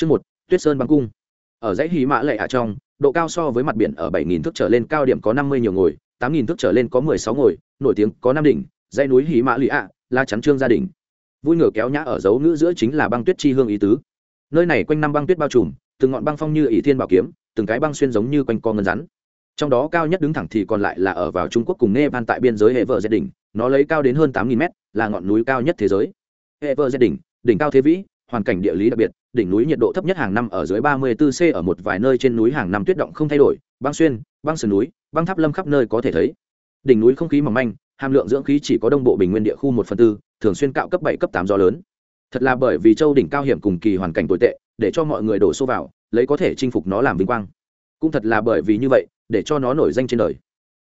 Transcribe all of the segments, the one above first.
Chương một, Tuyết Sơn băng cung. Ở dãy Hí Mã Lệ hạ trong, độ cao so với mặt biển ở 7000 thước trở lên cao điểm có 50 nhiều ngồi, 8000 thước trở lên có 16 ngồi, nổi tiếng có năm đỉnh, dãy núi Hí Mã Lệ ạ, là chắn trương gia đình. Vui ngựa kéo nhã ở dấu ngữ giữa chính là băng tuyết chi hương ý tứ. Nơi này quanh năm băng tuyết bao trùm, từng ngọn băng phong như ỷ thiên bảo kiếm, từng cái băng xuyên giống như quanh co ngân rắn. Trong đó cao nhất đứng thẳng thì còn lại là ở vào Trung Quốc cùng Nepal tại biên giới hệ vợ gia đỉnh, nó lấy cao đến hơn 8000 mét, là ngọn núi cao nhất thế giới. Hệ vợ gia đỉnh, đỉnh cao thế vĩ, hoàn cảnh địa lý đặc biệt, đỉnh núi nhiệt độ thấp nhất hàng năm ở dưới 34 c ở một vài nơi trên núi hàng năm tuyết động không thay đổi, băng xuyên, băng sườn núi, băng tháp lâm khắp nơi có thể thấy. Đỉnh núi không khí mỏng manh, hàm lượng dưỡng khí chỉ có đông bộ bình nguyên địa khu một phần tư, thường xuyên cạo cấp 7 cấp 8 gió lớn. Thật là bởi vì châu đỉnh cao hiểm cùng kỳ hoàn cảnh tồi tệ, để cho mọi người đổ xô vào, lấy có thể chinh phục nó làm vinh quang. Cũng thật là bởi vì như vậy, để cho nó nổi danh trên đời.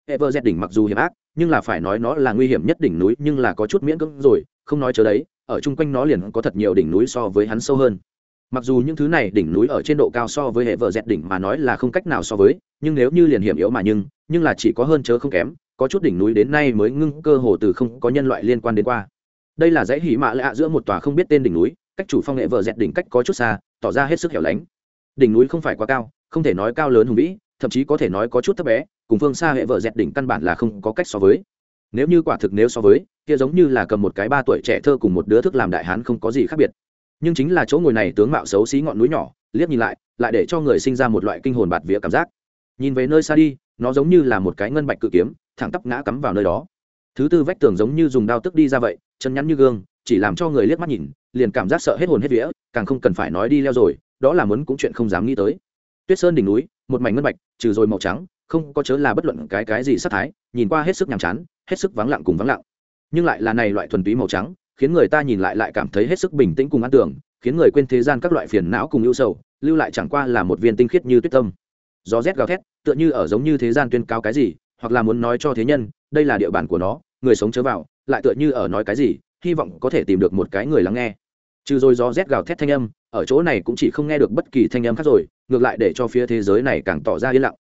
Everest đỉnh mặc dù hiểm ác, nhưng là phải nói nó là nguy hiểm nhất đỉnh núi, nhưng là có chút miễn cưỡng rồi, không nói chớ đấy, ở chung quanh nó liền có thật nhiều đỉnh núi so với hắn sâu hơn mặc dù những thứ này đỉnh núi ở trên độ cao so với hệ vợ dẹt đỉnh mà nói là không cách nào so với, nhưng nếu như liền hiểm yếu mà nhưng nhưng là chỉ có hơn chớ không kém, có chút đỉnh núi đến nay mới ngưng cơ hồ từ không có nhân loại liên quan đến qua. Đây là dãy hỉ mạ lạ giữa một tòa không biết tên đỉnh núi, cách chủ phong hệ vợ dẹt đỉnh cách có chút xa, tỏ ra hết sức hẻo lánh. Đỉnh núi không phải quá cao, không thể nói cao lớn hùng vĩ, thậm chí có thể nói có chút thấp bé, cùng phương xa hệ vợ dẹt đỉnh căn bản là không có cách so với. Nếu như quả thực nếu so với, kia giống như là cầm một cái ba tuổi trẻ thơ cùng một đứa thức làm đại hán không có gì khác biệt nhưng chính là chỗ ngồi này tướng mạo xấu xí ngọn núi nhỏ, liếc nhìn lại lại để cho người sinh ra một loại kinh hồn bạt vía cảm giác. Nhìn về nơi xa đi, nó giống như là một cái ngân bạch cự kiếm, thẳng tắp ngã cắm vào nơi đó. Thứ tư vách tường giống như dùng đao tức đi ra vậy, chân nhắn như gương, chỉ làm cho người liếc mắt nhìn, liền cảm giác sợ hết hồn hết vía, càng không cần phải nói đi leo rồi, đó là muốn cũng chuyện không dám nghĩ tới. Tuyết sơn đỉnh núi, một mảnh ngân bạch, trừ rồi màu trắng, không có chớ là bất luận cái cái gì sắc thái, nhìn qua hết sức nhàm chán, hết sức vắng lặng cùng vắng lặng. Nhưng lại là này loại thuần túy màu trắng khiến người ta nhìn lại lại cảm thấy hết sức bình tĩnh cùng an tưởng, khiến người quên thế gian các loại phiền não cùng ưu sầu, lưu lại chẳng qua là một viên tinh khiết như tuyết tâm. Gió rét gào thét, tựa như ở giống như thế gian tuyên cao cái gì, hoặc là muốn nói cho thế nhân, đây là địa bàn của nó, người sống chớ vào, lại tựa như ở nói cái gì, hy vọng có thể tìm được một cái người lắng nghe. Trừ rồi gió rét gào thét thanh âm, ở chỗ này cũng chỉ không nghe được bất kỳ thanh âm khác rồi, ngược lại để cho phía thế giới này càng tỏ ra yên lặng.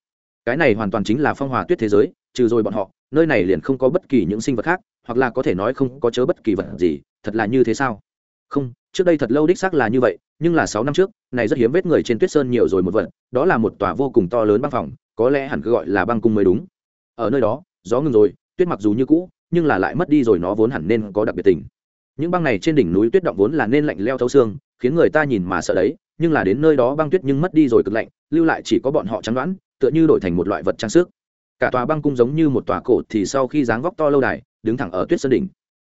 Cái này hoàn toàn chính là phong hòa tuyết thế giới, trừ rồi bọn họ nơi này liền không có bất kỳ những sinh vật khác, hoặc là có thể nói không có chớ bất kỳ vật gì, thật là như thế sao? Không, trước đây thật lâu đích xác là như vậy, nhưng là sáu năm trước, này rất hiếm vết người trên tuyết sơn nhiều rồi một vật, đó là một tòa vô cùng to lớn băng phòng, có lẽ hẳn cứ gọi là băng cung mới đúng. Ở nơi đó, gió ngừng rồi, tuyết mặc dù như cũ, nhưng là lại mất đi rồi nó vốn hẳn nên có đặc biệt tình. Những băng này trên đỉnh núi tuyết động vốn là nên lạnh leo thấu xương, khiến người ta nhìn mà sợ đấy, nhưng là đến nơi đó băng tuyết nhưng mất đi rồi cực lạnh, lưu lại chỉ có bọn họ trắng đoán, tựa như đổi thành một loại vật trang sức cả tòa băng cung giống như một tòa cổ thì sau khi dáng vóc to lâu đài, đứng thẳng ở tuyết sơn đỉnh.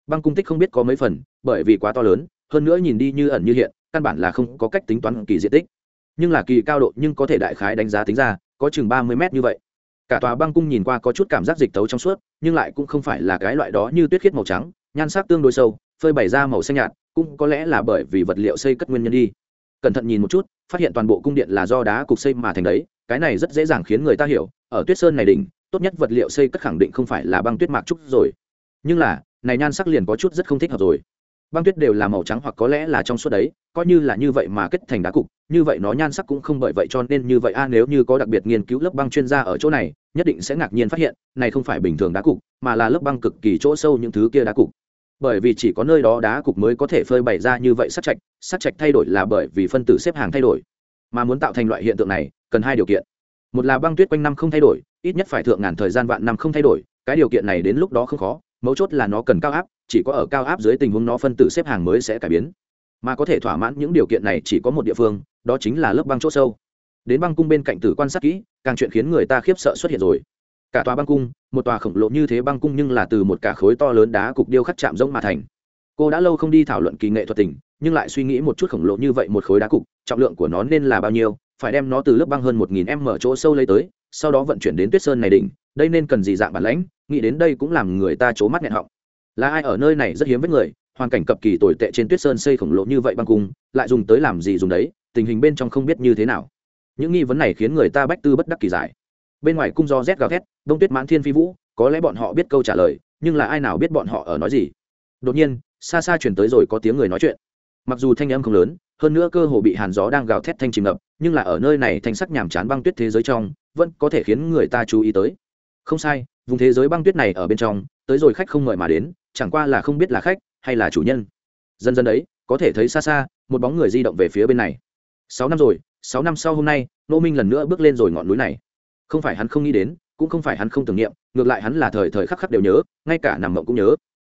Băng cung tích không biết có mấy phần, bởi vì quá to lớn, hơn nữa nhìn đi như ẩn như hiện, căn bản là không có cách tính toán kỳ diện tích. Nhưng là kỳ cao độ nhưng có thể đại khái đánh giá tính ra, có chừng ba mươi mét như vậy. Cả tòa băng cung nhìn qua có chút cảm giác dịch tấu trong suốt, nhưng lại cũng không phải là cái loại đó như tuyết khiết màu trắng, nhan sắc tương đối sâu, phơi bày ra màu xanh nhạt, cũng có lẽ là bởi vì vật liệu xây cất nguyên nhân đi. Cẩn thận nhìn một chút, phát hiện toàn bộ cung điện là do đá cục xây mà thành đấy cái này rất dễ dàng khiến người ta hiểu, ở tuyết sơn này đỉnh, tốt nhất vật liệu xây cất khẳng định không phải là băng tuyết mạc trúc rồi. Nhưng là, này nhan sắc liền có chút rất không thích hợp rồi. Băng tuyết đều là màu trắng hoặc có lẽ là trong suốt đấy, coi như là như vậy mà kết thành đá cục, như vậy nó nhan sắc cũng không bởi vậy cho nên như vậy a, nếu như có đặc biệt nghiên cứu lớp băng chuyên gia ở chỗ này, nhất định sẽ ngạc nhiên phát hiện, này không phải bình thường đá cục, mà là lớp băng cực kỳ chỗ sâu những thứ kia đá cục. Bởi vì chỉ có nơi đó đá cục mới có thể phơi bày ra như vậy sắc trạch sắc trạch thay đổi là bởi vì phân tử xếp hàng thay đổi. Mà muốn tạo thành loại hiện tượng này cần hai điều kiện. Một là băng tuyết quanh năm không thay đổi, ít nhất phải thượng ngàn thời gian vạn năm không thay đổi, cái điều kiện này đến lúc đó không khó, mấu chốt là nó cần cao áp, chỉ có ở cao áp dưới tình huống nó phân tử xếp hàng mới sẽ cải biến. Mà có thể thỏa mãn những điều kiện này chỉ có một địa phương, đó chính là lớp băng chỗ sâu. Đến băng cung bên cạnh tử quan sát kỹ, càng chuyện khiến người ta khiếp sợ xuất hiện rồi. Cả tòa băng cung, một tòa khổng lồ như thế băng cung nhưng là từ một cả khối to lớn đá cục điêu khắc chạm rỗng mà thành. Cô đã lâu không đi thảo luận kỳ nghệ thuật tình, nhưng lại suy nghĩ một chút khổng lồ như vậy một khối đá cục, trọng lượng của nó nên là bao nhiêu phải đem nó từ lớp băng hơn một nghìn m chỗ sâu lấy tới, sau đó vận chuyển đến tuyết sơn này đỉnh, đây nên cần gì dạng bản lãnh, nghĩ đến đây cũng làm người ta c mắt nghẹn họng. Là ai ở nơi này rất hiếm với người, hoàn cảnh cập kỳ tồi tệ trên tuyết sơn xây khổng lồ như vậy băng cung, lại dùng tới làm gì dùng đấy, tình hình bên trong không biết như thế nào. Những nghi vấn này khiến người ta bách tư bất đắc kỳ giải. Bên ngoài cung do rét gào thét, đông tuyết mãn thiên phi vũ, có lẽ bọn họ biết câu trả lời, nhưng là ai nào biết bọn họ ở nói gì? Đột nhiên, xa xa chuyển tới rồi có tiếng người nói chuyện. Mặc dù thanh âm không lớn hơn nữa cơ hồ bị hàn gió đang gào thét thanh chìm ngập, nhưng là ở nơi này thanh sắc nhàm chán băng tuyết thế giới trong, vẫn có thể khiến người ta chú ý tới. Không sai, vùng thế giới băng tuyết này ở bên trong, tới rồi khách không mời mà đến, chẳng qua là không biết là khách, hay là chủ nhân. Dần dần đấy, có thể thấy xa xa, một bóng người di động về phía bên này. Sáu năm rồi, sáu năm sau hôm nay, nô minh lần nữa bước lên rồi ngọn núi này. Không phải hắn không nghĩ đến, cũng không phải hắn không tưởng niệm, ngược lại hắn là thời thời khắc khắc đều nhớ, ngay cả nằm mộng cũng nhớ.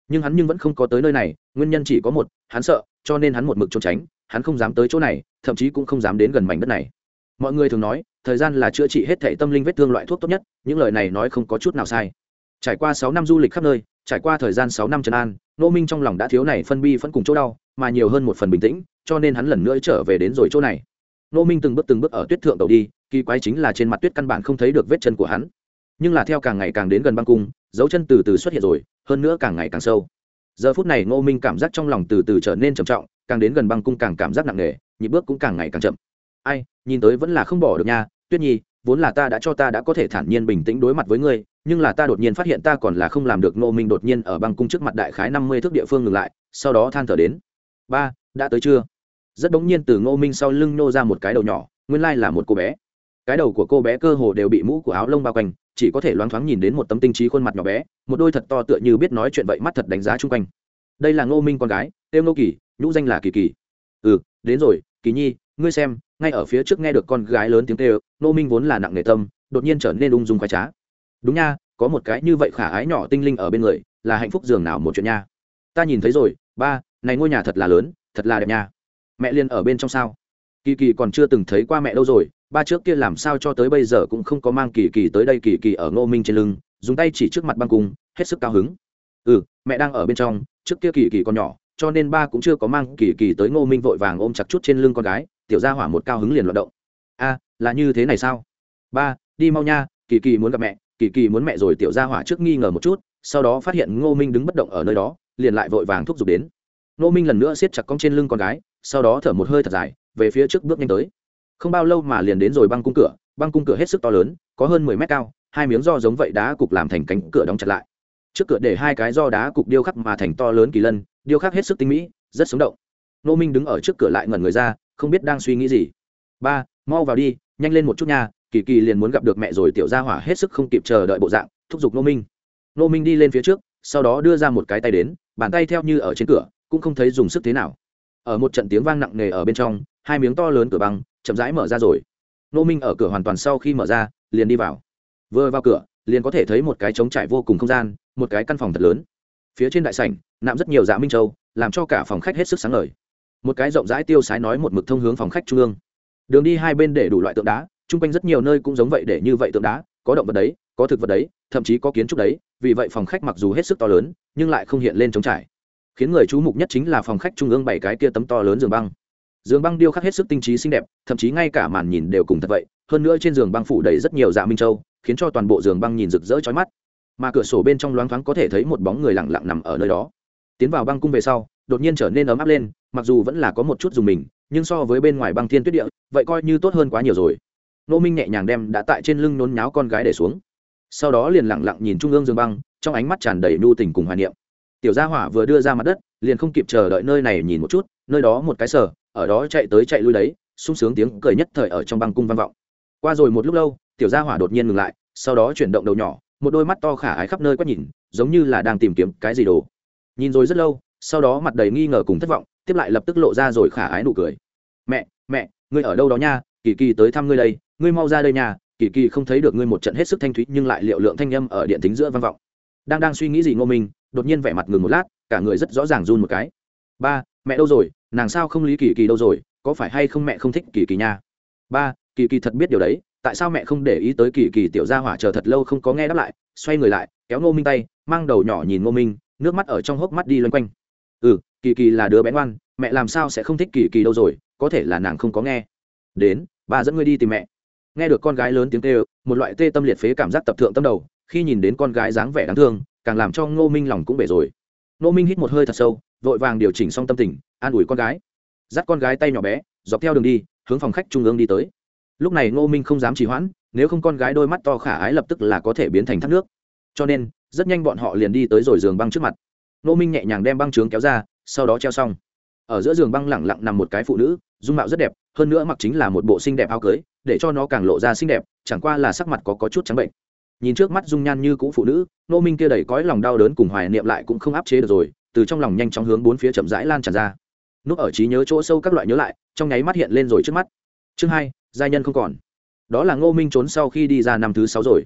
Nhưng hắn nhưng vẫn không có tới nơi này, nguyên nhân chỉ có một, hắn sợ, cho nên hắn một mực trốn tránh hắn không dám tới chỗ này, thậm chí cũng không dám đến gần mảnh đất này. Mọi người thường nói, thời gian là chữa trị hết thể tâm linh vết thương loại thuốc tốt nhất, những lời này nói không có chút nào sai. Trải qua sáu năm du lịch khắp nơi, trải qua thời gian sáu năm trấn an nô minh trong lòng đã thiếu này phân bi vẫn cùng chỗ đau, mà nhiều hơn một phần bình tĩnh, cho nên hắn lần nữa trở về đến rồi chỗ này. Nô minh từng bước từng bước ở tuyết thượng đầu đi, kỳ quái chính là trên mặt tuyết căn bản không thấy được vết chân của hắn. Nhưng là theo càng ngày càng đến gần băng cung, dấu chân từ từ xuất hiện rồi, hơn nữa càng ngày càng sâu. Giờ phút này ngô minh cảm giác trong lòng từ từ trở nên trầm trọng càng đến gần băng cung càng cảm giác nặng nề, nhịp bước cũng càng ngày càng chậm. Ai, nhìn tới vẫn là không bỏ được nha, tuyết nhi, vốn là ta đã cho ta đã có thể thản nhiên bình tĩnh đối mặt với ngươi, nhưng là ta đột nhiên phát hiện ta còn là không làm được ngô minh đột nhiên ở băng cung trước mặt đại khái năm mươi thước địa phương ngừng lại, sau đó than thở đến. Ba, đã tới chưa? Rất bỗng nhiên từ ngô minh sau lưng nô ra một cái đầu nhỏ, nguyên lai là một cô bé. Cái đầu của cô bé cơ hồ đều bị mũ của áo lông bao quanh, chỉ có thể loáng thoáng nhìn đến một tấm tinh trí khuôn mặt nhỏ bé, một đôi thật to tựa như biết nói chuyện vậy mắt thật đánh giá chung quanh. Đây là ngô minh con gái têu ngô kỳ nhũ danh là kỳ kỳ. Ừ đến rồi, kỳ nhi, ngươi xem, ngay ở phía trước nghe được con gái lớn tiếng kêu ngô minh vốn là nặng nề tâm, đột nhiên trở nên ung dung khoái trá. Đúng nha, có một cái như vậy khả ái nhỏ tinh linh ở bên người, là hạnh phúc giường nào một chuyện nha. Ta nhìn thấy rồi, ba, này ngôi nhà thật là lớn, thật là đẹp nha. Mẹ liên ở bên trong sao? Kỳ kỳ còn chưa từng thấy qua mẹ đâu rồi, ba trước kia làm sao cho tới bây giờ cũng không có mang kỳ kỳ tới đây kỳ kỳ ở ngô minh trên lưng, dùng tay chỉ trước mặt băng cung, hết sức cao hứng. Ừ mẹ đang ở bên trong, trước kia kỳ kỳ còn nhỏ cho nên ba cũng chưa có mang kỳ kỳ tới ngô minh vội vàng ôm chặt chút trên lưng con gái, tiểu gia hỏa một cao hứng liền loạt động. A, là như thế này sao? Ba, đi mau nha, kỳ kỳ muốn gặp mẹ, kỳ kỳ muốn mẹ rồi tiểu gia hỏa trước nghi ngờ một chút, sau đó phát hiện ngô minh đứng bất động ở nơi đó, liền lại vội vàng thúc giục đến. Ngô minh lần nữa siết chặt cong trên lưng con gái, sau đó thở một hơi thật dài, về phía trước bước nhanh tới. Không bao lâu mà liền đến rồi băng cung cửa, băng cung cửa hết sức to lớn, có hơn mười mét cao, hai miếng do giống vậy đá cục làm thành cánh cửa đóng chặt lại. Trước cửa để hai cái do đá cục điêu khắc mà thành to lớn kỳ lân điêu khắc hết sức tinh mỹ, rất sống động. Nô minh đứng ở trước cửa lại ngẩn người ra, không biết đang suy nghĩ gì. Ba, mau vào đi, nhanh lên một chút nha, kỳ kỳ liền muốn gặp được mẹ rồi, tiểu gia hỏa hết sức không kịp chờ đợi bộ dạng, thúc giục nô minh. Nô minh đi lên phía trước, sau đó đưa ra một cái tay đến, bàn tay theo như ở trên cửa, cũng không thấy dùng sức thế nào. Ở một trận tiếng vang nặng nề ở bên trong, hai miếng to lớn cửa băng chậm rãi mở ra rồi. Nô minh ở cửa hoàn toàn sau khi mở ra, liền đi vào. Vừa vào cửa, liền có thể thấy một cái trống trải vô cùng không gian, một cái căn phòng thật lớn phía trên đại sảnh, nạm rất nhiều dạ minh châu, làm cho cả phòng khách hết sức sáng ngời. Một cái rộng rãi tiêu sái nói một mực thông hướng phòng khách trung ương. Đường đi hai bên để đủ loại tượng đá, chung quanh rất nhiều nơi cũng giống vậy để như vậy tượng đá, có động vật đấy, có thực vật đấy, thậm chí có kiến trúc đấy, vì vậy phòng khách mặc dù hết sức to lớn, nhưng lại không hiện lên trống trải. Khiến người chú mục nhất chính là phòng khách trung ương bảy cái kia tấm to lớn giường băng. Giường băng điêu khắc hết sức tinh trí xinh đẹp, thậm chí ngay cả màn nhìn đều cùng thật vậy, hơn nữa trên giường băng phủ đầy rất nhiều dạ minh châu, khiến cho toàn bộ giường băng nhìn rực rỡ chói mắt mà cửa sổ bên trong loáng thoáng có thể thấy một bóng người lặng lặng nằm ở nơi đó. Tiến vào băng cung về sau, đột nhiên trở nên ấm áp lên, mặc dù vẫn là có một chút dùng mình, nhưng so với bên ngoài băng thiên tuyết địa, vậy coi như tốt hơn quá nhiều rồi. Nô minh nhẹ nhàng đem đã tại trên lưng nôn nháo con gái để xuống. Sau đó liền lặng lặng nhìn trung ương giường băng, trong ánh mắt tràn đầy nhu tình cùng hoài niệm. Tiểu gia hỏa vừa đưa ra mặt đất, liền không kịp chờ đợi nơi này nhìn một chút, nơi đó một cái sở, ở đó chạy tới chạy lui đấy, sung sướng tiếng cười nhất thời ở trong băng cung vang vọng. Qua rồi một lúc lâu, tiểu gia hỏa đột nhiên ngừng lại, sau đó chuyển động đầu nhỏ một đôi mắt to khả ái khắp nơi quét nhìn, giống như là đang tìm kiếm cái gì đồ. Nhìn rồi rất lâu, sau đó mặt đầy nghi ngờ cùng thất vọng, tiếp lại lập tức lộ ra rồi khả ái nụ cười. Mẹ mẹ, ngươi ở đâu đó nha, kỳ kỳ tới thăm ngươi đây, ngươi mau ra đây nha, kỳ kỳ không thấy được ngươi một trận hết sức thanh thúy nhưng lại liệu lượng thanh âm ở điện tính giữa vang vọng. Đang đang suy nghĩ gì ngô minh, đột nhiên vẻ mặt ngừng một lát, cả người rất rõ ràng run một cái. Ba, mẹ đâu rồi, nàng sao không lý kỳ kỳ đâu rồi, có phải hay không mẹ không thích kỳ kỳ nha? Ba, kỳ kỳ thật biết điều đấy tại sao mẹ không để ý tới kỳ kỳ tiểu gia hỏa chờ thật lâu không có nghe đáp lại, xoay người lại, kéo ngô minh tay, mang đầu nhỏ nhìn ngô minh, nước mắt ở trong hốc mắt đi loanh quanh. Ừ kỳ kỳ là đứa bé ngoan, mẹ làm sao sẽ không thích kỳ kỳ đâu rồi, có thể là nàng không có nghe. Đến bà dẫn ngươi đi tìm mẹ. Nghe được con gái lớn tiếng kêu, một loại tê tâm liệt phế cảm giác tập thượng tâm đầu, khi nhìn đến con gái dáng vẻ đáng thương, càng làm cho ngô minh lòng cũng bể rồi. Ngô minh hít một hơi thật sâu, vội vàng điều chỉnh xong tâm tình, an ủi con gái. Dắt con gái tay nhỏ bé, dọc theo đường đi, hướng phòng khách trung ương đi tới lúc này ngô minh không dám trì hoãn nếu không con gái đôi mắt to khả ái lập tức là có thể biến thành thác nước. Cho nên rất nhanh bọn họ liền đi tới rồi giường băng trước mặt. Ngô minh nhẹ nhàng đem băng trướng kéo ra sau đó treo xong. Ở giữa giường băng lẳng lặng nằm một cái phụ nữ dung mạo rất đẹp hơn nữa mặc chính là một bộ xinh đẹp áo cưới để cho nó càng lộ ra xinh đẹp chẳng qua là sắc mặt có, có chút trắng bệnh. Nhìn trước mắt dung nhan như cũ phụ nữ nô minh kia đầy cõi lòng đau đớn cùng hoài niệm lại cũng không áp chế được rồi từ trong lòng nhanh chóng hướng bốn phía chậm rãi lan tràn ra. Núp ở trí nhớ chỗ sâu các loại nhớ lại trong nháy mắt hiện lên rồi trước mắt. Chương hai giai nhân không còn. Đó là ngô minh trốn sau khi đi ra năm thứ sáu rồi.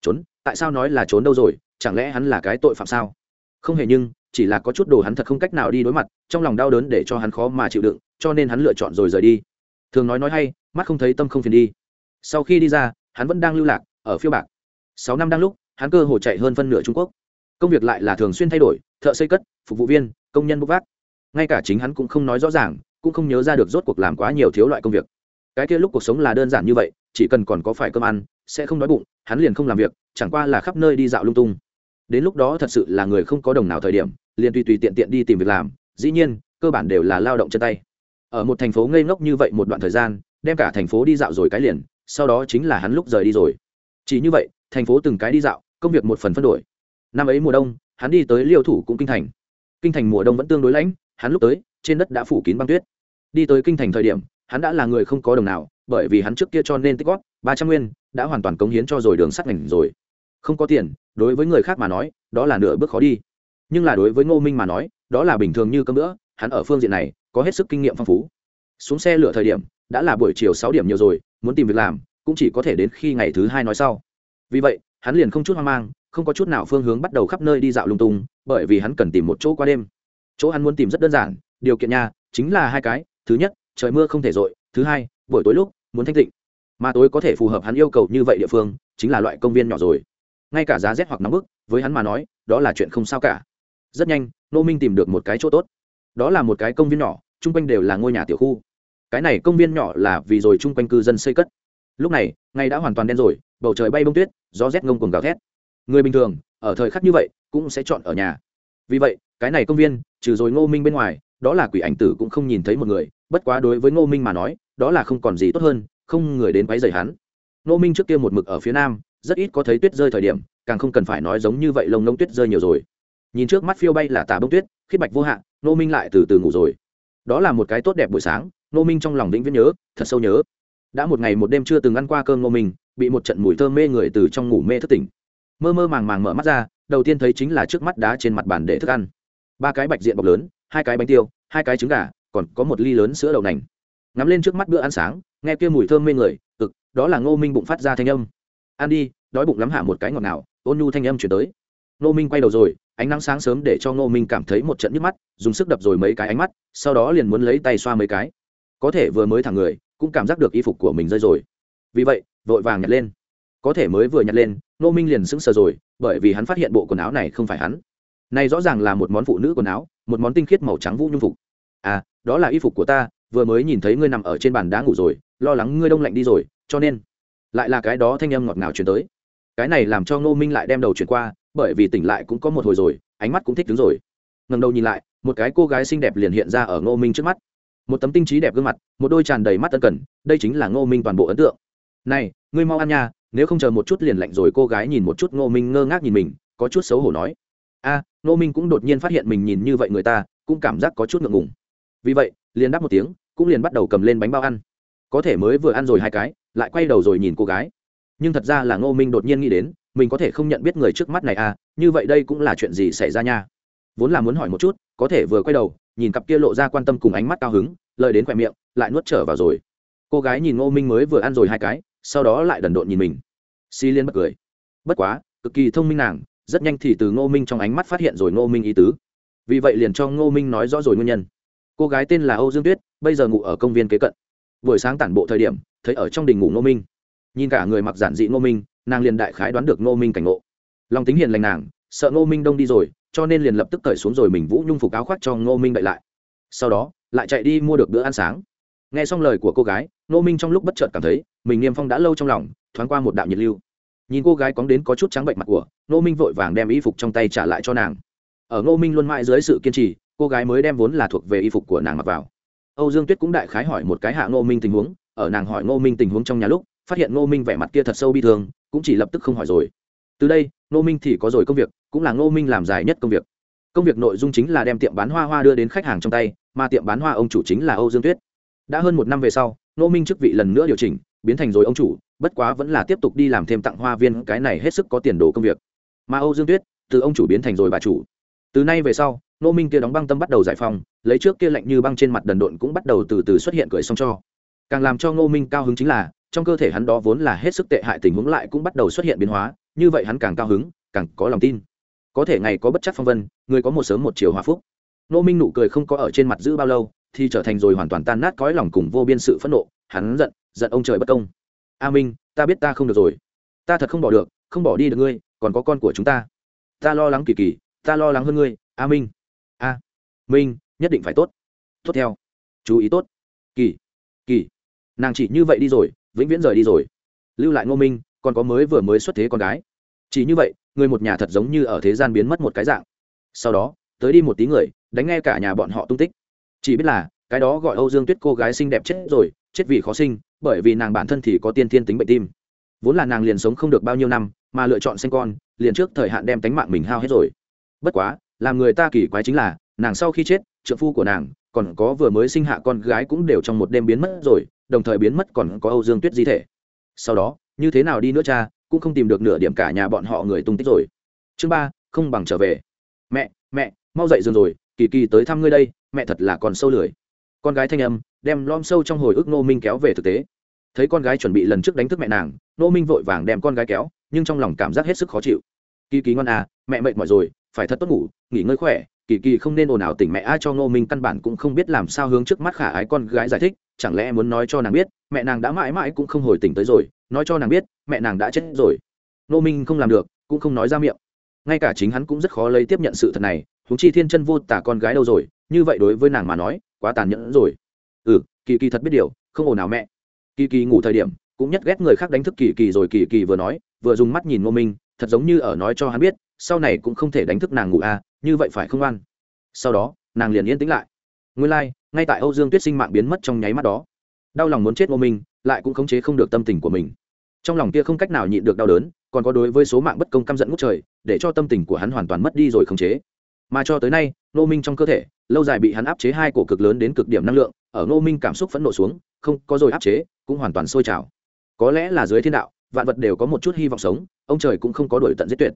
Trốn? Tại sao nói là trốn đâu rồi? Chẳng lẽ hắn là cái tội phạm sao? Không hề nhưng, chỉ là có chút đồ hắn thật không cách nào đi đối mặt, trong lòng đau đớn để cho hắn khó mà chịu đựng, cho nên hắn lựa chọn rồi rời đi. Thường nói nói hay, mắt không thấy tâm không phiền đi. Sau khi đi ra, hắn vẫn đang lưu lạc, ở phiêu bạc. Sáu năm đang lúc, hắn cơ hồ chạy hơn phân nửa trung quốc. Công việc lại là thường xuyên thay đổi, thợ xây cất, phục vụ viên, công nhân bốc vác. Ngay cả chính hắn cũng không nói rõ ràng, cũng không nhớ ra được rốt cuộc làm quá nhiều thiếu loại công việc cái kia lúc cuộc sống là đơn giản như vậy, chỉ cần còn có phải cơm ăn, sẽ không đói bụng, hắn liền không làm việc, chẳng qua là khắp nơi đi dạo lung tung. Đến lúc đó thật sự là người không có đồng nào thời điểm, liền tùy tùy tiện tiện đi tìm việc làm, dĩ nhiên, cơ bản đều là lao động chân tay. Ở một thành phố ngây ngốc như vậy một đoạn thời gian, đem cả thành phố đi dạo rồi cái liền, sau đó chính là hắn lúc rời đi rồi. Chỉ như vậy, thành phố từng cái đi dạo, công việc một phần phân đổi. Năm ấy mùa đông, hắn đi tới liêu thủ cũng kinh thành. Kinh thành mùa đông vẫn tương đối lãnh hắn lúc tới, trên đất đã phủ kín băng tuyết. Đi tới kinh thành thời điểm hắn đã là người không có đồng nào, bởi vì hắn trước kia cho nên tích góp, ba trăm nguyên, đã hoàn toàn cống hiến cho rồi đường sắt ngành rồi. Không có tiền, đối với người khác mà nói, đó là nửa bước khó đi. Nhưng là đối với ngô minh mà nói, đó là bình thường như cơm nữa hắn ở phương diện này, có hết sức kinh nghiệm phong phú. Xuống xe lửa thời điểm, đã là buổi chiều sáu điểm nhiều rồi, muốn tìm việc làm, cũng chỉ có thể đến khi ngày thứ hai nói sau. Vì vậy, hắn liền không chút hoang mang, không có chút nào phương hướng bắt đầu khắp nơi đi dạo lung tung, bởi vì hắn cần tìm một chỗ qua đêm. Chỗ hắn muốn tìm rất đơn giản, điều kiện nha, chính là hai cái, thứ nhất trời mưa không thể dội, thứ hai, buổi tối lúc, muốn thanh tịnh. Mà tối có thể phù hợp hắn yêu cầu như vậy địa phương, chính là loại công viên nhỏ rồi. Ngay cả giá rét hoặc nóng bức, với hắn mà nói, đó là chuyện không sao cả. Rất nhanh nô minh tìm được một cái chỗ tốt. Đó là một cái công viên nhỏ, chung quanh đều là ngôi nhà tiểu khu. Cái này công viên nhỏ là vì rồi chung quanh cư dân xây cất. Lúc này, ngày đã hoàn toàn đen rồi, bầu trời bay bông tuyết, gió rét ngông cuồng gào thét. Người bình thường, ở thời khắc như vậy, cũng sẽ chọn ở nhà. Vì vậy, cái này công viên, trừ rồi ngô minh bên ngoài, đó là quỷ ảnh tử cũng không nhìn thấy một người bất quá đối với ngô minh mà nói, đó là không còn gì tốt hơn, không người đến quấy rầy hắn. Ngô minh trước kia một mực ở phía nam, rất ít có thấy tuyết rơi thời điểm, càng không cần phải nói giống như vậy lông nông tuyết rơi nhiều rồi. Nhìn trước mắt phiêu bay là tà bông tuyết khiết bạch vô hạn ngô minh lại từ từ ngủ rồi. Đó là một cái tốt đẹp buổi sáng, ngô minh trong lòng vĩnh viễn nhớ, thật sâu nhớ. Đã một ngày một đêm chưa từng ăn qua cơm ngô minh, bị một trận mùi thơm mê người từ trong ngủ mê thức tỉnh. Mơ mơ màng màng mở mắt ra, đầu tiên thấy chính là trước mắt đá trên mặt bàn để thức ăn. Ba cái bạch diện bọc lớn, hai cái bánh tiêu, hai cái trứng gà còn có một ly lớn sữa đậu nành. Ngắm lên trước mắt bữa ăn sáng, nghe kia mùi thơm mê người ực đó là ngô minh bụng phát ra thanh âm. Ăn đi, đói bụng lắm hạ một cái ngọt nào, ôn nhu thanh âm chuyển tới. Ngô minh quay đầu rồi, ánh nắng sáng sớm để cho ngô minh cảm thấy một trận nhức mắt, dùng sức đập rồi mấy cái ánh mắt, sau đó liền muốn lấy tay xoa mấy cái. Có thể vừa mới thẳng người, cũng cảm giác được y phục của mình rơi rồi. Vì vậy, vội vàng nhặt lên. Có thể mới vừa nhặt lên, ngô minh liền sững sờ rồi, bởi vì hắn phát hiện bộ quần áo này không phải hắn. Này rõ ràng là một món phụ nữ quần áo, một món tinh khiết màu trắng vũ nhung phục à đó là y phục của ta, vừa mới nhìn thấy ngươi nằm ở trên bàn đá ngủ rồi, lo lắng ngươi đông lạnh đi rồi, cho nên lại là cái đó thanh âm ngọt ngào chuyển tới. Cái này làm cho ngô minh lại đem đầu chuyển qua, bởi vì tỉnh lại cũng có một hồi rồi, ánh mắt cũng thích đứng rồi. Ngần đầu nhìn lại, một cái cô gái xinh đẹp liền hiện ra ở ngô minh trước mắt. Một tấm tinh trí đẹp gương mặt, một đôi tràn đầy mắt tân cần, đây chính là ngô minh toàn bộ ấn tượng. Này, ngươi mau ăn nha, nếu không chờ một chút liền lạnh rồi, cô gái nhìn một chút ngô minh ngơ ngác nhìn mình, có chút xấu hổ nói. A, ngô minh cũng đột nhiên phát hiện mình nhìn như vậy người ta, cũng cảm giác có chút ngượng ngùng vì vậy, liền đáp một tiếng, cũng liền bắt đầu cầm lên bánh bao ăn. Có thể mới vừa ăn rồi hai cái, lại quay đầu rồi nhìn cô gái. Nhưng thật ra là ngô minh đột nhiên nghĩ đến, mình có thể không nhận biết người trước mắt này à như vậy đây cũng là chuyện gì xảy ra nha? Vốn là muốn hỏi một chút, có thể vừa quay đầu, nhìn cặp kia lộ ra quan tâm cùng ánh mắt cao hứng, lời đến khoe miệng, lại nuốt trở vào rồi. Cô gái nhìn ngô minh mới vừa ăn rồi hai cái, sau đó lại đần độn nhìn mình. Si liên bất cười. Bất quá, cực kỳ thông minh nàng, rất nhanh thì từ ngô minh trong ánh mắt phát hiện rồi ngô minh ý tứ. Vì vậy liền cho ngô minh nói rõ rồi nguyên nhân cô gái tên là âu dương tuyết, bây giờ ngủ ở công viên kế cận. Buổi sáng tản bộ thời điểm, thấy ở trong đình ngủ ngô minh. Nhìn cả người mặc giản dị ngô minh, nàng liền đại khái đoán được ngô minh cảnh ngộ. Lòng tính hiền lành nàng, sợ ngô minh đông đi rồi, cho nên liền lập tức cởi xuống rồi mình vũ nhung phục áo khoác cho ngô minh đậy lại. Sau đó, lại chạy đi mua được bữa ăn sáng. Nghe xong lời của cô gái, ngô minh trong lúc bất chợt cảm thấy, mình niêm phong đã lâu trong lòng, thoáng qua một đạo nhiệt lưu. Nhìn cô gái cóng đến có chút trắng bệnh mặt của, ngô minh vội vàng đem y phục trong tay trả lại cho nàng. Ở ngô minh luôn mãi dưới sự kiên trì cô gái mới đem vốn là thuộc về y phục của nàng mặc vào. Âu dương tuyết cũng đại khái hỏi một cái hạ ngô minh tình huống, ở nàng hỏi ngô minh tình huống trong nhà lúc, phát hiện ngô minh vẻ mặt kia thật sâu bi thương, cũng chỉ lập tức không hỏi rồi. Từ đây, ngô minh thì có rồi công việc, cũng là ngô minh làm dài nhất công việc. Công việc nội dung chính là đem tiệm bán hoa hoa đưa đến khách hàng trong tay, mà tiệm bán hoa ông chủ chính là âu dương tuyết. Đã hơn một năm về sau, ngô minh chức vị lần nữa điều chỉnh, biến thành rồi ông chủ, bất quá vẫn là tiếp tục đi làm thêm tặng hoa viên, cái này hết sức có tiền đồ công việc. Mà âu dương tuyết, từ ông chủ biến thành rồi bà chủ từ nay về sau nô minh kia đóng băng tâm bắt đầu giải phóng, lấy trước kia lạnh như băng trên mặt đần độn cũng bắt đầu từ từ xuất hiện cười xong cho. Càng làm cho ngô minh cao hứng chính là, trong cơ thể hắn đó vốn là hết sức tệ hại tình huống lại cũng bắt đầu xuất hiện biến hóa, như vậy hắn càng cao hứng, càng có lòng tin. Có thể ngày có bất chắc phong vân, người có một sớm một chiều hòa phúc. Ngô minh nụ cười không có ở trên mặt giữ bao lâu, thì trở thành rồi hoàn toàn tan nát cõi lòng cùng vô biên sự phẫn nộ, hắn giận giận ông trời bất công. A minh, ta biết ta không được rồi. Ta thật không bỏ được, không bỏ đi được ngươi, còn có con của chúng ta. Ta lo lắng kỳ kỳ ta lo lắng hơn ngươi, a minh. A, minh, nhất định phải tốt. Tốt theo. Chú ý tốt. Kỳ kỳ. Nàng chỉ như vậy đi rồi, vĩnh viễn rời đi rồi. Lưu lại ngô minh, còn có mới vừa mới xuất thế con gái. Chỉ như vậy, người một nhà thật giống như ở thế gian biến mất một cái dạng. Sau đó, tới đi một tí người, đánh nghe cả nhà bọn họ tung tích. Chỉ biết là, cái đó gọi âu dương tuyết cô gái xinh đẹp chết rồi, chết vì khó sinh, bởi vì nàng bản thân thì có tiên thiên tính bệnh tim. Vốn là nàng liền sống không được bao nhiêu năm, mà lựa chọn sinh con, liền trước thời hạn đem tánh mạng mình hao hết rồi bất quá, làm người ta kỳ quái chính là, nàng sau khi chết trợ phu của nàng còn có vừa mới sinh hạ con gái cũng đều trong một đêm biến mất rồi, đồng thời biến mất còn có âu dương tuyết di thể. Sau đó, như thế nào đi nữa cha, cũng không tìm được nửa điểm cả nhà bọn họ người tung tích rồi. Chương ba, không bằng trở về. Mẹ mẹ, mau dậy giường rồi, kỳ kỳ tới thăm ngươi đây, mẹ thật là còn sâu lười. Con gái thanh âm, đem lom sâu trong hồi ức nô minh kéo về thực tế. Thấy con gái chuẩn bị lần trước đánh thức mẹ nàng nô minh vội vàng đem con gái kéo, nhưng trong lòng cảm giác hết sức khó chịu. Kỳ kỳ ngon à mẹ mệt mỏi rồi phải thật tốt ngủ, nghỉ ngơi khỏe, kỳ kỳ không nên ồn ào tỉnh mẹ ai cho ngô minh căn bản cũng không biết làm sao hướng trước mắt khả ái con gái giải thích, chẳng lẽ muốn nói cho nàng biết, mẹ nàng đã mãi mãi cũng không hồi tỉnh tới rồi, nói cho nàng biết, mẹ nàng đã chết rồi. Ngô minh không làm được, cũng không nói ra miệng. Ngay cả chính hắn cũng rất khó lấy tiếp nhận sự thật này húng chi thiên chân vô tả con gái đâu rồi, như vậy đối với nàng mà nói, quá tàn nhẫn rồi. Ừ kỳ kỳ thật biết điều, không ồn ào mẹ. Kỳ kỳ ngủ thời điểm, cũng nhất ghét người khác đánh thức kỳ kỳ rồi kỳ kỳ vừa nói, vừa dùng mắt nhìn ngô minh, thật giống như ở nói cho hắn biết sau này cũng không thể đánh thức nàng ngủ à như vậy phải không ăn sau đó nàng liền yên tĩnh lại. Nguyên lai、like, ngay tại âu dương tuyết sinh mạng biến mất trong nháy mắt đó đau lòng muốn chết ngô minh lại cũng khống chế không được tâm tình của mình. Trong lòng kia không cách nào nhịn được đau đớn còn có đối với số mạng bất công căm giận ngút trời để cho tâm tình của hắn hoàn toàn mất đi rồi khống chế. Mà cho tới nay ngô minh trong cơ thể lâu dài bị hắn áp chế hai cổ cực lớn đến cực điểm năng lượng ở ngô minh cảm xúc phẫn nộ xuống không có rồi áp chế cũng hoàn toàn sôi trào. Có lẽ là dưới thiên đạo vạn vật đều có một chút hy vọng sống ông trời cũng không có đổi tận giết tuyệt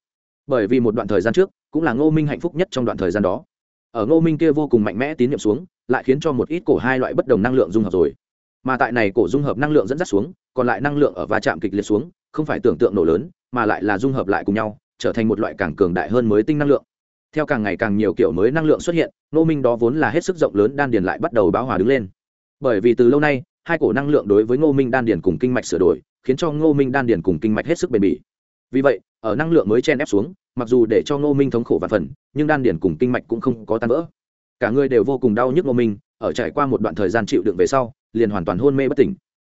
bởi vì một đoạn thời gian trước cũng là ngô minh hạnh phúc nhất trong đoạn thời gian đó. Ở ngô minh kia vô cùng mạnh mẽ tín nhiệm xuống, lại khiến cho một ít cổ hai loại bất đồng năng lượng dung hợp rồi. Mà tại này cổ dung hợp năng lượng dẫn dắt xuống, còn lại năng lượng ở va chạm kịch liệt xuống, không phải tưởng tượng nổ lớn, mà lại là dung hợp lại cùng nhau, trở thành một loại càng cường đại hơn mới tinh năng lượng. Theo càng ngày càng nhiều kiểu mới năng lượng xuất hiện, ngô minh đó vốn là hết sức rộng lớn đan điền lại bắt đầu báo hòa đứng lên. Bởi vì từ lâu nay, hai cổ năng lượng đối với ngô minh đan điền cùng kinh mạch sửa đổi, khiến cho ngô minh đan điền cùng kinh mạch hết sức bền bỉ. Vì vậy, ở năng lượng mới chen ép xuống mặc dù để cho ngô minh thống khổ và phần, nhưng đan điền cùng kinh mạch cũng không có tan vỡ. Cả người đều vô cùng đau nhức ngô minh, ở trải qua một đoạn thời gian chịu đựng về sau, liền hoàn toàn hôn mê bất tỉnh.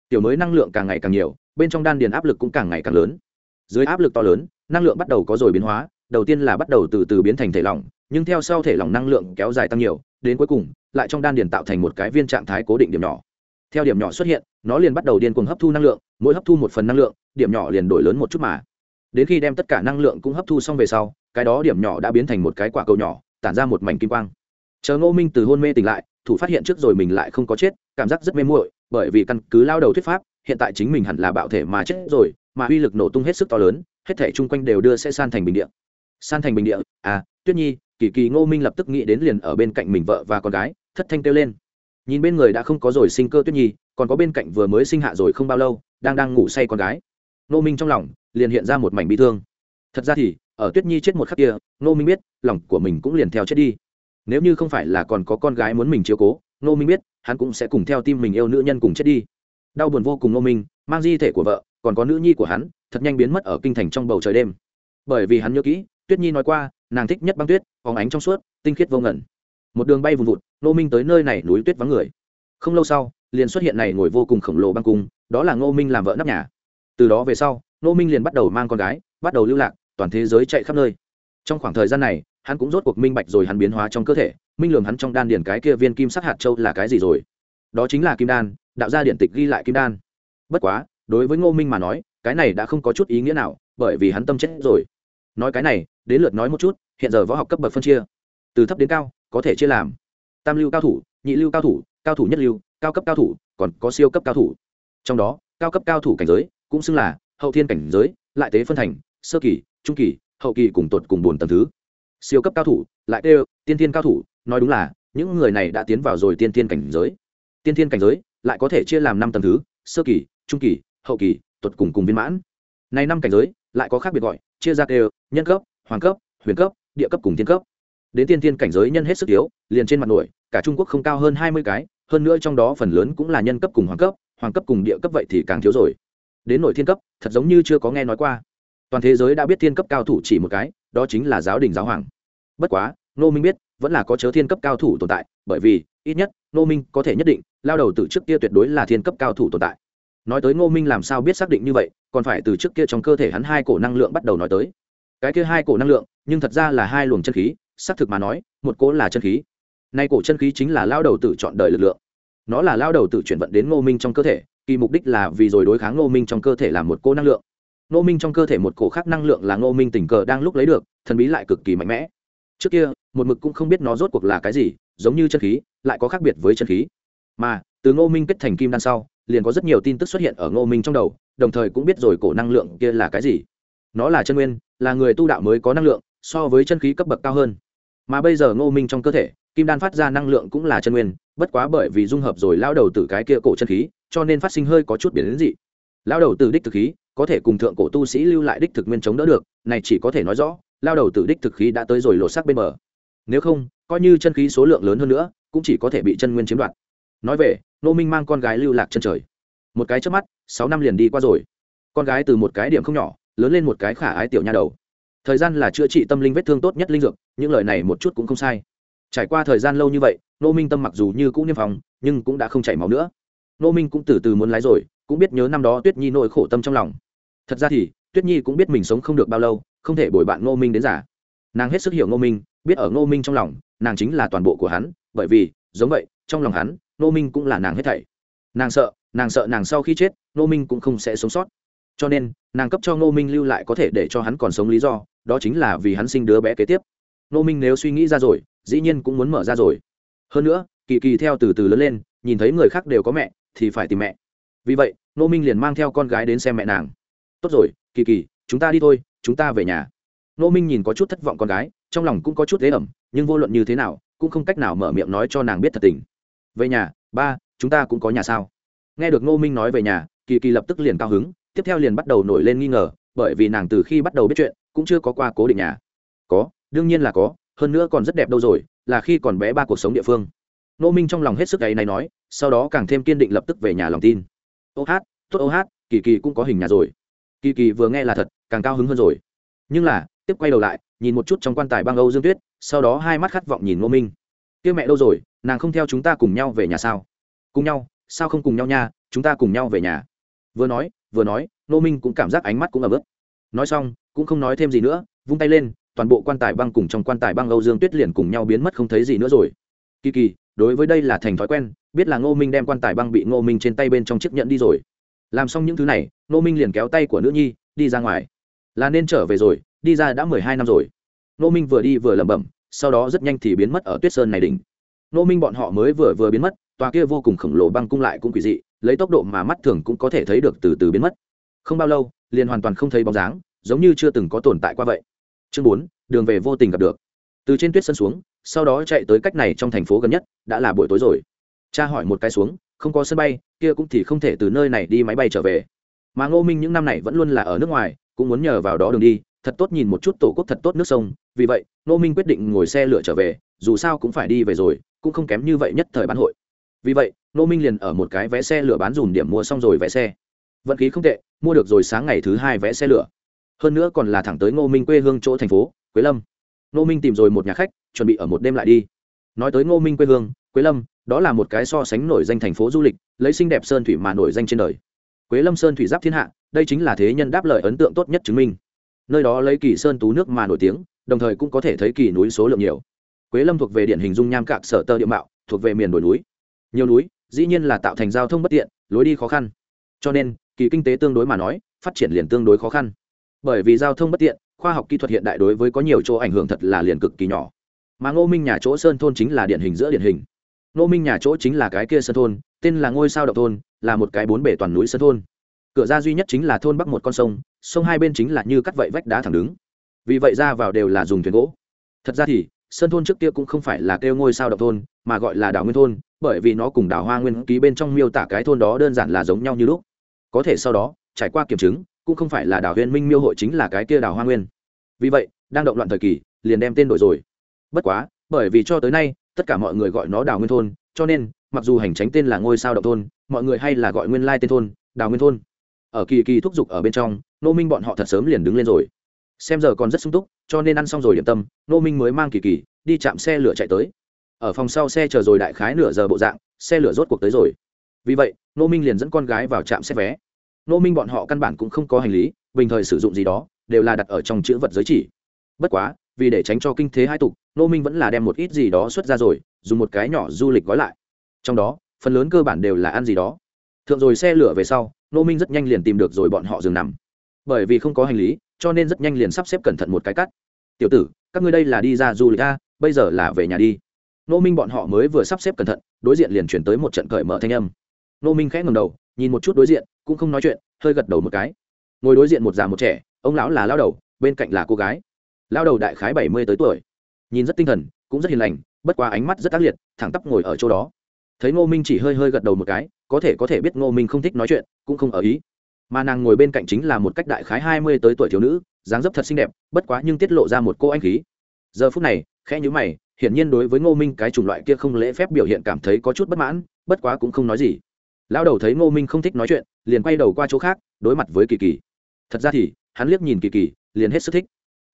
Tiểu mới năng lượng càng ngày càng nhiều, bên trong đan điền áp lực cũng càng ngày càng lớn. Dưới áp lực to lớn, năng lượng bắt đầu có rồi biến hóa, đầu tiên là bắt đầu từ từ biến thành thể lỏng, nhưng theo sau thể lỏng năng lượng kéo dài tăng nhiều, đến cuối cùng, lại trong đan điền tạo thành một cái viên trạng thái cố định điểm nhỏ. Theo điểm nhỏ xuất hiện, nó liền bắt đầu điên cuồng hấp thu năng lượng, mỗi hấp thu một phần năng lượng, điểm nhỏ liền đổi lớn một chút mà đến khi đem tất cả năng lượng cũng hấp thu xong về sau, cái đó điểm nhỏ đã biến thành một cái quả cầu nhỏ, tản ra một mảnh kim quang. Chờ ngô minh từ hôn mê tỉnh lại, thủ phát hiện trước rồi mình lại không có chết, cảm giác rất mê muội, bởi vì căn cứ lao đầu thuyết pháp, hiện tại chính mình hẳn là bạo thể mà chết rồi, mà uy lực nổ tung hết sức to lớn, hết thể chung quanh đều đưa sẽ san thành bình địa. San thành bình địa? À tuyết nhi, kỳ kỳ ngô minh lập tức nghĩ đến liền ở bên cạnh mình vợ và con gái, thất thanh kêu lên. Nhìn bên người đã không có rồi sinh cơ tuyết nhi, còn có bên cạnh vừa mới sinh hạ rồi không bao lâu, đang đang ngủ say con gái ngô minh trong lòng liền hiện ra một mảnh bi thương. Thật ra thì, ở tuyết nhi chết một khắc kia, ngô minh biết lòng của mình cũng liền theo chết đi. Nếu như không phải là còn có con gái muốn mình chiếu cố, ngô minh biết hắn cũng sẽ cùng theo tim mình yêu nữ nhân cùng chết đi. Đau buồn vô cùng ngô minh, mang di thể của vợ, còn có nữ nhi của hắn, thật nhanh biến mất ở kinh thành trong bầu trời đêm. Bởi vì hắn nhớ kỹ, tuyết nhi nói qua, nàng thích nhất băng tuyết, phóng ánh trong suốt, tinh khiết vô ngẩn một đường bay vùn vụt, ngô minh tới nơi này núi tuyết vắng người. Không lâu sau, liền xuất hiện này ngồi vô cùng khổng lồ băng cung, đó là ngô minh làm vợ nắp nhà từ đó về sau, ngô minh liền bắt đầu mang con gái, bắt đầu lưu lạc, toàn thế giới chạy khắp nơi. Trong khoảng thời gian này, hắn cũng rốt cuộc minh bạch rồi hắn biến hóa trong cơ thể, minh lường hắn trong đan điển cái kia viên kim sắc hạt châu là cái gì rồi. Đó chính là kim đan, đạo gia điện tịch ghi lại kim đan. Bất quá, đối với ngô minh mà nói, cái này đã không có chút ý nghĩa nào, bởi vì hắn tâm chết rồi. Nói cái này, đến lượt nói một chút, hiện giờ võ học cấp bậc phân chia. Từ thấp đến cao, có thể chia làm. Tam lưu cao thủ, nhị lưu cao thủ cao thủ nhất lưu, cao cấp cao thủ, còn có siêu cấp cao thủ. Trong đó, cao cấp cao thủ cảnh giới cũng xưng là hậu thiên cảnh giới, lại tế phân thành, sơ kỳ, trung kỳ, hậu kỳ cùng tột cùng bốn tầng thứ. Siêu cấp cao thủ, lại tê, tiên thiên cao thủ, nói đúng là, những người này đã tiến vào rồi tiên thiên cảnh giới. Tiên thiên cảnh giới, lại có thể chia làm năm tầng thứ, sơ kỳ, trung kỳ, hậu kỳ tuột cùng cùng viên mãn. Này năm cảnh giới, lại có khác biệt gọi, chia ra tê, nhân cấp, hoàng cấp, huyền cấp, địa cấp cùng thiên cấp. Đến tiên thiên cảnh giới nhân hết sức yếu, liền trên mặt nổi, cả trung quốc không cao hơn hai mươi cái, hơn nữa trong đó phần lớn cũng là nhân cấp cùng hoàng cấp hoàng cấp cùng địa cấp vậy thì càng thiếu rồi đến nội thiên cấp, thật giống như chưa có nghe nói qua. Toàn thế giới đã biết thiên cấp cao thủ chỉ một cái, đó chính là giáo đình giáo hoàng. Bất quá nô minh biết, vẫn là có chớ thiên cấp cao thủ tồn tại, bởi vì, ít nhất nô minh có thể nhất định, lao đầu từ trước kia tuyệt đối là thiên cấp cao thủ tồn tại. Nói tới ngô minh làm sao biết xác định như vậy, còn phải từ trước kia trong cơ thể hắn hai cổ năng lượng bắt đầu nói tới. Cái kia hai cổ năng lượng, nhưng thật ra là hai luồng chân khí, xác thực mà nói, một cỗ là chân khí. Nay cổ chân khí chính là lao đầu tử chọn đời lực lượng nó là lao đầu tự chuyển vận đến ngô minh trong cơ thể, kỳ mục đích là vì rồi đối kháng ngô minh trong cơ thể là một cô năng lượng. Ngô minh trong cơ thể một cổ khác năng lượng là ngô minh tình cờ đang lúc lấy được, thần bí lại cực kỳ mạnh mẽ. Trước kia, một mực cũng không biết nó rốt cuộc là cái gì, giống như chân khí, lại có khác biệt với chân khí. Mà, từ ngô minh kết thành kim đan sau, liền có rất nhiều tin tức xuất hiện ở ngô minh trong đầu, đồng thời cũng biết rồi cổ năng lượng kia là cái gì. Nó là chân nguyên, là người tu đạo mới có năng lượng, so với chân khí cấp bậc cao hơn. Mà bây giờ ngô minh trong cơ thể kim đan phát ra năng lượng cũng là chân nguyên, bất quá bởi vì dung hợp rồi lao đầu từ cái kia cổ chân khí, cho nên phát sinh hơi có chút biến đến dị. Lao đầu từ đích thực khí, có thể cùng thượng cổ tu sĩ lưu lại đích thực nguyên chống đỡ được, này chỉ có thể nói rõ lao đầu từ đích thực khí đã tới rồi lột xác bên bờ. Nếu không, coi như chân khí số lượng lớn hơn nữa, cũng chỉ có thể bị chân nguyên chiếm đoạt. Nói về, nô minh mang con gái lưu lạc chân trời. Một cái trước mắt, sáu năm liền đi qua rồi. Con gái từ một cái điểm không nhỏ, lớn lên một cái khả ái tiểu nha đầu. Thời gian là chữa trị tâm linh vết thương tốt nhất linh dược, những lời này một chút cũng không sai trải qua thời gian lâu như vậy nô minh tâm mặc dù như cũng niêm phòng nhưng cũng đã không chảy máu nữa. Nô minh cũng từ từ muốn lái rồi, cũng biết nhớ năm đó tuyết nhi nỗi khổ tâm trong lòng. Thật ra thì, tuyết nhi cũng biết mình sống không được bao lâu, không thể bồi bạn ngô minh đến giả nàng hết sức hiểu ngô minh, biết ở ngô minh trong lòng, nàng chính là toàn bộ của hắn, bởi vì, giống vậy, trong lòng hắn, ngô minh cũng là nàng hết thảy. Nàng sợ nàng sợ nàng sau khi chết, ngô minh cũng không sẽ sống sót. Cho nên, nàng cấp cho ngô minh lưu lại có thể để cho hắn còn sống lý do, đó chính là vì hắn sinh đứa bé kế tiếp. Ngô minh nếu suy nghĩ ra rồi dĩ nhiên cũng muốn mở ra rồi. Hơn nữa, kỳ kỳ theo từ từ lớn lên, nhìn thấy người khác đều có mẹ, thì phải tìm mẹ. Vì vậy nô minh liền mang theo con gái đến xem mẹ nàng. Tốt rồi, kỳ kỳ, chúng ta đi thôi, chúng ta về nhà. Nô minh nhìn có chút thất vọng con gái, trong lòng cũng có chút ế ẩm, nhưng vô luận như thế nào, cũng không cách nào mở miệng nói cho nàng biết thật tình. Về nhà, ba, chúng ta cũng có nhà sao? Nghe được nô minh nói về nhà, kỳ kỳ lập tức liền cao hứng, tiếp theo liền bắt đầu nổi lên nghi ngờ, bởi vì nàng từ khi bắt đầu biết chuyện, cũng chưa có qua cố định nhà. Có, đương nhiên là có hơn nữa còn rất đẹp đâu rồi, là khi còn bé ba cuộc sống địa phương. Nô minh trong lòng hết sức ấy này nói, sau đó càng thêm kiên định lập tức về nhà lòng tin. Ô hát, tốt ô hát, kỳ kỳ cũng có hình nhà rồi. Kỳ kỳ vừa nghe là thật, càng cao hứng hơn rồi. Nhưng là, tiếp quay đầu lại, nhìn một chút trong quan tài băng âu dương tuyết, sau đó hai mắt khát vọng nhìn ngô minh. Kia mẹ đâu rồi, nàng không theo chúng ta cùng nhau về nhà sao? Cùng nhau, sao không cùng nhau nha, chúng ta cùng nhau về nhà. Vừa nói vừa nói, ngô minh cũng cảm giác ánh mắt cũng ấm ức. Nói xong, cũng không nói thêm gì nữa, vung tay lên toàn bộ quan tài băng cùng trong quan tài băng âu dương tuyết liền cùng nhau biến mất không thấy gì nữa rồi. Kỳ kỳ, đối với đây là thành thói quen, biết là ngô minh đem quan tài băng bị ngô minh trên tay bên trong chiếc nhẫn đi rồi. Làm xong những thứ này, ngô minh liền kéo tay của nữ nhi, đi ra ngoài. Là nên trở về rồi, đi ra đã mười hai năm rồi. Ngô minh vừa đi vừa lẩm bẩm, sau đó rất nhanh thì biến mất ở tuyết sơn này đỉnh. Ngô minh bọn họ mới vừa vừa biến mất, tòa kia vô cùng khổng lồ băng cung lại cũng quỷ dị, lấy tốc độ mà mắt thường cũng có thể thấy được từ từ biến mất. Không bao lâu, liền hoàn toàn không thấy bóng dáng, giống như chưa từng có tồn tại qua vậy chương bốn, đường về vô tình gặp được. Từ trên tuyết sân xuống, sau đó chạy tới cách này trong thành phố gần nhất, đã là buổi tối rồi. Cha hỏi một cái xuống, không có sân bay, kia cũng thì không thể từ nơi này đi máy bay trở về. Mà ngô minh những năm này vẫn luôn là ở nước ngoài, cũng muốn nhờ vào đó đường đi, thật tốt nhìn một chút tổ quốc thật tốt nước sông. Vì vậy, ngô minh quyết định ngồi xe lửa trở về, dù sao cũng phải đi về rồi, cũng không kém như vậy nhất thời bán hội. Vì vậy, ngô minh liền ở một cái vé xe lửa bán dùm điểm mua xong rồi vé xe. Vận khí không tệ, mua được rồi sáng ngày thứ hai vé xe lửa hơn nữa còn là thẳng tới ngô minh quê hương chỗ thành phố, quế lâm. Ngô minh tìm rồi một nhà khách, chuẩn bị ở một đêm lại đi. Nói tới ngô minh quê hương, quế lâm, đó là một cái so sánh nổi danh thành phố du lịch, lấy xinh đẹp sơn thủy mà nổi danh trên đời. Quế lâm sơn thủy giáp thiên hạ, đây chính là thế nhân đáp lời ấn tượng tốt nhất chứng minh. Nơi đó lấy kỳ sơn tú nước mà nổi tiếng, đồng thời cũng có thể thấy kỳ núi số lượng nhiều. Quế lâm thuộc về điển hình dung nham cạc sở tơ địa mạo, thuộc về miền đồi núi. Nhiều núi, dĩ nhiên là tạo thành giao thông bất tiện, lối đi khó khăn. Cho nên, kỳ kinh tế tương đối mà nói, phát triển liền tương đối khó khăn bởi vì giao thông bất tiện, khoa học kỹ thuật hiện đại đối với có nhiều chỗ ảnh hưởng thật là liền cực kỳ nhỏ. Mà ngô minh nhà chỗ sơn thôn chính là điển hình giữa điển hình. Ngô minh nhà chỗ chính là cái kia sơn thôn, tên là ngôi sao động thôn, là một cái bốn bể toàn núi sơn thôn. Cửa ra duy nhất chính là thôn bắc một con sông sông hai bên chính là như cắt vậy vách đá thẳng đứng. Vì vậy ra vào đều là dùng thuyền gỗ. Thật ra thì, sơn thôn trước kia cũng không phải là kêu ngôi sao động thôn, mà gọi là đảo nguyên thôn, bởi vì nó cùng đảo hoa nguyên ký bên trong miêu tả cái thôn đó đơn giản là giống nhau như lúc. Có thể sau đó, trải qua kiểm chứng cũng không phải là đào huyền minh miêu hội chính là cái kia đào hoa nguyên. Vì vậy, đang động loạn thời kỳ, liền đem tên đổi rồi. Bất quá, bởi vì cho tới nay, tất cả mọi người gọi nó đào nguyên thôn, cho nên, mặc dù hành tránh tên là ngôi sao động thôn, mọi người hay là gọi nguyên lai tên thôn đào nguyên thôn. Ở kỳ kỳ thúc giục ở bên trong, nô minh bọn họ thật sớm liền đứng lên rồi. Xem giờ còn rất sung túc, cho nên ăn xong rồi điểm tâm, nô minh mới mang kỳ kỳ, đi chạm xe lửa chạy tới. Ở phòng sau xe chờ rồi đại khái nửa giờ bộ dạng, xe lửa rốt cuộc tới rồi. Vì vậy, nô minh liền dẫn con gái vào trạm xe vé nô minh bọn họ căn bản cũng không có hành lý, bình thời sử dụng gì đó, đều là đặt ở trong chữ vật giới chỉ. Bất quá, vì để tránh cho kinh thế hai tục nô minh vẫn là đem một ít gì đó xuất ra rồi, dùng một cái nhỏ du lịch gói lại. Trong đó, phần lớn cơ bản đều là ăn gì đó. Thượng rồi xe lửa về sau nô minh rất nhanh liền tìm được rồi bọn họ dừng nằm. Bởi vì không có hành lý, cho nên rất nhanh liền sắp xếp cẩn thận một cái cắt. Tiểu tử, các ngươi đây là đi ra du lịch a, bây giờ là về nhà đi. Nô minh bọn họ mới vừa sắp xếp cẩn thận, đối diện liền chuyển tới một trận cởi mở thanh âm. Nô minh khẽ ngầm đầu nhìn một chút đối diện, cũng không nói chuyện, hơi gật đầu một cái. Ngồi đối diện một già một trẻ, ông lão là lao đầu, bên cạnh là cô gái. Lao đầu đại khái bảy mươi tới tuổi. Nhìn rất tinh thần, cũng rất hiền lành, bất quá ánh mắt rất ác liệt, thẳng tắp ngồi ở chỗ đó. Thấy ngô minh chỉ hơi hơi gật đầu một cái, có thể có thể biết ngô minh không thích nói chuyện, cũng không ở ý. Mà nàng ngồi bên cạnh chính là một cách đại khái hai mươi tới tuổi thiếu nữ, dáng dấp thật xinh đẹp, bất quá nhưng tiết lộ ra một cô anh khí. Giờ phút này, khẽ nhữ mày, hiển nhiên đối với ngô minh cái chủng loại kia không lễ phép biểu hiện cảm thấy có chút bất mãn, bất quá cũng không nói gì lão đầu thấy ngô minh không thích nói chuyện, liền quay đầu qua chỗ khác, đối mặt với kỳ kỳ. Thật ra thì, hắn liếc nhìn kỳ kỳ, liền hết sức thích.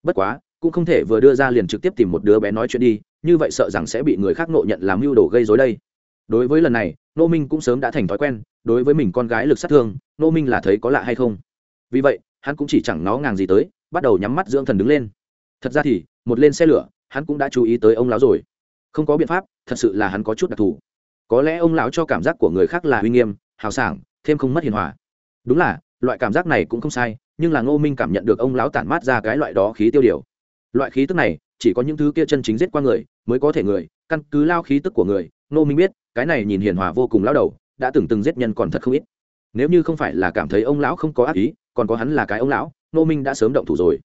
Bất quá, cũng không thể vừa đưa ra liền trực tiếp tìm một đứa bé nói chuyện đi, như vậy sợ rằng sẽ bị người khác nộ nhận làm mưu đồ gây dối đây. Đối với lần này nô minh cũng sớm đã thành thói quen, đối với mình con gái lực sát thương nô minh là thấy có lạ hay không? Vì vậy, hắn cũng chỉ chẳng nó ngàng gì tới, bắt đầu nhắm mắt dưỡng thần đứng lên. Thật ra thì, một lên xe lửa, hắn cũng đã chú ý tới ông lão rồi. Không có biện pháp, thật sự là hắn có chút đặc thù có lẽ ông lão cho cảm giác của người khác là uy nghiêm, hào sảng, thêm không mất hiền hòa. Đúng là, loại cảm giác này cũng không sai, nhưng là ngô minh cảm nhận được ông lão tản mát ra cái loại đó khí tiêu điều. Loại khí tức này, chỉ có những thứ kia chân chính giết qua người mới có thể người, căn cứ lao khí tức của người, ngô minh biết, cái này nhìn hiền hòa vô cùng lao đầu, đã từng từng giết nhân còn thật không ít. Nếu như không phải là cảm thấy ông lão không có ác ý, còn có hắn là cái ông lão, ngô minh đã sớm động thủ rồi.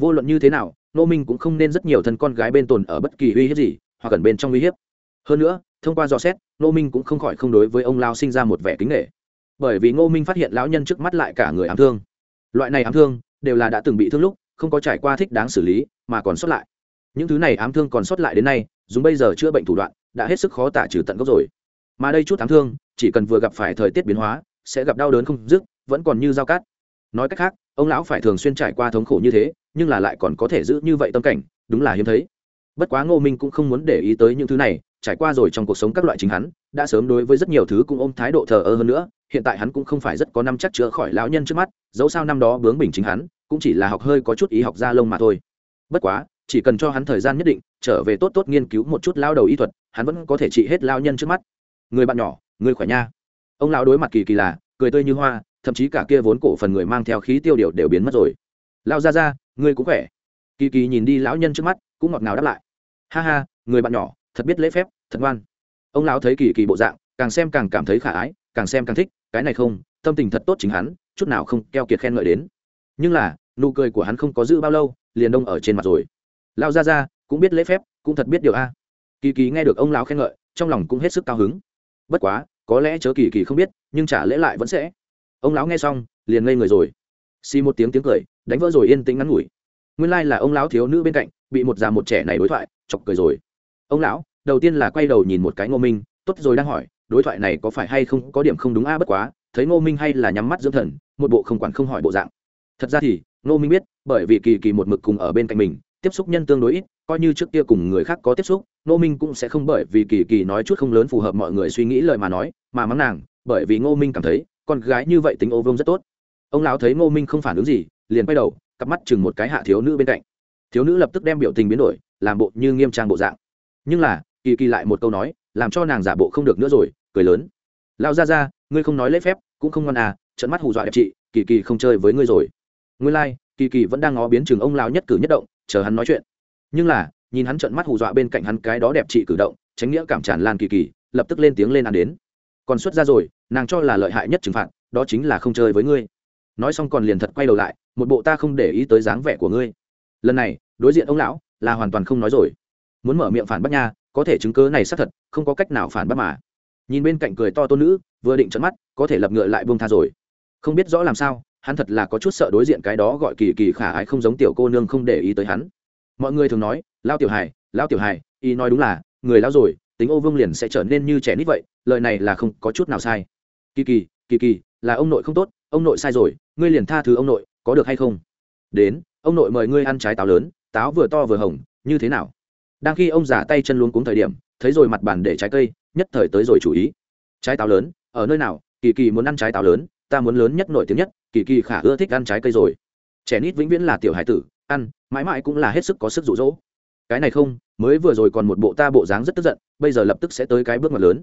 Vô luận như thế nào, ngô minh cũng không nên rất nhiều thân con gái bên tồn ở bất kỳ uy hiếp gì, hoặc gần bên trong uy hiếp. Hơn nữa, thông qua dò xét ngô minh cũng không khỏi không đối với ông lao sinh ra một vẻ kính nghệ bởi vì ngô minh phát hiện lão nhân trước mắt lại cả người ám thương. Loại này ám thương đều là đã từng bị thương lúc, không có trải qua thích đáng xử lý, mà còn sót lại. Những thứ này ám thương còn sót lại đến nay, dùng bây giờ chữa bệnh thủ đoạn, đã hết sức khó tả trừ tận gốc rồi. Mà đây chút ám thương, chỉ cần vừa gặp phải thời tiết biến hóa, sẽ gặp đau đớn không dứt, vẫn còn như dao cát nói cách khác, ông lão phải thường xuyên trải qua thống khổ như thế, nhưng là lại còn có thể giữ như vậy tâm cảnh, đúng là hiếm thấy. Bất quá ngô minh cũng không muốn để ý tới những thứ này trải qua rồi trong cuộc sống các loại chính hắn, đã sớm đối với rất nhiều thứ cũng ôm thái độ thờ ơ hơn nữa, hiện tại hắn cũng không phải rất có năm chắc chữa khỏi lão nhân trước mắt, dẫu sao năm đó bướng bình chính hắn, cũng chỉ là học hơi có chút ý học ra lông mà thôi. Bất quá, chỉ cần cho hắn thời gian nhất định, trở về tốt tốt nghiên cứu một chút lao đầu y thuật, hắn vẫn có thể trị hết lao nhân trước mắt. Người bạn nhỏ, người khỏe nha. Ông lão đối mặt kỳ kỳ là, cười tươi như hoa, thậm chí cả kia vốn cổ phần người mang theo khí tiêu điều đều biến mất rồi. Lao ra ra ngươi cũng khỏe. Kỳ kỳ nhìn đi lão nhân trước mắt, cũng ngọt ngào đáp lại. Ha ha, người bạn nhỏ thật biết lễ phép, thật ngoan. Ông lão thấy kỳ kỳ bộ dạng, càng xem càng cảm thấy khả ái, càng xem càng thích, cái này không, tâm tình thật tốt chính hắn, chút nào không keo kiệt khen ngợi đến. Nhưng là, nụ cười của hắn không có giữ bao lâu, liền đông ở trên mặt rồi. Lao ra ra cũng biết lễ phép, cũng thật biết điều a. Kỳ kỳ nghe được ông lão khen ngợi, trong lòng cũng hết sức cao hứng. Bất quá, có lẽ chớ kỳ kỳ không biết, nhưng trả lễ lại vẫn sẽ. Ông lão nghe xong, liền ngây người rồi. Xì một tiếng tiếng cười, đánh vỡ rồi yên tĩnh ngắn ngủi. Nguyên lai là ông lão thiếu nữ bên cạnh, bị một già một trẻ này đối thoại, chọc cười rồi. Ông lão đầu tiên là quay đầu nhìn một cái ngô minh, tốt rồi đang hỏi, đối thoại này có phải hay không, có điểm không đúng a, bất quá, thấy ngô minh hay là nhắm mắt dưỡng thần, một bộ không quản không hỏi bộ dạng. Thật ra thì, ngô minh biết, bởi vì kỳ kỳ một mực cùng ở bên cạnh mình, tiếp xúc nhân tương đối ít, coi như trước kia cùng người khác có tiếp xúc, ngô minh cũng sẽ không bởi vì kỳ kỳ nói chút không lớn phù hợp mọi người suy nghĩ lời mà nói, mà mắng nàng, bởi vì ngô minh cảm thấy, con gái như vậy tính ô vông rất tốt. Ông lão thấy ngô minh không phản ứng gì, liền quay đầu, cặp mắt chừng một cái hạ thiếu nữ bên cạnh. Thiếu nữ lập tức đem biểu tình biến đổi, làm bộ như nghiêm trang bộ dạng. Nhưng là kỳ kỳ lại một câu nói làm cho nàng giả bộ không được nữa rồi cười lớn. Lao ra ra ngươi không nói lễ phép cũng không ngon à trận mắt hù dọa đẹp chị kỳ kỳ không chơi với ngươi rồi. Ngươi lai、like, kỳ kỳ vẫn đang ngó biến chừng ông lao nhất cử nhất động chờ hắn nói chuyện. Nhưng là nhìn hắn trận mắt hù dọa bên cạnh hắn cái đó đẹp chị cử động tránh nghĩa cảm tràn lan kỳ kỳ lập tức lên tiếng lên ăn đến. Còn xuất ra rồi nàng cho là lợi hại nhất trừng phạt đó chính là không chơi với ngươi. Nói xong còn liền thật quay đầu lại một bộ ta không để ý tới dáng vẻ của ngươi. Lần này đối diện ông lão là hoàn toàn không nói rồi. Muốn mở miệng phản bác nha có thể chứng cớ này xác thật, không có cách nào phản bác mà. Nhìn bên cạnh cười to tôn nữ, vừa định trận mắt, có thể lập ngựa lại buông tha rồi. Không biết rõ làm sao, hắn thật là có chút sợ đối diện cái đó gọi kỳ kỳ khả ái không giống tiểu cô nương không để ý tới hắn. Mọi người thường nói lao tiểu hài lao tiểu hài, y nói đúng là, người lao rồi, tính ô vương liền sẽ trở nên như trẻ nít vậy, lời này là không có chút nào sai. Kỳ kỳ kỳ kỳ, là ông nội không tốt, ông nội sai rồi, ngươi liền tha thứ ông nội, có được hay không? Đến, ông nội mời ngươi ăn trái táo lớn, táo vừa to vừa hồng, như thế nào? Đang khi ông giả tay chân luống cuống thời điểm, thấy rồi mặt bàn để trái cây, nhất thời tới rồi chủ ý. Trái táo lớn, ở nơi nào, kỳ kỳ muốn ăn trái táo lớn, ta muốn lớn nhất nổi tiếng nhất, kỳ kỳ khả ưa thích ăn trái cây rồi. Trẻ nít vĩnh viễn là tiểu hải tử, ăn, mãi mãi cũng là hết sức có sức rụ rỗ cái này không, mới vừa rồi còn một bộ ta bộ dáng rất tức giận, bây giờ lập tức sẽ tới cái bước ngoặt lớn.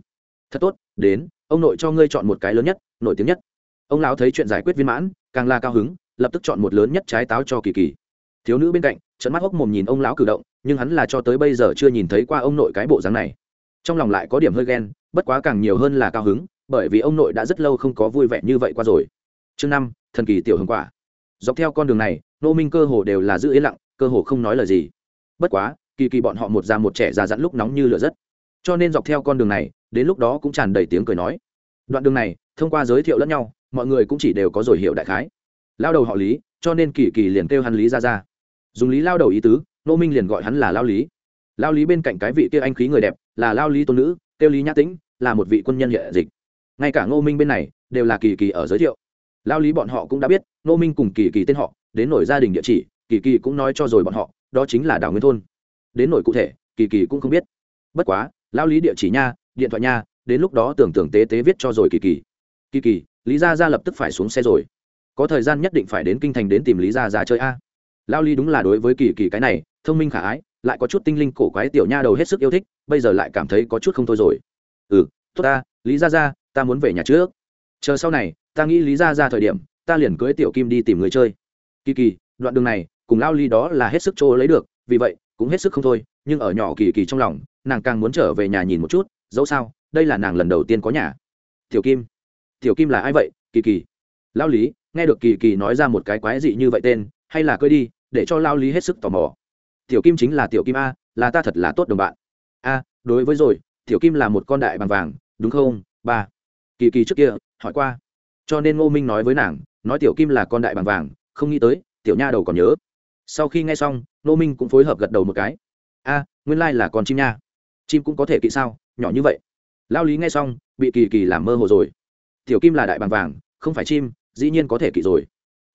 Thật tốt, đến, ông nội cho ngươi chọn một cái lớn nhất, nổi tiếng nhất. Ông lão thấy chuyện giải quyết viên mãn, càng là cao hứng, lập tức chọn một lớn nhất trái táo cho kỳ kỳ. Thiếu nữ bên cạnh trận mắt hốc mồm nhìn ông lão cử động nhưng hắn là cho tới bây giờ chưa nhìn thấy qua ông nội cái bộ dáng này. Trong lòng lại có điểm hơi ghen, bất quá càng nhiều hơn là cao hứng, bởi vì ông nội đã rất lâu không có vui vẻ như vậy qua rồi. Chương năm, thần kỳ tiểu hương quả. Dọc theo con đường này nô minh cơ hồ đều là giữ yên lặng, cơ hồ không nói lời gì. Bất quá, kỳ kỳ bọn họ một già một trẻ già dặn lúc nóng như lửa rất. Cho nên dọc theo con đường này, đến lúc đó cũng tràn đầy tiếng cười nói. Đoạn đường này, thông qua giới thiệu lẫn nhau, mọi người cũng chỉ đều có rồi hiểu đại khái. Lao đầu họ lý, cho nên kỳ kỳ liền kêu hắn lý ra ra dùng lý lao đầu ý tứ nô minh liền gọi hắn là lao lý. Lao lý bên cạnh cái vị kia anh khí người đẹp là lao lý tôn nữ, kêu lý nhã tĩnh, là một vị quân nhân hệ dịch. Ngay cả ngô minh bên này đều là kỳ kỳ ở giới thiệu. Lao lý bọn họ cũng đã biết, ngô minh cùng kỳ kỳ tên họ, đến nổi gia đình địa chỉ, kỳ kỳ cũng nói cho rồi bọn họ, đó chính là đảo nguyên thôn. Đến nổi cụ thể, kỳ kỳ cũng không biết. Bất quá, lao lý địa chỉ nha, điện thoại nha, đến lúc đó tưởng tưởng tế tế viết cho rồi kỳ kỳ. Kỳ kỳ, lý gia ra lập tức phải xuống xe rồi. Có thời gian nhất định phải đến kinh thành đến tìm lý gia ra chơi a. Lao lý đúng là đối với kỳ kỳ cái này thông minh khả ái, lại có chút tinh linh cổ quái tiểu nha đầu hết sức yêu thích, bây giờ lại cảm thấy có chút không thôi rồi. Ừ tốt ta, lý gia ra ta muốn về nhà trước. Chờ sau này, ta nghĩ lý gia ra thời điểm, ta liền cưới tiểu kim đi tìm người chơi. Kỳ kỳ, đoạn đường này, cùng lao ly đó là hết sức chỗ lấy được, vì vậy, cũng hết sức không thôi, nhưng ở nhỏ kỳ kỳ trong lòng, nàng càng muốn trở về nhà nhìn một chút, dẫu sao, đây là nàng lần đầu tiên có nhà. Tiểu kim tiểu kim là ai vậy, kỳ kỳ? Lao lý, nghe được kỳ kỳ nói ra một cái quái dị như vậy tên, hay là cơi đi, để cho lao lý hết sức tò mò tiểu kim chính là tiểu kim a, là ta thật là tốt đồng bạn. A, đối với rồi, tiểu kim là một con đại bằng vàng, đúng không? Ba. Kỳ kỳ trước kia, hỏi qua. Cho nên ngô minh nói với nàng, nói tiểu kim là con đại bằng vàng, không nghĩ tới, tiểu nha đầu còn nhớ. Sau khi nghe xong, ngô minh cũng phối hợp gật đầu một cái. A, nguyên lai là con chim nha. Chim cũng có thể kỵ sao, nhỏ như vậy. Lao lý nghe xong, bị kỳ kỳ làm mơ hồ rồi. Tiểu kim là đại bằng vàng, không phải chim, dĩ nhiên có thể kỵ rồi.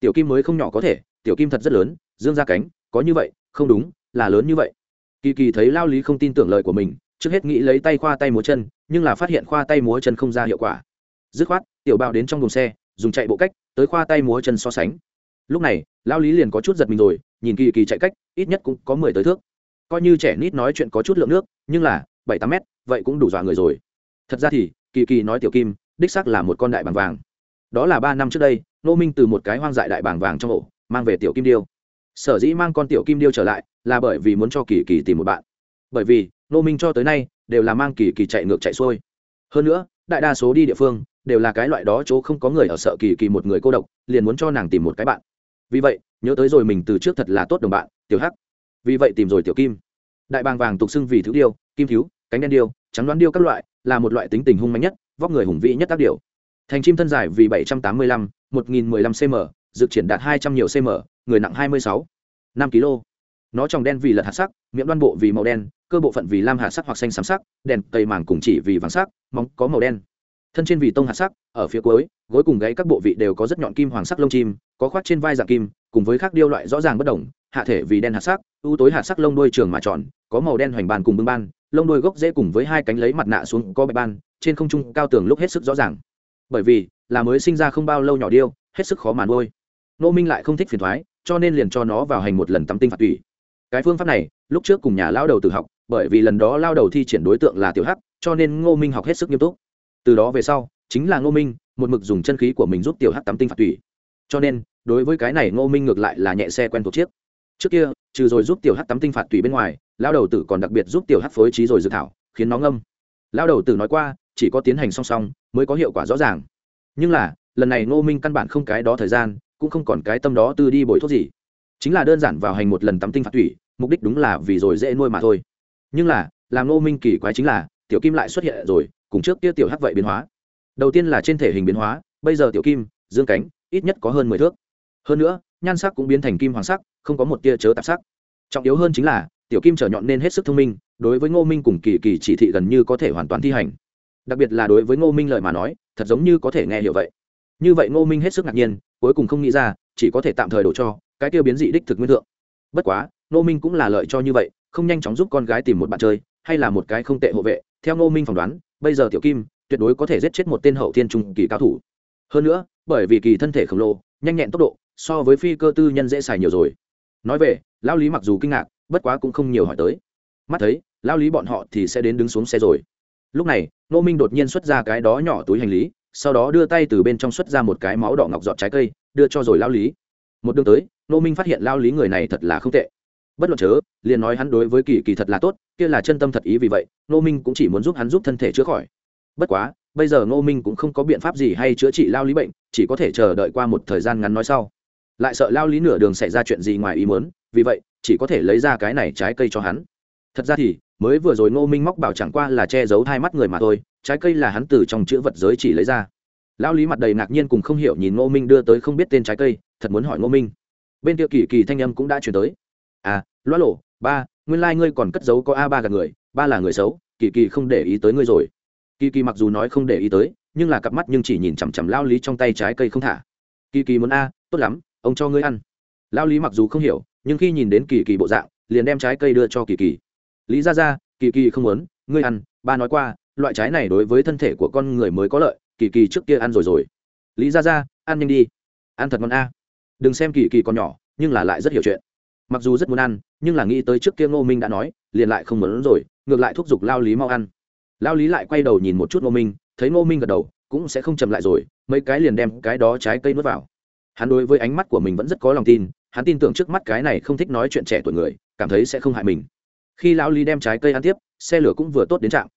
Tiểu kim mới không nhỏ có thể, tiểu kim thật rất lớn, dương ra cánh, có như vậy, không đúng là lớn như vậy. Kỳ kỳ thấy lao lý không tin tưởng lời của mình, trước hết nghĩ lấy tay khoa tay múa chân, nhưng là phát hiện khoa tay múa chân không ra hiệu quả. Dứt khoát, tiểu bao đến trong đồn xe, dùng chạy bộ cách, tới khoa tay múa chân so sánh. Lúc này, lao lý liền có chút giật mình rồi, nhìn kỳ kỳ chạy cách, ít nhất cũng có mười tới thước. Coi như trẻ nít nói chuyện có chút lượng nước, nhưng là, bảy tám mét, vậy cũng đủ dọa người rồi. Thật ra thì, kỳ kỳ nói tiểu kim, đích sắc là một con đại bàng vàng. Đó là ba năm trước đây nô minh từ một cái hoang dại đại bàng vàng trong ổ, mang về tiểu kim điêu sở dĩ mang con tiểu kim điêu trở lại là bởi vì muốn cho kỳ kỳ tìm một bạn. Bởi vì nô minh cho tới nay đều là mang kỳ kỳ chạy ngược chạy xuôi. Hơn nữa, đại đa số đi địa phương đều là cái loại đó chỗ không có người ở sợ kỳ kỳ một người cô độc, liền muốn cho nàng tìm một cái bạn. Vì vậy, nhớ tới rồi mình từ trước thật là tốt đồng bạn, tiểu hắc. Vì vậy tìm rồi tiểu kim. Đại bàng vàng tục xưng vì thứ điêu, kim thiếu, cánh đen điêu, trắng đoán điêu các loại là một loại tính tình hung mạnh nhất, vóc người hùng vĩ nhất tác điệu thành chim thân dài vì bảy trăm tám mươi lăm, một nghìn mười lăm cm dự triển đạt hai trăm nhiều cm người nặng hai mươi sáu, năm kg nó tròng đen vì lật hạt sắc, miệng đoan bộ vì màu đen, cơ bộ phận vì lam hạt sắc hoặc xanh xám sắc, đèn cây màng cùng chỉ vì vàng sắc, móng có màu đen. Thân trên vì tông hạt sắc, ở phía cuối, gối cùng gáy các bộ vị đều có rất nhọn kim hoàng sắc lông chim, có khoác trên vai dạng kim, cùng với khác điêu loại rõ ràng bất đồng, hạ thể vì đen hạt sắc, ưu tối hạt sắc lông đuôi trường mà tròn, có màu đen hoành bàn cùng bưng ban, lông đuôi gốc dễ cùng với hai cánh lấy mặt nạ xuống có bạch ban, trên không trung cao tường lúc hết sức rõ ràng. Bởi vì, là mới sinh ra không bao lâu nhỏ điêu, hết sức khó mà nuôi nô minh lại không thích phiền thoái, cho nên liền cho nó vào hành một lần tắm tinh phạt tùy cái phương pháp này, lúc trước cùng nhà lao đầu tự học, bởi vì lần đó lao đầu thi triển đối tượng là tiểu hắc, cho nên ngô minh học hết sức nghiêm túc. Từ đó về sau, chính là ngô minh, một mực dùng chân khí của mình giúp tiểu hắc tắm tinh phạt tùy cho nên, đối với cái này ngô minh ngược lại là nhẹ xe quen thuộc chiếc. Trước kia, trừ rồi giúp tiểu hắc tắm tinh phạt tùy bên ngoài, lao đầu tử còn đặc biệt giúp tiểu hắc phối trí rồi dự thảo, khiến nó ngâm. Lao đầu tử nói qua, chỉ có tiến hành song song mới có hiệu quả rõ ràng. Nhưng là, lần này ngô minh căn bản không cái đó thời gian cũng không còn cái tâm đó tư đi bồi thuốc gì. Chính là đơn giản vào hành một lần tắm tinh phạt thủy mục đích đúng là vì rồi dễ nuôi mà thôi. Nhưng là, làm ngô minh kỳ quái chính là, tiểu kim lại xuất hiện rồi, cùng trước kia tiểu hắc vậy biến hóa. Đầu tiên là trên thể hình biến hóa, bây giờ tiểu kim, dương cánh, ít nhất có hơn mười thước. Hơn nữa, nhan sắc cũng biến thành kim hoàng sắc, không có một tia chớ tạp sắc. Trọng yếu hơn chính là, tiểu kim trở nhọn nên hết sức thông minh, đối với ngô minh cùng kỳ kỳ chỉ thị gần như có thể hoàn toàn thi hành. Đặc biệt là đối với ngô minh lời mà nói, thật giống như có thể nghe hiểu vậy như vậy ngô minh hết sức ngạc nhiên, cuối cùng không nghĩ ra, chỉ có thể tạm thời đổ cho, cái tiêu biến dị đích thực nguyên thượng. Bất quá, ngô minh cũng là lợi cho như vậy, không nhanh chóng giúp con gái tìm một bạn chơi, hay là một cái không tệ hộ vệ. Theo ngô minh phỏng đoán, bây giờ tiểu kim tuyệt đối có thể giết chết một tên hậu thiên trung kỳ cao thủ. Hơn nữa, bởi vì kỳ thân thể khổng lồ, nhanh nhẹn tốc độ, so với phi cơ tư nhân dễ xài nhiều rồi. Nói về, lao lý mặc dù kinh ngạc, bất quá cũng không nhiều hỏi tới. Mắt thấy, lao lý bọn họ thì sẽ đến đứng xuống xe rồi. Lúc này nô minh đột nhiên xuất ra cái đó nhỏ túi hành lý sau đó đưa tay từ bên trong xuất ra một cái máu đỏ ngọc giọt trái cây, đưa cho rồi lao lý. Một đường tới nô minh phát hiện lao lý người này thật là không tệ. Bất luận chớ, liền nói hắn đối với kỳ kỳ thật là tốt, kia là chân tâm thật ý vì vậy nô minh cũng chỉ muốn giúp hắn giúp thân thể chữa khỏi. Bất quá, bây giờ nô minh cũng không có biện pháp gì hay chữa trị lao lý bệnh, chỉ có thể chờ đợi qua một thời gian ngắn nói sau. Lại sợ lao lý nửa đường xảy ra chuyện gì ngoài ý muốn, vì vậy, chỉ có thể lấy ra cái này trái cây cho hắn. Thật ra thì, mới vừa rồi ngô minh móc bảo chẳng qua là che giấu hai mắt người mà thôi trái cây là hắn từ trong chữ vật giới chỉ lấy ra. Lão lý mặt đầy ngạc nhiên cùng không hiểu nhìn ngô minh đưa tới không biết tên trái cây, thật muốn hỏi ngô minh. Bên kia kỳ kỳ thanh âm cũng đã chuyển tới. À loa lộ, ba, nguyên lai、like、ngươi còn cất giấu có a ba gạt người, ba là người xấu, kỳ kỳ không để ý tới ngươi rồi. Kỳ kỳ mặc dù nói không để ý tới, nhưng là cặp mắt nhưng chỉ nhìn chằm chằm lao lý trong tay trái cây không thả. Kỳ kỳ muốn a, tốt lắm, ông cho ngươi ăn. Lao lý mặc dù không hiểu, nhưng khi nhìn đến kỳ kỳ bộ dạng, liền đem trái cây đưa cho kỳ kỳ. Lý ra ra, kỳ kỳ không muốn, ngươi ăn, ba nói qua loại trái này đối với thân thể của con người mới có lợi, kỳ kỳ trước kia ăn rồi rồi. Lý ra ra ăn nhanh đi. Ăn thật ngon a. Đừng xem kỳ kỳ còn nhỏ, nhưng là lại rất hiểu chuyện. Mặc dù rất muốn ăn, nhưng là nghĩ tới trước kia ngô minh đã nói, liền lại không muốn rồi, ngược lại thúc giục lao lý mau ăn. Lao lý lại quay đầu nhìn một chút ngô minh, thấy ngô minh gật đầu, cũng sẽ không chậm lại rồi, mấy cái liền đem cái đó trái cây nuốt vào. Hắn đối với ánh mắt của mình vẫn rất có lòng tin, hắn tin tưởng trước mắt cái này không thích nói chuyện trẻ tuổi người, cảm thấy sẽ không hại mình. Khi lão lý đem trái cây ăn tiếp, xe lửa cũng vừa tốt đến trạm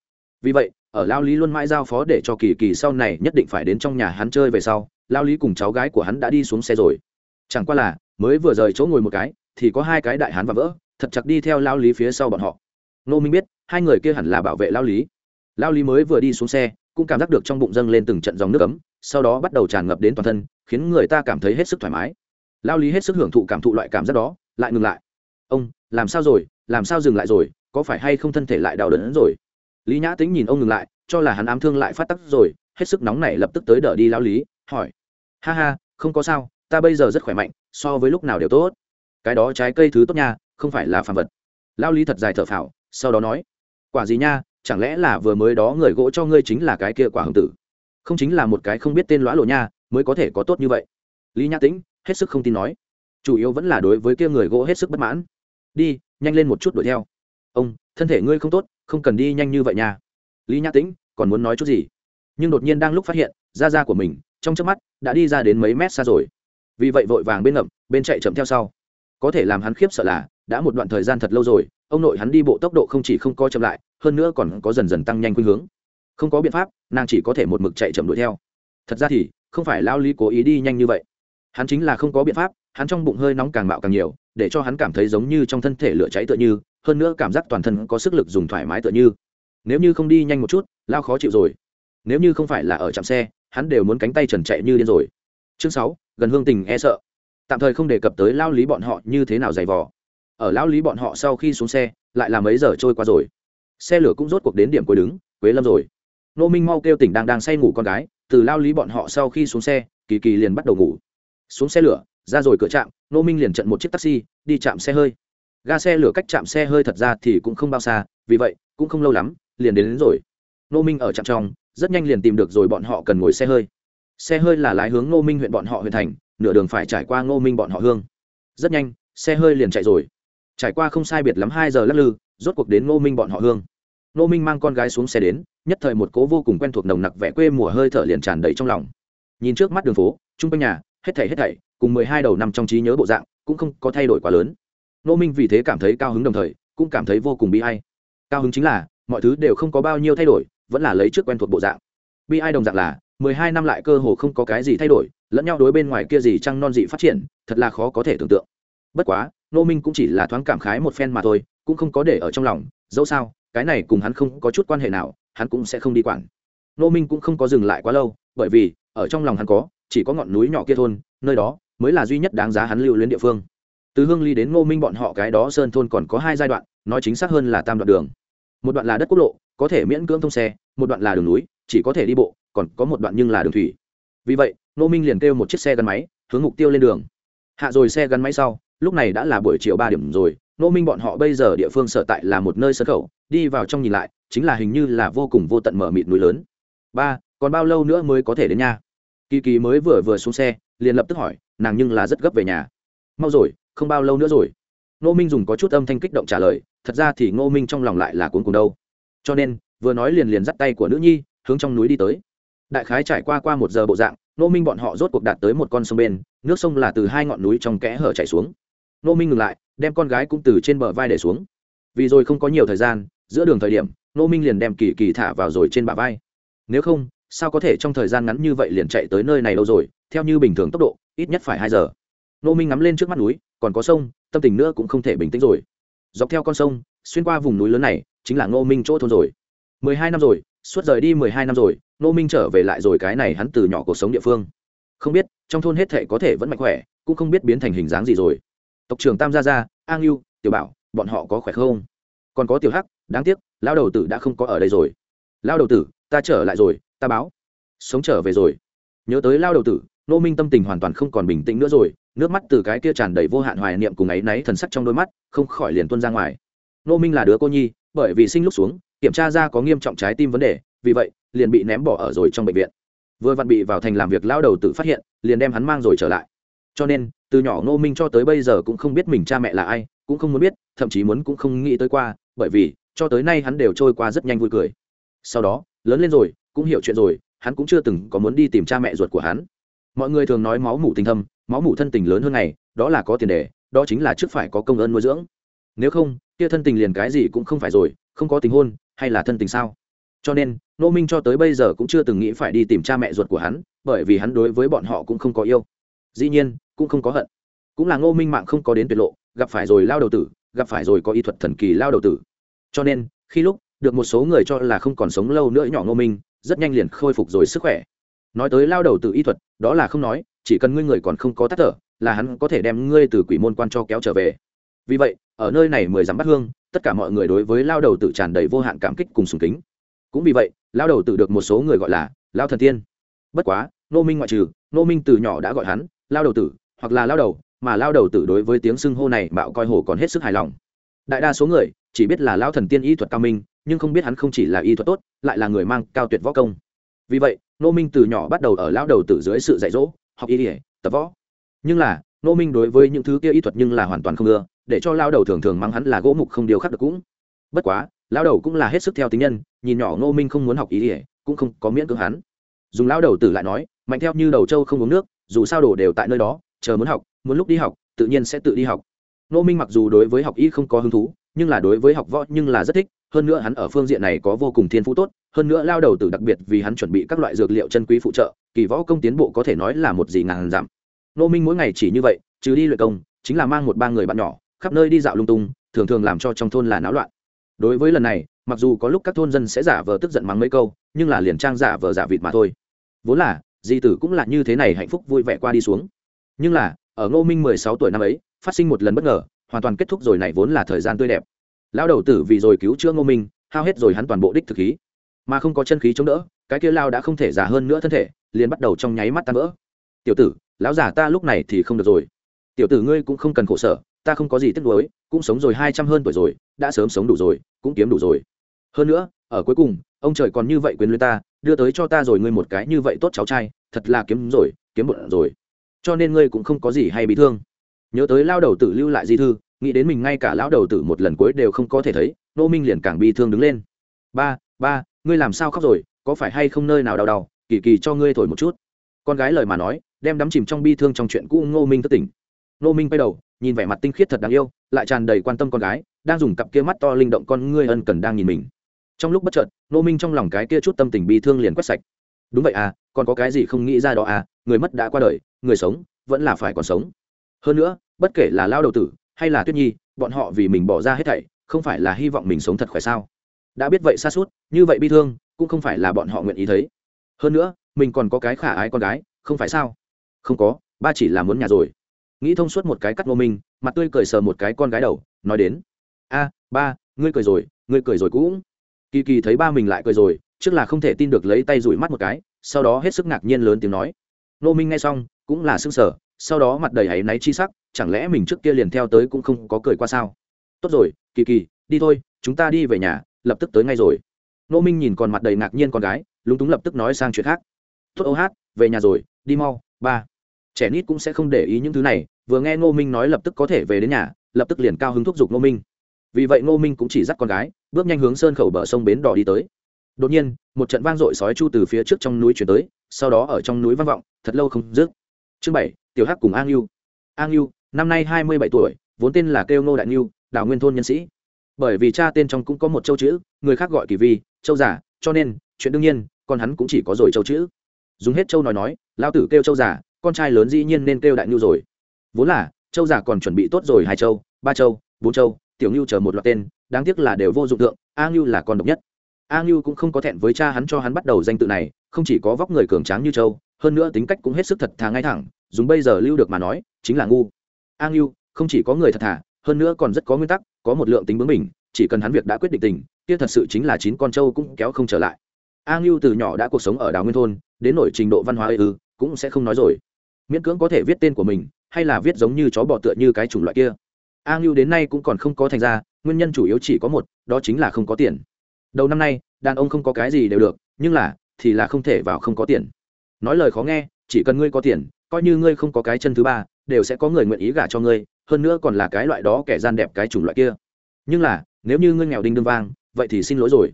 vì vậy, ở lao lý luôn mãi giao phó để cho kỳ kỳ sau này nhất định phải đến trong nhà hắn chơi về sau, lao lý cùng cháu gái của hắn đã đi xuống xe rồi. Chẳng qua là, mới vừa rời chỗ ngồi một cái, thì có hai cái đại hắn và vỡ, thật chặt đi theo lao lý phía sau bọn họ. Nô minh biết, hai người kia hẳn là bảo vệ lao lý. Lao lý mới vừa đi xuống xe, cũng cảm giác được trong bụng dâng lên từng trận dòng nước ấm, sau đó bắt đầu tràn ngập đến toàn thân, khiến người ta cảm thấy hết sức thoải mái. Lao lý hết sức hưởng thụ cảm thụ loại cảm giác đó, lại ngừng lại. Ông, làm sao rồi? Làm sao dừng lại rồi? Có phải hay không thân thể lại đau đớn rồi? Lý nhã tính nhìn ông ngừng lại, cho là hắn ám thương lại phát tắc rồi, hết sức nóng này lập tức tới đỡ đi lao lý, hỏi. Ha ha, không có sao, ta bây giờ rất khỏe mạnh, so với lúc nào đều tốt. Cái đó trái cây thứ tốt nha, không phải là phàm vật. Lao lý thật dài thở phào, sau đó nói. Quả gì nha, chẳng lẽ là vừa mới đó người gỗ cho ngươi chính là cái kia quả hồng tử? Không chính là một cái không biết tên lõa lộ nha, mới có thể có tốt như vậy. Lý nhã tĩnh, hết sức không tin nói. Chủ yếu vẫn là đối với kia người gỗ hết sức bất mãn. Đi, nhanh lên một chút đuổi theo. Ông, thân thể ngươi không tốt không cần đi nhanh như vậy nha. Lý nhã tĩnh, còn muốn nói chút gì? Nhưng đột nhiên đang lúc phát hiện da da của mình, trong trước mắt, đã đi ra đến mấy mét xa rồi. Vì vậy vội vàng bên ngậm, bên chạy chậm theo sau. Có thể làm hắn khiếp sợ là, đã một đoạn thời gian thật lâu rồi, ông nội hắn đi bộ tốc độ không chỉ không co chậm lại, hơn nữa còn có dần dần tăng nhanh khuynh hướng. Không có biện pháp, nàng chỉ có thể một mực chạy chậm đuổi theo. Thật ra thì, không phải lao lý cố ý đi nhanh như vậy. Hắn chính là không có biện pháp, hắn trong bụng hơi nóng càng mạo càng nhiều, để cho hắn cảm thấy giống như trong thân thể lửa cháy tựa như hơn nữa cảm giác toàn thân có sức lực dùng thoải mái tựa như. Nếu như không đi nhanh một chút, lao khó chịu rồi. Nếu như không phải là ở trạm xe, hắn đều muốn cánh tay trần chạy như điên rồi. Chương sáu, gần hương tình e sợ. Tạm thời không đề cập tới lao lý bọn họ như thế nào dày vò. Ở lao lý bọn họ sau khi xuống xe, lại là mấy giờ trôi qua rồi. Xe lửa cũng rốt cuộc đến điểm cuối đứng, quế lâm rồi. Nô minh mau kêu tỉnh đang đang say ngủ con gái, từ lao lý bọn họ sau khi xuống xe, kỳ kỳ liền bắt đầu ngủ. Xuống xe lửa, ra rồi cửa trạm, nô minh liền trận một chiếc taxi, đi chạm xe hơi ga xe lửa cách chạm xe hơi thật ra thì cũng không bao xa vì vậy cũng không lâu lắm liền đến, đến rồi. Nô minh ở trạm trong rất nhanh liền tìm được rồi bọn họ cần ngồi xe hơi. Xe hơi là lái hướng nô minh huyện bọn họ huyện thành nửa đường phải trải qua nô minh bọn họ hương. Rất nhanh xe hơi liền chạy rồi. Trải qua không sai biệt lắm hai giờ lắc lư rốt cuộc đến nô minh bọn họ hương. Nô minh mang con gái xuống xe đến nhất thời một cố vô cùng quen thuộc nồng nặc vẻ quê mùa hơi thở liền tràn đầy trong lòng. Nhìn trước mắt đường phố chung quanh nhà hết thảy hết thảy cùng mười hai đầu năm trong trí nhớ bộ dạng cũng không có thay đổi quá lớn nô minh vì thế cảm thấy cao hứng đồng thời, cũng cảm thấy vô cùng bi hay cao hứng chính là, mọi thứ đều không có bao nhiêu thay đổi, vẫn là lấy trước quen thuộc bộ dạng. Bi ai đồng dạng là, mười hai năm lại cơ hồ không có cái gì thay đổi, lẫn nhau đối bên ngoài kia gì trăng non dị phát triển, thật là khó có thể tưởng tượng. Bất quá nô minh cũng chỉ là thoáng cảm khái một phen mà thôi, cũng không có để ở trong lòng, dẫu sao, cái này cùng hắn không có chút quan hệ nào, hắn cũng sẽ không đi quản. Nô minh cũng không có dừng lại quá lâu, bởi vì, ở trong lòng hắn có, chỉ có ngọn núi nhỏ kia thôn, nơi đó mới là duy nhất đáng giá hắn lưu luyến địa phương từ hương ly đến ngô minh bọn họ cái đó sơn thôn còn có hai giai đoạn, nói chính xác hơn là tam đoạn đường. Một đoạn là đất quốc lộ, có thể miễn cưỡng thông xe, một đoạn là đường núi, chỉ có thể đi bộ, còn có một đoạn nhưng là đường thủy. Vì vậy, ngô minh liền kêu một chiếc xe gắn máy, hướng mục tiêu lên đường. Hạ rồi xe gắn máy sau, lúc này đã là buổi chiều ba điểm rồi, ngô minh bọn họ bây giờ địa phương sở tại là một nơi sân khẩu, đi vào trong nhìn lại, chính là hình như là vô cùng vô tận mở mịt núi lớn. Ba, còn bao lâu nữa mới có thể đến nhà? Kỳ kỳ mới vừa vừa xuống xe, liền lập tức hỏi, nàng nhưng là rất gấp về nhà. Mau rồi không bao lâu nữa rồi. Ngô minh dùng có chút âm thanh kích động trả lời, thật ra thì ngô minh trong lòng lại là cuốn cùng đâu. Cho nên, vừa nói liền liền dắt tay của nữ nhi, hướng trong núi đi tới. Đại khái trải qua qua một giờ bộ dạng, ngô minh bọn họ rốt cuộc đạt tới một con sông bên, nước sông là từ hai ngọn núi trong kẽ hở chảy xuống. Ngô minh ngừng lại, đem con gái cũng từ trên bờ vai để xuống. Vì rồi không có nhiều thời gian, giữa đường thời điểm, ngô minh liền đem kỳ kỳ thả vào rồi trên bả vai. Nếu không, sao có thể trong thời gian ngắn như vậy liền chạy tới nơi này lâu rồi, theo như bình thường tốc độ, ít nhất phải hai giờ. Ngô minh ngắm lên trước mắt núi còn có sông, tâm tình nữa cũng không thể bình tĩnh rồi. Dọc theo con sông, xuyên qua vùng núi lớn này, chính là ngô minh chỗ thôn rồi. Mười hai năm rồi, suốt rời đi mười hai năm rồi, ngô minh trở về lại rồi cái này hắn từ nhỏ cuộc sống địa phương. Không biết, trong thôn hết thệ có thể vẫn mạnh khỏe, cũng không biết biến thành hình dáng gì rồi. Tộc trưởng tam gia gia, an yêu tiểu bảo, bọn họ có khỏe không? Còn có tiểu hắc, đáng tiếc lao đầu tử đã không có ở đây rồi. Lao đầu tử, ta trở lại rồi, ta báo. Sống trở về rồi. Nhớ tới lao đầu tử nô minh tâm tình hoàn toàn không còn bình tĩnh nữa rồi, nước mắt từ cái kia tràn đầy vô hạn hoài niệm cùng ấy náy thần sắc trong đôi mắt, không khỏi liền tuôn ra ngoài. Nô minh là đứa cô nhi, bởi vì sinh lúc xuống, kiểm tra ra có nghiêm trọng trái tim vấn đề, vì vậy, liền bị ném bỏ ở rồi trong bệnh viện. Vừa vặn bị vào thành làm việc lao đầu tự phát hiện, liền đem hắn mang rồi trở lại. Cho nên, từ nhỏ nô minh cho tới bây giờ cũng không biết mình cha mẹ là ai, cũng không muốn biết, thậm chí muốn cũng không nghĩ tới qua, bởi vì, cho tới nay hắn đều trôi qua rất nhanh vui cười. Sau đó, lớn lên rồi, cũng hiểu chuyện rồi, hắn cũng chưa từng có muốn đi tìm cha mẹ ruột của hắn mọi người thường nói máu mủ tình thâm, máu mủ thân tình lớn hơn này đó là có tiền đề, đó chính là trước phải có công ơn nuôi dưỡng. Nếu không, kia thân tình liền cái gì cũng không phải rồi, không có tình hôn, hay là thân tình sao? Cho nên nô minh cho tới bây giờ cũng chưa từng nghĩ phải đi tìm cha mẹ ruột của hắn, bởi vì hắn đối với bọn họ cũng không có yêu. Dĩ nhiên, cũng không có hận. Cũng là ngô minh mạng không có đến tuyệt lộ, gặp phải rồi lao đầu tử, gặp phải rồi có y thuật thần kỳ lao đầu tử. Cho nên, khi lúc được một số người cho là không còn sống lâu nữa nhỏ ngô minh, rất nhanh liền khôi phục rồi sức khỏe nói tới lao đầu từ y thuật, đó là không nói, chỉ cần ngươi người còn không có tắt thở, là hắn có thể đem ngươi từ quỷ môn quan cho kéo trở về. Vì vậy, ở nơi này mười dặm bắt hương, tất cả mọi người đối với lao đầu tự tràn đầy vô hạn cảm kích cùng sùng kính. Cũng vì vậy, lao đầu tự được một số người gọi là lao thần tiên. Bất quá, nô minh ngoại trừ, nô minh từ nhỏ đã gọi hắn lao đầu tử, hoặc là lao đầu, mà lao đầu tử đối với tiếng xưng hô này bạo coi hồ còn hết sức hài lòng. Đại đa số người chỉ biết là lao thần tiên y thuật cao minh, nhưng không biết hắn không chỉ là y thuật tốt, lại là người mang cao tuyệt võ công vì vậy nô minh từ nhỏ bắt đầu ở lao đầu tử dưới sự dạy dỗ, học y ỉa tập võ. Nhưng là nô minh đối với những thứ kia y thuật nhưng là hoàn toàn không ưa, để cho lao đầu thường thường mắng hắn là gỗ mục không điều khắc được cũng. Bất quá lao đầu cũng là hết sức theo tính nhân, nhìn nhỏ nô minh không muốn học y ỉa cũng không có miễn cưỡng hắn. Dùng lao đầu tử lại nói, mạnh theo như đầu trâu không uống nước, dù sao đổ đều tại nơi đó, chờ muốn học, muốn lúc đi học, tự nhiên sẽ tự đi học. Nô minh mặc dù đối với học y không có hứng thú, nhưng là đối với học võ nhưng là rất thích hơn nữa hắn ở phương diện này có vô cùng thiên phú tốt, hơn nữa lao đầu tử đặc biệt vì hắn chuẩn bị các loại dược liệu chân quý phụ trợ, kỳ võ công tiến bộ có thể nói là một gì ngàn giảm. Nô minh mỗi ngày chỉ như vậy, trừ đi luyện công, chính là mang một ba người bạn nhỏ, khắp nơi đi dạo lung tung, thường thường làm cho trong thôn là náo loạn. Đối với lần này, mặc dù có lúc các thôn dân sẽ giả vờ tức giận mắng mấy câu, nhưng là liền trang giả vờ giả vịt mà thôi. Vốn là, di tử cũng là như thế này hạnh phúc vui vẻ qua đi xuống. Nhưng là, ở ngô minh mười sáu tuổi năm ấy, phát sinh một lần bất ngờ, hoàn toàn kết thúc rồi này vốn là thời gian tươi đẹp lao đầu tử vì rồi cứu chữa ngô minh, hao hết rồi hắn toàn bộ đích thực khí. Mà không có chân khí chống đỡ, cái kia lao đã không thể giả hơn nữa thân thể, liền bắt đầu trong nháy mắt tan vỡ. Tiểu tử, lão giả ta lúc này thì không được rồi. Tiểu tử ngươi cũng không cần khổ sở, ta không có gì tiếc nuối, cũng sống rồi hai trăm hơn tuổi rồi, đã sớm sống đủ rồi, cũng kiếm đủ rồi. Hơn nữa, ở cuối cùng, ông trời còn như vậy quyền luyến ta, đưa tới cho ta rồi ngươi một cái như vậy tốt cháu trai, thật là kiếm rồi, kiếm bụng rồi. Cho nên ngươi cũng không có gì hay bị thương. Nhớ tới lao đầu tử lưu lại di thư nghĩ đến mình ngay cả lão đầu tử một lần cuối đều không có thể thấy nô minh liền càng bi thương đứng lên. Ba ba, ngươi làm sao khóc rồi? Có phải hay không nơi nào đau đau? Kỳ kỳ cho ngươi thổi một chút. Con gái lời mà nói, đem đắm chìm trong bi thương trong chuyện cũ ngô minh thất tỉnh. Ngô minh quay đầu, nhìn vẻ mặt tinh khiết thật đáng yêu, lại tràn đầy quan tâm con gái, đang dùng cặp kia mắt to linh động con ngươi ân cần đang nhìn mình. Trong lúc bất chợt, ngô minh trong lòng cái kia chút tâm tình bi thương liền quét sạch. Đúng vậy à còn có cái gì không nghĩ ra đó à người mất đã qua đời, người sống, vẫn là phải còn sống. Hơn nữa, bất kể là lao đầu tử hay là tuyết nhi, bọn họ vì mình bỏ ra hết thảy, không phải là hy vọng mình sống thật khỏe sao? Đã biết vậy xa suốt, như vậy bi thương, cũng không phải là bọn họ nguyện ý thấy. Hơn nữa, mình còn có cái khả ái con gái, không phải sao? Không có, ba chỉ là muốn nhà rồi. Nghĩ thông suốt một cái cắt ngô minh mặt tươi cười sờ một cái con gái đầu, nói đến, a, ba, ngươi cười rồi, ngươi cười rồi cũng. Kỳ kỳ thấy ba mình lại cười rồi, trước là không thể tin được lấy tay rủi mắt một cái, sau đó hết sức ngạc nhiên lớn tiếng nói. Ngô minh nghe xong, cũng là s ư sở sau đó mặt đầy áy náy chi sắc chẳng lẽ mình trước kia liền theo tới cũng không có cười qua sao? Tốt rồi, kỳ kỳ, đi thôi, chúng ta đi về nhà, lập tức tới ngay rồi. Nô minh nhìn còn mặt đầy ngạc nhiên con gái, lúng túng lập tức nói sang chuyện khác. Tốt ô hát, về nhà rồi, đi mau, ba. Trẻ nít cũng sẽ không để ý những thứ này, vừa nghe ngô minh nói lập tức có thể về đến nhà, lập tức liền cao hứng thúc giục ngô minh. Vì vậy ngô minh cũng chỉ dắt con gái, bước nhanh hướng sơn khẩu bờ sông bến đỏ đi tới. Đột nhiên, một trận vang dội sói chu từ phía trước trong núi chuyển tới, sau đó ở trong núi vang vọng, thật lâu không dứt. Chương bảy, tiểu hắc cùng an yêu an yêu năm nay hai mươi bảy tuổi vốn tên là kêu ngô đại Niu, đào nguyên thôn nhân sĩ. Bởi vì cha tên trong cũng có một châu chữ người khác gọi kỳ vi châu giả cho nên chuyện đương nhiên con hắn cũng chỉ có rồi châu chữ. Dùng hết châu nói nói lao tử kêu châu giả con trai lớn dĩ nhiên nên kêu đại Niu rồi. Vốn là châu giả còn chuẩn bị tốt rồi hai châu ba châu bốn châu tiểu ngưu chờ một loạt tên đáng tiếc là đều vô dụng tượng a ngưu là con độc nhất. A ngưu cũng không có thẹn với cha hắn cho hắn bắt đầu danh tự này không chỉ có vóc người cường tráng như châu hơn nữa tính cách cũng hết sức thật thà ngay thẳng dùng bây giờ lưu được mà nói chính là ngu a ngưu không chỉ có người thật thà, hơn nữa còn rất có nguyên tắc, có một lượng tính bướng mình chỉ cần hắn việc đã quyết định tình, kia thật sự chính là chín con trâu cũng kéo không trở lại. A ngưu từ nhỏ đã cuộc sống ở đảo nguyên thôn, đến nổi trình độ văn hóa ư, cũng sẽ không nói rồi. Miễn cưỡng có thể viết tên của mình, hay là viết giống như chó bọ tựa như cái chủng loại kia. A ngưu đến nay cũng còn không có thành ra, nguyên nhân chủ yếu chỉ có một, đó chính là không có tiền. Đầu năm nay, đàn ông không có cái gì đều được, nhưng là, thì là không thể vào không có tiền. Nói lời khó nghe, chỉ cần ngươi có tiền, coi như ngươi không có cái chân thứ ba đều sẽ có người nguyện ý gả cho ngươi, hơn nữa còn là cái loại đó kẻ gian đẹp cái chủng loại kia. Nhưng là, nếu như ngươi nghèo đinh đương vang, vậy thì xin lỗi rồi.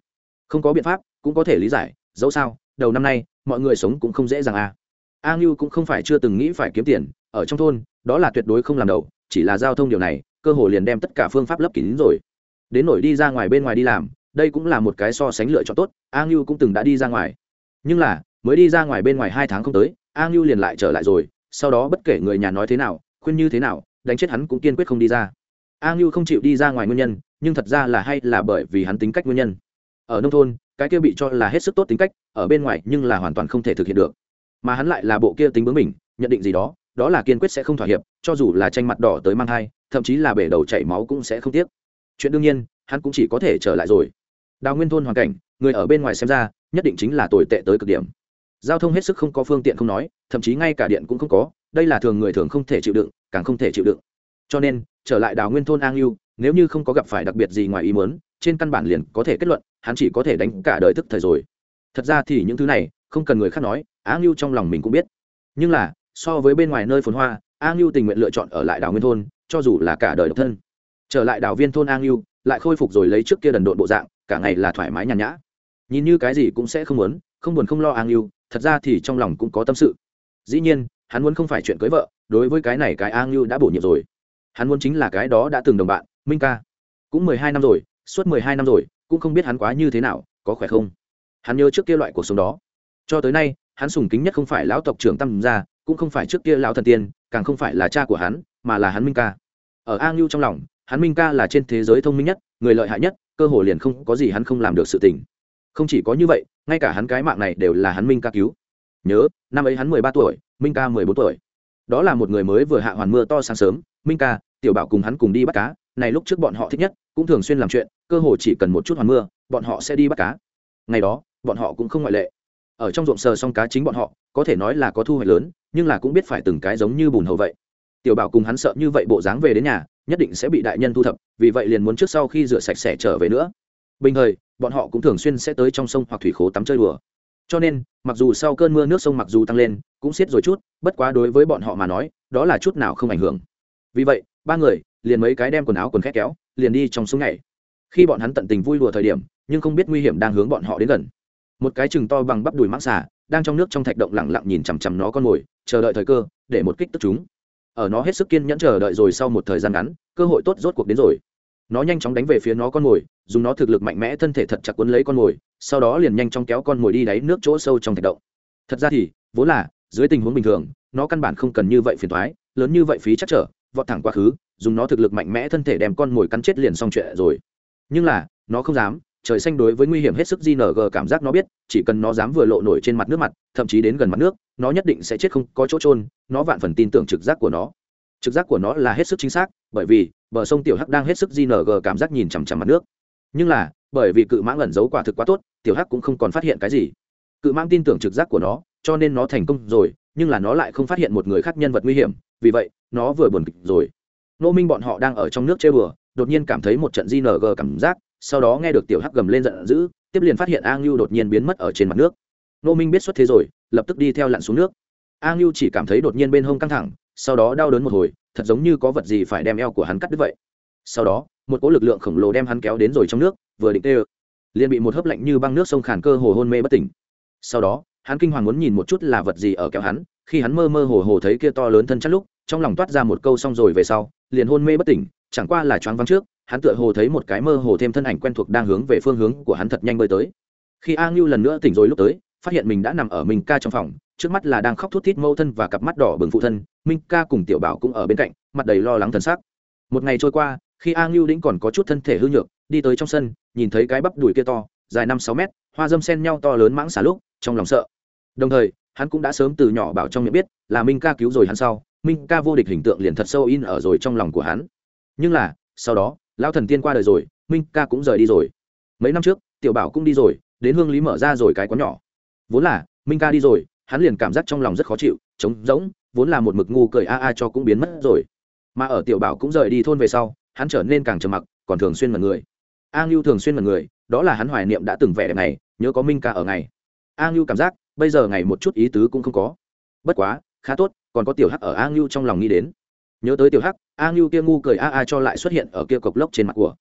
Không có biện pháp, cũng có thể lý giải, dẫu sao, đầu năm nay, mọi người sống cũng không dễ dàng à. A ngưu cũng không phải chưa từng nghĩ phải kiếm tiền, ở trong thôn, đó là tuyệt đối không làm đầu, chỉ là giao thông điều này, cơ hội liền đem tất cả phương pháp lấp kín rồi. Đến nổi đi ra ngoài bên ngoài đi làm, đây cũng là một cái so sánh lựa chọn tốt, a ngưu cũng từng đã đi ra ngoài. Nhưng là, mới đi ra ngoài bên ngoài hai tháng không tới, a ngưu liền lại trở lại rồi sau đó bất kể người nhà nói thế nào, khuyên như thế nào, đánh chết hắn cũng kiên quyết không đi ra. A ngưu không chịu đi ra ngoài nguyên nhân, nhưng thật ra là hay là bởi vì hắn tính cách nguyên nhân. Ở nông thôn, cái kia bị cho là hết sức tốt tính cách, ở bên ngoài nhưng là hoàn toàn không thể thực hiện được. Mà hắn lại là bộ kia tính bướng mình nhận định gì đó đó là kiên quyết sẽ không thỏa hiệp, cho dù là tranh mặt đỏ tới mang thai, thậm chí là bể đầu chảy máu cũng sẽ không tiếc. Chuyện đương nhiên, hắn cũng chỉ có thể trở lại rồi. Đào nguyên thôn hoàn cảnh, người ở bên ngoài xem ra, nhất định chính là tồi tệ tới cực điểm giao thông hết sức không có phương tiện không nói, thậm chí ngay cả điện cũng không có, đây là thường người thường không thể chịu đựng, càng không thể chịu đựng. Cho nên, trở lại đào nguyên thôn an yêu nếu như không có gặp phải đặc biệt gì ngoài ý muốn, trên căn bản liền có thể kết luận, hắn chỉ có thể đánh cả đời thức thời rồi. Thật ra thì những thứ này, không cần người khác nói, an ngưu trong lòng mình cũng biết. Nhưng là, so với bên ngoài nơi phồn hoa, an ngưu tình nguyện lựa chọn ở lại Đào nguyên thôn, cho dù là cả đời độc thân. Trở lại Đào viên thôn an ngưu lại khôi phục rồi lấy trước kia đần độn bộ dạng, cả ngày là thoải mái nhàn nhã. Nhìn như cái gì cũng sẽ không muốn, không buồn không lo an ngưu thật ra thì trong lòng cũng có tâm sự. Dĩ nhiên, hắn muốn không phải chuyện cưới vợ, đối với cái này cái a ngưu đã bổ nhiệm rồi. Hắn muốn chính là cái đó đã từng đồng bạn, minh ca. Cũng mười hai năm rồi, suốt mười hai năm rồi, cũng không biết hắn quá như thế nào, có khỏe không? Hắn nhớ trước kia loại cuộc sống đó. Cho tới nay, hắn sùng kính nhất không phải lão tộc trưởng tâm gia, cũng không phải trước kia lão thần tiên, càng không phải là cha của hắn, mà là hắn minh ca. Ở a ngưu trong lòng, hắn minh ca là trên thế giới thông minh nhất, người lợi hại nhất, cơ hồ liền không có gì hắn không làm được sự tình không chỉ có như vậy, ngay cả hắn cái mạng này đều là hắn minh ca cứu. Nhớ, năm ấy hắn mười ba tuổi, minh ca mười bốn tuổi. Đó là một người mới vừa hạ hoàn mưa to sáng sớm, minh ca, tiểu bảo cùng hắn cùng đi bắt cá, này lúc trước bọn họ thích nhất, cũng thường xuyên làm chuyện, cơ hồ chỉ cần một chút hoàn mưa, bọn họ sẽ đi bắt cá. Ngày đó, bọn họ cũng không ngoại lệ. Ở trong ruộng sờ xong cá chính bọn họ, có thể nói là có thu hoạch lớn, nhưng là cũng biết phải từng cái giống như bùn hầu vậy. Tiểu bảo cùng hắn sợ như vậy bộ dáng về đến nhà, nhất định sẽ bị đại nhân thu thập, vì vậy liền muốn trước sau khi rửa sạch sẽ trở về nữa. Bình thời bọn họ cũng thường xuyên sẽ tới trong sông hoặc thủy khố tắm chơi đùa. Cho nên, mặc dù sau cơn mưa nước sông mặc dù tăng lên, cũng xiết rồi chút, bất quá đối với bọn họ mà nói, đó là chút nào không ảnh hưởng. Vì vậy, ba người liền mấy cái đem quần áo quần khét kéo, liền đi trong sông này khi bọn hắn tận tình vui đùa thời điểm, nhưng không biết nguy hiểm đang hướng bọn họ đến gần. Một cái chừng to bằng bắp đùi mãng xà, đang trong nước trong thạch động lẳng lặng nhìn chằm chằm nó con mồi, chờ đợi thời cơ để một kích tức chúng. Ở nó hết sức kiên nhẫn chờ đợi rồi sau một thời gian ngắn, cơ hội tốt rốt cuộc đến rồi nó nhanh chóng đánh về phía nó con mồi, dùng nó thực lực mạnh mẽ thân thể thật chặt quấn lấy con mồi, sau đó liền nhanh chóng kéo con mồi đi đáy nước chỗ sâu trong thạch động. Thật ra thì, vốn là, dưới tình huống bình thường, nó căn bản không cần như vậy phiền thoái lớn như vậy phí chắc trở, vọt thẳng quá khứ, dùng nó thực lực mạnh mẽ thân thể đem con mồi cắn chết liền xong chuyện rồi. Nhưng là, nó không dám, trời xanh đối với nguy hiểm hết sức gng cảm giác nó biết, chỉ cần nó dám vừa lộ nổi trên mặt nước mặt, thậm chí đến gần mặt nước, nó nhất định sẽ chết không có chỗ trôn nó vạn phần tin tưởng trực giác của nó trực giác của nó là hết sức chính xác, bởi vì bờ sông tiểu hắc đang hết sức gng cảm giác nhìn chằm chằm mặt nước. Nhưng là, bởi vì cự mãng ẩn giấu quả thực quá tốt, tiểu hắc cũng không còn phát hiện cái gì. Cự mãng tin tưởng trực giác của nó, cho nên nó thành công rồi, nhưng là nó lại không phát hiện một người khác nhân vật nguy hiểm, vì vậy, nó vừa buồn kịch rồi. Nô minh bọn họ đang ở trong nước chơi bừa, đột nhiên cảm thấy một trận gng cảm giác, sau đó nghe được tiểu hắc gầm lên giận dữ, tiếp liền phát hiện a ngưu đột nhiên biến mất ở trên mặt nước. Nô minh biết xuất thế rồi, lập tức đi theo lặn xuống nước. A ngưu chỉ cảm thấy đột nhiên bên hông căng thẳng sau đó đau đớn một hồi, thật giống như có vật gì phải đem eo của hắn cắt đứt vậy. Sau đó, một cỗ lực lượng khổng lồ đem hắn kéo đến rồi trong nước, vừa định tê ơ, liền bị một hớp lạnh như băng nước sông khàn cơ hồ hôn mê bất tỉnh. Sau đó, hắn kinh hoàng muốn nhìn một chút là vật gì ở kéo hắn, khi hắn mơ mơ hồ hồ thấy kia to lớn thân chắc lúc, trong lòng toát ra một câu xong rồi về sau, liền hôn mê bất tỉnh, chẳng qua là choáng vắng trước, hắn tựa hồ thấy một cái mơ hồ thêm thân ảnh quen thuộc đang hướng về phương hướng của hắn thật nhanh bơi tới. Khi a ngưu lần nữa tỉnh rồi lúc tới, phát hiện mình đã nằm ở mình ca trong phòng trước mắt là đang khóc thút thít mâu thân và cặp mắt đỏ bừng phụ thân, minh ca cùng tiểu bảo cũng ở bên cạnh, mặt đầy lo lắng thần sắc. Một ngày trôi qua, khi a ngưu đĩnh còn có chút thân thể hư nhược, đi tới trong sân, nhìn thấy cái bắp đùi kia to, dài năm sáu mét, hoa dâm sen nhau to lớn mãng xả lúc, trong lòng sợ. Đồng thời, hắn cũng đã sớm từ nhỏ bảo trong miệng biết, là minh ca cứu rồi hắn sau, minh ca vô địch hình tượng liền thật sâu in ở rồi trong lòng của hắn. Nhưng là, sau đó, lão thần tiên qua đời rồi, minh ca cũng rời đi rồi. Mấy năm trước, tiểu bảo cũng đi rồi, đến hương lý mở ra rồi cái quán nhỏ. Vốn là, minh ca đi rồi hắn liền cảm giác trong lòng rất khó chịu, trống rỗng, vốn là một mực ngu cười a a cho cũng biến mất rồi. Mà ở tiểu bảo cũng rời đi thôn về sau, hắn trở nên càng trầm mặc, còn thường xuyên mật người. A ngưu thường xuyên mật người, đó là hắn hoài niệm đã từng vẻ đẹp này, nhớ có minh ca ở ngày. A ngưu cảm giác, bây giờ ngày một chút ý tứ cũng không có. Bất quá, khá tốt, còn có tiểu hắc ở a ngưu trong lòng nghĩ đến. Nhớ tới tiểu hắc, a ngưu kia ngu cười a a cho lại xuất hiện ở kia cộc lốc trên mặt của.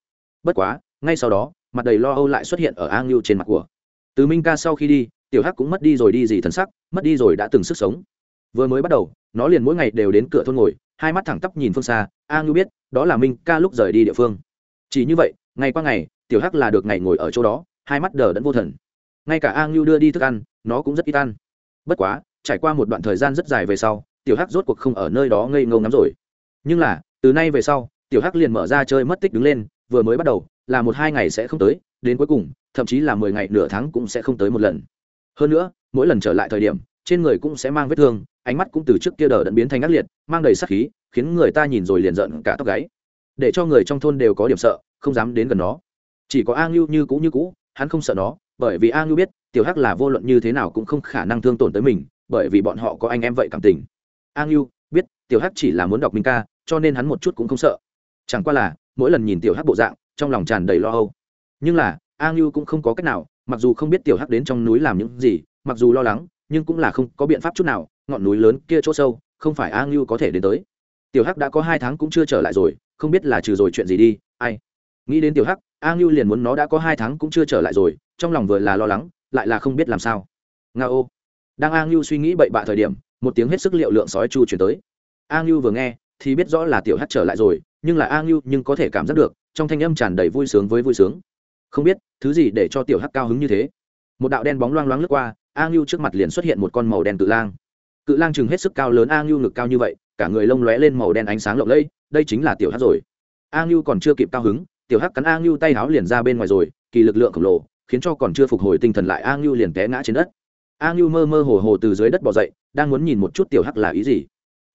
Bất quá, ngay sau đó, mặt đầy lo âu lại xuất hiện ở a ngưu trên mặt của. Từ minh ca sau khi đi tiểu hắc cũng mất đi rồi đi gì thần sắc, mất đi rồi đã từng sức sống. Vừa mới bắt đầu, nó liền mỗi ngày đều đến cửa thôn ngồi, hai mắt thẳng tắp nhìn phương xa, a ngưu biết, đó là minh ca lúc rời đi địa phương. Chỉ như vậy, ngày qua ngày, tiểu hắc là được ngày ngồi ở chỗ đó, hai mắt đờ đẫn vô thần. Ngay cả a ngưu đưa đi thức ăn, nó cũng rất ít ăn. Bất quá, trải qua một đoạn thời gian rất dài về sau, tiểu hắc rốt cuộc không ở nơi đó ngây ngâu ngắm rồi. Nhưng là, từ nay về sau, tiểu hắc liền mở ra chơi mất tích đứng lên, vừa mới bắt đầu, là một hai ngày sẽ không tới, đến cuối cùng, thậm chí là mười ngày nửa tháng cũng sẽ không tới một lần hơn nữa, mỗi lần trở lại thời điểm, trên người cũng sẽ mang vết thương, ánh mắt cũng từ trước kia đờ đẫn biến thành ác liệt, mang đầy sắc khí, khiến người ta nhìn rồi liền giận cả tóc gáy. Để cho người trong thôn đều có điểm sợ, không dám đến gần nó. Chỉ có a ngưu như cũ như cũ, hắn không sợ nó, bởi vì a ngưu biết, tiểu hắc là vô luận như thế nào cũng không khả năng thương tổn tới mình, bởi vì bọn họ có anh em vậy cảm tình. A ngưu biết, tiểu hắc chỉ là muốn đọc minh ca, cho nên hắn một chút cũng không sợ. Chẳng qua là, mỗi lần nhìn tiểu hắc bộ dạng, trong lòng tràn đầy lo âu. Nhưng là a ngưu cũng không có cách nào mặc dù không biết tiểu hắc đến trong núi làm những gì, mặc dù lo lắng, nhưng cũng là không có biện pháp chút nào, ngọn núi lớn kia chỗ sâu, không phải a ngưu có thể đến tới. Tiểu hắc đã có hai tháng cũng chưa trở lại rồi, không biết là trừ rồi chuyện gì đi, ai? Nghĩ đến tiểu hắc, a ngưu liền muốn nó đã có hai tháng cũng chưa trở lại rồi, trong lòng vừa là lo lắng, lại là không biết làm sao. Nga ô. Đang a ngưu suy nghĩ bậy bạ thời điểm, một tiếng hết sức liệu lượng sói chu chuyển tới. A ngưu vừa nghe, thì biết rõ là tiểu hắc trở lại rồi, nhưng là a ngưu nhưng có thể cảm giác được, trong thanh âm tràn đầy vui sướng với vui sướng không biết, thứ gì để cho tiểu hắc cao hứng như thế? Một đạo đen bóng loang loáng lướt qua, a ngưu trước mặt liền xuất hiện một con màu đen cự lang. Cự lang chừng hết sức cao lớn, a ngưu ngực cao như vậy, cả người lông lóe lên màu đen ánh sáng lộng lẫy, đây chính là tiểu hắc rồi. A ngưu còn chưa kịp cao hứng, tiểu hắc cắn a ngưu tay háo liền ra bên ngoài rồi, kỳ lực lượng khổng lồ, khiến cho còn chưa phục hồi tinh thần lại, a ngưu liền té ngã trên đất. A ngưu mơ mơ hồ hồ từ dưới đất bỏ dậy, đang muốn nhìn một chút tiểu hắc là ý gì.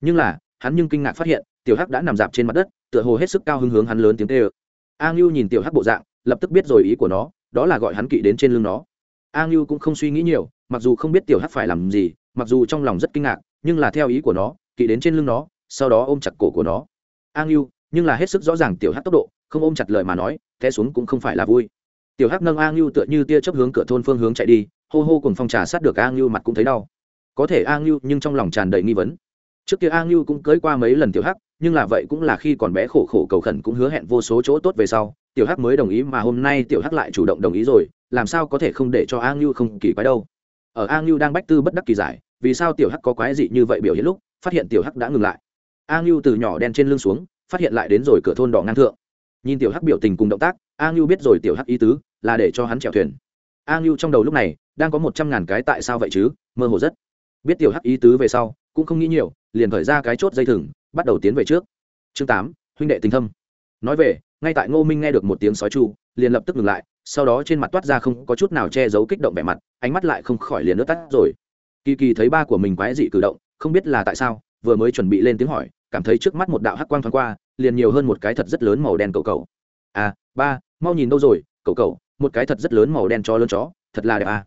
Nhưng là, hắn nhưng kinh ngạc phát hiện, tiểu hắc đã nằm dạp trên mặt đất, tựa hồ hết sức cao hứng hướng hắn lớn tiếng tê ơ a ngưu nhìn tiểu hắc bộ dạng lập tức biết rồi ý của nó, đó là gọi hắn kỵ đến trên lưng nó. A ngưu cũng không suy nghĩ nhiều, mặc dù không biết tiểu hắc phải làm gì, mặc dù trong lòng rất kinh ngạc, nhưng là theo ý của nó, kỵ đến trên lưng nó, sau đó ôm chặt cổ của nó. A ngưu nhưng là hết sức rõ ràng tiểu hắc tốc độ, không ôm chặt lời mà nói, té xuống cũng không phải là vui. Tiểu hắc nâng a ngưu tựa như tia chấp hướng cửa thôn phương hướng chạy đi, hô hô cùng phong trà sát được a ngưu mặt cũng thấy đau. Có thể a ngưu nhưng trong lòng tràn đầy nghi vấn. Trước kia a ngưu cũng cưới qua mấy lần tiểu hắc, nhưng là vậy cũng là khi còn bé khổ khổ cầu khẩn cũng hứa hẹn vô số chỗ tốt về sau tiểu hắc mới đồng ý mà hôm nay tiểu hắc lại chủ động đồng ý rồi, làm sao có thể không để cho a ngưu không kỳ quái đâu. Ở a ngưu đang bách tư bất đắc kỳ giải, vì sao tiểu hắc có quái dị như vậy biểu hiện lúc, phát hiện tiểu hắc đã ngừng lại. A ngưu từ nhỏ đen trên lưng xuống, phát hiện lại đến rồi cửa thôn đỏ ngang thượng. Nhìn tiểu hắc biểu tình cùng động tác, a ngưu biết rồi tiểu hắc ý tứ, là để cho hắn chèo thuyền. A ngưu trong đầu lúc này, đang có một trăm ngàn cái tại sao vậy chứ, mơ hồ rất. Biết tiểu hắc ý tứ về sau, cũng không nghĩ nhiều, liền khởi ra cái chốt dây thừng, bắt đầu tiến về trước. Chương tám, huynh đệ tình thâm. Nói về ngay tại ngô minh nghe được một tiếng sói chu, liền lập tức ngừng lại, sau đó trên mặt toát ra không có chút nào che giấu kích động vẻ mặt, ánh mắt lại không khỏi liền nước tắt rồi. Kỳ kỳ thấy ba của mình quái dị cử động, không biết là tại sao, vừa mới chuẩn bị lên tiếng hỏi, cảm thấy trước mắt một đạo hắc quang thoáng qua, liền nhiều hơn một cái thật rất lớn màu đen cầu cầu à ba, mau nhìn đâu rồi cầu cầu một cái thật rất lớn màu đen cho lớn chó, thật là đẹp à.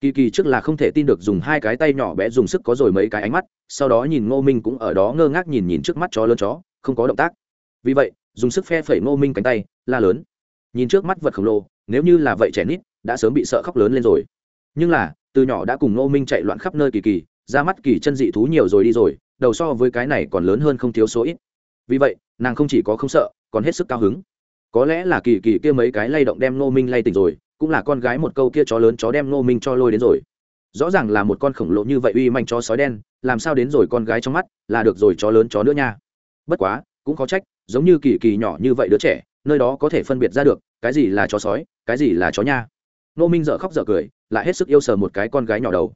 Kỳ kỳ trước là không thể tin được dùng hai cái tay nhỏ bé dùng sức có rồi mấy cái ánh mắt, sau đó nhìn ngô minh cũng ở đó ngơ ngác nhìn nhìn trước mắt chó lớn chó, không có động tác. Vì vậy dùng sức phe phẩy ngô minh cánh tay, la lớn. Nhìn trước mắt vật khổng lồ, nếu như là vậy trẻ nít, đã sớm bị sợ khóc lớn lên rồi. Nhưng là, từ nhỏ đã cùng ngô minh chạy loạn khắp nơi kỳ kỳ, ra mắt kỳ chân dị thú nhiều rồi đi rồi, đầu so với cái này còn lớn hơn không thiếu số ít. Vì vậy, nàng không chỉ có không sợ, còn hết sức cao hứng. Có lẽ là kỳ kỳ kia mấy cái lay động đem ngô minh lay tỉnh rồi, cũng là con gái một câu kia chó lớn chó đem ngô minh cho lôi đến rồi. Rõ ràng là một con khổng lồ như vậy uy manh chó sói đen, làm sao đến rồi con gái trong mắt, là được rồi chó lớn chó nữa nha. Bất quá, cũng có trách giống như kỳ kỳ nhỏ như vậy đứa trẻ, nơi đó có thể phân biệt ra được, cái gì là chó sói, cái gì là chó nha. Nô minh dở khóc dở cười, lại hết sức yêu sờ một cái con gái nhỏ đầu.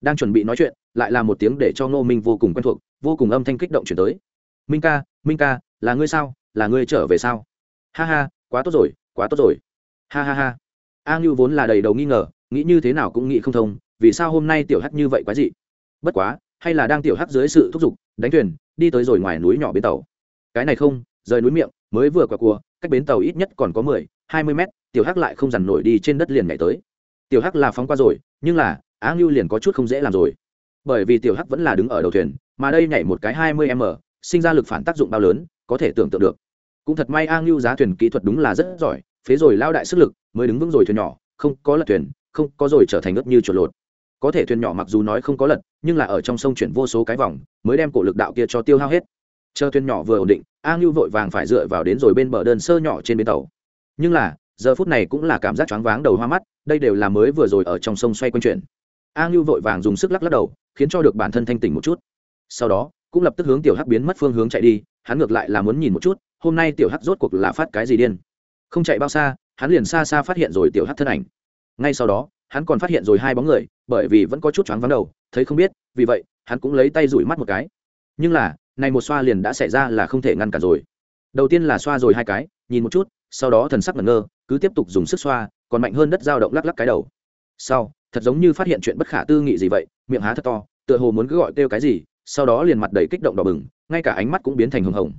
Đang chuẩn bị nói chuyện, lại là một tiếng để cho Nô minh vô cùng quen thuộc, vô cùng âm thanh kích động chuyển tới. Minh ca minh ca, là ngươi sao? Là ngươi trở về sao? Ha ha, quá tốt rồi, quá tốt rồi. Ha ha ha. A ngưu vốn là đầy đầu nghi ngờ, nghĩ như thế nào cũng nghĩ không thông, vì sao hôm nay tiểu hắc như vậy quá dị? Bất quá, hay là đang tiểu hắc dưới sự thúc giục, đánh thuyền, đi tới rồi ngoài núi nhỏ bến tàu. Cái này không rời núi miệng, mới vừa qua cua, cách bến tàu ít nhất còn có mười, hai mươi mét, tiểu hắc lại không dằn nổi đi trên đất liền nhảy tới. Tiểu hắc là phóng qua rồi, nhưng là, á ngưu liền có chút không dễ làm rồi. Bởi vì tiểu hắc vẫn là đứng ở đầu thuyền, mà đây nhảy một cái hai mươi m, sinh ra lực phản tác dụng bao lớn, có thể tưởng tượng được. Cũng thật may a ngưu giá thuyền kỹ thuật đúng là rất giỏi, phế rồi lao đại sức lực, mới đứng vững rồi thuyền nhỏ, không có lật thuyền, không có rồi trở thành ướp như chuột lột. Có thể thuyền nhỏ mặc dù nói không có lật, nhưng là ở trong sông chuyển vô số cái vòng, mới đem cổ lực đạo kia cho tiêu hao hết chờ thuyền nhỏ vừa ổn định, a ngưu vội vàng phải dựa vào đến rồi bên bờ đơn sơ nhỏ trên bến tàu. Nhưng là, giờ phút này cũng là cảm giác choáng váng đầu hoa mắt, đây đều là mới vừa rồi ở trong sông xoay quanh chuyển a ngưu vội vàng dùng sức lắc lắc đầu, khiến cho được bản thân thanh tỉnh một chút. Sau đó, cũng lập tức hướng tiểu hắc biến mất phương hướng chạy đi, hắn ngược lại là muốn nhìn một chút, hôm nay tiểu hắc rốt cuộc là phát cái gì điên. Không chạy bao xa, hắn liền xa xa phát hiện rồi tiểu hắc thân ảnh. Ngay sau đó, hắn còn phát hiện rồi hai bóng người, bởi vì vẫn có chút choáng váng đầu, thấy không biết, vì vậy, hắn cũng lấy tay rủi mắt một cái. Nhưng là này một xoa liền đã xảy ra là không thể ngăn cản rồi. Đầu tiên là xoa rồi hai cái, nhìn một chút, sau đó thần sắc ngẩn ngơ, cứ tiếp tục dùng sức xoa, còn mạnh hơn đất dao động lắc lắc cái đầu. Sau, thật giống như phát hiện chuyện bất khả tư nghị gì vậy, miệng há thật to, tựa hồ muốn cứ gọi kêu cái gì, sau đó liền mặt đầy kích động đỏ bừng, ngay cả ánh mắt cũng biến thành hồng hồng.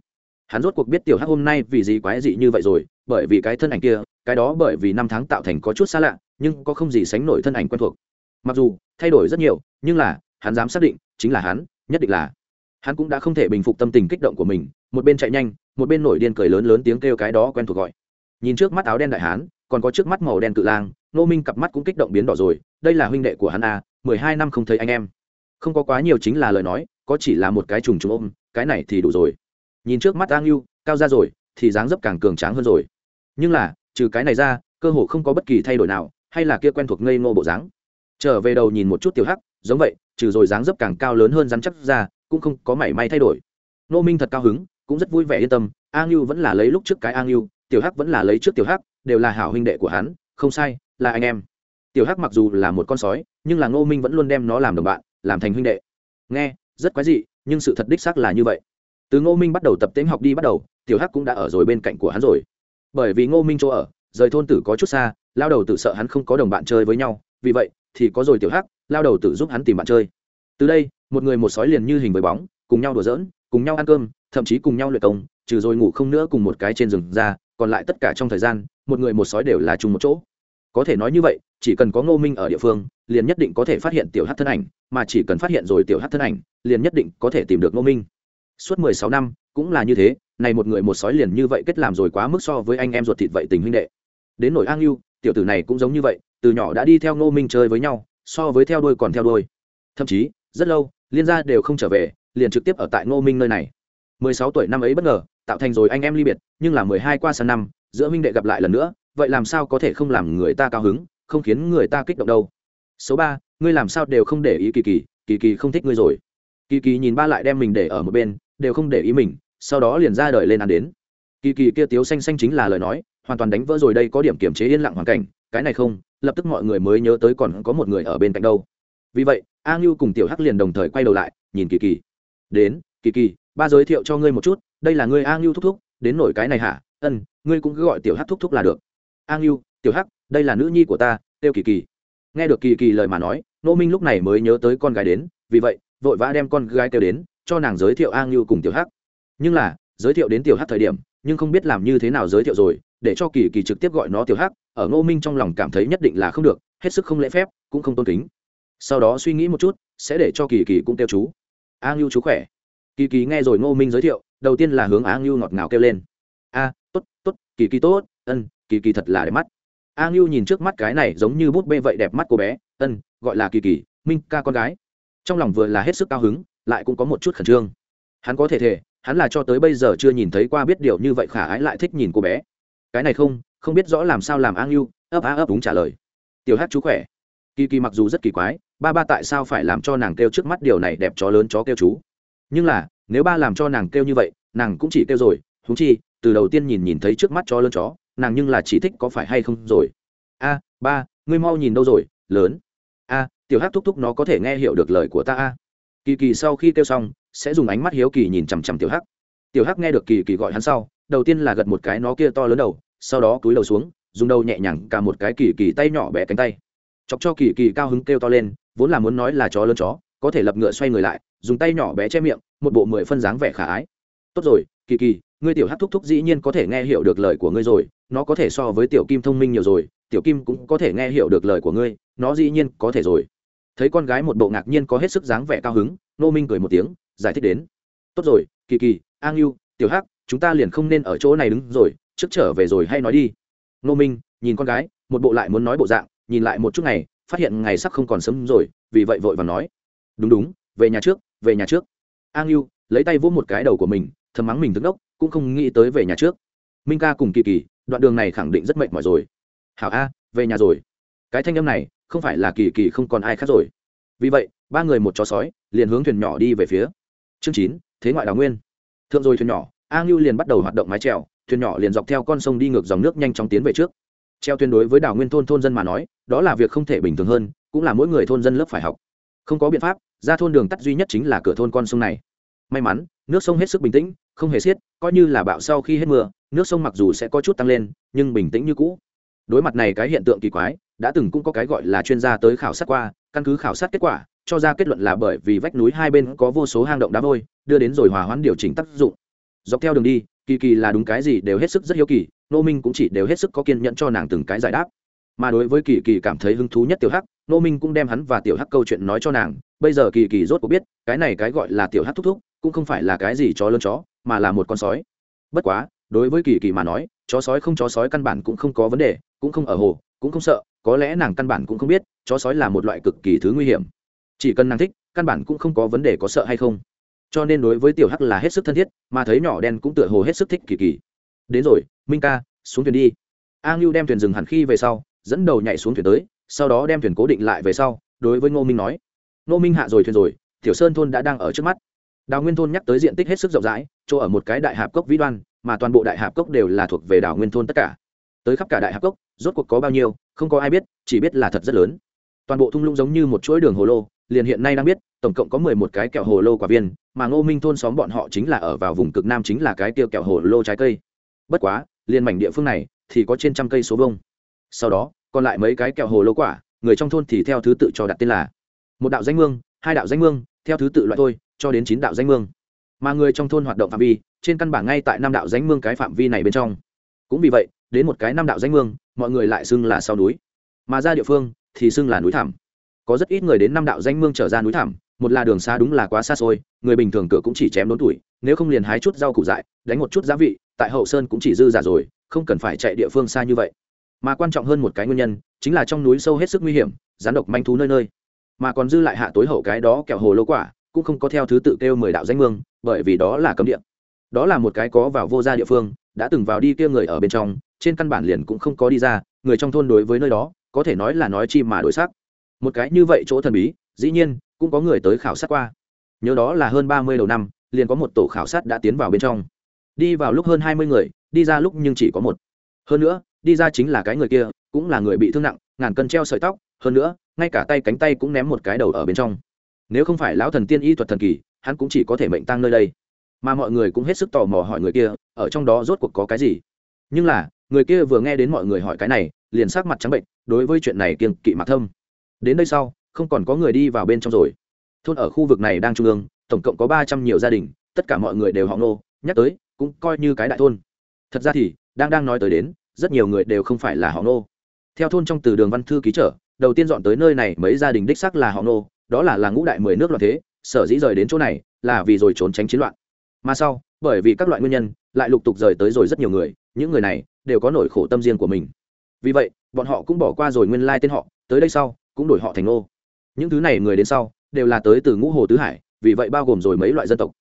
Hắn rốt cuộc biết tiểu hắc hôm nay vì gì quái dị như vậy rồi, bởi vì cái thân ảnh kia, cái đó bởi vì năm tháng tạo thành có chút xa lạ, nhưng có không gì sánh nổi thân ảnh quen thuộc. Mặc dù thay đổi rất nhiều, nhưng là, hắn dám xác định, chính là hắn, nhất định là hắn cũng đã không thể bình phục tâm tình kích động của mình, một bên chạy nhanh, một bên nổi điên cười lớn lớn tiếng kêu cái đó quen thuộc gọi. Nhìn trước mắt áo đen đại hán, còn có trước mắt màu đen cự lang nô minh cặp mắt cũng kích động biến đỏ rồi, đây là huynh đệ của hắn a mười hai năm không thấy anh em. Không có quá nhiều chính là lời nói, có chỉ là một cái trùng trùng ôm, cái này thì đủ rồi. Nhìn trước mắt a ngưu cao ra rồi, thì dáng dấp càng cường tráng hơn rồi. Nhưng là, trừ cái này ra, cơ hồ không có bất kỳ thay đổi nào, hay là kia quen thuộc ngây ngô bộ dáng. Trở về đầu nhìn một chút tiểu hắc, giống vậy, trừ rồi dáng dấp càng cao lớn hơn rắn chắc ra cũng không có mảy may thay đổi. Nô minh thật cao hứng, cũng rất vui vẻ yên tâm, a ngưu vẫn là lấy lúc trước cái a ngưu, tiểu hắc vẫn là lấy trước tiểu hắc, đều là hảo huynh đệ của hắn, không sai, là anh em. Tiểu hắc mặc dù là một con sói, nhưng là ngô minh vẫn luôn đem nó làm đồng bạn, làm thành huynh đệ. Nghe, rất quái dị, nhưng sự thật đích xác là như vậy. Từ ngô minh bắt đầu tập tễnh học đi bắt đầu, tiểu hắc cũng đã ở rồi bên cạnh của hắn rồi. Bởi vì ngô minh chỗ ở, rời thôn tử có chút xa, lao đầu tử sợ hắn không có đồng bạn chơi với nhau, vì vậy thì có rồi tiểu hắc, lao đầu tử giúp hắn tìm bạn chơi. Từ đây một người một sói liền như hình với bóng, cùng nhau đùa giỡn, cùng nhau ăn cơm, thậm chí cùng nhau luyện công, trừ rồi ngủ không nữa cùng một cái trên rừng ra, còn lại tất cả trong thời gian, một người một sói đều là chung một chỗ. Có thể nói như vậy, chỉ cần có ngô minh ở địa phương, liền nhất định có thể phát hiện tiểu hát thân ảnh, mà chỉ cần phát hiện rồi tiểu hát thân ảnh, liền nhất định có thể tìm được ngô minh. Suốt mười sáu năm, cũng là như thế, này một người một sói liền như vậy kết làm rồi quá mức so với anh em ruột thịt vậy tình huynh đệ. Đến nỗi an yêu tiểu tử này cũng giống như vậy, từ nhỏ đã đi theo ngô minh chơi với nhau, so với theo đuôi còn theo đuôi. Thậm chí, rất lâu liên gia đều không trở về, liền trực tiếp ở tại ngô minh nơi này. Mười sáu tuổi năm ấy bất ngờ, tạo thành rồi anh em ly biệt, nhưng là mười hai qua sang năm, giữa minh đệ gặp lại lần nữa, vậy làm sao có thể không làm người ta cao hứng, không khiến người ta kích động đâu? Số ba, ngươi làm sao đều không để ý kỳ kỳ kỳ kỳ không thích ngươi rồi. Kỳ kỳ nhìn ba lại đem mình để ở một bên, đều không để ý mình, sau đó liền ra đời lên ăn đến. Kỳ kỳ kia tiếu xanh xanh chính là lời nói, hoàn toàn đánh vỡ rồi đây có điểm kiểm chế yên lặng hoàn cảnh, cái này không, lập tức mọi người mới nhớ tới còn có một người ở bên cạnh đâu vì vậy, a ngưu cùng tiểu hắc liền đồng thời quay đầu lại, nhìn kỳ kỳ. Đến, kỳ kỳ, ba giới thiệu cho ngươi một chút, đây là ngươi a ngưu thúc thúc, đến nổi cái này hả? Ân, ngươi cũng cứ gọi tiểu hắc thúc thúc là được. A ngưu, tiểu hắc, đây là nữ nhi của ta, tiêu kỳ kỳ. Nghe được kỳ kỳ lời mà nói nô minh lúc này mới nhớ tới con gái đến, vì vậy, vội vã đem con gái kêu đến, cho nàng giới thiệu a ngưu cùng tiểu hắc. Nhưng là, giới thiệu đến tiểu hắc thời điểm, nhưng không biết làm như thế nào giới thiệu rồi, để cho kỳ kỳ trực tiếp gọi nó tiểu hắc, ở ngô minh trong lòng cảm thấy nhất định là không được, hết sức không lễ phép, cũng không tôn kính sau đó suy nghĩ một chút, sẽ để cho kỳ kỳ cũng kêu chú. A ngưu chú khỏe. Kỳ kỳ nghe rồi ngô minh giới thiệu, đầu tiên là hướng a ngưu ngọt ngào kêu lên. A, tốt tốt, kỳ kỳ tốt, ân, kỳ kỳ thật là đẹp mắt. A ngưu nhìn trước mắt cái này giống như bút bê vậy đẹp mắt cô bé, ân, gọi là kỳ kỳ, minh ca con gái. Trong lòng vừa là hết sức cao hứng, lại cũng có một chút khẩn trương. Hắn có thể thể, hắn là cho tới bây giờ chưa nhìn thấy qua biết điều như vậy khả ái lại thích nhìn cô bé. Cái này không không biết rõ làm sao làm a ngưu, ấp á ấp đúng trả lời. Tiểu hát chú khỏe. Kỳ kỳ mặc dù rất kỳ quái ba ba tại sao phải làm cho nàng kêu trước mắt điều này đẹp chó lớn chó kêu chú? Nhưng là, nếu ba làm cho nàng kêu như vậy, nàng cũng chỉ kêu rồi húng chi, từ đầu tiên nhìn nhìn thấy trước mắt chó lớn chó, nàng nhưng là chỉ thích có phải hay không rồi. A, ba, ngươi mau nhìn đâu rồi, lớn. A, tiểu hát thúc thúc nó có thể nghe hiểu được lời của ta a. Kỳ kỳ sau khi kêu xong, sẽ dùng ánh mắt hiếu kỳ nhìn chằm chằm tiểu hắc. Tiểu hắc nghe được kỳ kỳ gọi hắn sau, đầu tiên là gật một cái nó kia to lớn đầu, sau đó cúi đầu xuống, dùng đầu nhẹ nhàng cả một cái kỳ kỳ tay nhỏ bé cánh tay. Chọc cho kỳ kỳ cao hứng kêu to lên vốn là muốn nói là chó lớn chó, có thể lập ngựa xoay người lại, dùng tay nhỏ bé che miệng, một bộ mười phân dáng vẻ khả ái. Tốt rồi, kỳ kỳ, ngươi tiểu hát thúc thúc dĩ nhiên có thể nghe hiểu được lời của ngươi rồi, nó có thể so với tiểu kim thông minh nhiều rồi, tiểu kim cũng có thể nghe hiểu được lời của ngươi, nó dĩ nhiên có thể rồi. Thấy con gái một bộ ngạc nhiên có hết sức dáng vẻ cao hứng, nô minh cười một tiếng, giải thích đến. Tốt rồi, kỳ kỳ, an yêu tiểu hắc, chúng ta liền không nên ở chỗ này đứng rồi, trước trở về rồi hay nói đi. Nô minh, nhìn con gái, một bộ lại muốn nói bộ dạng, nhìn lại một chút này phát hiện ngày sắp không còn sớm rồi, vì vậy vội và nói. Đúng đúng, về nhà trước, về nhà trước. An yêu lấy tay vỗ một cái đầu của mình, thầm mắng mình thức đốc, cũng không nghĩ tới về nhà trước. Minh ca cùng kỳ kỳ, đoạn đường này khẳng định rất mệt mỏi rồi. Hảo a, về nhà rồi. Cái thanh âm này, không phải là kỳ kỳ không còn ai khác rồi. Vì vậy, ba người một chó sói, liền hướng thuyền nhỏ đi về phía. Chương chín, thế ngoại đào nguyên. Thượng rồi thuyền nhỏ a ngưu liền bắt đầu hoạt động mái trèo thuyền nhỏ liền dọc theo con sông đi ngược dòng nước nhanh chóng tiến về trước treo tuyên đối với đảo nguyên thôn thôn dân mà nói, đó là việc không thể bình thường hơn, cũng là mỗi người thôn dân lớp phải học. Không có biện pháp, ra thôn đường tắt duy nhất chính là cửa thôn con sông này. May mắn, nước sông hết sức bình tĩnh, không hề xiết, coi như là bão sau khi hết mưa, nước sông mặc dù sẽ có chút tăng lên, nhưng bình tĩnh như cũ. Đối mặt này cái hiện tượng kỳ quái, đã từng cũng có cái gọi là chuyên gia tới khảo sát qua, căn cứ khảo sát kết quả, cho ra kết luận là bởi vì vách núi hai bên có vô số hang động đá vôi, đưa đến rồi hòa hoãn điều chỉnh tác dụng. Dọc theo đường đi, kỳ kỳ là đúng cái gì đều hết sức rất hiếu kỳ nô minh cũng chỉ đều hết sức có kiên nhẫn cho nàng từng cái giải đáp. Mà đối với kỳ kỳ cảm thấy hứng thú nhất tiểu hắc, nô minh cũng đem hắn và tiểu hắc câu chuyện nói cho nàng. Bây giờ kỳ kỳ rốt cuộc biết, cái này cái gọi là tiểu hắc thúc thúc, cũng không phải là cái gì chó lớn chó, mà là một con sói. Bất quá, đối với kỳ kỳ mà nói, chó sói không chó sói căn bản cũng không có vấn đề, cũng không ở hồ, cũng không sợ, có lẽ nàng căn bản cũng không biết, chó sói là một loại cực kỳ thứ nguy hiểm. Chỉ cần nàng thích, căn bản cũng không có vấn đề có sợ hay không. Cho nên đối với tiểu hắc là hết sức thân thiết, mà thấy nhỏ đen cũng tựa hồ hết sức thích kỳ kỳ đến rồi, minh ca, xuống thuyền đi. A ngưu đem thuyền dừng hẳn khi về sau, dẫn đầu nhảy xuống thuyền tới, sau đó đem thuyền cố định lại về sau, đối với ngô minh nói, ngô minh hạ rồi thuyền rồi, tiểu sơn thôn đã đang ở trước mắt. Đào nguyên thôn nhắc tới diện tích hết sức rộng rãi, chỗ ở một cái đại hạp cốc vĩ đoan, mà toàn bộ đại hạp cốc đều là thuộc về đảo nguyên thôn tất cả. Tới khắp cả đại hạp cốc, rốt cuộc có bao nhiêu, không có ai biết, chỉ biết là thật rất lớn. Toàn bộ thung lũng giống như một chuỗi đường hồ lô, liền hiện nay đang biết, tổng cộng có mười một cái kẹo hồ lô quả viên, mà ngô minh thôn xóm bọn họ chính là ở vào vùng cực nam chính là cái tiêu kẹo hồ lô trái cây bất quá liền mảnh địa phương này thì có trên trăm cây số vông sau đó, còn lại mấy cái kẹo hồ lô quả, người trong thôn thì theo thứ tự cho đặt tên là một đạo danh mương, hai đạo danh mương, theo thứ tự loại thôi, cho đến chín đạo danh mương. Mà người trong thôn hoạt động phạm vi, trên căn bản ngay tại năm đạo danh mương cái phạm vi này bên trong. Cũng vì vậy, đến một cái năm đạo danh mương, mọi người lại xưng là sau núi. Mà ra địa phương thì xưng là núi thảm có rất ít người đến năm đạo danh mương trở ra núi thảm một là đường xa đúng là quá xa xôi, người bình thường cửa cũng chỉ chém đốn tuổi, nếu không liền hái chút rau củ dại, đánh một chút giá vị tại hậu sơn cũng chỉ dư giả rồi, không cần phải chạy địa phương xa như vậy. Mà quan trọng hơn một cái nguyên nhân, chính là trong núi sâu hết sức nguy hiểm rán độc manh thú nơi nơi. Mà còn dư lại hạ tối hậu cái đó kẹo hồ lô quả, cũng không có theo thứ tự kêu mười đạo danh mương, bởi vì đó là cấm địa. Đó là một cái có vào vô gia địa phương, đã từng vào đi kia người ở bên trong, trên căn bản liền cũng không có đi ra, người trong thôn đối với nơi đó, có thể nói là nói chi mà đổi xác một cái như vậy chỗ thần bí, dĩ nhiên, cũng có người tới khảo sát qua. Nhớ đó là hơn ba mươi đầu năm, liền có một tổ khảo sát đã tiến vào bên trong đi vào lúc hơn hai mươi người, đi ra lúc nhưng chỉ có một. Hơn nữa, đi ra chính là cái người kia, cũng là người bị thương nặng, ngàn cân treo sợi tóc, hơn nữa, ngay cả tay cánh tay cũng ném một cái đầu ở bên trong. Nếu không phải lão thần tiên y thuật thần kỳ, hắn cũng chỉ có thể mệnh tăng nơi đây. Mà mọi người cũng hết sức tò mò hỏi người kia, ở trong đó rốt cuộc có cái gì. Nhưng là, người kia vừa nghe đến mọi người hỏi cái này, liền sắc mặt trắng bệnh, đối với chuyện này kiêng kỵ mà thâm. Đến đây sau, không còn có người đi vào bên trong rồi. Thôn ở khu vực này đang trung ương, tổng cộng có ba trăm nhiều gia đình, tất cả mọi người đều họ Ngô. nhắc tới cũng coi như cái đại thôn. Thật ra thì, đang đang nói tới đến, rất nhiều người đều không phải là họ nô theo thôn trong từ đường văn thư ký trở, đầu tiên dọn tới nơi này mấy gia đình đích sắc là họ nô đó là là ngũ đại mười nước loạn thế, sở dĩ rời đến chỗ này là vì rồi trốn tránh chiến loạn. Mà sau, bởi vì các loại nguyên nhân, lại lục tục rời tới rồi rất nhiều người, những người này đều có nỗi khổ tâm riêng của mình. Vì vậy, bọn họ cũng bỏ qua rồi nguyên lai tên họ, tới đây sau, cũng đổi họ thành nô những thứ này người đến sau, đều là tới từ ngũ hồ tứ hải, vì vậy bao gồm rồi mấy loại dân tộc.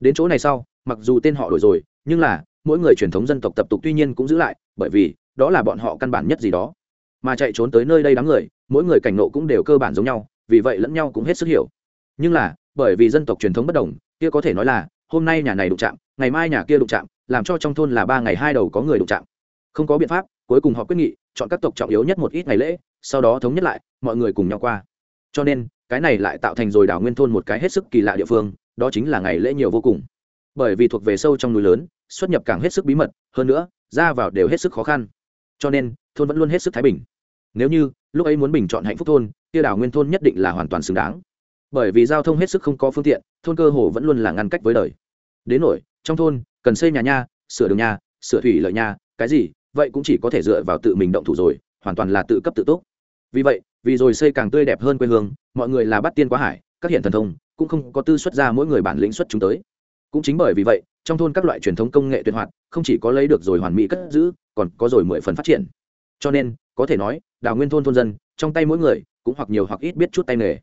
Đến chỗ này sau, mặc dù tên họ đổi rồi nhưng là, mỗi người truyền thống dân tộc tập tục tuy nhiên cũng giữ lại, bởi vì, đó là bọn họ căn bản nhất gì đó. Mà chạy trốn tới nơi đây đám người, mỗi người cảnh nộ cũng đều cơ bản giống nhau, vì vậy lẫn nhau cũng hết sức hiểu. Nhưng là, bởi vì dân tộc truyền thống bất đồng, kia có thể nói là, hôm nay nhà này đụng chạm, ngày mai nhà kia đụng chạm, làm cho trong thôn là ba ngày hai đầu có người đụng chạm. Không có biện pháp, cuối cùng họ quyết nghị, chọn các tộc trọng yếu nhất một ít ngày lễ, sau đó thống nhất lại, mọi người cùng nhau qua. Cho nên, cái này lại tạo thành rồi đảo nguyên thôn một cái hết sức kỳ lạ địa phương, đó chính là ngày lễ nhiều vô cùng. Bởi vì thuộc về sâu trong núi lớn xuất nhập càng hết sức bí mật hơn nữa ra vào đều hết sức khó khăn. Cho nên thôn vẫn luôn hết sức thái bình. Nếu như lúc ấy muốn bình chọn hạnh phúc thôn tiêu đảo nguyên thôn nhất định là hoàn toàn xứng đáng. Bởi vì giao thông hết sức không có phương tiện thôn cơ hồ vẫn luôn là ngăn cách với đời. Đến nổi trong thôn cần xây nhà nha sửa đường nhà, sửa thủy lợi nhà, cái gì vậy cũng chỉ có thể dựa vào tự mình động thủ rồi hoàn toàn là tự cấp tự túc. Vì vậy vì rồi xây càng tươi đẹp hơn quê hương mọi người là bắt tiên quá hải các hiện thần thông cũng không có tư xuất ra mỗi người bản lĩnh xuất chúng tới. Cũng chính bởi vì vậy trong thôn các loại truyền thống công nghệ tuyệt hoạt, không chỉ có lấy được rồi hoàn mỹ cất giữ, còn có rồi mười phần phát triển. Cho nên, có thể nói, đào nguyên thôn thôn dân, trong tay mỗi người, cũng hoặc nhiều hoặc ít biết chút tay nghề.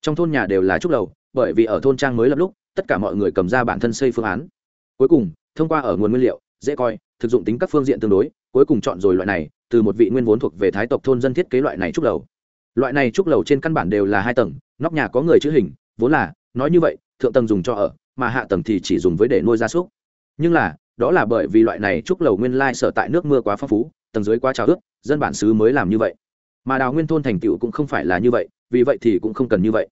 Trong thôn nhà đều là trúc lầu, bởi vì ở thôn trang mới lập lúc, tất cả mọi người cầm ra bản thân xây phương án. Cuối cùng, thông qua ở nguồn nguyên liệu, dễ coi, thực dụng tính các phương diện tương đối, cuối cùng chọn rồi loại này, từ một vị nguyên vốn thuộc về thái tộc thôn dân thiết kế loại này trúc lầu. Loại này trúc lầu trên căn bản đều là hai tầng, nóc nhà có người chữ hình, vốn là, nói như vậy, thượng tầng dùng cho ở mà hạ tầng thì chỉ dùng với để nuôi gia súc. Nhưng là, đó là bởi vì loại này trúc lầu nguyên lai sở tại nước mưa quá phong phú, tầng dưới quá trào ướt, dân bản xứ mới làm như vậy. Mà đào nguyên thôn thành tựu cũng không phải là như vậy, vì vậy thì cũng không cần như vậy.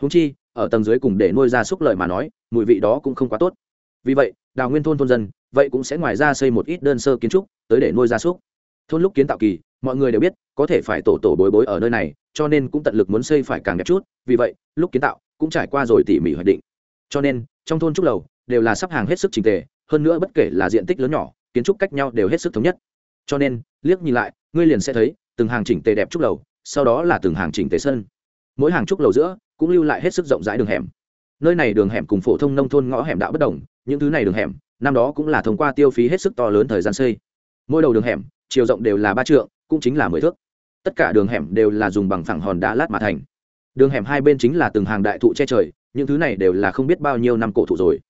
Húng chi, ở tầng dưới cùng để nuôi gia súc lợi mà nói, mùi vị đó cũng không quá tốt. Vì vậy, đào nguyên thôn thôn dân, vậy cũng sẽ ngoài ra xây một ít đơn sơ kiến trúc tới để nuôi gia súc. Thôn lúc kiến tạo kỳ, mọi người đều biết, có thể phải tổ tổ bối bối ở nơi này, cho nên cũng tận lực muốn xây phải càng đẹp chút, vì vậy, lúc kiến tạo cũng trải qua rồi tỉ mỉ hoạch định. Cho nên trong thôn trúc lầu đều là sắp hàng hết sức trình tề, hơn nữa bất kể là diện tích lớn nhỏ, kiến trúc cách nhau đều hết sức thống nhất. Cho nên, liếc nhìn lại, ngươi liền sẽ thấy, từng hàng chỉnh tề đẹp trúc lầu, sau đó là từng hàng chỉnh tề sân. Mỗi hàng trúc lầu giữa cũng lưu lại hết sức rộng rãi đường hẻm. Nơi này đường hẻm cùng phổ thông nông thôn ngõ hẻm đạo bất đồng, những thứ này đường hẻm, năm đó cũng là thông qua tiêu phí hết sức to lớn thời gian xây. Mỗi đầu đường hẻm, chiều rộng đều là ba trượng, cũng chính là mười thước. Tất cả đường hẻm đều là dùng bằng phẳng hòn đá lát mà thành. Đường hẻm hai bên chính là từng hàng đại thụ che trời những thứ này đều là không biết bao nhiêu năm cổ thụ rồi.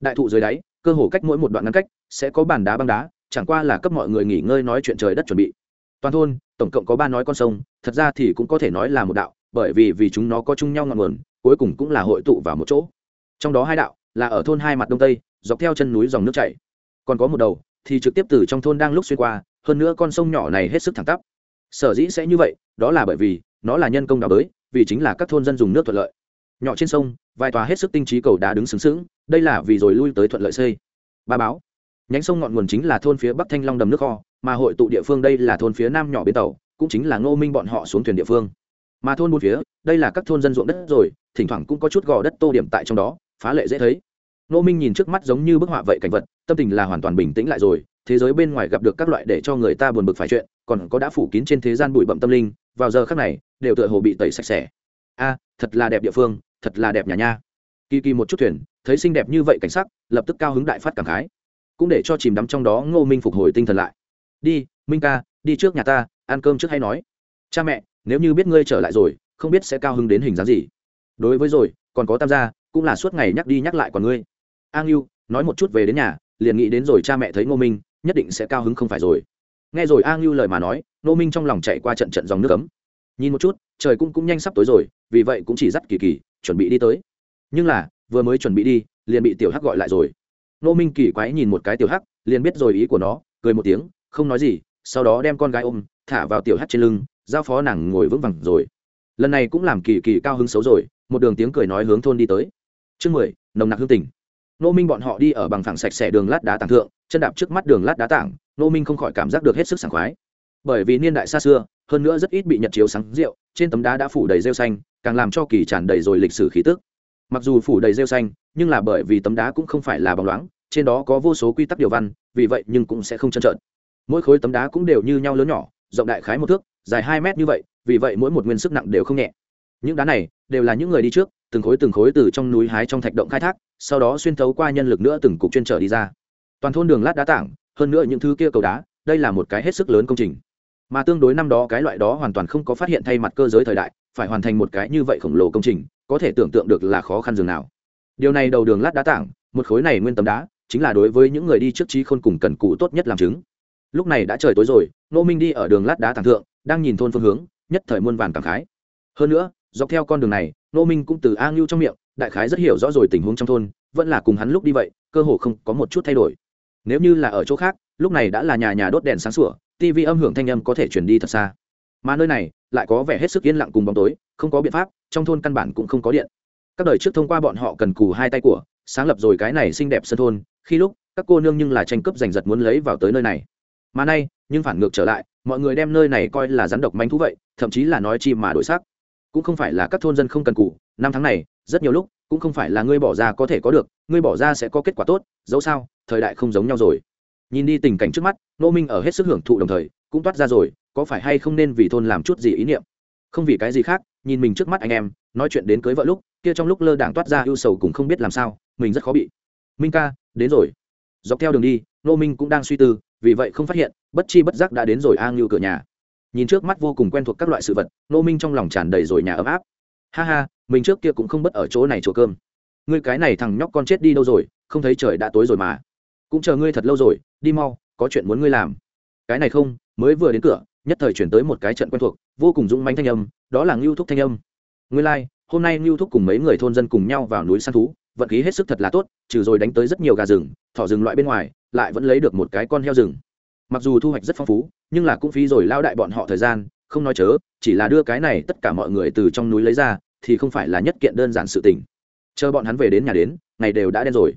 Đại thụ dưới đáy, cơ hồ cách mỗi một đoạn ngăn cách, sẽ có bàn đá băng đá, chẳng qua là cấp mọi người nghỉ ngơi nói chuyện trời đất chuẩn bị. Toàn thôn, tổng cộng có ba nói con sông, thật ra thì cũng có thể nói là một đạo, bởi vì vì chúng nó có chung nhau ngọn nguồn, cuối cùng cũng là hội tụ vào một chỗ. Trong đó hai đạo, là ở thôn hai mặt đông tây, dọc theo chân núi dòng nước chảy. Còn có một đầu, thì trực tiếp từ trong thôn đang lúc xuyên qua, hơn nữa con sông nhỏ này hết sức thẳng tắp. Sở dĩ sẽ như vậy, đó là bởi vì, nó là nhân công đào bới, vì chính là các thôn dân dùng nước thuận lợi nhỏ trên sông, vài tòa hết sức tinh trí cầu đá đứng xứng xứng đây là vì rồi lui tới thuận lợi xây. Ba báo. Nhánh sông ngọn nguồn chính là thôn phía bắc thanh long đầm nước kho, mà hội tụ địa phương đây là thôn phía nam nhỏ bến tàu, cũng chính là ngô minh bọn họ xuống thuyền địa phương. Mà thôn buôn phía, đây là các thôn dân ruộng đất rồi, thỉnh thoảng cũng có chút gò đất tô điểm tại trong đó, phá lệ dễ thấy. Ngô minh nhìn trước mắt giống như bức họa vậy cảnh vật, tâm tình là hoàn toàn bình tĩnh lại rồi, thế giới bên ngoài gặp được các loại để cho người ta buồn bực phải chuyện, còn có đã phủ kín trên thế gian bụi bậm tâm linh, vào giờ khác này, đều tựa hồ bị tẩy sạch sẽ. A, thật là đẹp địa phương thật là đẹp nhà nha. Kỳ kỳ một chút thuyền, thấy xinh đẹp như vậy cảnh sắc, lập tức cao hứng đại phát cảm khái. Cũng để cho chìm đắm trong đó ngô minh phục hồi tinh thần lại. Đi, minh ca, đi trước nhà ta, ăn cơm trước hay nói. Cha mẹ, nếu như biết ngươi trở lại rồi, không biết sẽ cao hứng đến hình dáng gì. Đối với rồi, còn có tam gia, cũng là suốt ngày nhắc đi nhắc lại còn ngươi. An yêu nói một chút về đến nhà, liền nghĩ đến rồi cha mẹ thấy ngô minh, nhất định sẽ cao hứng không phải rồi. Nghe rồi an ngưu lời mà nói, ngô minh trong lòng chạy qua trận trận dòng nước ấm. Nhìn một chút, trời cũng cũng nhanh sắp tối rồi, vì vậy cũng chỉ dắt kỳ kỳ chuẩn bị đi tới. Nhưng là, vừa mới chuẩn bị đi, liền bị tiểu hắc gọi lại rồi. Nô minh kỳ quái nhìn một cái tiểu hắc, liền biết rồi ý của nó, cười một tiếng, không nói gì, sau đó đem con gái ôm, thả vào tiểu hắc trên lưng, giao phó nàng ngồi vững vàng rồi. Lần này cũng làm kỳ kỳ cao hứng xấu rồi, một đường tiếng cười nói hướng thôn đi tới. Chương mười, nồng nặc hương tình. Nô minh bọn họ đi ở bằng phẳng sạch sẽ đường lát đá tảng thượng, chân đạp trước mắt đường lát đá tảng nô minh không khỏi cảm giác được hết sức sảng khoái. Bởi vì niên đại xa xưa, hơn nữa rất ít bị nhật chiếu sáng rượu, trên tấm đá đã phủ đầy rêu xanh càng làm cho kỳ tràn đầy rồi lịch sử khí tức. Mặc dù phủ đầy rêu xanh, nhưng là bởi vì tấm đá cũng không phải là bóng loáng, trên đó có vô số quy tắc điều văn, vì vậy nhưng cũng sẽ không trơn trợn. Mỗi khối tấm đá cũng đều như nhau lớn nhỏ, rộng đại khái một thước, dài hai mét như vậy, vì vậy mỗi một nguyên sức nặng đều không nhẹ. Những đá này đều là những người đi trước, từng khối từng khối từ trong núi hái trong thạch động khai thác, sau đó xuyên thấu qua nhân lực nữa từng cục chuyên trở đi ra. Toàn thôn đường lát đá tảng, hơn nữa những thứ kia cầu đá, đây là một cái hết sức lớn công trình. Mà tương đối năm đó cái loại đó hoàn toàn không có phát hiện thay mặt cơ giới thời đại phải hoàn thành một cái như vậy khổng lồ công trình, có thể tưởng tượng được là khó khăn dường nào. Điều này đầu đường lát đá tảng, một khối này nguyên tấm đá, chính là đối với những người đi trước trí khôn cùng cần cụ tốt nhất làm chứng. Lúc này đã trời tối rồi nô minh đi ở đường lát đá tảng thượng, đang nhìn thôn phương hướng, nhất thời muôn vàn cảm khái. Hơn nữa, dọc theo con đường này nô minh cũng từ a ngưu trong miệng, đại khái rất hiểu rõ rồi tình huống trong thôn, vẫn là cùng hắn lúc đi vậy, cơ hồ không có một chút thay đổi. Nếu như là ở chỗ khác, lúc này đã là nhà nhà đốt đèn sáng sủa tv âm hưởng thanh âm có thể chuyển đi thật xa mà nơi này lại có vẻ hết sức yên lặng cùng bóng tối, không có biện pháp, trong thôn căn bản cũng không có điện. Các đời trước thông qua bọn họ cần cù hai tay của, sáng lập rồi cái này xinh đẹp sân thôn, khi lúc, các cô nương nhưng là tranh cướp giành giật muốn lấy vào tới nơi này. Mà nay, nhưng phản ngược trở lại, mọi người đem nơi này coi là rắn độc manh thú vậy, thậm chí là nói chi mà đổi sắc. Cũng không phải là các thôn dân không cần cù, năm tháng này, rất nhiều lúc, cũng không phải là ngươi bỏ ra có thể có được, ngươi bỏ ra sẽ có kết quả tốt, dẫu sao, thời đại không giống nhau rồi. Nhìn đi tình cảnh trước mắt nô minh ở hết sức hưởng thụ đồng thời, cũng toát ra rồi có phải hay không nên vì thôn làm chút gì ý niệm? Không vì cái gì khác, nhìn mình trước mắt anh em, nói chuyện đến cưới vợ lúc, kia trong lúc lơ đảng toát ra ưu sầu cũng không biết làm sao, mình rất khó bị. Minh ca, đến rồi. Dọc theo đường đi nô minh cũng đang suy tư, vì vậy không phát hiện, bất chi bất giác đã đến rồi a ngưu cửa nhà. Nhìn trước mắt vô cùng quen thuộc các loại sự vật nô minh trong lòng tràn đầy rồi nhà ấm áp. Ha ha, mình trước kia cũng không bất ở chỗ này chỗ cơm. Ngươi cái này thằng nhóc con chết đi đâu rồi, không thấy trời đã tối rồi mà. Cũng chờ ngươi thật lâu rồi, đi mau, có chuyện muốn ngươi làm. Cái này không, mới vừa đến cửa nhất thời chuyển tới một cái trận quen thuộc vô cùng dũng mãnh thanh âm đó là ngưu thúc thanh âm. Ngươi lai、like, hôm nay ngưu thúc cùng mấy người thôn dân cùng nhau vào núi săn thú vận khí hết sức thật là tốt trừ rồi đánh tới rất nhiều gà rừng thỏ rừng loại bên ngoài lại vẫn lấy được một cái con heo rừng. Mặc dù thu hoạch rất phong phú nhưng là cũng phí rồi lao đại bọn họ thời gian không nói chớ chỉ là đưa cái này tất cả mọi người từ trong núi lấy ra thì không phải là nhất kiện đơn giản sự tình. Chờ bọn hắn về đến nhà đến ngày đều đã đen rồi.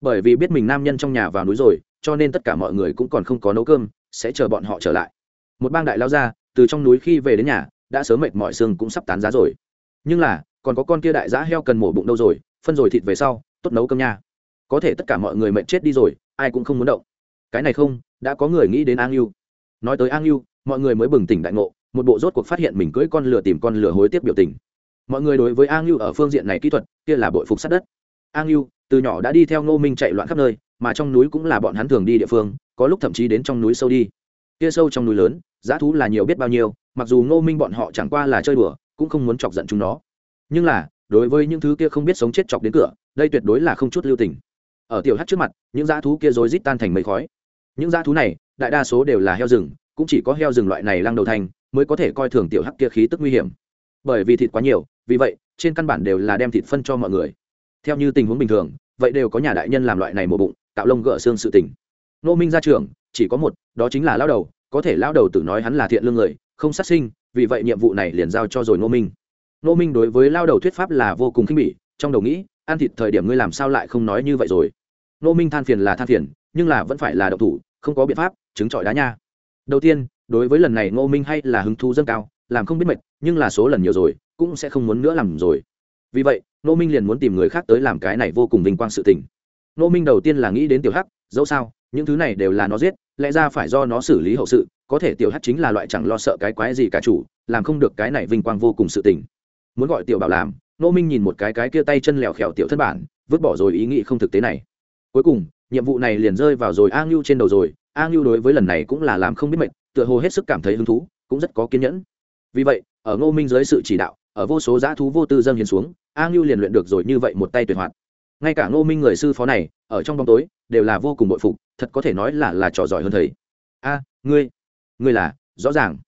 Bởi vì biết mình nam nhân trong nhà vào núi rồi cho nên tất cả mọi người cũng còn không có nấu cơm sẽ chờ bọn họ trở lại một bang đại lao ra, từ trong núi khi về đến nhà, đã sớm mệt mọi xương cũng sắp tán giá rồi. Nhưng là, còn có con kia đại giá heo cần mổ bụng đâu rồi, phân rồi thịt về sau, tốt nấu cơm nha. Có thể tất cả mọi người mệt chết đi rồi, ai cũng không muốn động. Cái này không, đã có người nghĩ đến an yêu nói tới an yêu mọi người mới bừng tỉnh đại ngộ, một bộ rốt cuộc phát hiện mình cưỡi con lửa tìm con lửa hối tiếc biểu tình. Mọi người đối với an yêu ở phương diện này kỹ thuật, kia là bội phục sát đất. An yêu từ nhỏ đã đi theo ngô minh chạy loạn khắp nơi, mà trong núi cũng là bọn hắn thường đi địa phương, có lúc thậm chí đến trong núi sâu đi kia sâu trong núi lớn, giá thú là nhiều biết bao nhiêu, mặc dù ngô minh bọn họ chẳng qua là chơi đùa, cũng không muốn chọc giận chúng nó. Nhưng là, đối với những thứ kia không biết sống chết chọc đến cửa, đây tuyệt đối là không chút lưu tình. Ở tiểu hát trước mặt, những dã thú kia rối rít tan thành mây khói. Những dã thú này, đại đa số đều là heo rừng, cũng chỉ có heo rừng loại này lăng đầu thành mới có thể coi thường tiểu hắc kia khí tức nguy hiểm. Bởi vì thịt quá nhiều, vì vậy, trên căn bản đều là đem thịt phân cho mọi người. Theo như tình huống bình thường, vậy đều có nhà đại nhân làm loại này mổ bụng, tạo lông gỡ xương sự tình. Nô minh ra trường chỉ có một, đó chính là lao đầu, có thể lao đầu tự nói hắn là thiện lương người, không sát sinh, vì vậy nhiệm vụ này liền giao cho rồi Ngô minh. Ngô minh đối với lao đầu thuyết pháp là vô cùng khinh bỉ, trong đầu nghĩ ăn thịt thời điểm ngươi làm sao lại không nói như vậy rồi? Ngô minh than phiền là than phiền, nhưng là vẫn phải là độc thủ, không có biện pháp chứng trọi đá nha. Đầu tiên, đối với lần này ngô minh hay là hứng thú dâng cao, làm không biết mệt, nhưng là số lần nhiều rồi, cũng sẽ không muốn nữa làm rồi. Vì vậy, ngô minh liền muốn tìm người khác tới làm cái này vô cùng vinh quang sự tình. Ngô minh đầu tiên là nghĩ đến tiểu hắc, dẫu sao những thứ này đều là nó giết, lẽ ra phải do nó xử lý hậu sự, có thể tiểu hát chính là loại chẳng lo sợ cái quái gì cả chủ, làm không được cái này vinh quang vô cùng sự tình. Muốn gọi tiểu bảo làm, ngô minh nhìn một cái cái kia tay chân lèo khèo tiểu thân bản, vứt bỏ rồi ý nghĩ không thực tế này. Cuối cùng, nhiệm vụ này liền rơi vào rồi a ngưu trên đầu rồi, a ngưu đối với lần này cũng là làm không biết mệt, tựa hồ hết sức cảm thấy hứng thú, cũng rất có kiên nhẫn. Vì vậy, ở ngô minh dưới sự chỉ đạo, ở vô số dã thú vô tư dâng hiến xuống, a ngưu liền luyện được rồi như vậy một tay tuyệt hoạt. Ngay cả ngô minh người sư phó này, ở trong bóng tối, đều là vô cùng bội phục thật có thể nói là là trò giỏi hơn thầy. A, ngươi ngươi là, rõ ràng.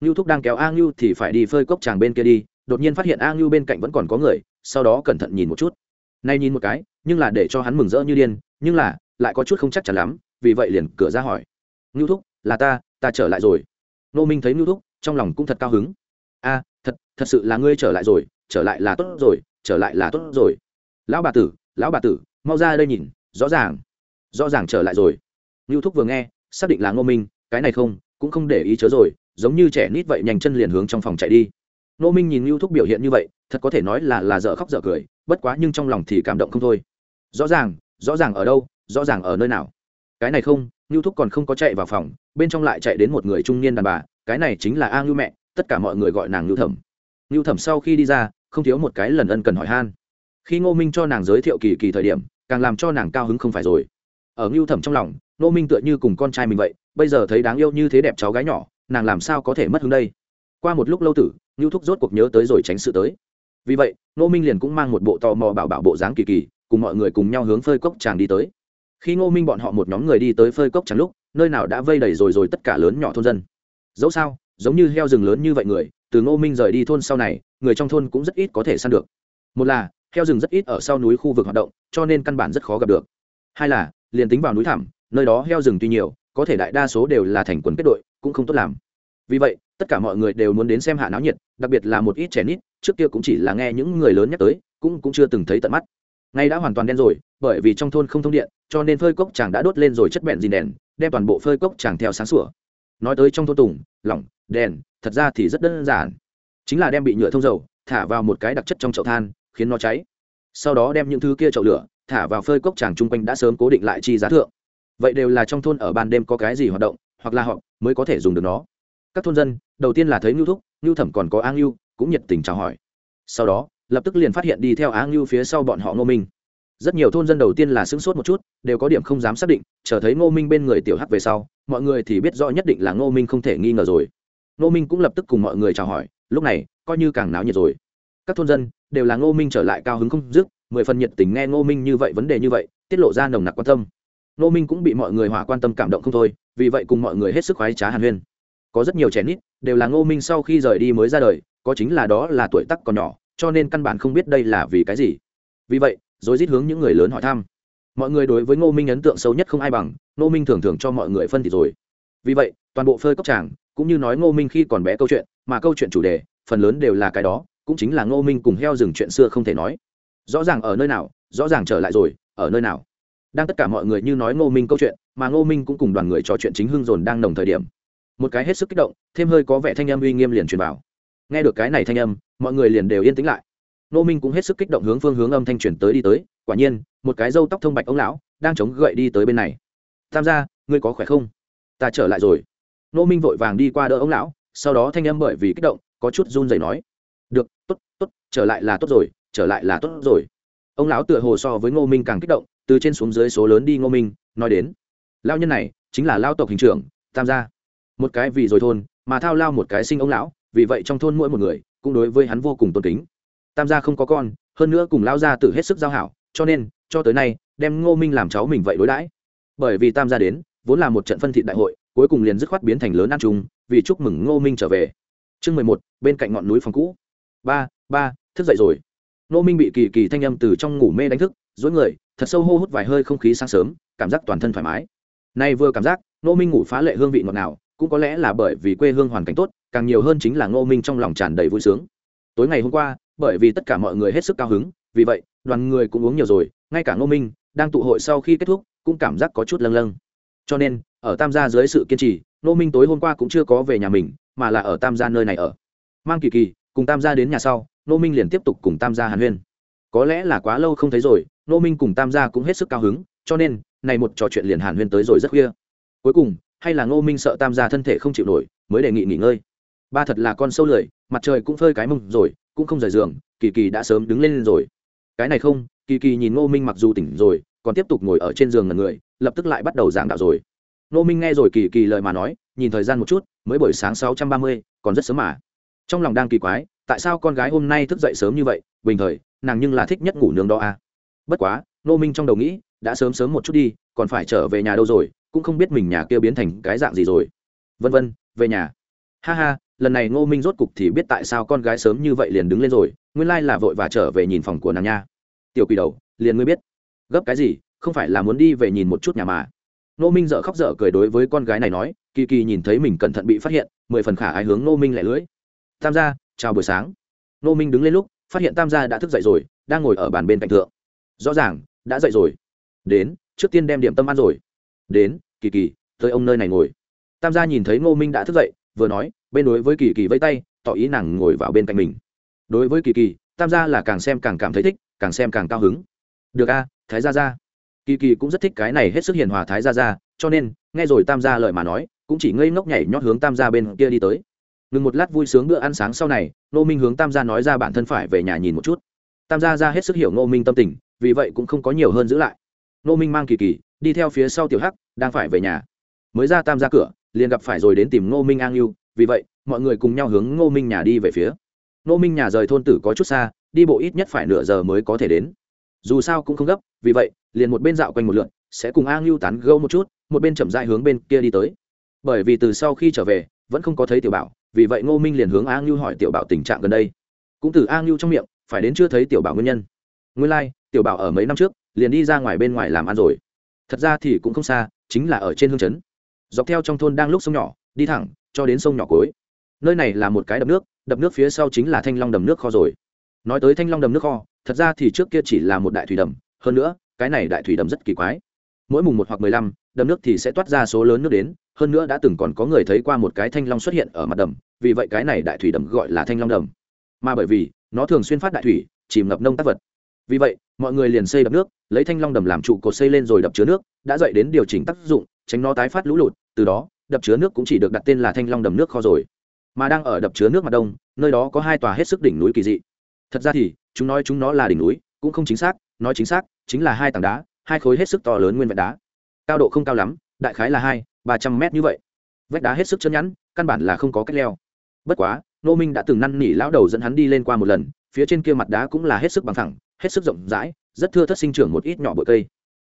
Ngưu thúc đang kéo a ngưu thì phải đi phơi cốc tràng bên kia đi, đột nhiên phát hiện a ngưu bên cạnh vẫn còn có người, sau đó cẩn thận nhìn một chút. Nay nhìn một cái, nhưng là để cho hắn mừng rỡ như điên, nhưng là, lại có chút không chắc chắn lắm, vì vậy liền cửa ra hỏi. Ngưu thúc, là ta ta trở lại rồi. Nô minh thấy ngưu thúc, trong lòng cũng thật cao hứng. A, thật thật sự là ngươi trở lại rồi, trở lại là tốt rồi, trở lại là tốt rồi. Lão bà tử, lão bà tử, mau ra đây nhìn, rõ ràng rõ ràng trở lại rồi. Ngưu thúc vừa nghe, xác định là ngô minh, cái này không, cũng không để ý chớ rồi, giống như trẻ nít vậy nhanh chân liền hướng trong phòng chạy đi. Ngô minh nhìn lưu thúc biểu hiện như vậy, thật có thể nói là là dở khóc dở cười, bất quá nhưng trong lòng thì cảm động không thôi. Rõ ràng rõ ràng ở đâu, rõ ràng ở nơi nào. Cái này không lưu thúc còn không có chạy vào phòng, bên trong lại chạy đến một người trung niên đàn bà, cái này chính là a ngưu mẹ, tất cả mọi người gọi nàng lưu thẩm. Lưu thẩm sau khi đi ra, không thiếu một cái lần ân cần hỏi han. Khi ngô minh cho nàng giới thiệu kỳ kỳ thời điểm, càng làm cho nàng cao hứng không phải rồi ở ngưu thẩm trong lòng nô minh tựa như cùng con trai mình vậy, bây giờ thấy đáng yêu như thế đẹp cháu gái nhỏ, nàng làm sao có thể mất hứng đây? Qua một lúc lâu tử, ngưu thúc rốt cuộc nhớ tới rồi tránh sự tới. Vì vậy nô minh liền cũng mang một bộ tò mò bảo bảo bộ dáng kỳ kỳ, cùng mọi người cùng nhau hướng phơi cốc tràng đi tới. Khi ngô minh bọn họ một nhóm người đi tới phơi cốc tràng lúc, nơi nào đã vây đầy rồi rồi tất cả lớn nhỏ thôn dân. Dẫu sao, giống như heo rừng lớn như vậy người, từ ngô minh rời đi thôn sau này, người trong thôn cũng rất ít có thể săn được. Một là, heo rừng rất ít ở sau núi khu vực hoạt động, cho nên căn bản rất khó gặp được. Hai là liền tính vào núi thẳm, nơi đó heo rừng tuy nhiều, có thể đại đa số đều là thành quần kết đội, cũng không tốt làm. Vì vậy, tất cả mọi người đều muốn đến xem hạ náo nhiệt, đặc biệt là một ít trẻ nít, trước kia cũng chỉ là nghe những người lớn nhắc tới, cũng cũng chưa từng thấy tận mắt. Ngay đã hoàn toàn đen rồi, bởi vì trong thôn không thông điện, cho nên phơi cốc chàng đã đốt lên rồi chất bẹn dìn đèn, đem toàn bộ phơi cốc chàng theo sáng sủa. Nói tới trong thôn tùng, lỏng, đèn, thật ra thì rất đơn giản. Chính là đem bị nhựa thông dầu, thả vào một cái đặc chất trong chậu than, khiến nó cháy. Sau đó đem những thứ kia chậu lửa thả vào phơi cốc tràng chung quanh đã sớm cố định lại chi giá thượng. Vậy đều là trong thôn ở ban đêm có cái gì hoạt động, hoặc là họ mới có thể dùng được nó. Các thôn dân, đầu tiên là thấy ngưu thúc, ngưu thẩm còn có a ngưu, cũng nhiệt tình chào hỏi. Sau đó, lập tức liền phát hiện đi theo á ngưu phía sau bọn họ ngô minh. Rất nhiều thôn dân đầu tiên là sững sốt một chút, đều có điểm không dám xác định, chờ thấy ngô minh bên người tiểu hắc về sau, mọi người thì biết rõ nhất định là ngô minh không thể nghi ngờ rồi. Ngô minh cũng lập tức cùng mọi người chào hỏi, lúc này, coi như càng náo nhiệt rồi. Các thôn dân đều là ngô minh trở lại cao hứng không dứt mười phần nhiệt tình nghe ngô minh như vậy vấn đề như vậy, tiết lộ ra nồng nặc quan tâm. Ngô minh cũng bị mọi người hỏa quan tâm cảm động không thôi, vì vậy cùng mọi người hết sức khoái trá hàn huyên. Có rất nhiều trẻ nít đều là ngô minh sau khi rời đi mới ra đời, có chính là đó là tuổi tắc còn nhỏ, cho nên căn bản không biết đây là vì cái gì. Vì vậy rồi rít hướng những người lớn hỏi thăm. Mọi người đối với ngô minh ấn tượng sâu nhất không ai bằng, ngô minh thường thường cho mọi người phân thì rồi. Vì vậy, toàn bộ phơi cốc tràng, cũng như nói ngô minh khi còn bé câu chuyện, mà câu chuyện chủ đề, phần lớn đều là cái đó, cũng chính là ngô minh cùng heo rừng chuyện xưa không thể nói rõ ràng ở nơi nào, rõ ràng trở lại rồi, ở nơi nào. Đang tất cả mọi người như nói ngô minh câu chuyện, mà ngô minh cũng cùng đoàn người trò chuyện chính hưng dồn đang nồng thời điểm. Một cái hết sức kích động, thêm hơi có vẻ thanh âm uy nghiêm liền truyền vào. Nghe được cái này thanh âm, mọi người liền đều yên tĩnh lại. Ngô minh cũng hết sức kích động hướng phương hướng âm thanh truyền tới đi tới, quả nhiên, một cái râu tóc thông bạch ông lão đang chống gậy đi tới bên này. Tham gia, ngươi có khỏe không? Ta trở lại rồi. Ngô minh vội vàng đi qua đỡ ông lão, sau đó thanh âm bởi vì kích động, có chút run rẩy nói. Được, tốt tốt, trở lại là tốt rồi trở lại là tốt rồi. Ông lão tựa hồ so với ngô minh càng kích động, từ trên xuống dưới số lớn đi ngô minh, nói đến lao nhân này chính là lao tộc hình trưởng, tam gia. Một cái vì rồi thôn, mà thao lao một cái sinh ông lão, vì vậy trong thôn mỗi một người cũng đối với hắn vô cùng tôn kính. Tam gia không có con, hơn nữa cùng lao gia tử hết sức giao hảo, cho nên, cho tới nay, đem ngô minh làm cháu mình vậy đối đãi. Bởi vì tam gia đến, vốn là một trận phân thị đại hội, cuối cùng liền dứt khoát biến thành lớn ăn chung, vì chúc mừng ngô minh trở về. Chương mười một, bên cạnh ngọn núi phòng cũ. Ba ba, thức dậy rồi. Nô minh bị kỳ kỳ thanh âm từ trong ngủ mê đánh thức dối người, thật sâu hô hút vài hơi không khí sáng sớm, cảm giác toàn thân thoải mái. Nay vừa cảm giác, Nô minh ngủ phá lệ hương vị ngọt ngào, cũng có lẽ là bởi vì quê hương hoàn cảnh tốt, càng nhiều hơn chính là Nô minh trong lòng tràn đầy vui sướng. Tối ngày hôm qua, bởi vì tất cả mọi người hết sức cao hứng, vì vậy, đoàn người cũng uống nhiều rồi, ngay cả Nô minh, đang tụ hội sau khi kết thúc, cũng cảm giác có chút lâng lâng. Cho nên, ở tam gia dưới sự kiên trì, Nô minh tối hôm qua cũng chưa có về nhà mình, mà là ở tam gia nơi này ở. Mang kỳ kỳ, cùng tam gia đến nhà sau Nô minh liền tiếp tục cùng tam gia hàn huyên. Có lẽ là quá lâu không thấy rồi, Nô minh cùng tam gia cũng hết sức cao hứng, cho nên, này một trò chuyện liền hàn huyên tới rồi rất khuya. Cuối cùng, hay là ngô minh sợ tam gia thân thể không chịu nổi, mới đề nghị nghỉ ngơi. Ba thật là con sâu lười, mặt trời cũng phơi cái mông rồi, cũng không rời giường, kỳ kỳ đã sớm đứng lên rồi. Cái này không, kỳ kỳ nhìn ngô minh mặc dù tỉnh rồi, còn tiếp tục ngồi ở trên giường ngần người, lập tức lại bắt đầu giảng đạo rồi. Ngô minh nghe rồi kỳ kỳ lời mà nói, nhìn thời gian một chút, mới buổi sáng sáu trăm ba mươi, còn rất sớm mà. Trong lòng đang kỳ quái tại sao con gái hôm nay thức dậy sớm như vậy, bình thời, nàng nhưng là thích nhất ngủ nướng đó à? Bất quá, ngô minh trong đầu nghĩ, đã sớm sớm một chút đi, còn phải trở về nhà đâu rồi, cũng không biết mình nhà kia biến thành cái dạng gì rồi. Vân vân, về nhà. Ha ha, lần này ngô minh rốt cục thì biết tại sao con gái sớm như vậy liền đứng lên rồi, nguyên lai là vội và trở về nhìn phòng của nàng nha. Tiểu quỷ đầu, liền ngươi biết. Gấp cái gì, không phải là muốn đi về nhìn một chút nhà mà. Ngô minh dở khóc dở cười đối với con gái này nói, kỳ kỳ nhìn thấy mình cẩn thận bị phát hiện, mười phần khả ái hướng ngô minh lẻ lưỡi. Tham gia chào buổi sáng. Ngô minh đứng lên lúc, phát hiện tam gia đã thức dậy rồi, đang ngồi ở bàn bên cạnh thượng. Rõ ràng, đã dậy rồi. Đến, trước tiên đem điểm tâm ăn rồi. Đến, kỳ kỳ, tới ông nơi này ngồi. Tam gia nhìn thấy ngô minh đã thức dậy, vừa nói, bên đối với kỳ kỳ vây tay, tỏ ý nàng ngồi vào bên cạnh mình. Đối với kỳ kỳ, tam gia là càng xem càng cảm thấy thích, càng xem càng cao hứng. Được a, thái gia gia. Kỳ kỳ cũng rất thích cái này hết sức hiền hòa thái gia gia, cho nên, nghe rồi tam gia lời mà nói, cũng chỉ ngây ngốc nhảy nhót hướng tam gia bên kia đi tới ngừng một lát vui sướng bữa ăn sáng sau này nô minh hướng tam gia nói ra bản thân phải về nhà nhìn một chút. Tam gia ra hết sức hiểu ngô minh tâm tình, vì vậy cũng không có nhiều hơn giữ lại. Nô minh mang kỳ kỳ, đi theo phía sau tiểu hắc, đang phải về nhà. Mới ra tam gia cửa, liền gặp phải rồi đến tìm ngô minh an yêu vì vậy, mọi người cùng nhau hướng ngô minh nhà đi về phía. Ngô minh nhà rời thôn tử có chút xa, đi bộ ít nhất phải nửa giờ mới có thể đến. Dù sao cũng không gấp, vì vậy, liền một bên dạo quanh một lượn, sẽ cùng an yêu tán gâu một chút, một bên chậm dại hướng bên kia đi tới. Bởi vì từ sau khi trở về, vẫn không có thấy tiểu bảo vì vậy ngô minh liền hướng a ngưu hỏi tiểu bảo tình trạng gần đây. Cũng từ a ngưu trong miệng phải đến chưa thấy tiểu bảo nguyên nhân. Nguyên lai、like, tiểu bảo ở mấy năm trước liền đi ra ngoài bên ngoài làm ăn rồi. Thật ra thì cũng không xa chính là ở trên hương chấn. Dọc theo trong thôn đang lúc sông nhỏ đi thẳng cho đến sông nhỏ cối nơi này là một cái đập nước đập nước phía sau chính là thanh long đầm nước kho rồi. Nói tới thanh long đầm nước kho thật ra thì trước kia chỉ là một đại thủy đầm hơn nữa cái này đại thủy đầm rất kỳ quái. Mỗi mùng một hoặc mười lăm đầm nước thì sẽ toát ra số lớn nước đến hơn nữa đã từng còn có người thấy qua một cái thanh long xuất hiện ở mặt đầm, vì vậy cái này đại thủy đầm gọi là thanh long đầm. Mà bởi vì, nó thường xuyên phát đại thủy, chìm ngập nông tác vật. Vì vậy, mọi người liền xây đập nước, lấy thanh long đầm làm trụ cột xây lên rồi đập chứa nước, đã dậy đến điều chỉnh tác dụng, tránh nó tái phát lũ lụt, từ đó, đập chứa nước cũng chỉ được đặt tên là thanh long đầm nước kho rồi. Mà đang ở đập chứa nước mặt đông, nơi đó có hai tòa hết sức đỉnh núi kỳ dị. Thật ra thì, chúng nói chúng nó là đỉnh núi, cũng không chính xác, nói chính xác, chính là hai tảng đá, hai khối hết sức to lớn nguyên vẹn đá. Cao độ không cao lắm, đại khái là hai ba trăm mét như vậy. Vách đá hết sức chân nhẵn, căn bản là không có cách leo. Bất quá nô minh đã từng năn nỉ lão đầu dẫn hắn đi lên qua một lần, phía trên kia mặt đá cũng là hết sức bằng thẳng, hết sức rộng rãi, rất thưa thất sinh trưởng một ít nhỏ bụi cây.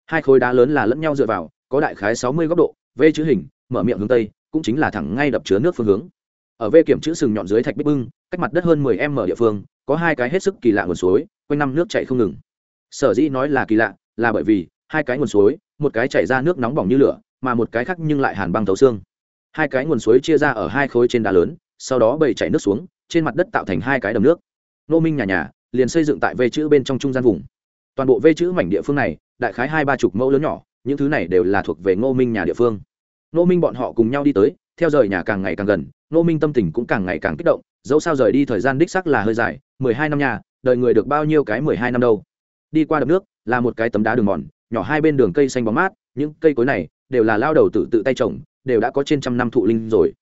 Hai khối đá lớn là lẫn nhau dựa vào, có đại khái sáu mươi góc độ, v chữ hình, mở miệng hướng tây, cũng chính là thẳng ngay đập chứa nước phương hướng. Ở v kiểm chữ sừng nhọn dưới thạch bích bưng, cách mặt đất hơn mười m địa phương, có hai cái hết sức kỳ lạ nguồn suối, quanh năm nước chảy không ngừng. Sở dĩ nói là kỳ lạ, là bởi vì hai cái nguồn suối, một cái chảy ra nước nóng bỏng như lửa mà một cái khác nhưng lại hàn băng thấu xương. Hai cái nguồn suối chia ra ở hai khối trên đá lớn, sau đó bầy chảy nước xuống, trên mặt đất tạo thành hai cái đầm nước. Nô minh nhà nhà, liền xây dựng tại vê chữ bên trong trung gian vùng. Toàn bộ vê chữ mảnh địa phương này, đại khái hai ba chục mẫu lớn nhỏ, những thứ này đều là thuộc về ngô minh nhà địa phương. Ngô minh bọn họ cùng nhau đi tới, theo rời nhà càng ngày càng gần, ngô minh tâm tình cũng càng ngày càng kích động, dẫu sao rời đi thời gian đích sắc là hơi dài, mười hai năm nhà, đời người được bao nhiêu cái mười hai năm đâu. Đi qua đập nước, là một cái tấm đá đường mòn, nhỏ hai bên đường cây xanh bóng mát, những cây cối này đều là lao đầu tự tự tay trồng, đều đã có trên trăm năm thụ linh rồi.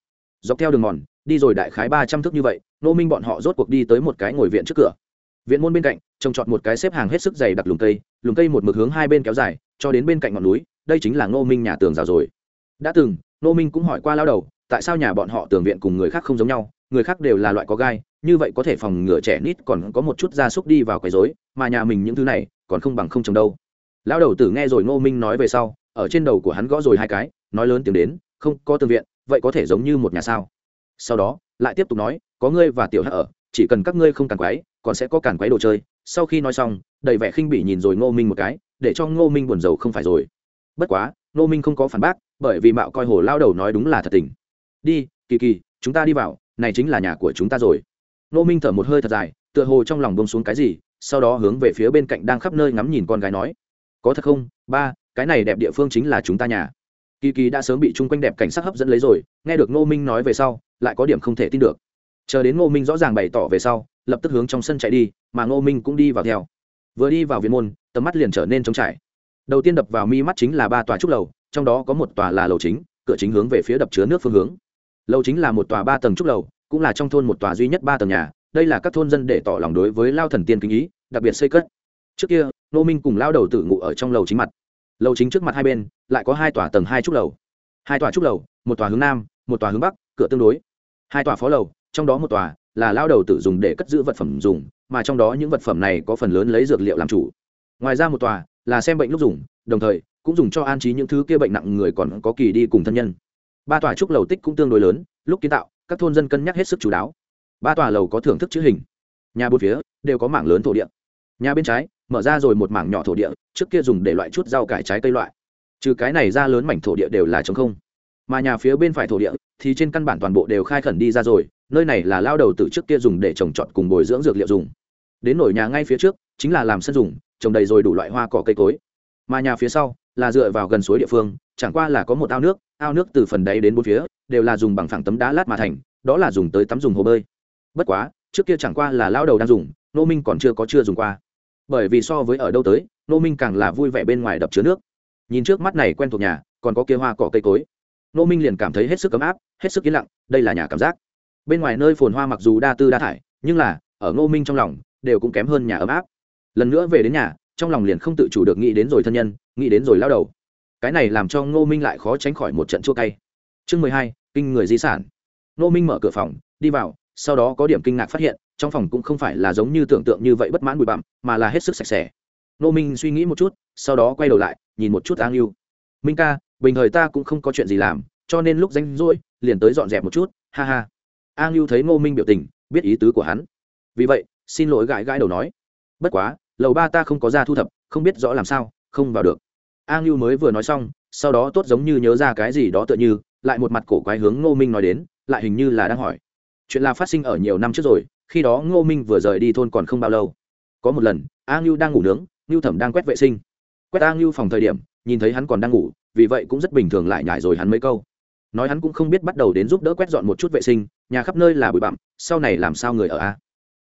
Dọc theo đường mòn, đi rồi đại khái ba trăm thước như vậy nô minh bọn họ rốt cuộc đi tới một cái ngồi viện trước cửa. Viện môn bên cạnh, trồng trọt một cái xếp hàng hết sức dày đặc lùm cây lùm cây một mực hướng hai bên kéo dài, cho đến bên cạnh ngọn núi, đây chính là ngô minh nhà tường rào rồi. Đã từng, ngô minh cũng hỏi qua lao đầu, tại sao nhà bọn họ tường viện cùng người khác không giống nhau, người khác đều là loại có gai, như vậy có thể phòng ngừa trẻ nít còn có một chút gia súc đi vào quấy rối, mà nhà mình những thứ này còn không bằng không trồng đâu. Lão đầu tử nghe rồi ngô minh nói về sau ở trên đầu của hắn gõ rồi hai cái, nói lớn tiếng đến, không có tường viện, vậy có thể giống như một nhà sao? Sau đó, lại tiếp tục nói, có ngươi và tiểu hắc ở, chỉ cần các ngươi không càn quái còn sẽ có càn quái đồ chơi. Sau khi nói xong, đầy vẻ khinh bỉ nhìn rồi ngô minh một cái, để cho ngô minh buồn rầu không phải rồi. Bất quá, ngô minh không có phản bác, bởi vì mạo coi hồ lao đầu nói đúng là thật tình. Đi, kỳ kỳ, chúng ta đi vào, này chính là nhà của chúng ta rồi. Ngô minh thở một hơi thật dài, tựa hồ trong lòng bông xuống cái gì, sau đó hướng về phía bên cạnh đang khắp nơi ngắm nhìn con gái nói, có thật không? Ba cái này đẹp địa phương chính là chúng ta nhà. Kỳ kỳ đã sớm bị chung quanh đẹp cảnh sắc hấp dẫn lấy rồi, nghe được ngô minh nói về sau, lại có điểm không thể tin được. Chờ đến ngô minh rõ ràng bày tỏ về sau, lập tức hướng trong sân chạy đi, mà ngô minh cũng đi vào theo. Vừa đi vào viện môn, tầm mắt liền trở nên trống trải. Đầu tiên đập vào mi mắt chính là ba tòa trúc lầu, trong đó có một tòa là lầu chính, cửa chính hướng về phía đập chứa nước phương hướng. Lầu chính là một tòa ba tầng trúc lầu, cũng là trong thôn một tòa duy nhất ba tầng nhà, đây là các thôn dân để tỏ lòng đối với lao thần tiên kính ý, đặc biệt xây cất. Trước kia nô minh cùng lao đầu tử ngụ ở trong lầu chính mặt lầu chính trước mặt hai bên, lại có hai tòa tầng hai trúc lầu. Hai tòa trúc lầu, một tòa hướng nam, một tòa hướng bắc, cửa tương đối. Hai tòa phó lầu, trong đó một tòa là lao đầu tự dùng để cất giữ vật phẩm dùng, mà trong đó những vật phẩm này có phần lớn lấy dược liệu làm chủ. Ngoài ra một tòa là xem bệnh lúc dùng, đồng thời cũng dùng cho an trí những thứ kia bệnh nặng người còn có kỳ đi cùng thân nhân. Ba tòa trúc lầu tích cũng tương đối lớn, lúc kiến tạo, các thôn dân cân nhắc hết sức chú đáo. Ba tòa lầu có thưởng thức chữ hình. Nhà bốn phía đều có mảng lớn thổ địa. Nhà bên trái mở ra rồi một mảng nhỏ thổ địa, trước kia dùng để loại chút rau cải trái cây loại. Trừ cái này ra lớn mảnh thổ địa đều là trống không. Mà nhà phía bên phải thổ địa, thì trên căn bản toàn bộ đều khai khẩn đi ra rồi, nơi này là lao đầu từ trước kia dùng để trồng trọt cùng bồi dưỡng dược liệu dùng. Đến nổi nhà ngay phía trước, chính là làm sân dùng, trồng đầy rồi đủ loại hoa cỏ cây cối. Mà nhà phía sau, là dựa vào gần suối địa phương, chẳng qua là có một ao nước ao nước từ phần đáy đến bốn phía, đều là dùng bằng phẳng tấm đá lát mà thành, đó là dùng tới tắm dùng hồ bơi. Bất quá, trước kia chẳng qua là lao đầu đang dùng, nô minh còn chưa có chưa dùng qua bởi vì so với ở đâu tới nô minh càng là vui vẻ bên ngoài đập chứa nước. Nhìn trước mắt này quen thuộc nhà, còn có kia hoa cỏ cây cối. Nô minh liền cảm thấy hết sức ấm áp, hết sức yên lặng, đây là nhà cảm giác. Bên ngoài nơi phồn hoa mặc dù đa tư đa thải, nhưng là, ở ngô minh trong lòng, đều cũng kém hơn nhà ấm áp. Lần nữa về đến nhà, trong lòng liền không tự chủ được nghĩ đến rồi thân nhân, nghĩ đến rồi lao đầu. Cái này làm cho ngô minh lại khó tránh khỏi một trận chua cay. Chương mười hai, kinh người di sản. Ngô minh mở cửa phòng, đi vào, sau đó có điểm kinh ngạc phát hiện trong phòng cũng không phải là giống như tưởng tượng như vậy bất mãn bụi bặm, mà là hết sức sạch sẽ. Ngô minh suy nghĩ một chút, sau đó quay đầu lại, nhìn một chút an yêu minh ca, bình thời ta cũng không có chuyện gì làm, cho nên lúc danh rỗi, liền tới dọn dẹp một chút, ha ha. A yêu thấy ngô minh biểu tình, biết ý tứ của hắn. Vì vậy, xin lỗi gãi gãi đầu nói. Bất quá, lầu ba ta không có ra thu thập, không biết rõ làm sao, không vào được. A yêu mới vừa nói xong, sau đó tốt giống như nhớ ra cái gì đó tựa như, lại một mặt cổ quái hướng ngô minh nói đến, lại hình như là đang hỏi. Chuyện là phát sinh ở nhiều năm trước rồi khi đó ngô minh vừa rời đi thôn còn không bao lâu. Có một lần, a ngưu đang ngủ nướng, ngưu thẩm đang quét vệ sinh. Quét a ngưu phòng thời điểm, nhìn thấy hắn còn đang ngủ, vì vậy cũng rất bình thường lại nhải rồi hắn mấy câu. Nói hắn cũng không biết bắt đầu đến giúp đỡ quét dọn một chút vệ sinh, nhà khắp nơi là bụi bặm, sau này làm sao người ở a?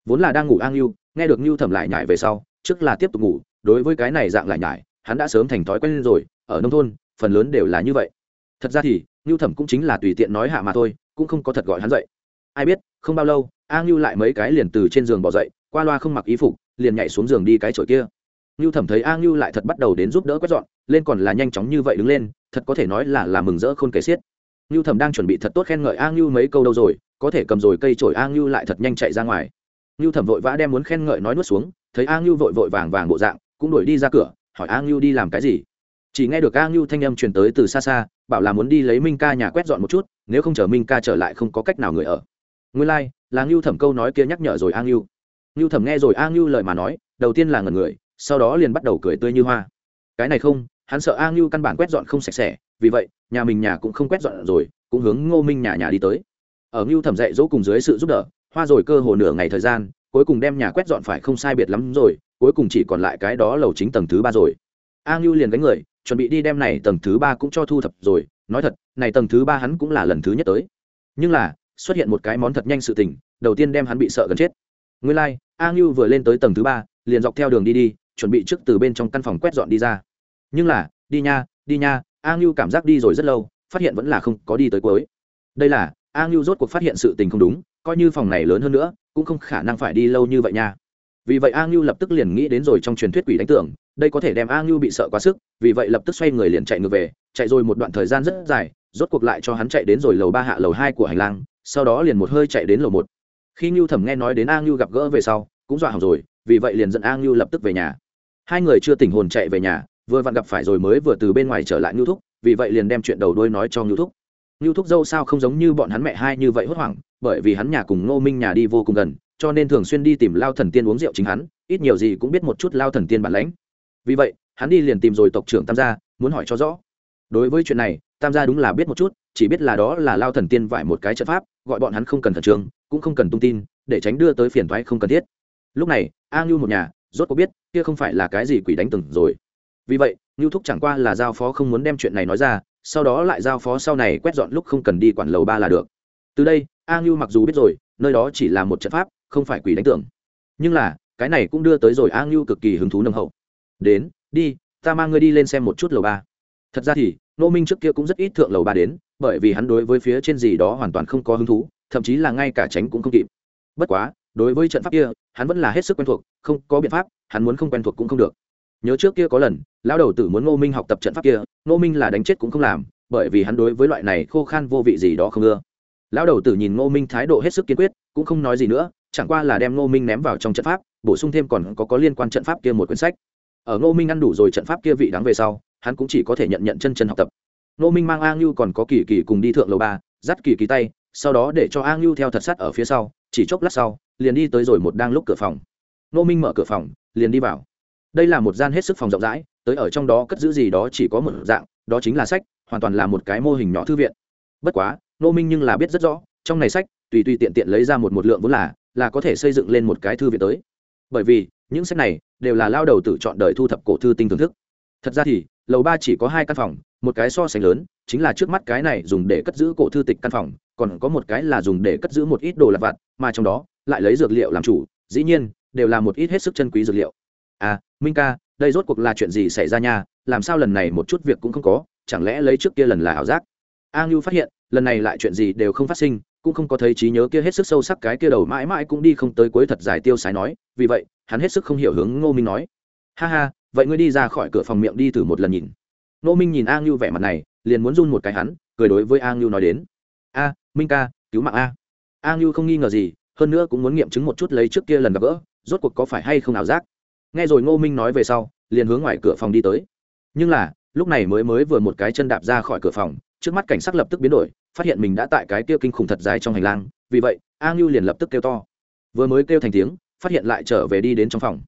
Vốn là đang ngủ a ngưu, nghe được ngưu thẩm lại nhải về sau, trước là tiếp tục ngủ, đối với cái này dạng lại nhải, hắn đã sớm thành thói quen rồi, ở nông thôn, phần lớn đều là như vậy. Thật ra thì, ngưu thẩm cũng chính là tùy tiện nói hạ mà thôi, cũng không có thật gọi hắn dậy ai biết, không bao lâu, a ngưu lại mấy cái liền từ trên giường bỏ dậy, qua loa không mặc ý phục, liền nhảy xuống giường đi cái chổi kia. Ngưu thẩm thấy a ngưu lại thật bắt đầu đến giúp đỡ quét dọn, lên còn là nhanh chóng như vậy đứng lên, thật có thể nói là là mừng rỡ khôn kể xiết. Ngưu thẩm đang chuẩn bị thật tốt khen ngợi a ngưu mấy câu đâu rồi, có thể cầm rồi cây chổi a ngưu lại thật nhanh chạy ra ngoài. Ngưu thẩm vội vã đem muốn khen ngợi nói nuốt xuống, thấy a ngưu vội vội vàng vàng bộ dạng, cũng đuổi đi ra cửa, hỏi a ngưu đi làm cái gì. Chỉ nghe được a ngưu thanh âm truyền tới từ xa xa, bảo là muốn đi lấy minh ca nhà quét dọn một chút, nếu không chờ minh ca trở lại không có cách nào người ở nguyên lai、like, là ngưu thẩm câu nói kia nhắc nhở rồi a ngưu. Ngưu thẩm nghe rồi a ngưu lời mà nói đầu tiên là ngần người sau đó liền bắt đầu cười tươi như hoa. Cái này không hắn sợ a ngưu căn bản quét dọn không sạch sẽ vì vậy nhà mình nhà cũng không quét dọn rồi cũng hướng ngô minh nhà nhà đi tới. Ở ngưu thẩm dạy dỗ cùng dưới sự giúp đỡ hoa rồi cơ hồ nửa ngày thời gian cuối cùng đem nhà quét dọn phải không sai biệt lắm rồi cuối cùng chỉ còn lại cái đó lầu chính tầng thứ ba rồi. A ngưu liền gánh người chuẩn bị đi đem này tầng thứ ba cũng cho thu thập rồi nói thật này tầng thứ ba hắn cũng là lần thứ nhất tới. Nhưng là xuất hiện một cái món thật nhanh sự tình đầu tiên đem hắn bị sợ gần chết. Nguyên lai、like, a ngưu vừa lên tới tầng thứ ba liền dọc theo đường đi đi chuẩn bị trước từ bên trong căn phòng quét dọn đi ra. Nhưng là đi nha đi nha a ngưu cảm giác đi rồi rất lâu phát hiện vẫn là không có đi tới cuối. Đây là a ngưu rốt cuộc phát hiện sự tình không đúng coi như phòng này lớn hơn nữa cũng không khả năng phải đi lâu như vậy nha. Vì vậy a ngưu lập tức liền nghĩ đến rồi trong truyền thuyết quỷ đánh tưởng đây có thể đem a ngưu bị sợ quá sức vì vậy lập tức xoay người liền chạy ngược về chạy rồi một đoạn thời gian rất dài rốt cuộc lại cho hắn chạy đến rồi lầu ba hạ lầu hai của hành lang sau đó liền một hơi chạy đến lầu một. Khi ngưu thẩm nghe nói đến a ngưu gặp gỡ về sau, cũng dọa hỏng rồi, vì vậy liền dẫn a ngưu lập tức về nhà. Hai người chưa tỉnh hồn chạy về nhà, vừa vặn gặp phải rồi mới vừa từ bên ngoài trở lại ngưu thúc, vì vậy liền đem chuyện đầu đuôi nói cho ngưu thúc. Ngưu thúc dâu sao không giống như bọn hắn mẹ hai như vậy hốt hoảng, bởi vì hắn nhà cùng ngô minh nhà đi vô cùng gần, cho nên thường xuyên đi tìm lao thần tiên uống rượu chính hắn, ít nhiều gì cũng biết một chút lao thần tiên bản lãnh. Vì vậy, hắn đi liền tìm rồi tộc trưởng tam gia, muốn hỏi cho rõ. Đối với chuyện này tam gia đúng là biết một chút chỉ biết là đó là lao thần tiên vải một cái trận pháp gọi bọn hắn không cần thần trường, cũng không cần tung tin để tránh đưa tới phiền thoái không cần thiết. Lúc này a ngưu một nhà rốt có biết kia không phải là cái gì quỷ đánh từng rồi. Vì vậy ngưu thúc chẳng qua là giao phó không muốn đem chuyện này nói ra sau đó lại giao phó sau này quét dọn lúc không cần đi quản lầu ba là được. Từ đây a ngưu mặc dù biết rồi nơi đó chỉ là một trận pháp không phải quỷ đánh tưởng. Nhưng là cái này cũng đưa tới rồi a ngưu cực kỳ hứng thú nâng hậu. Đến đi ta mang ngươi đi lên xem một chút lầu ba thật ra thì nô minh trước kia cũng rất ít thượng lầu ba đến, bởi vì hắn đối với phía trên gì đó hoàn toàn không có hứng thú, thậm chí là ngay cả tránh cũng không kịp. Bất quá, đối với trận pháp kia, hắn vẫn là hết sức quen thuộc, không có biện pháp, hắn muốn không quen thuộc cũng không được. Nhớ trước kia có lần, lão đầu tử muốn ngô minh học tập trận pháp kia, ngô minh là đánh chết cũng không làm, bởi vì hắn đối với loại này khô khan vô vị gì đó không ưa. Lão đầu tử nhìn ngô minh thái độ hết sức kiên quyết, cũng không nói gì nữa, chẳng qua là đem ngô minh ném vào trong trận pháp, bổ sung thêm còn có có liên quan trận pháp kia một quyển sách. Ở ngô minh ăn đủ rồi trận pháp kia vị đáng về sau hắn cũng chỉ có thể nhận nhận chân chân học tập. Nô minh mang a ngưu còn có kỳ kỳ cùng đi thượng lầu ba, dắt kỳ kỳ tay, sau đó để cho a ngưu theo thật sắt ở phía sau, chỉ chốc lát sau, liền đi tới rồi một đang lúc cửa phòng. Nô minh mở cửa phòng, liền đi vào. Đây là một gian hết sức phòng rộng rãi, tới ở trong đó cất giữ gì đó chỉ có một dạng, đó chính là sách, hoàn toàn là một cái mô hình nhỏ thư viện. Bất quá Nô minh nhưng là biết rất rõ, trong này sách, tùy tùy tiện tiện lấy ra một một lượng vốn là là có thể xây dựng lên một cái thư viện tới. Bởi vì, những sách này đều là lao đầu tự chọn đời thu thập cổ thư tinh thưởng thức. Thật ra thì lầu ba chỉ có hai căn phòng, một cái so sánh lớn, chính là trước mắt cái này dùng để cất giữ cổ thư tịch căn phòng, còn có một cái là dùng để cất giữ một ít đồ lặt vặt, mà trong đó, lại lấy dược liệu làm chủ, dĩ nhiên, đều là một ít hết sức chân quý dược liệu. À minh ca, đây rốt cuộc là chuyện gì xảy ra nha? Làm sao lần này một chút việc cũng không có, chẳng lẽ lấy trước kia lần là ảo giác? A ngưu phát hiện, lần này lại chuyện gì đều không phát sinh, cũng không có thấy trí nhớ kia hết sức sâu sắc cái kia đầu mãi mãi cũng đi không tới cuối thật dài tiêu sái nói, vì vậy, hắn hết sức không hiểu hướng ngô minh nói. Ha ha vậy ngươi đi ra khỏi cửa phòng miệng đi thử một lần nhìn. Nô minh nhìn a ngưu vẻ mặt này liền muốn run một cái hắn cười đối với a ngưu nói đến. A minh ca cứu mạng a. A ngưu không nghi ngờ gì hơn nữa cũng muốn nghiệm chứng một chút lấy trước kia lần gặp gỡ rốt cuộc có phải hay không ảo giác. Nghe rồi ngô minh nói về sau liền hướng ngoài cửa phòng đi tới. Nhưng là lúc này mới mới vừa một cái chân đạp ra khỏi cửa phòng trước mắt cảnh sắc lập tức biến đổi phát hiện mình đã tại cái kia kinh khủng thật dài trong hành lang vì vậy a ngưu liền lập tức kêu to. Vừa mới kêu thành tiếng phát hiện lại trở về đi đến trong phòng.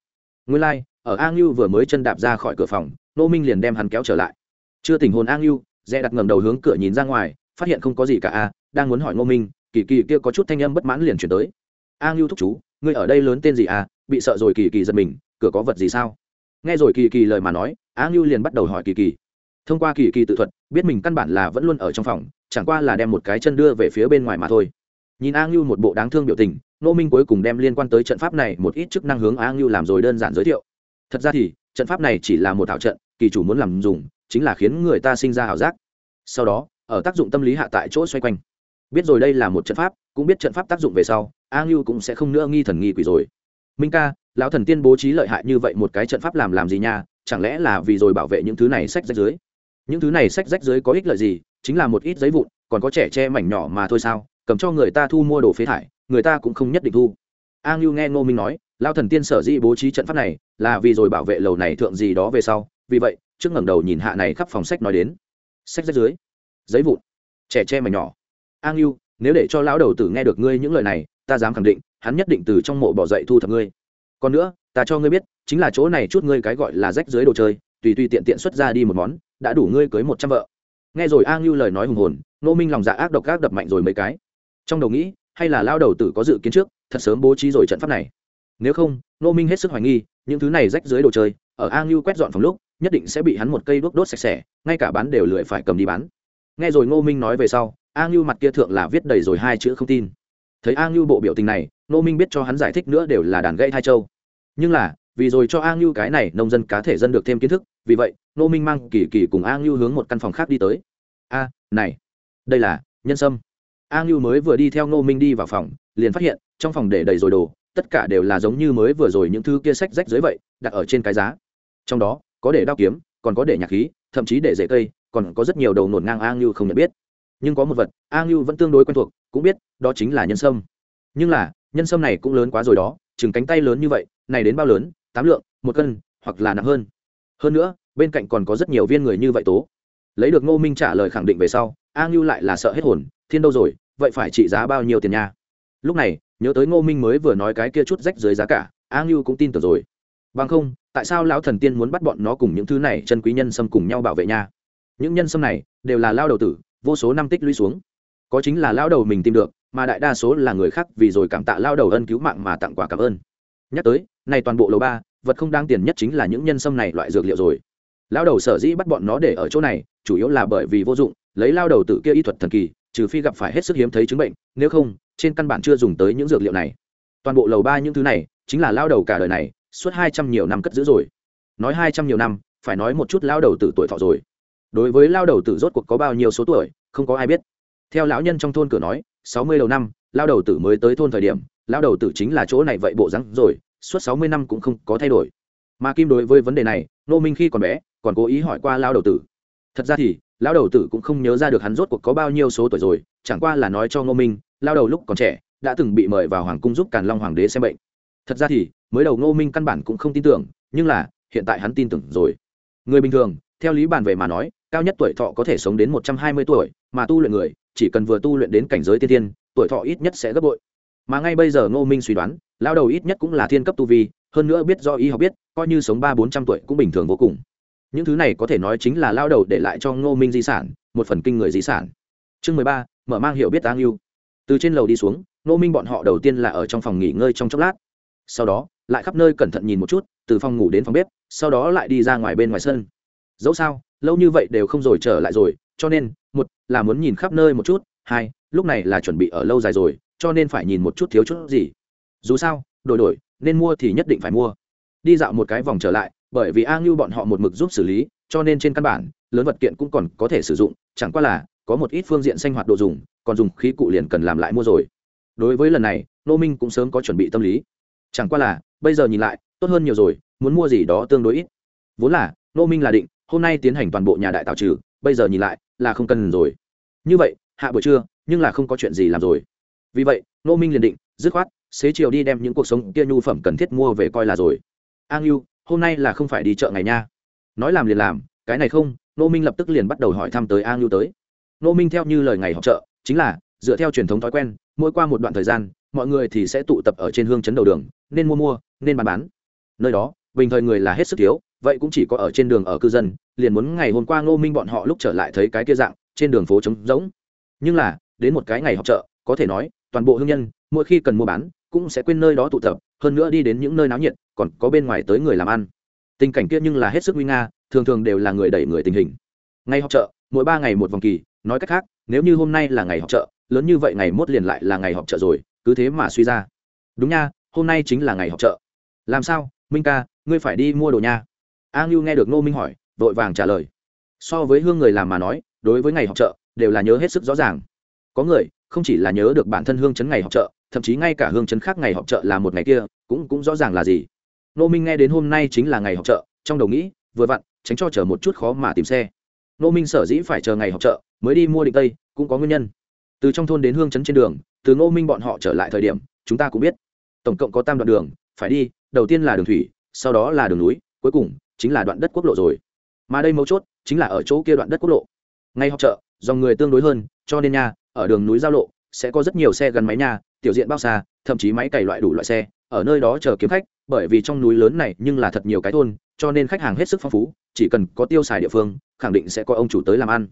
Nguyên lai、like, ở a ngưu vừa mới chân đạp ra khỏi cửa phòng, nô minh liền đem hắn kéo trở lại. Chưa tình hồn a ngưu dè đặt ngầm đầu hướng cửa nhìn ra ngoài, phát hiện không có gì cả a, đang muốn hỏi ngô minh, kỳ kỳ kia có chút thanh âm bất mãn liền chuyển tới. A ngưu thúc chú, ngươi ở đây lớn tên gì a bị sợ rồi kỳ kỳ giật mình, cửa có vật gì sao? Nghe rồi kỳ kỳ lời mà nói a ngưu liền bắt đầu hỏi kỳ kỳ. Thông qua kỳ kỳ tự thuật, biết mình căn bản là vẫn luôn ở trong phòng, chẳng qua là đem một cái chân đưa về phía bên ngoài mà thôi. Nhìn a ngưu một bộ đáng thương biểu tình, nô minh cuối cùng đem liên quan tới trận pháp này một ít chức năng hướng a ngưu làm rồi đơn giản giới thiệu thật ra thì, trận pháp này chỉ là một thảo trận, kỳ chủ muốn làm dùng, chính là khiến người ta sinh ra ảo giác. Sau đó, ở tác dụng tâm lý hạ tại chỗ xoay quanh. Biết rồi đây là một trận pháp, cũng biết trận pháp tác dụng về sau a ngưu cũng sẽ không nữa nghi thần nghi quỷ rồi. Minh ca, lão thần tiên bố trí lợi hại như vậy một cái trận pháp làm làm gì nha, chẳng lẽ là vì rồi bảo vệ những thứ này sách rách dưới? Những thứ này sách rách dưới có ích lợi gì? Chính là một ít giấy vụn, còn có trẻ che mảnh nhỏ mà thôi sao? Cầm cho người ta thu mua đồ phế thải, người ta cũng không nhất định thu a ngưu nghe ngô minh nói lao thần tiên sở dĩ bố trí trận pháp này là vì rồi bảo vệ lầu này thượng gì đó về sau, vì vậy, trước ngẩng đầu nhìn hạ này khắp phòng sách nói đến. Sách rách dưới. Giấy vụn. Trẻ tre mảnh nhỏ. A ngưu nếu để cho lão đầu tử nghe được ngươi những lời này, ta dám khẳng định, hắn nhất định từ trong mộ bỏ dậy thu thập ngươi. Còn nữa, ta cho ngươi biết, chính là chỗ này chút ngươi cái gọi là rách dưới đồ chơi, tùy tùy tiện tiện xuất ra đi một món, đã đủ ngươi cưới một trăm vợ. Nghe rồi a ngưu lời nói hùng hồn nô minh lòng dạ ác độc ác đập mạnh rồi mấy cái. Trong đầu nghĩ, hay là lao đầu tử có dự kiến trước thật sớm bố trí rồi trận pháp này. Nếu không nô minh hết sức hoài nghi, những thứ này rách dưới đồ chơi, ở a ngưu quét dọn phòng lúc, nhất định sẽ bị hắn một cây đốt đốt sạch sẽ, ngay cả bán đều lười phải cầm đi bán. Nghe rồi ngô minh nói về sau, a ngưu mặt kia thượng là viết đầy rồi hai chữ không tin. Thấy a ngưu bộ biểu tình này, ngô minh biết cho hắn giải thích nữa đều là đàn gãy hai châu. Nhưng là, vì rồi cho a ngưu cái này, nông dân cá thể dân được thêm kiến thức, vì vậy, ngô minh mang kỳ kỳ cùng a ngưu hướng một căn phòng khác đi tới. A, này, đây là nhân sâm. A ngưu mới vừa đi theo ngô minh đi vào phòng liền phát hiện, trong phòng để đầy rồi đồ, tất cả đều là giống như mới vừa rồi những thứ kia sách rách dưới vậy, đặt ở trên cái giá. Trong đó, có để đao kiếm, còn có để nhạc khí, thậm chí để rễ cây, còn có rất nhiều đầu nổn ngang a ngưu không nhận biết. Nhưng có một vật a ngưu vẫn tương đối quen thuộc, cũng biết, đó chính là nhân sâm. Nhưng là, nhân sâm này cũng lớn quá rồi đó, chừng cánh tay lớn như vậy, này đến bao lớn? Tám lượng, một cân, hoặc là nặng hơn. Hơn nữa, bên cạnh còn có rất nhiều viên người như vậy tố. Lấy được ngô minh trả lời khẳng định về sau a ngưu lại là sợ hết hồn, thiên đâu rồi, vậy phải trị giá bao nhiêu tiền nha? Lúc này, nhớ tới ngô minh mới vừa nói cái kia chút rách dưới giá cả, a ngưu cũng tin tưởng rồi. Bằng không, tại sao lão thần tiên muốn bắt bọn nó cùng những thứ này chân quý nhân xâm cùng nhau bảo vệ nha? Những nhân xâm này đều là lao đầu tử, vô số năm tích lũy xuống. Có chính là lao đầu mình tìm được, mà đại đa số là người khác vì rồi cảm tạ lao đầu ân cứu mạng mà tặng quà cảm ơn. Nhắc tới, này toàn bộ lầu ba, vật không đáng tiền nhất chính là những nhân sâm này loại dược liệu rồi. Lao đầu sở dĩ bắt bọn nó để ở chỗ này, chủ yếu là bởi vì vô dụng, lấy lao đầu tự kia y thuật thần kỳ trừ phi gặp phải hết sức hiếm thấy chứng bệnh, nếu không, trên căn bản chưa dùng tới những dược liệu này. Toàn bộ lầu ba những thứ này, chính là lao đầu cả đời này, suốt hai trăm nhiều năm cất giữ rồi. Nói hai trăm nhiều năm, phải nói một chút lao đầu tử tuổi thọ rồi. Đối với lao đầu tử rốt cuộc có bao nhiêu số tuổi, không có ai biết. Theo lão nhân trong thôn cửa nói, sáu mươi đầu năm, lao đầu tử mới tới thôn thời điểm, lao đầu tử chính là chỗ này vậy bộ rắn rồi, suốt sáu mươi năm cũng không có thay đổi. Mà kim đối với vấn đề này nô minh khi còn bé, còn cố ý hỏi qua lao đầu tử thật ra thì, lão đầu tử cũng không nhớ ra được hắn rốt cuộc có bao nhiêu số tuổi rồi, chẳng qua là nói cho ngô minh lao đầu lúc còn trẻ, đã từng bị mời vào hoàng cung giúp càn long hoàng đế xem bệnh. Thật ra thì, mới đầu ngô minh căn bản cũng không tin tưởng, nhưng là, hiện tại hắn tin tưởng rồi. Người bình thường, theo lý bàn về mà nói, cao nhất tuổi thọ có thể sống đến một trăm hai mươi tuổi, mà tu luyện người, chỉ cần vừa tu luyện đến cảnh giới tiên tiên tuổi thọ ít nhất sẽ gấp bội. Mà ngay bây giờ ngô minh suy đoán lao đầu ít nhất cũng là thiên cấp tu vi, hơn nữa biết do y học biết, coi như sống ba bốn trăm tuổi cũng bình thường vô cùng những thứ này có thể nói chính là lao đầu để lại cho ngô minh di sản, một phần kinh người di sản. Chương mười ba, mở mang hiểu biết áng yêu từ trên lầu đi xuống, ngô minh bọn họ đầu tiên là ở trong phòng nghỉ ngơi trong chốc lát. Sau đó, lại khắp nơi cẩn thận nhìn một chút, từ phòng ngủ đến phòng bếp, sau đó lại đi ra ngoài bên ngoài sân. Dẫu sao, lâu như vậy đều không rồi trở lại rồi, cho nên, một là muốn nhìn khắp nơi một chút, hai, lúc này là chuẩn bị ở lâu dài rồi, cho nên phải nhìn một chút thiếu chút gì. Dù sao, đổi đổi, nên mua thì nhất định phải mua. Đi dạo một cái vòng trở lại bởi vì a ngưu bọn họ một mực giúp xử lý, cho nên trên căn bản, lớn vật kiện cũng còn có thể sử dụng, chẳng qua là, có một ít phương diện sinh hoạt đồ dùng, còn dùng khí cụ liền cần làm lại mua rồi. Đối với lần này, nô minh cũng sớm có chuẩn bị tâm lý. Chẳng qua là, bây giờ nhìn lại, tốt hơn nhiều rồi, muốn mua gì đó tương đối ít. Vốn là, nô minh là định, hôm nay tiến hành toàn bộ nhà đại tạo trừ, bây giờ nhìn lại, là không cần rồi. Như vậy, hạ buổi trưa, nhưng là không có chuyện gì làm rồi. Vì vậy, nô minh liền định, dứt khoát, xế chiều đi đem những cuộc sống kia nhu phẩm cần thiết mua về coi là rồi. A ngưu hôm nay là không phải đi chợ ngày nha. Nói làm liền làm, cái này không nô minh lập tức liền bắt đầu hỏi thăm tới a ngưu tới. Nô minh theo như lời ngày họp chợ, chính là, dựa theo truyền thống thói quen, mỗi qua một đoạn thời gian, mọi người thì sẽ tụ tập ở trên hương chấn đầu đường, nên mua mua, nên bán bán. Nơi đó, bình thời người là hết sức thiếu, vậy cũng chỉ có ở trên đường ở cư dân, liền muốn ngày hôm qua ngô minh bọn họ lúc trở lại thấy cái kia dạng, trên đường phố trống rỗng. Nhưng là, đến một cái ngày họp chợ, có thể nói, toàn bộ hương nhân, mỗi khi cần mua bán, cũng sẽ quên nơi đó tụ tập, hơn nữa đi đến những nơi náo nhiệt còn có bên ngoài tới người làm ăn. Tình cảnh kia nhưng là hết sức nguy nga, thường thường đều là người đẩy người tình hình. Ngày họp chợ, mỗi ba ngày một vòng kỳ, nói cách khác, nếu như hôm nay là ngày họp chợ, lớn như vậy ngày mốt liền lại là ngày họp chợ rồi, cứ thế mà suy ra. Đúng nha, hôm nay chính là ngày họp chợ. Làm sao, minh ca, ngươi phải đi mua đồ nha. A ngưu nghe được ngô minh hỏi, vội vàng trả lời. So với hương người làm mà nói, đối với ngày họp chợ, đều là nhớ hết sức rõ ràng. Có người, không chỉ là nhớ được bản thân hương chấn ngày họp chợ, thậm chí ngay cả hương chấn khác ngày họp chợ là một ngày kia, cũng cũng rõ ràng là gì. Nô minh nghe đến hôm nay chính là ngày học trợ, trong đầu nghĩ vừa vặn tránh cho chờ một chút khó mà tìm xe. Nô minh sở dĩ phải chờ ngày học trợ mới đi mua định tây cũng có nguyên nhân. Từ trong thôn đến hương chấn trên đường từ ngô minh bọn họ trở lại thời điểm chúng ta cũng biết. Tổng cộng có tam đoạn đường phải đi đầu tiên là đường thủy sau đó là đường núi cuối cùng chính là đoạn đất quốc lộ rồi. Mà đây mấu chốt chính là ở chỗ kia đoạn đất quốc lộ. Ngay học chợ dòng người tương đối hơn cho nên nha ở đường núi giao lộ sẽ có rất nhiều xe gắn máy nha tiểu diện bao xa thậm chí máy cày loại đủ loại xe ở nơi đó chờ kiếm khách bởi vì trong núi lớn này nhưng là thật nhiều cái thôn, cho nên khách hàng hết sức phong phú, chỉ cần có tiêu xài địa phương, khẳng định sẽ có ông chủ tới làm ăn.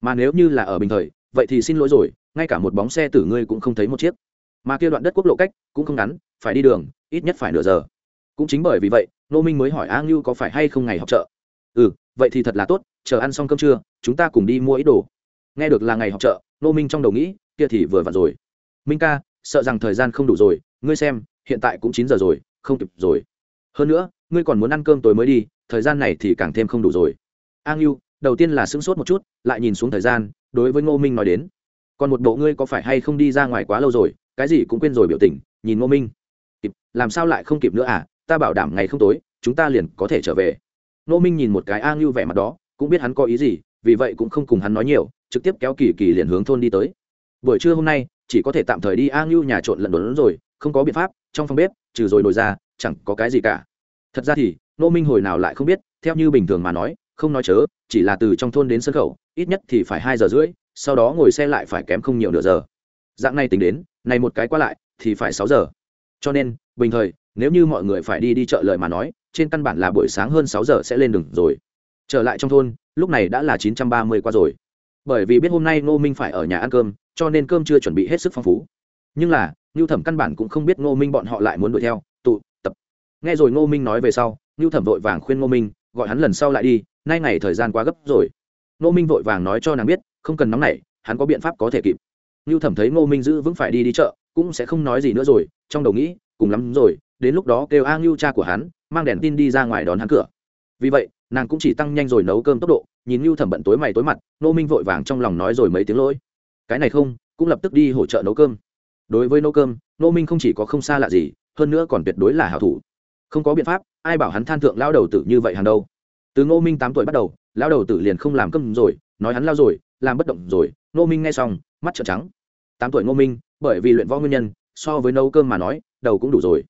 Mà nếu như là ở bình thời, vậy thì xin lỗi rồi, ngay cả một bóng xe tử ngươi cũng không thấy một chiếc. Mà kia đoạn đất quốc lộ cách cũng không ngắn, phải đi đường, ít nhất phải nửa giờ. Cũng chính bởi vì vậy nô minh mới hỏi a ngưu có phải hay không ngày học chợ. Ừ vậy thì thật là tốt, chờ ăn xong cơm trưa, chúng ta cùng đi mua ít đồ. Nghe được là ngày học chợ nô minh trong đầu nghĩ, kia thì vừa vặn rồi. Minh ca, sợ rằng thời gian không đủ rồi, ngươi xem, hiện tại cũng chín giờ rồi không kịp rồi. Hơn nữa, ngươi còn muốn ăn cơm tối mới đi, thời gian này thì càng thêm không đủ rồi. A ngưu đầu tiên là sững sốt một chút, lại nhìn xuống thời gian, đối với ngô minh nói đến. Còn một bộ ngươi có phải hay không đi ra ngoài quá lâu rồi, cái gì cũng quên rồi biểu tình, nhìn ngô minh. Kịp, làm sao lại không kịp nữa à ta bảo đảm ngày không tối, chúng ta liền có thể trở về. Ngô minh nhìn một cái a ngưu vẻ mặt đó, cũng biết hắn có ý gì, vì vậy cũng không cùng hắn nói nhiều, trực tiếp kéo kỳ kỳ liền hướng thôn đi tới. Buổi trưa hôm nay, chỉ có thể tạm thời đi a ngưu nhà trộn lẫn đốn rồi, không có biện pháp, trong phòng bếp trừ rồi nồi ra, chẳng có cái gì cả. Thật ra thì Nô minh hồi nào lại không biết, theo như bình thường mà nói, không nói chớ, chỉ là từ trong thôn đến sân khẩu, ít nhất thì phải hai giờ rưỡi, sau đó ngồi xe lại phải kém không nhiều nửa giờ. Dạng này tính đến, này một cái qua lại, thì phải sáu giờ. Cho nên, bình thời, nếu như mọi người phải đi đi chợ lời mà nói, trên căn bản là buổi sáng hơn sáu giờ sẽ lên đường rồi. Trở lại trong thôn, lúc này đã là chín trăm ba mươi qua rồi. Bởi vì biết hôm nay ngô minh phải ở nhà ăn cơm, cho nên cơm chưa chuẩn bị hết sức phong phú. Nhưng là ngưu thẩm căn bản cũng không biết ngô minh bọn họ lại muốn đuổi theo, tụ, tập. Nghe rồi ngô minh nói về sau, ngưu thẩm vội vàng khuyên ngô minh, gọi hắn lần sau lại đi, nay ngày thời gian quá gấp rồi. Ngô minh vội vàng nói cho nàng biết, không cần nóng nảy, hắn có biện pháp có thể kịp. Ngưu thẩm thấy ngô minh giữ vững phải đi đi chợ, cũng sẽ không nói gì nữa rồi, trong đầu nghĩ, cùng lắm rồi, đến lúc đó kêu a ngưu cha của hắn, mang đèn tin đi ra ngoài đón hắn cửa. Vì vậy, nàng cũng chỉ tăng nhanh rồi nấu cơm tốc độ, nhìn ngưu thẩm bận tối mày tối mặt, ngô minh vội vàng trong lòng nói rồi mấy tiếng lỗi. Cái này không, cũng lập tức đi hỗ trợ nấu cơm đối với nấu cơm, ngô minh không chỉ có không xa lạ gì, hơn nữa còn tuyệt đối là hảo thủ. Không có biện pháp, ai bảo hắn than thượng lao đầu tử như vậy hàng đâu. Từ ngô minh tám tuổi bắt đầu lao đầu tử liền không làm cơm rồi, nói hắn lao rồi, làm bất động rồi. Ngô minh nghe xong, mắt trợn trắng. Tám tuổi ngô minh, bởi vì luyện võ nguyên nhân, so với nấu cơm mà nói, đầu cũng đủ rồi.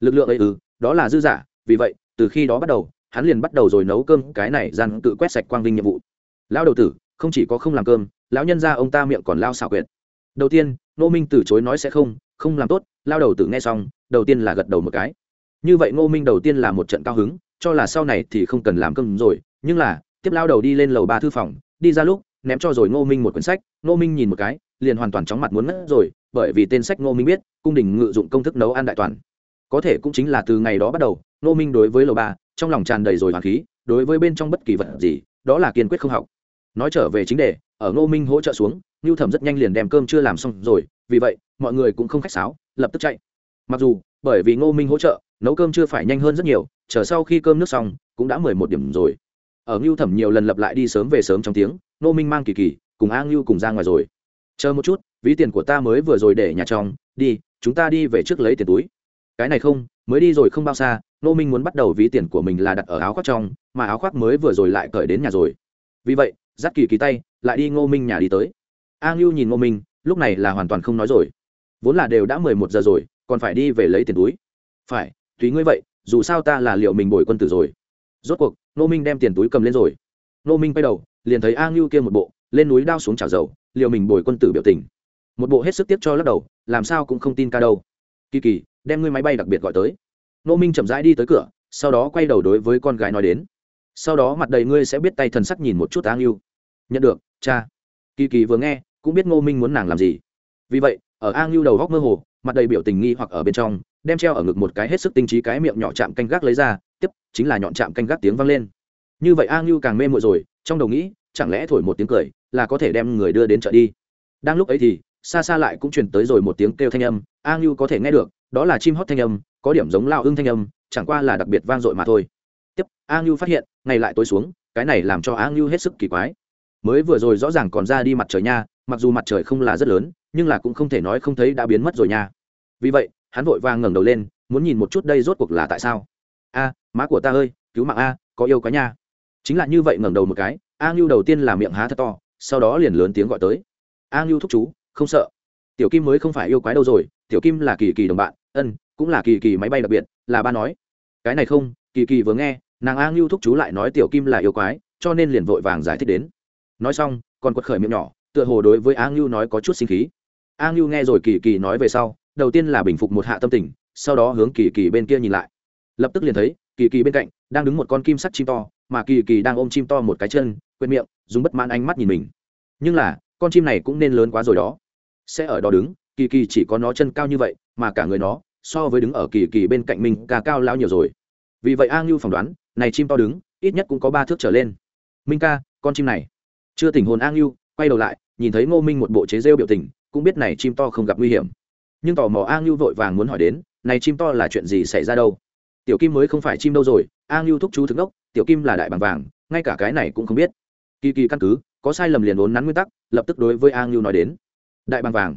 Lực lượng ấy ư, đó là dư giả, vì vậy, từ khi đó bắt đầu, hắn liền bắt đầu rồi nấu cơm, cái này gian tự quét sạch quang vinh nhiệm vụ. Lão đầu tử, không chỉ có không làm cơm, lão nhân ra ông ta miệng còn lao xảo quyệt. Đầu tiên ngô minh từ chối nói sẽ không không làm tốt, lao đầu tử nghe xong, đầu tiên là gật đầu một cái. Như vậy ngô minh đầu tiên là một trận cao hứng, cho là sau này thì không cần làm cơm rồi, nhưng là, tiếp lao đầu đi lên lầu ba thư phòng, đi ra lúc, ném cho rồi ngô minh một quyển sách, ngô minh nhìn một cái, liền hoàn toàn chóng mặt muốn ngất rồi, bởi vì tên sách ngô minh biết, cung đình ngự dụng công thức nấu ăn đại toàn. Có thể cũng chính là từ ngày đó bắt đầu, ngô minh đối với lầu ba, trong lòng tràn đầy rồi hoàng khí, đối với bên trong bất kỳ vật gì, đó là kiên quyết không học. Nói trở về chính đề ở ngô minh hỗ trợ xuống ngưu thẩm rất nhanh liền đem cơm chưa làm xong rồi, vì vậy, mọi người cũng không khách sáo, lập tức chạy. Mặc dù, bởi vì ngô minh hỗ trợ, nấu cơm chưa phải nhanh hơn rất nhiều, chờ sau khi cơm nước xong, cũng đã mười một điểm rồi. Ở ngưu thẩm nhiều lần lập lại đi sớm về sớm trong tiếng, ngô minh mang kỳ kỳ, cùng a ngưu cùng ra ngoài rồi. Chờ một chút, ví tiền của ta mới vừa rồi để nhà trong, đi, chúng ta đi về trước lấy tiền túi. Cái này không, mới đi rồi không bao xa nô minh muốn bắt đầu ví tiền của mình là đặt ở áo khoác trong, mà áo khoác mới vừa rồi lại cởi đến nhà rồi. Vì vậy, dắt kỳ kỳ tay lại đi ngô minh nhà đi tới. A ngưu nhìn ngô minh, lúc này là hoàn toàn không nói rồi. Vốn là đều đã mười một giờ rồi, còn phải đi về lấy tiền túi. Phải, tùy ngươi vậy, dù sao ta là liệu mình bồi quân tử rồi. Rốt cuộc, ngô minh đem tiền túi cầm lên rồi. Ngô minh quay đầu, liền thấy a ngưu kia một bộ, lên núi đao xuống chảo dầu, liệu mình bồi quân tử biểu tình. Một bộ hết sức tiếp cho lắc đầu, làm sao cũng không tin ca đâu. Kỳ kỳ, đem ngươi máy bay đặc biệt gọi tới. Ngô minh chậm rãi đi tới cửa, sau đó quay đầu đối với con gái nói đến. Sau đó mặt đầy ngươi sẽ biết tay thần sắc nhìn một chút áng ngưu nhận được cha. Kỳ kỳ vừa nghe, cũng biết ngô minh muốn nàng làm gì. Vì vậy, ở a ngưu đầu góc mơ hồ, mặt đầy biểu tình nghi hoặc ở bên trong, đem treo ở ngực một cái hết sức tinh trí cái miệng nhỏ chạm canh gác lấy ra, tiếp, chính là nhọn chạm canh gác tiếng vang lên. Như vậy a ngưu càng mê mội rồi, trong đầu nghĩ, chẳng lẽ thổi một tiếng cười, là có thể đem người đưa đến chợ đi. Đang lúc ấy thì, xa xa lại cũng truyền tới rồi một tiếng kêu thanh âm, a ngưu có thể nghe được, đó là chim hót thanh âm, có điểm giống lao ưng thanh âm, chẳng qua là đặc biệt vang dội mà thôi. Tiếp, a ngưu phát hiện, ngày lại tối xuống, cái này làm cho a ngưu hết sức kỳ quái mới vừa rồi rõ ràng còn ra đi mặt trời nha, mặc dù mặt trời không là rất lớn, nhưng là cũng không thể nói không thấy đã biến mất rồi nha. Vì vậy, hắn vội vàng ngẩng đầu lên, muốn nhìn một chút đây rốt cuộc là tại sao. A, má của ta ơi, cứu mạng a, có yêu quá nha. Chính là như vậy ngẩng đầu một cái, a ngưu đầu tiên là miệng há thật to, sau đó liền lớn tiếng gọi tới. A ngưu thúc chú, không sợ. Tiểu kim mới không phải yêu quái đâu rồi, tiểu kim là kỳ kỳ đồng bạn, ân, cũng là kỳ kỳ máy bay đặc biệt, là ba nói. Cái này không, kỳ kỳ vừa nghe, nàng a ngưu thúc chú lại nói tiểu kim là yêu quái, cho nên liền vội vàng giải thích đến nói xong, còn quật khởi miệng nhỏ, tựa hồ đối với a ngưu nói có chút sinh khí. A ngưu nghe rồi kỳ kỳ nói về sau, đầu tiên là bình phục một hạ tâm tình, sau đó hướng kỳ kỳ bên kia nhìn lại. Lập tức liền thấy, kỳ kỳ bên cạnh đang đứng một con kim sắt chim to, mà kỳ kỳ đang ôm chim to một cái chân quên miệng, dùng bất mãn ánh mắt nhìn mình. Nhưng là, con chim này cũng nên lớn quá rồi đó. Sẽ ở đó đứng, kỳ kỳ chỉ có nó chân cao như vậy, mà cả người nó, so với đứng ở kỳ kỳ bên cạnh mình cả cao lao nhiều rồi. Vì vậy a ngưu phỏng đoán, này chim to đứng, ít nhất cũng có ba thước trở lên. Minh ca, con chim này chưa tỉnh hồn an ưu, quay đầu lại, nhìn thấy ngô minh một bộ chế rêu biểu tình, cũng biết này chim to không gặp nguy hiểm. Nhưng tò mò an ưu vội vàng muốn hỏi đến, này chim to là chuyện gì xảy ra đâu? Tiểu kim mới không phải chim đâu rồi, an ưu thúc chú thức đốc, tiểu kim là đại bằng vàng, ngay cả cái này cũng không biết. Kỳ kỳ căn cứ, có sai lầm liền vốn nắn nguyên tắc, lập tức đối với an ưu nói đến. Đại bàng vàng,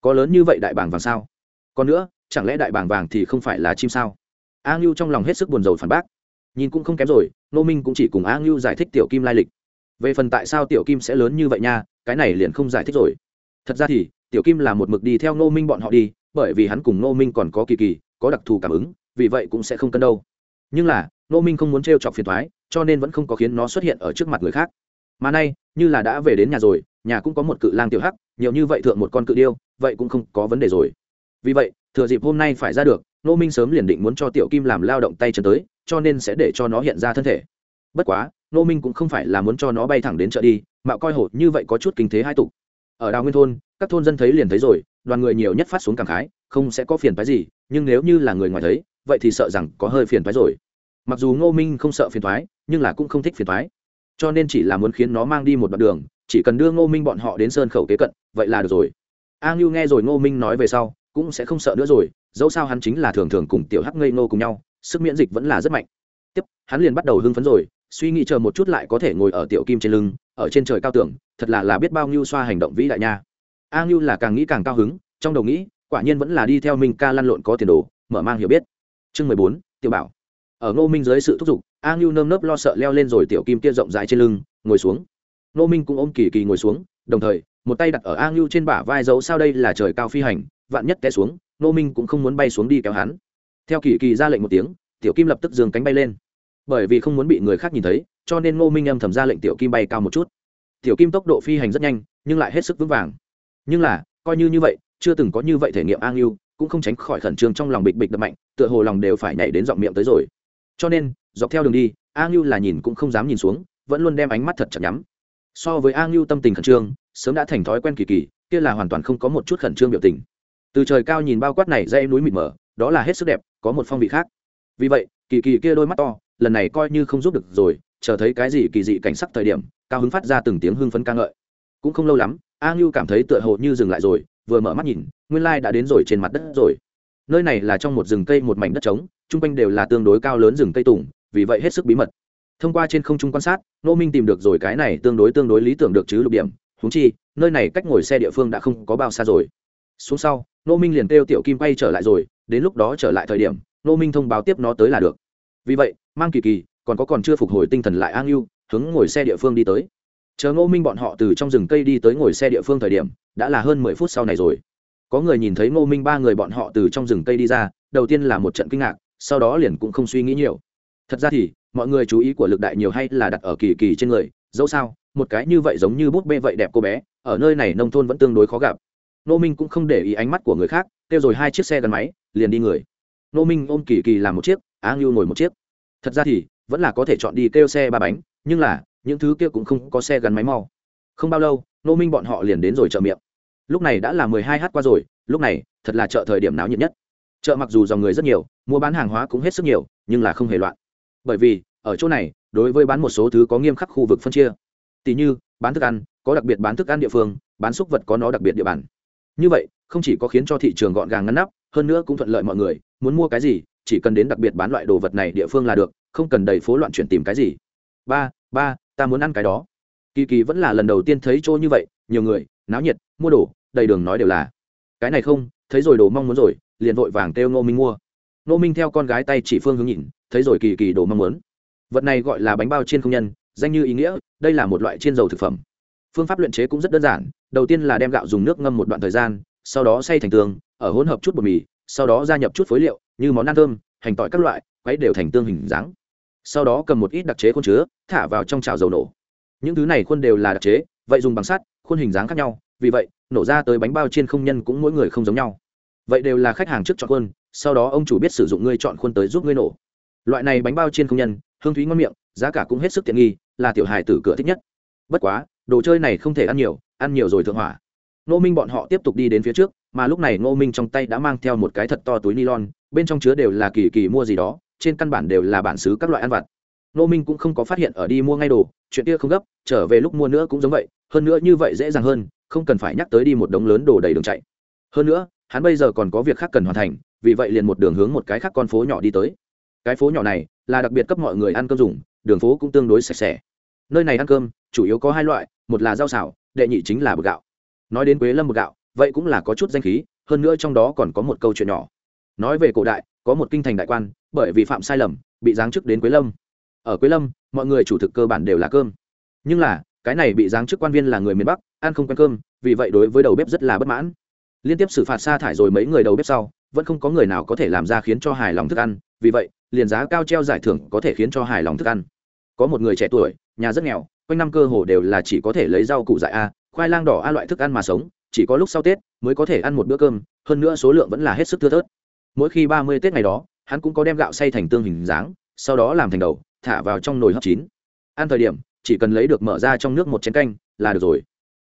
có lớn như vậy đại bàng vàng sao? Còn nữa, chẳng lẽ đại bàng vàng thì không phải là chim sao? A ngưu trong lòng hết sức buồn rầu phản bác. Nhìn cũng không kém rồi nô minh cũng chỉ cùng a ngưu giải thích tiểu kim lai lịch về phần tại sao tiểu kim sẽ lớn như vậy nha, cái này liền không giải thích rồi. Thật ra thì, tiểu kim là một mực đi theo nô minh bọn họ đi, bởi vì hắn cùng nô minh còn có kỳ kỳ, có đặc thù cảm ứng, vì vậy cũng sẽ không cân đâu. Nhưng là nô minh không muốn t r e o chọc phiền thoái cho nên vẫn không có khiến nó xuất hiện ở trước mặt người khác. Mà nay, như là đã về đến nhà rồi, nhà cũng có một cự lang tiểu hắc, nhiều như vậy thượng một con cự điêu, vậy cũng không có vấn đề rồi. Vì vậy, thừa dịp hôm nay phải ra được nô minh sớm liền định muốn cho tiểu kim làm lao động tay chân tới, cho nên sẽ để cho nó hiện ra thân thể. Bất quá nô minh cũng không phải là muốn cho nó bay thẳng đến chợ đi mạo coi hột như vậy có chút kinh thế hai tục. Ở đào nguyên thôn, các thôn dân thấy liền thấy rồi, đoàn người nhiều nhất phát xuống cảm khái, không sẽ có phiền phái gì, nhưng nếu như là người ngoài thấy, vậy thì sợ rằng có hơi phiền phái rồi. Mặc dù ngô minh không sợ phiền thoái nhưng là cũng không thích phiền thoái cho nên chỉ là muốn khiến nó mang đi một đoạn đường, chỉ cần đưa ngô minh bọn họ đến sơn khẩu kế cận, vậy là được rồi. A ngưu nghe rồi ngô minh nói về sau, cũng sẽ không sợ nữa rồi, dẫu sao hắn chính là thường thường cùng tiểu hắc ngây ngô cùng nhau, sức miễn dịch vẫn là rất mạnh. Tiếp, hắn liền bắt đầu hưng phấn rồi suy nghĩ chờ một chút lại có thể ngồi ở tiểu kim trên lưng, ở trên trời cao tưởng, thật là là biết bao nhiêu xoa hành động vĩ đại nha. A ngưu là càng nghĩ càng cao hứng, trong đầu nghĩ, quả nhiên vẫn là đi theo minh ca lăn lộn có tiền đồ, mở mang hiểu biết. Chương mười bốn, tiểu bảo. Ở ngô minh dưới sự thúc giục, a ngưu nơm nớp lo sợ leo lên rồi tiểu kim kia rộng rãi trên lưng, ngồi xuống. Ngô minh cũng ôm kỳ kỳ ngồi xuống, đồng thời, một tay đặt ở a ngưu trên bả vai dấu sao đây là trời cao phi hành, vạn nhất té xuống, ngô minh cũng không muốn bay xuống đi kéo hắn. Theo kỳ kỳ ra lệnh một tiếng, tiểu kim lập tức dường cánh bay lên bởi vì không muốn bị người khác nhìn thấy, cho nên ngô minh âm thầm ra lệnh tiểu kim bay cao một chút. Tiểu kim tốc độ phi hành rất nhanh, nhưng lại hết sức vững vàng. Nhưng là, coi như như vậy, chưa từng có như vậy thể nghiệm an ngưu, cũng không tránh khỏi khẩn trương trong lòng bịch bịch đập mạnh, tựa hồ lòng đều phải nhảy đến giọng miệng tới rồi. Cho nên, dọc theo đường đi, a ngưu là nhìn cũng không dám nhìn xuống, vẫn luôn đem ánh mắt thật chặt nhắm. So với a ngưu tâm tình khẩn trương, sớm đã thành thói quen kỳ kỳ, kia là hoàn toàn không có một chút khẩn trương biểu tình. Từ trời cao nhìn bao quát này dây núi mịt mờ, đó là hết sức đẹp, có một phong vị khác. Vì vậy, kỳ kỳ kia đôi mắt to lần này coi như không giúp được rồi, chờ thấy cái gì kỳ dị cảnh sắc thời điểm, cao hứng phát ra từng tiếng hưng phấn ca ngợi. Cũng không lâu lắm, a ngưu cảm thấy tựa hồ như dừng lại rồi, vừa mở mắt nhìn, nguyên lai đã đến rồi trên mặt đất rồi. Nơi này là trong một rừng cây một mảnh đất trống, chung quanh đều là tương đối cao lớn rừng cây tùng, vì vậy hết sức bí mật. Thông qua trên không trung quan sát nô minh tìm được rồi cái này tương đối tương đối lý tưởng được chứ lục điểm. Húng chi, nơi này cách ngồi xe địa phương đã không có bao xa rồi. Xuống sau nô minh liền kêu tiểu kim quay trở lại rồi, đến lúc đó trở lại thời điểm nô minh thông báo tiếp nó tới là được vì vậy mang kỳ kỳ còn có còn chưa phục hồi tinh thần lại an ưu, hướng ngồi xe địa phương đi tới. Chờ ngô minh bọn họ từ trong rừng cây đi tới ngồi xe địa phương thời điểm đã là hơn mười phút sau này rồi. Có người nhìn thấy ngô minh ba người bọn họ từ trong rừng cây đi ra đầu tiên là một trận kinh ngạc sau đó liền cũng không suy nghĩ nhiều. Thật ra thì mọi người chú ý của lực đại nhiều hay là đặt ở kỳ kỳ trên người dẫu sao một cái như vậy giống như bút bê vậy đẹp cô bé ở nơi này nông thôn vẫn tương đối khó gặp. Nô minh cũng không để ý ánh mắt của người khác kêu rồi hai chiếc xe gắn máy liền đi người. Nô minh ôm kỳ kỳ làm một chiếc á ngưu ngồi một chiếc. Thật ra thì, vẫn là có thể chọn đi kêu xe ba bánh, nhưng là, những thứ kia cũng không có xe gắn máy mau. Không bao lâu nô minh bọn họ liền đến rồi chợ miệng. Lúc này đã là mười hai h qua rồi, lúc này, thật là chợ thời điểm náo nhiệt nhất. Chợ mặc dù dòng người rất nhiều, mua bán hàng hóa cũng hết sức nhiều, nhưng là không hề loạn. Bởi vì, ở chỗ này, đối với bán một số thứ có nghiêm khắc khu vực phân chia. Tỷ như, bán thức ăn, có đặc biệt bán thức ăn địa phương, bán súc vật có nó đặc biệt địa bàn. Như vậy, không chỉ có khiến cho thị trường gọn gàng ngăn nắp, hơn nữa cũng thuận lợi mọi người, muốn mua cái gì chỉ cần đến đặc biệt bán loại đồ vật này địa phương là được, không cần đầy phố loạn chuyển tìm cái gì. Ba ba, ta muốn ăn cái đó. Kỳ kỳ vẫn là lần đầu tiên thấy chỗ như vậy, nhiều người, náo nhiệt, mua đồ, đầy đường nói đều là. Cái này không, thấy rồi đồ mong muốn rồi, liền vội vàng kêu ngô minh mua. Ngô minh theo con gái tay chỉ phương hướng nhìn, thấy rồi kỳ kỳ đồ mong muốn. Vật này gọi là bánh bao chiên không nhân, danh như ý nghĩa, đây là một loại chiên dầu thực phẩm. Phương pháp luyện chế cũng rất đơn giản, đầu tiên là đem gạo dùng nước ngâm một đoạn thời gian, sau đó xay thành tường, ở hỗn hợp chút bột mì, sau đó gia nhập chút phối liệu như món ăn thơm, hành tỏi các loại, quấy đều thành tương hình dáng. Sau đó cầm một ít đặc chế khuôn chứa, thả vào trong chảo dầu nổ. Những thứ này khuôn đều là đặc chế, vậy dùng bằng sắt, khuôn hình dáng khác nhau, vì vậy, nổ ra tới bánh bao chiên không nhân cũng mỗi người không giống nhau. Vậy đều là khách hàng trước chọn khuôn, sau đó ông chủ biết sử dụng ngươi chọn khuôn tới giúp ngươi nổ. Loại này bánh bao chiên không nhân, hương thúy ngon miệng, giá cả cũng hết sức tiện nghi, là tiểu hài tử cửa thích nhất. Bất quá, đồ chơi này không thể ăn nhiều ăn nhiều rồi thượng hỏa. Nô minh bọn họ tiếp tục đi đến phía trước mà lúc này ngô minh trong tay đã mang theo một cái thật to túi nylon, bên trong chứa đều là kỳ kỳ mua gì đó, trên căn bản đều là bản xứ các loại ăn vặt. Ngô minh cũng không có phát hiện ở đi mua ngay đồ, chuyện kia không gấp, trở về lúc mua nữa cũng giống vậy, hơn nữa như vậy dễ dàng hơn, không cần phải nhắc tới đi một đống lớn đồ đầy đường chạy. Hơn nữa, hắn bây giờ còn có việc khác cần hoàn thành, vì vậy liền một đường hướng một cái khác con phố nhỏ đi tới. Cái phố nhỏ này là đặc biệt cấp mọi người ăn cơm dùng, đường phố cũng tương đối sạch sẽ. Nơi này ăn cơm, chủ yếu có hai loại, một là rau xào, đệ nhị chính là bột gạo. Nói đến quế lâm bột gạo vậy cũng là có chút danh khí, hơn nữa trong đó còn có một câu chuyện nhỏ. Nói về cổ đại, có một kinh thành đại quan, bởi vì phạm sai lầm, bị giáng chức đến quế lâm. Ở quế lâm, mọi người chủ thực cơ bản đều là cơm. Nhưng là, cái này bị giáng chức quan viên là người miền bắc, ăn không quen cơm, vì vậy đối với đầu bếp rất là bất mãn. Liên tiếp xử phạt sa thải rồi mấy người đầu bếp sau, vẫn không có người nào có thể làm ra khiến cho hài lòng thức ăn, vì vậy, liền giá cao treo giải thưởng có thể khiến cho hài lòng thức ăn. Có một người trẻ tuổi, nhà rất nghèo, quanh năm cơ hồ đều là chỉ có thể lấy rau củ dại a, khoai lang đỏ a loại thức ăn mà sống chỉ có lúc sau tết mới có thể ăn một bữa cơm, hơn nữa số lượng vẫn là hết sức thưa thớt. Mỗi khi ba mươi tết ngày đó, hắn cũng có đem gạo xay thành tương hình dáng, sau đó làm thành đầu, thả vào trong nồi hấp chín. Ăn thời điểm, chỉ cần lấy được mở ra trong nước một chén canh là được rồi.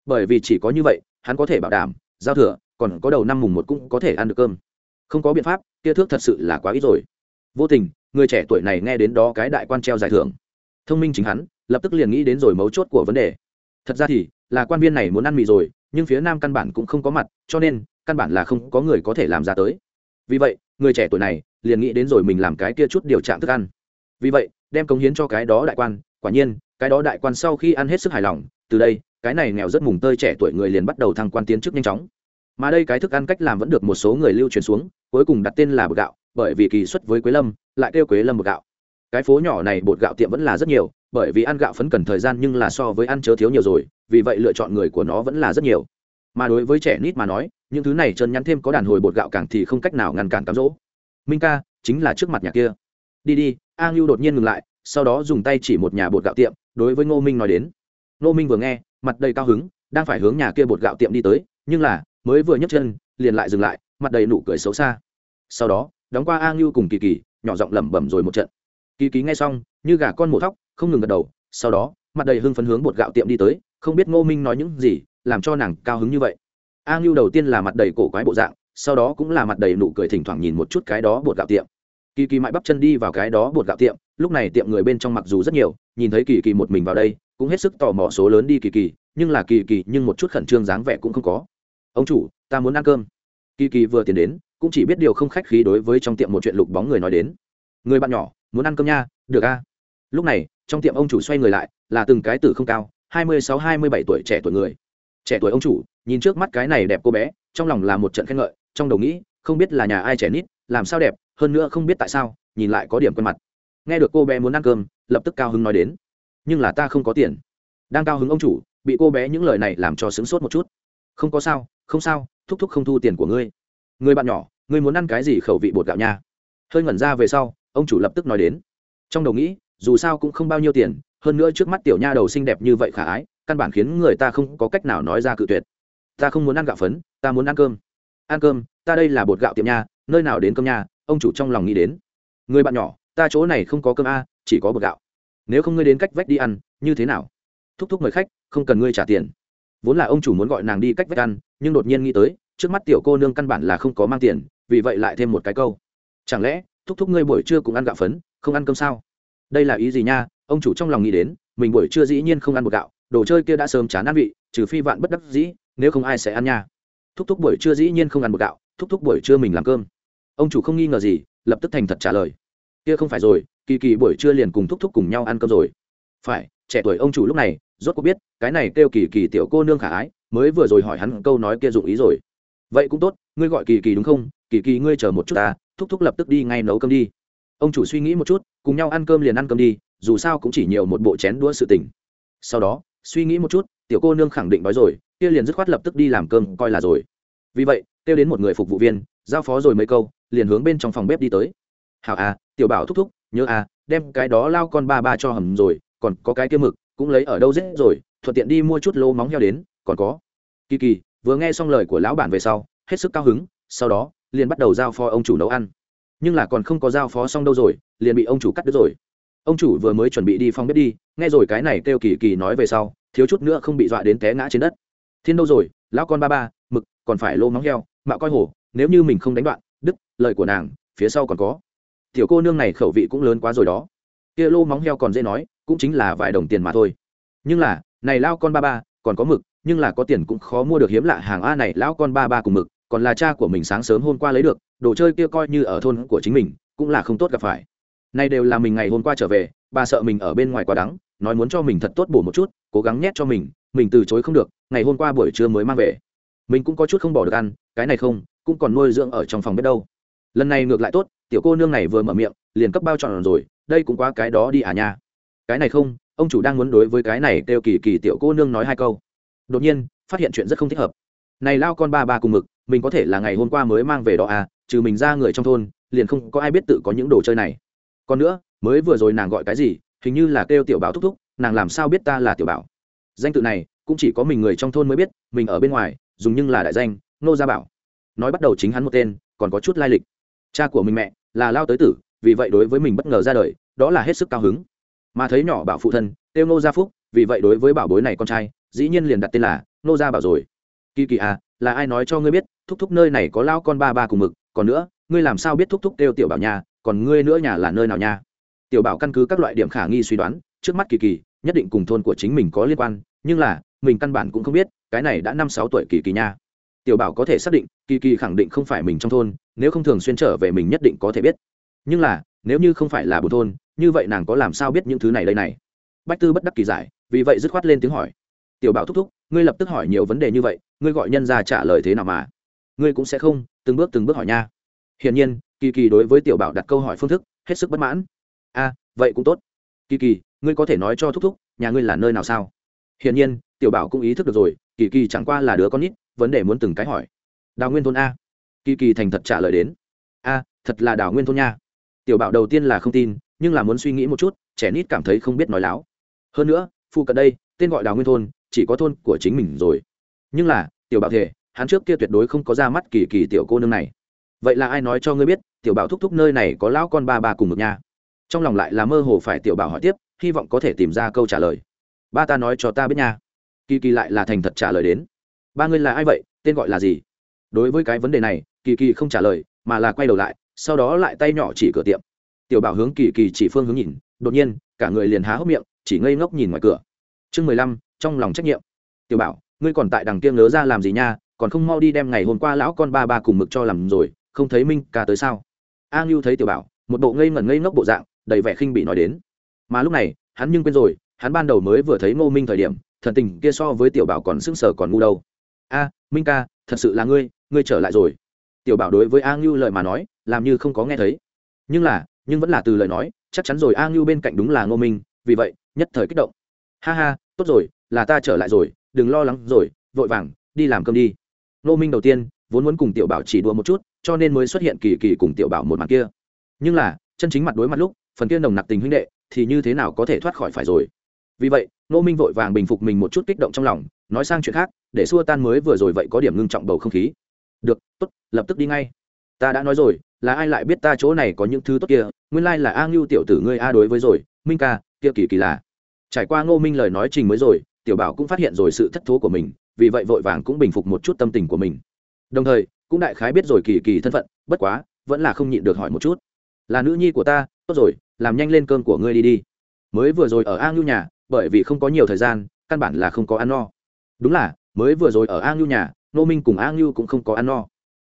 Bởi vì chỉ có như vậy, hắn có thể bảo đảm, giao thừa, còn có đầu năm mùng một cũng có thể ăn được cơm. Không có biện pháp, kia thước thật sự là quá ít rồi. Vô tình, người trẻ tuổi này nghe đến đó cái đại quan treo giải thưởng. Thông minh chính hắn, lập tức liền nghĩ đến rồi mấu chốt của vấn đề. Thật ra thì, là quan viên này muốn ăn mì rồi nhưng phía nam căn bản cũng không có mặt, cho nên, căn bản là không có người có thể làm ra tới. Vì vậy, người trẻ tuổi này liền nghĩ đến rồi mình làm cái kia chút điều trạng thức ăn. Vì vậy, đem cống hiến cho cái đó đại quan, quả nhiên, cái đó đại quan sau khi ăn hết sức hài lòng, từ đây, cái này nghèo rất mùng tơi trẻ tuổi người liền bắt đầu thăng quan tiến chức nhanh chóng. Mà đây cái thức ăn cách làm vẫn được một số người lưu truyền xuống, cuối cùng đặt tên là bột gạo, bởi vì kỳ xuất với quế lâm, lại kêu quế lâm bột gạo. Cái phố nhỏ này bột gạo tiệm vẫn là rất nhiều bởi vì ăn gạo phấn cần thời gian nhưng là so với ăn chớ thiếu nhiều rồi, vì vậy lựa chọn người của nó vẫn là rất nhiều. Mà đối với trẻ nít mà nói, những thứ này chân nhắn thêm có đàn hồi bột gạo càng thì không cách nào ngăn cản cám dỗ. Minh ca, chính là trước mặt nhà kia. Đi đi, a ngưu đột nhiên ngừng lại, sau đó dùng tay chỉ một nhà bột gạo tiệm, đối với ngô minh nói đến. Ngô minh vừa nghe, mặt đầy cao hứng, đang phải hướng nhà kia bột gạo tiệm đi tới, nhưng là, mới vừa nhấc chân, liền lại dừng lại, mặt đầy nụ cười xấu xa. Sau đó, đóng qua a ngưu cùng kỳ kỳ, nhỏ giọng lẩm bẩm rồi một trận. Kỳ kỳ nghe xong, như gà con mổ thóc không ngừng gật đầu, sau đó, mặt đầy hưng phấn hướng bột gạo tiệm đi tới, không biết ngô minh nói những gì, làm cho nàng cao hứng như vậy. A ngưu đầu tiên là mặt đầy cổ quái bộ dạng, sau đó cũng là mặt đầy nụ cười thỉnh thoảng nhìn một chút cái đó bột gạo tiệm. Kỳ kỳ mãi bắp chân đi vào cái đó bột gạo tiệm, lúc này tiệm người bên trong mặc dù rất nhiều, nhìn thấy kỳ kỳ một mình vào đây, cũng hết sức tò mò số lớn đi kỳ kỳ, nhưng là kỳ kỳ nhưng một chút khẩn trương dáng vẻ cũng không có. Ông chủ, ta muốn ăn cơm. Kỳ kỳ vừa tiến đến, cũng chỉ biết điều không khách khí đối với trong tiệm một chuyện lục bóng người nói đến. Người bạn nhỏ, muốn ăn cơm nha, được a. Lúc này trong tiệm ông chủ xoay người lại, là từng cái tử không cao, hai mươi sáu, hai mươi bảy tuổi trẻ tuổi người. Trẻ tuổi ông chủ, nhìn trước mắt cái này đẹp cô bé, trong lòng là một trận khen ngợi, trong đầu nghĩ, không biết là nhà ai trẻ nít, làm sao đẹp, hơn nữa không biết tại sao, nhìn lại có điểm quen mặt. Nghe được cô bé muốn ăn cơm, lập tức cao hứng nói đến, nhưng là ta không có tiền. Đang cao hứng ông chủ, bị cô bé những lời này làm cho sướng sốt một chút. Không có sao, không sao, thúc thúc không thu tiền của ngươi. Người bạn nhỏ, ngươi muốn ăn cái gì khẩu vị bột gạo nha. Hơi ngẩn ra về sau, ông chủ lập tức nói đến. Trong đầu nghĩ dù sao cũng không bao nhiêu tiền, hơn nữa trước mắt tiểu nha đầu xinh đẹp như vậy khả ái, căn bản khiến người ta không có cách nào nói ra cự tuyệt. Ta không muốn ăn gạo phấn, ta muốn ăn cơm. Ăn cơm, ta đây là bột gạo tiệm nha, nơi nào đến cơm nha, ông chủ trong lòng nghĩ đến. Người bạn nhỏ, ta chỗ này không có cơm a, chỉ có bột gạo. Nếu không ngươi đến cách vách đi ăn, như thế nào? Thúc thúc mời khách, không cần ngươi trả tiền. Vốn là ông chủ muốn gọi nàng đi cách vách ăn, nhưng đột nhiên nghĩ tới, trước mắt tiểu cô nương căn bản là không có mang tiền, vì vậy lại thêm một cái câu. Chẳng lẽ, thúc thúc ngươi buổi trưa cũng ăn gạo phấn, không ăn cơm sao? Đây là ý gì nha? Ông chủ trong lòng nghĩ đến, mình buổi trưa dĩ nhiên không ăn một gạo, đồ chơi kia đã sớm chán ăn vị, trừ phi vạn bất đắc dĩ, nếu không ai sẽ ăn nha. Thúc thúc buổi trưa dĩ nhiên không ăn một gạo, thúc thúc buổi trưa mình làm cơm. Ông chủ không nghi ngờ gì, lập tức thành thật trả lời. Kia không phải rồi, kỳ kỳ buổi trưa liền cùng thúc thúc cùng nhau ăn cơm rồi. Phải, trẻ tuổi ông chủ lúc này, rốt cuộc biết, cái này kêu kỳ kỳ tiểu cô nương khả ái, mới vừa rồi hỏi hắn câu nói kia dụng ý rồi. Vậy cũng tốt, ngươi gọi kỳ kỳ đúng không? Kỳ kỳ ngươi chờ một chút ta, thúc thúc lập tức đi ngay nấu cơm đi ông chủ suy nghĩ một chút, cùng nhau ăn cơm liền ăn cơm đi, dù sao cũng chỉ nhiều một bộ chén đũa sự tình. Sau đó, suy nghĩ một chút, tiểu cô nương khẳng định nói rồi, kia liền dứt khoát lập tức đi làm cơm coi là rồi. Vì vậy, kêu đến một người phục vụ viên, giao phó rồi mấy câu, liền hướng bên trong phòng bếp đi tới. Hảo à tiểu bảo thúc thúc, nhớ à đem cái đó lao con ba ba cho hầm rồi, còn có cái kia mực, cũng lấy ở đâu dễ rồi, thuận tiện đi mua chút lô móng heo đến, còn có. Kỳ kỳ, vừa nghe xong lời của lão bản về sau, hết sức cao hứng, sau đó, liền bắt đầu giao phó ông chủ nấu ăn nhưng là còn không có giao phó xong đâu rồi liền bị ông chủ cắt đứt rồi. Ông chủ vừa mới chuẩn bị đi phong bếp đi nghe rồi cái này kêu kỳ kỳ nói về sau thiếu chút nữa không bị dọa đến té ngã trên đất. Thiên đâu rồi lão con ba ba mực còn phải lô móng heo mạo coi hổ nếu như mình không đánh đoạn đức, lời của nàng phía sau còn có. Tiểu cô nương này khẩu vị cũng lớn quá rồi đó. Kia lô móng heo còn dễ nói cũng chính là vài đồng tiền mà thôi. Nhưng là này lao con ba ba còn có mực nhưng là có tiền cũng khó mua được hiếm lạ hàng a này lão con ba ba cùng mực còn là cha của mình sáng sớm hôm qua lấy được, đồ chơi kia coi như ở thôn của chính mình, cũng là không tốt gặp phải. Nay đều là mình ngày hôm qua trở về, bà sợ mình ở bên ngoài quá đắng, nói muốn cho mình thật tốt bổ một chút, cố gắng nhét cho mình mình từ chối không được, ngày hôm qua buổi trưa mới mang về. Mình cũng có chút không bỏ được ăn, cái này không, cũng còn nuôi dưỡng ở trong phòng biết đâu. Lần này ngược lại tốt, tiểu cô nương này vừa mở miệng, liền cấp bao tròn rồi, đây cũng quá cái đó đi à nha. Cái này không, ông chủ đang muốn đối với cái này kêu kỳ kỳ tiểu cô nương nói hai câu. Đột nhiên, phát hiện chuyện rất không thích hợp. Này lao con ba ba cùng mực mình có thể là ngày hôm qua mới mang về đó à trừ mình ra người trong thôn, liền không có ai biết tự có những đồ chơi này. Còn nữa, mới vừa rồi nàng gọi cái gì, hình như là kêu tiểu bảo thúc thúc, nàng làm sao biết ta là tiểu bảo? Danh tự này, cũng chỉ có mình người trong thôn mới biết, mình ở bên ngoài, dùng nhưng là đại danh nô gia bảo. Nói bắt đầu chính hắn một tên, còn có chút lai lịch. Cha của mình mẹ, là lao tới tử, vì vậy đối với mình bất ngờ ra đời, đó là hết sức cao hứng. Mà thấy nhỏ bảo phụ thân tiêu nô gia phúc, vì vậy đối với bảo bối này con trai, dĩ nhiên liền đặt tên là nô gia bảo rồi. Kỳ kỳ à là ai nói cho ngươi biết, thúc thúc nơi này có lao con ba ba cùng mực, còn nữa, ngươi làm sao biết thúc thúc kêu tiểu bảo nhà còn ngươi nữa nhà là nơi nào nha? Tiểu bảo căn cứ các loại điểm khả nghi suy đoán, trước mắt kỳ kỳ, nhất định cùng thôn của chính mình có liên quan, nhưng là, mình căn bản cũng không biết, cái này đã năm sáu tuổi kỳ kỳ nha. Tiểu bảo có thể xác định, kỳ kỳ khẳng định không phải mình trong thôn, nếu không thường xuyên trở về mình nhất định có thể biết. Nhưng là, nếu như không phải là bồn thôn, như vậy nàng có làm sao biết những thứ này đây này? Bách tư bất đắc kỳ giải, vì vậy dứt khoát lên tiếng hỏi tiểu bảo thúc thúc, ngươi lập tức hỏi nhiều vấn đề như vậy, ngươi gọi nhân ra trả lời thế nào mà? Ngươi cũng sẽ không, từng bước từng bước hỏi nha. Hiển nhiên, kỳ kỳ đối với tiểu bảo đặt câu hỏi phương thức, hết sức bất mãn. A, vậy cũng tốt. Kỳ kỳ, ngươi có thể nói cho thúc thúc, nhà ngươi là nơi nào sao? Hiển nhiên, tiểu bảo cũng ý thức được rồi, kỳ kỳ chẳng qua là đứa con nít, vấn đề muốn từng cái hỏi. Đào nguyên thôn a. Kỳ kỳ thành thật trả lời đến. A, thật là đào nguyên thôn nha. Tiểu bảo đầu tiên là không tin, nhưng là muốn suy nghĩ một chút, trẻ nít cảm thấy không biết nói láo. Hơn nữa phụ cận đây, tên gọi đào nguyên thôn chỉ có thôn của chính mình rồi. Nhưng là, tiểu bảo thể, hắn trước kia tuyệt đối không có ra mắt kỳ kỳ tiểu cô nương này. Vậy là ai nói cho ngươi biết, tiểu bảo thúc thúc nơi này có lão con ba ba cùng một nhà trong lòng lại là mơ hồ phải tiểu bảo hỏi tiếp, hy vọng có thể tìm ra câu trả lời. Ba ta nói cho ta biết nha. Kỳ kỳ lại là thành thật trả lời đến. Ba ngươi là ai vậy, tên gọi là gì? Đối với cái vấn đề này, kỳ kỳ không trả lời, mà là quay đầu lại, sau đó lại tay nhỏ chỉ cửa tiệm. Tiểu bảo hướng kỳ kỳ chỉ phương hướng nhìn, đột nhiên, cả người liền há hốc miệng, chỉ ngây ngốc nhìn ngoài cửa. Chương mười lăm trong lòng trách nhiệm. Tiểu bảo, ngươi còn tại đằng kia ngớ ra làm gì nha? Còn không mau đi đem ngày hôm qua lão con ba ba cùng mực cho làm rồi, không thấy minh ca tới sao? A ngưu thấy tiểu bảo, một bộ ngây ngẩn ngây ngốc bộ dạng, đầy vẻ khinh bị nói đến. Mà lúc này, hắn nhưng quên rồi, hắn ban đầu mới vừa thấy ngô minh thời điểm, thần tình kia so với tiểu bảo còn sững sờ còn ngu đâu. A, minh ca, thật sự là ngươi ngươi trở lại rồi. Tiểu bảo đối với a ngưu lời mà nói, làm như không có nghe thấy. Nhưng là, nhưng vẫn là từ lời nói, chắc chắn rồi a ngưu bên cạnh đúng là ngô minh, vì vậy, nhất thời kích động. Ha ha tốt rồi, là ta trở lại rồi, đừng lo lắng rồi, vội vàng, đi làm cơm đi. Nô minh đầu tiên, vốn muốn cùng tiểu bảo chỉ đùa một chút, cho nên mới xuất hiện kỳ kỳ cùng tiểu bảo một mặt kia. Nhưng là, chân chính mặt đối mặt lúc, phần kia nồng nặc tình huynh đệ, thì như thế nào có thể thoát khỏi phải rồi? Vì vậy nô minh vội vàng bình phục mình một chút kích động trong lòng, nói sang chuyện khác, để xua tan mới vừa rồi vậy có điểm ngưng trọng bầu không khí. Được, tốt, lập tức đi ngay. Ta đã nói rồi, là ai lại biết ta chỗ này có những thứ tốt kia? Nguyên lai là a ngưu tiểu tử ngươi a đối với rồi, minh ca, kia kỳ kỳ là trải qua ngô minh lời nói trình mới rồi, tiểu bảo cũng phát hiện rồi sự thất thố của mình, vì vậy vội vàng cũng bình phục một chút tâm tình của mình. Đồng thời, cũng đại khái biết rồi kỳ kỳ thân phận, bất quá, vẫn là không nhịn được hỏi một chút. Là nữ nhi của ta, tốt rồi, làm nhanh lên cơm của ngươi đi đi. Mới vừa rồi ở a ngưu nhà, bởi vì không có nhiều thời gian, căn bản là không có ăn no. Đúng là, mới vừa rồi ở a ngưu nhà nô minh cùng a ngưu cũng không có ăn no.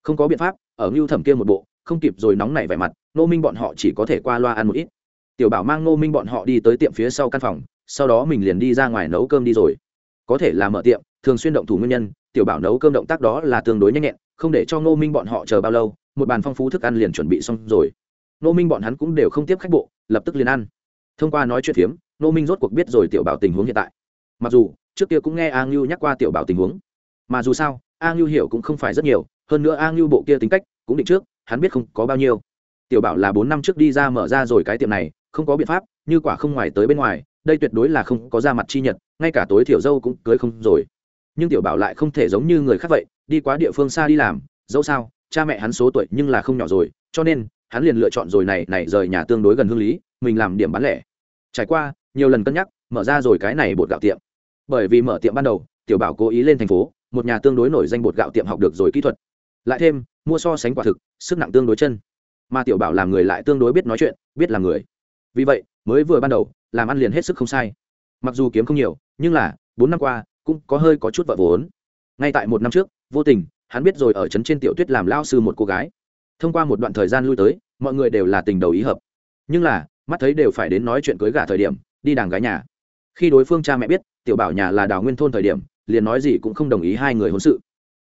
Không có biện pháp, ở ngưu thẩm kia một bộ, không kịp rồi nóng nảy vẻ mặt nô minh bọn họ chỉ có thể qua loa ăn một ít. Tiểu bảo mang nô minh bọn họ đi tới tiệm phía sau căn phòng sau đó mình liền đi ra ngoài nấu cơm đi rồi. Có thể là mở tiệm, thường xuyên động thủ nguyên nhân, tiểu bảo nấu cơm động tác đó là tương đối nhanh nhẹn, không để cho ngô minh bọn họ chờ bao lâu, một bàn phong phú thức ăn liền chuẩn bị xong rồi. Ngô minh bọn hắn cũng đều không tiếp khách bộ, lập tức liền ăn. Thông qua nói chuyện phiếm, ngô minh rốt cuộc biết rồi tiểu bảo tình huống hiện tại. Mặc dù, trước kia cũng nghe a ngưu nhắc qua tiểu bảo tình huống. Mà dù sao, a ngưu hiểu cũng không phải rất nhiều, hơn nữa a ngưu bộ kia tính cách, cũng định trước, hắn biết không có bao nhiêu. Tiểu bảo là bốn năm trước đi ra mở ra rồi cái tiệm này, không có biện pháp, như quả không ngoài tới bên ngoài đây tuyệt đối là không có ra mặt chi nhật, ngay cả tối thiểu dâu cũng cưới không rồi. Nhưng tiểu bảo lại không thể giống như người khác vậy, đi quá địa phương xa đi làm, dẫu sao, cha mẹ hắn số tuổi nhưng là không nhỏ rồi, cho nên, hắn liền lựa chọn rồi này này rời nhà tương đối gần hương lý, mình làm điểm bán lẻ. Trải qua, nhiều lần cân nhắc, mở ra rồi cái này bột gạo tiệm. Bởi vì mở tiệm ban đầu, tiểu bảo cố ý lên thành phố, một nhà tương đối nổi danh bột gạo tiệm học được rồi kỹ thuật. Lại thêm, mua so sánh quả thực, sức nặng tương đối chân. Mà tiểu bảo làm người lại tương đối biết nói chuyện, biết làm người. Vì vậy, mới vừa ban đầu làm ăn liền hết sức không sai. Mặc dù kiếm không nhiều, nhưng là, bốn năm qua, cũng có hơi có chút vợ vốn. Ngay tại một năm trước, vô tình, hắn biết rồi ở trấn trên tiểu tuyết làm lao sư một cô gái. Thông qua một đoạn thời gian lui tới, mọi người đều là tình đầu ý hợp. Nhưng là, mắt thấy đều phải đến nói chuyện cưới gả thời điểm, đi đàng gái nhà. Khi đối phương cha mẹ biết, tiểu bảo nhà là đào nguyên thôn thời điểm, liền nói gì cũng không đồng ý hai người hôn sự.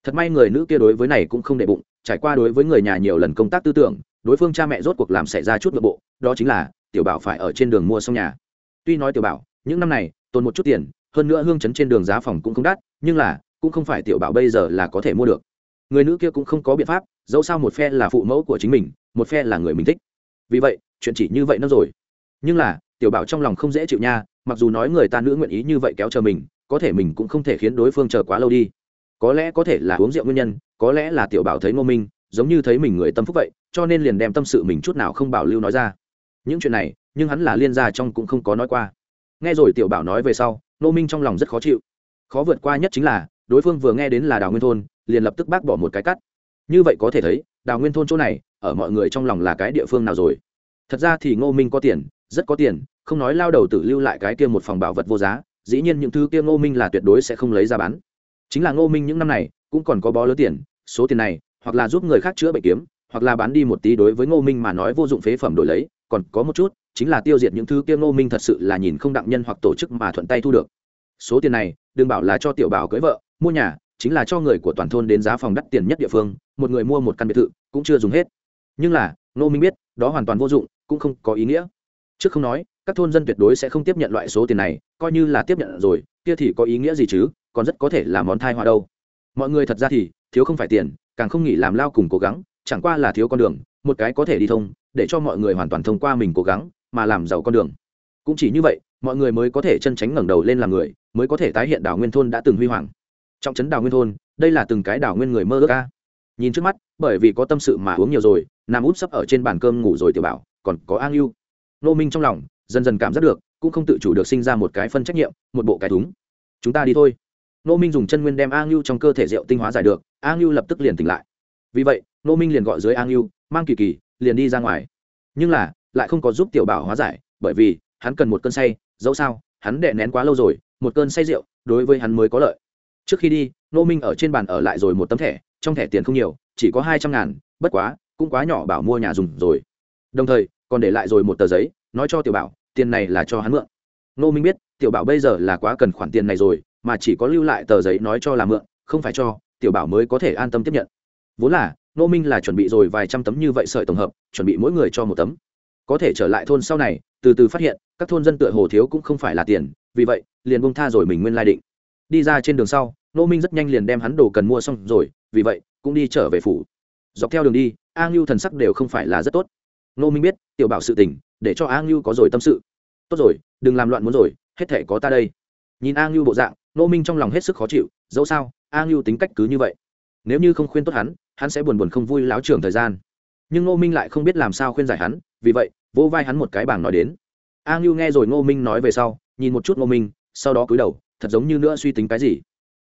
Thật may người nữ kia đối với này cũng không đệ bụng, trải qua đối với người nhà nhiều lần công tác tư tưởng, đối phương cha mẹ rốt cuộc làm xảy ra chút nội bộ, đó chính là, tiểu bảo phải ở trên đường mua xong nhà tuy nói tiểu bảo, những năm này, tồn một chút tiền, hơn nữa hương chấn trên đường giá phòng cũng không đắt, nhưng là, cũng không phải tiểu bảo bây giờ là có thể mua được. Người nữ kia cũng không có biện pháp, dẫu sao một phe là phụ mẫu của chính mình, một phe là người mình thích. Vì vậy, chuyện chỉ như vậy nó rồi. Nhưng là, tiểu bảo trong lòng không dễ chịu nha, mặc dù nói người ta nữ nguyện ý như vậy kéo chờ mình, có thể mình cũng không thể khiến đối phương chờ quá lâu đi. Có lẽ có thể là uống rượu nguyên nhân, có lẽ là tiểu bảo thấy ngô minh, giống như thấy mình người tâm phúc vậy, cho nên liền đem tâm sự mình chút nào không bảo lưu nói ra. Những chuyện này nhưng hắn là liên gia trong cũng không có nói qua. Nghe rồi tiểu bảo nói về sau, ngô minh trong lòng rất khó chịu. Khó vượt qua nhất chính là, đối phương vừa nghe đến là đào nguyên thôn, liền lập tức bác bỏ một cái cắt. Như vậy có thể thấy, đào nguyên thôn chỗ này, ở mọi người trong lòng là cái địa phương nào rồi? Thật ra thì ngô minh có tiền, rất có tiền, không nói lao đầu tử lưu lại cái kia một phòng bảo vật vô giá, dĩ nhiên những thứ kia ngô minh là tuyệt đối sẽ không lấy ra bán. Chính là ngô minh những năm này, cũng còn có bó lớn tiền, số tiền này, hoặc là giúp người khác chữa bệnh kiếm, hoặc là bán đi một tí đối với ngô minh mà nói vô dụng phế phẩm đổi lấy, còn có một chút chính là tiêu diệt những thứ kia ngô minh thật sự là nhìn không đặng nhân hoặc tổ chức mà thuận tay thu được. Số tiền này, đừng bảo là cho tiểu bảo cưới vợ, mua nhà, chính là cho người của toàn thôn đến giá phòng đắt tiền nhất địa phương, một người mua một căn biệt thự, cũng chưa dùng hết. Nhưng là, ngô minh biết, đó hoàn toàn vô dụng, cũng không có ý nghĩa. Trước không nói, các thôn dân tuyệt đối sẽ không tiếp nhận loại số tiền này, coi như là tiếp nhận rồi, kia thì có ý nghĩa gì chứ, còn rất có thể là món thai hoa đâu. Mọi người thật ra thì, thiếu không phải tiền, càng không nghĩ làm lao cùng cố gắng, chẳng qua là thiếu con đường, một cái có thể đi thông, để cho mọi người hoàn toàn thông qua mình cố gắng mà làm giàu con đường. Cũng chỉ như vậy, mọi người mới có thể chân tránh ngẩng đầu lên làm người, mới có thể tái hiện đảo nguyên thôn đã từng huy hoàng. Trong trấn đảo nguyên thôn, đây là từng cái đảo nguyên người mơ ước ca nhìn trước mắt, bởi vì có tâm sự mà uống nhiều rồi nằm út sấp ở trên bàn cơm ngủ rồi tiểu bảo, còn có an ưu. Nô minh trong lòng, dần dần cảm giác được, cũng không tự chủ được sinh ra một cái phân trách nhiệm, một bộ cái thúng. Chúng ta đi thôi. Nô minh dùng chân nguyên đem a ngưu trong cơ thể rượu tinh hóa giải được a ngưu lập tức liền tỉnh lại. Vì vậy, nô minh liền gọi dưới a ngưu mang kỳ kỳ, liền đi ra ngoài. Nhưng là lại không có giúp tiểu bảo hóa giải, bởi vì hắn cần một cơn say, dẫu sao, hắn đè nén quá lâu rồi, một cơn say rượu đối với hắn mới có lợi. Trước khi đi nô minh ở trên bàn ở lại rồi một tấm thẻ, trong thẻ tiền không nhiều, chỉ có hai trăm ngàn, bất quá, cũng quá nhỏ bảo mua nhà dùng rồi. Đồng thời, còn để lại rồi một tờ giấy, nói cho tiểu bảo, tiền này là cho hắn mượn. Nô minh biết, tiểu bảo bây giờ là quá cần khoản tiền này rồi, mà chỉ có lưu lại tờ giấy nói cho là mượn, không phải cho, tiểu bảo mới có thể an tâm tiếp nhận. Vốn là nô minh là chuẩn bị rồi vài trăm tấm như vậy sợi tổng hợp, chuẩn bị mỗi người cho một tấm có thể trở lại thôn sau này, từ từ phát hiện, các thôn dân tựa hồ thiếu cũng không phải là tiền, vì vậy, liền bông tha rồi mình nguyên lai định. Đi ra trên đường sau, nô minh rất nhanh liền đem hắn đồ cần mua xong rồi, vì vậy, cũng đi trở về phủ. Dọc theo đường đi, a ngưu thần sắc đều không phải là rất tốt. Nô minh biết, tiểu bảo sự tình, để cho a ngưu có rồi tâm sự. Tốt rồi, đừng làm loạn muốn rồi, hết thể có ta đây. Nhìn a ngưu bộ dạng, nô minh trong lòng hết sức khó chịu, dẫu sao, a ngưu tính cách cứ như vậy. Nếu như không khuyên tốt hắn hắn sẽ buồn buồn không vui láo trưởng thời gian. Nhưng nô minh lại không biết làm sao khuyên giải hắn vì vậy, vỗ vai hắn một cái bảng nói đến. A ngưu nghe rồi ngô minh nói về sau, nhìn một chút ngô minh, sau đó cúi đầu, thật giống như nữa suy tính cái gì.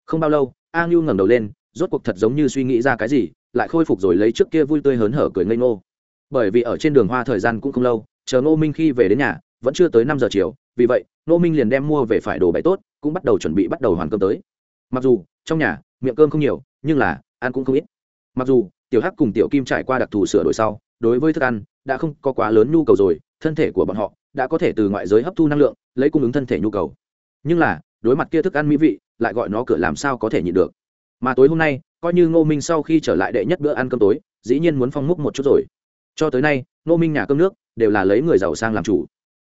Không bao lâu, a ngưu ngẩng đầu lên, rốt cuộc thật giống như suy nghĩ ra cái gì, lại khôi phục rồi lấy trước kia vui tươi hớn hở cười ngây ngô. Bởi vì ở trên đường hoa thời gian cũng không lâu, chờ ngô minh khi về đến nhà, vẫn chưa tới năm giờ chiều, vì vậy, ngô minh liền đem mua về phải đồ bày tốt, cũng bắt đầu chuẩn bị bắt đầu hoàn cơm tới. Mặc dù, trong nhà, miệng cơm không nhiều, nhưng là, ăn cũng không ít. Mặc dù, tiểu hắc cùng tiểu kim trải qua đặc thù sửa đổi sau, đối với thức ăn đã không có quá lớn nhu cầu rồi, thân thể của bọn họ đã có thể từ ngoại giới hấp thu năng lượng, lấy cung ứng thân thể nhu cầu. Nhưng là, đối mặt kia thức ăn mỹ vị, lại gọi nó cửa làm sao có thể nhịn được. Mà tối hôm nay, coi như ngô minh sau khi trở lại đệ nhất bữa ăn cơm tối, dĩ nhiên muốn phong múc một chút rồi. Cho tới nay, ngô minh nhà cơm nước đều là lấy người giàu sang làm chủ.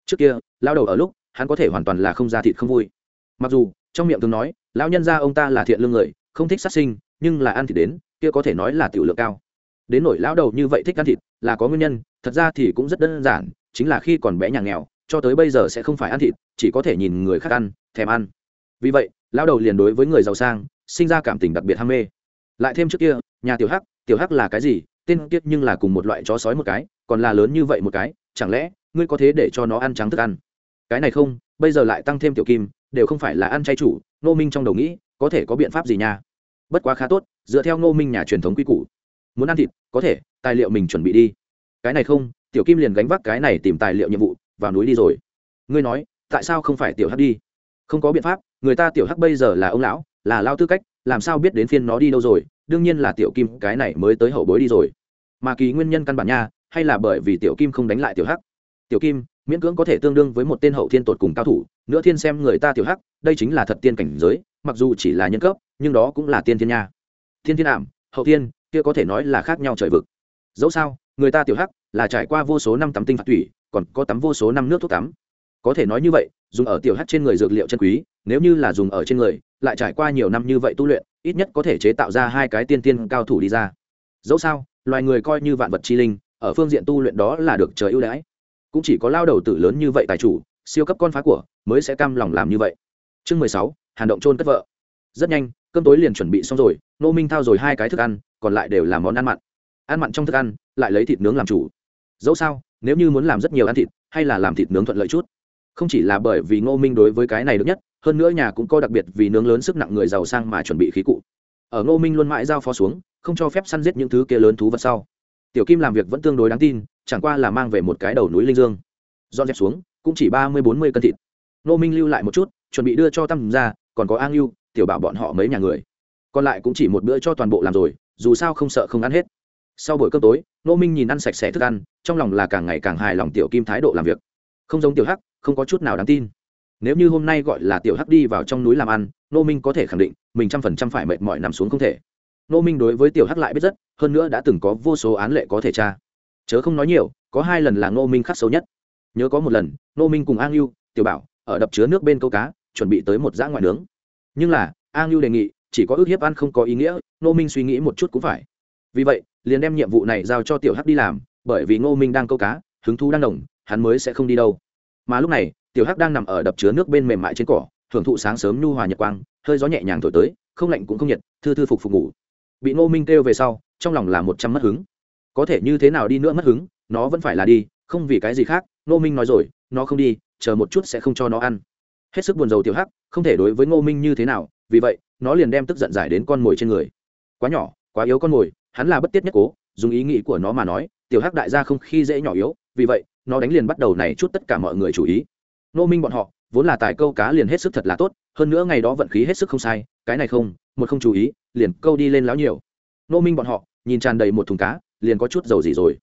Trước kia, lao đầu ở lúc, hắn có thể hoàn toàn là không ra thịt không vui. Mặc dù, trong miệng thường nói, lão nhân gia ông ta là thiện lương người, không thích sát sinh, nhưng là ăn thịt đến, kia có thể nói là tiểu lượng cao. Đến nổi lão đầu như vậy thích ăn thịt, là có nguyên nhân thật ra thì cũng rất đơn giản, chính là khi còn bé nhà nghèo, cho tới bây giờ sẽ không phải ăn thịt, chỉ có thể nhìn người khác ăn, thèm ăn. Vì vậy, lão đầu liền đối với người giàu sang, sinh ra cảm tình đặc biệt ham mê. Lại thêm trước kia, nhà tiểu hắc tiểu hắc là cái gì, tên kiết nhưng là cùng một loại chó sói một cái, còn là lớn như vậy một cái, chẳng lẽ ngươi có thế để cho nó ăn trắng thức ăn? Cái này không, bây giờ lại tăng thêm tiểu kim, đều không phải là ăn chay chủ nô minh trong đầu nghĩ, có thể có biện pháp gì nha? Bất quá khá tốt, dựa theo nô minh nhà truyền thống quy củ. Muốn ăn thịt, có thể, tài liệu mình chuẩn bị đi cái này không, tiểu kim liền gánh vác cái này tìm tài liệu nhiệm vụ, vào núi đi rồi. Ngươi nói, tại sao không phải tiểu hắc đi? Không có biện pháp, người ta tiểu hắc bây giờ là ông lão, là lao tư cách, làm sao biết đến phiên nó đi đâu rồi? Đương nhiên là tiểu kim cái này mới tới hậu bối đi rồi. Mà kỳ nguyên nhân căn bản nha, hay là bởi vì tiểu kim không đánh lại tiểu hắc? Tiểu kim, miễn cưỡng có thể tương đương với một tên hậu thiên tột cùng cao thủ, nữa thiên xem người ta tiểu hắc, đây chính là thật tiên cảnh giới, mặc dù chỉ là nhân cấp, nhưng đó cũng là tiên thiên nha. Thiên thiên ảm, hậu thiên, kia có thể nói là khác nhau trời vực. Dẫu sao người ta tiểu hắc, là trải qua vô số năm tắm tinh phạt thủy còn có tắm vô số năm nước thuốc tắm. Có thể nói như vậy, dùng ở tiểu hắc trên người dược liệu chân quý, nếu như là dùng ở trên người, lại trải qua nhiều năm như vậy tu luyện, ít nhất có thể chế tạo ra hai cái tiên tiên cao thủ đi ra. Dẫu sao, loài người coi như vạn vật chi linh, ở phương diện tu luyện đó là được trời ưu đãi. Cũng chỉ có lao đầu tử lớn như vậy tài chủ, siêu cấp con phá của, mới sẽ cam lòng làm như vậy. Chương mười sáu, hàn động trôn cất vợ. Rất nhanh, cơm tối liền chuẩn bị xong rồi nô minh thao rồi hai cái thức ăn, còn lại đều là món ăn mặn ăn mặn trong thức ăn, lại lấy thịt nướng làm chủ. Dẫu sao, nếu như muốn làm rất nhiều ăn thịt, hay là làm thịt nướng thuận lợi chút. Không chỉ là bởi vì ngô minh đối với cái này được nhất, hơn nữa nhà cũng có đặc biệt vì nướng lớn sức nặng người giàu sang mà chuẩn bị khí cụ. Ở ngô minh luôn mãi giao phó xuống, không cho phép săn giết những thứ kia lớn thú vật sau. Tiểu kim làm việc vẫn tương đối đáng tin, chẳng qua là mang về một cái đầu núi linh dương. Dọn dẹp xuống, cũng chỉ ba mươi bốn mươi cân thịt. Ngô minh lưu lại một chút, chuẩn bị đưa cho tăm ra còn có an lưu tiểu bảo bọn họ mấy nhà người. Còn lại cũng chỉ một bữa cho toàn bộ làm rồi, dù sao không sợ không ăn hết sau buổi cơm tối Nô minh nhìn ăn sạch sẽ thức ăn, trong lòng là càng ngày càng hài lòng tiểu kim thái độ làm việc. Không giống tiểu hắc, không có chút nào đáng tin. Nếu như hôm nay gọi là tiểu hắc đi vào trong núi làm ăn nô minh có thể khẳng định, mình trăm phần trăm phải mệt mỏi nằm xuống không thể. Nô minh đối với tiểu hắc lại biết rất, hơn nữa đã từng có vô số án lệ có thể tra. Chớ không nói nhiều, có hai lần là nô minh khắc xấu nhất. Nhớ có một lần nô minh cùng an lưu tiểu bảo, ở đập chứa nước bên câu cá, chuẩn bị tới một dã ngoại nướng. Nhưng là, an lưu đề nghị, chỉ có ước hiếp ăn không có ý nghĩa nô minh suy nghĩ một chút cũng phải vì vậy, liền đem nhiệm vụ này giao cho tiểu hắc đi làm, bởi vì ngô minh đang câu cá, hứng thú đang đồng, hắn mới sẽ không đi đâu. Mà lúc này, tiểu hắc đang nằm ở đập chứa nước bên mềm mại trên cỏ, hưởng thụ sáng sớm nhu hòa nhật quang, hơi gió nhẹ nhàng thổi tới, không lạnh cũng không nhiệt, thư thư phục phục ngủ. Bị ngô minh kêu về sau, trong lòng là một trăm mất hứng. Có thể như thế nào đi nữa mất hứng, nó vẫn phải là đi, không vì cái gì khác, ngô minh nói rồi, nó không đi, chờ một chút sẽ không cho nó ăn. Hết sức buồn rầu tiểu hắc, không thể đối với ngô minh như thế nào, vì vậy, nó liền đem tức giận giải đến con mồi trên người. Quá nhỏ, quá yếu con mồi hắn là bất tiết nhất cố, dùng ý nghĩ của nó mà nói, tiểu hắc đại gia không khi dễ nhỏ yếu, vì vậy, nó đánh liền bắt đầu này chút tất cả mọi người chú ý. Nô minh bọn họ, vốn là tài câu cá liền hết sức thật là tốt, hơn nữa ngày đó vận khí hết sức không sai, cái này không, một không chú ý, liền câu đi lên láo nhiều. Nô minh bọn họ, nhìn tràn đầy một thùng cá, liền có chút dầu gì rồi.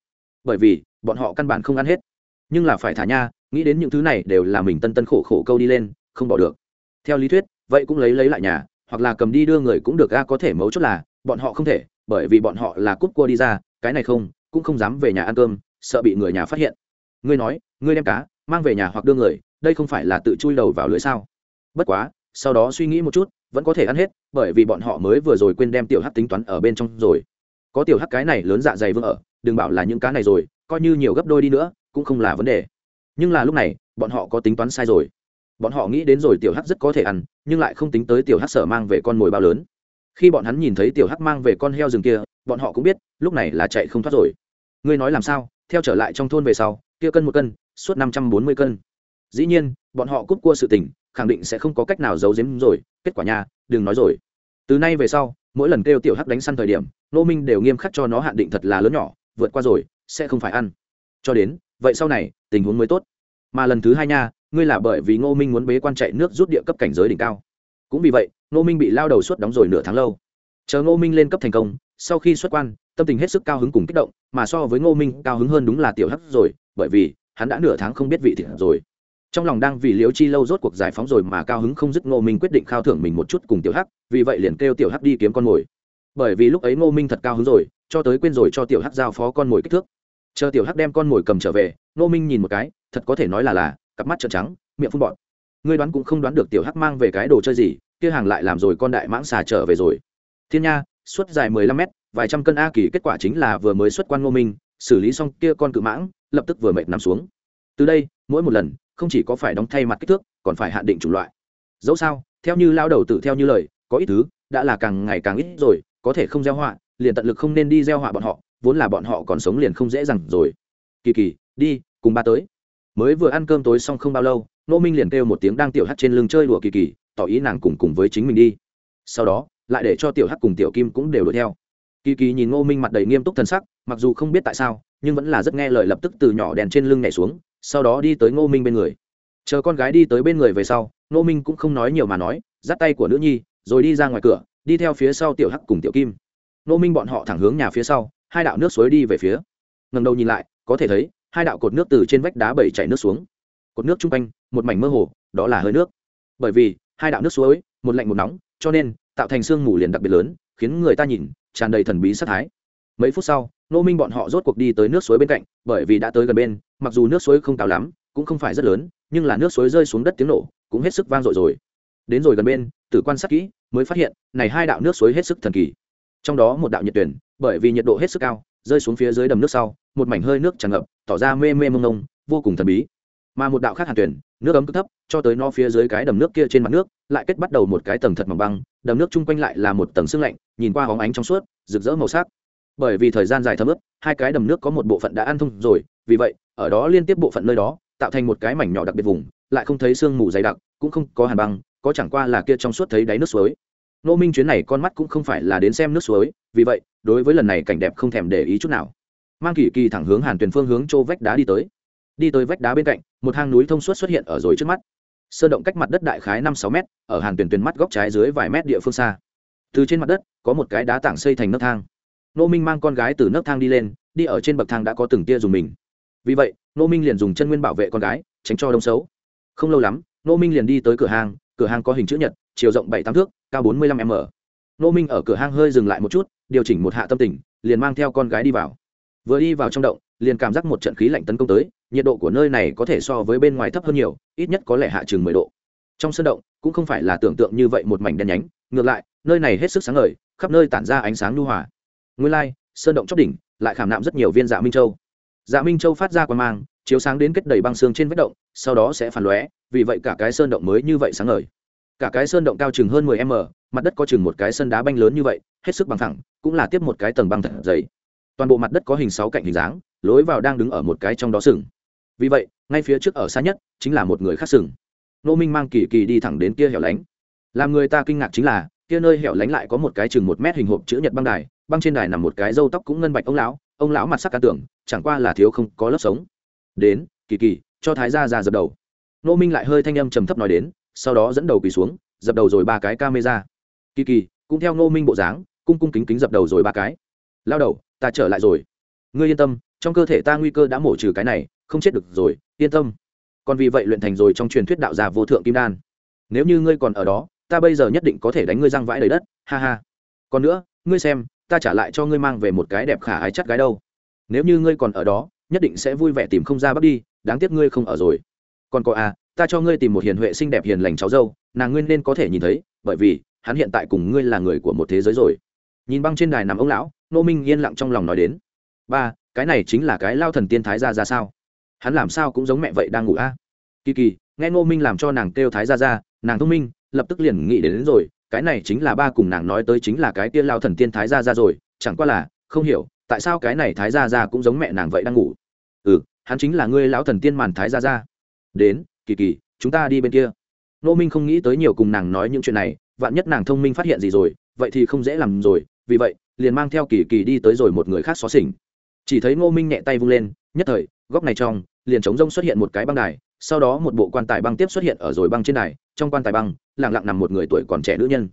Bởi vì, bọn họ căn bản không ăn hết. Nhưng là phải thả nha, nghĩ đến những thứ này đều là mình tân tân khổ khổ câu đi lên, không bỏ được. Theo lý thuyết, vậy cũng lấy lấy lại nhà, hoặc là cầm đi đưa người cũng được ga có thể mấu chốt là, bọn họ không thể bởi vì bọn họ là cúp cua đi ra, cái này không, cũng không dám về nhà ăn cơm, sợ bị người nhà phát hiện. Ngươi nói, ngươi đem cá, mang về nhà hoặc đưa người, đây không phải là tự chui đầu vào lưới sao? Bất quá, sau đó suy nghĩ một chút, vẫn có thể ăn hết, bởi vì bọn họ mới vừa rồi quên đem tiểu hắc tính toán ở bên trong rồi. Có tiểu hắc cái này lớn dạ dày vương ở, đừng bảo là những cá này rồi, coi như nhiều gấp đôi đi nữa, cũng không là vấn đề. Nhưng là lúc này, bọn họ có tính toán sai rồi. Bọn họ nghĩ đến rồi tiểu hắc rất có thể ăn, nhưng lại không tính tới tiểu hắc sở mang về con mồi bao lớn khi bọn hắn nhìn thấy tiểu hắc mang về con heo rừng kia, bọn họ cũng biết, lúc này là chạy không thoát rồi. Ngươi nói làm sao? Theo trở lại trong thôn về sau, kia cân một cân, suốt năm trăm bốn mươi cân. Dĩ nhiên, bọn họ cúp cua sự tình, khẳng định sẽ không có cách nào giấu giếm rồi. Kết quả nha, đừng nói rồi. Từ nay về sau, mỗi lần kêu tiểu hắc đánh săn thời điểm nô minh đều nghiêm khắc cho nó hạn định thật là lớn nhỏ, vượt qua rồi, sẽ không phải ăn. Cho đến, vậy sau này, tình huống mới tốt. Mà lần thứ hai nha, ngươi là bởi vì ngô minh muốn bế quan chạy nước rút địa cấp cảnh giới đỉnh cao. Cũng vì vậy ngô minh bị lao đầu suốt đóng rồi nửa tháng lâu. Chờ ngô minh lên cấp thành công, sau khi xuất quan, tâm tình hết sức cao hứng cùng kích động, mà so với ngô minh, cao hứng hơn đúng là tiểu hắc rồi, bởi vì hắn đã nửa tháng không biết vị thiện rồi. Trong lòng đang vì liếu chi lâu rốt cuộc giải phóng rồi mà cao hứng không dứt ngô minh quyết định khao thưởng mình một chút cùng tiểu hắc, vì vậy liền kêu tiểu hắc đi kiếm con mồi. Bởi vì lúc ấy ngô minh thật cao hứng rồi, cho tới quên rồi cho tiểu hắc giao phó con mồi kích thước. Chờ tiểu hắc đem con mồi cầm trở về, ngô minh nhìn một cái, thật có thể nói là là, cặp mắt trợn trắng, miệng phun bọt. Ngươi đoán cũng không đoán được tiểu hắc mang về cái đồ chơi gì kia hàng lại làm rồi con đại mãng xà trở về rồi. Thiên nha, suốt dài mười lăm mét, vài trăm cân a kỳ kết quả chính là vừa mới xuất quan ngô minh, xử lý xong kia con cự mãng, lập tức vừa mệt nằm xuống. Từ đây, mỗi một lần, không chỉ có phải đóng thay mặt kích thước, còn phải hạn định chủng loại. Dẫu sao, theo như lao đầu tự theo như lời, có ít thứ đã là càng ngày càng ít rồi, có thể không gieo họa, liền tận lực không nên đi gieo họa bọn họ, vốn là bọn họ còn sống liền không dễ dàng rồi. Kỳ kỳ, đi, cùng ba tới. Mới vừa ăn cơm tối xong không bao lâu nô minh liền kêu một tiếng đang tiểu hắt trên lưng chơi đùa kỳ kỳ tỏ ý nàng cùng cùng với chính mình đi. Sau đó, lại để cho tiểu hắc cùng tiểu kim cũng đều đuổi theo. Kỳ kỳ nhìn ngô minh mặt đầy nghiêm túc thân sắc, mặc dù không biết tại sao, nhưng vẫn là rất nghe lời lập tức từ nhỏ đèn trên lưng nhảy xuống, sau đó đi tới ngô minh bên người. Chờ con gái đi tới bên người về sau, ngô minh cũng không nói nhiều mà nói, dắt tay của nữ nhi, rồi đi ra ngoài cửa, đi theo phía sau tiểu hắc cùng tiểu kim. Ngô minh bọn họ thẳng hướng nhà phía sau, hai đạo nước suối đi về phía. Ngầm đầu nhìn lại, có thể thấy, hai đạo cột nước từ trên vách đá bảy chảy nước xuống. Cột nước chung quanh, một mảnh mơ hồ, đó là hơi nước. Bởi vì hai đạo nước suối, một lạnh một nóng, cho nên tạo thành sương mù liền đặc biệt lớn, khiến người ta nhìn tràn đầy thần bí sát thái. Mấy phút sau nô minh bọn họ rốt cuộc đi tới nước suối bên cạnh, bởi vì đã tới gần bên, mặc dù nước suối không cao lắm, cũng không phải rất lớn, nhưng là nước suối rơi xuống đất tiếng nổ, cũng hết sức vang dội rồi. Đến rồi gần bên, tử quan sát kỹ, mới phát hiện, này hai đạo nước suối hết sức thần kỳ. Trong đó một đạo nhiệt tuyển, bởi vì nhiệt độ hết sức cao, rơi xuống phía dưới đầm nước sau, một mảnh hơi nước tràn ngập, tỏ ra mê mê mông mông, vô cùng thần bí. Mà một đạo khác hàn tuyển nước ấm cứ thấp, cho tới no phía dưới cái đầm nước kia trên mặt nước, lại kết bắt đầu một cái tầng thật mỏng băng, đầm nước chung quanh lại là một tầng sương lạnh, nhìn qua hóng ánh trong suốt, rực rỡ màu sắc. Bởi vì thời gian dài thấm ướt, hai cái đầm nước có một bộ phận đã ăn thông rồi, vì vậy, ở đó liên tiếp bộ phận nơi đó, tạo thành một cái mảnh nhỏ đặc biệt vùng, lại không thấy sương mù dày đặc, cũng không có hàn băng, có chẳng qua là kia trong suốt thấy đáy nước suối. Nô minh chuyến này con mắt cũng không phải là đến xem nước suối, vì vậy, đối với lần này cảnh đẹp không thèm để ý chút nào. Mang kỳ kỳ thẳng hướng hàn tuyền phương hướng chỗ vách đá đi tới đi tới vách đá bên cạnh, một hang núi thông suốt xuất hiện ở rồi trước mắt. Sơn động cách mặt đất đại khái năm sáu m ở hàn tuyển tuyền mắt góc trái dưới vài mét địa phương xa. Từ trên mặt đất, có một cái đá tảng xây thành nấc thang. Nô minh mang con gái từ nấc thang đi lên, đi ở trên bậc thang đã có từng tia dùng mình. Vì vậy, nô minh liền dùng chân nguyên bảo vệ con gái, tránh cho đông xấu. Không lâu lắm, nô minh liền đi tới cửa hàng cửa hàng có hình chữ nhật, chiều rộng bảy tám thước, cao bốn mươi lăm m. Nô minh ở cửa hang hơi dừng lại một chút, điều chỉnh một hạ tâm tình, liền mang theo con gái đi vào. Vừa đi vào trong động, liền cảm giác một trận khí lạnh tấn công tới nhiệt độ của nơi này có thể so với bên ngoài thấp hơn nhiều, ít nhất có lẽ hạ chừng mười độ. Trong sân động, cũng không phải là tưởng tượng như vậy một mảnh đen nhánh, ngược lại, nơi này hết sức sáng ngời, khắp nơi tản ra ánh sáng nhu hòa. Nguyên lai sơn động chóp đỉnh, lại khảm nạm rất nhiều viên dạ minh châu. Dạ minh châu phát ra quan mang, chiếu sáng đến kết đầy băng xương trên vách động, sau đó sẽ phản lóe, vì vậy cả cái sơn động mới như vậy sáng ngời. Cả cái sơn động cao chừng hơn 10 m, mặt đất có chừng một cái sân đá banh lớn như vậy, hết sức bằng thẳng, cũng là tiếp một cái tầng băng thật dày. Toàn bộ mặt đất có hình sáu cạnh hình dáng, lối vào đang đứng ở một cái trong đó sừng vì vậy, ngay phía trước ở xa nhất chính là một người khác sừng. Nô minh mang kỳ kỳ đi thẳng đến kia hẻo lánh. Làm người ta kinh ngạc chính là, kia nơi hẻo lánh lại có một cái chừng một mét hình hộp chữ nhật băng đài, băng trên đài nằm một cái râu tóc cũng ngân bạch ông lão ông lão mặt sắc cá tưởng chẳng qua là thiếu không có lớp sống. Đến, kỳ kỳ, cho thái gia ra dập đầu. Nô minh lại hơi thanh âm trầm thấp nói đến, sau đó dẫn đầu quỳ xuống, dập đầu rồi ba cái camera. Kỳ kỳ, cũng theo nô minh bộ dáng, cung cung kính kính dập đầu rồi ba cái. Lao đầu, ta trở lại rồi. Ngươi yên tâm, trong cơ thể ta nguy cơ đã mổ trừ cái này không chết được rồi, yên tâm. Còn vì vậy luyện thành rồi trong truyền thuyết đạo gia vô thượng kim đan. Nếu như ngươi còn ở đó, ta bây giờ nhất định có thể đánh ngươi răng vãi đầy đất, ha ha. Còn nữa, ngươi xem, ta trả lại cho ngươi mang về một cái đẹp khả ái chắc gái đâu. Nếu như ngươi còn ở đó, nhất định sẽ vui vẻ tìm không ra bắt đi, đáng tiếc ngươi không ở rồi. Còn có à ta cho ngươi tìm một hiền huệ xinh đẹp hiền lành cháu dâu, nàng ngươi nên có thể nhìn thấy, bởi vì, hắn hiện tại cùng ngươi là người của một thế giới rồi. Nhìn băng trên đài nằm ông lão, nô minh yên lặng trong lòng nói đến. Ba, cái này chính là cái lao thần tiên thái ra ra sao? Hắn làm sao cũng giống mẹ vậy đang ngủ a? À? kỳ kỳ nghe ngô minh làm cho nàng kêu thái ra ra nàng thông minh lập tức liền nghĩ đến, đến rồi cái này chính là ba cùng nàng nói tới chính là cái tia lao thần tiên thái ra ra rồi chẳng qua là không hiểu tại sao cái này thái ra ra cũng giống mẹ nàng vậy đang ngủ? Ừ hắn chính là ngươi lão thần tiên màn thái ra ra đến kỳ kỳ chúng ta đi bên kia. Ngô minh không nghĩ tới nhiều cùng nàng nói những chuyện này vạn nhất nàng thông minh phát hiện gì rồi vậy thì không dễ làm rồi vì vậy liền mang theo kỳ kỳ đi tới rồi một người khác xó xỉnh. Chỉ thấy ngô minh nhẹ tay vung lên nhất thời góc này trong, liền chống rông xuất hiện một cái băng đài, sau đó một bộ quan tài băng tiếp xuất hiện ở rồi băng trên đài, trong quan tài băng lẳng lặng nằm một người tuổi còn trẻ nữ nhân.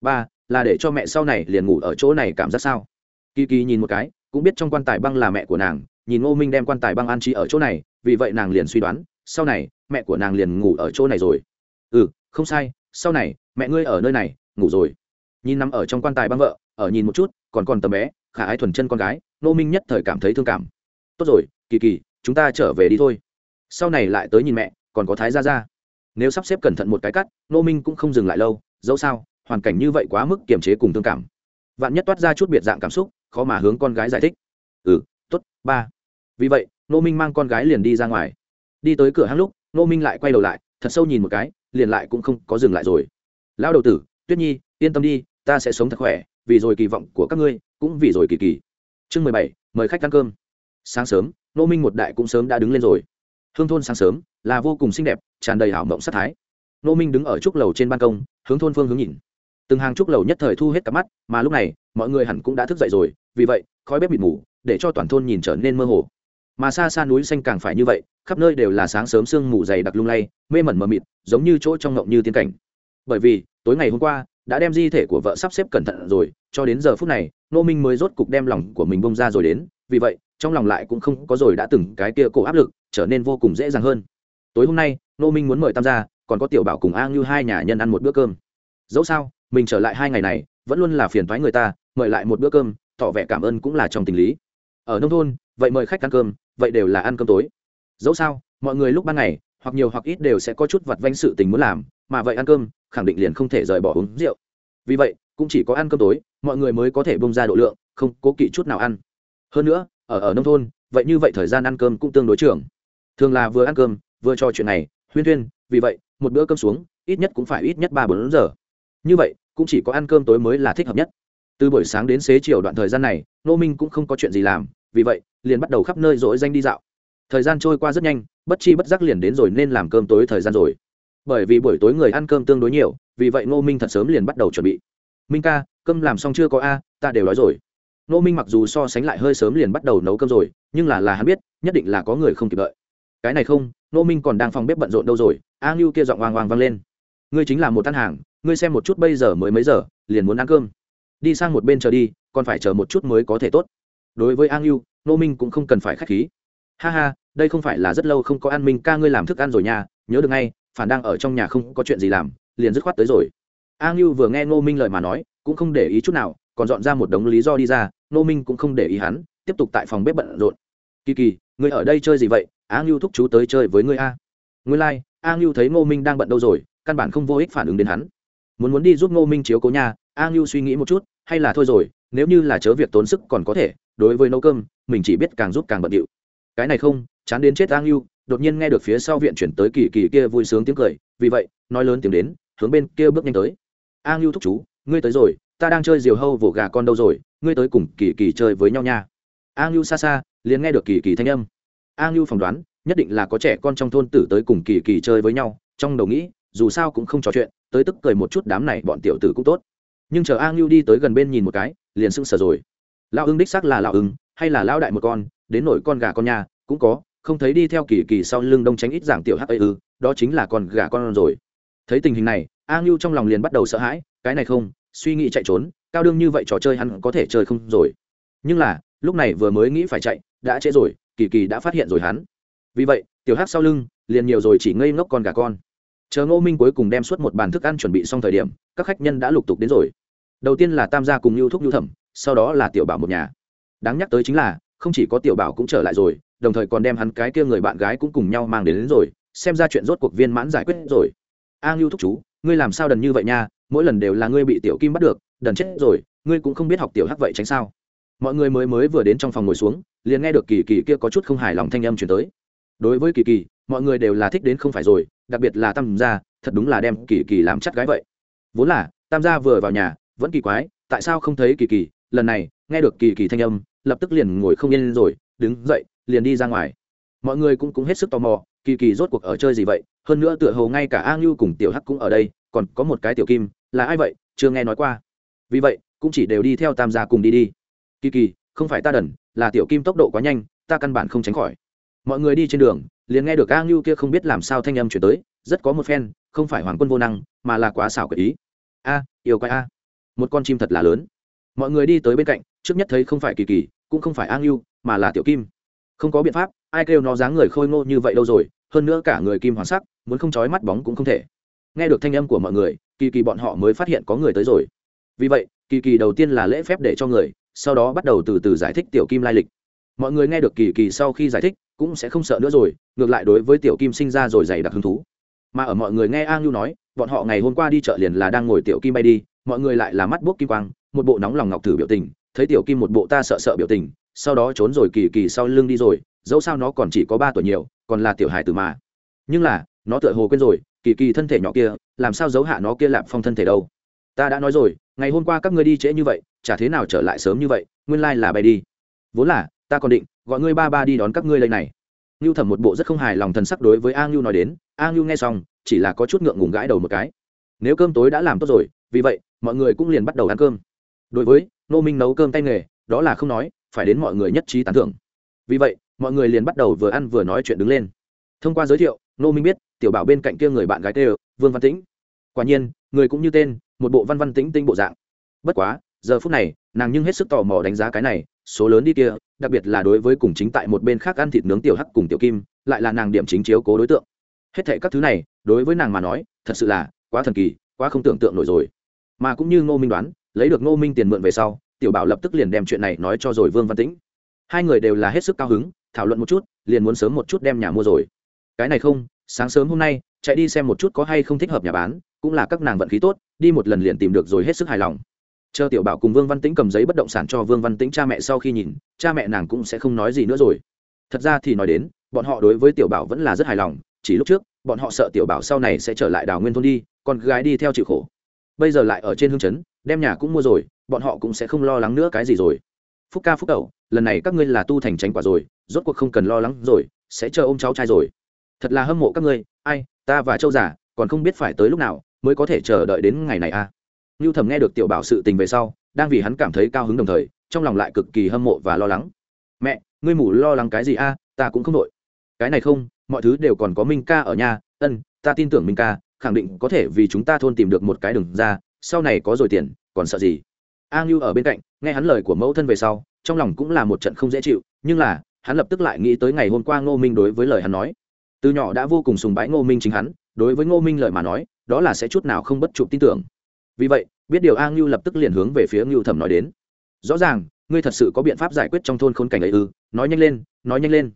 Ba, là để cho mẹ sau này liền ngủ ở chỗ này cảm giác sao? Kỳ kỳ nhìn một cái, cũng biết trong quan tài băng là mẹ của nàng, nhìn ngô minh đem quan tài băng an trí ở chỗ này, vì vậy nàng liền suy đoán, sau này, mẹ của nàng liền ngủ ở chỗ này rồi. Ừ không sai, sau này, mẹ ngươi ở nơi này, ngủ rồi. Nhìn nằm ở trong quan tài băng vợ, ở nhìn một chút, còn còn tầm bé, khả ái thuần chân con gái, ngô minh nhất thời cảm thấy thương cảm. Tốt rồi, kỳ kỳ chúng ta trở về đi thôi. Sau này lại tới nhìn mẹ, còn có thái ra ra nếu sắp xếp cẩn thận một cái cắt nô minh cũng không dừng lại lâu, dẫu sao, hoàn cảnh như vậy quá mức kiềm chế cùng thương cảm. Vạn nhất toát ra chút biệt dạng cảm xúc, khó mà hướng con gái giải thích. Ừ t ố t ba. Vì vậy nô minh mang con gái liền đi ra ngoài. Đi tới cửa hang lúc nô minh lại quay đầu lại, thật sâu nhìn một cái, liền lại cũng không có dừng lại rồi. Lão đầu tử, tuyết nhi, yên tâm đi, ta sẽ sống thật khỏe, vì rồi kỳ vọng của các ngươi, cũng vì rồi kỳ kỳ. Chương mười bảy, mời khách ăn cơm. Sáng sớm nô minh một đại cũng sớm đã đứng lên rồi. Hương thôn sáng sớm, là vô cùng xinh đẹp, tràn đầy hảo mộng sắc thái. Nô minh đứng ở trúc lầu trên ban công, hướng thôn phương hướng nhìn. Từng hàng trúc lầu nhất thời thu hết cả mắt, mà lúc này, mọi người hẳn cũng đã thức dậy rồi, vì vậy, khói bếp bị mù, để cho toàn thôn nhìn trở nên mơ hồ. Mà xa xa núi xanh càng phải như vậy, khắp nơi đều là sáng sớm sương mù dày đặc lung lay, mê mẩn mờ mịt, giống như chỗ trong ngộng như tiên cảnh. Bởi vì, tối ngày hôm qua, đã đem di thể của vợ sắp xếp cẩn thận rồi, cho đến giờ phút này nô minh mới rốt cục đem lòng của mình bông ra rồi đến vì vậy, trong lòng lại cũng không có rồi đã từng cái kia cổ áp lực, trở nên vô cùng dễ dàng hơn. Tối hôm nay, nô minh muốn mời tam gia, còn có tiểu bảo cùng a ngưu hai nhà nhân ăn một bữa cơm. Dẫu sao, mình trở lại hai ngày này, vẫn luôn là phiền thoái người ta, mời lại một bữa cơm, tỏ vẻ cảm ơn cũng là trong tình lý. Ở nông thôn, vậy mời khách ăn cơm, vậy đều là ăn cơm tối. Dẫu sao, mọi người lúc ban ngày, hoặc nhiều hoặc ít đều sẽ có chút vặt vanh sự tình muốn làm, mà vậy ăn cơm, khẳng định liền không thể rời bỏ uống rượu. Vì vậy, cũng chỉ có ăn cơm tối, mọi người mới có thể bông ra độ lượng, không cố kỵ chút nào ăn hơn nữa, ở ở nông thôn, vậy như vậy thời gian ăn cơm cũng tương đối trường. Thường là vừa ăn cơm, vừa trò chuyện này huyên thuyên, vì vậy, một bữa cơm xuống, ít nhất cũng phải ít nhất ba bốn giờ. Như vậy, cũng chỉ có ăn cơm tối mới là thích hợp nhất. Từ buổi sáng đến xế chiều đoạn thời gian này, nô minh cũng không có chuyện gì làm, vì vậy, liền bắt đầu khắp nơi dỗi danh đi dạo. Thời gian trôi qua rất nhanh, bất chi bất giác liền đến rồi nên làm cơm tối thời gian rồi. Bởi vì buổi tối người ăn cơm tương đối nhiều, vì vậy ngô minh thật sớm liền bắt đầu chuẩn bị. Minh ca, cơm làm xong chưa có a, ta đều nói rồi nô minh mặc dù so sánh lại hơi sớm liền bắt đầu nấu cơm rồi, nhưng là là hắn biết, nhất định là có người không kịp đợi. Cái này không nô minh còn đang phòng bếp bận rộn đâu rồi, a ngưu kia giọng oang oang vang lên. Ngươi chính là một tan hàng, ngươi xem một chút bây giờ mới mấy giờ, liền muốn ăn cơm. Đi sang một bên chờ đi, còn phải chờ một chút mới có thể tốt. Đối với a ngưu nô minh cũng không cần phải k h á c h khí. Ha ha, đây không phải là rất lâu không có ăn minh ca ngươi làm thức ăn rồi nha, nhớ được ngay, phản đang ở trong nhà không có chuyện gì làm, liền dứt khoát tới rồi. A ngưu vừa nghe Nô minh lời mà nói, cũng không để ý chút nào còn dọn ra một đống lý do đi ra nô minh cũng không để ý hắn tiếp tục tại phòng bếp bận rộn. Kỳ kỳ người ở đây chơi gì vậy? Á ngưu thúc chú tới chơi với ngươi a. Ngươi lai、like, a ngưu thấy ngô minh đang bận đâu rồi căn bản không vô ích phản ứng đến hắn. Muốn muốn đi giúp ngô minh chiếu cố nhà a ngưu suy nghĩ một chút hay là thôi rồi nếu như là chớ việc tốn sức còn có thể đối với nấu cơm mình chỉ biết càng giúp càng bận điệu. Cái này không chán đến chết a ngưu. Đột nhiên nghe được phía sau viện chuyển tới kỳ kỳ kia vui sướng tiếng cười vì vậy nói lớn tiếng đến hướng bên kia bước nhanh tới. A ngưu thúc chú ngươi tới rồi ta đang chơi diều hâu vỗ gà con đâu rồi, ngươi tới cùng kỳ kỳ chơi với nhau nha. A ngưu xa xa, liền nghe được kỳ kỳ thanh âm. A ngưu phỏng đoán, nhất định là có trẻ con trong thôn tử tới cùng kỳ kỳ chơi với nhau, trong đầu nghĩ, dù sao cũng không trò chuyện, tới tức cười một chút đám này bọn tiểu tử cũng tốt. Nhưng chờ a ngưu đi tới gần bên nhìn một cái, liền sững sờ rồi. Lão ưng đích xác là lão ưng, hay là lão đại một con, đến nổi con gà con nhà, cũng có, không thấy đi theo kỳ kỳ sau lưng đông tránh ít giảng tiểu hắc ấy ư, đó chính là con gà con rồi. Thấy tình hình này a ngưu trong lòng liền bắt đầu sợ hãi, cái này không suy nghĩ chạy trốn cao đương như vậy trò chơi hắn có thể chơi không rồi. Nhưng là lúc này vừa mới nghĩ phải chạy đã trễ rồi kỳ kỳ đã phát hiện rồi hắn. Vì vậy tiểu hắc sau lưng liền nhiều rồi chỉ ngây ngốc con gà con. Chờ ngô minh cuối cùng đem suốt một bàn thức ăn chuẩn bị xong thời điểm các khách nhân đã lục tục đến rồi. Đầu tiên là tam gia cùng lưu thúc lưu thẩm sau đó là tiểu bảo một nhà. Đáng nhắc tới chính là không chỉ có tiểu bảo cũng trở lại rồi đồng thời còn đem hắn cái kia người bạn gái cũng cùng nhau mang đến, đến rồi xem ra chuyện rốt cuộc viên mãn giải quyết rồi. A ngưu thúc chú ngươi làm sao đần như vậy nha mỗi lần đều là ngươi bị tiểu kim bắt được, đần chết rồi, ngươi cũng không biết học tiểu hắc vậy tránh sao. Mọi người mới mới vừa đến trong phòng ngồi xuống, liền nghe được kỳ kỳ kia có chút không hài lòng thanh âm chuyển tới. Đối với kỳ kỳ, mọi người đều là thích đến không phải rồi, đặc biệt là tam gia, thật đúng là đem kỳ kỳ làm chắc gái vậy. Vốn là, tam gia vừa vào nhà, vẫn kỳ quái, tại sao không thấy kỳ kỳ? Lần này, nghe được kỳ kỳ thanh âm, lập tức liền ngồi không yên rồi, đứng dậy, liền đi ra ngoài. Mọi người cũng cũng hết sức tò mò, kỳ kỳ rốt cuộc ở chơi gì vậy? Hơn nữa tựa hồ ngay cả a ngưu cùng tiểu hắc cũng ở đây, còn có một cái tiểu kim là ai vậy? Chưa nghe nói qua. Vì vậy, cũng chỉ đều đi theo tam gia cùng đi đi. Kỳ kỳ, không phải ta đần, là tiểu kim tốc độ quá nhanh, ta căn bản không tránh khỏi. Mọi người đi trên đường, liền nghe được a ngưu kia không biết làm sao thanh âm chuyển tới, rất có một phen, không phải hoàng quân vô năng, mà là quá xảo cởi ý. A, yêu quái a. Một con chim thật là lớn. Mọi người đi tới bên cạnh, trước nhất thấy không phải kỳ kỳ, cũng không phải a ngưu, mà là tiểu kim. Không có biện pháp, ai kêu nó dáng người khôi ngô như vậy đâu rồi, hơn nữa cả người kim hoàng sắc, muốn không trói mắt bóng cũng không thể. Nghe được thanh âm của mọi người kỳ kỳ bọn họ mới phát hiện có người tới rồi. Vì vậy, kỳ kỳ đầu tiên là lễ phép để cho người, sau đó bắt đầu từ từ giải thích tiểu kim lai lịch. Mọi người nghe được kỳ kỳ sau khi giải thích, cũng sẽ không sợ nữa rồi, ngược lại đối với tiểu kim sinh ra rồi dày đặc hứng thú. Mà ở mọi người nghe a ngưu nói, bọn họ ngày hôm qua đi chợ liền là đang ngồi tiểu kim bay đi, mọi người lại là mắt buốc kim quang, một bộ nóng lòng ngọc thử biểu tình, thấy tiểu kim một bộ ta sợ sợ biểu tình, sau đó trốn rồi kỳ kỳ sau lưng đi rồi, dẫu sao nó còn chỉ có ba tuổi nhiều, còn là tiểu hài tử mà. Nhưng là, nó tựa hồ quên rồi kỳ kỳ thân thể nhỏ kia, làm sao giấu hạ nó kia lạp phong thân thể đâu? Ta đã nói rồi, ngày hôm qua các ngươi đi trễ như vậy, chả thế nào trở lại sớm như vậy, nguyên lai là bay đi. Vốn là, ta còn định, gọi ngươi ba ba đi đón các ngươi lây này. Ngưu thẩm một bộ rất không hài lòng thần sắc đối với a ngưu nói đến. A ngưu nghe xong, chỉ là có chút ngượng ngùng gãi đầu một cái. Nếu cơm tối đã làm tốt rồi, vì vậy, mọi người cũng liền bắt đầu ăn cơm. Đối với, nô minh nấu cơm tay nghề, đó là không nói, phải đến mọi người nhất trí tán thưởng. Vì vậy, mọi người liền bắt đầu vừa ăn vừa nói chuyện đứng lên. Thông qua giới thiệu nô minh biết, tiểu bảo bên cạnh kia người bạn gái tê vương văn tĩnh. Quả nhiên, người cũng như tên, một bộ văn văn tĩnh tinh bộ dạng. Bất quá, giờ phút này, nàng nhưng hết sức tò mò đánh giá cái này, số lớn đi kia, đặc biệt là đối với cùng chính tại một bên khác ăn thịt nướng tiểu hắc cùng tiểu kim, lại là nàng điểm chính chiếu cố đối tượng. Hết thệ các thứ này, đối với nàng mà nói, thật sự là quá thần kỳ, quá không tưởng tượng nổi rồi. Mà cũng như ngô minh đoán, lấy được ngô minh tiền mượn về sau, tiểu bảo lập tức liền đem chuyện này nói cho rồi vương văn tĩnh. Hai người đều là hết sức cao hứng, thảo luận một chút, liền muốn sớm một chút đem nhà mua rồi cái này không sáng sớm hôm nay chạy đi xem một chút có hay không thích hợp nhà bán cũng là các nàng vận khí tốt đi một lần liền tìm được rồi hết sức hài lòng. Chờ tiểu bảo cùng vương văn tĩnh cầm giấy bất động sản cho vương văn tĩnh cha mẹ sau khi nhìn cha mẹ nàng cũng sẽ không nói gì nữa rồi. Thật ra thì nói đến bọn họ đối với tiểu bảo vẫn là rất hài lòng chỉ lúc trước bọn họ sợ tiểu bảo sau này sẽ trở lại đào nguyên thôn đi còn gái đi theo chịu khổ. Bây giờ lại ở trên hương chấn đem nhà cũng mua rồi bọn họ cũng sẽ không lo lắng nữa cái gì rồi. Phúc ca phúc cậu, lần này các ngươi là tu thành tránh quả rồi rốt cuộc không cần lo lắng rồi sẽ chờ ôm cháu trai rồi thật là hâm mộ các ngươi, ai, ta và châu giả còn không biết phải tới lúc nào mới có thể chờ đợi đến ngày này à? Lưu Thầm nghe được tiểu bảo sự tình về sau, đang vì hắn cảm thấy cao hứng đồng thời, trong lòng lại cực kỳ hâm mộ và lo lắng. Mẹ, ngươi mù lo lắng cái gì a ta cũng không đội cái này không, mọi thứ đều còn có minh ca ở nhà. Ân, ta tin tưởng minh ca, khẳng định có thể vì chúng ta thôn tìm được một cái đường ra, sau này có rồi tiền, còn sợ gì? A ngưu ở bên cạnh, nghe hắn lời của mẫu thân về sau, trong lòng cũng là một trận không dễ chịu, nhưng là, hắn lập tức lại nghĩ tới ngày hôm qua ngô minh đối với lời hắn nói từ nhỏ đã vô cùng sùng bái ngô minh chính hắn, đối với ngô minh lời mà nói, đó là sẽ chút nào không bất chụp tin tưởng. Vì vậy, biết điều a ngưu lập tức liền hướng về phía ngưu thẩm nói đến. Rõ ràng, ngươi thật sự có biện pháp giải quyết trong thôn khốn cảnh ấy ư? Nói nhanh lên, nói nhanh lên.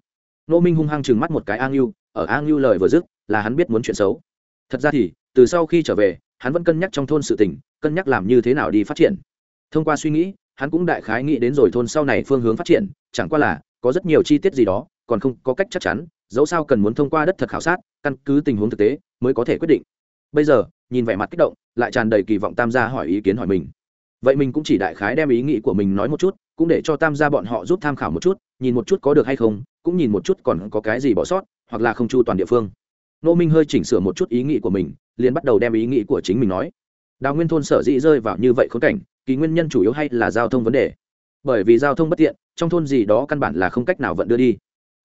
Ngô minh hung hăng chừng mắt một cái a ngưu, ở a ngưu lời vừa dứt, là hắn biết muốn chuyện xấu. Thật ra thì, từ sau khi trở về, hắn vẫn cân nhắc trong thôn sự tình, cân nhắc làm như thế nào đi phát triển. Thông qua suy nghĩ, hắn cũng đại khái nghĩ đến rồi thôn sau này phương hướng phát triển, chẳng qua là, có rất nhiều chi tiết gì đó, còn không có cách chắc chắn dẫu sao cần muốn thông qua đất thật khảo sát, căn cứ tình huống thực tế mới có thể quyết định. Bây giờ, nhìn vẻ mặt kích động, lại tràn đầy kỳ vọng tam gia hỏi ý kiến hỏi mình. Vậy mình cũng chỉ đại khái đem ý nghĩ của mình nói một chút, cũng để cho tam gia bọn họ giúp tham khảo một chút, nhìn một chút có được hay không, cũng nhìn một chút còn có cái gì bỏ sót, hoặc là không chu toàn địa phương. Nô minh hơi chỉnh sửa một chút ý nghĩ của mình, liền bắt đầu đem ý nghĩ của chính mình nói. Đào nguyên thôn sở dĩ rơi vào như vậy khốn cảnh, kỳ nguyên nhân chủ yếu hay là giao thông vấn đề. Bởi vì giao thông bất tiện, trong thôn gì đó căn bản là không cách nào vận đưa đi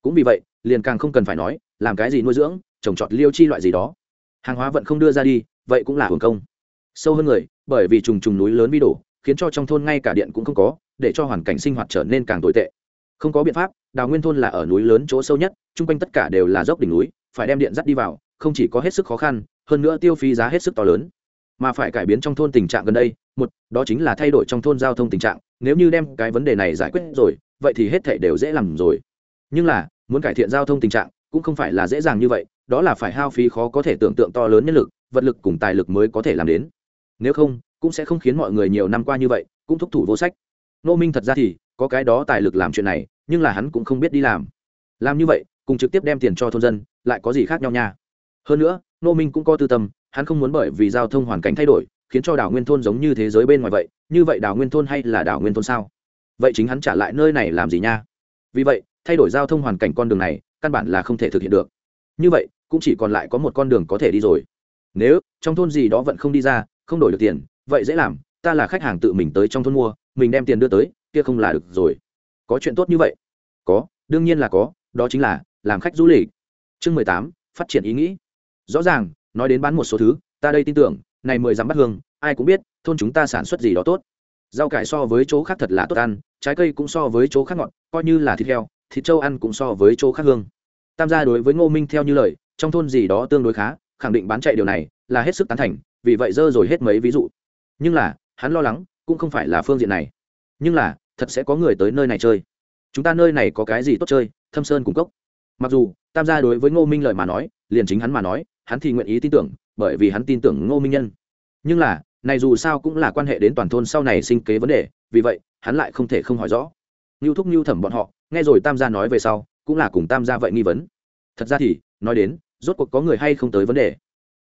cũng vì vậy, liền càng không cần phải nói, làm cái gì nuôi dưỡng, trồng trọt liêu chi loại gì đó. Hàng hóa vẫn không đưa ra đi, vậy cũng là hưởng công. Sâu hơn người, bởi vì trùng trùng núi lớn vi đổ, khiến cho trong thôn ngay cả điện cũng không có, để cho hoàn cảnh sinh hoạt trở nên càng tồi tệ. Không có biện pháp, đào nguyên thôn là ở núi lớn chỗ sâu nhất, chung quanh tất cả đều là dốc đỉnh núi, phải đem điện dắt đi vào, không chỉ có hết sức khó khăn, hơn nữa tiêu phí giá hết sức to lớn. Mà phải cải biến trong thôn tình trạng gần đây, một, đó chính là thay đổi trong thôn giao thông tình trạng, nếu như đem cái vấn đề này giải quyết rồi, vậy thì hết thể đều dễ làm rồi. Nhưng là muốn cải thiện giao thông tình trạng cũng không phải là dễ dàng như vậy, đó là phải hao phí khó có thể tưởng tượng to lớn nhân lực, vật lực cùng tài lực mới có thể làm đến. Nếu không, cũng sẽ không khiến mọi người nhiều năm qua như vậy, cũng thúc thủ vô sách. Nô minh thật ra thì có cái đó tài lực làm chuyện này, nhưng là hắn cũng không biết đi làm. Làm như vậy, cùng trực tiếp đem tiền cho thôn dân, lại có gì khác nhau nha? Hơn nữa, nô minh cũng có tư tâm, hắn không muốn bởi vì giao thông hoàn cảnh thay đổi, khiến cho đảo nguyên thôn giống như thế giới bên ngoài vậy. Như vậy đảo nguyên thôn hay là đảo nguyên thôn sao? Vậy chính hắn trả lại nơi này làm gì nha? Vì vậy thay đổi giao thông hoàn cảnh con đường này, căn bản là không thể thực hiện được. Như vậy, cũng chỉ còn lại có một con đường có thể đi rồi. Nếu, trong thôn gì đó vẫn không đi ra, không đổi được tiền, vậy dễ làm, ta là khách hàng tự mình tới trong thôn mua, mình đem tiền đưa tới, kia không là được rồi. Có chuyện tốt như vậy? Có, đương nhiên là có, đó chính là, làm khách du lịch. Chương mười tám, phát triển ý nghĩ. Rõ ràng, nói đến bán một số thứ, ta đây tin tưởng, này mười dám bắt hương, ai cũng biết, thôn chúng ta sản xuất gì đó tốt. Rau cải so với chỗ khác thật là tốt ăn, trái cây cũng so với chỗ khác ngọt, coi như là thịt heo thịt trâu ăn cũng so với chỗ khác hương. Tam gia đối với ngô minh theo như lời, trong thôn gì đó tương đối khá, khẳng định bán chạy điều này là hết sức tán thành, vì vậy dơ rồi hết mấy ví dụ. Nhưng là, hắn lo lắng, cũng không phải là phương diện này. Nhưng là, thật sẽ có người tới nơi này chơi. Chúng ta nơi này có cái gì tốt chơi, thâm sơn cung cốc. Mặc dù, tam gia đối với ngô minh lời mà nói, liền chính hắn mà nói, hắn thì nguyện ý tin tưởng, bởi vì hắn tin tưởng ngô minh nhân. Nhưng là, này dù sao cũng là quan hệ đến toàn thôn sau này sinh kế vấn đề, vì vậy, hắn lại không thể không hỏi rõ. Ngưu thúc ngưu thẩm bọn họ nghe rồi tam gia nói về sau, cũng là cùng tam gia vậy nghi vấn. Thật ra thì, nói đến, rốt cuộc có người hay không tới vấn đề.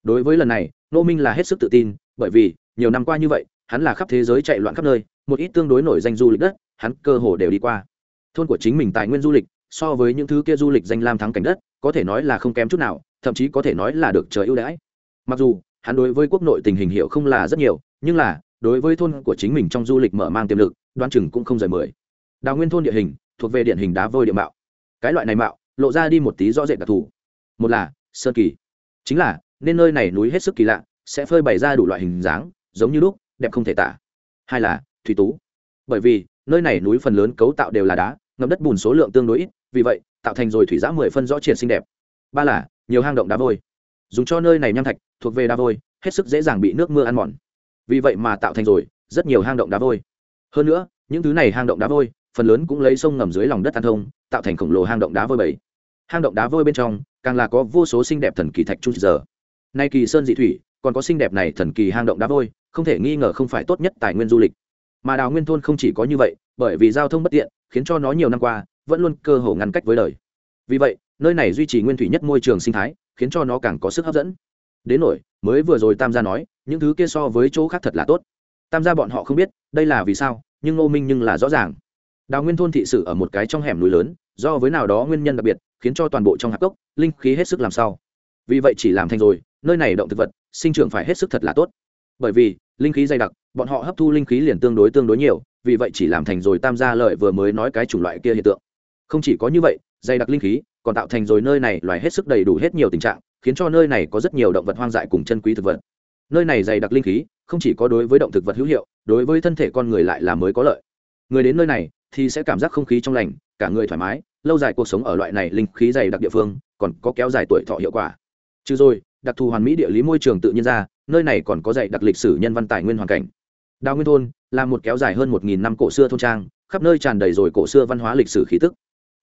Đối với lần này, ngô minh là hết sức tự tin, bởi vì, nhiều năm qua như vậy, hắn là khắp thế giới chạy loạn khắp nơi, một ít tương đối nổi danh du lịch đất, hắn cơ hồ đều đi qua. Thôn của chính mình tài nguyên du lịch, so với những thứ kia du lịch danh lam thắng cảnh đất, có thể nói là không kém chút nào, thậm chí có thể nói là được trời ưu đãi. Mặc dù, hắn đối với quốc nội tình hình hiệu không là rất nhiều, nhưng là, đối với thôn của chính mình trong du lịch mở mang tiềm lực đoan chừng cũng không rời mười. Đào nguyên thôn địa hình thuộc về điển hình đá vôi địa mạo. Cái loại này mạo, lộ ra đi một tí rõ rệt đặc thù. Một là, sơn kỳ. Chính là, nên nơi này núi hết sức kỳ lạ, sẽ phơi bày ra đủ loại hình dáng, giống như lúc, đẹp không thể tả. Hai là, thủy tú. Bởi vì, nơi này núi phần lớn cấu tạo đều là đá ngầm đất bùn số lượng tương đối ít, vì vậy, tạo thành rồi thủy giã mười phân rõ triển xinh đẹp. Ba là, nhiều hang động đá vôi. Dùng cho nơi này nham thạch, thuộc về đá vôi, hết sức dễ dàng bị nước mưa ăn mòn. Vì vậy mà tạo thành rồi rất nhiều hang động đá vôi. Hơn nữa, những thứ này hang động đá vôi phần lớn cũng lấy sông ngầm dưới lòng đất an thông, tạo thành khổng lồ hang động đá vôi bảy. Hang động đá vôi bên trong, càng là có vô số xinh đẹp thần kỳ thạch trung giờ. Nay kỳ sơn dị thủy, còn có xinh đẹp này thần kỳ hang động đá vôi, không thể nghi ngờ không phải tốt nhất tài nguyên du lịch. Mà đào nguyên thôn không chỉ có như vậy, bởi vì giao thông bất tiện, khiến cho nó nhiều năm qua, vẫn luôn cơ hồ ngăn cách với đời. Vì vậy, nơi này duy trì nguyên thủy nhất môi trường sinh thái, khiến cho nó càng có sức hấp dẫn. Đến nổi mới vừa rồi tam gia nói, những thứ kia so với chỗ khác thật là tốt. Tam gia bọn họ không biết, đây là vì sao, nhưng ngô minh nhưng là rõ ràng đào nguyên thôn thị sử ở một cái trong hẻm núi lớn, do với nào đó nguyên nhân đặc biệt, khiến cho toàn bộ trong hạp cốc, linh khí hết sức làm sao. Vì vậy chỉ làm thành rồi, nơi này động thực vật, sinh trưởng phải hết sức thật là tốt. Bởi vì, linh khí dày đặc, bọn họ hấp thu linh khí liền tương đối tương đối nhiều, vì vậy chỉ làm thành rồi tam gia lợi vừa mới nói cái chủng loại kia hiện tượng. Không chỉ có như vậy, dày đặc linh khí, còn tạo thành rồi nơi này loài hết sức đầy đủ hết nhiều tình trạng, khiến cho nơi này có rất nhiều động vật hoang dại cùng chân quý thực vật. Nơi này dày đặc linh khí, không chỉ có đối với động thực vật hữu hiệu, đối với thân thể con người lại là mới có lợi. Người đến nơi này thì sẽ cảm giác không khí trong lành, cả người thoải mái, lâu dài cuộc sống ở loại này linh khí dày đặc địa phương, còn có kéo dài tuổi thọ hiệu quả. Trừ rồi, đặc thù hoàn mỹ địa lý môi trường tự nhiên ra, nơi này còn có dạy đặc lịch sử nhân văn tài nguyên hoàn cảnh. Đào nguyên thôn là một kéo dài hơn một nghìn năm cổ xưa thôn trang, khắp nơi tràn đầy rồi cổ xưa văn hóa lịch sử khí tức.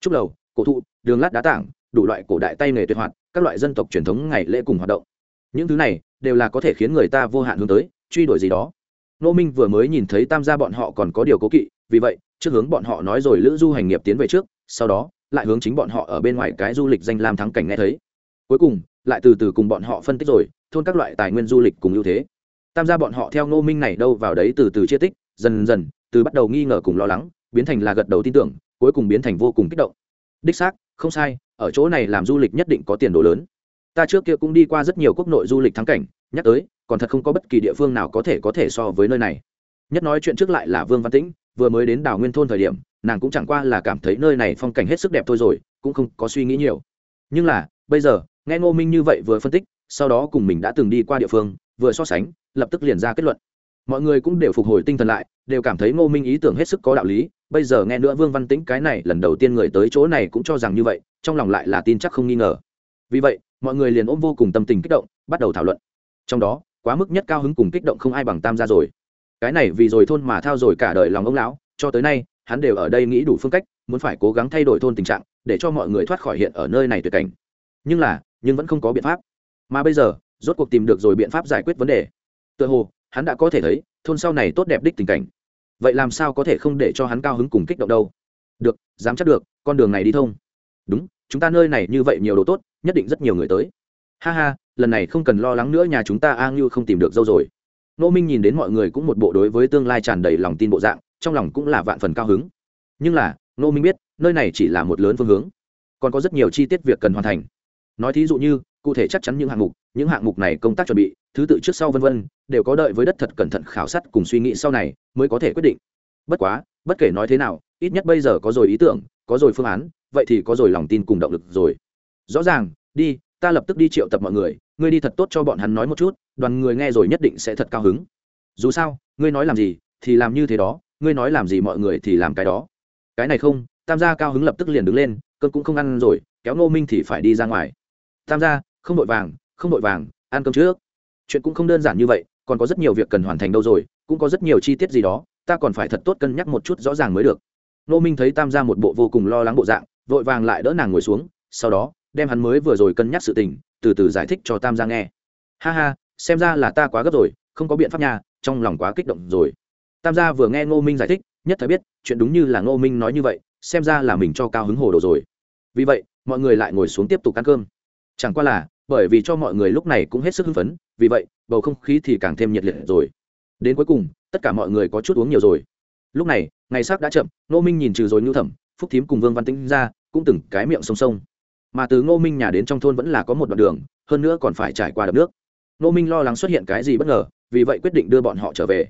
Trúc lầu, cổ thụ, đường lát đá tảng, đủ loại cổ đại tay nghề tuyệt hoạt, các loại dân tộc truyền thống ngày lễ cùng hoạt động. Những thứ này đều là có thể khiến người ta vô hạn hướng tới, truy đuổi gì đó. Nô minh vừa mới nhìn thấy tam gia bọn họ còn có điều cố kỵ vì vậy, trước hướng bọn họ nói rồi lữ du hành nghiệp tiến về trước, sau đó, lại hướng chính bọn họ ở bên ngoài cái du lịch danh lam thắng cảnh nghe thấy. Cuối cùng, lại từ từ cùng bọn họ phân tích rồi, thôn các loại tài nguyên du lịch cùng ưu thế. Tam gia bọn họ theo ngô minh này đâu vào đấy từ từ chia tích, dần dần, từ bắt đầu nghi ngờ cùng lo lắng, biến thành là gật đầu tin tưởng, cuối cùng biến thành vô cùng kích động. Đích xác, không sai, ở chỗ này làm du lịch nhất định có tiền đồ lớn. Ta trước kia cũng đi qua rất nhiều quốc nội du lịch thắng cảnh, nhắc tới, còn thật không có bất kỳ địa phương nào có thể có thể so với nơi này nhất nói chuyện trước lại là vương văn tĩnh, vừa mới đến đảo nguyên thôn thời điểm, nàng cũng chẳng qua là cảm thấy nơi này phong cảnh hết sức đẹp thôi rồi, cũng không có suy nghĩ nhiều. Nhưng là, bây giờ, nghe ngô minh như vậy vừa phân tích, sau đó cùng mình đã từng đi qua địa phương, vừa so sánh, lập tức liền ra kết luận. Mọi người cũng đều phục hồi tinh thần lại, đều cảm thấy ngô minh ý tưởng hết sức có đạo lý, bây giờ nghe nữa vương văn tĩnh cái này lần đầu tiên người tới chỗ này cũng cho rằng như vậy, trong lòng lại là tin chắc không nghi ngờ. Vì vậy, mọi người liền ôm vô cùng tâm tình kích động, bắt đầu thảo luận. Trong đó, quá mức nhất cao hứng cùng kích động không ai bằng tam gia rồi cái này vì rồi thôn mà thao rồi cả đời lòng ông lão, cho tới nay, hắn đều ở đây nghĩ đủ phương cách, muốn phải cố gắng thay đổi thôn tình trạng, để cho mọi người thoát khỏi hiện ở nơi này tuyệt cảnh. Nhưng là, nhưng vẫn không có biện pháp. Mà bây giờ, rốt cuộc tìm được rồi biện pháp giải quyết vấn đề. Tựa hồ, hắn đã có thể thấy, thôn sau này tốt đẹp đích tình cảnh. Vậy làm sao có thể không để cho hắn cao hứng cùng kích động đâu? Được, dám chắc được, con đường này đi thông. Đúng, chúng ta nơi này như vậy nhiều đồ tốt, nhất định rất nhiều người tới. Ha ha, lần này không cần lo lắng nữa, nhà chúng ta a ngưu không tìm được dâu rồi nô minh nhìn đến mọi người cũng một bộ đối với tương lai tràn đầy lòng tin bộ dạng, trong lòng cũng là vạn phần cao hứng. Nhưng là nô minh biết, nơi này chỉ là một lớn phương hướng, còn có rất nhiều chi tiết việc cần hoàn thành. Nói thí dụ như, cụ thể chắc chắn những hạng mục, những hạng mục này công tác chuẩn bị, thứ tự trước sau vân vân, đều có đợi với đất thật cẩn thận khảo sát cùng suy nghĩ sau này mới có thể quyết định. Bất quá, bất kể nói thế nào, ít nhất bây giờ có rồi ý tưởng, có rồi phương án, vậy thì có rồi lòng tin cùng động lực rồi. Rõ ràng, đi, ta lập tức đi triệu tập mọi người ngươi đi thật tốt cho bọn hắn nói một chút, đoàn người nghe rồi nhất định sẽ thật cao hứng. Dù sao, ngươi nói làm gì thì làm như thế đó, ngươi nói làm gì mọi người thì làm cái đó. Cái này không, tam gia cao hứng lập tức liền đứng lên, cơn cũng không ăn rồi, kéo ngô minh thì phải đi ra ngoài. Tam gia, không đội vàng, không đội vàng, ăn cơm trước. Chuyện cũng không đơn giản như vậy, còn có rất nhiều việc cần hoàn thành đâu rồi, cũng có rất nhiều chi tiết gì đó, ta còn phải thật tốt cân nhắc một chút rõ ràng mới được. Ngô minh thấy tam gia một bộ vô cùng lo lắng bộ dạng, vội vàng lại đỡ nàng ngồi xuống, sau đó đem hắn mới vừa rồi cân nhắc sự tình, từ từ giải thích cho tam gia nghe. Ha ha, xem ra là ta quá gấp rồi, không có biện pháp nhà trong lòng quá kích động rồi. Tam gia vừa nghe ngô minh giải thích, nhất thời biết, chuyện đúng như là ngô minh nói như vậy, xem ra là mình cho cao hứng hồ đồ rồi. Vì vậy, mọi người lại ngồi xuống tiếp tục ăn cơm. Chẳng qua là, bởi vì cho mọi người lúc này cũng hết sức hưng phấn, vì vậy, bầu không khí thì càng thêm nhiệt liệt rồi. Đến cuối cùng, tất cả mọi người có chút uống nhiều rồi. Lúc này, ngày sắc đã chậm, ngô minh nhìn trừ rồi ngưu thẩm, phúc thím cùng vương văn tĩnh ra, cũng từng cái miệng sông sông mà từ ngô minh nhà đến trong thôn vẫn là có một đoạn đường, hơn nữa còn phải trải qua đập nước. Ngô minh lo lắng xuất hiện cái gì bất ngờ, vì vậy quyết định đưa bọn họ trở về.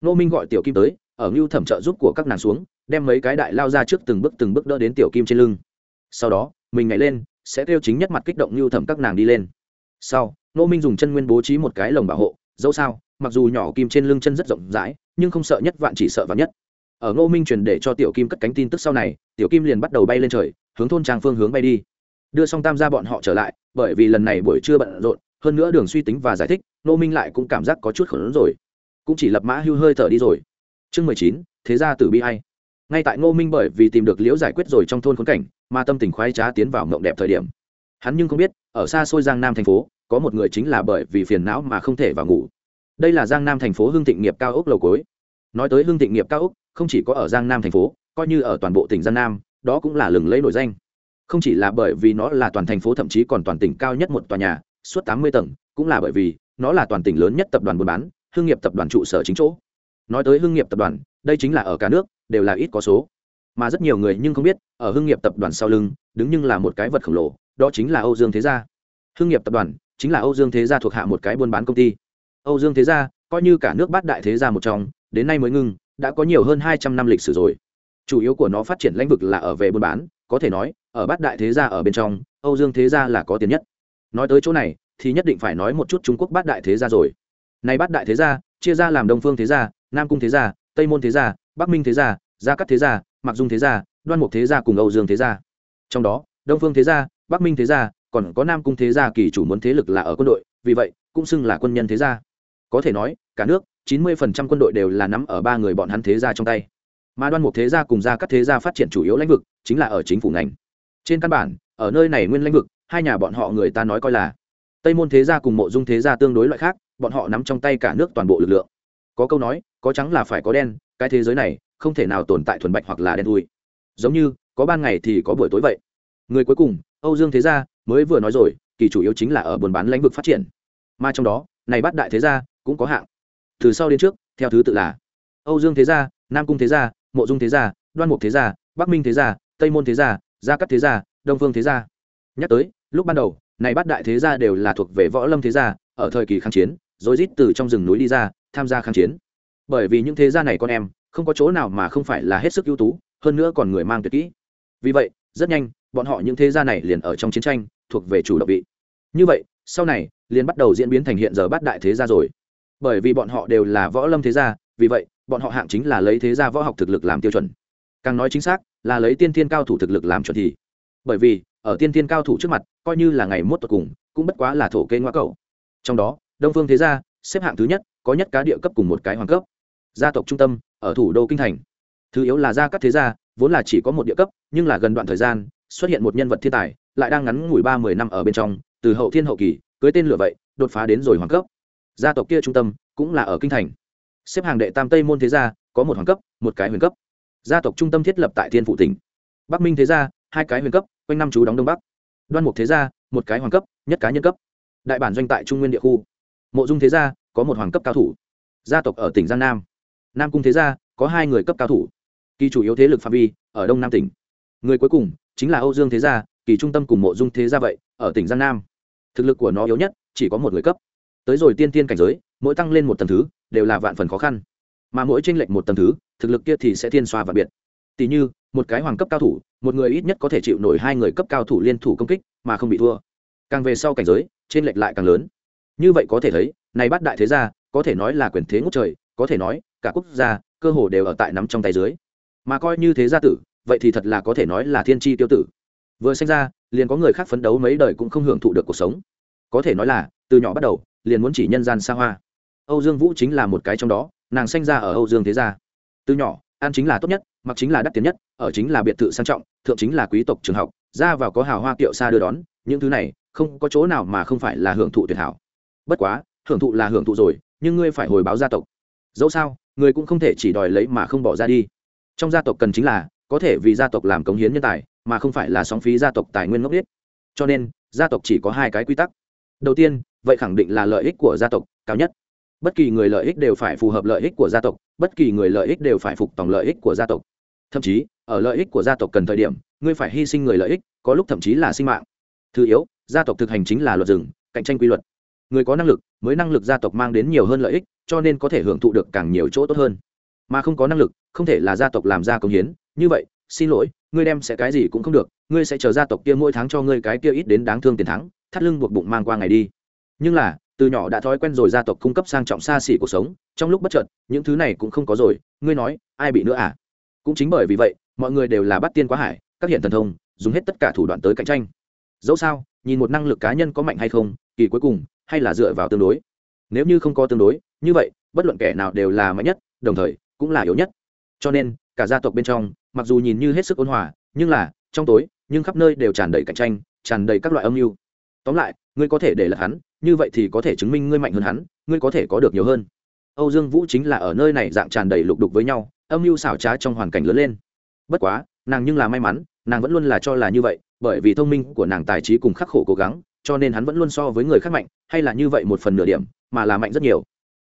Ngô minh gọi tiểu kim tới, ở ngưu thẩm trợ giúp của các nàng xuống, đem mấy cái đại lao ra trước từng bước từng bước đỡ đến tiểu kim trên lưng. Sau đó, mình nhảy lên, sẽ kêu chính nhất mặt kích động ngưu thẩm các nàng đi lên. Sau, ngô minh dùng chân nguyên bố trí một cái lồng bảo hộ, dẫu sao, mặc dù nhỏ kim trên lưng chân rất rộng rãi, nhưng không sợ nhất vạn chỉ sợ vạn nhất. Ở ngô minh truyền để cho tiểu kim cất cánh tin tức sau này, tiểu kim liền bắt đầu bay lên trời, hướng thôn trang phương hướng bay đi đưa xong tam gia bọn họ trở lại, bởi vì lần này buổi trưa bận rộn, hơn nữa đường suy tính và giải thích, nô minh lại cũng cảm giác có chút khẩn rồi. Cũng chỉ lập mã hưu hơi thở đi rồi. Chương mười chín, thế ra tử bi hay ngay tại ngô minh bởi vì tìm được liễu giải quyết rồi trong thôn khốn cảnh, mà tâm tình khoái trá tiến vào mộng đẹp thời điểm. Hắn nhưng không biết, ở xa xôi giang nam thành phố, có một người chính là bởi vì phiền não mà không thể vào ngủ. Đây là giang nam thành phố hương thịnh nghiệp cao ốc lầu cối nói tới hương thịnh nghiệp cao ốc không chỉ có ở giang nam thành phố, coi như ở toàn bộ tỉnh giang nam, đó cũng là lừng lấy nổi danh không chỉ là bởi vì nó là toàn thành phố thậm chí còn toàn tỉnh cao nhất một tòa nhà, suốt tám mươi tầng, cũng là bởi vì nó là toàn tỉnh lớn nhất tập đoàn buôn bán hương nghiệp tập đoàn trụ sở chính chỗ. Nói tới hương nghiệp tập đoàn, đây chính là ở cả nước, đều là ít có số. Mà rất nhiều người nhưng không biết, ở hương nghiệp tập đoàn sau lưng, đứng nhưng là một cái vật khổng lồ, đó chính là âu dương thế gia. Hương nghiệp tập đoàn chính là âu dương thế gia thuộc hạ một cái buôn bán công ty. Âu dương thế gia, coi như cả nước bát đại thế gia một trong, đến nay mới ngưng, đã có nhiều hơn hai trăm năm lịch sử rồi. Chủ yếu của nó phát triển lĩnh vực là ở về buôn bán, có thể nói ở bát đại thế gia ở bên trong, âu dương thế gia là có tiền nhất. Nói tới chỗ này, thì nhất định phải nói một chút trung quốc bát đại thế gia rồi. Này bát đại thế gia, chia ra làm đông phương thế gia, nam cung thế gia, tây môn thế gia, bắc minh thế gia gia cát thế gia mặc dung thế gia, đoan mục thế gia cùng âu dương thế gia. Trong đó, đông phương thế gia, bắc minh thế gia, còn có nam cung thế gia kỳ chủ muốn thế lực là ở quân đội, vì vậy, cũng xưng là quân nhân thế gia. Có thể nói, cả nước, chín mươi phần trăm quân đội đều là nắm ở ba người bọn hắn thế gia trong tay. Mà đoan mục thế gia cùng gia các thế gia phát triển chủ yếu lãnh vực, chính là ở chính phủ ngành trên căn bản, ở nơi này nguyên lãnh vực, hai nhà bọn họ người ta nói coi là tây môn thế gia cùng mộ dung thế gia tương đối loại khác, bọn họ nắm trong tay cả nước toàn bộ lực lượng. Có câu nói, có trắng là phải có đen, cái thế giới này không thể nào tồn tại thuần bạch hoặc là đen thui. Giống như, có ban ngày thì có buổi tối vậy. Người cuối cùng, âu dương thế gia, mới vừa nói rồi, kỳ chủ yếu chính là ở buôn bán lĩnh vực phát triển. Mà trong đó, này bắt đại thế gia cũng có hạng. Từ sau đến trước, theo thứ tự là âu dương thế gia, nam cung thế gia, mộ dung thế gia, đoan mục thế gia, bắc minh thế gia, tây môn thế gia gia cắt thế gia, đông phương thế gia. Nhắc tới, lúc ban đầu, này bát đại thế gia đều là thuộc về võ lâm thế gia, ở thời kỳ kháng chiến, rồi rít từ trong rừng núi đi ra, tham gia kháng chiến. Bởi vì những thế gia này con em, không có chỗ nào mà không phải là hết sức ưu tú, hơn nữa còn người mang tuyệt kỹ. Vì vậy, rất nhanh, bọn họ những thế gia này liền ở trong chiến tranh, thuộc về chủ động vị. Như vậy, sau này, liền bắt đầu diễn biến thành hiện giờ bát đại thế gia rồi. Bởi vì bọn họ đều là võ lâm thế gia, vì vậy, bọn họ hạng chính là lấy thế gia võ học thực lực làm tiêu chuẩn càng nói chính xác, là lấy tiên thiên cao thủ thực lực làm chuẩn thì. Bởi vì, ở tiên thiên cao thủ trước mặt, coi như là ngày mốt tột cùng, cũng bất quá là thổ kê ngoa cầu trong đó, đông phương thế gia, xếp hạng thứ nhất, có nhất cá địa cấp cùng một cái hoàng cấp. Gia tộc trung tâm, ở thủ đô kinh thành. Thứ yếu là gia các thế gia, vốn là chỉ có một địa cấp, nhưng là gần đoạn thời gian, xuất hiện một nhân vật thiên tài, lại đang ngắn ngủi ba mươi năm ở bên trong, từ hậu thiên hậu kỳ, cưới tên lửa vậy, đột phá đến rồi hoàng cấp. Gia tộc kia trung tâm, cũng là ở kinh thành. Xếp hàng đệ tam tây môn thế gia, có một hoàng cấp, một cái huyền cấp gia tộc trung tâm thiết lập tại thiên phụ tỉnh. Bắc minh thế gia, hai cái huyền cấp, quanh năm chú đóng đông bắc. Đoan mục thế gia, một cái hoàng cấp, nhất cá nhân cấp. Đại bản doanh tại trung nguyên địa khu. Mộ dung thế gia, có một hoàng cấp cao thủ. Gia tộc ở tỉnh giang nam. Nam cung thế gia, có hai người cấp cao thủ. Kỳ chủ yếu thế lực phạm vi, ở đông nam tỉnh. Người cuối cùng, chính là âu dương thế gia, kỳ trung tâm cùng mộ dung thế gia vậy, ở tỉnh giang nam. Thực lực của nó yếu nhất, chỉ có một người cấp. Tới rồi tiên tiên cảnh giới, mỗi tăng lên một tầng thứ, đều là vạn phần khó khăn. Mà mỗi tranh lệch một tầng thứ thực lực kia thì sẽ thiên xoa và biệt. Tỷ như, một cái hoàng cấp cao thủ, một người ít nhất có thể chịu nổi hai người cấp cao thủ liên thủ công kích mà không bị thua. Càng về sau cảnh giới, trên lệch lại càng lớn. Như vậy có thể thấy, này bắt đại thế gia, có thể nói là quyền thế ngút trời, có thể nói, cả quốc gia, cơ hồ đều ở tại nắm trong tay dưới. Mà coi như thế gia tử, vậy thì thật là có thể nói là thiên tri tiêu tử. Vừa sinh ra, liền có người khác phấn đấu mấy đời cũng không hưởng thụ được cuộc sống. Có thể nói là, từ nhỏ bắt đầu, liền muốn chỉ nhân gian xa hoa. Âu dương vũ chính là một cái trong đó, nàng sinh ra ở âu dương thế gia từ nhỏ, ăn chính là tốt nhất, mặc chính là đắt tiền nhất, ở chính là biệt thự sang trọng, thượng chính là quý tộc trường học, ra vào có hào hoa kiệu xa đưa đón, những thứ này, không có chỗ nào mà không phải là hưởng thụ tuyệt hảo. Bất quá, hưởng thụ là hưởng thụ rồi, nhưng ngươi phải hồi báo gia tộc. Dẫu sao người cũng không thể chỉ đòi lấy mà không bỏ ra đi. Trong gia tộc cần chính là, có thể vì gia tộc làm cống hiến nhân tài, mà không phải là sóng phí gia tộc tài nguyên ngốc biết cho nên, gia tộc chỉ có hai cái quy tắc. Đầu tiên, vậy khẳng định là lợi ích của gia tộc, cao nhất bất kỳ người lợi ích đều phải phù hợp lợi ích của gia tộc, bất kỳ người lợi ích đều phải phục tòng lợi ích của gia tộc. Thậm chí, ở lợi ích của gia tộc cần thời điểm, ngươi phải hy sinh người lợi ích, có lúc thậm chí là sinh mạng. Thứ yếu, gia tộc thực hành chính là luật rừng, cạnh tranh quy luật. Người có năng lực, mới năng lực gia tộc mang đến nhiều hơn lợi ích, cho nên có thể hưởng thụ được càng nhiều chỗ tốt hơn. Mà không có năng lực, không thể là gia tộc làm ra công hiến. Như vậy, xin lỗi, ngươi đem sẽ cái gì cũng không được, ngươi sẽ chờ gia tộc kia mỗi tháng cho ngươi cái kia ít đến đáng thương tiền thắng, thắt lưng buộc bụng mang qua ngày đi. Nhưng là từ nhỏ đã thói quen rồi gia tộc cung cấp sang trọng xa xỉ cuộc sống, trong lúc bất chợt, những thứ này cũng không có rồi, ngươi nói, ai bị nữa à? Cũng chính bởi vì vậy, mọi người đều là bắt tiên quá hải, các hiện thần thông, dùng hết tất cả thủ đoạn tới cạnh tranh. Dẫu sao, nhìn một năng lực cá nhân có mạnh hay không, kỳ cuối cùng, hay là dựa vào tương đối. Nếu như không có tương đối, như vậy, bất luận kẻ nào đều là mạnh nhất, đồng thời, cũng là yếu nhất. Cho nên, cả gia tộc bên trong, mặc dù nhìn như hết sức ôn hòa, nhưng là, trong tối, nhưng khắp nơi đều tràn đầy cạnh tranh, tràn đầy các loại âm mưu. Tóm lại, ngươi có thể để lật hắn như vậy thì có thể chứng minh ngươi mạnh hơn hắn, ngươi có thể có được nhiều hơn. Âu dương vũ chính là ở nơi này dạng tràn đầy lục đục với nhau, âm mưu xảo trá trong hoàn cảnh lớn lên. Bất quá, nàng nhưng là may mắn, nàng vẫn luôn là cho là như vậy, bởi vì thông minh của nàng tài trí cùng khắc khổ cố gắng, cho nên hắn vẫn luôn so với người khác mạnh, hay là như vậy một phần nửa điểm, mà là mạnh rất nhiều.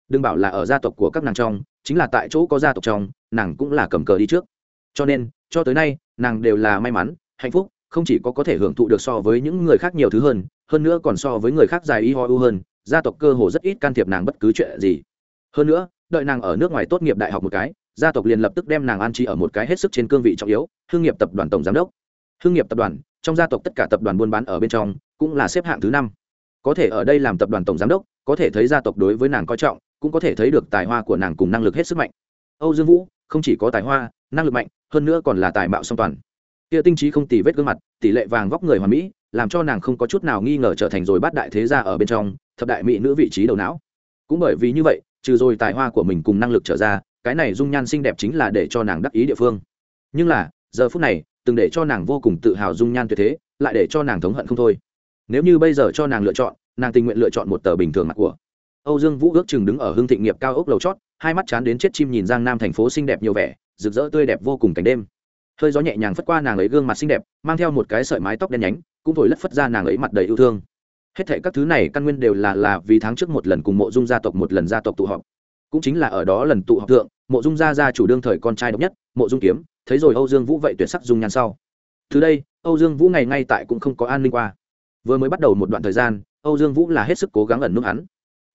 Đừng bảo là ở gia tộc của các nàng trong, chính là tại chỗ có gia tộc trong, nàng cũng là cầm cờ đi trước. Cho nên, cho tới nay, nàng đều là may mắn, hạnh phúc không chỉ có có thể hưởng thụ được so với những người khác nhiều thứ hơn hơn nữa còn so với người khác dài y ho ưu hơn, gia tộc cơ hồ rất ít can thiệp nàng bất cứ chuyện gì. Hơn nữa, đợi nàng ở nước ngoài tốt nghiệp đại học một cái, gia tộc liền lập tức đem nàng an trí ở một cái hết sức trên cương vị trọng yếu, hương nghiệp tập đoàn tổng giám đốc. Hương nghiệp tập đoàn, trong gia tộc tất cả tập đoàn buôn bán ở bên trong, cũng là xếp hạng thứ năm. Có thể ở đây làm tập đoàn tổng giám đốc, có thể thấy gia tộc đối với nàng coi trọng, cũng có thể thấy được tài hoa của nàng cùng năng lực hết sức mạnh. Âu dương vũ, không chỉ có tài hoa, năng lực mạnh, hơn nữa còn là tài mạo song toàn kia tinh trí không tì vết gương mặt, tỷ lệ vàng vóc người hoàn mỹ, làm cho nàng không có chút nào nghi ngờ trở thành rồi bát đại thế gia ở bên trong, thập đại mỹ nữ vị trí đầu não. Cũng bởi vì như vậy, trừ rồi tài hoa của mình cùng năng lực trở ra, cái này dung nhan xinh đẹp chính là để cho nàng đắc ý địa phương. Nhưng là, giờ phút này, từng để cho nàng vô cùng tự hào dung nhan tuyệt thế, lại để cho nàng thống hận không thôi. Nếu như bây giờ cho nàng lựa chọn, nàng tình nguyện lựa chọn một tờ bình thường mặt của âu dương vũ ước chừng đứng ở hương thịnh nghiệp cao ốc lầu chót, hai mắt chán đến chết chim nhìn giang nam thành phố xinh đẹp nhiều vẻ, rực rỡ tươi đẹp vô cùng cảnh đêm hơi gió nhẹ nhàng phất qua nàng ấy gương mặt xinh đẹp, mang theo một cái sợi mái tóc đen nhánh, cũng thổi lất phất ra nàng ấy mặt đầy yêu thương. Hết thệ các thứ này căn nguyên đều là là vì tháng trước một lần cùng mộ dung gia tộc một lần gia tộc tụ họp. Cũng chính là ở đó lần tụ họp thượng, mộ dung gia gia chủ đương thời con trai độc nhất, mộ dung kiếm, thấy rồi âu dương vũ vậy tuyệt sắc dung nhan sau. Từ đây, âu dương vũ ngày ngay tại cũng không có an ninh qua. Vừa mới bắt đầu một đoạn thời gian, âu dương vũ là hết sức cố gắng ẩn nút hắn.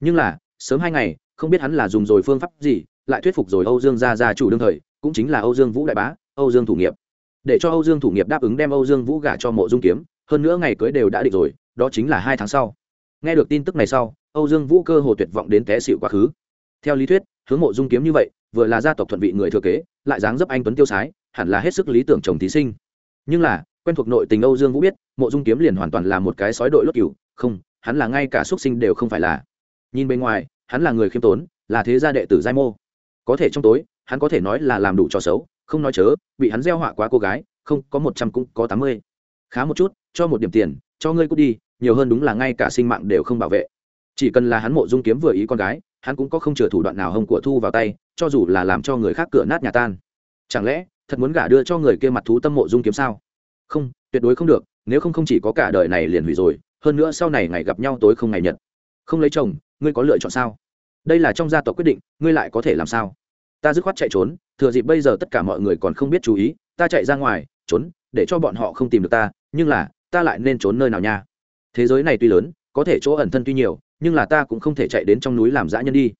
Nhưng là, sớm hai ngày, không biết hắn là dùng rồi phương pháp gì, lại thuyết phục rồi âu dương gia gia chủ đương thời, cũng chính là âu dương vũ đại bá âu dương thủ nghiệp. Để cho âu dương thủ nghiệp đáp ứng đem âu dương vũ gả cho mộ dung kiếm, hơn nữa ngày cưới đều đã định rồi, đó chính là hai tháng sau. Nghe được tin tức này sau, âu dương vũ cơ hồ tuyệt vọng đến té xịu quá khứ. Theo lý thuyết, hướng mộ dung kiếm như vậy, vừa là gia tộc thuận vị người thừa kế, lại dáng dấp anh tuấn tiêu sái, hẳn là hết sức lý tưởng chồng thí sinh. Nhưng là, quen thuộc nội tình âu dương vũ biết, mộ dung kiếm liền hoàn toàn là một cái sói đội lốt cừu, không, hắn là ngay cả xuất sinh đều không phải là. Nhìn bên ngoài, hắn là người khiêm tốn, là thế gia đệ tử giai mô. Có thể trong tối, hắn có thể nói là làm đủ trò xấu không nói chớ, bị hắn gieo họa quá cô gái, không, có một trăm cũng có tám mươi. Khá một chút, cho một điểm tiền, cho ngươi cút đi, nhiều hơn đúng là ngay cả sinh mạng đều không bảo vệ. Chỉ cần là hắn mộ dung kiếm vừa ý con gái, hắn cũng có không chừa thủ đoạn nào hông của thu vào tay, cho dù là làm cho người khác cửa nát nhà tan. Chẳng lẽ, thật muốn gả đưa cho người kia mặt thú tâm mộ dung kiếm sao? Không, tuyệt đối không được, nếu không không chỉ có cả đời này liền hủy rồi, hơn nữa sau này ngày gặp nhau tối không ngày nhật. Không lấy chồng, ngươi có lựa chọn sao? Đây là trong gia tộc quyết định, ngươi lại có thể làm sao? Ta dứt khoát chạy trốn, thừa dịp bây giờ tất cả mọi người còn không biết chú ý, ta chạy ra ngoài, trốn, để cho bọn họ không tìm được ta, nhưng là, ta lại nên trốn nơi nào nha? Thế giới này tuy lớn, có thể chỗ ẩn thân tuy nhiều, nhưng là ta cũng không thể chạy đến trong núi làm dã nhân đi.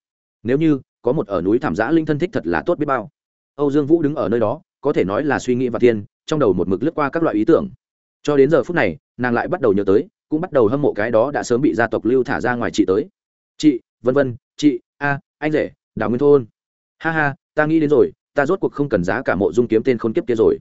Nếu như, có một ở núi thảm dã linh thân thích thật là tốt biết bao. Âu dương vũ đứng ở nơi đó, có thể nói là suy nghĩ và thiên, trong đầu một mực lướt qua các loại ý tưởng. Cho đến giờ phút này, nàng lại bắt đầu nhớ tới, cũng bắt đầu hâm mộ cái đó đã sớm bị gia tộc lưu thả ra ngoài chị tới. Chị, vân vân, chị, a, anh rể, đào nguyên thôn ha ha, ta nghĩ đến rồi, ta rốt cuộc không cần giá cả mộ dung kiếm tên khôn kiếp kia rồi.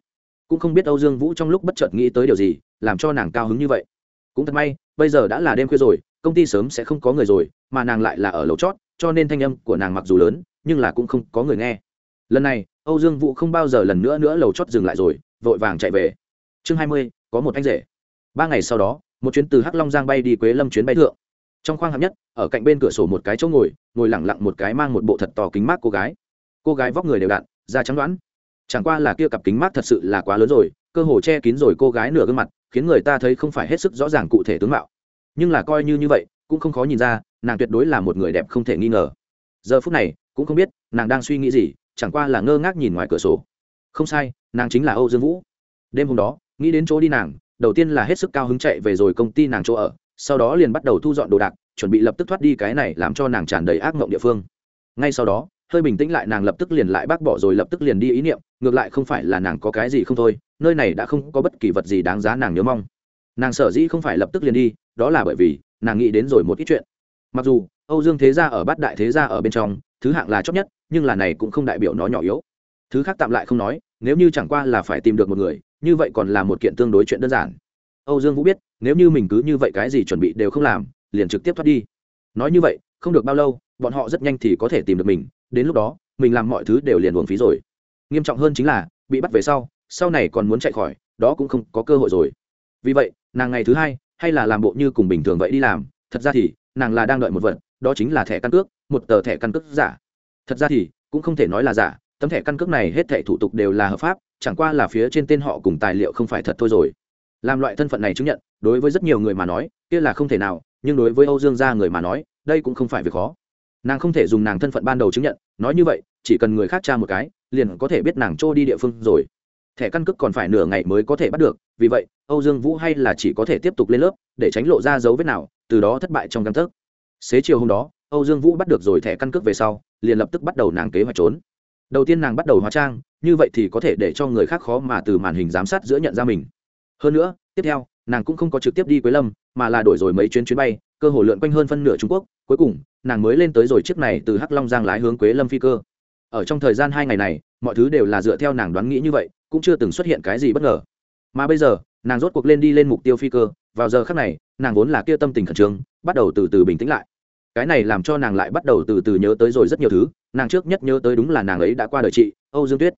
Cũng không biết âu dương vũ trong lúc bất chợt nghĩ tới điều gì, làm cho nàng cao hứng như vậy. Cũng thật may, bây giờ đã là đêm khuya rồi, công ty sớm sẽ không có người rồi, mà nàng lại là ở lầu chót, cho nên thanh âm của nàng mặc dù lớn, nhưng là cũng không có người nghe. Lần này, âu dương vũ không bao giờ lần nữa nữa lầu chót dừng lại rồi, vội vàng chạy về. Chương hai mươi, có một anh rể. Ba ngày sau đó, một chuyến từ hắc long giang bay đi quế lâm chuyến bay thượng. Trong khoang hạng nhất, ở cạnh bên cửa sổ một cái chỗ ngồi ngồi lẳng lặng một cái mang một bộ thật to kính mát cô gái cô gái vóc người đều đặn, da trắng đoán. Chẳng qua là kia cặp kính mát thật sự là quá lớn rồi, cơ hồ che kín rồi cô gái nửa gương mặt, khiến người ta thấy không phải hết sức rõ ràng cụ thể tướng mạo. Nhưng là coi như như vậy, cũng không khó nhìn ra, nàng tuyệt đối là một người đẹp không thể nghi ngờ. Giờ phút này, cũng không biết nàng đang suy nghĩ gì, chẳng qua là ngơ ngác nhìn ngoài cửa sổ. Không sai, nàng chính là âu dương vũ. Đêm hôm đó, nghĩ đến chỗ đi nàng, đầu tiên là hết sức cao hứng chạy về rồi công ty nàng chỗ ở, sau đó liền bắt đầu thu dọn đồ đạc, chuẩn bị lập tức thoát đi cái này làm cho nàng tràn đầy ác mộng địa phương. Ngay sau đó hơi bình tĩnh lại nàng lập tức liền lại bác bỏ rồi lập tức liền đi ý niệm, ngược lại không phải là nàng có cái gì không thôi, nơi này đã không có bất kỳ vật gì đáng giá nàng nhớ mong. Nàng sở dĩ không phải lập tức liền đi, đó là bởi vì nàng nghĩ đến rồi một ít chuyện. Mặc dù, âu dương thế gia ở bát đại thế gia ở bên trong, thứ hạng là chóc nhất, nhưng là này cũng không đại biểu nó nhỏ yếu. Thứ khác tạm lại không nói, nếu như chẳng qua là phải tìm được một người, như vậy còn là một kiện tương đối chuyện đơn giản. Âu dương vũ biết, nếu như mình cứ như vậy cái gì chuẩn bị đều không làm, liền trực tiếp thoát đi. Nói như vậy, không được bao lâu bọn họ rất nhanh thì có thể tìm được mình, đến lúc đó, mình làm mọi thứ đều liền uổng phí rồi. Nghiêm trọng hơn chính là, bị bắt về sau sau này còn muốn chạy khỏi, đó cũng không có cơ hội rồi. Vì vậy, nàng ngày thứ hai, hay là làm bộ như cùng bình thường vậy đi làm, thật ra thì, nàng là đang đợi một vật, đó chính là thẻ căn cước, một tờ thẻ căn cước giả. Thật ra thì, cũng không thể nói là giả, tấm thẻ căn cước này hết thẻ thủ tục đều là hợp pháp, chẳng qua là phía trên tên họ cùng tài liệu không phải thật thôi rồi. Làm loại thân phận này chứng nhận, đối với rất nhiều người mà nói, kia là không thể nào, nhưng đối với âu dương gia người mà nói, đây cũng không phải việc khó nàng không thể dùng nàng thân phận ban đầu chứng nhận, nói như vậy, chỉ cần người khác tra một cái, liền có thể biết nàng trôi đi địa phương rồi. Thẻ căn cước còn phải nửa ngày mới có thể bắt được, vì vậy, âu dương vũ hay là chỉ có thể tiếp tục lên lớp, để tránh lộ ra dấu vết nào, từ đó thất bại trong căn thức. Xế chiều hôm đó, âu dương vũ bắt được rồi thẻ căn cước về sau, liền lập tức bắt đầu nàng kế hoạch trốn. Đầu tiên nàng bắt đầu hóa trang, như vậy thì có thể để cho người khác khó mà từ màn hình giám sát giữa nhận ra mình. Hơn nữa, tiếp theo, nàng cũng không có trực tiếp đi quế lâm, mà là đổi rồi mấy chuyến chuyến bay cơ hồ lượn quanh hơn phân nửa trung quốc, cuối cùng, nàng mới lên tới rồi chiếc này từ hắc long giang lái hướng quế lâm phi cơ. Ở trong thời gian hai ngày này, mọi thứ đều là dựa theo nàng đoán nghĩ như vậy, cũng chưa từng xuất hiện cái gì bất ngờ. Mà bây giờ, nàng rốt cuộc lên đi lên mục tiêu phi cơ, vào giờ khác này, nàng vốn là kia tâm tình khẩn trương, bắt đầu từ từ bình tĩnh lại. Cái này làm cho nàng lại bắt đầu từ từ nhớ tới rồi rất nhiều thứ, nàng trước nhất nhớ tới đúng là nàng ấy đã qua đời chị, âu dương tuyết.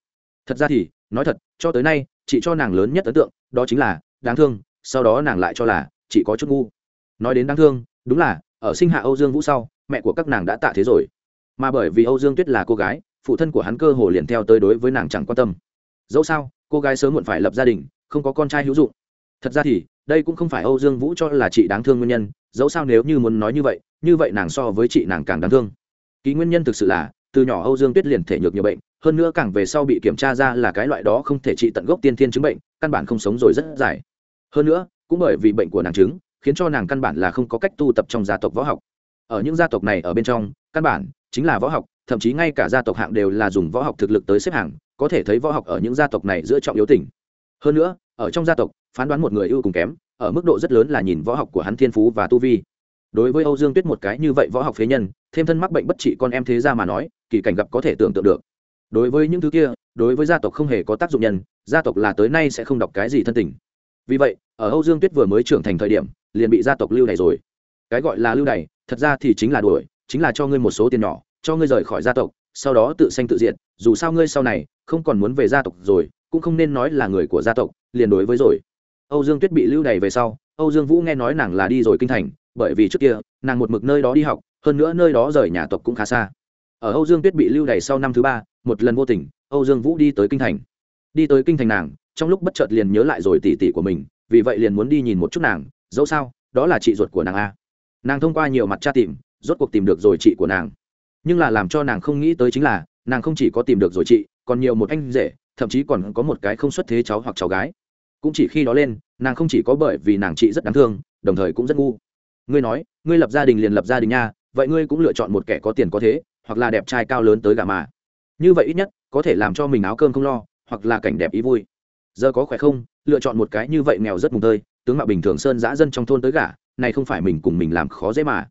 Thật ra thì, nói thật, cho tới nay, chị cho nàng lớn nhất ấn tượng, đó chính là, đáng thương, sau đó nàng lại cho là, chị có chút ngu. Nói đến đáng thương đúng là, ở sinh hạ âu dương vũ sau, mẹ của các nàng đã tạ thế rồi. Mà bởi vì âu dương tuyết là cô gái, phụ thân của hắn cơ hồ liền theo tới đối với nàng chẳng quan tâm. Dẫu sao, cô gái sớm muộn phải lập gia đình, không có con trai hữu dụng. Thật ra thì, đây cũng không phải âu dương vũ cho là chị đáng thương nguyên nhân, dẫu sao nếu như muốn nói như vậy như vậy nàng so với chị nàng càng đáng thương. Ký nguyên nhân thực sự là, từ nhỏ âu dương tuyết liền thể nhược nhiều bệnh, hơn nữa càng về sau bị kiểm tra ra là cái loại đó không thể trị tận gốc tiên thiên chứng bệnh, căn bản không sống rồi rất dài. Hơn nữa, cũng bởi vì bệnh của nàng chứng khiến cho nàng căn bản là không có cách tu tập trong gia tộc võ học. Ở những gia tộc này ở bên trong, căn bản chính là võ học, thậm chí ngay cả gia tộc hạng đều là dùng võ học thực lực tới xếp hạng. có thể thấy võ học ở những gia tộc này giữa trọng yếu tỉnh hơn nữa, ở trong gia tộc, phán đoán một người ưu cùng kém, ở mức độ rất lớn là nhìn võ học của hắn thiên phú và tu vi. Đối với âu dương tuyết một cái như vậy võ học phế nhân, thêm thân mắc bệnh bất trị con em thế ra mà nói, kỳ cảnh gặp có thể tưởng tượng được. Đối với những thứ kia, đối với gia tộc không hề có tác dụng nhân, gia tộc là tới nay sẽ không đọc cái gì thân tình. Vì vậy, ở âu dương tuyết vừa mới trưởng thành thời điểm liền bị gia tộc lưu đày rồi. Cái gọi là lưu đày, thật ra thì chính là đuổi, chính là cho ngươi một số tiền nhỏ, cho ngươi rời khỏi gia tộc, sau đó tự sanh tự diện dù sao ngươi sau này không còn muốn về gia tộc rồi, cũng không nên nói là người của gia tộc, liền đối với rồi. Âu dương tuyết bị lưu đày về sau, âu dương vũ nghe nói nàng là đi rồi kinh thành, bởi vì trước kia, nàng một mực nơi đó đi học, hơn nữa nơi đó rời nhà tộc cũng khá xa. Ở âu dương tuyết bị lưu đày sau năm thứ ba, một lần vô tình, âu dương vũ đi tới kinh thành. Đi tới kinh thành nàng, trong lúc bất chợt liền nhớ lại rồi tỉ tỉ của mình, vì vậy liền muốn đi nhìn một chút nàng dẫu sao, đó là chị ruột của nàng a. Nàng thông qua nhiều mặt tra tìm, rốt cuộc tìm được rồi chị của nàng. Nhưng là làm cho nàng không nghĩ tới chính là, nàng không chỉ có tìm được rồi chị, còn nhiều một anh rể, thậm chí còn có một cái không xuất thế cháu hoặc cháu gái. Cũng chỉ khi đó lên, nàng không chỉ có bởi vì nàng chị rất đáng thương, đồng thời cũng rất ngu. Ngươi nói, ngươi lập gia đình liền lập gia đình nha, vậy ngươi cũng lựa chọn một kẻ có tiền có thế, hoặc là đẹp trai cao lớn tới gà mà. Như vậy ít nhất, có thể làm cho mình áo cơm không lo, hoặc là cảnh đẹp ý vui. Giờ có khỏe không? Lựa chọn một cái như vậy nghèo rất mùng tơi tướng mạo bình thường sơn giã dân trong thôn tới gả, này không phải mình cùng mình làm khó dễ mà.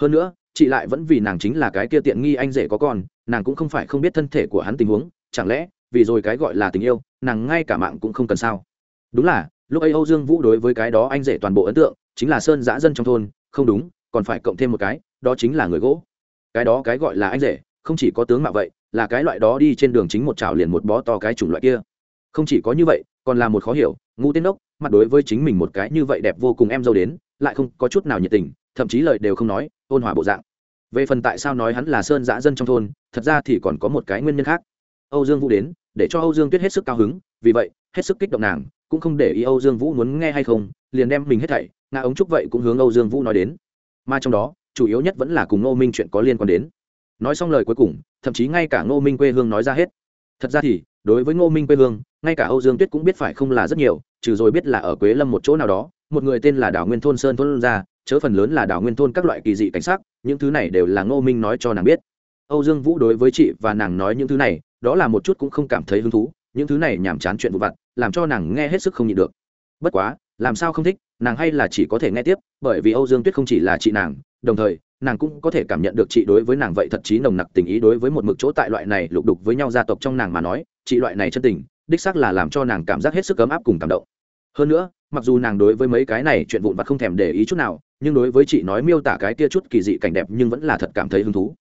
Hơn nữa chị lại vẫn vì nàng chính là cái kia tiện nghi anh rể có con nàng cũng không phải không biết thân thể của hắn tình huống chẳng lẽ vì rồi cái gọi là tình yêu nàng ngay cả mạng cũng không cần sao? Đúng là lúc ấy âu dương vũ đối với cái đó anh rể toàn bộ ấn tượng chính là sơn giã dân trong thôn không đúng còn phải cộng thêm một cái đó chính là người gỗ. Cái đó cái gọi là anh rể không chỉ có tướng mạo vậy là cái loại đó đi trên đường chính một trào liền một bó to cái chủng loại kia. Không chỉ có như vậy còn là một khó hiểu ngu tên đốc mặt đối với chính mình một cái như vậy đẹp vô cùng em dâu đến, lại không có chút nào nhiệt tình, thậm chí lời đều không nói, ôn hòa bộ dạng. Về phần tại sao nói hắn là sơn dã dân trong thôn, thật ra thì còn có một cái nguyên nhân khác. Âu dương vũ đến, để cho âu dương tuyết hết sức cao hứng, vì vậy, hết sức kích động nàng, cũng không để ý âu dương vũ muốn nghe hay không, liền đem mình hết thảy, ngã ống trúc vậy cũng hướng âu dương vũ nói đến. Mà trong đó, chủ yếu nhất vẫn là cùng ngô minh chuyện có liên quan đến. Nói xong lời cuối cùng, thậm chí ngay cả ngô minh quê hương nói ra hết. Thật ra thì đối với ngô minh quê hương, ngay cả âu dương tuyết cũng biết phải không là rất nhiều, trừ rồi biết là ở quế lâm một chỗ nào đó, một người tên là đảo nguyên thôn sơn thôn ra, chớ phần lớn là đảo nguyên thôn các loại kỳ dị cảnh sắc, những thứ này đều là ngô minh nói cho nàng biết. Âu dương vũ đối với chị và nàng nói những thứ này, đó là một chút cũng không cảm thấy hứng thú, những thứ này nhàm chán chuyện vụ vặt, làm cho nàng nghe hết sức không nhịn được. Bất quá, làm sao không thích, nàng hay là chỉ có thể nghe tiếp, bởi vì âu dương tuyết không chỉ là chị nàng, đồng thời nàng cũng có thể cảm nhận được chị đối với nàng vậy thật chí nồng nặc tình ý đối với một mực chỗ tại loại này lục đục với nhau gia tộc trong nàng mà nói, chị loại này chân tình, đích xác là làm cho nàng cảm giác hết sức ấm áp cùng cảm động. Hơn nữa, mặc dù nàng đối với mấy cái này chuyện vụn vặt không thèm để ý chút nào, nhưng đối với chị nói miêu tả cái kia chút kỳ dị cảnh đẹp nhưng vẫn là thật cảm thấy hứng thú.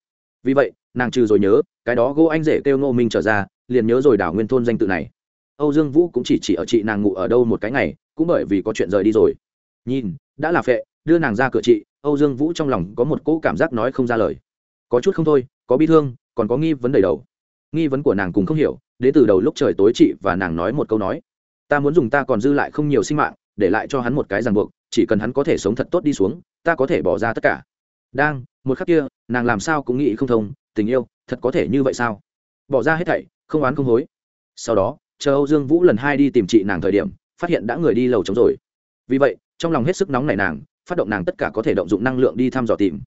Vì vậy, nàng trừ rồi nhớ, cái đó gô anh rể kêu ngô minh trở ra, liền nhớ rồi đảo nguyên thôn danh tự này. Âu dương vũ cũng chỉ chỉ ở chị nàng ngủ ở đâu một cái ngày, cũng bởi vì có chuyện rời đi rồi. Nhìn, đã là phệ, đưa nàng ra cửa chị âu dương vũ trong lòng có một cỗ cảm giác nói không ra lời. Có chút không thôi, có bi thương, còn có nghi vấn đầy đầu. Nghi vấn của nàng cũng không hiểu, đến từ đầu lúc trời tối chị và nàng nói một câu nói. Ta muốn dùng ta còn dư lại không nhiều sinh mạng, để lại cho hắn một cái ràng buộc, chỉ cần hắn có thể sống thật tốt đi xuống, ta có thể bỏ ra tất cả. Đang, một khắc kia, nàng làm sao cũng nghĩ không thông, tình yêu, thật có thể như vậy sao? Bỏ ra hết thảy, không oán không hối. Sau đó, chờ âu dương vũ lần hai đi tìm chị nàng thời điểm, phát hiện đã người đi lầu trống rồi. Vì vậy, trong lòng hết sức nóng nảy nàng phát động nàng tất cả có thể động dụng năng lượng đi thăm dò tìm.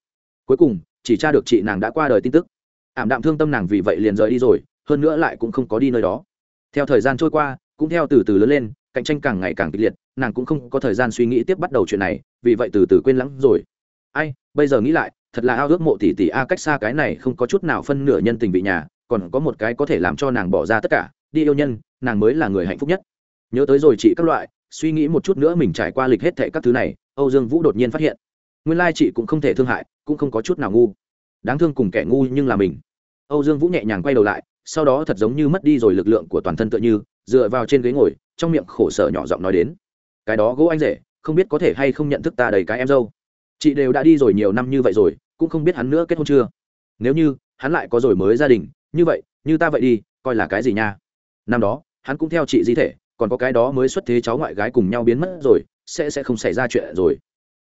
Cuối cùng, chỉ tra được chị nàng đã qua đời tin tức. Ảm đạm thương tâm nàng vì vậy liền rời đi rồi, hơn nữa lại cũng không có đi nơi đó. Theo thời gian trôi qua, cũng theo từ từ lớn lên, cạnh tranh càng ngày càng kịch liệt, nàng cũng không có thời gian suy nghĩ tiếp bắt đầu chuyện này, vì vậy từ từ quên lắng rồi. Ai, bây giờ nghĩ lại, thật là ao ước mộ tỷ tỷ a, cách xa cái này không có chút nào phân nửa nhân tình vị nhà, còn có một cái có thể làm cho nàng bỏ ra tất cả. Đi yêu nhân, nàng mới là người hạnh phúc nhất. Nhớ tới rồi chị các loại, suy nghĩ một chút nữa mình trải qua lịch hết thệ các thứ này âu dương vũ đột nhiên phát hiện, nguyên lai chị cũng không thể thương hại, cũng không có chút nào ngu. Đáng thương cùng kẻ ngu nhưng là mình. Âu dương vũ nhẹ nhàng quay đầu lại, sau đó thật giống như mất đi rồi lực lượng của toàn thân tựa như, dựa vào trên ghế ngồi, trong miệng khổ sở nhỏ giọng nói đến. Cái đó gỗ anh rể, không biết có thể hay không nhận thức ta đầy cái em dâu. Chị đều đã đi rồi nhiều năm như vậy rồi, cũng không biết hắn nữa kết hôn chưa. Nếu như, hắn lại có rồi mới gia đình, như vậy, như ta vậy đi, coi là cái gì nha. Năm đó, hắn cũng theo chị di thể, còn có cái đó mới xuất thế cháu ngoại gái cùng nhau biến mất rồi sẽ sẽ không xảy ra chuyện rồi.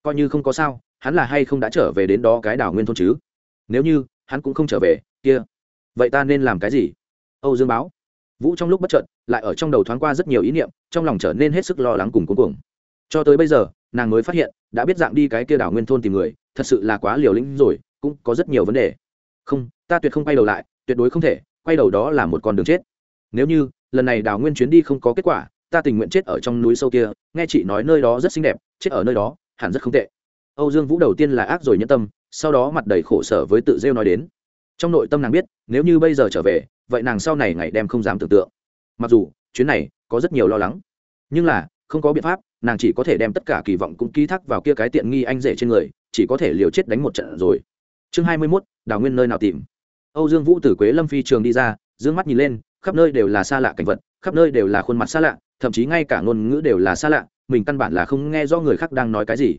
Coi như không có sao, hắn là hay không đã trở về đến đó cái đảo nguyên thôn chứ? Nếu như, hắn cũng không trở về, kia. Vậy ta nên làm cái gì? Âu dương báo. Vũ trong lúc bất trợn lại ở trong đầu thoáng qua rất nhiều ý niệm, trong lòng trở nên hết sức lo lắng cùng cuối cùng cho tới bây giờ, nàng mới phát hiện, đã biết dạng đi cái kia đảo nguyên thôn tìm người, thật sự là quá liều lĩnh rồi, cũng có rất nhiều vấn đề. Không, ta tuyệt không quay đầu lại, tuyệt đối không thể, quay đầu đó là một con đường chết. Nếu như, lần này đào nguyên chuyến đi không có kết quả ta tình nguyện chết ở trong núi sâu kia, nghe chị nói nơi đó rất xinh đẹp, chết ở nơi đó, hẳn rất không tệ. Âu dương vũ đầu tiên là ác rồi nhẫn tâm, sau đó mặt đầy khổ sở với tự rêu nói đến. Trong nội tâm nàng biết, nếu như bây giờ trở về, vậy nàng sau này ngày đem không dám tưởng tượng. Mặc dù, chuyến này có rất nhiều lo lắng. Nhưng là, không có biện pháp, nàng chỉ có thể đem tất cả kỳ vọng cũng ký thác vào kia cái tiện nghi anh rể trên người, chỉ có thể liều chết đánh một trận rồi. Chương hai mươi mốt, đào nguyên nơi nào tìm? Âu dương vũ từ quế lâm phi trường đi ra d ư ơ n g mắt nhìn lên, khắp nơi đều là xa lạ cảnh vật, khắp nơi đều là khuôn mặt xa lạ thậm chí ngay cả ngôn ngữ đều là xa lạ, mình căn bản là không nghe do người khác đang nói cái gì.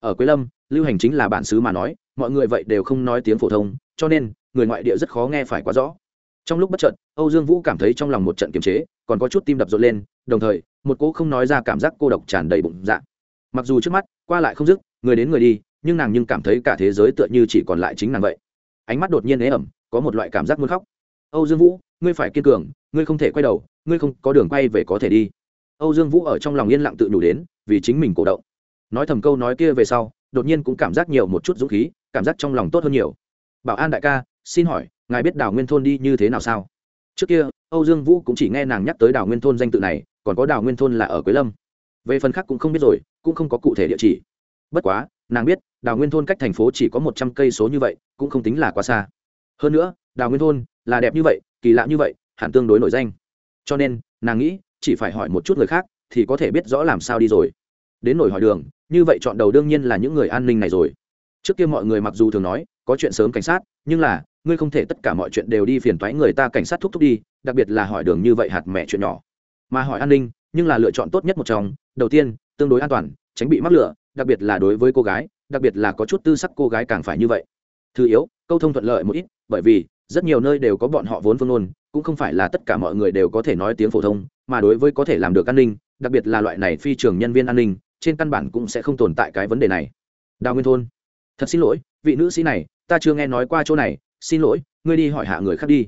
Ở quế lâm, lưu hành chính là bản xứ mà nói, mọi người vậy đều không nói tiếng phổ thông, cho nên, người ngoại địa rất khó nghe phải quá rõ. Trong lúc bất chợt, âu dương vũ cảm thấy trong lòng một trận kiềm chế, còn có chút tim đập rộn lên, đồng thời, một cô không nói ra cảm giác cô độc tràn đầy bụng dạ. Mặc dù trước mắt, qua lại không dứt, người đến người đi, nhưng nàng nhưng cảm thấy cả thế giới tựa như chỉ còn lại chính nàng vậy. Ánh mắt đột nhiên ế ẩm, có một loại cảm giác muốn khóc. Âu dương vũ, ngươi phải kiên cường, ngươi không thể quay đầu, ngươi không có đường quay về có thể đi âu dương vũ ở trong lòng yên lặng tự nhủ đến, vì chính mình cổ động. Nói thầm câu nói kia về sau, đột nhiên cũng cảm giác nhiều một chút dũng khí, cảm giác trong lòng tốt hơn nhiều. Bảo an đại ca, xin hỏi, ngài biết đào nguyên thôn đi như thế nào sao? Trước kia, âu dương vũ cũng chỉ nghe nàng nhắc tới đào nguyên thôn danh tự này, còn có đào nguyên thôn là ở quế lâm. Về phần khác cũng không biết rồi, cũng không có cụ thể địa chỉ. Bất quá, nàng biết, đào nguyên thôn cách thành phố chỉ có một trăm cây số như vậy, cũng không tính là quá xa. Hơn nữa, đào nguyên thôn là đẹp như vậy, kỳ lạ như vậy, hẳn tương đối nổi danh. Cho nên, nàng nghĩ chỉ phải hỏi một chút người khác, thì có thể biết rõ làm sao đi rồi. Đến nổi hỏi đường, như vậy chọn đầu đương nhiên là những người an ninh này rồi. Trước kia mọi người mặc dù thường nói, có chuyện sớm cảnh sát, nhưng là, ngươi không thể tất cả mọi chuyện đều đi phiền toái người ta cảnh sát thúc thúc đi, đặc biệt là hỏi đường như vậy hạt mẹ chuyện nhỏ. Mà hỏi an ninh, nhưng là lựa chọn tốt nhất một trong, đầu tiên, tương đối an toàn, tránh bị mắc lửa, đặc biệt là đối với cô gái, đặc biệt là có chút tư sắc cô gái càng phải như vậy. Thứ yếu, câu thông thuận lợi một ít, bởi vì, rất nhiều nơi đều có bọn họ vốn phương ngôn, cũng không phải là tất cả mọi người đều có thể nói tiếng phổ thông mà đối với có thể làm được an ninh, đặc biệt là loại này phi trường nhân viên an ninh, trên căn bản cũng sẽ không tồn tại cái vấn đề này. Đào nguyên thôn, thật xin lỗi, vị nữ sĩ này, ta chưa nghe nói qua chỗ này, xin lỗi, ngươi đi hỏi hạ người khác đi.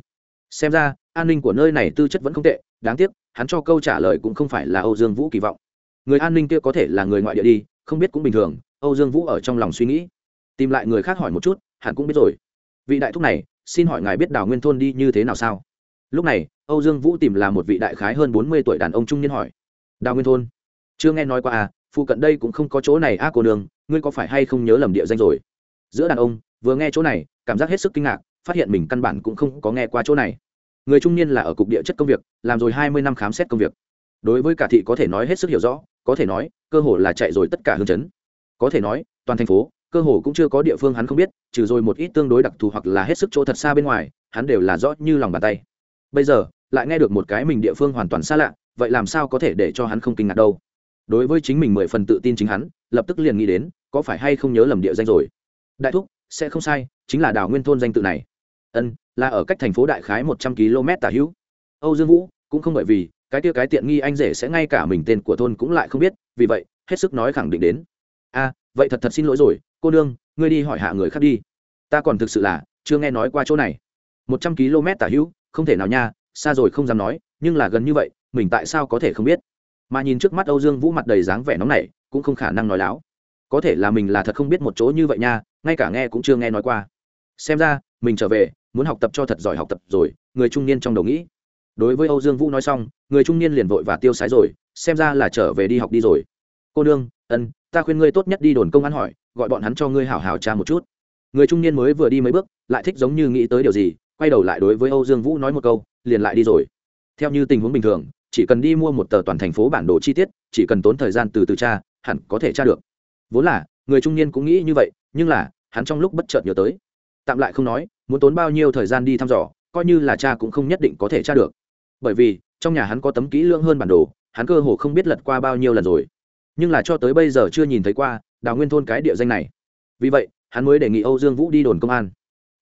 Xem ra, an ninh của nơi này tư chất vẫn không tệ, đáng tiếc, hắn cho câu trả lời cũng không phải là âu dương vũ kỳ vọng. Người an ninh kia có thể là người ngoại địa đi, không biết cũng bình thường, âu dương vũ ở trong lòng suy nghĩ. Tìm lại người khác hỏi một chút hẳn cũng biết rồi. Vị đại thúc này, xin hỏi ngài biết đào nguyên thôn đi như thế nào sao? Lúc này âu dương vũ tìm là một vị đại khái hơn bốn mươi tuổi đàn ông trung niên hỏi đào nguyên thôn chưa nghe nói qua à phụ cận đây cũng không có chỗ này a à, cô đường ngươi có phải hay không nhớ lầm địa danh rồi? Giữa đàn ông vừa nghe chỗ này cảm giác hết sức kinh ngạc phát hiện mình căn bản cũng không có nghe qua chỗ này. Người trung niên là ở cục địa chất công việc làm rồi hai mươi năm khám xét công việc. Đối với cả thị có thể nói hết sức hiểu rõ có thể nói cơ hồ là chạy rồi tất cả hương chấn. Có thể nói toàn thành phố cơ hồ cũng chưa có địa phương hắn không biết trừ rồi một ít tương đối đặc thù hoặc là hết sức chỗ thật xa bên ngoài hắn đều là rõ như lòng bàn tay bây giờ, lại nghe được một cái mình địa phương hoàn toàn xa lạ, vậy làm sao có thể để cho hắn không kinh ngạc đâu? Đối với chính mình mười phần tự tin chính hắn, lập tức liền nghĩ đến, có phải hay không nhớ lầm địa danh rồi? Đại thúc, sẽ không sai, chính là đào nguyên thôn danh tự này. Ân, là ở cách thành phố đại khái một trăm km tả hữu. Âu dương vũ, cũng không bởi vì, cái tia cái tiện nghi anh rể sẽ ngay cả mình tên của thôn cũng lại không biết, vì vậy, hết sức nói khẳng định đến. A vậy thật thật xin lỗi rồi, cô nương, ngươi đi hỏi hạ người khác đi. Ta còn thực sự là, chưa nghe nói qua chỗ này. Một trăm km tả hữu không thể nào nha, xa rồi không dám nói, nhưng là gần như vậy, mình tại sao có thể không biết? Mà nhìn trước mắt âu dương vũ mặt đầy dáng vẻ nóng này cũng không khả năng nói láo. Có thể là mình là thật không biết một chỗ như vậy nha, ngay cả nghe cũng chưa nghe nói qua. Xem ra, mình trở về, muốn học tập cho thật giỏi học tập rồi, người trung niên trong đầu nghĩ. Đối với âu dương vũ nói xong, người trung niên liền vội và tiêu sái rồi, xem ra là trở về đi học đi rồi. Cô nương, ân, ta khuyên ngươi tốt nhất đi đồn công an hỏi, gọi bọn hắn cho ngươi hảo hảo tra một chút. Người trung niên mới vừa đi mấy bước, lại thích giống như nghĩ tới điều gì quay đầu lại đối với âu dương vũ nói một câu, liền lại đi rồi. Theo như tình huống bình thường, chỉ cần đi mua một tờ toàn thành phố bản đồ chi tiết, chỉ cần tốn thời gian từ từ tra, hẳn có thể tra được. Vốn là, người trung niên cũng nghĩ như vậy, nhưng là, hắn trong lúc bất chợt nhớ tới. Tạm lại không nói, muốn tốn bao nhiêu thời gian đi thăm dò, coi như là cha cũng không nhất định có thể tra được. Bởi vì, trong nhà hắn có tấm kỹ lưỡng hơn bản đồ, hắn cơ hồ không biết lật qua bao nhiêu lần rồi. Nhưng là cho tới bây giờ chưa nhìn thấy qua, đào nguyên thôn cái địa danh này. Vì vậy, hắn mới đề nghị âu dương vũ đi đồn công an.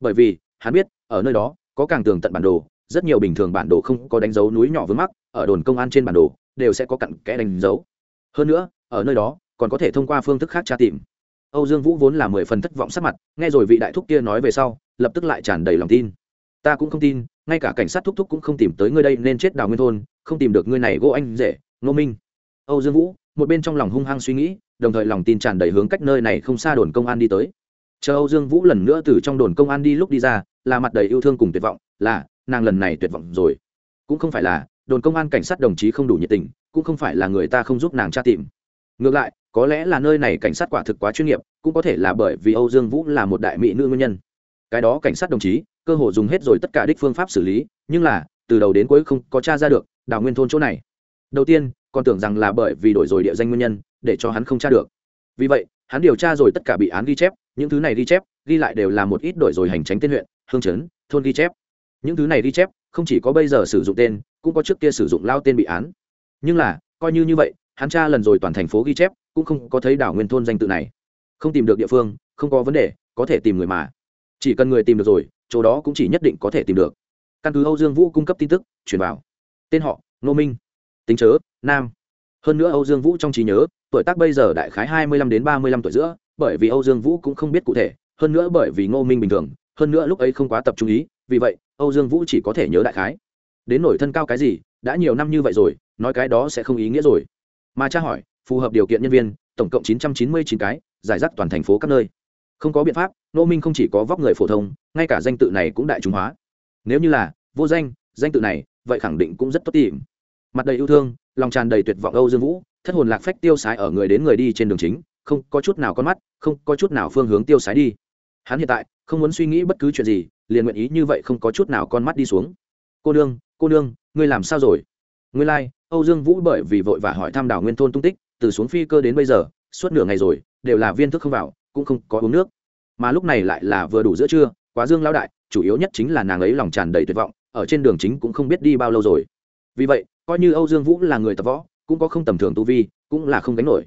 Bởi vì hắn biết ở nơi đó có càng tường tận bản đồ rất nhiều bình thường bản đồ không có đánh dấu núi nhỏ vướng mắt, ở đồn công an trên bản đồ đều sẽ có cặn kẽ đánh dấu. Hơn nữa ở nơi đó còn có thể thông qua phương thức khác tra tìm. Âu dương vũ vốn là mười phần thất vọng sắc mặt nghe rồi vị đại thúc kia nói về sau lập tức lại tràn đầy lòng tin. Ta cũng không tin ngay cả cảnh sát thúc thúc cũng không tìm tới ngươi đây nên chết đào nguyên thôn không tìm được ngươi này gỗ anh rể ngô minh. Âu dương vũ một bên trong lòng hung hăng suy nghĩ đồng thời lòng tin tràn đầy hướng cách nơi này không xa đồn công an đi tới chờ âu dương vũ lần nữa từ trong đồn công an đi lúc đi ra, là mặt đầy yêu thương cùng tuyệt vọng, là, nàng lần này tuyệt vọng rồi. Cũng không phải là, đồn công an cảnh sát đồng chí không đủ nhiệt tình, cũng không phải là người ta không giúp nàng tra tìm. Ngược lại, có lẽ là nơi này cảnh sát quả thực quá chuyên nghiệp, cũng có thể là bởi vì âu dương vũ là một đại mỹ nữ nguyên nhân. Cái đó cảnh sát đồng chí, cơ hồ dùng hết rồi tất cả đích phương pháp xử lý, nhưng là, từ đầu đến cuối không có t r a ra được, đào nguyên thôn chỗ này. Đầu tiên, còn tưởng rằng là bởi vì đổi rồi địa danh nguyên nhân, để cho hắn không tra được. Vì vậy, hắn điều tra rồi tất cả bị án ghi chép những thứ này ghi chép, ghi lại đều là một ít đổi rồi hành tránh tên huyện, hương chấn, thôn ghi chép. Những thứ này ghi chép, không chỉ có bây giờ sử dụng tên, cũng có trước kia sử dụng lao tên bị án. Nhưng là, coi như như vậy, hắn tra lần rồi toàn thành phố ghi chép, cũng không có thấy đảo nguyên thôn danh tự này. Không tìm được địa phương, không có vấn đề, có thể tìm người mà. Chỉ cần người tìm được rồi, chỗ đó cũng chỉ nhất định có thể tìm được. Căn cứ âu dương vũ cung cấp tin tức chuyển vào. Tên họ, ngô minh. Tính chớ, nam. Hơn nữa âu dương vũ trong trí nhớ, tuổi tác bây giờ đại khái hai mươi lăm đến ba mươi lăm tuổi giữa bởi vì âu dương vũ cũng không biết cụ thể, hơn nữa bởi vì ngô minh bình thường, hơn nữa lúc ấy không quá tập trung ý, vì vậy, âu dương vũ chỉ có thể nhớ đại khái. Đến nổi thân cao cái gì, đã nhiều năm như vậy rồi, nói cái đó sẽ không ý nghĩa rồi. Mà cha hỏi, phù hợp điều kiện nhân viên, tổng cộng chín trăm chín mươi chín cái, giải rác toàn thành phố các nơi. Không có biện pháp, Ngô minh không chỉ có vóc người phổ thông, ngay cả danh tự này cũng đại chúng hóa. Nếu như là, vô danh danh tự này, vậy khẳng định cũng rất tốt tìm. Mặt đầy yêu thương, lòng tràn đầy tuyệt vọng âu dương vũ, thất hồn lạc phách tiêu sái ở người đến người đi trên đường chính không có chút nào con mắt không có chút nào phương hướng tiêu sái đi. Hắn hiện tại không muốn suy nghĩ bất cứ chuyện gì liền nguyện ý như vậy không có chút nào con mắt đi xuống. Cô nương cô nương ngươi làm sao rồi? Ngươi lai、like, âu dương vũ bởi vì vội vã hỏi thăm đảo nguyên thôn tung tích từ xuống phi cơ đến bây giờ suốt nửa ngày rồi đều là viên thức không vào cũng không có uống nước. Mà lúc này lại là vừa đủ giữa trưa quá dương lão đại chủ yếu nhất chính là nàng ấy lòng tràn đầy tuyệt vọng ở trên đường chính cũng không biết đi bao lâu rồi. Vì vậy coi như âu dương vũ là người tập võ cũng có không tầm thường tu vi cũng là không gánh nổi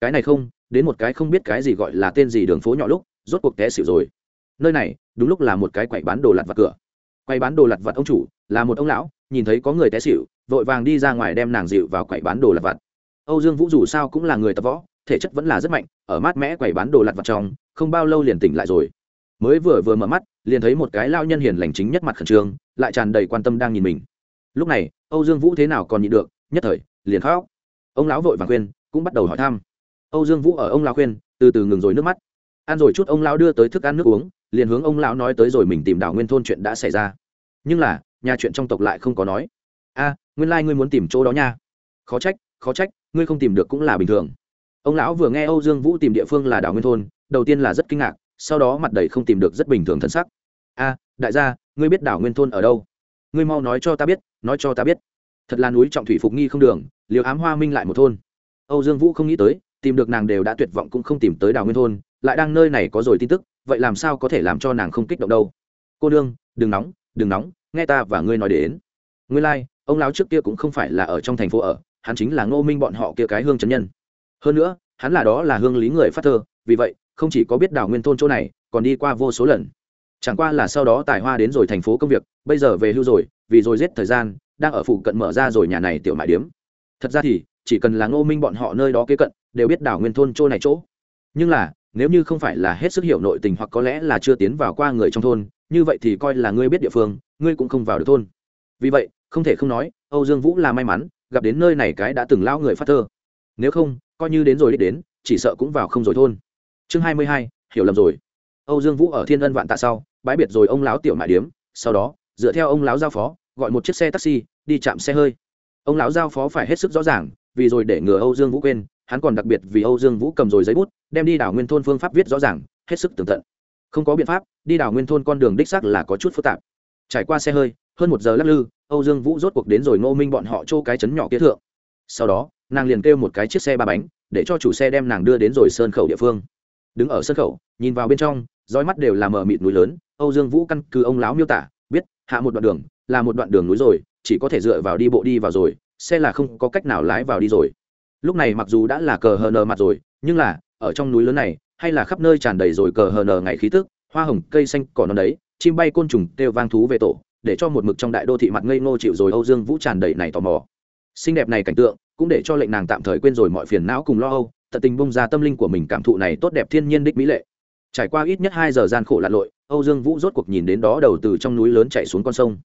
cái này không, đến một cái không biết cái gì gọi là tên gì đường phố nhỏ lúc, rốt cuộc té xỉu rồi. Nơi này, đúng lúc là một cái quầy bán đồ lặt vặt cửa. Quầy bán đồ lặt vặt ông chủ, là một ông lão, nhìn thấy có người té xỉu, vội vàng đi ra ngoài đem nàng dịu vào quầy bán đồ lặt vặt. Âu dương vũ dù sao cũng là người tập võ, thể chất vẫn là rất mạnh, ở mát mẽ quầy bán đồ lặt vặt trong, không bao lâu liền tỉnh lại rồi. Mới vừa vừa mở mắt, liền thấy một cái lao nhân hiền lành chính nhất mặt khẩn trương, lại tràn đầy quan tâm đang nhìn mình. Lúc này, âu dương vũ thế nào còn nhịn được, nhất thời, liền khóc. Ông lão vội vàng khuyên, cũng bắt đầu hỏi thăm âu dương vũ ở ông lão khuyên, từ từ ngừng rồi nước mắt. Ăn rồi chút ông lão đưa tới thức ăn nước uống, liền hướng ông lão nói tới rồi mình tìm đảo nguyên thôn chuyện đã xảy ra. Nhưng là, nhà chuyện trong tộc lại không có nói. A, nguyên lai、like、ngươi muốn tìm chỗ đó nha. Khó trách khó trách, ngươi không tìm được cũng là bình thường. Ông lão vừa nghe âu dương vũ tìm địa phương là đảo nguyên thôn, đầu tiên là rất kinh ngạc, sau đó mặt đầy không tìm được rất bình thường thân sắc. A, đại gia, ngươi biết đảo nguyên thôn ở đâu? Ngươi mau nói cho ta biết, nói cho ta biết. Thật là núi trọng thủy phục nghi không đường liều ám hoa minh lại một thôn. Âu dương vũ không nghĩ tới tìm được nàng đều đã tuyệt vọng cũng không tìm tới Đào nguyên thôn lại đang nơi này có rồi tin tức vậy làm sao có thể làm cho nàng không kích động đâu? Cô đương đừng nóng đừng nóng nghe ta và ngươi nói đến. Ngươi lai、like, ông lão trước kia cũng không phải là ở trong thành phố ở hắn chính là ngô minh bọn họ kia cái hương trấn nhân. Hơn nữa hắn là đó là hương lý người phát thơ vì vậy không chỉ có biết Đào nguyên thôn chỗ này còn đi qua vô số lần. Chẳng qua là sau đó tài hoa đến rồi thành phố công việc bây giờ về hưu rồi vì rồi giết thời gian đang ở phụ cận mở ra rồi nhà này tiểu mại điếm. Thật ra thì chỉ cần là ngô minh bọn họ nơi đó kế cận, đều biết đảo nguyên thôn chỗ này chỗ. Nhưng là, nếu như không phải là hết sức hiểu nội tình hoặc có lẽ là chưa tiến vào qua người trong thôn, như vậy thì coi là ngươi biết địa phương, ngươi cũng không vào được thôn. Vì vậy, không thể không nói, âu dương vũ là may mắn, gặp đến nơi này cái đã từng lao người phát thơ. Nếu không, coi như đến rồi đích đến, chỉ sợ cũng vào không rồi thôn. Chương hai mươi hai, hiểu lầm rồi. Âu dương vũ ở thiên ân vạn tạ sau, bãi biệt rồi ông lão tiểu mại điếm, sau đó, dựa theo ông lão giao phó, gọi một chiếc xe taxi, đi chạm xe hơi. Ông lão giao phó phải hết sức rõ ràng vì rồi để ngừa âu dương vũ quên, hắn còn đặc biệt vì âu dương vũ cầm rồi giấy bút, đem đi đảo nguyên thôn phương pháp viết rõ ràng, hết sức tường tận. Không có biện pháp, đi đảo nguyên thôn con đường đích xác là có chút phức tạp. Trải qua xe hơi, hơn một giờ lắc lư, âu dương vũ rốt cuộc đến rồi ngô minh bọn họ chỗ cái chấn nhỏ kia thượng. Sau đó, nàng liền kêu một cái chiếc xe ba bánh, để cho chủ xe đem nàng đưa đến rồi sơn khẩu địa phương. Đứng ở sân khẩu, nhìn vào bên trong, dõi mắt đều là mờ mịt núi lớn, âu dương vũ căn cứ ông lão miêu tả, biết, hạ một đoạn đường, là một đoạn đường núi rồi, chỉ có thể dựa vào đi bộ đi vào rồi xe là không có cách nào lái vào đi rồi. Lúc này mặc dù đã là cờ hờ nờ mặt rồi, nhưng là, ở trong núi lớn này, hay là khắp nơi tràn đầy rồi cờ hờ nờ ngày khí tức, hoa hồng, cây xanh, cỏ non đấy, chim bay côn trùng kêu vang thú về tổ, để cho một mực trong đại đô thị mặt ngây ngô chịu rồi âu dương vũ tràn đầy này tò mò. Xinh đẹp này cảnh tượng, cũng để cho lệnh nàng tạm thời quên rồi mọi phiền não cùng lo âu, tận tình bông ra tâm linh của mình cảm thụ này tốt đẹp thiên nhiên đích mỹ lệ. Trải qua ít nhất hai giờ gian khổ lặn lội, âu dương vũ rốt cuộc nhìn đến đó đầu từ trong núi lớn chạy xuống con sông.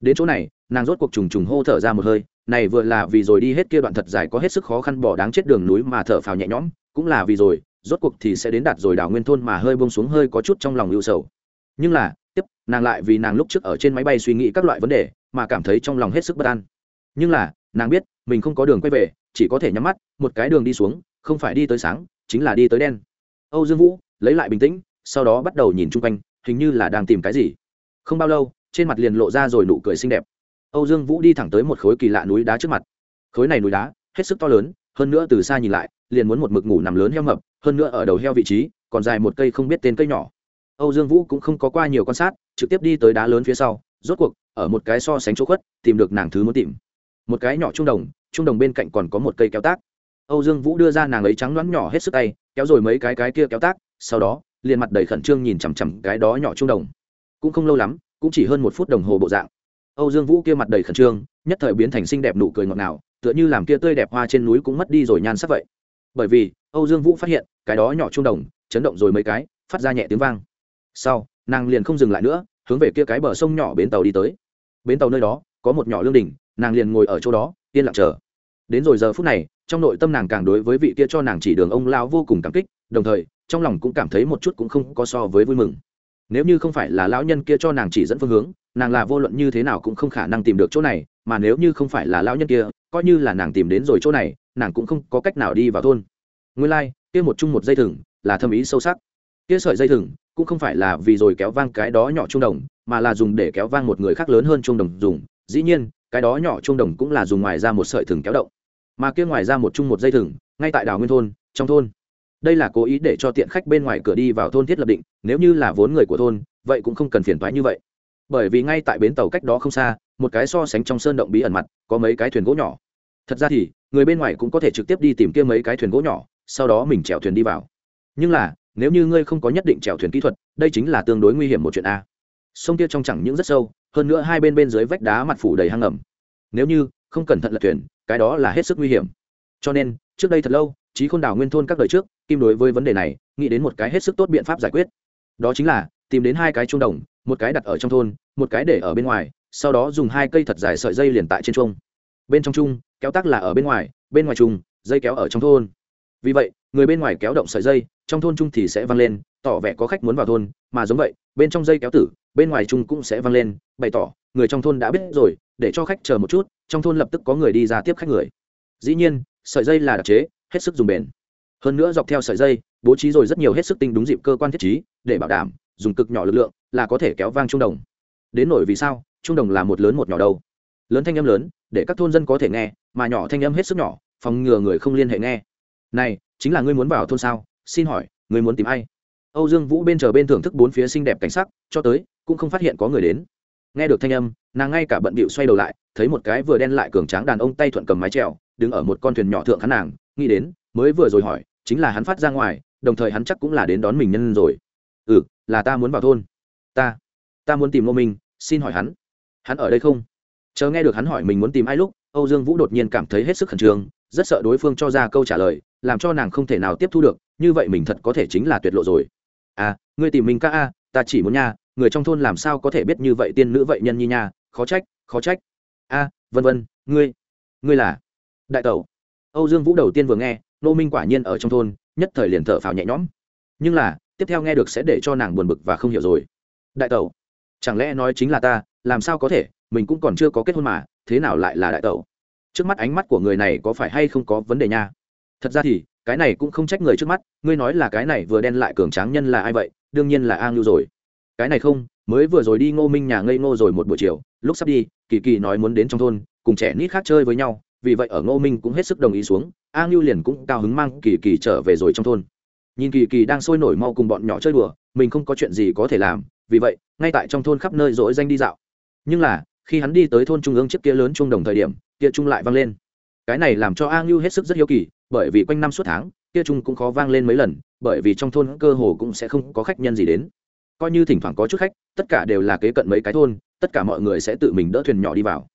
Đến chỗ này, nàng rốt cuộc trùng trùng hô thở ra một hơi này vừa là vì rồi đi hết kia đoạn thật dài có hết sức khó khăn bỏ đáng chết đường núi mà thở phào nhẹ nhõm, cũng là vì rồi, rốt cuộc thì sẽ đến đạt rồi đảo nguyên thôn mà hơi bông xuống hơi có chút trong lòng ưu sầu. Nhưng là, tiếp, nàng lại vì nàng lúc trước ở trên máy bay suy nghĩ các loại vấn đề, mà cảm thấy trong lòng hết sức bất an. Nhưng là, nàng biết, mình không có đường quay về, chỉ có thể nhắm mắt, một cái đường đi xuống, không phải đi tới sáng, chính là đi tới đen. Âu dương vũ, lấy lại bình tĩnh, sau đó bắt đầu nhìn chung quanh, hình như là đang tìm cái gì. Không bao lâu, trên mặt liền lộ ra rồi nụ cười xinh đẹp âu dương vũ đi thẳng tới một khối kỳ lạ núi đá trước mặt. Khối này núi đá, hết sức to lớn, hơn nữa từ xa nhìn lại, liền muốn một mực ngủ nằm lớn heo mập, hơn nữa ở đầu heo vị trí, còn dài một cây không biết tên cây nhỏ. Âu dương vũ cũng không có qua nhiều quan sát, trực tiếp đi tới đá lớn phía sau, rốt cuộc, ở một cái so sánh chỗ khuất, tìm được nàng thứ muốn tìm. Một cái nhỏ trung đồng trung đồng bên cạnh còn có một cây kéo tác. Âu dương vũ đưa ra nàng ấy trắng đoán nhỏ hết sức tay, kéo rồi mấy cái cái kia kéo tác, sau đó, liền mặt đầy khẩn trương nhìn chằm chằm cái đó nhỏ trung đồng. Cũng không lâu lắm, cũng chỉ hơn một phút đồng hồ bộ dạng âu dương vũ kia mặt đầy khẩn trương, nhất thời biến thành xinh đẹp nụ cười ngọt ngào, tựa như làm kia tươi đẹp hoa trên núi cũng mất đi rồi nhan sắc vậy. Bởi vì, âu dương vũ phát hiện, cái đó nhỏ trung đồng, chấn động rồi mấy cái, phát ra nhẹ tiếng vang. Sau, nàng liền không dừng lại nữa, hướng về kia cái bờ sông nhỏ bến tàu đi tới. Bến tàu nơi đó, có một nhỏ lương đình nàng liền ngồi ở chỗ đó, yên lặng chờ. Đến rồi giờ phút này, trong nội tâm nàng càng đối với vị kia cho nàng chỉ đường ông lao vô cùng cảm kích, đồng thời, trong lòng cũng cảm thấy một chút cũng không có so với vui mừng. Nếu như không phải là lão nhân kia cho nàng chỉ dẫn phương hướng nàng là vô luận như thế nào cũng không khả năng tìm được chỗ này mà nếu như không phải là lão nhân kia coi như là nàng tìm đến rồi chỗ này nàng cũng không có cách nào đi vào thôn. Nguyên lai、like, kia một chung một dây thừng là thâm ý sâu sắc. Kia sợi dây thừng cũng không phải là vì rồi kéo vang cái đó nhỏ trung đồng mà là dùng để kéo vang một người khác lớn hơn trung đồng dùng. Dĩ nhiên cái đó nhỏ trung đồng cũng là dùng ngoài ra một sợi thừng kéo động. Mà kia ngoài ra một chung một dây thừng ngay tại đảo nguyên thôn trong thôn. Đây là cố ý để cho tiện khách bên ngoài cửa đi vào thôn thiết lập định nếu như là vốn người của thôn vậy cũng không cần phiền toái như vậy bởi vì ngay tại bến tàu cách đó không xa, một cái so sánh trong sơn động bí ẩn mặt, có mấy cái thuyền gỗ nhỏ. Thật ra thì, người bên ngoài cũng có thể trực tiếp đi tìm kia mấy cái thuyền gỗ nhỏ, sau đó mình chèo thuyền đi vào. Nhưng là, nếu như ngươi không có nhất định chèo thuyền kỹ thuật, đây chính là tương đối nguy hiểm một chuyện a. Sông kia trong chẳng những rất sâu, hơn nữa hai bên bên dưới vách đá mặt phủ đầy hang ngầm nếu như không cẩn thận lật thuyền, cái đó là hết sức nguy hiểm. Cho nên, trước đây thật lâu trí khôn đảo nguyên thôn các đời trước, kim đối với vấn đề này, nghĩ đến một cái hết sức tốt biện pháp giải quyết. Đó chính là tìm đến hai cái trung đồng, một cái đặt ở trong thôn, một cái để ở bên ngoài, sau đó dùng hai cây thật dài sợi dây liền tại trên trung bên trong trung kéo tắc là ở bên ngoài bên ngoài trung dây kéo ở trong thôn. Vì vậy, người bên ngoài kéo động sợi dây, trong thôn trung thì sẽ văng lên, tỏ vẻ có khách muốn vào thôn, mà giống vậy, bên trong dây kéo tử, bên ngoài trung cũng sẽ văng lên, bày tỏ, người trong thôn đã biết rồi, để cho khách chờ một chút, trong thôn lập tức có người đi ra tiếp khách người. Dĩ nhiên, sợi dây là đặc chế, hết sức dùng bền. Hơn nữa dọc theo sợi dây, bố trí rồi rất nhiều hết sức tinh đúng dịp cơ quan thiết trí, để bảo đảm dùng cực nhỏ lực lượng là có thể kéo vang trung đồng. Đến nổi vì sao? Trung đồng là một lớn một nhỏ đâu. Lớn thanh âm lớn, để các thôn dân có thể nghe, mà nhỏ thanh âm hết sức nhỏ, phòng ngừa người không liên hệ nghe. Này, chính là ngươi muốn vào thôn sao? Xin hỏi, ngươi muốn tìm ai? Âu dương vũ bên chờ bên thưởng thức bốn phía xinh đẹp cảnh sắc, cho tới, cũng không phát hiện có người đến. Nghe được thanh âm, nàng ngay cả bận bịu xoay đầu lại, thấy một cái vừa đen lại cường tráng đàn ông tay thuận cầm mái trèo đứng ở một con thuyền nhỏ thượng khán nàng, nghĩ đến, mới vừa rồi hỏi, chính là hắn phát ra ngoài, đồng thời hắn chắc cũng là đến đón mình nhân rồi. Ừ là ta muốn vào thôn. Ta ta muốn tìm ngô minh, xin hỏi hắn. Hắn ở đây không? Chờ nghe được hắn hỏi mình muốn tìm ai lúc, âu dương vũ đột nhiên cảm thấy hết sức khẩn trương, rất sợ đối phương cho ra câu trả lời, làm cho nàng không thể nào tiếp thu được, như vậy mình thật có thể chính là tuyệt lộ rồi. À ngươi tìm mình ca a, ta chỉ muốn nha, người trong thôn làm sao có thể biết như vậy tiên nữ vậy nhân nhi nha, khó trách khó trách. A, vân vân, ngươi ngươi là đại tẩu. Âu dương vũ đầu tiên vừa nghe nô minh quả nhiên ở trong thôn, nhất thời liền thở phào nhẹ nhõm. Nhưng là tiếp theo nghe được sẽ để cho nàng buồn bực và không hiểu rồi. Đại tẩu, chẳng lẽ nói chính là ta, làm sao có thể, mình cũng còn chưa có kết hôn mà, thế nào lại là đại tẩu? Trước mắt ánh mắt của người này có phải hay không có vấn đề nha? Thật ra thì, cái này cũng không trách người trước mắt, ngươi nói là cái này vừa đen lại cường tráng nhân là ai vậy? Đương nhiên là a ngưu rồi. Cái này không, mới vừa rồi đi ngô minh nhà ngây ngô rồi một buổi chiều, lúc sắp đi, kỳ kỳ nói muốn đến trong thôn, cùng trẻ nít khác chơi với nhau, vì vậy ở ngô minh cũng hết sức đồng ý xuống, a ngưu liền cũng cao hứng mang kỳ kỳ trở về rồi trong thôn nhìn kỳ kỳ đang sôi nổi mau cùng bọn nhỏ chơi đùa, mình không có chuyện gì có thể làm, vì vậy, ngay tại trong thôn khắp nơi dỗi danh đi dạo. Nhưng là, khi hắn đi tới thôn trung ương trước kia lớn trung đồng thời điểm, kia trung lại vang lên. Cái này làm cho a ngưu hết sức rất hiếu kỳ, bởi vì quanh năm suốt tháng, kia trung cũng khó vang lên mấy lần, bởi vì trong thôn cơ hồ cũng sẽ không có khách nhân gì đến. Coi như thỉnh thoảng có chút khách, tất cả đều là kế cận mấy cái thôn, tất cả mọi người sẽ tự mình đỡ thuyền nhỏ đi vào.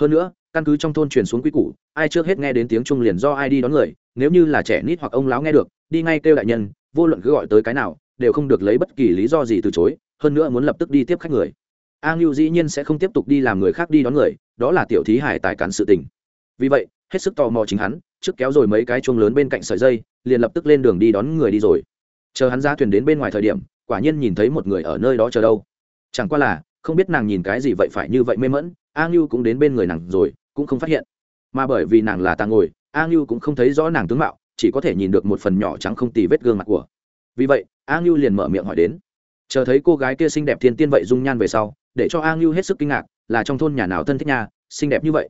Hơn nữa, căn cứ trong thôn truyền xuống quy củ, ai trước hết nghe đến tiếng trung liền do ai đi đón người, nếu như là trẻ nít hoặc ông lão nghe được đi ngay kêu đại nhân, vô luận cứ gọi tới cái nào, đều không được lấy bất kỳ lý do gì từ chối, hơn nữa muốn lập tức đi tiếp khách người. A ngưu dĩ nhiên sẽ không tiếp tục đi làm người khác đi đón người, đó là tiểu thí hải tài cán sự tình. Vì vậy, hết sức tò mò chính hắn, trước kéo rồi mấy cái chuông lớn bên cạnh sợi dây, liền lập tức lên đường đi đón người đi rồi. Chờ hắn ra thuyền đến bên ngoài thời điểm, quả nhiên nhìn thấy một người ở nơi đó chờ đâu. Chẳng qua là, không biết nàng nhìn cái gì vậy phải như vậy mê mẫn a ngưu cũng đến bên người nàng rồi, cũng không phát hiện. Mà bởi vì nàng là ta ngồi, a ngưu cũng không thấy rõ nàng tướng mạo chỉ có thể nhìn được một phần nhỏ trắng không tì vết gương mặt của. Vì vậy, a ngưu liền mở miệng hỏi đến. Chờ thấy cô gái kia xinh đẹp thiên tiên vậy dung nhan về sau, để cho a ngưu hết sức kinh ngạc, là trong thôn nhà nào thân thích nhà xinh đẹp như vậy.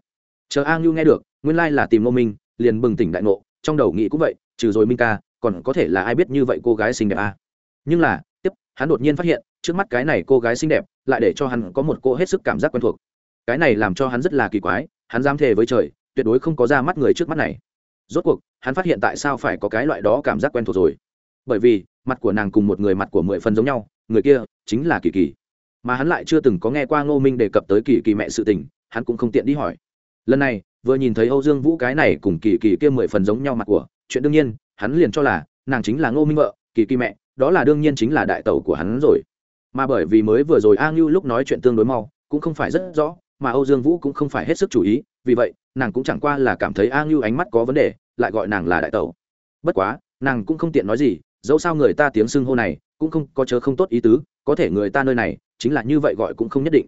Chờ a ngưu nghe được, nguyên lai là tìm ngô minh, liền bừng tỉnh đại ngộ, trong đầu nghĩ cũng vậy, trừ rồi minh ca, còn có thể là ai biết như vậy cô gái xinh đẹp à. nhưng là, tiếp, hắn đột nhiên phát hiện, trước mắt cái này cô gái xinh đẹp, lại để cho hắn có một cô hết sức cảm giác quen thuộc. Cái này làm cho hắn rất là kỳ quái, hắn dám thề với trời, tuyệt đối không có ra mắt người trước mắt này rốt cuộc, hắn phát hiện tại sao phải có cái loại đó cảm giác quen thuộc rồi. Bởi vì, mặt của nàng cùng một người mặt của mười phần giống nhau, người kia chính là kỳ kỳ. Mà hắn lại chưa từng có nghe qua ngô minh đề cập tới kỳ kỳ mẹ sự tình, hắn cũng không tiện đi hỏi. Lần này, vừa nhìn thấy âu dương vũ cái này cùng kỳ kỳ kia mười phần giống nhau mặt của, chuyện đương nhiên, hắn liền cho là nàng chính là ngô minh vợ, kỳ kỳ mẹ, đó là đương nhiên chính là đại tẩu của hắn rồi. Mà bởi vì mới vừa rồi a ngưu lúc nói chuyện tương đối mau, cũng không phải rất rõ, mà âu dương vũ cũng không phải hết sức chú ý vì vậy, nàng cũng chẳng qua là cảm thấy a ngưu ánh mắt có vấn đề, lại gọi nàng là đại tẩu. Bất quá, nàng cũng không tiện nói gì, dẫu sao người ta tiếng xưng hô này cũng không có chớ không tốt ý tứ, có thể người ta nơi này chính là như vậy gọi cũng không nhất định.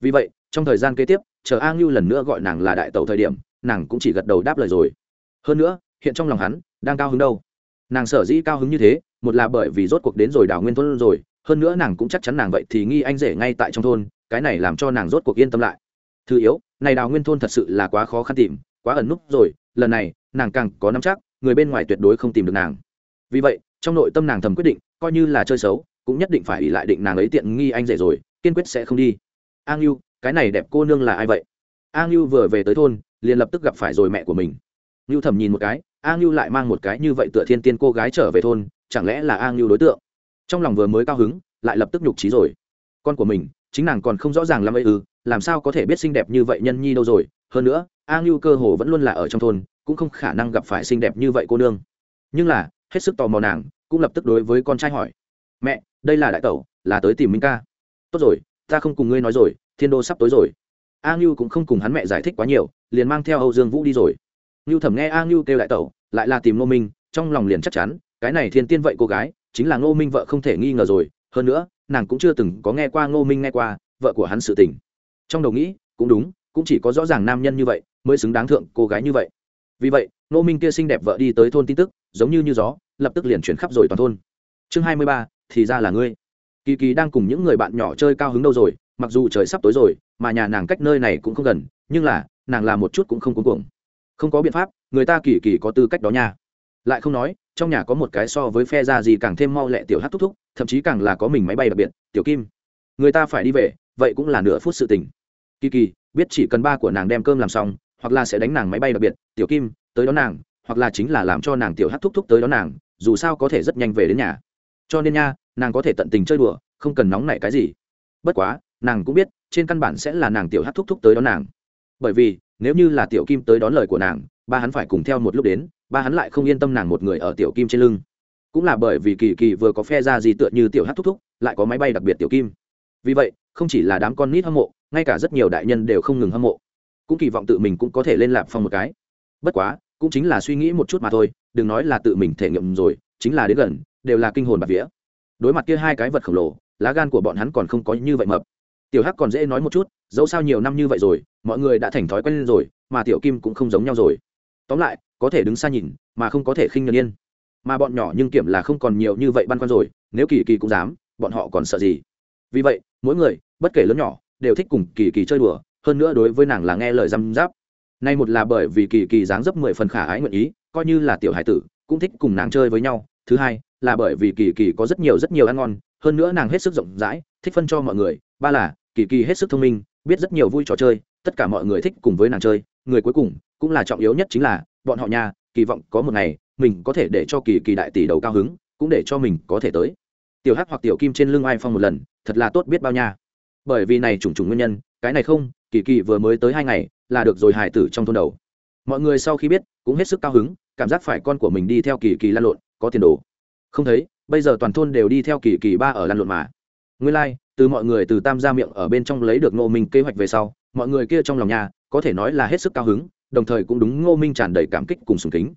Vì vậy, trong thời gian kế tiếp, chờ a ngưu lần nữa gọi nàng là đại tẩu thời điểm, nàng cũng chỉ gật đầu đáp lời rồi. Hơn nữa, hiện trong lòng hắn đang cao hứng đâu. Nàng sở dĩ cao hứng như thế, một là bởi vì rốt cuộc đến rồi đào nguyên thôn rồi, hơn nữa nàng cũng chắc chắn nàng vậy thì nghi anh rể ngay tại trong thôn, cái này làm cho nàng rốt cuộc yên tâm lại thứ yếu, này đào nguyên thôn thật sự là quá khó khăn tìm, quá ẩn núp rồi, lần này, nàng càng có nắm chắc, người bên ngoài tuyệt đối không tìm được nàng. Vì vậy, trong nội tâm nàng thầm quyết định, coi như là chơi xấu, cũng nhất định phải ỉ lại định nàng ấy tiện nghi anh rể rồi, kiên quyết sẽ không đi. An lưu cái này đẹp cô nương là ai vậy? An lưu vừa về tới thôn, liền lập tức gặp phải rồi mẹ của mình. Ngưu thầm nhìn một cái, an lưu lại mang một cái như vậy tựa thiên tiên cô gái trở về thôn, chẳng lẽ là an lưu đối tượng? Trong lòng vừa mới cao hứng, lại lập tức nhục trí rồi. Con của mình chính nàng còn không rõ ràng lắm ấy ư, làm sao có thể biết xinh đẹp như vậy nhân nhi đâu rồi? Hơn nữa, a ngưu cơ hồ vẫn luôn là ở trong thôn, cũng không khả năng gặp phải xinh đẹp như vậy cô nương. Nhưng là, hết sức tò mò nàng, cũng lập tức đối với con trai hỏi. Mẹ, đây là đại tẩu, là tới tìm minh ca. Tốt rồi, ta không cùng ngươi nói rồi, thiên đô sắp tối rồi. A ngưu cũng không cùng hắn mẹ giải thích quá nhiều, liền mang theo âu dương vũ đi rồi. Ngưu thẩm nghe a ngưu kêu đại tẩu, lại là tìm ngô minh, trong lòng liền chắc chắn, cái này thiên tiên vậy cô gái, chính là ngô minh vợ không thể nghi ngờ rồi. Hơn nữa nàng cũng chưa từng có nghe qua ngô minh nghe qua, vợ của hắn sự tình. Trong đầu nghĩ, cũng đúng, cũng chỉ có rõ ràng nam nhân như vậy, mới xứng đáng thượng cô gái như vậy. Vì vậy, ngô minh kia xinh đẹp vợ đi tới thôn tin tức, giống như như gió, lập tức liền chuyển khắp rồi toàn thôn. Chương hai mươi ba, thì ra là ngươi. Kỳ kỳ đang cùng những người bạn nhỏ chơi cao hứng đâu rồi, mặc dù trời sắp tối rồi, mà nhà nàng cách nơi này cũng không gần, nhưng là, nàng làm một chút cũng không cuống cuồng. Không có biện pháp, người ta kỳ kỳ có tư cách đó nha. Lại không nói, trong nhà có một cái so với phe ra gì càng thêm mau lẹ tiểu hát thúc thúc thậm chí càng là có mình máy bay đặc biệt, tiểu kim. Người ta phải đi về, vậy cũng là nửa phút sự tình. Kỳ kỳ, biết chỉ cần ba của nàng đem cơm làm xong, hoặc là sẽ đánh nàng máy bay đặc biệt, tiểu kim, tới đón nàng, hoặc là chính là làm cho nàng tiểu hát thúc thúc tới đón nàng, dù sao có thể rất nhanh về đến nhà. Cho nên nha, nàng có thể tận tình chơi đùa, không cần nóng nảy cái gì. Bất quá, nàng cũng biết, trên căn bản sẽ là nàng tiểu hát thúc thúc tới đón nàng. Bởi vì, nếu như là tiểu kim tới đón lời của nàng, ba hắn phải cùng theo một lúc đến, ba hắn lại không yên tâm nàng một người ở tiểu kim trên lưng cũng là bởi vì kỳ kỳ vừa có phe ra gì tựa như tiểu hát thúc thúc, lại có máy bay đặc biệt tiểu kim. Vì vậy, không chỉ là đám con nít hâm mộ, ngay cả rất nhiều đại nhân đều không ngừng hâm mộ. Cũng kỳ vọng tự mình cũng có thể lên lạp phong một cái. Bất quá, cũng chính là suy nghĩ một chút mà thôi, đừng nói là tự mình thể nghiệm rồi, chính là đến gần, đều là kinh hồn bạc vía. Đối mặt kia hai cái vật khổng lồ, lá gan của bọn hắn còn không có như vậy mập. Tiểu hắc còn dễ nói một chút, dẫu sao nhiều năm như vậy rồi, mọi người đã thành thói quen rồi, mà tiểu kim cũng không giống nhau rồi. Tóm lại, có thể đứng xa nhìn, mà không có thể khinh nhân yên mà bọn nhỏ nhưng kiểm là không còn nhiều như vậy băn khoăn rồi, nếu kỳ kỳ cũng dám, bọn họ còn sợ gì? Vì vậy, mỗi người, bất kể lớn nhỏ, đều thích cùng kỳ kỳ chơi đùa, hơn nữa đối với nàng là nghe lời răm giáp nay một là bởi vì kỳ kỳ dáng dấp mười phần khả ái nguyện ý, coi như là tiểu hải tử, cũng thích cùng nàng chơi với nhau. Thứ hai, là bởi vì kỳ kỳ có rất nhiều rất nhiều ăn ngon, hơn nữa nàng hết sức rộng rãi, thích phân cho mọi người. Ba là, kỳ kỳ hết sức thông minh, biết rất nhiều vui trò chơi, tất cả mọi người thích cùng với nàng chơi. Người cuối cùng, cũng là trọng yếu nhất chính là, bọn họ nhà, kỳ vọng có một ngày mình có thể để cho kỳ kỳ đại tỷ đầu cao hứng cũng để cho mình có thể tới. Tiểu hắc hoặc tiểu kim trên lưng ai phong một lần thật là tốt biết bao nha. Bởi vì này trùng trùng nguyên nhân cái này không kỳ kỳ vừa mới tới hai ngày là được rồi hài tử trong thôn đầu. Mọi người sau khi biết cũng hết sức cao hứng cảm giác phải con của mình đi theo kỳ kỳ lan lộn có tiền đồ. Không thấy bây giờ toàn thôn đều đi theo kỳ kỳ ba ở lan lộn mà. Nguyên lai、like, từ mọi người từ tam gia miệng ở bên trong lấy được ngô minh kế hoạch về sau mọi người kia trong lòng nhà có thể nói là hết sức cao hứng đồng thời cũng đúng ngô minh tràn đầy cảm kích cùng sùng kính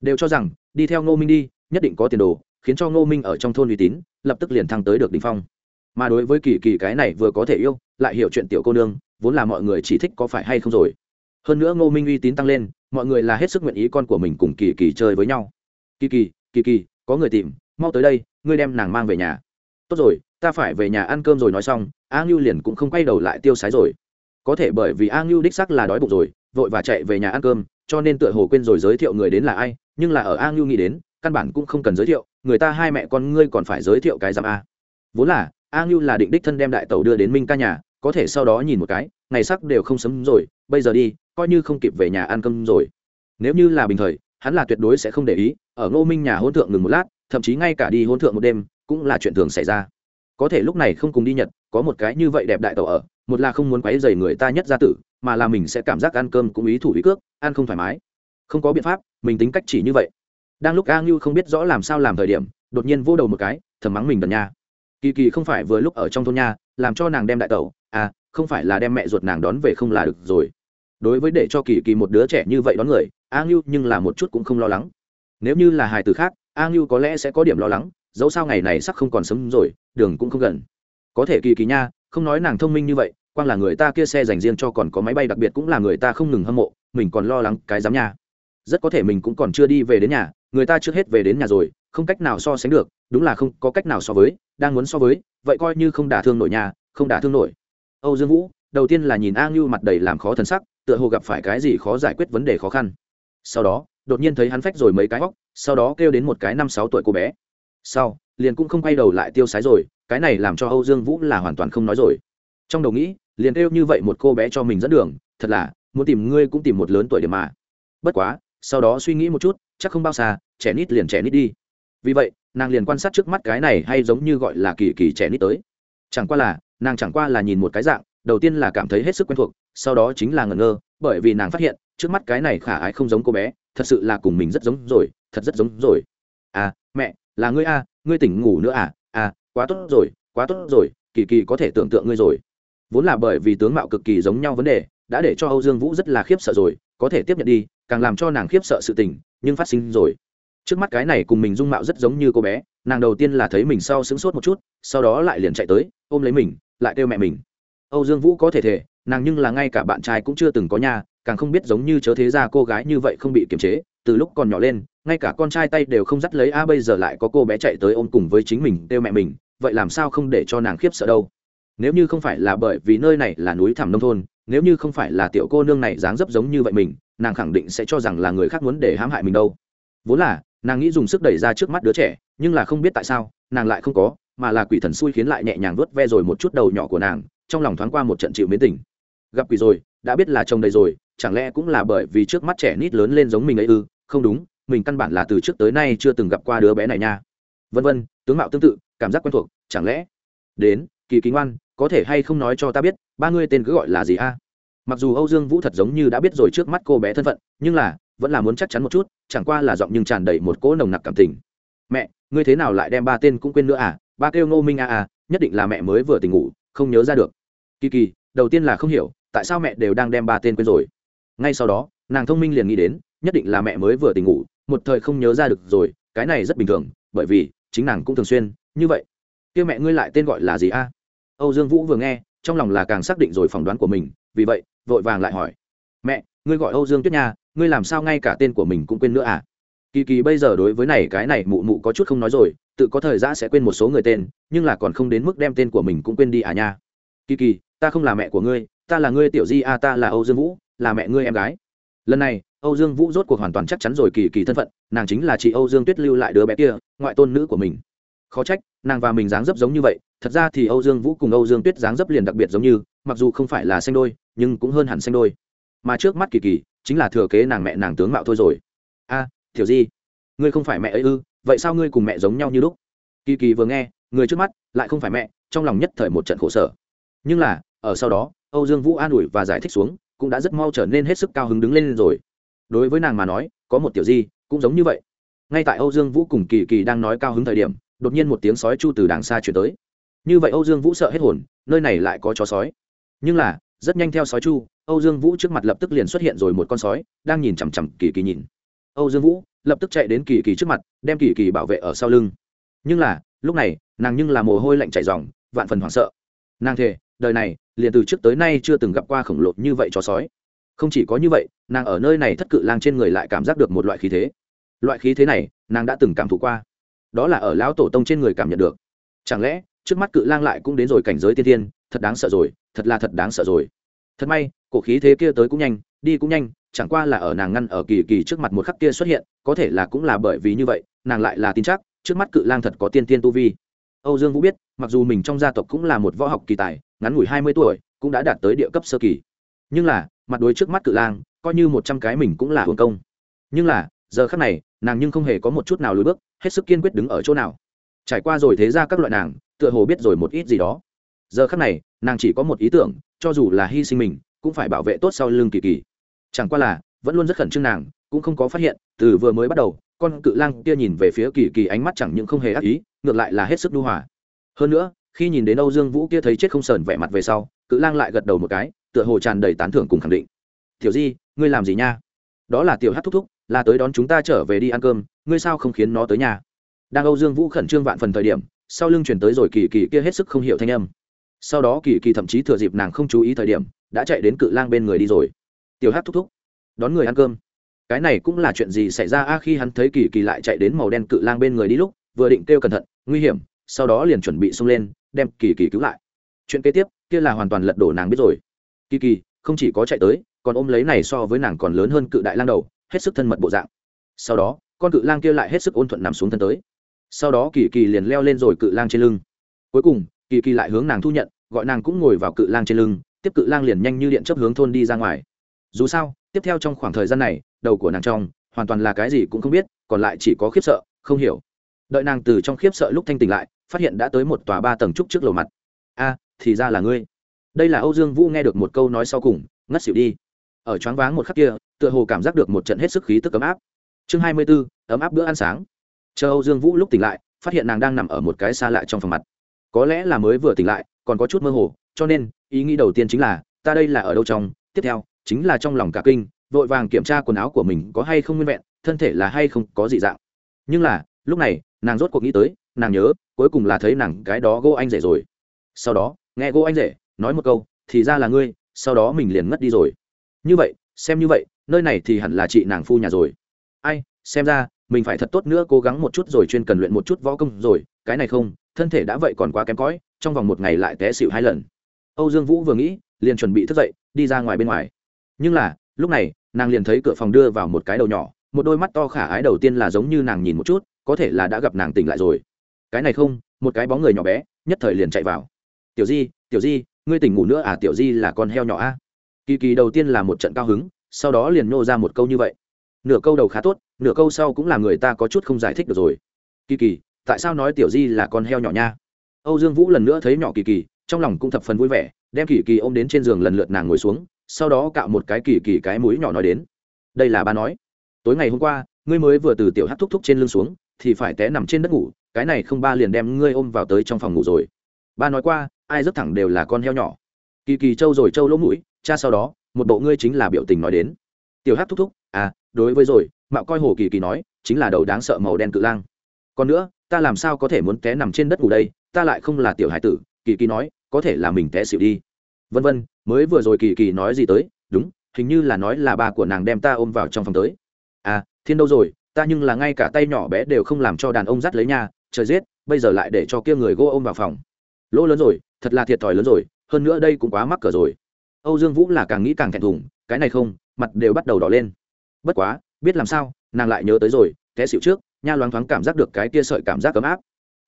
đều cho rằng, đi theo ngô minh đi, nhất định có tiền đồ, khiến cho ngô minh ở trong thôn uy tín, lập tức liền thăng tới được đ ỉ n h phong. Mà đối với kỳ kỳ cái này vừa có thể yêu, lại hiểu chuyện tiểu cô nương, vốn là mọi người chỉ thích có phải hay không rồi. Hơn nữa ngô minh uy tín tăng lên, mọi người là hết sức nguyện ý con của mình cùng kỳ kỳ chơi với nhau. Kỳ kỳ kỳ kỳ, có người tìm, mau tới đây, ngươi đem nàng mang về nhà. Tốt rồi, ta phải về nhà ăn cơm rồi nói xong, a ngưu liền cũng không quay đầu lại tiêu sái rồi. Có thể bởi vì a ngưu đích sắc là đói bụng rồi, vội và chạy về nhà ăn cơm cho nên tựa hồ quên rồi giới thiệu người đến là ai, nhưng là ở a ngưu nghĩ đến, căn bản cũng không cần giới thiệu, người ta hai mẹ con ngươi còn phải giới thiệu cái giam a. Vốn là, a ngưu là định đích thân đem đại tàu đưa đến minh ca nhà, có thể sau đó nhìn một cái, ngày sắc đều không sớm rồi, bây giờ đi, coi như không kịp về nhà ăn cơm rồi. Nếu như là bình thời, hắn là tuyệt đối sẽ không để ý, ở ngô minh nhà hôn thượng ngừng một lát, thậm chí ngay cả đi hôn thượng một đêm, cũng là chuyện thường xảy ra. Có thể lúc này không cùng đi nhật, có một cái như vậy đẹp đại tàu ở, một là không muốn quấy dày người ta nhất gia tử mà là mình sẽ cảm giác ăn cơm cũng ý thủ ý cước, ăn không thoải mái. Không có biện pháp, mình tính cách chỉ như vậy. Đang lúc a ngưu không biết rõ làm sao làm thời điểm, đột nhiên vô đầu một cái, thầm mắng mình đần nha. Kỳ kỳ không phải vừa lúc ở trong thôn nha, làm cho nàng đem đại tẩu à không phải là đem mẹ ruột nàng đón về không là được rồi. Đối với để cho kỳ kỳ một đứa trẻ như vậy đón người, a ngưu nhưng là một chút cũng không lo lắng. Nếu như là hài từ khác, a ngưu có lẽ sẽ có điểm lo lắng, dẫu sao ngày này sắc không còn sớm rồi, đường cũng không gần. Có thể kỳ kỳ nha, không nói nàng thông minh như vậy quang là người ta kia xe dành riêng cho còn có máy bay đặc biệt cũng là người ta không ngừng hâm mộ, mình còn lo lắng cái dám nhà rất có thể mình cũng còn chưa đi về đến nhà, người ta trước hết về đến nhà rồi, không cách nào so sánh được, đúng là không có cách nào so với, đang muốn so với, vậy coi như không đả thương nổi nhà, không đả thương nổi. Âu dương vũ, đầu tiên là nhìn a ngưu mặt đầy làm khó thần sắc, tựa hồ gặp phải cái gì khó giải quyết vấn đề khó khăn. Sau đó, đột nhiên thấy hắn phách rồi mấy cái góc sau đó kêu đến một cái năm sáu tuổi cô bé. Sau, liền cũng không quay đầu lại tiêu sái rồi, cái này làm cho âu dương vũ là hoàn toàn không nói rồi. Trong đầu nghĩ liền kêu như vậy một cô bé cho mình dẫn đường thật là muốn tìm ngươi cũng tìm một lớn tuổi điểm mà. Bất quá sau đó suy nghĩ một chút chắc không bao xa trẻ nít liền trẻ nít đi. Vì vậy nàng liền quan sát trước mắt cái này hay giống như gọi là kỳ kỳ trẻ nít tới. Chẳng qua là nàng chẳng qua là nhìn một cái dạng đầu tiên là cảm thấy hết sức quen thuộc sau đó chính là ngẩn ngơ bởi vì nàng phát hiện trước mắt cái này khả ái không giống cô bé thật sự là cùng mình rất giống rồi thật rất giống rồi. À mẹ là ngươi a à, ngươi tỉnh ngủ nữa à? À quá tốt rồi quá tốt rồi kỳ kỳ có thể tưởng tượng ngươi rồi vốn là bởi vì tướng mạo cực kỳ giống nhau vấn đề, đã để cho âu dương vũ rất là khiếp sợ rồi, có thể tiếp nhận đi, càng làm cho nàng khiếp sợ sự tình, nhưng phát sinh rồi. Trước mắt cái này cùng mình dung mạo rất giống như cô bé, nàng đầu tiên là thấy mình sau sững sốt một chút, sau đó lại liền chạy tới, ôm lấy mình, lại kêu mẹ mình. Âu dương vũ có thể thể nàng nhưng là ngay cả bạn trai cũng chưa từng có nhà càng không biết giống như chớ thế ra cô gái như vậy không bị kiềm chế, từ lúc còn nhỏ lên, ngay cả con trai tay đều không dắt lấy, a, bây giờ lại có cô bé chạy tới ôm cùng với chính mình, kêu mẹ mình, vậy làm sao không để cho nàng khiếp sợ đâu? Nếu như không phải là bởi vì nơi này là núi thẳm nông thôn, nếu như không phải là tiểu cô nương này dáng dấp giống như vậy mình, nàng khẳng định sẽ cho rằng là người khác muốn để hãm hại mình đâu. Vốn là, nàng nghĩ dùng sức đẩy ra trước mắt đứa trẻ, nhưng là không biết tại sao, nàng lại không có, mà là quỷ thần xui khiến lại nhẹ nhàng vớt ve rồi một chút đầu nhỏ của nàng, trong lòng thoáng qua một trận chịu miến tình. Gặp quỷ rồi, đã biết là chồng đầy rồi, chẳng lẽ cũng là bởi vì trước mắt trẻ nít lớn lên giống mình ấy ư? Không đúng, mình căn bản là từ trước tới nay chưa từng gặp qua đứa bé này nha. Vân vân, tướng mạo tương tự, cảm giác quen thuộc, chẳng lẽ đến kỳ kính ngoan có thể hay không nói cho ta biết, ba ngươi tên cứ gọi là gì a? Mặc dù âu dương vũ thật giống như đã biết rồi trước mắt cô bé thân phận, nhưng là, vẫn là muốn chắc chắn một chút, chẳng qua là giọng nhưng tràn đầy một cỗ nồng nặc cảm tình. Mẹ, ngươi thế nào lại đem ba tên cũng quên nữa à? Ba kêu ngô minh a à nhất định là mẹ mới vừa tỉnh ngủ, không nhớ ra được. Kỳ kỳ, đầu tiên là không hiểu, tại sao mẹ đều đang đem ba tên quên rồi? Ngay sau đó, nàng thông minh liền nghĩ đến, nhất định là mẹ mới vừa tỉnh ngủ, một thời không nhớ ra được rồi, cái này rất bình thường, bởi vì chính nàng cũng thường xuyên như vậy. Kia mẹ ngươi lại tên gọi là gì a? Âu dương vũ vừa nghe, trong lòng là càng xác định rồi phỏng đoán của mình, vì vậy, vội vàng lại hỏi. Mẹ, ngươi gọi âu dương tuyết nha, ngươi làm sao ngay cả tên của mình cũng quên nữa à? Kỳ kỳ bây giờ đối với này, cái này mụ mụ có chút không nói rồi, tự có thời gian sẽ quên một số người tên, nhưng là còn không đến mức đem tên của mình cũng quên đi à nha. Kỳ kỳ, ta không là mẹ của ngươi, ta là ngươi tiểu di a, ta là âu dương vũ, là mẹ ngươi em gái. Lần này, âu dương vũ rốt cuộc hoàn toàn chắc chắn rồi kỳ kỳ thân phận, nàng chính là chị âu dương tuyết lưu lại đứa bé kia, ngoại tôn nữ của mình khó trách nàng và mình dáng dấp giống như vậy thật ra thì âu dương vũ cùng âu dương tuyết dáng dấp liền đặc biệt giống như mặc dù không phải là xanh đôi nhưng cũng hơn hẳn xanh đôi. Mà trước mắt kỳ kỳ chính là thừa kế nàng mẹ nàng tướng mạo thôi rồi. A à, thiểu di ngươi không phải mẹ ấy ư vậy sao ngươi cùng mẹ giống nhau như lúc? Kỳ kỳ vừa nghe người trước mắt lại không phải mẹ trong lòng nhất thời một trận khổ sở. Nhưng là ở sau đó âu dương vũ an ủi và giải thích xuống cũng đã rất mau trở nên hết sức cao hứng đứng lên rồi. Đối với nàng mà nói có một tiểu di cũng giống như vậy. Ngay tại âu dương vũ cùng kỳ kỳ đang nói cao hứng thời điểm đột nhiên một tiếng sói chu từ đàng xa chuyển tới. Như vậy âu dương vũ sợ hết hồn, nơi này lại có chó sói. Nhưng là, rất nhanh theo sói chu, âu dương vũ trước mặt lập tức liền xuất hiện rồi một con sói, đang nhìn chằm chằm kỳ kỳ nhìn. Âu dương vũ lập tức chạy đến kỳ kỳ trước mặt, đem kỳ kỳ bảo vệ ở sau lưng. Nhưng là, lúc này, nàng nhưng là mồ hôi lạnh chảy dòng vạn phần hoảng sợ. Nàng thề, đời này, liền từ trước tới nay chưa từng gặp qua khổng lồ như vậy chó sói. Không chỉ có như vậy, nàng ở nơi này thất cự lang trên người lại cảm giác được một loại khí thế. Loại khí thế này, nàng đã từng cảm thụ qua đó là ở lão tổ tông trên người cảm nhận được. Chẳng lẽ, trước mắt cự lang lại cũng đến rồi cảnh giới tiên tiên thật đáng sợ rồi, thật là thật đáng sợ rồi. Thật may, cổ khí thế kia tới cũng nhanh, đi cũng nhanh, chẳng qua là ở nàng ngăn ở kỳ kỳ trước mặt một khắc kia xuất hiện, có thể là cũng là bởi vì như vậy, nàng lại là tin chắc, trước mắt cự lang thật có tiên tiên tu vi. Âu dương vũ biết, mặc dù mình trong gia tộc cũng là một võ học kỳ tài, ngắn ngủi hai mươi tuổi, cũng đã đạt tới địa cấp sơ kỳ. Nhưng là, mặt đối trước mắt cự lang, coi như một trăm cái mình cũng là hưởng công. Nhưng là giờ khắc này, nàng nhưng không hề có một chút nào lùi bước, hết sức kiên quyết đứng ở chỗ nào. Trải qua rồi thế ra các loại nàng, tựa hồ biết rồi một ít gì đó. Giờ khắc này, nàng chỉ có một ý tưởng, cho dù là hy sinh mình, cũng phải bảo vệ tốt sau lưng kỳ kỳ. Chẳng qua là, vẫn luôn rất khẩn trương nàng, cũng không có phát hiện, từ vừa mới bắt đầu, con cự lang kia nhìn về phía kỳ kỳ ánh mắt chẳng những không hề ác ý, ngược lại là hết sức đu hòa. Hơn nữa, khi nhìn đến âu dương vũ kia thấy chết không sờn vẻ mặt về sau, cự lang lại gật đầu một cái, tựa hồ tràn đầy tán thưởng cùng khẳng định. Tiểu di, ngươi làm gì nha? Đó là tiểu hát thúc thúc là tới đón chúng ta trở về đi ăn cơm, ngươi sao không khiến nó tới nhà? Đang âu dương vũ khẩn trương vạn phần thời điểm, sau lưng chuyển tới rồi kỳ kỳ kia hết sức không hiểu thanh âm. Sau đó kỳ kỳ thậm chí thừa dịp nàng không chú ý thời điểm, đã chạy đến cự lang bên người đi rồi. Tiểu hát thúc thúc, đón người ăn cơm. Cái này cũng là chuyện gì xảy ra? A, khi hắn thấy kỳ kỳ lại chạy đến màu đen cự lang bên người đi lúc, vừa định kêu cẩn thận, nguy hiểm, sau đó liền chuẩn bị xông lên, đem kỳ kỳ cứu lại. Chuyện kế tiếp, kia là hoàn toàn lật đổ nàng biết rồi. Kỳ kỳ, không chỉ có chạy tới, còn ôm lấy này so với nàng còn lớn hơn cự đại lang đầu hết sức thân mật bộ dạng. Sau đó, con cự lang kia lại hết sức ôn thuận nằm xuống thân tới. Sau đó kỳ kỳ liền leo lên rồi cự lang trên lưng. Cuối cùng, kỳ kỳ lại hướng nàng thu nhận, gọi nàng cũng ngồi vào cự lang trên lưng, tiếp cự lang liền nhanh như điện chấp hướng thôn đi ra ngoài. Dù sao, tiếp theo trong khoảng thời gian này, đầu của nàng trong, hoàn toàn là cái gì cũng không biết, còn lại chỉ có khiếp sợ, không hiểu. Đợi nàng từ trong khiếp sợ lúc thanh tỉnh lại, phát hiện đã tới một tòa ba tầng trúc trước lầu mặt. A, thì ra là ngươi. Đây là âu dương vũ nghe được một câu nói sau cùng, ngất xỉu đi ở choáng váng một khắc kia, tựa hồ cảm giác được một trận hết sức khí tức ấm áp. Chương hai mươi b ố ấm áp bữa ăn sáng. Chờ âu dương vũ lúc tỉnh lại, phát hiện nàng đang nằm ở một cái xa lạ trong phòng mặt. Có lẽ là mới vừa tỉnh lại, còn có chút mơ hồ, cho nên, ý nghĩ đầu tiên chính là, ta đây là ở đâu trong? Tiếp theo, chính là trong lòng cả kinh, vội vàng kiểm tra quần áo của mình có hay không nguyên vẹn, thân thể là hay không có dị dạng. Nhưng là, lúc này, nàng rốt cuộc nghĩ tới, nàng nhớ, cuối cùng là thấy nàng cái đó gỗ anh rể rồi. Sau đó, nghe gỗ anh rể, nói một câu, thì ra là ngươi, sau đó mình liền ngất đi rồi như vậy, xem như vậy, nơi này thì hẳn là chị nàng phu nhà rồi. Ai, xem ra, mình phải thật tốt nữa cố gắng một chút rồi chuyên cần luyện một chút võ công rồi, cái này không, thân thể đã vậy còn quá kém cỏi, trong vòng một ngày lại té xịu hai lần. Âu dương vũ vừa nghĩ, liền chuẩn bị thức dậy, đi ra ngoài bên ngoài. Nhưng là, lúc này, nàng liền thấy cửa phòng đưa vào một cái đầu nhỏ, một đôi mắt to khả ái đầu tiên là giống như nàng nhìn một chút, có thể là đã gặp nàng tỉnh lại rồi. Cái này không, một cái bóng người nhỏ bé, nhất thời liền chạy vào. Tiểu di tiểu di, ngươi tỉnh ngủ nữa à? Tiểu di là con heo nhỏ a. à? Kỳ kỳ đầu tiên là một trận cao hứng, sau đó liền nô ra một câu như vậy. Nửa câu đầu khá tốt, nửa câu sau cũng là người ta có chút không giải thích được rồi. Kỳ kỳ, tại sao nói tiểu di là con heo nhỏ nha? Âu dương vũ lần nữa thấy nhỏ kỳ kỳ, trong lòng cũng thập phần vui vẻ, đem kỳ kỳ ôm đến trên giường lần lượt nàng ngồi xuống, sau đó cạo một cái kỳ kỳ cái mũi nhỏ nói đến. Đây là ba nói. Tối ngày hôm qua, ngươi mới vừa từ tiểu hát thúc thúc trên lưng xuống, thì phải té nằm trên đất ngủ, cái này không ba liền đem ngươi ôm vào tới trong phòng ngủ rồi. Ba nói qua, ai rất thẳng đều là con heo nhỏ. Kỳ kỳ trâu rồi trâu lỗ mũi cha sau đó, một bộ ngươi chính là biểu tình nói đến. Tiểu hát thúc thúc à đối với rồi, mạo coi hồ kỳ kỳ nói, chính là đầu đáng sợ màu đen cự lang. Còn nữa, ta làm sao có thể muốn té nằm trên đất ngủ đây, ta lại không là tiểu hải tử, kỳ kỳ nói, có thể là mình té xịu đi. Vân vân, mới vừa rồi kỳ kỳ nói gì tới, đúng, hình như là nói là ba của nàng đem ta ôm vào trong phòng tới. À thiên đâu rồi, ta nhưng là ngay cả tay nhỏ bé đều không làm cho đàn ông dắt lấy nhà trời giết, bây giờ lại để cho kia người gô ôm vào phòng. Lỗ lớn rồi, thật là thiệt thòi lớn rồi, hơn nữa đây cũng quá mắc cờ rồi âu dương vũ là càng nghĩ càng thẹn thùng, cái này không, mặt đều bắt đầu đỏ lên. Bất quá, biết làm sao, nàng lại nhớ tới rồi, té xịu trước, nha loáng thoáng cảm giác được cái tia sợi cảm giác ấm áp.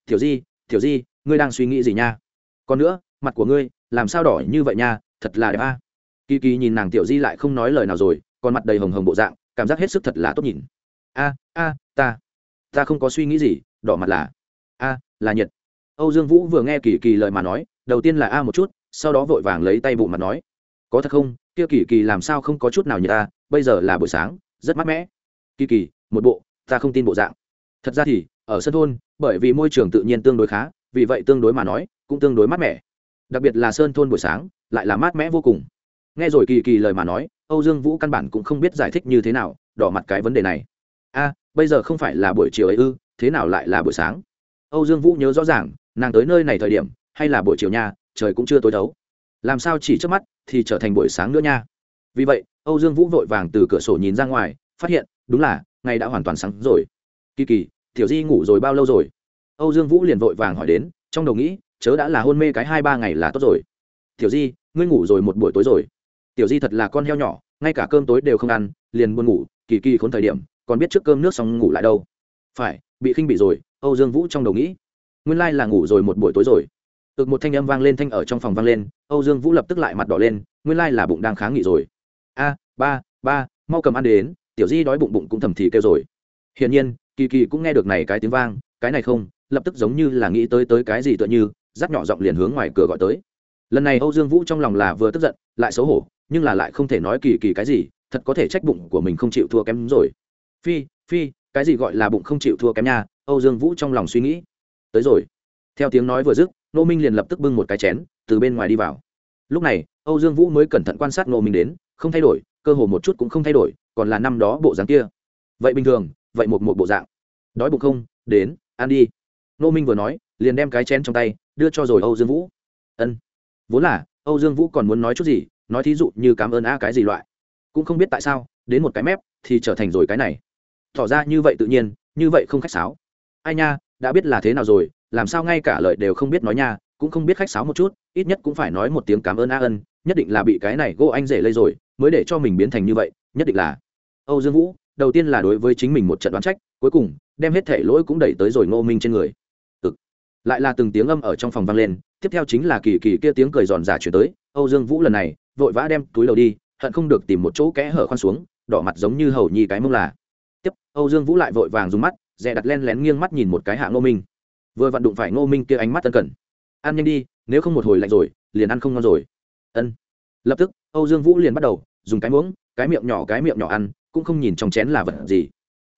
Tiểu di tiểu di, ngươi đang suy nghĩ gì nha? Còn nữa, mặt của ngươi, làm sao đỏ như vậy nha, thật là đẹp a. Kỳ kỳ nhìn nàng tiểu di lại không nói lời nào rồi còn mặt đầy hồng hồng bộ dạng, cảm giác hết sức thật là tốt nhìn. A a, ta ta không có suy nghĩ gì, đỏ mặt là, a, là nhiệt. Âu dương vũ vừa nghe kỳ kỳ lời mà nói, đầu tiên là a một chút, sau đó vội vàng lấy tay bụng mặt nói có thật không? Kia kỳ kỳ làm sao không có chút nào như ta? Bây giờ là buổi sáng, rất mát mẻ. Kỳ kỳ, một bộ, ta không tin bộ dạng. Thật ra thì, ở sân thôn, bởi vì môi trường tự nhiên tương đối khá, vì vậy tương đối mà nói, cũng tương đối mát mẻ. Đặc biệt là sơn thôn buổi sáng, lại là mát mẻ vô cùng. Nghe rồi kỳ kỳ lời mà nói, âu dương vũ căn bản cũng không biết giải thích như thế nào, đỏ mặt cái vấn đề này. A, bây giờ không phải là buổi chiều ấy ư, thế nào lại là buổi sáng? Âu dương vũ nhớ rõ ràng, nàng tới nơi này thời điểm, hay là buổi chiều nha, trời cũng chưa tối thấu làm sao chỉ trước mắt thì trở thành buổi sáng nữa nha? Vì vậy, âu dương vũ vội vàng từ cửa sổ nhìn ra ngoài, phát hiện, đúng là, ngày đã hoàn toàn sáng rồi. Kỳ kỳ, tiểu di ngủ rồi bao lâu rồi? Âu dương vũ liền vội vàng hỏi đến, trong đầu nghĩ, chớ đã là hôn mê cái hai ba ngày là tốt rồi. Tiểu di, ngươi ngủ rồi một buổi tối rồi. Tiểu di thật là con heo nhỏ, ngay cả cơm tối đều không ăn, liền buồn ngủ, kỳ kỳ khốn thời điểm, còn biết trước cơm nước xong ngủ lại đâu. Phải, bị khinh bị rồi, âu dương vũ trong đầu nghĩ. Nguyên lai là ngủ rồi một buổi tối rồi ực một thanh âm vang lên thanh ở trong phòng vang lên, âu dương vũ lập tức lại mặt đỏ lên, nguyên lai là bụng đang kháng nghị rồi. A, ba ba, mau cầm ăn đến, tiểu di đói bụng bụng cũng thầm thì kêu rồi. Hiển nhiên, kỳ kỳ cũng nghe được này cái tiếng vang, cái này không, lập tức giống như là nghĩ tới tới cái gì tựa như, rắc nhỏ giọng liền hướng ngoài cửa gọi tới. Lần này âu dương vũ trong lòng là vừa tức giận, lại xấu hổ, nhưng là lại không thể nói kỳ kỳ cái gì, thật có thể trách bụng của mình không chịu thua kém rồi. Phi phi, cái gì gọi là bụng không chịu thua kém nha, âu dương vũ trong lòng suy nghĩ. Tới rồi. Theo tiếng nói vừa dứt nô minh liền lập tức bưng một cái chén, từ bên ngoài đi vào. Lúc này, âu dương vũ mới cẩn thận quan sát nô minh đến, không thay đổi, cơ hồ một chút cũng không thay đổi, còn là năm đó bộ dáng kia. Vậy bình thường, vậy một một bộ dạng. Đói bụng không? Đến, ăn đi. Nô minh vừa nói, liền đem cái chén trong tay, đưa cho rồi âu dương vũ. Ân. Vốn là, âu dương vũ còn muốn nói chút gì, nói thí dụ như cảm ơn a cái gì loại. Cũng không biết tại sao, đến một cái mép, thì trở thành rồi cái này. Tỏ ra như vậy tự nhiên, như vậy không khách sáo. Ai nha, đã biết là thế nào rồi làm sao ngay cả lời đều không biết nói nha, cũng không biết khách sáo một chút, ít nhất cũng phải nói một tiếng cảm ơn a ân, nhất định là bị cái này gỗ anh rể lây rồi, mới để cho mình biến thành như vậy, nhất định là. Âu dương vũ, đầu tiên là đối với chính mình một trận đoán trách, cuối cùng, đem hết thể lỗi cũng đẩy tới rồi ngô minh trên người. Ừ. lại là từng tiếng âm ở trong phòng vang lên, tiếp theo chính là kỳ kỳ kia tiếng cười giòn giả chuyển tới, âu dương vũ lần này, vội vã đem túi đầu đi, hận không được tìm một chỗ kẽ hở khoan xuống, đỏ mặt giống như hầu nhi cái mông là. Tiếp, âu dương vũ lại vội vàng dùng mắt, dè đặt len lén nghiêng mắt nhìn một cái hạ ngô minh vừa vặn đụng phải ngô minh kia ánh mắt tân cần. Ăn nhanh đi, nếu không một hồi lạnh rồi, liền ăn không ngon rồi. Ân. Lập tức, âu dương vũ liền bắt đầu dùng cái muỗng, cái miệng nhỏ, cái miệng nhỏ ăn, cũng không nhìn trong chén là vật gì.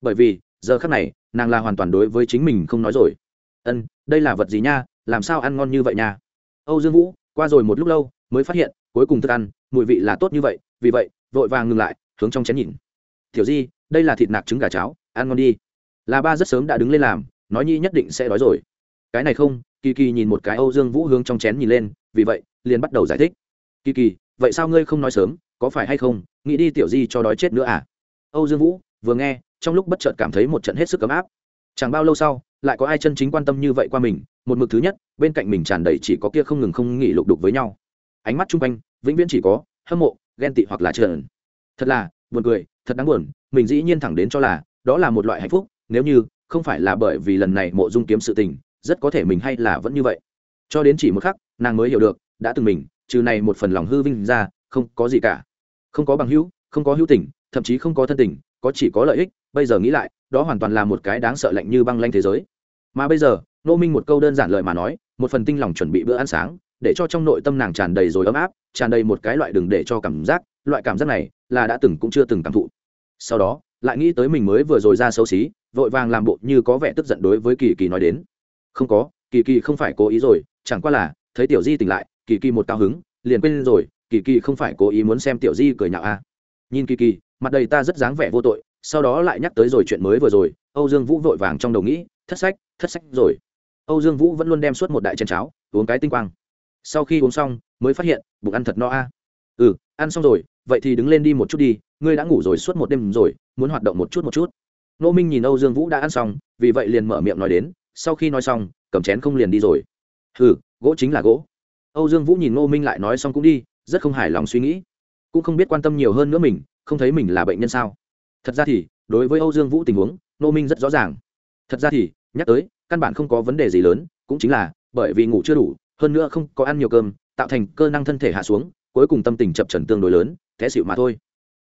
Bởi vì, giờ khắc này, nàng là hoàn toàn đối với chính mình không nói rồi. Ân, đây là vật gì nha, làm sao ăn ngon như vậy nha? Âu dương vũ, qua rồi một lúc lâu, mới phát hiện, cuối cùng thức ăn, mùi vị là tốt như vậy, vì vậy, vội vàng ngừng lại, hướng trong chén nhìn. Tiểu di, đây là thịt nạc trứng gà cháo, ăn ngon đi. Là ba rất sớm đã đứng lên làm nói nhi nhất định sẽ đói rồi. Cái này không, kỳ kỳ nhìn một cái âu dương vũ hướng trong chén nhìn lên, vì vậy, liền bắt đầu giải thích. Kỳ kỳ, vậy sao ngươi không nói sớm, có phải hay không, nghĩ đi tiểu di cho đói chết nữa à? Âu dương vũ, vừa nghe, trong lúc bất chợt cảm thấy một trận hết sức ấm áp. Chẳng bao lâu sau, lại có ai chân chính quan tâm như vậy qua mình, một mực thứ nhất, bên cạnh mình tràn đầy chỉ có kia không ngừng không nghỉ lục đục với nhau. Ánh mắt chung quanh, vĩnh viễn chỉ có, hâm mộ, ghen tị hoặc là trợn. Thật là, buồn cười, thật đáng buồn, mình dĩ nhiên thẳng đến cho là, đó là một loại hạnh phúc, nếu như không phải là bởi vì lần này mộ dung kiếm sự tình, rất có thể mình hay là vẫn như vậy. Cho đến chỉ một khắc, nàng mới hiểu được, đã từng mình, trừ này một phần lòng hư vinh ra, không có gì cả. Không có bằng hữu, không có hữu tình, thậm chí không có thân tình, có chỉ có lợi ích, bây giờ nghĩ lại, đó hoàn toàn là một cái đáng sợ lạnh như băng lanh thế giới. Mà bây giờ, nô minh một câu đơn giản lời mà nói, một phần tinh lòng chuẩn bị bữa ăn sáng, để cho trong nội tâm nàng tràn đầy rồi ấm áp, tràn đầy một cái loại đừng để cho cảm giác, loại cảm giác này là đã từng cũng chưa từng cảm thụ. Sau đó lại nghĩ tới mình mới vừa rồi ra xấu xí, vội vàng làm bộ như có vẻ tức giận đối với kỳ kỳ nói đến. Không có, kỳ kỳ không phải cố ý rồi, chẳng qua là, thấy tiểu di tỉnh lại, kỳ kỳ một cao hứng, liền quên rồi, kỳ kỳ không phải cố ý muốn xem tiểu di cười nhạo a nhìn kỳ kỳ, mặt đầy ta rất dáng vẻ vô tội, sau đó lại nhắc tới rồi chuyện mới vừa rồi, âu dương vũ vội vàng trong đầu nghĩ, thất sách thất sách rồi. Âu dương vũ vẫn luôn đem suốt một đại chén cháo, uống cái tinh quang. Sau khi uống xong, mới phát hiện, bụng ăn thật no a ừ ăn xong rồi, vậy thì đứng lên đi một chút đi, ngươi đã ngủ rồi suốt một đêm rồi, muốn hoạt động một chút một chút. Nô minh nhìn âu dương vũ đã ăn xong, vì vậy liền mở miệng nói đến, sau khi nói xong, cầm chén không liền đi rồi. Ừ gỗ chính là gỗ. Âu dương vũ nhìn nô minh lại nói xong cũng đi, rất không hài lòng suy nghĩ. Cũng không biết quan tâm nhiều hơn nữa mình, không thấy mình là bệnh nhân sao. Thật ra thì, đối với âu dương vũ tình huống nô minh rất rõ ràng. Thật ra thì, nhắc tới, căn bản không có vấn đề gì lớn, cũng chính là, bởi vì ngủ chưa đủ, hơn nữa không có ăn nhiều cơm, tạo thành cơ năng thân thể hạ xuống cuối cùng tâm tình chập trần tương đối lớn, té xịu mà thôi.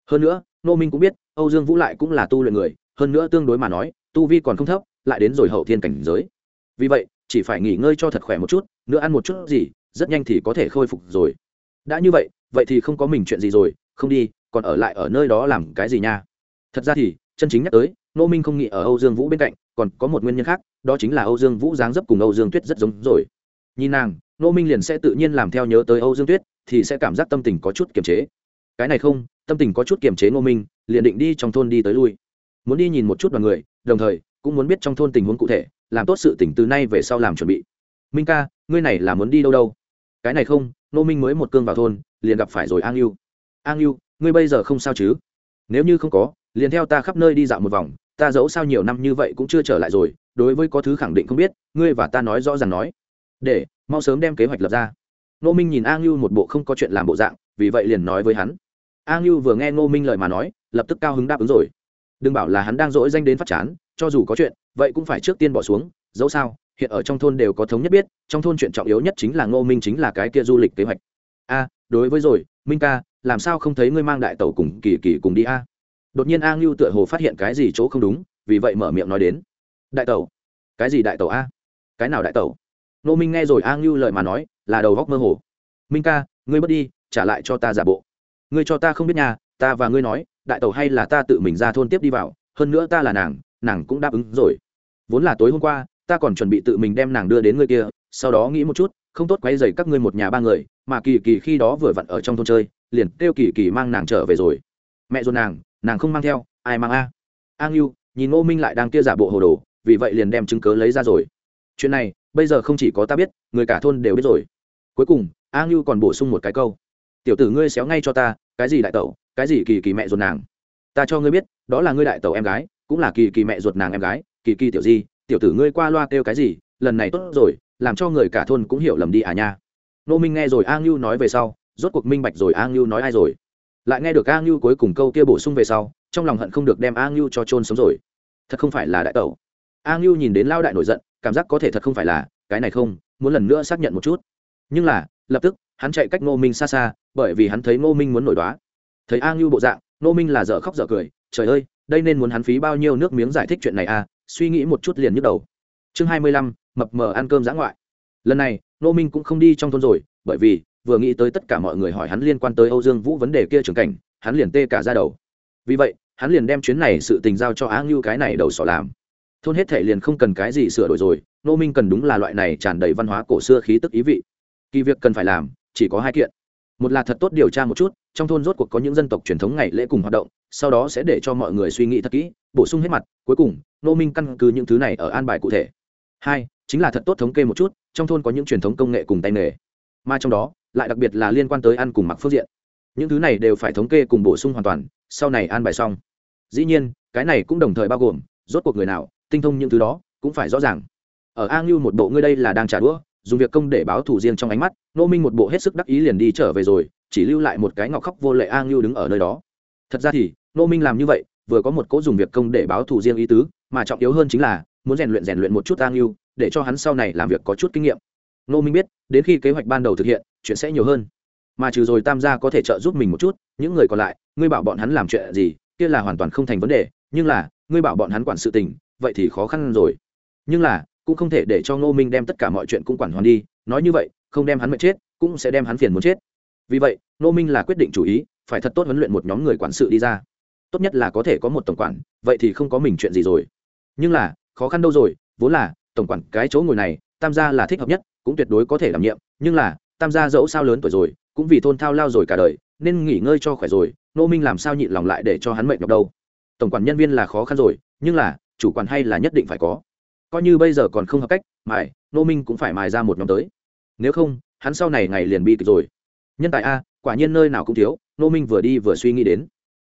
Hơn nữa, nô minh cũng biết, âu dương vũ lại cũng là tu luyện người, hơn nữa tương đối mà nói, tu vi còn không thấp, lại đến rồi hậu thiên cảnh giới. Vì vậy, chỉ phải nghỉ ngơi cho thật khỏe một chút, nữa ăn một chút gì, rất nhanh thì có thể khôi phục rồi. Đã như vậy vậy thì không có mình chuyện gì rồi, không đi, còn ở lại ở nơi đó làm cái gì nha? Thật ra thì, chân chính nhắc tới, nô minh không nghĩ ở âu dương vũ bên cạnh, còn có một nguyên nhân khác, đó chính là âu dương vũ dáng dấp cùng âu dương tuyết rất giống rồi. Nhìn nàng, nô minh liền sẽ tự nhiên làm theo nhớ tới âu dương tuyết thì sẽ cảm giác tâm tình có chút kiềm chế. Cái này không, tâm tình có chút kiềm chế nô minh, liền định đi trong thôn đi tới lui. Muốn đi nhìn một chút đoàn người, đồng thời, cũng muốn biết trong thôn tình huống cụ thể, làm tốt sự tỉnh từ nay về sau làm chuẩn bị. Minh ca, ngươi này là muốn đi đâu đâu? Cái này không nô minh mới một cương vào thôn, liền gặp phải rồi an yêu an yêu ngươi bây giờ không sao chứ? Nếu như không có, liền theo ta khắp nơi đi dạo một vòng, ta dẫu sao nhiều năm như vậy cũng chưa trở lại rồi, đối với có thứ khẳng định không biết, ngươi và ta nói rõ ràng nói. Để, mau sớm đem kế hoạch lập ra nô minh nhìn a ngưu một bộ không có chuyện làm bộ dạng, vì vậy liền nói với hắn. A ngưu vừa nghe ngô minh lời mà nói, lập tức cao hứng đáp ứng rồi. Đừng bảo là hắn đang dỗi danh đến phát chán, cho dù có chuyện, vậy cũng phải trước tiên bỏ xuống. Dẫu sao, hiện ở trong thôn đều có thống nhất biết, trong thôn chuyện trọng yếu nhất chính là ngô minh chính là cái kia du lịch kế hoạch. A, đối với rồi, minh ca, làm sao không thấy ngươi mang đại tàu cùng kỳ kỳ cùng đi a? Đột nhiên a ngưu tựa hồ phát hiện cái gì chỗ không đúng, vì vậy mở miệng nói đến. Đại tàu cái gì đại tàu a? Cái nào đại tàu nô minh nghe rồi a ngưu lời mà nói, là đầu góc mơ hồ. Minh ca, ngươi mất đi, trả lại cho ta giả bộ. Ngươi cho ta không biết nhà, ta và ngươi nói, đại tàu hay là ta tự mình ra thôn tiếp đi vào, hơn nữa ta là nàng nàng cũng đáp ứng rồi. Vốn là tối hôm qua, ta còn chuẩn bị tự mình đem nàng đưa đến ngươi kia, sau đó nghĩ một chút, không tốt quay dày các ngươi một nhà ba người, mà kỳ kỳ khi đó vừa vặn ở trong thôn chơi, liền kêu kỳ kỳ mang nàng trở về rồi. Mẹ ruột nàng nàng không mang theo, ai mang a? A ngưu, nhìn ngô minh lại đang kia giả bộ hồ đồ, vì vậy liền đem chứng cớ lấy ra rồi. Chuyện này bây giờ không chỉ có ta biết, người cả thôn đều biết rồi. Cuối cùng, a ngưu còn bổ sung một cái câu. Tiểu tử ngươi xéo ngay cho ta, cái gì đại tẩu, cái gì kỳ kỳ mẹ ruột nàng. Ta cho ngươi biết, đó là ngươi đại tẩu em gái, cũng là kỳ kỳ mẹ ruột nàng em gái, kỳ kỳ tiểu di, tiểu tử ngươi qua loa kêu cái gì, lần này tốt rồi, làm cho người cả thôn cũng hiểu lầm đi à nha. Nô minh nghe rồi a ngưu nói về sau, rốt cuộc minh bạch rồi a ngưu nói ai rồi. Lại nghe được a ngưu cuối cùng câu kia bổ sung về sau, trong lòng hận không được đem a ngưu cho trôn sống rồi. Thật không phải là đại tẩu. A ngưu nhìn đến lao đại nổi giận cảm giác có thể thật không phải là, cái này không, muốn lần nữa xác nhận một chút. Nhưng là, lập tức, hắn chạy cách ngô minh xa xa, bởi vì hắn thấy ngô minh muốn nổi đoá. Thấy a ngưu bộ dạng, ngô minh là dở khóc dở cười, trời ơi, đây nên muốn hắn phí bao nhiêu nước miếng giải thích chuyện này à suy nghĩ một chút liền nhức đầu. Chương hai mươi lăm, mập mờ ăn cơm giã ngoại. Lần này, ngô minh cũng không đi trong thôn rồi, bởi vì, vừa nghĩ tới tất cả mọi người hỏi hắn liên quan tới âu dương vũ vấn đề kia trưởng cảnh, hắn liền tê cả ra đầu. Vì vậy, hắn liền đem chuyến này sự tình giao cho á ngưu cái này đầu sỏ làm thôn hết thể liền không cần cái gì sửa đổi rồi nô minh cần đúng là loại này tràn đầy văn hóa cổ xưa khí tức ý vị. Kỳ việc cần phải làm, chỉ có hai kiện. Một là thật tốt điều tra một chút, trong thôn rốt cuộc có những dân tộc truyền thống ngày lễ cùng hoạt động, sau đó sẽ để cho mọi người suy nghĩ thật kỹ, bổ sung hết mặt, cuối cùng nô minh căn cứ những thứ này ở an bài cụ thể. Hai, chính là thật tốt thống kê một chút, trong thôn có những truyền thống công nghệ cùng tay nghề. Mà trong đó, lại đặc biệt là liên quan tới ăn cùng mặc phương diện. Những thứ này đều phải thống kê cùng bổ sung hoàn toàn, sau này an bài xong. Dĩ nhiên, cái này cũng đồng thời bao gồm, rốt cuộc người nào tinh thông những thứ đó, cũng phải rõ ràng. Ở a ngưu một bộ ngươi đây là đang trả đũa, dùng việc công để báo thủ riêng trong ánh mắt nô minh một bộ hết sức đắc ý liền đi trở về rồi, chỉ lưu lại một cái ngọc khóc vô lệ a ngưu đứng ở nơi đó. Thật ra thì nô minh làm như vậy, vừa có một cỗ dùng việc công để báo thủ riêng ý tứ, mà trọng yếu hơn chính là, muốn rèn luyện rèn luyện một chút a ngưu, để cho hắn sau này làm việc có chút kinh nghiệm. Nô minh biết, đến khi kế hoạch ban đầu thực hiện, chuyện sẽ nhiều hơn. Mà trừ rồi tam gia có thể trợ giúp mình một chút, những người còn lại, ngươi bảo bọn hắn làm chuyện gì, kia là hoàn toàn không thành vấn đề, nhưng là, ngươi bảo bọn hắn quản sự tình vậy thì khó khăn rồi. Nhưng là, cũng không thể để cho ngô minh đem tất cả mọi chuyện cũng quản hoàn đi, nói như vậy, không đem hắn mệt chết, cũng sẽ đem hắn phiền muốn chết. Vì vậy, ngô minh là quyết định chủ ý, phải thật tốt huấn luyện một nhóm người quản sự đi ra. Tốt nhất là có thể có một tổng quản, vậy thì không có mình chuyện gì rồi. Nhưng là, khó khăn đâu rồi, vốn là, tổng quản cái chỗ ngồi này, tam gia là thích hợp nhất, cũng tuyệt đối có thể đảm nhiệm, nhưng là, tam gia dẫu sao lớn tuổi rồi, cũng vì thôn thao lao rồi cả đời, nên nghỉ ngơi cho khỏe rồi nô minh làm sao nhịn lòng lại để cho hắn mệnh nhọc đâu. Tổng quản nhân viên là khó khăn rồi, nhưng là chủ quản hay là nhất định phải có. Coi như bây giờ còn không hợp cách, mài nô minh cũng phải mài ra một nhóm tới. Nếu không, hắn sau này ngày liền bi kịch rồi. Nhân tài a, quả nhiên nơi nào cũng thiếu nô minh vừa đi vừa suy nghĩ đến.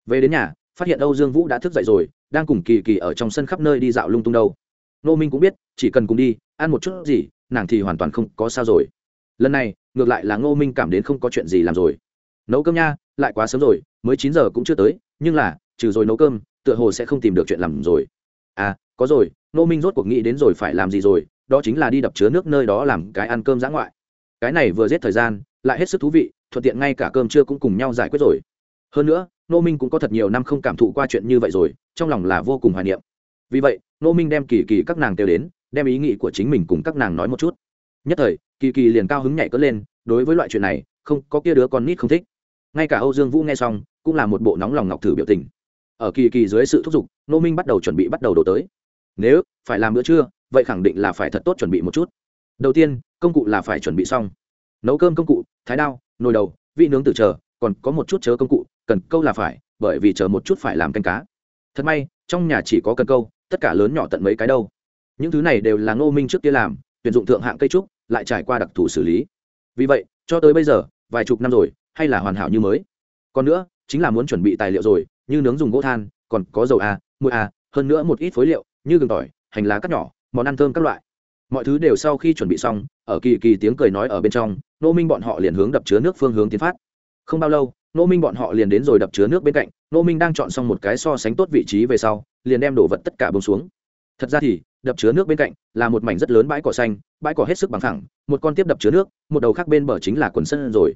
Về đến nhà, phát hiện âu dương vũ đã thức dậy rồi, đang cùng kỳ kỳ ở trong sân khắp nơi đi dạo lung tung đâu. Nô minh cũng biết, chỉ cần cùng đi, ăn một chút gì, nàng thì hoàn toàn không có sao rồi. Lần này, ngược lại là ngô minh cảm đến không có chuyện gì làm rồi. Nấu cơm nha, lại quá sớm rồi, mới chín giờ cũng chưa tới, nhưng là, trừ rồi nấu cơm, tựa hồ sẽ không tìm được chuyện làm rồi à có rồi nô minh rốt cuộc nghĩ đến rồi phải làm gì rồi, đó chính là đi đập chứa nước nơi đó làm cái ăn cơm dã ngoại. Cái này vừa giết thời gian, lại hết sức thú vị, thuận tiện ngay cả cơm trưa cũng cùng nhau giải quyết rồi. Hơn nữa nô minh cũng có thật nhiều năm không cảm thụ qua chuyện như vậy rồi, trong lòng là vô cùng hoài niệm. Vì vậy nô minh đem kỳ kỳ các nàng kêu đến, đem ý nghĩ của chính mình cùng các nàng nói một chút. Nhất thời, kỳ kỳ liền cao hứng nhảy cất lên, đối với loại chuyện này, không, có kia đứa con nít không thích. Ngay cả âu dương vũ nghe xong, cũng là một bộ nóng lòng ngọc thử biểu tình ở kỳ kỳ dưới sự thúc giục nô minh bắt đầu chuẩn bị bắt đầu đổ tới. Nếu phải làm bữa trưa, vậy khẳng định là phải thật tốt chuẩn bị một chút. Đầu tiên, công cụ là phải chuẩn bị xong. Nấu cơm công cụ, thái đao, nồi đầu, vị nướng từ chờ, còn có một chút chớ công cụ, cần câu là phải, bởi vì chờ một chút phải làm canh cá. Thật may, trong nhà chỉ có cần câu, tất cả lớn nhỏ tận mấy cái đâu. Những thứ này đều là ngô minh trước kia làm, tuyển dụng thượng hạng cây trúc, lại trải qua đặc thù xử lý. Vì vậy, cho tới bây giờ, vài chục năm rồi, hay là hoàn hảo như mới. Còn nữa, chính là muốn chuẩn bị tài liệu rồi như nướng dùng gỗ than, còn có dầu a muối a hơn nữa một ít phối liệu, như gừng tỏi, hành lá cắt nhỏ, món ăn thơm các loại. Mọi thứ đều sau khi chuẩn bị xong, ở kỳ kỳ tiếng cười nói ở bên trong nô minh bọn họ liền hướng đập chứa nước phương hướng tiến phát. Không bao lâu nô minh bọn họ liền đến rồi đập chứa nước bên cạnh nô minh đang chọn xong một cái so sánh tốt vị trí về sau, liền đem đổ vật tất cả bông xuống. Thật ra thì, đập chứa nước bên cạnh là một mảnh rất lớn bãi cỏ xanh, bãi cỏ hết sức bằng thẳng một con tiếp đập chứa nước, một đầu khác bên bờ chính là quần sân rồi.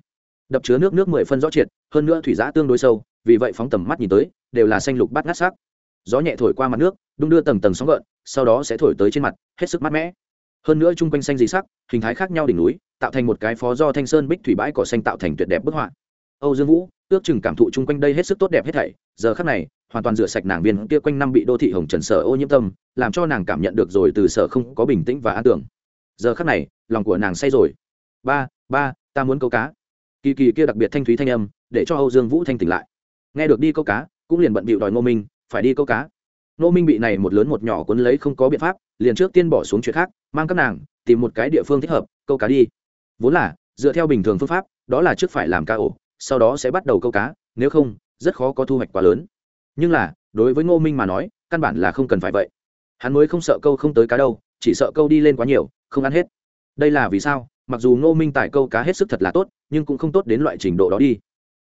Đập chứa nước nước mười phân rõ triệt, hơn nữa thủy giã tương đối sâu vì vậy phóng tầm mắt nhìn tới, đều là xanh lục bát ngát sắc. Gió nhẹ thổi qua mặt nước, đung đưa tầng tầng sóng gợn, sau đó sẽ thổi tới trên mặt, hết sức mát mẻ. Hơn nữa chung quanh xanh dị sắc, hình thái khác nhau đỉnh núi, tạo thành một cái phó do thanh sơn bích thủy bãi cỏ xanh tạo thành tuyệt đẹp bức họa. Âu dương vũ, ước chừng cảm thụ chung quanh đây hết sức tốt đẹp hết thảy, giờ khắc này, hoàn toàn rửa sạch nàng viên kia quanh năm bị đô thị hồng trần sở ô nhiễm tâm, làm cho nàng cảm nhận được rồi từ sở không có bình tĩnh và an tưởng. Giờ khắc này, lòng của nàng say rồi. Ba ba, ta muốn câu cá. Kỳ kỳ kia đặc biệt thanh thúy thanh âm, để cho âu dương vũ thanh tỉnh lại nghe được đi câu cá, cũng liền bận bịu đòi ngô minh, phải đi câu cá. Ngô minh bị này một lớn một nhỏ cuốn lấy không có biện pháp, liền trước tiên bỏ xuống chuyện khác, mang các nàng, tìm một cái địa phương thích hợp, câu cá đi. Vốn là, dựa theo bình thường phương pháp, đó là trước phải làm cá ổ, sau đó sẽ bắt đầu câu cá, nếu không, rất khó có thu hoạch quá lớn. Nhưng là, đối với ngô minh mà nói, căn bản là không cần phải vậy. Hắn mới không sợ câu không tới cá đâu, chỉ sợ câu đi lên quá nhiều, không ăn hết. Đây là vì sao? Mặc dù ngô minh tại câu cá hết sức thật là tốt, nhưng cũng không tốt đến loại trình độ đó đi.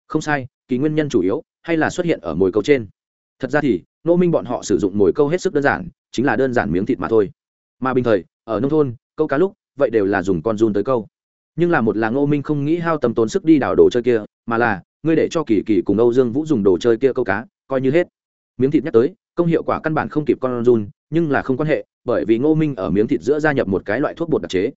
Không sai, kỳ nguyên nhân chủ yếu hay là xuất hiện ở mồi câu trên? Thật ra thì, ngô minh bọn họ sử dụng mồi câu hết sức đơn giản, chính là đơn giản miếng thịt mà thôi. Mà bình thời, ở nông thôn, câu cá lúc, vậy đều là dùng con run tới câu. Nhưng là một là ngô minh không nghĩ hao tâm tốn sức đi đảo đồ chơi kia, mà là, ngươi để cho kỳ kỳ cùng âu dương vũ dùng đồ chơi kia câu cá, coi như hết. Miếng thịt nhắc tới, công hiệu quả căn bản không kịp con run, nhưng là không quan hệ, bởi vì ngô minh ở miếng thịt giữa gia nhập một cái loại thuốc bột đặc chế.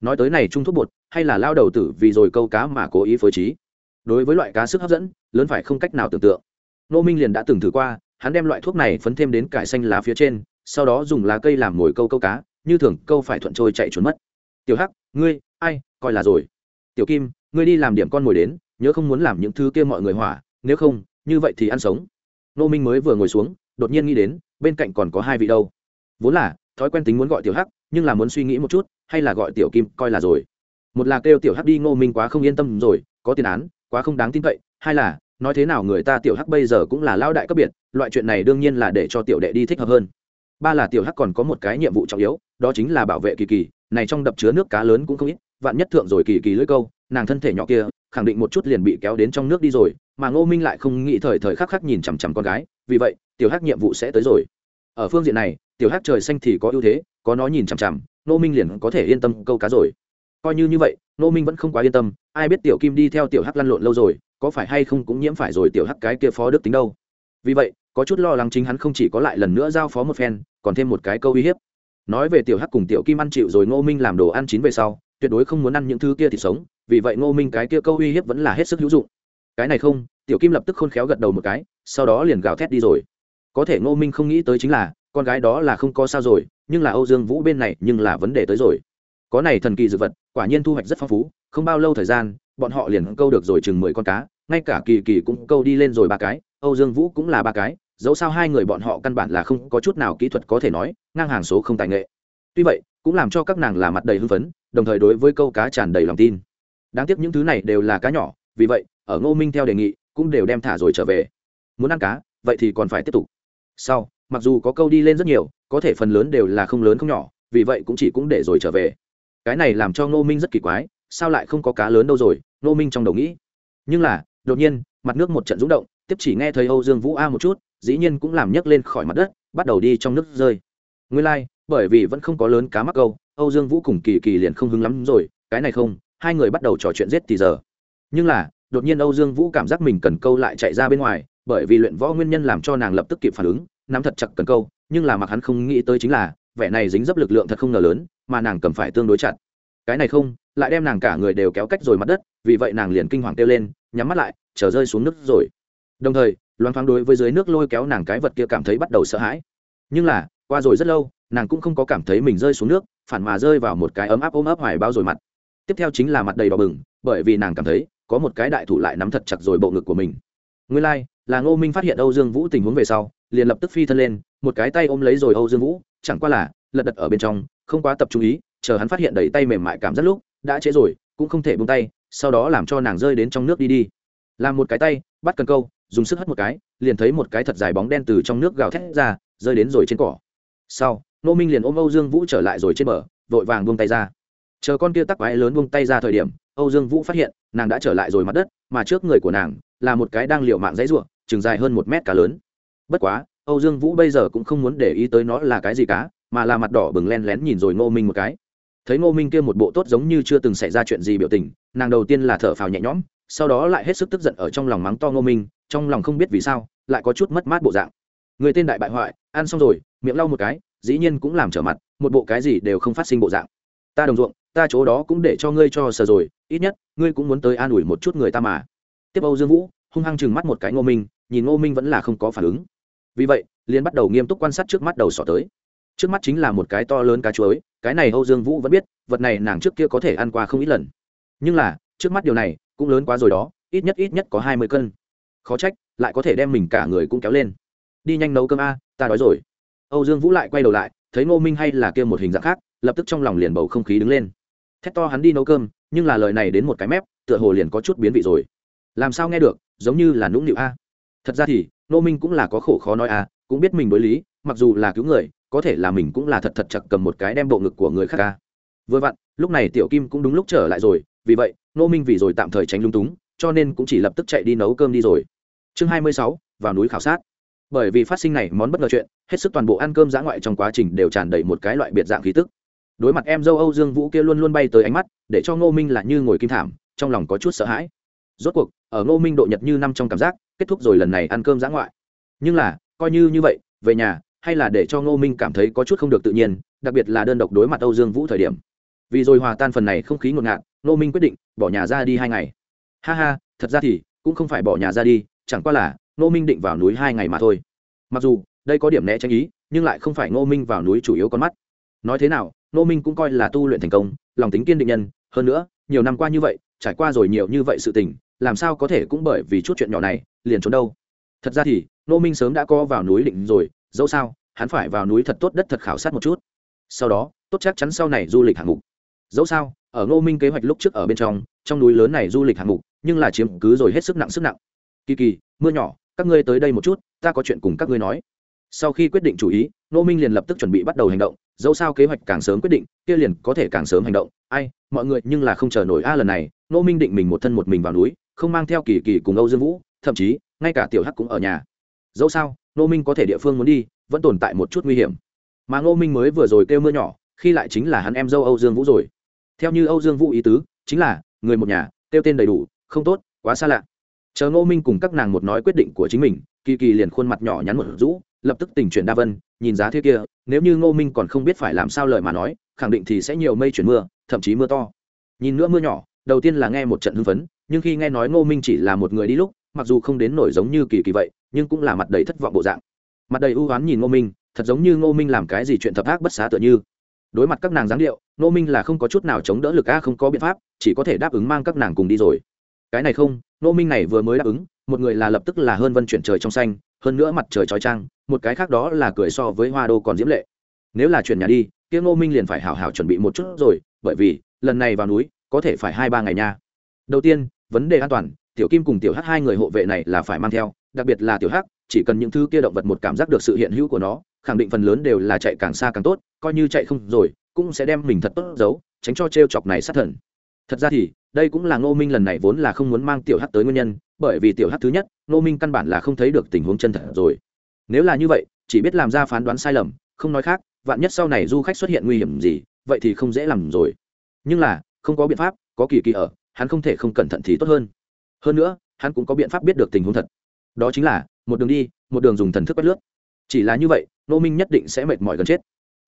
Nói tới này trung thuốc bột, hay là lao đầu tử vì rồi câu cá mà cố ý phối trí đối với loại cá sức hấp dẫn, lớn phải không cách nào tưởng tượng. Nô minh liền đã từng thử qua, hắn đem loại thuốc này phấn thêm đến cải xanh lá phía trên, sau đó dùng lá cây làm mồi câu câu cá, như thường, câu phải thuận trôi chạy trốn mất. Tiểu hắc, ngươi, ai, coi là rồi. Tiểu kim, ngươi đi làm điểm con mồi đến, nhớ không muốn làm những thứ kia mọi người hỏa, nếu không, như vậy thì ăn sống. Nô minh mới vừa ngồi xuống, đột nhiên nghĩ đến, bên cạnh còn có hai vị đâu. Vốn là, thói quen tính muốn gọi tiểu hắc, nhưng là muốn suy nghĩ một chút, hay là gọi tiểu kim, coi là rồi. Một là kêu tiểu hắc đi, ngô minh quá không yên tâm rồi, có tiền án quá không đáng tin cậy, hai là, nói thế nào người ta tiểu hắc bây giờ cũng là lao đại cấp biệt, loại chuyện này đương nhiên là để cho tiểu đệ đi thích hợp hơn. Ba là tiểu hắc còn có một cái nhiệm vụ trọng yếu, đó chính là bảo vệ kỳ kỳ, này trong đập chứa nước cá lớn cũng không ít, vạn nhất thượng rồi kỳ kỳ lưỡi câu, nàng thân thể nhỏ kia, khẳng định một chút liền bị kéo đến trong nước đi rồi, mà ngô minh lại không nghĩ thời thời khắc khắc nhìn chằm chằm con gái, vì vậy, tiểu hắc nhiệm vụ sẽ tới rồi. Ở phương diện này, tiểu hắc trời xanh thì có ưu thế, có nó nhìn chằm chằm, ngô minh liền có thể yên tâm câu cá rồi. Coi như như vậy nô minh vẫn không quá yên tâm, ai biết tiểu kim đi theo tiểu hắc lăn lộn lâu rồi, có phải hay không cũng nhiễm phải rồi tiểu hắc cái kia phó đức tính đâu. Vì vậy, có chút lo lắng chính hắn không chỉ có lại lần nữa giao phó một phen, còn thêm một cái câu uy hiếp. Nói về tiểu hắc cùng tiểu kim ăn chịu rồi ngô minh làm đồ ăn chín về sau, tuyệt đối không muốn ăn những thứ kia thì sống, vì vậy ngô minh cái kia câu uy hiếp vẫn là hết sức hữu dụng. Cái này không, tiểu kim lập tức khôn khéo gật đầu một cái, sau đó liền gào thét đi rồi. Có thể ngô minh không nghĩ tới chính là, con gái đó là không có sao rồi, nhưng là âu dương vũ bên này nhưng là vấn đề tới rồi có này thần kỳ dược vật, quả nhiên thu hoạch rất phong phú, không bao lâu thời gian, bọn họ liền câu được rồi chừng mười con cá, ngay cả kỳ kỳ cũng câu đi lên rồi ba cái, âu dương vũ cũng là ba cái, dẫu sao hai người bọn họ căn bản là không có chút nào kỹ thuật có thể nói, ngang hàng số không tài nghệ. Tuy vậy, cũng làm cho các nàng là mặt đầy hưng phấn, đồng thời đối với câu cá tràn đầy lòng tin. Đáng tiếc những thứ này đều là cá nhỏ, vì vậy, ở ngô minh theo đề nghị, cũng đều đem thả rồi trở về. Muốn ăn cá, vậy thì còn phải tiếp tục. Sau, mặc dù có câu đi lên rất nhiều, có thể phần lớn đều là không lớn không nhỏ, vì vậy cũng chỉ cũng để rồi trở về cái này làm cho ngô minh rất kỳ quái sao lại không có cá lớn đâu rồi ngô minh trong đầu nghĩ. Nhưng là đột nhiên mặt nước một trận rúng động tiếp chỉ nghe thấy âu dương vũ a một chút dĩ nhiên cũng làm nhấc lên khỏi mặt đất bắt đầu đi trong nước rơi. Nguyên lai、like, bởi vì vẫn không có lớn cá mắc câu âu dương vũ cùng kỳ kỳ liền không hứng lắm rồi cái này không hai người bắt đầu trò chuyện giết thì giờ. Nhưng là đột nhiên âu dương vũ cảm giác mình cần câu lại chạy ra bên ngoài bởi vì luyện võ nguyên nhân làm cho nàng lập tức kịp phản ứng nắm thật chặt cần câu nhưng là mặc hắn không nghĩ tới chính là vẻ này dính dấp lực lượng thật không ngờ lớn mà nàng cầm phải tương đối chặt. Cái này không lại đem nàng cả người đều kéo cách rồi mặt đất vì vậy nàng liền kinh hoàng kêu lên nhắm mắt lại chờ rơi xuống nước rồi. Đồng thời loáng thoáng đối với dưới nước lôi kéo nàng cái vật kia cảm thấy bắt đầu sợ hãi. Nhưng là qua rồi rất lâu nàng cũng không có cảm thấy mình rơi xuống nước phản mà rơi vào một cái ấm áp ôm ấp hoài bao rồi mặt. Tiếp theo chính là mặt đầy đỏ bừng bởi vì nàng cảm thấy có một cái đại thủ lại nắm thật chặt rồi bộ ngực của mình. Nguyên lai、like, là ngô minh phát hiện âu dương vũ tình huống về sau liền lập tức phi thân lên một cái tay ôm lấy rồi âu dương vũ chẳng qua là lật đật ở bên trong không quá tập trung ý, chờ hắn phát hiện đầy tay mềm mại cảm giác lúc, đã trễ rồi, cũng không thể buông tay, sau đó làm cho nàng rơi đến trong nước đi đi. Làm một cái tay, bắt cần câu, dùng sức hất một cái, liền thấy một cái thật dài bóng đen từ trong nước gào thét ra, rơi đến rồi trên cỏ. Sau nô minh liền ôm âu dương vũ trở lại rồi trên bờ, vội vàng buông tay ra. Chờ con kia tắc quái lớn buông tay ra thời điểm, âu dương vũ phát hiện, nàng đã trở lại rồi mặt đất, mà trước người của nàng, là một cái đang liệu mạng dãy ruộng, chừng dài hơn một mét cá lớn. Bất quá, âu dương vũ bây giờ cũng không muốn để ý tới nó là cái gì cá mà là mặt đỏ bừng len lén nhìn rồi ngô minh một cái. Thấy ngô minh kia một bộ tốt giống như chưa từng xảy ra chuyện gì biểu tình, nàng đầu tiên là thở phào nhẹ nhõm, sau đó lại hết sức tức giận ở trong lòng mắng to ngô minh, trong lòng không biết vì sao, lại có chút mất mát bộ dạng. Người tên đại bại hoại, ăn xong rồi, miệng lau một cái, dĩ nhiên cũng làm trở mặt, một bộ cái gì đều không phát sinh bộ dạng. Ta đồng ruộng, ta chỗ đó cũng để cho ngươi cho sờ rồi, ít nhất, ngươi cũng muốn tới an ủi một chút người ta mà. Tiếp âu dương vũ, hung hăng chừng mắt một cái ngô minh, nhìn ngô minh vẫn là không có phản ứng. Vì vậy liên bắt đầu nghiêm túc quan sát trước mắt đầu sỏ tới trước mắt chính là một cái to lớn cá chuối, cái này âu dương vũ vẫn biết, vật này nàng trước kia có thể ăn qua không ít lần. Nhưng là, trước mắt điều này, cũng lớn quá rồi đó, ít nhất ít nhất có hai mươi cân. Khó trách, lại có thể đem mình cả người cũng kéo lên. Đi nhanh nấu cơm a, ta đói rồi. Âu dương vũ lại quay đầu lại, thấy ngô minh hay là kia một hình dạng khác, lập tức trong lòng liền bầu không khí đứng lên. Thét to hắn đi nấu cơm, nhưng là lời này đến một cái mép, tựa hồ liền có chút biến vị rồi. Làm sao nghe được, giống như là nũng nịu a. Thật ra thì, ngô minh cũng là có khổ khó nói a, cũng biết mình đối lý mặc dù là cứu người, có thể là mình cũng là thật thật chặt cầm một cái đem bộ ngực của người khác ca vừa vặn, lúc này tiểu kim cũng đúng lúc trở lại rồi, vì vậy, ngô minh vì rồi tạm thời tránh lung túng, cho nên cũng chỉ lập tức chạy đi nấu cơm đi rồi. Chương hai mươi sáu, vào núi khảo sát. Bởi vì phát sinh này món bất ngờ chuyện, hết sức toàn bộ ăn cơm giã ngoại trong quá trình đều tràn đầy một cái loại biệt dạng khí tức. Đối mặt em dâu âu dương vũ kia luôn luôn bay tới ánh mắt, để cho ngô minh là như ngồi kim thảm, trong lòng có chút sợ hãi. Rốt cuộc, ở ngô minh độ nhật như năm trong cảm giác, kết thúc rồi lần này ăn cơm giã ngoại. Nhưng là, coi như như vậy, về nhà hay là để cho ngô minh cảm thấy có chút không được tự nhiên, đặc biệt là đơn độc đối mặt âu dương vũ thời điểm. Vì rồi hòa tan phần này không khí ngột ngạt, ngô minh quyết định bỏ nhà ra đi hai ngày. Ha ha, thật ra thì cũng không phải bỏ nhà ra đi, chẳng qua là ngô minh định vào núi hai ngày mà thôi. Mặc dù, đây có điểm né tránh ý, nhưng lại không phải ngô minh vào núi chủ yếu con mắt. Nói thế nào, ngô minh cũng coi là tu luyện thành công, lòng tính kiên định nhân, hơn nữa, nhiều năm qua như vậy, trải qua rồi nhiều như vậy sự tình, làm sao có thể cũng bởi vì chút chuyện nhỏ này, liền trốn đâu. Thật ra thì, ngô minh sớm đã co vào núi định rồi dẫu sao, hắn phải vào núi thật tốt đất thật khảo sát một chút. Sau đó, tốt chắc chắn sau này du lịch hạng mục. Dẫu sao, ở ngô minh kế hoạch lúc trước ở bên trong trong núi lớn này du lịch hạng mục, nhưng là chiếm cứ rồi hết sức nặng sức nặng. Kỳ kỳ, mưa nhỏ, các ngươi tới đây một chút, ta có chuyện cùng các ngươi nói. Sau khi quyết định chủ ý, Ngô minh liền lập tức chuẩn bị bắt đầu hành động. Dẫu sao kế hoạch càng sớm quyết định, kia liền có thể càng sớm hành động. Ai, mọi người nhưng là không chờ nổi. A, lần này, Ngô minh định mình một thân một mình vào núi, không mang theo kỳ kỳ cùng âu dương vũ, thậm chí, ngay cả tiểu hắc cũng ở nhà. Dẫu sao nô minh có thể địa phương muốn đi, vẫn tồn tại một chút nguy hiểm. Mà ngô minh mới vừa rồi kêu mưa nhỏ, khi lại chính là hắn em dâu âu dương vũ rồi. Theo như âu dương vũ ý tứ, chính là, người một nhà, kêu tên đầy đủ, không tốt, quá xa lạ. Chờ ngô minh cùng các nàng một nói quyết định của chính mình, kỳ kỳ liền khuôn mặt nhỏ nhắn một rũ, lập tức tình chuyển đa vân, nhìn giá thế kia, nếu như ngô minh còn không biết phải làm sao lời mà nói, khẳng định thì sẽ nhiều mây chuyển mưa, thậm chí mưa to. Nhìn nữa mưa nhỏ, đầu tiên là nghe một trận hưng phấn, nhưng khi nghe nói ngô minh chỉ là một người đi lúc, mặc dù không đến nổi giống như kỳ kỳ vậy nhưng cũng là mặt đầy thất vọng bộ dạng. Mặt đầy ưu oán nhìn ngô minh, thật giống như ngô minh làm cái gì chuyện thập ác bất xá tựa như. Đối mặt các nàng giáng điệu, ngô minh là không có chút nào chống đỡ lực a, không có biện pháp, chỉ có thể đáp ứng mang các nàng cùng đi rồi. Cái này không, ngô minh này vừa mới đáp ứng, một người là lập tức là hơn vân chuyển trời trong xanh, hơn nữa mặt trời trói trang một cái khác đó là cười so với hoa đô còn diễm lệ. Nếu là chuyển nhà đi, kia ngô minh liền phải hảo hảo chuẩn bị một chút rồi, bởi vì, lần này vào núi, có thể phải hai ba ngày nha. Đầu tiên, vấn đề an toàn, tiểu kim cùng tiểu hắc hai người hộ vệ này là phải mang theo đặc biệt là tiểu hắc, chỉ cần những thứ kia động vật một cảm giác được sự hiện hữu của nó, khẳng định phần lớn đều là chạy càng xa càng tốt, coi như chạy không rồi, cũng sẽ đem mình thật tốt giấu, tránh cho t r e o chọc này sát thần. Thật ra thì, đây cũng là ngô minh lần này vốn là không muốn mang tiểu hắc tới nguyên nhân, bởi vì tiểu hắc thứ nhất, ngô minh căn bản là không thấy được tình huống chân thật rồi. Nếu là như vậy, chỉ biết làm ra phán đoán sai lầm, không nói khác, vạn nhất sau này du khách xuất hiện nguy hiểm gì, vậy thì không dễ làm rồi. Nhưng là, không có biện pháp, có kỳ kỳ ở, hắn không thể không cẩn thận thì tốt hơn. Hơn nữa, hắn cũng có biện pháp biết được tình huống thật đó chính là, một đường đi, một đường dùng thần thức quét lướt. Chỉ là như vậy nô minh nhất định sẽ mệt mỏi gần chết.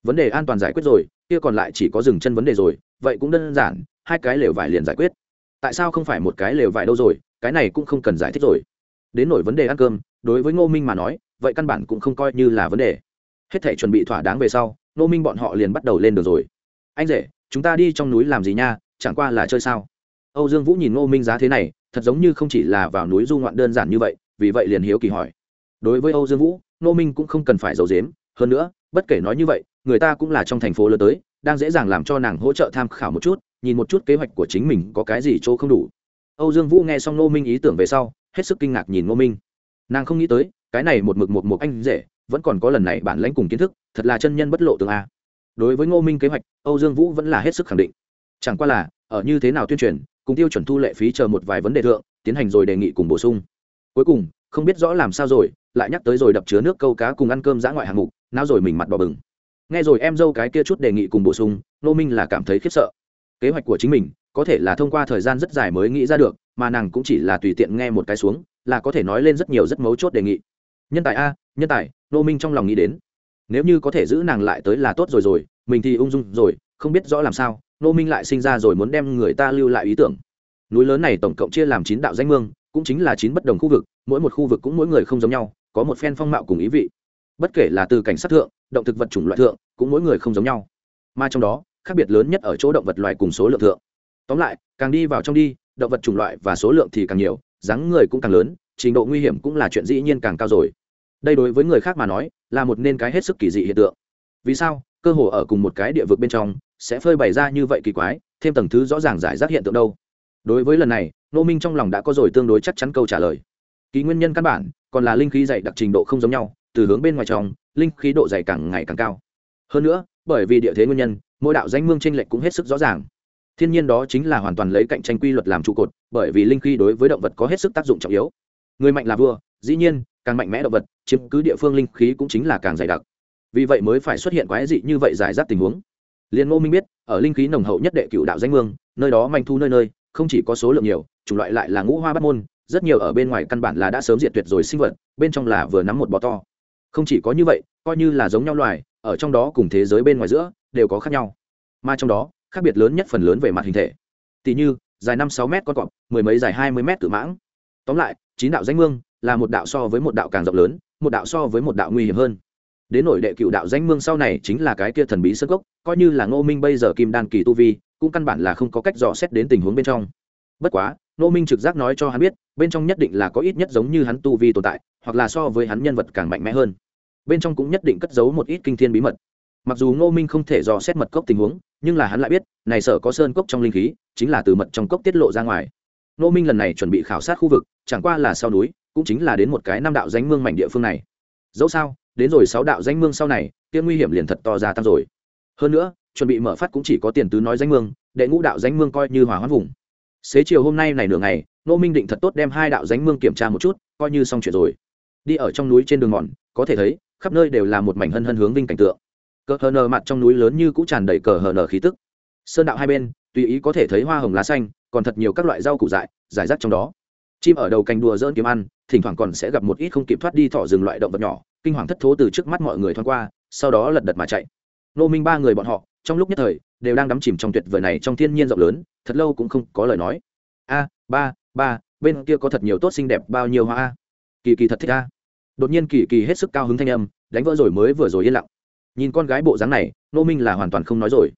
Vấn đề an toàn giải quyết rồi, kia còn lại chỉ có dừng chân vấn đề rồi, vậy cũng đơn giản, hai cái lều vải liền giải quyết. Tại sao không phải một cái lều vải đâu rồi, cái này cũng không cần giải thích rồi. Đến nổi vấn đề ăn cơm, đối với ngô minh mà nói, vậy căn bản cũng không coi như là vấn đề. Hết thể chuẩn bị thỏa đáng về sau, ngô minh bọn họ liền bắt đầu lên đường rồi. Anh rể, chúng ta đi trong núi làm gì nha, chẳng qua là chơi sao? Âu dương vũ nhìn ngô minh giá thế này, thật giống như không chỉ là vào núi du ngoạn đơn giản như vậy vì vậy liền hiếu kỳ hỏi. Đối với âu dương vũ, ngô minh cũng không cần phải giấu dếm hơn nữa, bất kể nói như vậy, người ta cũng là trong thành phố lớn tới, đang dễ dàng làm cho nàng hỗ trợ tham khảo một chút, nhìn một chút kế hoạch của chính mình có cái gì chỗ không đủ. Âu dương vũ nghe xong ngô minh ý tưởng về sau, hết sức kinh ngạc nhìn ngô minh. Nàng không nghĩ tới, cái này một mực một một anh rể vẫn còn có lần này bản lãnh cùng kiến thức, thật là chân nhân bất lộ tường a. Đối với ngô minh kế hoạch, âu dương vũ vẫn là hết sức khẳng định. Chẳng qua là, ở như thế nào tuyên truyền, cùng tiêu chuẩn thu lệ phí chờ một vài vấn đề thượng, tiến hành rồi đề nghị cùng bổ sung cuối cùng, không biết rõ làm sao rồi, lại nhắc tới rồi đập chứa nước câu cá cùng ăn cơm dã ngoại hạng mục nào rồi mình mặt bỏ bừng. Nghe rồi em dâu cái kia chút đề nghị cùng bổ sung nô minh là cảm thấy khiếp sợ. Kế hoạch của chính mình, có thể là thông qua thời gian rất dài mới nghĩ ra được, mà nàng cũng chỉ là tùy tiện nghe một cái xuống, là có thể nói lên rất nhiều rất mấu chốt đề nghị. Nhân tài a, nhân tài nô minh trong lòng nghĩ đến. Nếu như có thể giữ nàng lại tới là tốt rồi rồi, mình thì ung dung rồi, không biết rõ làm sao nô minh lại sinh ra rồi muốn đem người ta lưu lại ý tưởng. Núi lớn này tổng cộng chia làm chín đạo danh mương cũng chính là chín bất đồng khu vực, mỗi một khu vực cũng mỗi người không giống nhau, có một phen phong mạo cùng ý vị. Bất kể là từ cảnh sát thượng, động thực vật chủng loại thượng, cũng mỗi người không giống nhau. Mà trong đó, khác biệt lớn nhất ở chỗ động vật loài cùng số lượng thượng. Tóm lại, càng đi vào trong đi, động vật chủng loại và số lượng thì càng nhiều, dáng người cũng càng lớn, trình độ nguy hiểm cũng là chuyện dĩ nhiên càng cao rồi. Đây đối với người khác mà nói, là một nên cái hết sức kỳ dị hiện tượng. Vì sao, cơ hồ ở cùng một cái địa vực bên trong, sẽ phơi bày ra như vậy kỳ quái, thêm tầng thứ rõ ràng giải rác hiện tượng đâu? Đối với lần này nô minh trong lòng đã có rồi tương đối chắc chắn câu trả lời. Kỳ nguyên nhân căn bản, còn là linh khí dày đặc trình độ không giống nhau, từ hướng bên ngoài trong, linh khí độ dày càng ngày càng cao. Hơn nữa, bởi vì địa thế nguyên nhân, mỗi đạo danh mương tranh lệch cũng hết sức rõ ràng. Thiên nhiên đó chính là hoàn toàn lấy cạnh tranh quy luật làm trụ cột, bởi vì linh khí đối với động vật có hết sức tác dụng trọng yếu. Người mạnh là vua, dĩ nhiên, càng mạnh mẽ động vật, chiếm cứ địa phương linh khí cũng chính là càng dày đặc. Vì vậy mới phải xuất hiện quái dị như vậy giải rác tình huống. Liên ngô minh biết, ở linh khí nồng hậu nhất đệ cựu đạo danh mương, nơi đó manh thu nơi nơi không chỉ có số lượng nhiều, chủng loại lại là ngũ hoa bắt môn, rất nhiều ở bên ngoài căn bản là đã sớm diệt tuyệt rồi sinh vật, bên trong là vừa nắm một bò to. Không chỉ có như vậy, coi như là giống nhau loài, ở trong đó cùng thế giới bên ngoài giữa, đều có khác nhau. Mà trong đó, khác biệt lớn nhất phần lớn về mặt hình thể. Tỷ như, dài năm sáu mét con cọp, mười mấy dài hai mươi mét cự mãng. Tóm lại, chín đạo danh mương là một đạo so với một đạo càng rộng lớn, một đạo so với một đạo nguy hiểm hơn. Đến nổi đệ cựu đạo danh mương sau này chính là cái kia thần bí sơ gốc coi như là ngô minh bây giờ kim đan kỳ tu vi cũng căn bản là không có cách dò xét đến tình huống bên trong. Bất quá nô minh trực giác nói cho hắn biết, bên trong nhất định là có ít nhất giống như hắn tu vi tồn tại, hoặc là so với hắn nhân vật càng mạnh mẽ hơn. Bên trong cũng nhất định cất giấu một ít kinh thiên bí mật. Mặc dù ngô minh không thể dò xét mật cốc tình huống, nhưng là hắn lại biết, này sở có sơn cốc trong linh khí, chính là từ mật trong cốc tiết lộ ra ngoài. Ngô minh lần này chuẩn bị khảo sát khu vực, chẳng qua là sau núi, cũng chính là đến một cái năm đạo danh mương mảnh địa phương này. Dẫu sao, đến rồi sáu đạo danh mương sau này, kia nguy hiểm liền thật to ra tăng rồi. Hơn nữa chuẩn bị mở phát cũng chỉ có tiền tứ nói danh mương, đệ ngũ đạo danh mương coi như hòa hoãn vùng. Xế chiều hôm nay này nửa ngày nô minh định thật tốt đem hai đạo danh mương kiểm tra một chút, coi như xong chuyện rồi. Đi ở trong núi trên đường mòn có thể thấy, khắp nơi đều là một mảnh hân hân hướng vinh cảnh tượng. Cờ hờ nờ mặt trong núi lớn như cũng tràn đầy cờ hờ nờ khí tức. Sơn đạo hai bên, tùy ý có thể thấy hoa hồng lá xanh, còn thật nhiều các loại rau củ dại, giải rác trong đó. Chim ở đầu cành đùa dỡn kiếm ăn, thỉnh thoảng còn sẽ gặp một ít không kịp thoát đi thỏ rừng loại động vật nhỏ, kinh hoàng thất thố từ trước mắt mọi người thoáng qua, sau đó lật đật mà chạy. Nô minh ba người bọn họ trong lúc nhất thời, đều đang đắm chìm trong tuyệt vời này trong thiên nhiên rộng lớn, thật lâu cũng không có lời nói. A, ba ba, bên kia có thật nhiều tốt xinh đẹp bao nhiêu hoa a? Kỳ kỳ thật thích a. Đột nhiên kỳ kỳ hết sức cao hứng thanh âm, đánh vỡ rồi mới vừa rồi yên lặng. Nhìn con gái bộ dáng này, nô minh là hoàn toàn không nói rồi.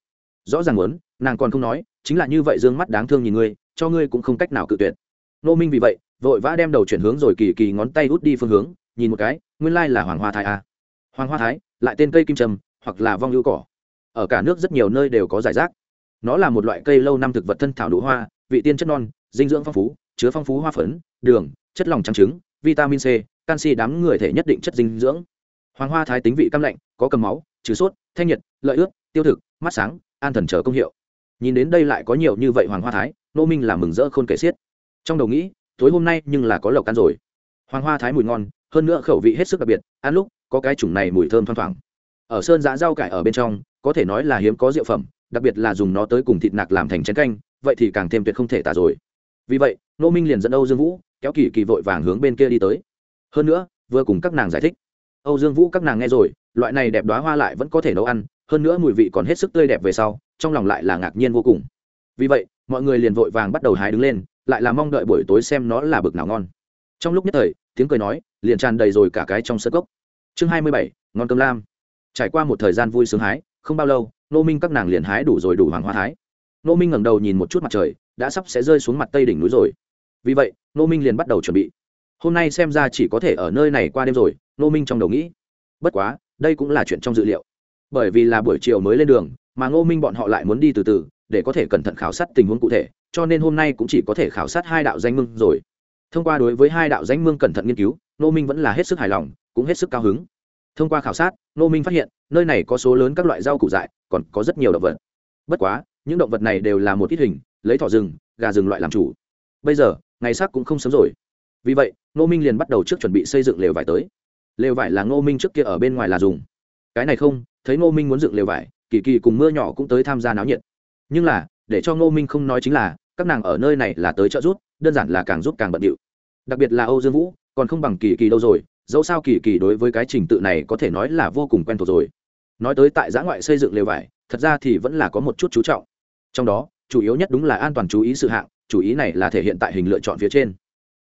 Rõ ràng muốn, nàng còn không nói, chính là như vậy d ư ơ n g mắt đáng thương nhìn ngươi, cho ngươi cũng không cách nào cự tuyệt. Nô minh vì vậy, vội vã đem đầu chuyển hướng rồi kỳ kỳ ngón tay hút đi phương hướng, nhìn một cái, nguyên lai là hoàng hoa thái a. Hoàng hoa thái, lại tên cây kim trầm, hoặc là vong lưu cỏ ở cả nước rất nhiều nơi đều có giải rác. Nó là một loại cây lâu năm thực vật thân thảo đũ hoa, vị tiên chất non, dinh dưỡng phong phú, chứa phong phú hoa phấn, đường, chất lòng trắng trứng, vitamin c, canxi đám người thể nhất định chất dinh dưỡng. Hoàng hoa thái tính vị cam lạnh, có cầm máu, trừ sốt, thanh nhiệt, lợi ướt tiêu thực, mắt sáng, an thần trở công hiệu. Nhìn đến đây lại có nhiều như vậy hoàng hoa thái, nô minh là mừng rỡ khôn kể xiết. Trong đầu nghĩ, tối hôm nay nhưng là có lộc ăn rồi. Hoàng hoa thái mùi ngon, hơn nữa khẩu vị hết sức đặc biệt, ăn lúc có cái chủng này mùi thơm thoang thoảng. Ở sơn giã rau cải ở bên trong có thể nói là hiếm có rượu phẩm, đặc biệt là dùng nó tới cùng thịt nạc làm thành chén canh, vậy thì càng thêm tuyệt không thể tả rồi. Vì vậy nô minh liền dẫn âu dương vũ, kéo kỳ kỳ vội vàng hướng bên kia đi tới. Hơn nữa, vừa cùng các nàng giải thích. Âu dương vũ các nàng nghe rồi, loại này đẹp đoá hoa lại vẫn có thể nấu ăn, hơn nữa mùi vị còn hết sức tươi đẹp về sau, trong lòng lại là ngạc nhiên vô cùng. Vì vậy, mọi người liền vội vàng bắt đầu hái đứng lên, lại là mong đợi buổi tối xem nó là bực nào ngon. Trong lúc nhất thời, tiếng cười nói, liền tràn đầy rồi cả cái trong sơ cốc. Chương hai mươi bảy, ngon cơm lam. Trải qua một thời gian vui sướng hái không bao lâu nô minh các nàng liền hái đủ rồi đủ hoàng hoa thái. Nô minh ngẩng đầu nhìn một chút mặt trời, đã sắp sẽ rơi xuống mặt tây đỉnh núi rồi. Vì vậy nô minh liền bắt đầu chuẩn bị. Hôm nay xem ra chỉ có thể ở nơi này qua đêm rồi nô minh trong đầu nghĩ. Bất quá, đây cũng là chuyện trong dự liệu. Bởi vì là buổi chiều mới lên đường, mà ngô minh bọn họ lại muốn đi từ từ, để có thể cẩn thận khảo sát tình huống cụ thể, cho nên hôm nay cũng chỉ có thể khảo sát hai đạo danh mương rồi. Thông qua đối với hai đạo danh mương cẩn thận nghiên cứu, ngô minh vẫn là hết sức hài lòng, cũng hết sức cao hứng. Thông qua khảo sát Nô minh phát hiện, nơi này có số lớn các loại rau củ dại, còn có rất nhiều động vật. Bất quá, những động vật này đều là một ít hình, lấy thỏ rừng, gà rừng loại làm chủ. Bây giờ, ngày sắc cũng không sớm rồi. Vì vậy Nô minh liền bắt đầu trước chuẩn bị xây dựng lều vải tới. Lều vải là ngô minh trước kia ở bên ngoài là dùng. Cái này không, thấy ngô minh muốn dựng lều vải, kỳ kỳ cùng mưa nhỏ cũng tới tham gia náo nhiệt. Nhưng là, để cho ngô minh không nói chính là, các nàng ở nơi này là tới trợ giúp, đơn giản là càng giúp càng bận điệu. Đặc biệt là âu dương vũ, còn không bằng kỳ kỳ đâu rồi dẫu sao kỳ kỳ đối với cái trình tự này có thể nói là vô cùng quen thuộc rồi. Nói tới tại giã ngoại xây dựng lều vải, thật ra thì vẫn là có một chút chú trọng. Trong đó, chủ yếu nhất đúng là an toàn chú ý sự hạng, chủ ý này là thể hiện tại hình lựa chọn phía trên.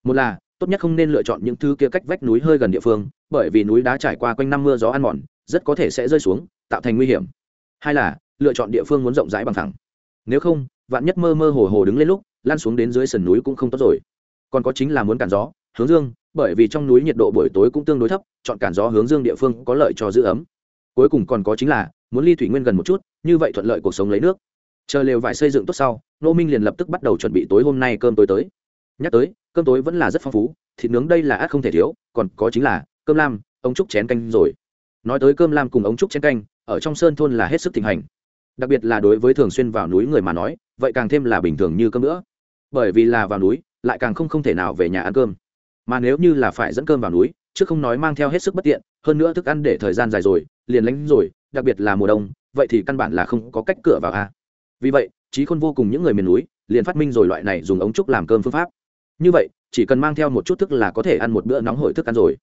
Một là, tốt nhất không nên lựa chọn những thứ kia cách vách núi hơi gần địa phương, bởi vì núi đá trải qua quanh năm mưa gió ăn mòn, rất có thể sẽ rơi xuống, tạo thành nguy hiểm. Hai là, lựa chọn địa phương muốn rộng rãi bằng thẳng. Nếu không, vạn nhất mơ mơ hồ hồ đứng lên lúc lan xuống đến dưới sườn núi cũng không tốt rồi. Còn có chính là muốn cản gió, hướng dương bởi vì trong núi nhiệt độ buổi tối cũng tương đối thấp, chọn cản gió hướng dương địa phương có lợi cho giữ ấm. Cuối cùng còn có chính là, muốn ly thủy nguyên gần một chút, như vậy thuận lợi cuộc sống lấy nước. Chờ lều vải xây dựng tốt sau, nô minh liền lập tức bắt đầu chuẩn bị tối hôm nay cơm tối tới. Nhắc tới, cơm tối vẫn là rất phong phú, thịt nướng đây là ác không thể thiếu, còn có chính là cơm lam, ống trúc chén canh rồi. Nói tới cơm lam cùng ống trúc chén canh, ở trong sơn thôn là hết sức thịnh hành. Đặc biệt là đối với thường xuyên vào núi người mà nói, vậy càng thêm là bình thường như cơm nữa. Bởi vì là vào núi, lại càng không không thể nào về nhà ăn cơm mà nếu như là phải dẫn cơm vào núi chứ không nói mang theo hết sức bất tiện, hơn nữa thức ăn để thời gian dài rồi, liền lánh rồi, đặc biệt là mùa đông, vậy thì căn bản là không có cách cửa vào a. Vì vậy trí khôn vô cùng những người miền núi, liền phát minh rồi loại này dùng ống trúc làm cơm phương pháp. Như vậy, chỉ cần mang theo một chút thức là có thể ăn một bữa nóng hổi thức ăn rồi.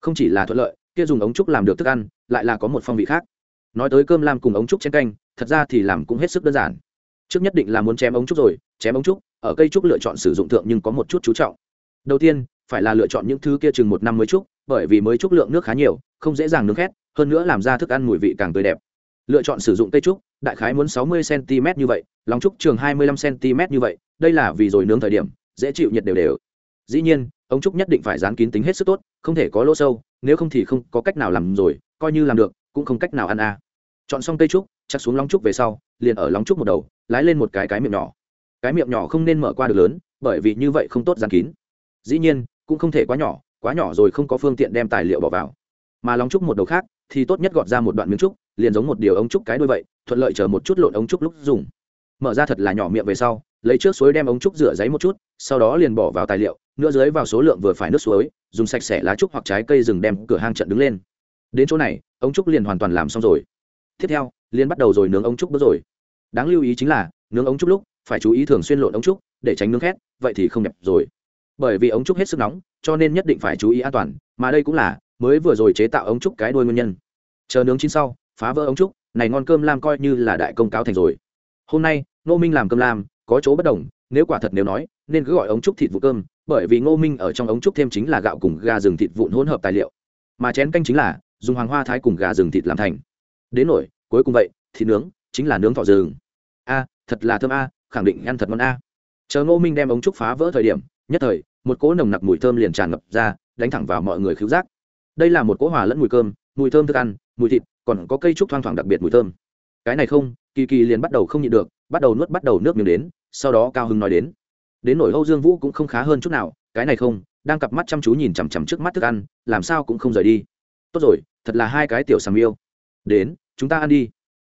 Không chỉ là thuận lợi, kia dùng ống trúc làm được thức ăn, lại là có một phong vị khác. Nói tới cơm lam cùng ống trúc chén canh, thật ra thì làm cũng hết sức đơn giản. Trước nhất định là muốn chém ống trúc rồi, chém ống trúc, ở cây trúc lựa chọn sử dụng thượng nhưng có một chút chú trọng. Đầu tiên phải là lựa chọn những thứ kia chừng một năm mới trúc bởi vì mới trúc lượng nước khá nhiều, không dễ dàng nướng khét, hơn nữa làm ra thức ăn mùi vị càng tươi đẹp. Lựa chọn sử dụng cây trúc, đại khái muốn sáu mươi cm như vậy, lòng trúc trường hai mươi lăm cm như vậy, đây là vì rồi nướng thời điểm, dễ chịu nhiệt đều đều. Dĩ nhiên, ống trúc nhất định phải dán kín tính hết sức tốt, không thể có lỗ sâu, nếu không thì không có cách nào làm rồi, coi như làm được, cũng không cách nào ăn à. chọn xong cây trúc, chắc xuống lóng trúc về sau, liền ở lóng trúc một đầu, lái lên một cái cái miệng nhỏ. Cái miệng nhỏ không nên mở qua được lớn, bởi vì như vậy không tốt dán kín. Dĩ nhiên cũng không thể quá nhỏ quá nhỏ rồi không có phương tiện đem tài liệu bỏ vào. Mà lóng trúc một đầu khác, thì tốt nhất gọt ra một đoạn miếng trúc liền giống một điều ống trúc cái đuôi vậy, thuận lợi chờ một chút lộn ống trúc lúc dùng. Mở ra thật là nhỏ miệng về sau, lấy trước suối đem ống trúc rửa giấy một chút, sau đó liền bỏ vào tài liệu nữa dưới vào số lượng vừa phải nước suối, dùng sạch sẽ lá trúc hoặc trái cây rừng đem cửa hang trận đứng lên. Đến chỗ này, ống trúc liền hoàn toàn làm xong rồi. Tiếp theo, liền bắt đầu rồi nướng ống trúc bước rồi. Đáng lưu ý chính là, nướng ống trúc lúc, phải chú ý thường xuyên lộn ống trúc để tránh nướng khét, vậy thì không đẹp rồi bởi vì ống trúc hết sức nóng, cho nên nhất định phải chú ý an toàn, mà đây cũng là mới vừa rồi chế tạo ống trúc cái đuôi nguyên nhân. Chờ nướng chín sau, phá vỡ ống trúc, này ngon cơm lam coi như là đại công cáo thành rồi. Hôm nay, Ngô minh làm cơm lam, có chỗ bất đồng, nếu quả thật nếu nói, nên cứ gọi ống trúc thịt vụ cơm, bởi vì ngô minh ở trong ống trúc thêm chính là gạo cùng gà rừng thịt vụn hỗn hợp tài liệu. Mà chén canh chính là dùng hoàng hoa thái cùng gà rừng thịt làm thành. Đến nổi cuối cùng vậy, thịt nướng chính là nướng thọ rừng. A, thật là thơm a, khẳng định ăn thật ngon a. Chờ ngô minh đem ống trúc phá vỡ thời điểm nhất thời, một cỗ nồng nặc mùi thơm liền tràn ngập ra, đánh thẳng vào mọi người khứu giác. Đây là một cỗ hòa lẫn mùi cơm, mùi thơm thức ăn, mùi thịt, còn có cây trúc thoang thoảng đặc biệt mùi thơm. Cái này không, kỳ kỳ liền bắt đầu không nhịn được, bắt đầu nuốt bắt đầu nước miếng đến, sau đó cao hưng nói đến. Đến nổi âu dương vũ cũng không khá hơn chút nào, cái này không, đang cặp mắt chăm chú nhìn chằm chằm trước mắt thức ăn, làm sao cũng không rời đi. Tốt rồi, thật là hai cái tiểu sàm yêu. Đến, chúng ta ăn đi.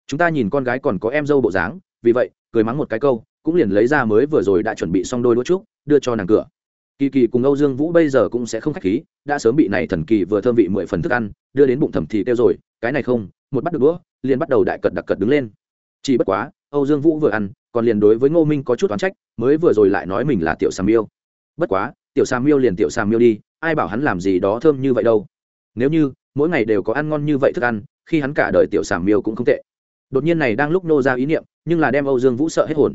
Chúng ta nhìn con gái còn có em dâu bộ dáng, vì vậy, cười mắng một cái câu, cũng liền lấy ra mới vừa rồi đã chuẩn bị xong đôi đũa trúc đưa cho nàng cửa. Kỳ kỳ cùng âu dương vũ bây giờ cũng sẽ không k h á c h khí, đã sớm bị này thần kỳ vừa thơm vị mười phần thức ăn, đưa đến bụng thẩm thì kêu rồi, cái này không, một bắt được đũa, liền bắt đầu đại cật đặc cật đứng lên. Chỉ bất quá, âu dương vũ vừa ăn, còn liền đối với ngô minh có chút oán trách, mới vừa rồi lại nói mình là tiểu sàm miêu. Bất quá, tiểu sàm miêu liền tiểu sàm miêu đi, ai bảo hắn làm gì đó thơm như vậy đâu. Nếu như, mỗi ngày đều có ăn ngon như vậy thức ăn, khi hắn cả đời tiểu sàm miêu cũng không tệ. Đột nhiên này đang lúc nô ra ý niệm, nhưng là đem âu dương vũ sợ hết hồn.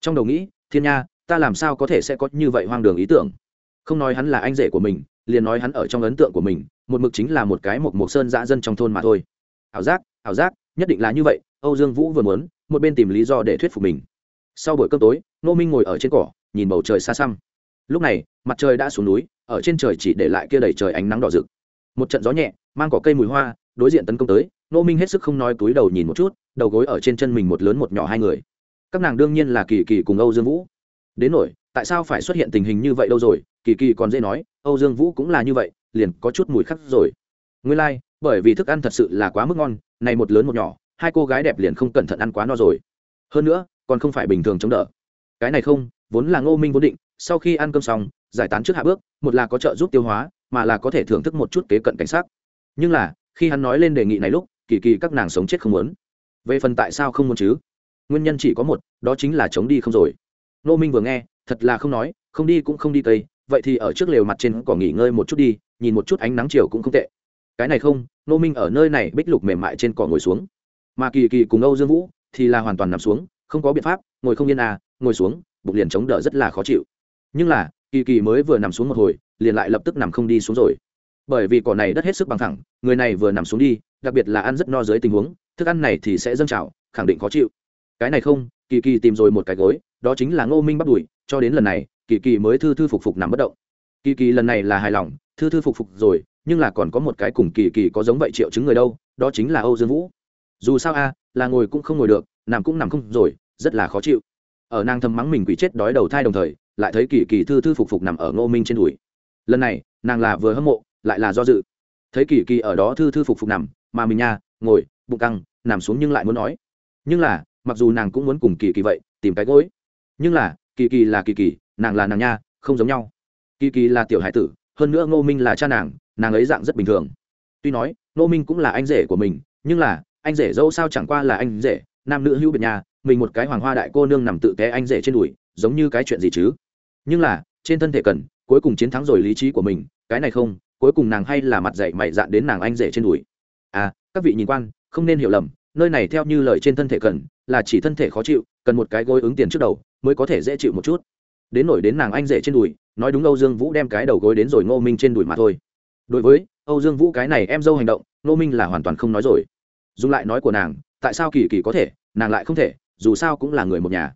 Trong đầu nghĩ, thiên nha ta làm sao có thể sẽ có như vậy hoang đường ý tưởng? Không nói hắn là anh rể của mình, liền nói hắn ở trong ấn tượng của mình, một mực chính là một cái một mộc sơn dã dân trong thôn mà thôi. Ảo giác ảo giác, nhất định là như vậy, âu dương vũ vừa muốn, một bên tìm lý do để thuyết phục mình. Sau buổi cơm tối nô minh ngồi ở trên cỏ, nhìn bầu trời xa xăm. Lúc này, mặt trời đã xuống núi, ở trên trời chỉ để lại kia đầy trời ánh nắng đỏ rực. Một trận gió nhẹ, mang cỏ cây mùi hoa, đối diện tấn công tới nô minh hết sức không nói túi đầu nhìn một chút, đầu gối ở trên chân mình một lớn một nhỏ hai người. Các nàng đương nhiên là kỳ kỳ cùng âu dương vũ đến nổi tại sao phải xuất hiện tình hình như vậy đâu rồi? Kỳ kỳ còn dễ nói âu dương vũ cũng là như vậy liền có chút mùi khắc rồi. Nguyên lai、like, bởi vì thức ăn thật sự là quá mức ngon này một lớn một nhỏ hai cô gái đẹp liền không cẩn thận ăn quá no rồi. Hơn nữa còn không phải bình thường chống đỡ. Cái này không vốn là ngô minh vốn định sau khi ăn cơm xong giải tán trước hạ bước một là có trợ giúp tiêu hóa mà là có thể thưởng thức một chút kế cận cảnh sát nhưng là khi hắn nói lên đề nghị này lúc kỳ kỳ các nàng sống chết không muốn. Về phần tại sao không muốn chứ? Nguyên nhân chỉ có một đó chính là chống đi không rồi nô minh vừa nghe, thật là không nói, không đi cũng không đi tây vậy thì ở trước lều mặt trên cỏ nghỉ ngơi một chút đi, nhìn một chút ánh nắng chiều cũng không tệ. Cái này không, nô minh ở nơi này bích lục mềm mại trên cỏ ngồi xuống. Mà kỳ kỳ cùng âu dương vũ thì là hoàn toàn nằm xuống, không có biện pháp, ngồi không yên à ngồi xuống, bụng liền chống đỡ rất là khó chịu. Nhưng là, kỳ kỳ mới vừa nằm xuống một hồi, liền lại lập tức nằm không đi xuống rồi. Bởi vì cỏ này đất hết sức bằng thẳng, người này vừa nằm xuống đi, đặc biệt là ăn rất no dưới tình huống, thức ăn này thì sẽ dâng trào, khẳng định khó chịu. Cái này không, kỳ kỳ tìm rồi một cái gối đó chính là ngô minh bắt đùi cho đến lần này, kỳ kỳ mới thư thư phục phục nằm bất động. Kỳ kỳ lần này là hài lòng, thư thư phục phục rồi, nhưng là còn có một cái cùng kỳ kỳ có giống vậy triệu chứng người đâu, đó chính là âu dương vũ. Dù sao a, là ngồi cũng không ngồi được, nằm cũng nằm không rồi, rất là khó chịu. Ở nàng thầm mắng mình quỷ chết đói đầu thai đồng thời, lại thấy kỳ kỳ thư thư phục phục nằm ở ngô minh trên đùi. Lần này, nàng là vừa hâm mộ, lại là do dự. Thấy kỳ kỳ ở đó thư thư phục phục nằm, mà mình nha, ngồi, bụng căng, nằm xuống nhưng lại muốn nói. Nhưng là, mặc dù nàng cũng muốn cùng kỳ kỳ vậy, tìm cái gối nhưng là, kỳ kỳ là kỳ kỳ, nàng là nàng nha, không giống nhau. Kỳ kỳ là tiểu hải tử, hơn nữa ngô minh là cha nàng nàng ấy dạng rất bình thường. Tuy nói, ngô minh cũng là anh rể của mình, nhưng là, anh rể dâu sao chẳng qua là anh rể, nam nữ hữu biệt nhà, mình một cái hoàng hoa đại cô nương nằm tự té anh rể trên đùi, giống như cái chuyện gì chứ? Nhưng là, trên thân thể cần, cuối cùng chiến thắng rồi lý trí của mình, cái này không, cuối cùng nàng hay là mặt dạy mày dạn đến nàng anh rể trên đùi. À các vị nhìn quan, không nên hiểu lầm, nơi này theo như lời trên thân thể cần, là chỉ thân thể khó chịu, cần một cái gối ứng tiền trước đầu mới có thể dễ chịu một chút. Đến nổi đến nàng anh rể trên đùi, nói đúng âu dương vũ đem cái đầu gối đến rồi ngô minh trên đùi mà thôi. Đối với âu dương vũ cái này em dâu hành động, ngô minh là hoàn toàn không nói rồi. Dùng lại nói của nàng, tại sao kỳ kỳ có thể, nàng lại không thể, dù sao cũng là người một nhà.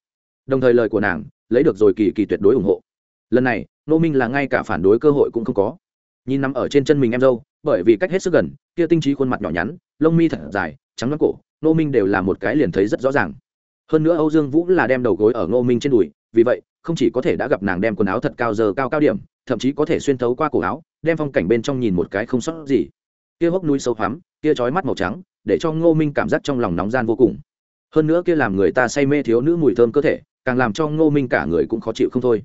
Đồng thời lời của nàng, lấy được rồi kỳ kỳ tuyệt đối ủng hộ. Lần này, ngô minh là ngay cả phản đối cơ hội cũng không có. Nhìn nằm ở trên chân mình em dâu, bởi vì cách hết sức gần, kia tinh trí khuôn mặt nhỏ nhắn, lông mi thật dài, trắng mắt cổ, ngô minh đều là một cái liền thấy rất rõ ràng hơn nữa âu dương vũ là đem đầu gối ở ngô minh trên đùi, vì vậy, không chỉ có thể đã gặp nàng đem quần áo thật cao giờ cao cao điểm, thậm chí có thể xuyên thấu qua cổ áo, đem phong cảnh bên trong nhìn một cái không sót gì. Kia hốc núi sâu hoắm, kia trói mắt màu trắng, để cho ngô minh cảm giác trong lòng nóng gian vô cùng. Hơn nữa kia làm người ta say mê thiếu nữ mùi thơm cơ thể, càng làm cho ngô minh cả người cũng khó chịu không thôi.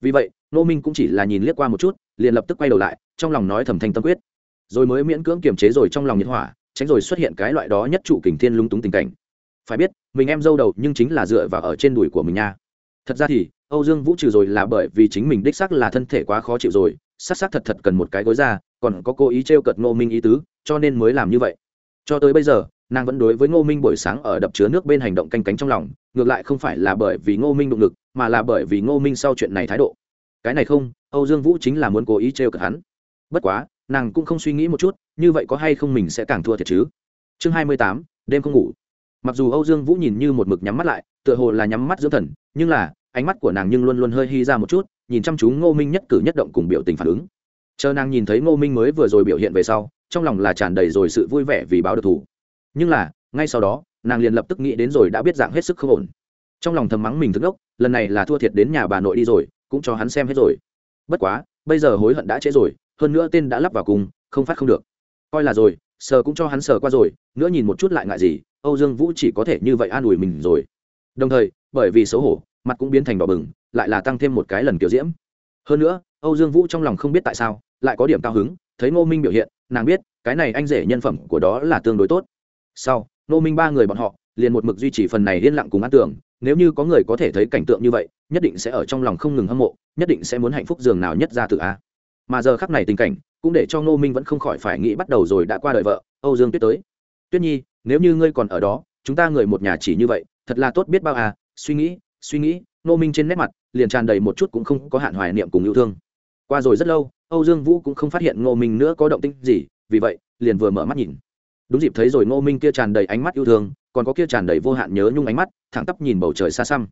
Vì vậy, ngô minh cũng chỉ là nhìn liếc qua một chút, liền lập tức quay đầu lại, trong lòng nói thầm thanh tâm quyết. Rồi mới miễn cưỡng kiềm chế rồi trong lòng nhiệt hỏa, tránh rồi xuất hiện cái loại đó nhất trụ kình thiên lung túng tình cảnh phải biết, mình em dâu đầu nhưng chính là dựa vào ở trên đùi của mình nha. Thật ra thì, âu dương vũ trừ rồi là bởi vì chính mình đích xác là thân thể quá khó chịu rồi s á c s á c thật thật cần một cái gối ra còn có cố ý t r e o cợt ngô minh ý tứ, cho nên mới làm như vậy. Cho tới bây giờ, nàng vẫn đối với ngô minh buổi sáng ở đập chứa nước bên hành động canh cánh trong lòng, ngược lại không phải là bởi vì ngô minh động lực mà là bởi vì ngô minh sau chuyện này thái độ. Cái này không, âu dương vũ chính là muốn cố ý t r e o cợt hắn. Bất quá, nàng cũng không suy nghĩ một chút, như vậy có hay không mình sẽ càng thua thiệt chứ? Chương hai mươi tám, đêm không ngủ mặc dù âu dương vũ nhìn như một mực nhắm mắt lại, tựa hồ là nhắm mắt dưỡng thần, nhưng là, ánh mắt của nàng nhưng luôn luôn hơi hy ra một chút, nhìn chăm chú ngô minh nhất cử nhất động cùng biểu tình phản ứng. Chờ nàng nhìn thấy ngô minh mới vừa rồi biểu hiện về sau, trong lòng là tràn đầy rồi sự vui vẻ vì báo được thủ nhưng là, ngay sau đó, nàng liền lập tức nghĩ đến rồi đã biết dạng hết sức không ổn. Trong lòng thầm mắng mình thức ốc lần này là thua thiệt đến nhà bà nội đi rồi, cũng cho hắn xem hết rồi. Bất quá, bây giờ hối hận đã trễ rồi, hơn nữa tên đã lắp vào cùng, không phát không được. Coi là rồi sờ cũng cho hắn sờ qua rồi, nữa nhìn một chút lại ngại gì, âu dương vũ chỉ có thể như vậy an ủi mình rồi. Đồng thời, bởi vì xấu hổ, mặt cũng biến thành đỏ bừng, lại là tăng thêm một cái lần kiểu diễm. Hơn nữa, âu dương vũ trong lòng không biết tại sao, lại có điểm cao hứng, thấy ngô minh biểu hiện, nàng biết, cái này anh rể nhân phẩm của đó là tương đối tốt. Sau, ngô minh ba người bọn họ, liền một mực duy trì phần này yên lặng cùng ăn tưởng, nếu như có người có thể thấy cảnh tượng như vậy, nhất định sẽ ở trong lòng không ngừng hâm mộ, nhất định sẽ muốn hạnh phúc giường nào nhất ra từ a mà giờ khắc này tình cảnh cũng để cho ngô minh vẫn không khỏi phải nghĩ bắt đầu rồi đã qua đời vợ, âu dương tuyết tới. Tuyết nhi, nếu như ngươi còn ở đó, chúng ta người một nhà chỉ như vậy, thật là tốt biết bao à suy nghĩ suy nghĩ, Ngô minh trên nét mặt liền tràn đầy một chút cũng không có hạn hoài niệm cùng yêu thương. Qua rồi rất lâu, âu dương vũ cũng không phát hiện ngô minh nữa có động tinh gì, vì vậy, liền vừa mở mắt nhìn. Đúng dịp thấy rồi ngô minh kia tràn đầy ánh mắt yêu thương, còn có kia tràn đầy vô hạn nhớ nhung ánh mắt, thẳng tắp nhìn bầu trời xa xăm.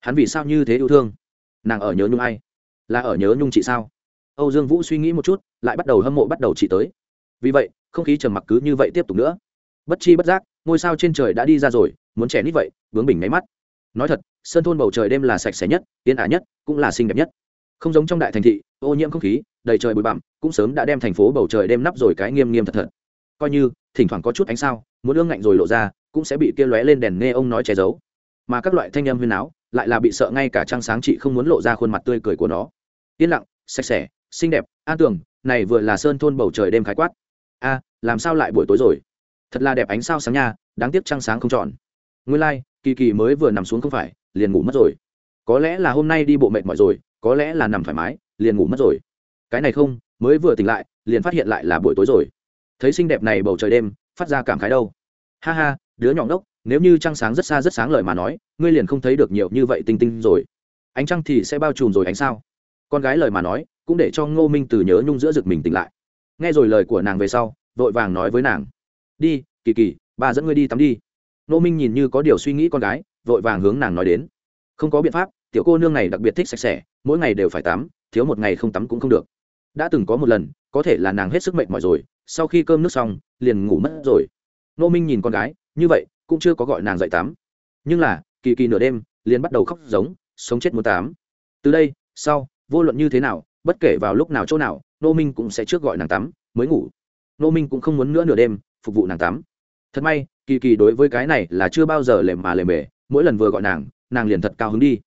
Hắn vì sao như thế yêu thương? Nàng ở nhớ nhung ai? Là ở nhớ nhung chị sao? Âu dương vũ suy nghĩ một chút, lại bắt đầu hâm mộ bắt đầu chỉ tới. Vì vậy, không khí trầm mặc cứ như vậy tiếp tục nữa. Bất chi bất giác, ngôi sao trên trời đã đi ra rồi, muốn trẻ nít vậy bướng bình máy mắt. Nói thật sơn thôn bầu trời đêm là sạch sẽ nhất, yên ả nhất, cũng là xinh đẹp nhất. Không giống trong đại thành thị, ô nhiễm không khí, đầy trời bụi bặm, cũng sớm đã đem thành phố bầu trời đêm nắp rồi cái nghiêm nghiêm thật thật. Coi như, thỉnh thoảng có chút ánh sao, muốn ương ngạnh rồi lộ ra, cũng sẽ bị kia lóe lên đèn nghe ông nói che giấu. Mà các loại thanh âm huyên áo lại là bị sợ ngay cả trăng sáng chị không muốn lộ ra khuôn mặt tươi cười của nó. Yên lặng, sạch sẽ xinh đẹp an tường này vừa là sơn thôn bầu trời đêm khái quát. A làm sao lại buổi tối rồi? Thật là đẹp ánh sao sáng nha đáng tiếc trăng sáng không tròn nguyên lai、like, kỳ kỳ mới vừa nằm xuống không phải liền ngủ mất rồi. Có lẽ là hôm nay đi bộ mệt mỏi rồi có lẽ là nằm thoải mái liền ngủ mất rồi. Cái này không mới vừa tỉnh lại liền phát hiện lại là buổi tối rồi. Thấy xinh đẹp này bầu trời đêm phát ra cảm khái đâu. Ha ha đứa nhỏ đốc nếu như trăng sáng rất xa rất sáng lời mà nói ngươi liền không thấy được nhiều như vậy tinh tinh rồi. Ánh trăng thì sẽ bao trùm rồi ánh sao. Con gái lời mà nói cũng để cho ngô minh từ nhớ nhung giữa rực mình tỉnh lại. Nghe rồi lời của nàng về sau, vội vàng nói với nàng. Đi, kỳ kỳ bà dẫn ngươi đi tắm đi. Ngô minh nhìn như có điều suy nghĩ con gái, vội vàng hướng nàng nói đến. Không có biện pháp, tiểu cô nương này đặc biệt thích sạch sẽ, mỗi ngày đều phải tắm, thiếu một ngày không tắm cũng không được. Đã từng có một lần, có thể là nàng hết sức mệt mỏi rồi, sau khi cơm nước xong, liền ngủ mất rồi. Nô minh nhìn con gái, như vậy, cũng chưa có gọi nàng dậy tắm. Nhưng là, kỳ kỳ nửa đêm, liền bắt đầu khóc giống, sống chết muốn tám từ đây, sau, vô luận như thế nào bất kể vào lúc nào chỗ nào, nô minh cũng sẽ trước gọi nàng tắm, mới ngủ. Nô minh cũng không muốn nữa nửa đêm, phục vụ nàng tắm. Thật may, kỳ kỳ đối với cái này là chưa bao giờ lềm mà lềm mề, mỗi lần vừa gọi nàng nàng liền thật cao hứng đi.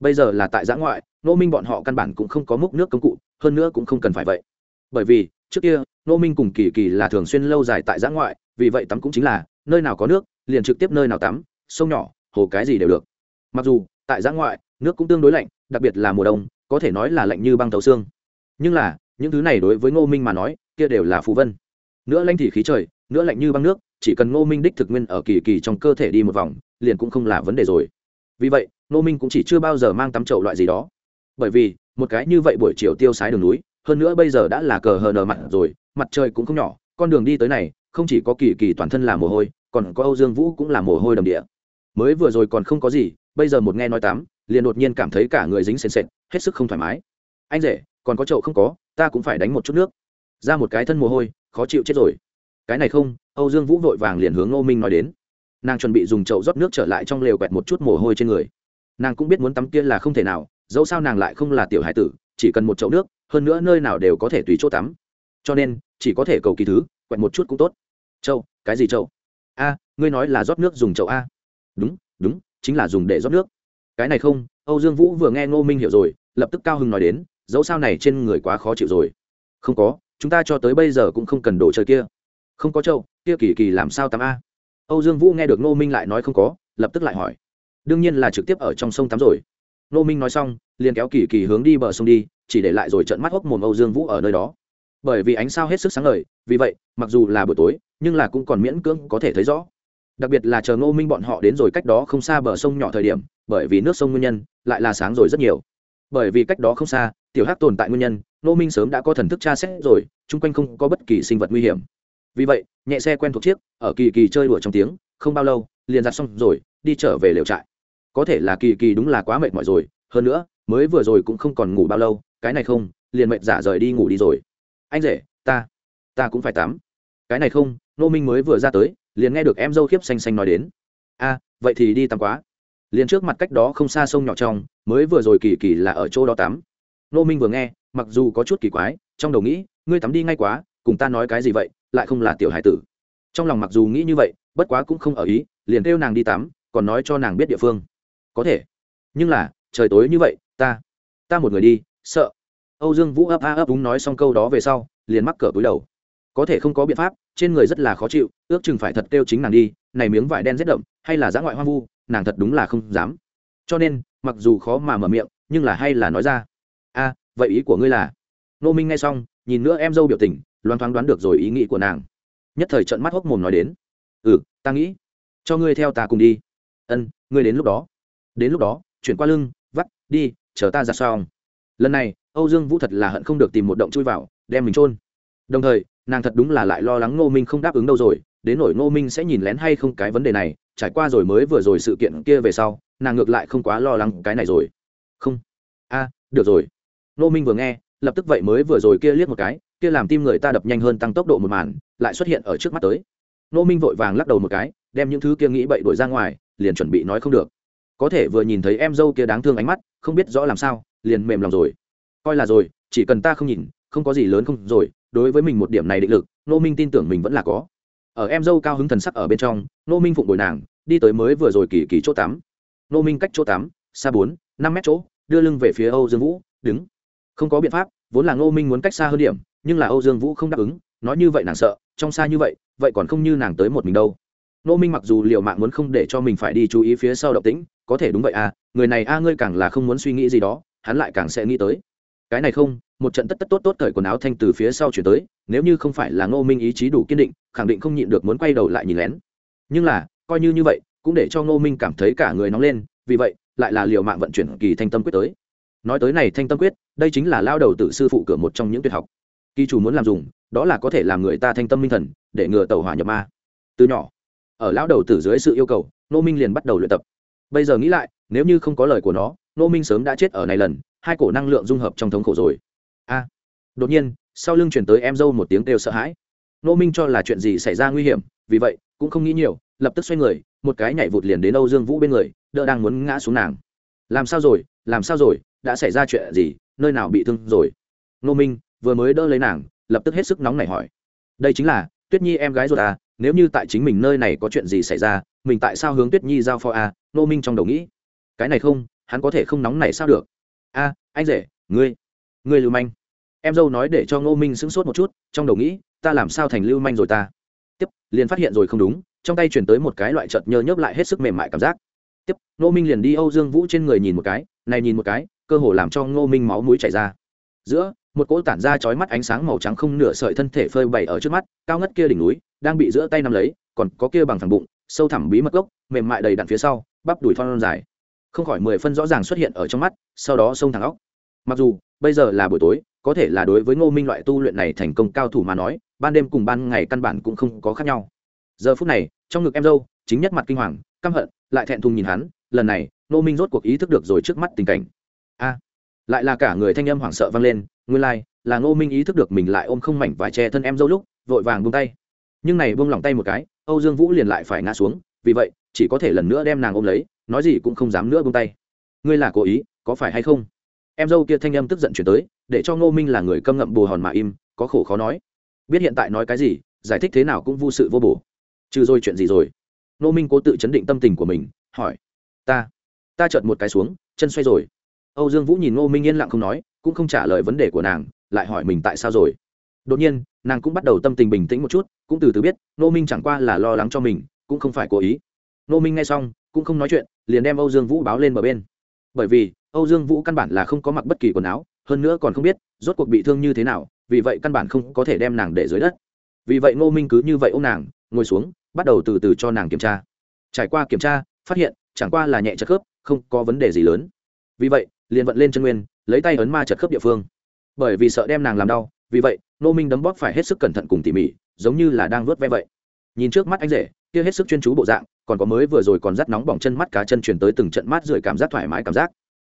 Bây giờ là tại giã ngoại, nô minh bọn họ căn bản cũng không có múc nước công cụ, hơn nữa cũng không cần phải vậy. Bởi vì, trước kia, nô minh cùng kỳ kỳ là thường xuyên lâu dài tại giã ngoại, vì vậy tắm cũng chính là, nơi nào có nước, liền trực tiếp nơi nào tắm, sông nhỏ, hồ cái gì đều được. Mặc dù, tại giã ngoại, nước cũng tương đối lạnh, đặc biệt là mùa đông có thể nói là lạnh như băng thấu xương. Nhưng là, những thứ này đối với ngô minh mà nói, kia đều là phù vân. Nữa lạnh thì khí trời, nữa lạnh như băng nước, chỉ cần ngô minh đích thực nguyên ở kỳ kỳ trong cơ thể đi một vòng, liền cũng không là vấn đề rồi. Vì vậy, ngô minh cũng chỉ chưa bao giờ mang tắm chậu loại gì đó. Bởi vì, một cái như vậy buổi chiều tiêu sái đường núi, hơn nữa bây giờ đã là cờ hờ nờ mặt rồi, mặt trời cũng không nhỏ, con đường đi tới này, không chỉ có kỳ kỳ toàn thân là mồ hôi, còn có âu dương vũ cũng là mồ hôi đầm địa. Mới vừa rồi còn không có gì, bây giờ một nghe nói tắm, liền đột nhiên cảm thấy cả người dính sền sệt hết sức không thoải mái. Anh rể còn có chậu không có ta cũng phải đánh một chút nước. Ra một cái thân mồ hôi khó chịu chết rồi. Cái này không âu dương vũ vội vàng liền hướng ngô minh nói đến. Nàng chuẩn bị dùng chậu rót nước trở lại trong lều quẹt một chút mồ hôi trên người. Nàng cũng biết muốn tắm kia là không thể nào dẫu sao nàng lại không là tiểu hải tử chỉ cần một chậu nước hơn nữa nơi nào đều có thể tùy chỗ tắm. Cho nên chỉ có thể cầu kỳ thứ quẹt một chút cũng tốt. Chậu, cái gì chậu? a ngươi nói là rót nước dùng chậu a. Đúng đúng chính là dùng để rót nước. Cái này không âu dương vũ vừa nghe ngô minh hiểu rồi lập tức cao hưng nói đến, dẫu sao này trên người quá khó chịu rồi. Không có, chúng ta cho tới bây giờ cũng không cần đồ chơi kia. Không có châu, kia kỳ kỳ làm sao tắm a? Âu dương vũ nghe được ngô minh lại nói không có, lập tức lại hỏi. Đương nhiên là trực tiếp ở trong sông tắm rồi. Ngô minh nói xong, liền kéo kỳ kỳ hướng đi bờ sông đi, chỉ để lại rồi trận mắt hốc mồm âu dương vũ ở nơi đó. Bởi vì ánh sao hết sức sáng lời vì vậy, mặc dù là buổi tối, nhưng là cũng còn miễn cưỡng có thể thấy rõ. Đặc biệt là chờ ngô minh bọn họ đến rồi cách đó không xa bờ sông nhỏ thời điểm, bởi vì nước sông nguyên nhân, lại là sáng rồi rất nhiều bởi vì cách đó không xa, tiểu hắc tồn tại nguyên nhân nô minh sớm đã có thần thức tra xét rồi, chung quanh không có bất kỳ sinh vật nguy hiểm. Vì vậy, nhẹ xe quen thuộc chiếc, ở kỳ kỳ chơi đùa trong tiếng, không bao lâu, liền giặt xong rồi, đi trở về lều trại. Có thể là kỳ kỳ đúng là quá mệt mỏi rồi, hơn nữa, mới vừa rồi cũng không còn ngủ bao lâu, cái này không, liền mệt giả rời đi ngủ đi rồi. Anh rể, ta ta cũng phải tắm. Cái này không nô minh mới vừa ra tới, liền nghe được em dâu khiếp xanh xanh nói đến. A, vậy thì đi tắm quá liền trước mặt cách đó không xa sông nhỏ trong, mới vừa rồi kỳ kỳ là ở chỗ đó tắm. Nô minh vừa nghe, mặc dù có chút kỳ quái, trong đầu nghĩ, ngươi tắm đi ngay quá, cùng ta nói cái gì vậy, lại không là tiểu hải tử. Trong lòng mặc dù nghĩ như vậy, bất quá cũng không ở ý, liền kêu nàng đi tắm, còn nói cho nàng biết địa phương. Có thể. Nhưng là, trời tối như vậy, ta ta một người đi, sợ. Âu dương vũ ấp a ấp đúng nói xong câu đó về sau, liền mắc cỡ túi đầu. Có thể không có biện pháp, trên người rất là khó chịu, ước chừng phải thật kêu chính nàng đi, này miếng vải đen rét đậm, hay là dã ngoại hoang vu nàng thật đúng là không dám. Cho nên, mặc dù khó mà mở miệng, nhưng là hay là nói ra. A, vậy ý của ngươi là? Nô minh nghe xong, nhìn nữa em dâu biểu tình, loan thoáng đoán được rồi ý nghĩ của nàng. Nhất thời trận mắt hốc mồm nói đến. Ừ ta nghĩ. Cho ngươi theo ta cùng đi. Ân, ngươi đến lúc đó. Đến lúc đó, chuyển qua lưng, vắt, đi, chờ ta ra xong. Lần này, âu dương vũ thật là hận không được tìm một động chui vào, đem mình trôn đồng thời, nàng thật đúng là lại lo lắng ngô minh không đáp ứng đâu rồi, đến nỗi ngô minh sẽ nhìn lén hay không cái vấn đề này trải qua rồi mới vừa rồi sự kiện kia về sau, nàng ngược lại không quá lo lắng cái này rồi. Không. A, được rồi. Nô minh vừa nghe, lập tức vậy mới vừa rồi kia liếc một cái, kia làm tim người ta đập nhanh hơn tăng tốc độ một màn, lại xuất hiện ở trước mắt tới. Nô minh vội vàng lắc đầu một cái, đem những thứ kia nghĩ bậy đuổi ra ngoài, liền chuẩn bị nói không được. Có thể vừa nhìn thấy em dâu kia đáng thương ánh mắt, không biết rõ làm sao, liền mềm lòng rồi. Coi là rồi, chỉ cần ta không nhìn, không có gì lớn không rồi, đối với mình một điểm này định lực, nô minh tin tưởng mình vẫn là có ở em dâu cao hứng thần sắc ở bên trong nô minh phụng bồi nàng, đi tới mới vừa rồi kỳ kỳ chỗ tắm. Nô minh cách chỗ tắm, xa bốn, năm mét chỗ, đưa lưng về phía âu dương vũ, đứng. Không có biện pháp, vốn là nô minh muốn cách xa hơn điểm, nhưng là âu dương vũ không đáp ứng, nói như vậy nàng sợ, trong xa như vậy vậy còn không như nàng tới một mình đâu. Nô minh mặc dù liệu mạng muốn không để cho mình phải đi chú ý phía sau động tĩnh, có thể đúng vậy à người này a, ngươi càng là không muốn suy nghĩ gì đó, hắn lại càng sẽ nghĩ tới cái này không, một trận tất tất tốt tốt cởi quần áo thanh từ phía sau chuyển tới, nếu như không phải là ngô minh ý chí đủ kiên định, khẳng định không nhịn được muốn quay đầu lại nhìn lén. Nhưng là, coi như như vậy, cũng để cho ngô minh cảm thấy cả người nóng lên, vì vậy, lại là liều mạng vận chuyển kỳ thanh tâm quyết tới. Nói tới này thanh tâm quyết, đây chính là lao đầu tự sư phụ cửa một trong những tuyệt học. Kỳ chủ muốn làm dùng, đó là có thể làm người ta thanh tâm minh thần, để ngừa tàu hỏa nhập ma. Từ nhỏ, ở lão đầu tử dưới sự yêu cầu nô minh liền bắt đầu luyện tập. Bây giờ nghĩ lại nếu như không có lời của nó nô minh sớm đã chết ở này lần, hai cổ năng lượng dung hợp trong thống khổ rồi. A. Đột nhiên, sau lưng chuyển tới em dâu một tiếng kêu sợ hãi. Nô minh cho là chuyện gì xảy ra nguy hiểm, vì vậy, cũng không nghĩ nhiều, lập tức xoay người, một cái nhảy vụt liền đến âu dương vũ bên người, đỡ đang muốn ngã xuống nàng. Làm sao rồi, làm sao rồi, đã xảy ra chuyện gì, nơi nào bị thương rồi? Nô minh vừa mới đỡ lấy nàng, lập tức hết sức nóng nảy hỏi. Đây chính là, tuyết nhi em gái ruột à nếu như tại chính mình nơi này có chuyện gì xảy ra, mình tại sao hướng tuyết nhi giao phó à? Nô minh trong đầu nghĩ cái này không, hắn có thể không nóng này sao được? A, anh rể, ngươi ngươi lưu manh. Em dâu nói để cho ngô minh sững sốt một chút, trong đầu nghĩ, ta làm sao thành lưu manh rồi ta? Tiếp, liền phát hiện rồi không đúng, trong tay chuyển tới một cái loại chợt nhơ nhớp lại hết sức mềm mại cảm giác. Tiếp, ngô minh liền đi âu dương vũ trên người nhìn một cái, này nhìn một cái, cơ hồ làm cho ngô minh máu mũi chảy ra. Giữa, một cỗ tản ra chói mắt ánh sáng màu trắng không nửa sợi thân thể phơi bày ở trước mắt, cao ngất kia đỉnh núi, đang bị giữa tay nắm lấy, còn có kia bằng thẳng bụng, sâu thẳm bí mật gốc, mềm mại đầy đặn phía sau, bắp đùi thon dài không khỏi mười phân rõ ràng xuất hiện ở trong mắt sau đó sông thẳng óc. Mặc dù bây giờ là buổi tối có thể là đối với ngô minh loại tu luyện này thành công cao thủ mà nói ban đêm cùng ban ngày căn bản cũng không có khác nhau. Giờ phút này trong ngực em dâu chính nhất mặt kinh hoàng căm hận lại thẹn thùng nhìn hắn lần này ngô minh rốt cuộc ý thức được rồi trước mắt tình cảnh. A! Lại là cả người thanh âm hoảng sợ vang lên nguyên lai、like, là ngô minh ý thức được mình lại ôm không mảnh vải che thân em dâu lúc vội vàng buông tay. Nhưng này buông lỏng tay một cái âu dương vũ liền lại phải ngã xuống vì vậy chỉ có thể lần nữa đem nàng ôm lấy, nói gì cũng không dám nữa buông tay. Ngươi là cố ý, có phải hay không? Em dâu kia thanh âm tức giận chuyển tới, để cho ngô minh là người câm ngậm bù hòn mà im, có khổ khó nói. Biết hiện tại nói cái gì, giải thích thế nào cũng vô sự vô bổ. Trừ rồi chuyện gì rồi? Ngô minh cố tự chấn định tâm tình của mình, hỏi. Ta ta chợt một cái xuống, chân xoay rồi. Âu dương vũ nhìn ngô minh yên lặng không nói, cũng không trả lời vấn đề của nàng, lại hỏi mình tại sao rồi. Đột nhiên, nàng cũng bắt đầu tâm tình bình tĩnh một chút, cũng từ từ biết, ngô minh chẳng qua là lo lắng cho mình, cũng không phải cố ý ngô minh nghe xong, cũng không nói chuyện, liền đem âu dương vũ báo lên bờ bên. Bởi vì, âu dương vũ căn bản là không có mặc bất kỳ quần áo, hơn nữa còn không biết, rốt cuộc bị thương như thế nào, vì vậy căn bản không có thể đem nàng để dưới đất. Vì vậy ngô minh cứ như vậy ô m nàng, ngồi xuống, bắt đầu từ từ cho nàng kiểm tra. Trải qua kiểm tra, phát hiện, chẳng qua là nhẹ chật khớp, không có vấn đề gì lớn. Vì vậy, liền vận lên chân nguyên, lấy tay ấn ma chật khớp địa phương. Bởi vì sợ đem nàng làm đau, vì vậy, ngô minh đấm bóp phải hết sức cẩn thận cùng tỉ mỉ, giống như là đang vớt ve vậy. Nhìn trước mắt anh rể, kia hết sức chuyên chú bộ dạng còn có mới vừa rồi còn rắt nóng bỏng chân mắt cá chân chuyển tới từng trận mát rượi cảm giác thoải mái cảm giác.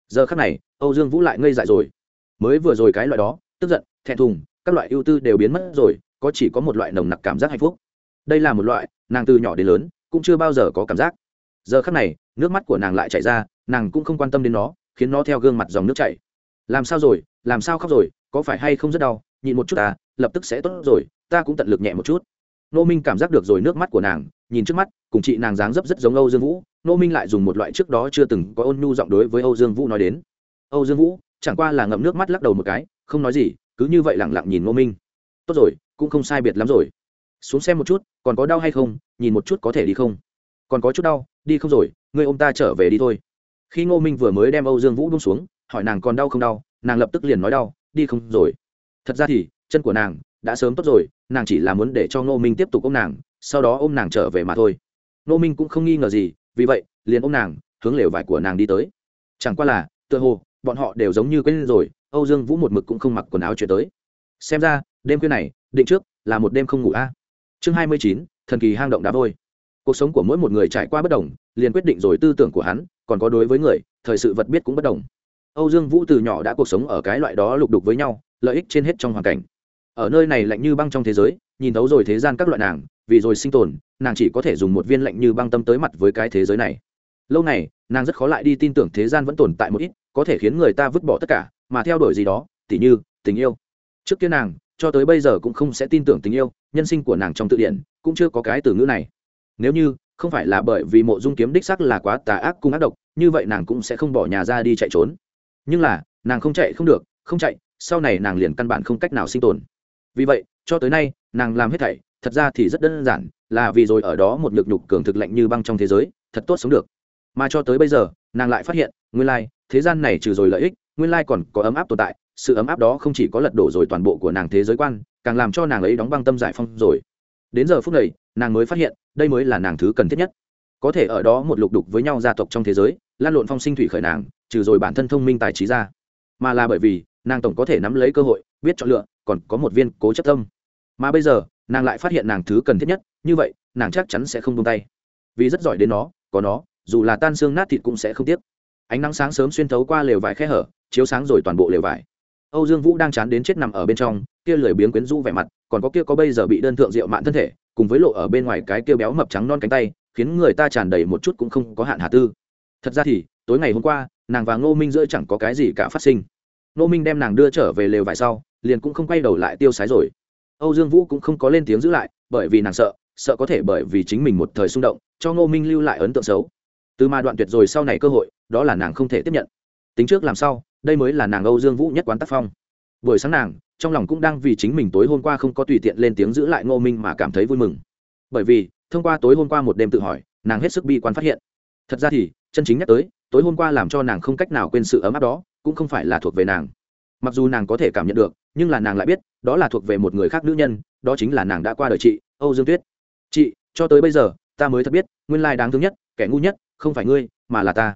Giờ khắc này, âu dương vũ lại ngây dại rồi. Mới vừa rồi cái loại đó, tức giận, thẹn thùng, các loại ưu tư đều biến mất rồi, có chỉ có một loại nồng nặc cảm giác hạnh phúc. Đây là một loại, nàng từ nhỏ đến lớn, cũng chưa bao giờ có cảm giác. Giờ khắc này, nước mắt của nàng lại chảy ra, nàng cũng không quan tâm đến nó, khiến nó theo gương mặt dòng nước chảy. Làm sao rồi, làm sao khóc rồi, có phải hay không rất đau, nhịn một chút à lập tức sẽ tốt rồi, ta cũng tận lực nhẹ một chút. Nô minh cảm giác được rồi nước mắt của nàng nhìn trước mắt, cùng chị nàng dáng dấp rất giống âu dương vũ, nô minh lại dùng một loại trước đó chưa từng có ôn nhu giọng đối với âu dương vũ nói đến. Âu dương vũ, chẳng qua là ngậm nước mắt lắc đầu một cái, không nói gì, cứ như vậy lẳng lặng nhìn nô minh. Tốt rồi, cũng không sai biệt lắm rồi. Xuống xem một chút, còn có đau hay không, nhìn một chút có thể đi không? Còn có chút đau, đi không rồi ngươi ô m ta trở về đi thôi. Khi ngô minh vừa mới đem âu dương vũ bung xuống, hỏi nàng còn đau không đau, nàng lập tức liền nói đau, đi không rồi. Thật ra thì, chân của nàng đã sớm tốt rồi, nàng chỉ là muốn để cho ngô minh tiếp tục ôm nàng sau đó ôm nàng trở về mà thôi. Nô minh cũng không nghi ngờ gì, vì vậy, liền ôm nàng, hướng lều vải của nàng đi tới. Chẳng qua là, tựa hồ, bọn họ đều giống như quên rồi, âu dương vũ một mực cũng không mặc quần áo chuyển tới. Xem ra, đêm khuya này, định trước, là một đêm không ngủ a. Chương hai mươi chín, thần kỳ hang động đá vôi. Cuộc sống của mỗi một người trải qua bất đồng, liền quyết định rồi tư tưởng của hắn, còn có đối với người, thời sự vật biết cũng bất đồng. Âu dương vũ từ nhỏ đã cuộc sống ở cái loại đó lục đục với nhau, lợi ích trên hết trong hoàn cảnh. Ở nơi này lạnh như băng trong thế giới nhìn thấu rồi thế gian các loại nàng, vì rồi sinh tồn, nàng chỉ có thể dùng một viên lệnh như băng tâm tới mặt với cái thế giới này. Lâu này nàng rất khó lại đi tin tưởng thế gian vẫn tồn tại một ít, có thể khiến người ta vứt bỏ tất cả, mà theo đuổi gì đó, tỉ như, tình yêu. Trước kia nàng, cho tới bây giờ cũng không sẽ tin tưởng tình yêu, nhân sinh của nàng trong tự điển, cũng chưa có cái từ ngữ này. Nếu như, không phải là bởi vì mộ dung kiếm đích sắc là quá tà ác cung ác độc, như vậy nàng cũng sẽ không bỏ nhà ra đi chạy trốn. Nhưng là, nàng không chạy không được, không chạy, sau này nàng liền căn bản không cách nào sinh tồn. Vì vậy cho tới nay, nàng làm hết thảy, thật ra thì rất đơn giản, là vì rồi ở đó một lực nhục cường thực lạnh như băng trong thế giới, thật tốt sống được. Mà cho tới bây giờ, nàng lại phát hiện, nguyên lai, thế gian này trừ rồi lợi ích, nguyên lai còn có ấm áp tồn tại, sự ấm áp đó không chỉ có lật đổ rồi toàn bộ của nàng thế giới quan, càng làm cho nàng ấy đóng băng tâm giải phong rồi. Đến giờ phút này, nàng mới phát hiện, đây mới là nàng thứ cần thiết nhất. Có thể ở đó một lục đục với nhau gia tộc trong thế giới, lan lộn phong sinh thủy khởi nàng, trừ rồi bản thân thông minh tài trí ra. Mà là bởi vì, nàng tổng có thể nắm lấy cơ hội, biết chọn lựa, còn có một viên cố chấp tâm mà bây giờ, nàng lại phát hiện nàng thứ cần thiết nhất, như vậy, nàng chắc chắn sẽ không buông tay. Vì rất giỏi đến nó, có nó, dù là tan xương nát thịt cũng sẽ không tiếc. Ánh nắng sáng sớm xuyên thấu qua lều vải khe hở, chiếu sáng rồi toàn bộ lều vải. Âu dương vũ đang chán đến chết nằm ở bên trong, kia lười biếng quyến rũ vẻ mặt, còn có kia có bây giờ bị đơn thượng rượu mạn thân thể, cùng với lộ ở bên ngoài cái kia béo mập trắng non cánh tay, khiến người ta tràn đầy một chút cũng không có hạn hà tư. Thật ra thì, tối ngày hôm qua, nàng và ngô minh giữa chẳng có cái gì cả phát sinh. Ngô minh đem nàng đưa trở về lều vải sau, liền cũng không quay đầu lại tiêu sái rồi âu dương vũ cũng không có lên tiếng giữ lại, bởi vì nàng sợ sợ có thể bởi vì chính mình một thời xung động, cho ngô minh lưu lại ấn tượng xấu. Từ mà đoạn tuyệt rồi sau này cơ hội, đó là nàng không thể tiếp nhận. Tính trước làm sao đây mới là nàng âu dương vũ nhất quán tác phong. Buổi sáng nàng, trong lòng cũng đang vì chính mình tối hôm qua không có tùy tiện lên tiếng giữ lại ngô minh mà cảm thấy vui mừng. Bởi vì, thông qua tối hôm qua một đêm tự hỏi, nàng hết sức bi quan phát hiện. Thật ra thì, chân chính nhắc tới, tối hôm qua làm cho nàng không cách nào quên sự ấm áp đó, cũng không phải là thuộc về nàng. Mặc dù nàng có thể cảm nhận được nhưng là nàng lại biết, đó là thuộc về một người khác nữ nhân, đó chính là nàng đã qua đời chị, âu dương tuyết. Chị, cho tới bây giờ, ta mới thật biết, nguyên lai đáng thương nhất, kẻ ngu nhất, không phải ngươi, mà là ta.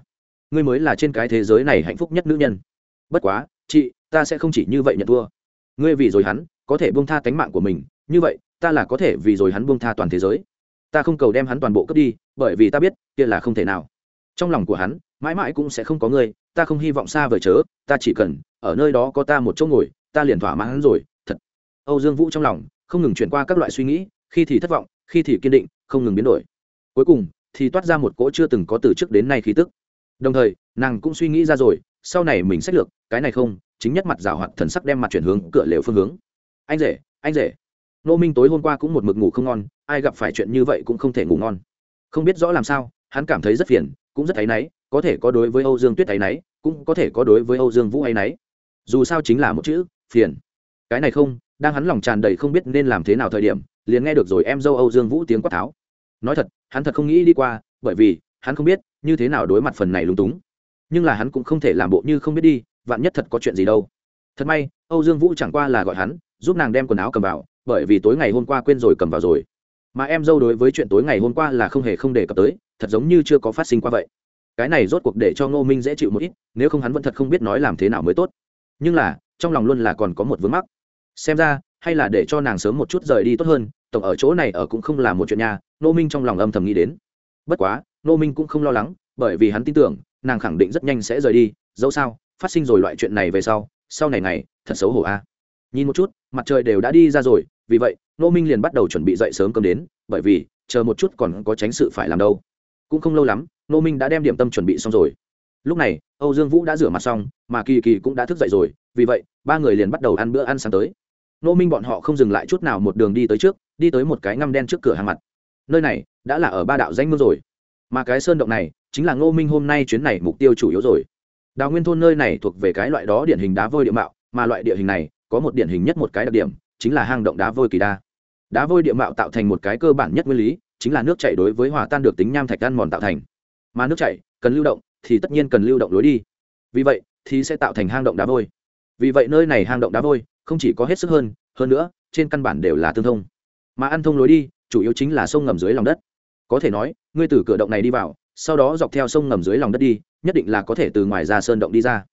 Ngươi mới là trên cái thế giới này hạnh phúc nhất nữ nhân. Bất quá, chị, ta sẽ không chỉ như vậy nhận thua. Ngươi vì rồi hắn, có thể buông tha tánh mạng của mình, như vậy, ta là có thể vì rồi hắn buông tha toàn thế giới. Ta không cầu đem hắn toàn bộ cướp đi, bởi vì ta biết, kia là không thể nào. Trong lòng của hắn, mãi mãi cũng sẽ không có ngươi, ta không hy vọng xa vời chớ, ta chỉ cần, ở nơi đó có ta một chỗ ngồi ta liền thỏa mãn rồi, thật. Âu dương vũ trong lòng không ngừng chuyển qua các loại suy nghĩ, khi thì thất vọng, khi thì kiên định, không ngừng biến đổi. Cuối cùng thì toát ra một cỗ chưa từng có từ trước đến nay khí tức. Đồng thời, nàng cũng suy nghĩ ra rồi, sau này mình sách lược, cái này không, chính nhất mặt rào hoạt thần sắc đem mặt chuyển hướng cửa lều phương hướng. Anh rể anh rể. Nô minh tối hôm qua cũng một mực ngủ không ngon, ai gặp phải chuyện như vậy cũng không thể ngủ ngon. Không biết rõ làm sao, hắn cảm thấy rất phiền, cũng rất áy náy, có thể có đối với âu dương tuyết áy náy, cũng có thể có đối với âu dương vũ áy náy. Dù sao chính là một chữ phiền. Cái này không, đang hắn lòng tràn đầy không biết nên làm thế nào thời điểm, liền nghe được rồi em dâu âu dương vũ tiếng quát tháo. Nói thật, hắn thật không nghĩ đi qua, bởi vì, hắn không biết, như thế nào đối mặt phần này lúng túng. Nhưng là hắn cũng không thể làm bộ như không biết đi, vạn nhất thật có chuyện gì đâu. Thật may, âu dương vũ chẳng qua là gọi hắn, giúp nàng đem quần áo cầm vào, bởi vì tối ngày hôm qua quên rồi cầm vào rồi. Mà em dâu đối với chuyện tối ngày hôm qua là không hề không đề cập tới, thật giống như chưa có phát sinh qua vậy. Cái này rốt cuộc để cho ngô minh dễ chịu một ít, nếu không hắn vẫn thật không biết nói làm thế nào mới tốt. Nhưng là trong lòng luôn là còn có một vướng mắc. Xem ra, hay là để cho nàng sớm một chút rời đi tốt hơn, tổng ở chỗ này ở cũng không là một chuyện nhà Nô minh trong lòng âm thầm nghĩ đến. Bất quá, Nô minh cũng không lo lắng, bởi vì hắn tin tưởng, nàng khẳng định rất nhanh sẽ rời đi, dẫu sao, phát sinh rồi loại chuyện này về sau sau này này thật xấu hổ a. Nhìn một chút, mặt trời đều đã đi ra rồi, vì vậy, nô minh liền bắt đầu chuẩn bị dậy sớm cơm đến, bởi vì, chờ một chút còn có tránh sự phải làm đâu. Cũng không lâu lắm, nô minh đã đem điểm tâm chuẩn bị xong rồi. Lúc này, âu dương vũ đã rửa mặt xong, mà kỳ kỳ cũng đã thức dậy rồi vì vậy, ba người liền bắt đầu ăn bữa ăn sáng tới. Nô minh bọn họ không dừng lại chút nào một đường đi tới trước, đi tới một cái ngăm đen trước cửa hàng mặt. Nơi này đã là ở ba đạo danh mương rồi. Mà cái sơn động này chính là ngô minh hôm nay chuyến này mục tiêu chủ yếu rồi. Đào nguyên thôn nơi này thuộc về cái loại đó điển hình đá vôi địa mạo, mà loại địa hình này có một điển hình nhất một cái đặc điểm, chính là hang động đá vôi kỳ đa. Đá vôi địa mạo tạo thành một cái cơ bản nhất nguyên lý, chính là nước chảy đối với hòa tan được tính nham thạch ăn mòn tạo thành. Mà nước chảy cần lưu động thì tất nhiên cần lưu động lối đi. Vì vậy thì sẽ tạo thành hang động đá vôi vì vậy nơi này hang động đá vôi, không chỉ có hết sức hơn hơn nữa, trên căn bản đều là tương thông. Mà ăn thông lối đi, chủ yếu chính là sông ngầm dưới lòng đất. Có thể nói, ngươi từ cửa động này đi vào, sau đó dọc theo sông ngầm dưới lòng đất đi, nhất định là có thể từ ngoài ra sơn động đi ra.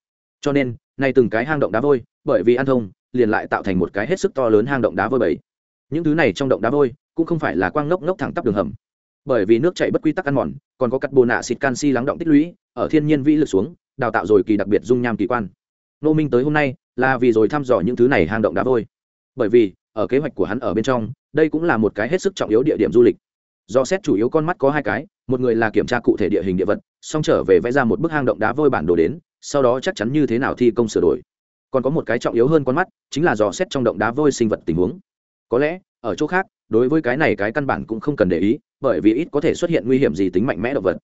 Cho nên, nay từng cái hang động đá vôi, bởi vì ăn thông, liền lại tạo thành một cái hết sức to lớn hang động đá vôi bảy những thứ này trong động đá vôi, cũng không phải là quang ngốc ngốc thẳng tắp đường hầm. Bởi vì nước chảy bất quy tắc ăn mòn, còn có cắt bồ nạ xịt canxi lắng động tích lũy, ở thiên nhiên vĩ lực xuống, đào tạo rồi kỳ đặc biệt dung nham kỳ quan nô minh tới hôm nay là vì rồi thăm dò những thứ này hang động đá vôi. Bởi vì, ở kế hoạch của hắn ở bên trong, đây cũng là một cái hết sức trọng yếu địa điểm du lịch. Do xét chủ yếu con mắt có hai cái, một người là kiểm tra cụ thể địa hình địa vật, xong trở về vẽ ra một bức hang động đá vôi bản đồ đến, sau đó chắc chắn như thế nào thi công sửa đổi. Còn có một cái trọng yếu hơn con mắt, chính là dò xét trong động đá vôi sinh vật tình huống. Có lẽ, ở chỗ khác, đối với cái này cái căn bản cũng không cần để ý, bởi vì ít có thể xuất hiện nguy hiểm gì tính mạnh mẽ động vật.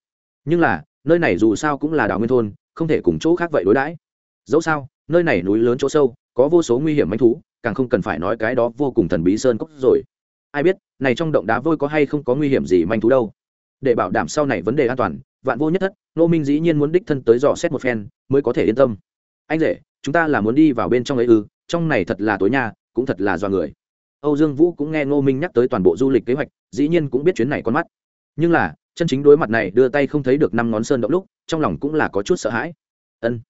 Nhưng là, nơi này dù sao cũng là đảo nguyên thôn, không thể cùng chỗ khác vậy đối đãi dẫu sao, nơi này núi lớn chỗ sâu, có vô số nguy hiểm manh thú, càng không cần phải nói cái đó vô cùng thần bí sơn cốc rồi. Ai biết, này trong động đá vôi có hay không có nguy hiểm gì manh thú đâu. Để bảo đảm sau này vấn đề an toàn, vạn vô nhất thất nô minh dĩ nhiên muốn đích thân tới dò xét một phen, mới có thể yên tâm. Anh rể, chúng ta là muốn đi vào bên trong ấy ư, trong này thật là tối nha, cũng thật là do người. Âu dương vũ cũng nghe ngô minh nhắc tới toàn bộ du lịch kế hoạch, dĩ nhiên cũng biết chuyến này con mắt. Nhưng là, chân chính đối mặt này đưa tay không thấy được năm ngón sơn động lúc, trong lòng cũng là có chút sợ hãi. Ân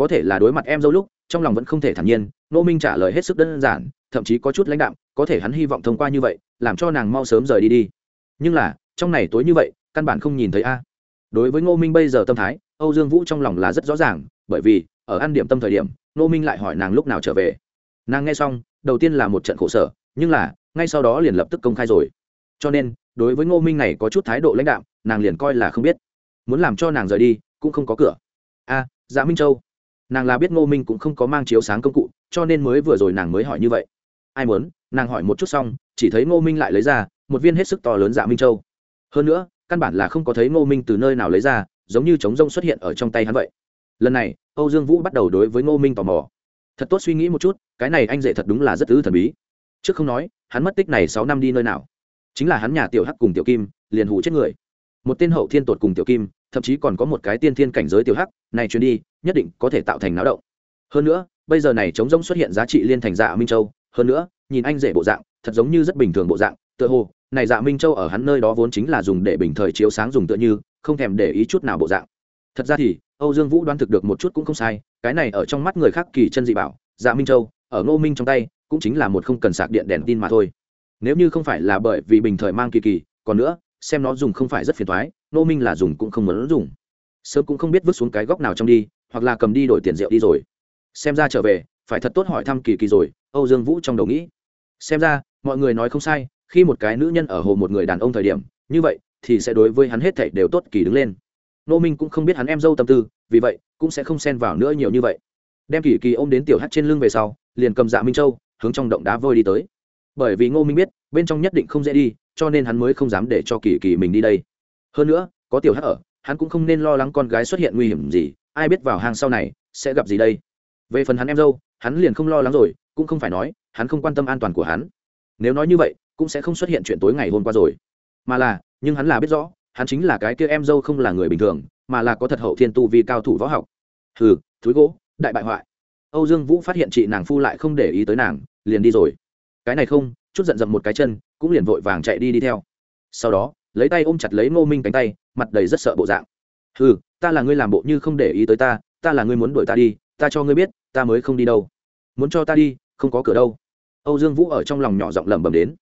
có thể là đối mặt em dâu lúc, trong lòng vẫn không thể thản nhiên, ngô minh trả lời hết sức đơn giản, thậm chí có chút lãnh đạm, có thể hắn hy vọng thông qua như vậy, làm cho nàng mau sớm rời đi đi. Nhưng là, trong này tối như vậy, căn bản không nhìn thấy a. Đối với ngô minh bây giờ tâm thái, âu dương vũ trong lòng là rất rõ ràng, bởi vì, ở ăn điểm tâm thời điểm, ngô minh lại hỏi nàng lúc nào trở về. Nàng nghe xong, đầu tiên là một trận khổ sở, nhưng là, ngay sau đó liền lập tức công khai rồi. Cho nên, đối với ngô minh này có chút thái độ lãnh đạo nàng liền coi là không biết. Muốn làm cho nàng rời đi, cũng không có cửa. A dạ minh châu nàng là biết ngô minh cũng không có mang chiếu sáng công cụ, cho nên mới vừa rồi nàng mới hỏi như vậy. Ai muốn? Nàng hỏi một chút xong, chỉ thấy ngô minh lại lấy ra một viên hết sức to lớn dạ minh châu. Hơn nữa, căn bản là không có thấy ngô minh từ nơi nào lấy ra, giống như trống rông xuất hiện ở trong tay hắn vậy. Lần này, âu dương vũ bắt đầu đối với ngô minh tò mò. Thật tốt suy nghĩ một chút, cái này anh dễ thật đúng là rất ư thần bí. Trước không nói, hắn mất tích này sáu năm đi nơi nào. Chính là hắn nhà tiểu hắc cùng tiểu kim, liền hủ chết người. Một tên hậu thiên tột cùng tiểu kim, thậm chí còn có một cái tiên thiên cảnh giới tiểu hắc, này chuyến đi nhất định có thể tạo thành náo động. Hơn nữa, bây giờ này chống rỗng xuất hiện giá trị liên thành dạ minh châu. Hơn nữa, nhìn anh rể bộ dạng, thật giống như rất bình thường bộ dạng, tựa hồ, này dạ minh châu ở hắn nơi đó vốn chính là dùng để bình thời chiếu sáng dùng tựa như, không thèm để ý chút nào bộ dạng. Thật ra thì, âu dương vũ đoán thực được một chút cũng không sai, cái này ở trong mắt người khác kỳ chân dị bảo dạ minh châu, ở ngô minh trong tay, cũng chính là một không cần sạc điện đèn tin mà thôi. Nếu như không phải là bởi vì bình thời mang kỳ kỳ, còn nữa, xem nó dùng không phải rất phiền thoái ngô minh là dùng cũng không muốn dùng. Sớm cũng không biết vứt xuống cái góc nào trong đi hoặc là cầm đi đổi tiền rượu đi rồi. Xem ra trở về, phải thật tốt hỏi thăm kỳ kỳ rồi, âu dương vũ trong đầu nghĩ. Xem ra, mọi người nói không sai, khi một cái nữ nhân ở hồ một người đàn ông thời điểm, như vậy, thì sẽ đối với hắn hết thảy đều tốt kỳ đứng lên. Nô minh cũng không biết hắn em dâu tâm tư, vì vậy, cũng sẽ không xen vào nữa nhiều như vậy. Đem kỳ kỳ ôm đến tiểu hát trên lưng về sau, liền cầm dạ minh châu, hướng trong động đá vôi đi tới. Bởi vì ngô minh biết, bên trong nhất định không dễ đi, cho nên hắn mới không dám để cho kỳ kỳ mình đi đây. Hơn nữa, có tiểu hát ở, hắn cũng không nên lo lắng con gái xuất hiện nguy hiểm gì ai biết vào hang sau này sẽ gặp gì đây? Về phần hắn em dâu, hắn liền không lo lắng rồi, cũng không phải nói, hắn không quan tâm an toàn của hắn. Nếu nói như vậy, cũng sẽ không xuất hiện chuyện tối ngày hôm qua rồi. Mà là, nhưng hắn là biết rõ, hắn chính là cái kia em dâu không là người bình thường, mà là có thật hậu thiên tu vì cao thủ võ học. Hừ, thúi gỗ, đại bại hoại. Âu dương vũ phát hiện chị nàng phu lại không để ý tới nàng, liền đi rồi. Cái này không, chút giận dậm một cái chân, cũng liền vội vàng chạy đi đi theo. Sau đó, lấy tay ôm chặt lấy ngô minh cánh tay, mặt đầy rất sợ bộ dạng hừ, ta là ngươi làm bộ như không để ý tới ta ta là ngươi muốn đuổi ta đi, ta cho ngươi biết, ta mới không đi đâu. Muốn cho ta đi, không có cửa đâu. Âu dương vũ ở trong lòng nhỏ giọng lẩm bẩm đến.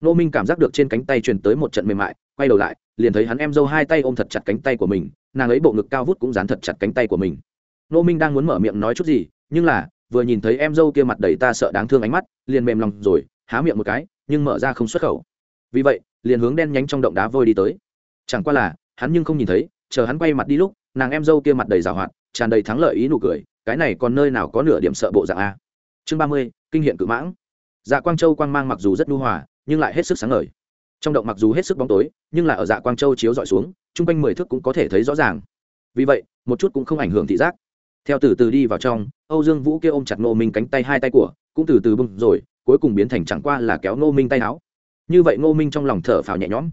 Nô minh cảm giác được trên cánh tay truyền tới một trận mềm mại, quay đầu lại, liền thấy hắn em dâu hai tay ôm thật chặt cánh tay của mình, nàng ấy bộ ngực cao vút cũng dán thật chặt cánh tay của mình. Nô minh đang muốn mở miệng nói chút gì, nhưng là, vừa nhìn thấy em dâu kia mặt đầy ta sợ đáng thương ánh mắt, liền mềm lòng rồi, há miệng một cái, nhưng mở ra không xuất khẩu. Vì vậy, liền hướng đen nhánh trong động đá vôi đi tới. Chẳng qua là, hắn nhưng không nhìn thấy chờ hắn quay mặt đi lúc, nàng em dâu kia mặt đầy rào hoạt, tràn đầy thắng lợi ý nụ cười, cái này còn nơi nào có nửa điểm sợ bộ dạng a? Chương ba mươi, kinh hiện cự mãng. Dạ quang châu quang mang mặc dù rất nhu hòa, nhưng lại hết sức sáng ngời. Trong động mặc dù hết sức bóng tối, nhưng là ở dạ quang châu chiếu dọi xuống, chung quanh mười thước cũng có thể thấy rõ ràng. Vì vậy, một chút cũng không ảnh hưởng thị giác. Theo từ từ đi vào trong, âu dương vũ kia ôm chặt ngô minh cánh tay hai tay của, cũng từ từ bưng rồi, cuối cùng biến thành chẳng qua là kéo ngô minh tay áo. Như vậy ngô minh trong lòng thở phào nhẹ nhõm.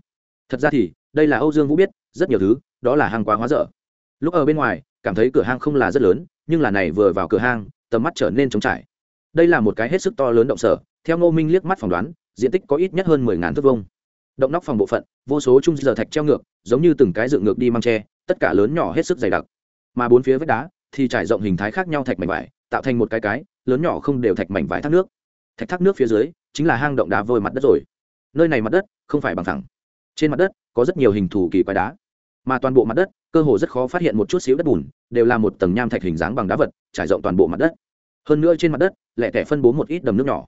Thật ra thì, đây là âu dương vũ biết rất nhiều thứ đó là hàng quá hóa dở. Lúc ở bên ngoài, cảm thấy cửa hang không là rất lớn, nhưng là này vừa vào cửa hang, tầm mắt trở nên trống trải. Đây là một cái hết sức to lớn động sở, theo ngô minh liếc mắt phỏng đoán, diện tích có ít nhất hơn mười ngàn thước vông động nóc phòng bộ phận, vô số trung giờ thạch treo ngược, giống như từng cái dựng ngược đi mang tre tất cả lớn nhỏ hết sức dày đặc. Mà bốn phía vách đá thì trải rộng hình thái khác nhau thạch mảnh vải, tạo thành một cái cái, lớn nhỏ không đều thạch mảnh vải thác nước. Thạch thác nước phía dưới chính là hang động đá vôi mặt đất rồi. Nơi này mặt đất không phải bằng thẳng trên mặt đất có rất nhiều hình thù kỳ quái đá mà toàn bộ mặt đất, cơ hồ rất khó phát hiện một chút xíu đất bùn, đều là một tầng nham thạch hình dáng bằng đá vật, trải rộng toàn bộ mặt đất. Hơn nữa trên mặt đất lẹ tẻ phân bố một ít đầm nước nhỏ.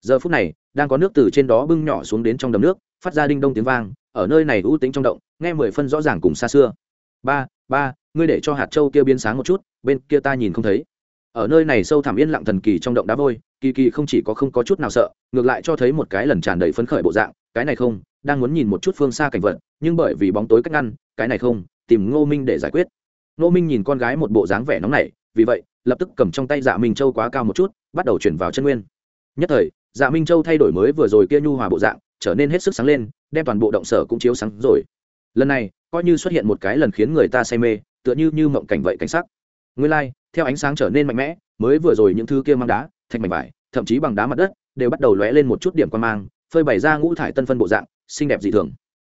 Giờ phút này, đang có nước từ trên đó bưng nhỏ xuống đến trong đầm nước, phát ra đinh đông tiếng vang, ở nơi này ưu tính trong động, nghe mười phân rõ ràng cùng xa xưa. Ba ba, ngươi để cho hạt châu kia biến sáng một chút, bên kia ta nhìn không thấy. Ở nơi này sâu thẳm yên lặng thần kỳ trong động đá vôi, kỳ kỳ không chỉ có không có chút nào sợ, ngược lại cho thấy một cái lần tràn đầy phấn khởi bộ dạng cái này không đang muốn nhìn một chút phương xa cảnh vật nhưng bởi vì bóng tối cách ngăn cái này không tìm ngô minh để giải quyết. Ngô minh nhìn con gái một bộ dáng vẻ nóng nảy vì vậy lập tức cầm trong tay dạ minh châu quá cao một chút bắt đầu chuyển vào chân nguyên. Nhất thời dạ minh châu thay đổi mới vừa rồi kia nhu hòa bộ dạng trở nên hết sức sáng lên đem toàn bộ động sở cũng chiếu sáng rồi. Lần này coi như xuất hiện một cái lần khiến người ta say mê tựa như như mộng cảnh vậy cảnh sắc. Nguyên lai、like, theo ánh sáng trở nên mạnh mẽ mới vừa rồi những thứ kia mang đá thạch mảnh vải thậm chí bằng đá mặt đất đều bắt đầu lóe lên một chút điểm quan mang phơi bày ra ngũ thải tân phân bộ dạng, xinh đẹp dị thường.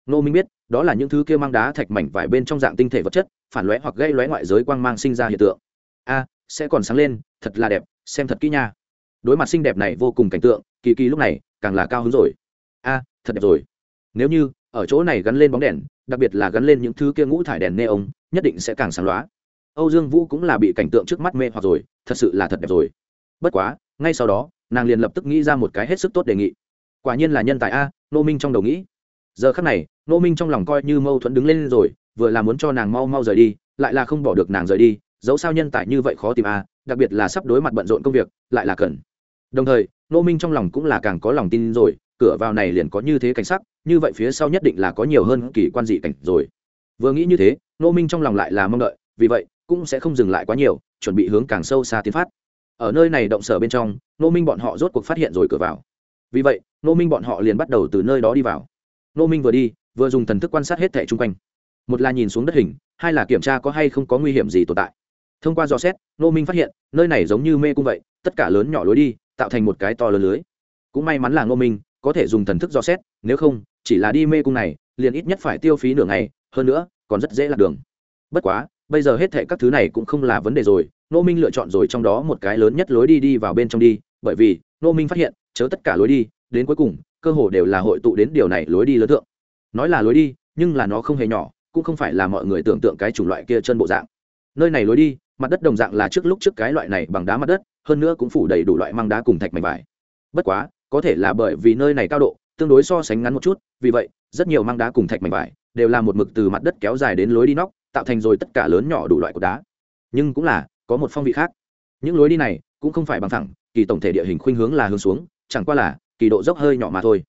Nô minh biết, đó là những thứ kia mang đá thạch mảnh vải bên trong dạng tinh thể vật chất, phản lóe hoặc gây lóe ngoại giới quang mang sinh ra hiện tượng. A, sẽ còn sáng lên, thật là đẹp, xem thật kỹ nha. Đối mặt xinh đẹp này vô cùng cảnh tượng, kỳ kỳ lúc này càng là cao hứng rồi. A, thật đẹp rồi. Nếu như ở chỗ này gắn lên bóng đèn, đặc biệt là gắn lên những thứ kia ngũ thải đèn neon, nhất định sẽ càng sáng lóa. Âu dương vũ cũng là bị cảnh tượng trước mắt mê hoặc rồi, thật sự là thật đẹp rồi. Bất quá, ngay sau đó, nàng liền lập tức nghĩ ra một cái hết sức tốt đề nghị quả nhiên là nhân tài a nô minh trong đầu nghĩ. Giờ khắc này nô minh trong lòng coi như mâu thuẫn đứng lên rồi, vừa là muốn cho nàng mau mau rời đi, lại là không bỏ được nàng rời đi, dẫu sao nhân tài như vậy khó tìm a, đặc biệt là sắp đối mặt bận rộn công việc, lại là cần. Đồng thời nô minh trong lòng cũng là càng có lòng tin rồi, cửa vào này liền có như thế cảnh sắc, như vậy phía sau nhất định là có nhiều hơn kỳ quan dị cảnh rồi. Vừa nghĩ như thế nô minh trong lòng lại là mong đợi, vì vậy, cũng sẽ không dừng lại quá nhiều, chuẩn bị hướng càng sâu xa tiến phát. Ở nơi này động sở bên trong nô minh bọn họ rốt cuộc phát hiện rồi cửa vào vì vậy nô minh bọn họ liền bắt đầu từ nơi đó đi vào. Nô minh vừa đi, vừa dùng thần thức quan sát hết thẻ chung quanh. Một là nhìn xuống đất hình, hai là kiểm tra có hay không có nguy hiểm gì tồn tại. Thông qua dò xét nô minh phát hiện, nơi này giống như mê cung vậy, tất cả lớn nhỏ lối đi, tạo thành một cái to lớn lưới. Cũng may mắn là nô minh, có thể dùng thần thức dò xét, nếu không, chỉ là đi mê cung này, liền ít nhất phải tiêu phí nửa ngày, hơn nữa, còn rất dễ lạc đường. Bất quá, bây giờ hết thệ các thứ này cũng không là vấn đề rồi nô minh lựa chọn rồi trong đó một cái lớn nhất lối đi đi vào bên trong đi, bởi vì nô minh phát hiện chớ tất cả lối đi, đến cuối cùng, cơ hồ đều là hội tụ đến điều này lối đi lớn tượng nói là lối đi, nhưng là nó không hề nhỏ, cũng không phải là mọi người tưởng tượng cái chủng loại kia chân bộ dạng. Nơi này lối đi, mặt đất đồng dạng là trước lúc trước cái loại này bằng đá mặt đất, hơn nữa cũng phủ đầy đủ loại măng đá cùng thạch mảnh vải. Bất quá, có thể là bởi vì nơi này cao độ, tương đối so sánh ngắn một chút, vì vậy, rất nhiều măng đá cùng thạch mảnh vải đều là một mực từ mặt đất kéo dài đến lối đi nóc, tạo thành rồi tất cả lớn nhỏ đủ loại cột đá. Nhưng cũng là, có một phong vị khác. Những lối đi này cũng không phải bằng thẳng kỳ tổng thể địa hình khuynh hướng là hướng xuống chẳng qua là, kỳ độ dốc hơi nhỏ mà thôi.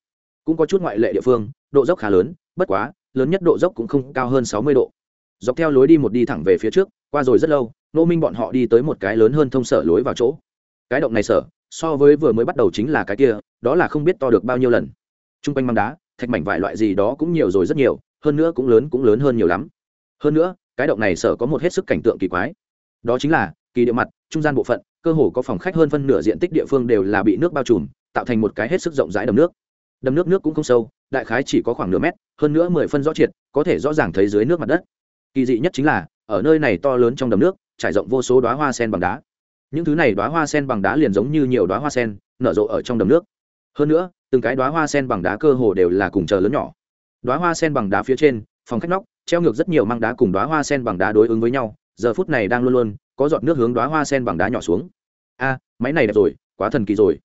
Cũng có chút ngoại lệ địa phương, độ dốc khá lớn, bất quá, lớn nhất độ dốc cũng không cao hơn sáu mươi độ. Dọc theo lối đi một đi thẳng về phía trước, qua rồi rất lâu nô minh bọn họ đi tới một cái lớn hơn thông sở lối vào chỗ. Cái động này sở, so với vừa mới bắt đầu chính là cái kia, đó là không biết to được bao nhiêu lần. T r u n g quanh măng đá, thạch mảnh vải loại gì đó cũng nhiều rồi rất nhiều, hơn nữa cũng lớn cũng lớn hơn nhiều lắm. Hơn nữa, cái động này sở có một hết sức cảnh tượng kỳ quái. Đó chính là, kỳ địa mặt, trung gian bộ phận, cơ hồ có phòng khách hơn phân nửa diện tích địa phương đều là bị nước bao trùm tạo thành một cái hết sức rộng rãi đầm nước. Đầm nước nước cũng không sâu, đại khái chỉ có khoảng nửa mét, hơn nữa mười phân rõ triệt, có thể rõ ràng thấy dưới nước mặt đất. Kỳ dị nhất chính là, ở nơi này to lớn trong đầm nước, trải rộng vô số đoá hoa sen bằng đá. Những thứ này đoá hoa sen bằng đá liền giống như nhiều đoá hoa sen, nở rộ ở trong đầm nước. Hơn nữa, từng cái đoá hoa sen bằng đá cơ hồ đều là cùng chờ lớn nhỏ. Đoá hoa sen bằng đá phía trên, phòng khách nóc, treo ngược rất nhiều măng đá cùng đoá hoa sen bằng đá đối ứng với nhau, giờ phút này đang luôn luôn có giọt nước hướng đoá hoa sen bằng đá nhỏ xuống. A, máy này đẹp rồi, quá thần kỳ rồi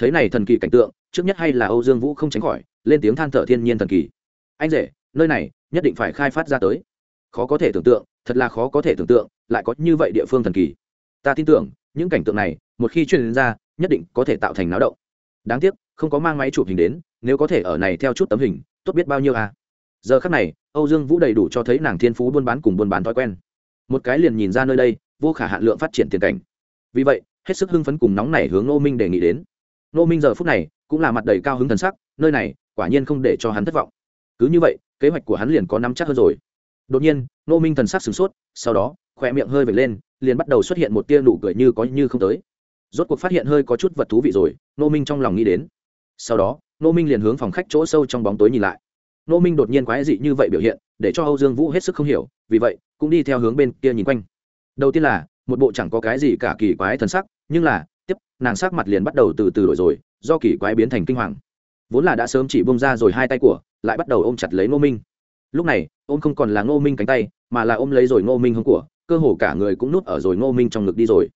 thấy này thần kỳ cảnh tượng, trước nhất hay là âu dương vũ không tránh khỏi, lên tiếng than thở thiên nhiên thần kỳ. Anh rể, nơi này nhất định phải khai phát ra tới. Khó có thể tưởng tượng, thật là khó có thể tưởng tượng, lại có như vậy địa phương thần kỳ. Ta tin tưởng, những cảnh tượng này, một khi truyền ra, nhất định có thể tạo thành náo động. Đáng tiếc, không có mang máy chụp hình đến, nếu có thể ở này theo chút tấm hình, tốt biết bao nhiêu à. Giờ khắc này, âu dương vũ đầy đủ cho thấy nàng thiên phú buôn bán cùng buôn bán thói quen. Một cái liền nhìn ra nơi đây, vô khả hạn lượng phát triển tiền cảnh. Vì vậy, hết sức hưng phấn cùng nóng nảy hướng ô minh đề nghị đến nô minh giờ phút này cũng là mặt đầy cao hứng thần sắc, nơi này quả nhiên không để cho hắn thất vọng. Cứ như vậy, kế hoạch của hắn liền có nắm chắc hơn rồi. Đột nhiên nô minh thần sắc sửng sốt, sau đó khỏe miệng hơi vệt lên, liền bắt đầu xuất hiện một tia nụ cười như có như không tới. Rốt cuộc phát hiện hơi có chút vật thú vị rồi nô minh trong lòng nghĩ đến. Sau đó nô minh liền hướng phòng khách chỗ sâu trong bóng tối nhìn lại. Nô minh đột nhiên quái dị như vậy biểu hiện, để cho âu dương vũ hết sức không hiểu, vì vậy, cũng đi theo hướng bên kia nhìn quanh. Đầu tiên là, một bộ chẳng có cái gì cả kỳ quái thần sắc, nhưng là tiếp, nàng sắc mặt liền bắt đầu từ từ đổi rồi, do kỳ quái biến thành kinh hoàng. Vốn là đã sớm chỉ bông ra rồi hai tay của, lại bắt đầu ôm chặt lấy ngô minh. Lúc này, ôm không còn là ngô minh cánh tay, mà là ôm lấy rồi ngô minh hông của, cơ hồ cả người cũng núp ở rồi ngô minh trong ngực đi rồi.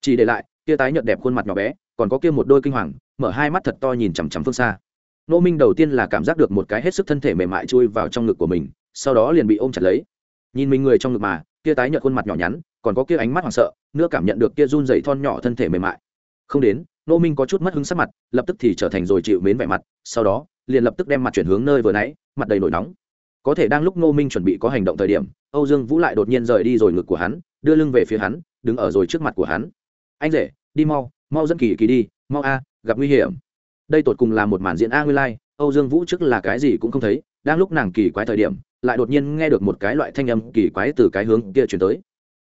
Chỉ để lại, kia tái nhợt đẹp khuôn mặt nhỏ bé, còn có kia một đôi kinh hoàng, mở hai mắt thật to nhìn chằm chằm phương xa. Ngô minh đầu tiên là cảm giác được một cái hết sức thân thể mềm mại chui vào trong ngực của mình, sau đó liền bị ôm chặt lấy. Nhìn mình người trong ngực mà, kia tái nhợt khuôn mặt nhỏ nhắn, còn có kia ánh mắt hoảng sợ nữa cảm nhận được kia run dày thon nhỏ thân thể mềm mại không đến nô minh có chút mất hứng sắc mặt lập tức thì trở thành rồi chịu mến vẻ mặt sau đó liền lập tức đem mặt chuyển hướng nơi vừa nãy mặt đầy nổi nóng. Có thể đang lúc nô minh chuẩn bị có hành động thời điểm âu dương vũ lại đột nhiên rời đi rồi ngực của hắn đưa lưng về phía hắn đứng ở rồi trước mặt của hắn. Anh rể đi mau mau dẫn kỳ kỳ đi mau a gặp nguy hiểm. Đây tột cùng là một màn diễn a nguyên lai、like, âu dương vũ trước là cái gì cũng không thấy đang lúc nàng kỳ quái thời điểm lại đột nhiên nghe được một cái loại thanh âm kỳ quái từ cái hướng kia chuyển tới.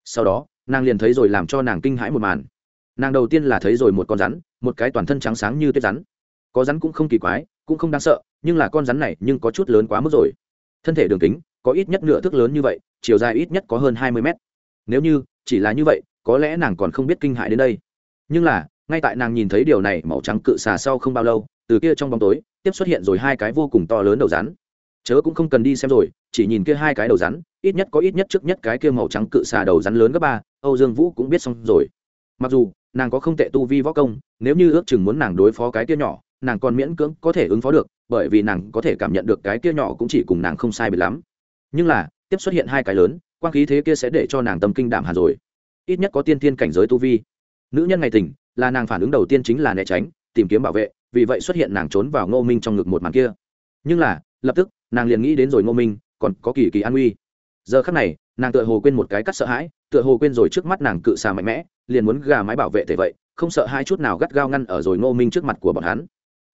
Sau đó nàng liền thấy rồi làm cho nàng kinh hãi một màn nàng đầu tiên là thấy rồi một con rắn, một cái toàn thân trắng sáng như tuyết rắn. Có rắn cũng không kỳ quái, cũng không đáng sợ, nhưng là con rắn này nhưng có chút lớn quá mức rồi. Thân thể đường kính, có ít nhất nửa thước lớn như vậy, chiều dài ít nhất có hơn hai mươi mét. Nếu như chỉ là như vậy, có lẽ nàng còn không biết kinh hại đến đây. Nhưng là, ngay tại nàng nhìn thấy điều này màu trắng cự xà sau không bao lâu, từ kia trong bóng tối, tiếp xuất hiện rồi hai cái vô cùng to lớn đầu rắn. Chớ cũng không cần đi xem rồi, chỉ nhìn kia hai cái đầu rắn, ít nhất có ít nhất trước nhất cái kia màu trắng cự xà đầu rắn lớn gấp ba, âu dương vũ cũng biết xong rồi. Mặc dù nàng có không tệ tu vi võ công, nếu như ước chừng muốn nàng đối phó cái kia nhỏ, nàng còn miễn cưỡng có thể ứng phó được, bởi vì nàng có thể cảm nhận được cái kia nhỏ cũng chỉ cùng nàng không sai biệt lắm. Nhưng là, tiếp xuất hiện hai cái lớn, quang khí thế kia sẽ để cho nàng tâm kinh đảm hà rồi. Ít nhất có tiên tiên cảnh giới tu vi. Nữ nhân ngày tình là nàng phản ứng đầu tiên chính là né tránh, tìm kiếm bảo vệ, vì vậy xuất hiện nàng trốn vào ngô minh trong ngực một màn kia. Nhưng là, lập tức, nàng liền nghĩ đến rồi ngô minh, còn có kỳ kỳ an uy giờ khắc này nàng tựa hồ quên một cái cắt sợ hãi, tựa hồ quên rồi trước mắt nàng cự xà mạnh mẽ, liền muốn gà mái bảo vệ thể vậy, không sợ hai chút nào gắt gao ngăn ở rồi ngô minh trước mặt của bọn hắn.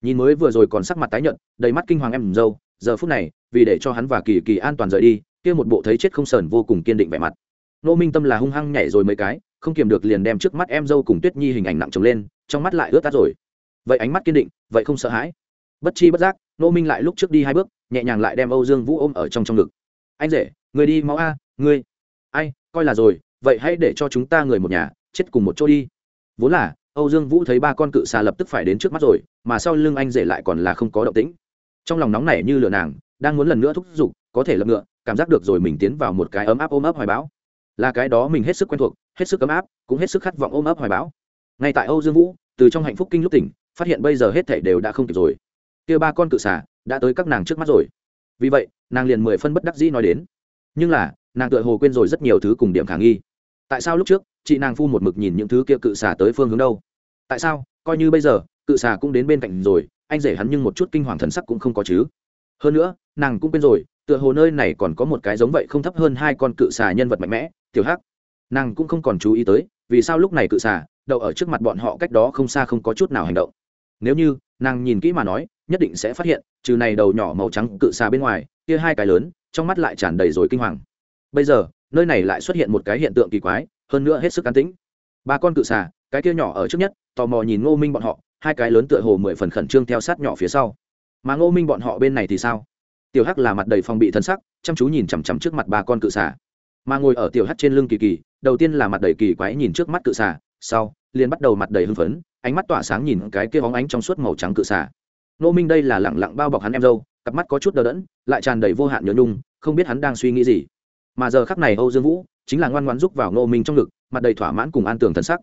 Nhìn mới vừa rồi còn sắc mặt tái nhợt, đầy mắt kinh hoàng em dâu, giờ phút này, vì để cho hắn và kỳ kỳ an toàn rời đi, kia một bộ thấy chết không sờn vô cùng kiên định vẻ mặt. Ngô minh tâm là hung hăng nhảy rồi mấy cái, không kiềm được liền đem trước mắt em dâu cùng tuyết nhi hình ảnh nặng trồng lên, trong mắt lại ướt tắt rồi. Vậy ánh mắt kiên định, vậy không sợ hãi. Bất chi bất giác, ngô minh lại lúc trước đi hai bước, nhẹ nhàng lại đem âu dương vũ ôm ở trong trong ngực. Anh rể, người đi máu a ngươi. Ai, coi là rồi, vậy hãy để cho chúng ta người một nhà, chết cùng một chỗ đi. Vốn là, âu dương vũ thấy ba con cự xà lập tức phải đến trước mắt rồi, mà sau lưng anh rể lại còn là không có động tĩnh. Trong lòng nóng nảy như lửa nàng, đang muốn lần nữa thúc giục, có thể lập ngựa, cảm giác được rồi mình tiến vào một cái ấm áp ôm ấp hoài bão. Là cái đó mình hết sức quen thuộc, hết sức ấm áp, cũng hết sức khát vọng ôm ấp hoài bão. Ngay tại âu dương vũ, từ trong hạnh phúc kinh lúc tỉnh, phát hiện bây giờ hết thảy đều đã không kịp rồi. Kia ba con cự xà đã tới các nàng trước mắt rồi. Vì vậy, nàng liền mười phân bất đắc dĩ nói đến. Nhưng là nàng tựa hồ quên rồi rất nhiều thứ cùng điểm khả nghi. Tại sao lúc trước, chị nàng phu một mực nhìn những thứ kia cự xà tới phương hướng đâu? Tại sao, coi như bây giờ, cự xà cũng đến bên cạnh rồi, anh rể hắn nhưng một chút kinh hoàng thần sắc cũng không có chứ. Hơn nữa, nàng cũng quên rồi, tựa hồ nơi này còn có một cái giống vậy không thấp hơn hai con cự xà nhân vật mạnh mẽ, tiểu hắc. Nàng cũng không còn chú ý tới, vì sao lúc này cự xà, đậu ở trước mặt bọn họ cách đó không xa không có chút nào hành động. Nếu như, nàng nhìn kỹ mà nói, nhất định sẽ phát hiện, trừ này đầu nhỏ màu trắng cự xà bên ngoài, kia hai cái lớn, trong mắt lại tràn đầy rồi kinh hoàng bây giờ, nơi này lại xuất hiện một cái hiện tượng kỳ quái, hơn nữa hết sức cán tĩnh. Ba con cự xà, cái kia nhỏ ở trước nhất, tò mò nhìn ngô minh bọn họ, hai cái lớn tựa hồ mười phần khẩn trương theo sát nhỏ phía sau. Mà ngô minh bọn họ bên này thì sao? Tiểu hắc là mặt đầy phòng bị thân sắc, chăm chú nhìn chằm chằm trước mặt ba con cự xà. Mà ngồi ở tiểu hắc trên lưng kỳ kỳ, đầu tiên là mặt đầy kỳ quái nhìn trước mắt cự xà, sau, liền bắt đầu mặt đầy hưng phấn, ánh mắt tỏa sáng nhìn cái kia bóng ánh trong suốt màu trắng cự xà. Ngô minh đây là lẳng lặng bao bọc hắn em dâu, cặp mắt có chút đờ đẫn, lại tràn đầy vô hạn nhớ nhung, không biết hắn đang suy nghĩ gì mà giờ khắc này âu dương vũ chính là ngoan ngoan rúc vào ngô minh trong ngực, mặt đầy thỏa mãn cùng an tường thần sắc.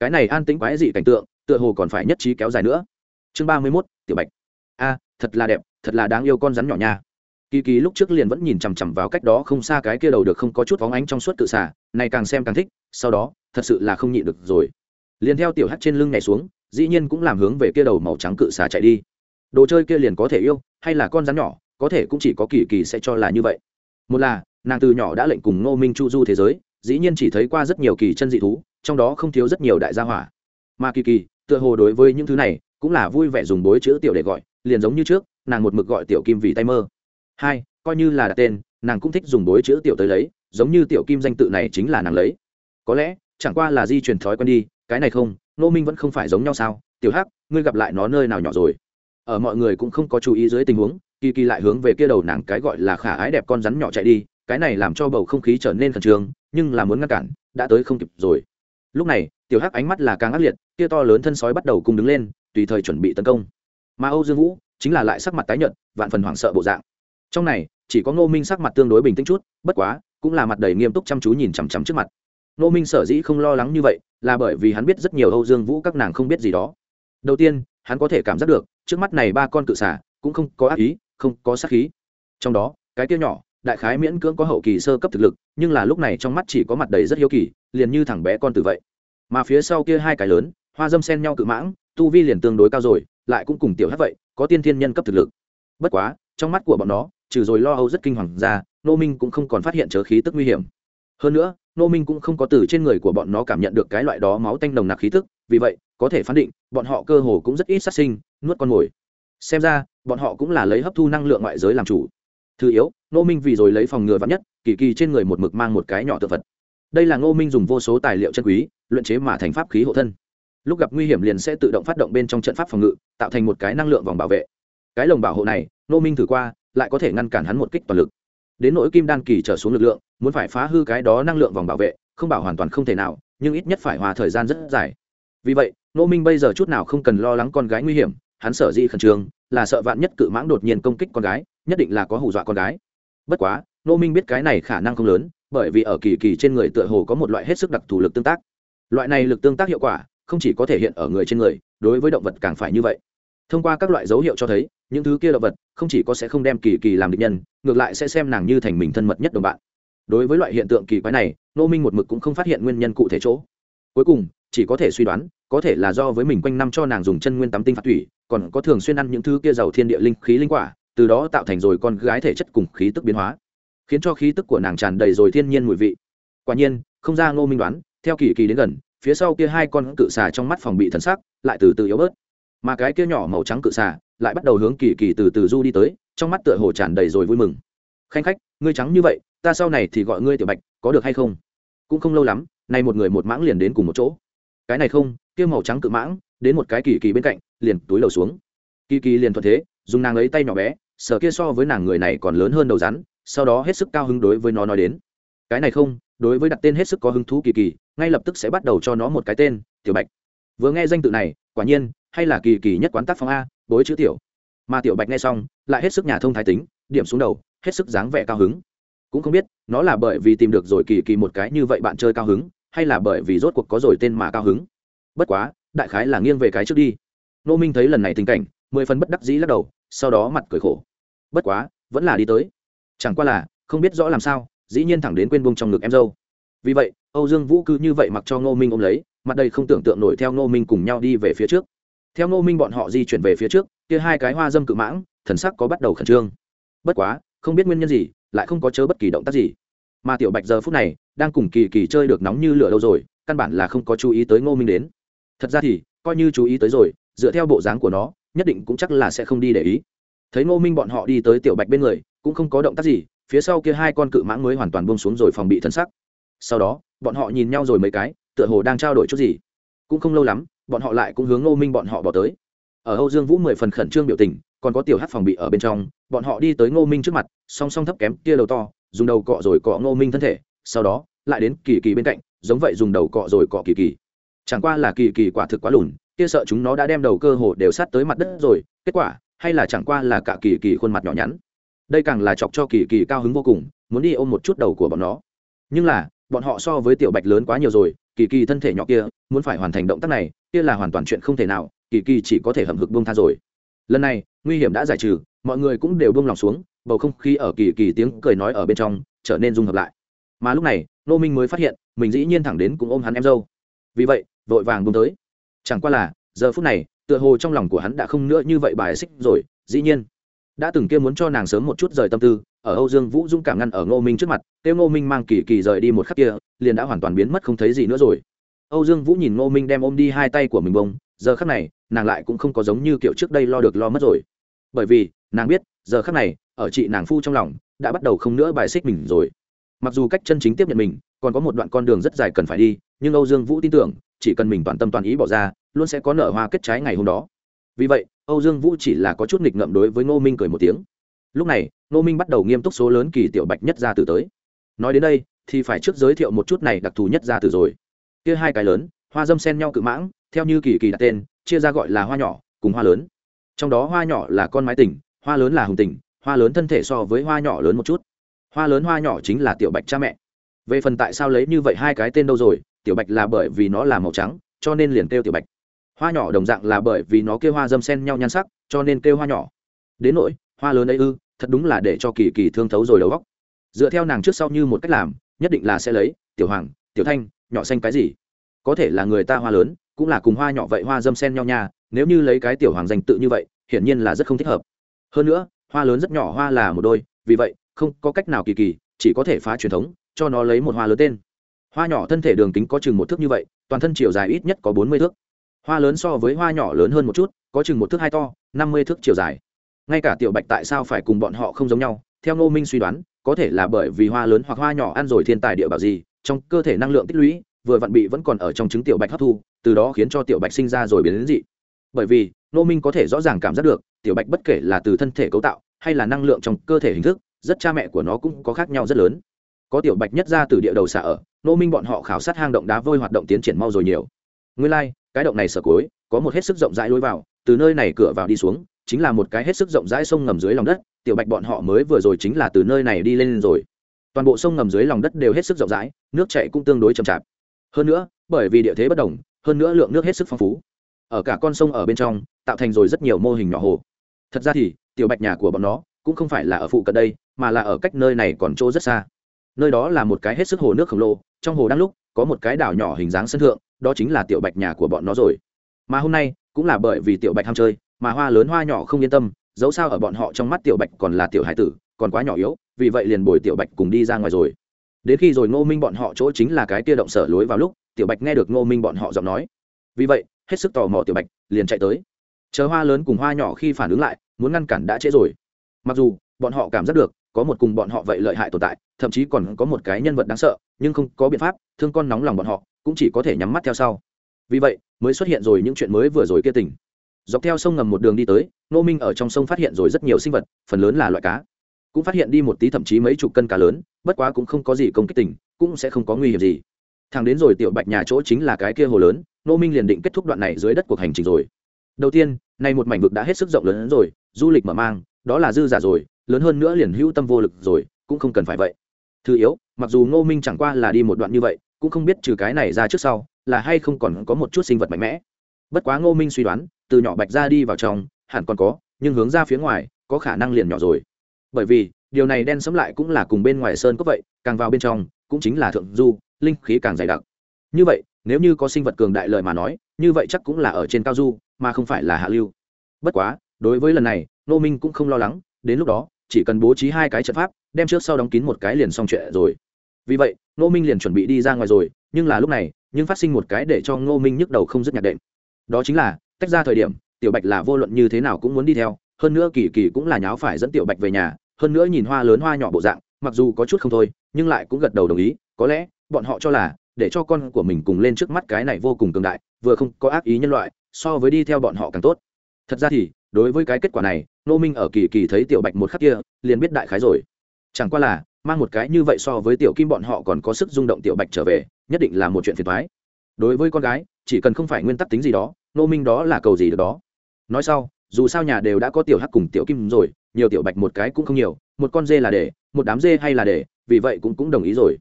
Cái này an tĩnh quái dị cảnh tượng, tựa hồ còn phải nhất trí kéo dài nữa. Chương ba mươi mốt, tiểu bạch. A, thật là đẹp, thật là đáng yêu con rắn nhỏ nha. Kỳ kỳ lúc trước liền vẫn nhìn chằm chằm vào cách đó không xa cái kia đầu được không có chút bóng ánh trong suốt cự xả này càng xem càng thích, sau đó, thật sự là không nhịn được rồi. Liền theo tiểu hắt trên lưng này xuống, dĩ nhiên cũng làm hướng về kia đầu màu trắng cự xả chạy đi. Đồ chơi kia liền có thể yêu, hay là con rắn nhỏ, có thể cũng chỉ có kỳ kỳ sẽ cho là như vậy. Một là nàng từ nhỏ đã lệnh cùng ngô minh chu du thế giới, dĩ nhiên chỉ thấy qua rất nhiều kỳ chân dị thú, trong đó không thiếu rất nhiều đại gia hỏa. Mà kỳ kỳ, tựa hồ đối với những thứ này, cũng là vui vẻ dùng bối chữ tiểu để gọi, liền giống như trước, nàng một mực gọi tiểu kim vì tay mơ. Hai, coi như là đặt tên, nàng cũng thích dùng bối chữ tiểu tới lấy, giống như tiểu kim danh tự này chính là nàng lấy. Có lẽ, chẳng qua là di truyền thói quen đi, cái này không nô minh vẫn không phải giống nhau sao? Tiểu hắc, ngươi gặp lại nó nơi nào nhỏ rồi? Ở mọi người cũng không có chú ý dưới tình huống, kỳ kỳ lại hướng về kia đầu nàng cái gọi là khả ái đẹp con rắn nhỏ chạy đi cái này làm cho bầu không khí trở nên khẩn trương, nhưng là muốn ngăn cản, đã tới không kịp rồi. Lúc này, tiểu hắc ánh mắt là càng ác liệt kia to lớn thân sói bắt đầu cùng đứng lên, tùy thời chuẩn bị tấn công. Mà âu dương vũ chính là lại sắc mặt tái nhợt, vạn phần hoảng sợ bộ dạng. Trong này, chỉ có ngô minh sắc mặt tương đối bình tĩnh chút, bất quá, cũng là mặt đầy nghiêm túc chăm chú nhìn chằm chằm trước mặt. Ngô minh sở dĩ không lo lắng như vậy, là bởi vì hắn biết rất nhiều âu dương vũ các nàng không biết gì đó. Đầu tiên, hắn có thể cảm giác được, trước mắt này ba con cự xả cũng không có ác ý, không có sát khí. Trong đó, cái kia nhỏ đại khái miễn cưỡng có hậu kỳ sơ cấp thực lực, nhưng là lúc này trong mắt chỉ có mặt đầy rất hiếu kỳ, liền như thằng bé con từ vậy. Mà phía sau kia hai cái lớn, hoa dâm xen nhau cự mãng, tu vi liền tương đối cao rồi, lại cũng cùng tiểu hát vậy, có tiên thiên nhân cấp thực lực. Bất quá, trong mắt của bọn nó, trừ rồi lo âu rất kinh hoàng ra, nô minh cũng không còn phát hiện chớ khí tức nguy hiểm. Hơn nữa, nô minh cũng không có từ trên người của bọn nó cảm nhận được cái loại đó máu tanh nồng nặc khí tức, vì vậy, có thể phán định, bọn họ cơ hồ cũng rất ít sát sinh, nuốt con mồi. Xem ra, bọn họ cũng là lấy hấp thu năng lượng ngoại giới làm chủ. Thứ yếu nô minh vì rồi lấy phòng ngừa vắn nhất, kỳ kỳ trên người một mực mang một cái nhỏ tự vật đây là ngô minh dùng vô số tài liệu chân quý, luyện chế mà thành pháp khí hộ thân. Lúc gặp nguy hiểm liền sẽ tự động phát động bên trong trận pháp phòng ngự, tạo thành một cái năng lượng vòng bảo vệ. Cái lồng bảo hộ này, ngô minh thử qua, lại có thể ngăn cản hắn một kích toàn lực. Đến nỗi kim đan kỳ trở xuống lực lượng, muốn phải phá hư cái đó năng lượng vòng bảo vệ, không bảo hoàn toàn không thể nào, nhưng ít nhất phải hòa thời gian rất dài. Vì vậy, ngô minh bây giờ chút nào không cần lo lắng con gái nguy hiểm, hắn sở dĩ khẩn trương, là sợ vạn nhất cự mãng đột nhiên công kích con gái, nhất định là có hù dọa con gái bất quá Nô minh biết cái này khả năng không lớn, bởi vì ở kỳ kỳ trên người tựa hồ có một loại hết sức đặc thù lực tương tác. Loại này lực tương tác hiệu quả, không chỉ có thể hiện ở người trên người, đối với động vật càng phải như vậy. Thông qua các loại dấu hiệu cho thấy, những thứ kia động vật không chỉ có sẽ không đem kỳ kỳ làm địch nhân, ngược lại sẽ xem nàng như thành mình thân mật nhất đồng bạn. Đối với loại hiện tượng kỳ quái này nô minh một mực cũng không phát hiện nguyên nhân cụ thể chỗ. Cuối cùng, chỉ có thể suy đoán, có thể là do với mình quanh năm cho nàng dùng chân nguyên tắm tinh phạt thủy, còn có thường xuyên ăn những thứ kia giàu thiên địa linh khí linh quả từ đó tạo thành rồi con gái thể chất cùng khí tức biến hóa, khiến cho khí tức của nàng tràn đầy rồi thiên nhiên mùi vị. Quả nhiên, không ra ngô minh đoán, theo kỳ kỳ đến gần, phía sau kia hai con cự xà trong mắt phòng bị thần sắc lại từ từ yếu bớt. Mà cái kia nhỏ màu trắng cự xà lại bắt đầu hướng kỳ kỳ từ từ du đi tới, trong mắt tựa hồ tràn đầy rồi vui mừng. Khanh khách, ngươi trắng như vậy, ta sau này thì gọi ngươi tiểu bạch, có được hay không? Cũng không lâu lắm, nay một người một mãng liền đến cùng một chỗ. Cái này không, kia màu trắng cự mãng đến một cái kỳ kỳ bên cạnh, liền túi lầu xuống. Kỳ kỳ liền thuận thế, dùng nàng ấy tay nhỏ bé sở kia so với nàng người này còn lớn hơn đầu rắn, sau đó hết sức cao hứng đối với nó nói đến. Cái này không, đối với đặt tên hết sức có hứng thú kỳ kỳ, ngay lập tức sẽ bắt đầu cho nó một cái tên, tiểu bạch. Vừa nghe danh tự này, quả nhiên, hay là kỳ kỳ nhất quán tác phong a, bối chữ tiểu. Mà tiểu bạch nghe xong, lại hết sức nhà thông thái tính, điểm xuống đầu, hết sức dáng vẻ cao hứng. Cũng không biết, nó là bởi vì tìm được rồi kỳ kỳ một cái như vậy bạn chơi cao hứng, hay là bởi vì rốt cuộc có rồi tên mà cao hứng. Bất quá, đại khái là nghiêng về cái trước đi. Nô minh thấy lần này tình cảnh, mười phần bất đắc dĩ lắc đầu, sau đó mặt cười khổ bất quá, vẫn là đi tới. Chẳng qua là, không biết rõ làm sao, dĩ nhiên thẳng đến quên bông trong ngực em dâu. Vì vậy, âu dương vũ cứ như vậy mặc cho ngô minh ôm lấy, mặt đây không tưởng tượng nổi theo ngô minh cùng nhau đi về phía trước. Theo ngô minh bọn họ di chuyển về phía trước, kia hai cái hoa dâm cự mãng, thần sắc có bắt đầu khẩn trương. Bất quá, không biết nguyên nhân gì, lại không có chớ bất kỳ động tác gì. Mà tiểu bạch giờ phút này, đang cùng kỳ kỳ chơi được nóng như lửa lâu rồi, căn bản là không có chú ý tới ngô minh đến. Thật ra thì, coi như chú ý tới rồi, dựa theo bộ dáng của nó, nhất định cũng chắc là sẽ không đi để ý thấy ngô minh bọn họ đi tới tiểu bạch bên người, cũng không có động tác gì, phía sau kia hai con cự mãng mới hoàn toàn bông xuống rồi phòng bị thân sắc sau đó, bọn họ nhìn nhau rồi mấy cái, tựa hồ đang trao đổi chút gì. Cũng không lâu lắm, bọn họ lại cũng hướng ngô minh bọn họ bỏ tới. Ở âu dương vũ mười phần khẩn trương biểu tình, còn có tiểu hát phòng bị ở bên trong, bọn họ đi tới ngô minh trước mặt, song song thấp kém, kia đầu to, dùng đầu cọ rồi cọ ngô minh thân thể, sau đó, lại đến kỳ kỳ bên cạnh, giống vậy dùng đầu cọ rồi cọ kỳ kỳ. Chẳng qua là kỳ kỳ quả thực quá lùn, kia sợ chúng nó đã đem đầu cơ hồ đều sát tới mặt đất rồi, kết quả hay là chẳng qua là cả kỳ kỳ khuôn mặt nhỏ nhắn. Đây càng là chọc cho kỳ kỳ cao hứng vô cùng, muốn đi ôm một chút đầu của bọn nó. Nhưng là, bọn họ so với tiểu bạch lớn quá nhiều rồi, kỳ kỳ thân thể nhỏ kia, muốn phải hoàn thành động tác này, kia là hoàn toàn chuyện không thể nào, kỳ kỳ chỉ có thể hầm hực bông tha rồi. Lần này, nguy hiểm đã giải trừ, mọi người cũng đều buông lòng xuống, bầu không khí ở kỳ kỳ tiếng cười nói ở bên trong, trở nên dung hợp lại. Mà lúc này nô minh mới phát hiện, mình dĩ nhiên thẳng đến cũng ôm hắn em dâu. Vì vậy, vội vàng buông tới. Chẳng qua là, giờ phút này tựa hồ trong lòng của hắn đã không nữa như vậy bài xích rồi, dĩ nhiên. Đã từng kia muốn cho nàng sớm một chút rời tâm tư, ở âu dương vũ dũng cảm ngăn ở ngô minh trước mặt, kêu ngô minh mang kỳ kỳ rời đi một khắc kia, liền đã hoàn toàn biến mất không thấy gì nữa rồi. Âu dương vũ nhìn ngô minh đem ôm đi hai tay của mình bông, giờ khắc này, nàng lại cũng không có giống như kiểu trước đây lo được lo mất rồi. Bởi vì, nàng biết, giờ khắc này, ở chị nàng phu trong lòng, đã bắt đầu không nữa bài xích mình rồi. Mặc dù cách chân chính tiếp nhận mình, còn có một đoạn con đường rất dài cần phải đi nhưng âu dương vũ tin tưởng, chỉ cần mình toàn tâm toàn ý bỏ ra, luôn sẽ có nở hoa kết trái ngày hôm đó. Vì vậy, âu dương vũ chỉ là có chút nghịch ngợm đối với ngô minh cười một tiếng. Lúc này, ngô minh bắt đầu nghiêm túc số lớn kỳ tiểu bạch nhất gia tử tới. Nói đến đây, thì phải trước giới thiệu một chút này đặc thù nhất gia tử rồi. Kia hai cái lớn, hoa dâm sen nhau cự mãng, theo như kỳ kỳ đặt tên, chia ra gọi là hoa nhỏ, cùng hoa lớn. Trong đó hoa nhỏ là con mái tỉnh hoa lớn là hùng tỉnh hoa lớn thân thể so với hoa nhỏ lớn một chút. Hoa lớn hoa nhỏ chính là tiểu bạch cha mẹ. Về phần tại sao lấy như vậy hai cái tên đâu rồi tiểu bạch là bởi vì nó là màu trắng, cho nên liền kêu tiểu bạch. Hoa nhỏ đồng dạng là bởi vì nó kêu hoa dâm sen nhau nhan sắc, cho nên kêu hoa nhỏ. Đến nỗi, hoa lớn ấy ư, thật đúng là để cho kỳ kỳ thương thấu rồi đầu góc dựa theo nàng trước sau như một cách làm, nhất định là sẽ lấy, tiểu hoàng, tiểu thanh, nhỏ xanh cái gì. Có thể là người ta hoa lớn, cũng là cùng hoa nhỏ vậy hoa dâm sen nhau nha, nếu như lấy cái tiểu hoàng danh tự như vậy, hiển nhiên là rất không thích hợp. Hơn nữa, hoa lớn rất nhỏ hoa là một đôi, vì vậy, không có cách nào kỳ kỳ, chỉ có thể phá truyền thống, cho nó lấy một hoa lớn tên hoa nhỏ thân thể đường kính có chừng một thước như vậy, toàn thân chiều dài ít nhất có bốn mươi thước. Hoa lớn so với hoa nhỏ lớn hơn một chút, có chừng một thước hai to, năm mươi thước chiều dài. Ngay cả tiểu bạch tại sao phải cùng bọn họ không giống nhau, theo ngô minh suy đoán, có thể là bởi vì hoa lớn hoặc hoa nhỏ ăn rồi thiên tài địa bảo gì, trong cơ thể năng lượng tích lũy, vừa vặn bị vẫn còn ở trong trứng tiểu bạch hấp thu, từ đó khiến cho tiểu bạch sinh ra rồi biến đến dị. Bởi vì, ngô minh có thể rõ ràng cảm giác được, tiểu bạch bất kể là từ thân thể cấu tạo, hay là năng lượng trong cơ thể hình thức, rất cha mẹ của nó cũng có khác nhau rất lớn có tiểu bạch nhất ra từ địa đầu xả ở nô minh bọn họ khảo sát hang động đá vôi hoạt động tiến triển mau rồi nhiều. Nguyên lai、like, cái động này sở cối có một hết sức rộng rãi lối vào từ nơi này cửa vào đi xuống chính là một cái hết sức rộng rãi sông ngầm dưới lòng đất tiểu bạch bọn họ mới vừa rồi chính là từ nơi này đi lên rồi. Toàn bộ sông ngầm dưới lòng đất đều hết sức rộng rãi nước chạy cũng tương đối chậm chạp. Hơn nữa bởi vì địa thế bất đồng hơn nữa lượng nước hết sức phong phú. Ở cả con sông ở bên trong tạo thành rồi rất nhiều mô hình nhỏ hồ. Thật ra thì tiểu bạch nhà của bọn nó cũng không phải là ở phụ cận đây mà là ở cách nơi này còn chỗ rất xa nơi đó là một cái hết sức hồ nước khổng lồ, trong hồ đang lúc có một cái đảo nhỏ hình dáng sân thượng, đó chính là tiểu bạch nhà của bọn nó rồi. Mà hôm nay cũng là bởi vì tiểu bạch ham chơi mà hoa lớn hoa nhỏ không yên tâm, dẫu sao ở bọn họ trong mắt tiểu bạch còn là tiểu hải tử, còn quá nhỏ yếu, vì vậy liền bồi tiểu bạch cùng đi ra ngoài rồi. Đến khi rồi ngô minh bọn họ chỗ chính là cái kia động sở lối vào lúc, tiểu bạch nghe được ngô minh bọn họ giọng nói. Vì vậy, hết sức tò mò tiểu bạch, liền chạy tới. Chờ hoa lớn cùng hoa nhỏ khi phản ứng lại, muốn ngăn cản đã trễ rồi. Mặc dù bọn họ cảm giác được có một cùng bọn họ vậy lợi hại tồn tại, thậm chí còn có một cái nhân vật đáng sợ, nhưng không có biện pháp, thương con nóng lòng bọn họ, cũng chỉ có thể nhắm mắt theo sau. Vì vậy, mới xuất hiện rồi những chuyện mới vừa rồi kia tỉnh dọc theo sông ngầm một đường đi tới nô minh ở trong sông phát hiện rồi rất nhiều sinh vật, phần lớn là loại cá. Cũng phát hiện đi một tí thậm chí mấy chục cân cá lớn, bất quá cũng không có gì công kích tình, cũng sẽ không có nguy hiểm gì. Thằng đến rồi tiểu bạch nhà chỗ chính là cái kia hồ lớn nô minh liền định kết thúc đoạn này dưới đất cuộc hành trình rồi. Đầu tiên, nay một mảnh vực đã hết sức rộng lớn hơn rồi, du lịch mở mang, đó là dư giả rồi lớn hơn nữa liền hữu tâm vô lực rồi, cũng không cần phải vậy. Thứ yếu, mặc dù ngô minh chẳng qua là đi một đoạn như vậy, cũng không biết trừ cái này ra trước sau, là hay không còn có một chút sinh vật mạnh mẽ. Bất quá ngô minh suy đoán, từ nhỏ bạch ra đi vào trong, hẳn còn có, nhưng hướng ra phía ngoài, có khả năng liền nhỏ rồi. Bởi vì, điều này đen sấm lại cũng là cùng bên ngoài sơn cốc vậy, càng vào bên trong, cũng chính là thượng du, linh khí càng dày đặc. Như vậy, nếu như có sinh vật cường đại lợi mà nói, như vậy chắc cũng là ở trên cao du, mà không phải là hạ lưu. Bất quá, đối với lần này nô minh cũng không lo lắng, đến lúc đó chỉ cần bố trí hai cái trận pháp, đem trước sau đóng kín một cái liền xong chuyện rồi. Vì vậy, Ngô minh liền chuẩn bị đi ra ngoài rồi, nhưng là lúc này, nhưng phát sinh một cái để cho ngô minh nhức đầu không dứt nhạc đệm. Đó chính là, tách ra thời điểm, tiểu bạch là vô luận như thế nào cũng muốn đi theo, hơn nữa kỳ kỳ cũng là nháo phải dẫn tiểu bạch về nhà, hơn nữa nhìn hoa lớn hoa nhỏ bộ dạng, mặc dù có chút không thôi, nhưng lại cũng gật đầu đồng ý, có lẽ, bọn họ cho là, để cho con của mình cùng lên trước mắt cái này vô cùng cường đại, vừa không có ác ý nhân loại, so với đi theo bọn họ càng tốt. Thật ra thì, đối với cái kết quả này nô minh ở kỳ kỳ thấy tiểu bạch một khắc kia, liền biết đại khái rồi. Chẳng qua là, mang một cái như vậy so với tiểu kim bọn họ còn có sức rung động tiểu bạch trở về, nhất định là một chuyện phiền thoái đối với con gái, chỉ cần không phải nguyên tắc tính gì đó, nô minh đó là cầu gì được đó. Nói sau, dù sao nhà đều đã có tiểu hắc cùng tiểu kim rồi, nhiều tiểu bạch một cái cũng không nhiều, một con dê là để, một đám dê hay là để, vì vậy cũng cũng đồng ý rồi.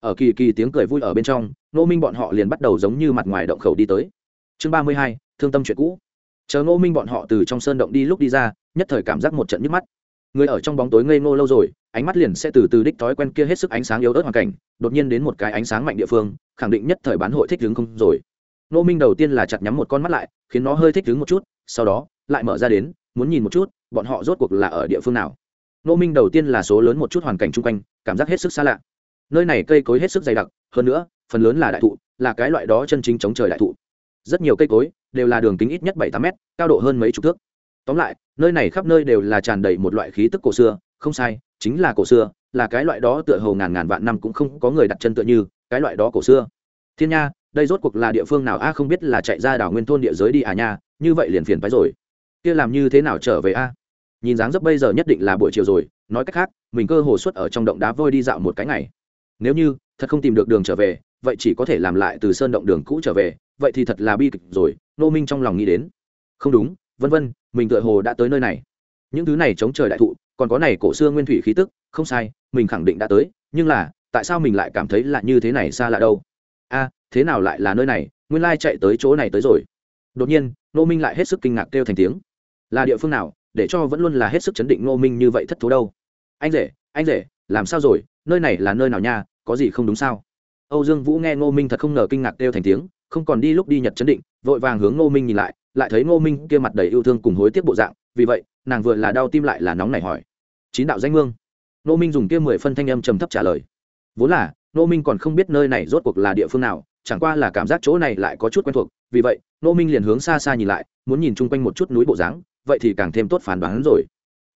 Ở kỳ kỳ tiếng cười vui ở bên trong, nô minh bọn họ liền bắt đầu giống như mặt ngoài động khẩu đi tới. Chương ba mươi hai, thương tâm chuyện cũ chờ ngô minh bọn họ từ trong sơn động đi lúc đi ra, nhất thời cảm giác một trận nhức mắt. Người ở trong bóng tối ngây ngô lâu rồi, ánh mắt liền sẽ từ từ đích thói quen kia hết sức ánh sáng yếu ớt hoàn cảnh, đột nhiên đến một cái ánh sáng mạnh địa phương, khẳng định nhất thời bán hội thích đứng không rồi. Ngô minh đầu tiên là chặt nhắm một con mắt lại, khiến nó hơi thích đứng một chút, sau đó, lại mở ra đến, muốn nhìn một chút, bọn họ rốt cuộc là ở địa phương nào. Ngô minh đầu tiên là số lớn một chút hoàn cảnh chung quanh, cảm giác hết sức xa lạ. Nơi này cây cối hết sức dày đặc, hơn nữa, phần lớn là đại thụ, là cái loại đó chân chính chống trời đại thụ. Rất nhiều cây cối đều là đường kính ít nhất bảy tám mét, cao độ hơn mấy chục thước. Tóm lại, nơi này khắp nơi đều là tràn đầy một loại khí tức cổ xưa, không sai, chính là cổ xưa, là cái loại đó tựa hồ ngàn ngàn vạn năm cũng không có người đặt chân tựa như, cái loại đó cổ xưa. Thiên nha, đây rốt cuộc là địa phương nào? A, không biết là chạy ra đảo nguyên thôn địa giới đi à nha, như vậy liền phiền phái rồi. Kia làm như thế nào trở về a? Nhìn dáng dấp bây giờ nhất định là buổi chiều rồi, nói cách khác, mình cơ hồ suốt ở trong động đá vôi đi dạo một cái ngày. Nếu như thật không tìm được đường trở về, vậy chỉ có thể làm lại từ sơn động đường cũ trở về vậy thì thật là bi kịch rồi nô minh trong lòng nghĩ đến. Không đúng, vân vân, mình tựa hồ đã tới nơi này. Những thứ này chống trời đại thụ, còn có này cổ xưa nguyên thủy khí tức, không sai, mình khẳng định đã tới, nhưng là, tại sao mình lại cảm thấy là như thế này xa lạ đâu? A, thế nào lại là nơi này? Nguyên lai chạy tới chỗ này tới rồi. Đột nhiên nô minh lại hết sức kinh ngạc kêu thành tiếng. Là địa phương nào? Để cho vẫn luôn là hết sức chấn định nô minh như vậy thất thố đâu. Anh rể anh rể, làm sao rồi? Nơi này là nơi nào nha? Có gì không đúng sao? Âu dương vũ nghe nô minh thật không ngờ kinh ngạc kêu thành tiếng không còn đi lúc đi nhật chấn định, vội vàng hướng ngô minh nhìn lại lại thấy ngô minh kia mặt đầy yêu thương cùng hối tiếc bộ dạng, vì vậy, nàng vừa là đau tim lại là nóng nảy hỏi. Chín đạo danh mương ngô minh dùng kia mười phân thanh âm trầm thấp trả lời. Vốn là, ngô minh còn không biết nơi này rốt cuộc là địa phương nào, chẳng qua là cảm giác chỗ này lại có chút quen thuộc, vì vậy, ngô minh liền hướng xa xa nhìn lại, muốn nhìn chung quanh một chút núi bộ dáng, vậy thì càng thêm tốt phán đoán rồi.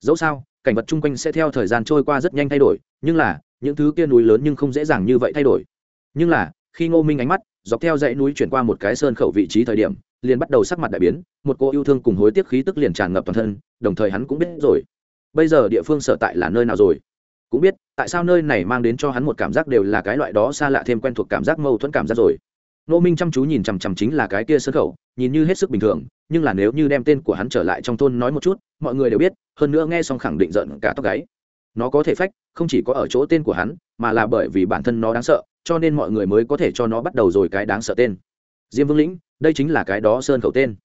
Dẫu sao, cảnh vật chung quanh sẽ theo thời gian trôi qua rất nhanh thay đổi, nhưng là, những thứ kia núi lớn nhưng không dễ dàng như vậy thay đổi. Nhưng là, khi ngô minh ánh mắt dọc theo dãy núi chuyển qua một cái sơn khẩu vị trí thời điểm, liền bắt đầu sắc mặt đại biến, một cô yêu thương cùng hối tiếc khí tức liền tràn ngập toàn thân, đồng thời hắn cũng biết rồi. Bây giờ địa phương sở tại là nơi nào rồi? Cũng biết, tại sao nơi này mang đến cho hắn một cảm giác đều là cái loại đó xa lạ thêm quen thuộc cảm giác mâu thuẫn cảm giác rồi. Nô minh chăm chú nhìn chằm chằm chính là cái kia sân khẩu, nhìn như hết sức bình thường, nhưng là nếu như đem tên của hắn trở lại trong thôn nói một chút, mọi người đều biết, hơn nữa nghe xong khẳng định giận cả tóc gáy. Nó có thể phách, không chỉ có ở chỗ tên của hắn, mà là bởi vì bản thân nó đáng sợ cho nên mọi người mới có thể cho nó bắt đầu rồi cái đáng sợ tên. Diêm vương lĩnh, đây chính là cái đó sơn khẩu tên.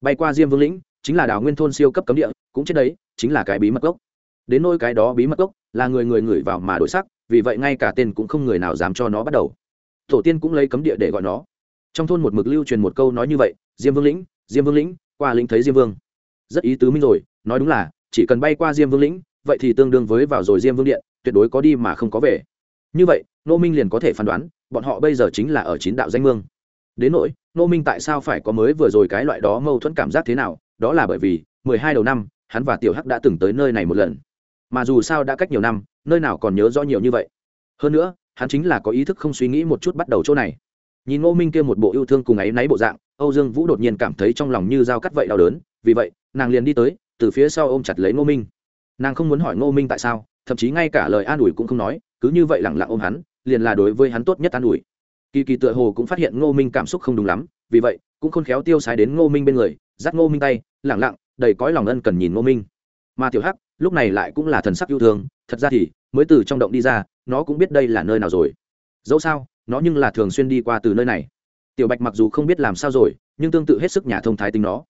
Bay qua diêm vương lĩnh, chính là đào nguyên thôn siêu cấp cấm địa, cũng chết đấy, chính là cái bí mật gốc. Đến nôi cái đó bí mật gốc, là người người ngửi vào mà đổi sắc, vì vậy ngay cả tên cũng không người nào dám cho nó bắt đầu. Tổ tiên cũng lấy cấm địa để gọi nó. Trong thôn một mực lưu truyền một câu nói như vậy, diêm vương lĩnh, diêm vương lĩnh, qua lĩnh thấy diêm vương. Rất ý tứ minh rồi, nói đúng là, chỉ cần bay qua diêm vương lĩnh, vậy thì tương đương với vào rồi diêm vương điện, tuyệt đối có đi mà không có về như vậy nô minh liền có thể phán đoán, bọn họ bây giờ chính là ở chín đạo danh mương. Đến nỗi nô minh tại sao phải có mới vừa rồi cái loại đó mâu thuẫn cảm giác thế nào? Đó là bởi vì, mười hai đầu năm, hắn và tiểu hắc đã từng tới nơi này một lần. Mà dù sao đã cách nhiều năm, nơi nào còn nhớ rõ nhiều như vậy. Hơn nữa, hắn chính là có ý thức không suy nghĩ một chút bắt đầu chỗ này. Nhìn ngô minh kia một bộ yêu thương cùng ấy náy bộ dạng, âu dương vũ đột nhiên cảm thấy trong lòng như dao cắt vậy đau đớn, vì vậy, nàng liền đi tới, từ phía sau ôm chặt lấy ngô minh. Nàng không muốn hỏi ngô minh tại sao, thậm chí ngay cả lời an ủi cũng không nói cứ như vậy lẳng lặng ôm hắn, liền là đối với hắn tốt nhất an ủi. Kỳ kỳ tựa hồ cũng phát hiện ngô minh cảm xúc không đúng lắm, vì vậy, cũng khôn khéo tiêu sái đến ngô minh bên người, dắt ngô minh tay, lẳng lặng, đầy cõi lòng ân cần nhìn ngô minh. Mà tiểu hắc, lúc này lại cũng là thần sắc yêu thương, thật ra thì, mới từ trong động đi ra, nó cũng biết đây là nơi nào rồi. Dẫu sao, nó nhưng là thường xuyên đi qua từ nơi này. Tiểu bạch mặc dù không biết làm sao rồi, nhưng tương tự hết sức nhà thông thái tính nó.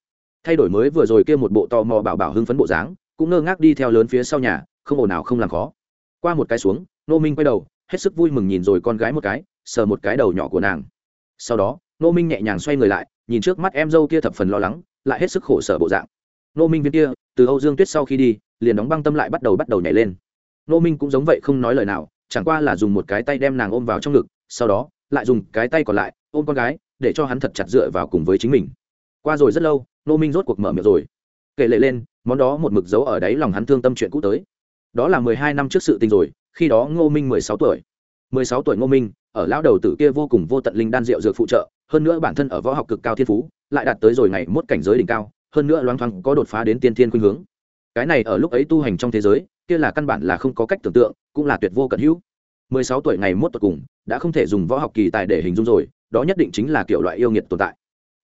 Thay đổi mới vừa rồi kia một bộ tò mò bảo bảo hưng phấn bộ dáng, cũng ngơ ngác đi theo lớn phía sau nhà, không ồn nào không làm khó. Qua một cái xuống nô minh quay đầu, hết sức vui mừng nhìn rồi con gái một cái, sờ một cái đầu nhỏ của nàng. Sau đó nô minh nhẹ nhàng xoay người lại, nhìn trước mắt em dâu kia thập phần lo lắng, lại hết sức khổ sở bộ dạng. Nô minh viên kia, từ âu dương tuyết sau khi đi, liền đóng băng tâm lại bắt đầu bắt đầu nhảy lên. Nô minh cũng giống vậy không nói lời nào, chẳng qua là dùng một cái tay đem nàng ôm vào trong ngực, sau đó, lại dùng cái tay còn lại, ôm con gái, để cho hắn thật chặt dựa vào cùng với chính mình. Qua rồi rất lâu nô minh rốt cuộc mở miệng rồi. Kể lệ lên, món đó một mực dấu ở đáy lòng hắn thương tâm chuyện cũ tới. Đó là mười hai năm trước sự tình rồi khi đó ngô minh mười sáu tuổi. mười sáu tuổi ngô minh, ở lão đầu tử kia vô cùng vô tận linh đan rượu dược phụ trợ, hơn nữa bản thân ở võ học cực cao thiên phú, lại đạt tới rồi ngày mốt cảnh giới đỉnh cao, hơn nữa loáng thoáng có đột phá đến tiên thiên khuynh hướng. Cái này ở lúc ấy tu hành trong thế giới, kia là căn bản là không có cách tưởng tượng, cũng là tuyệt vô cận hữu. mười sáu tuổi ngày mốt tột cùng, đã không thể dùng võ học kỳ tài để hình dung rồi, đó nhất định chính là kiểu loại yêu nghiệt tồn tại.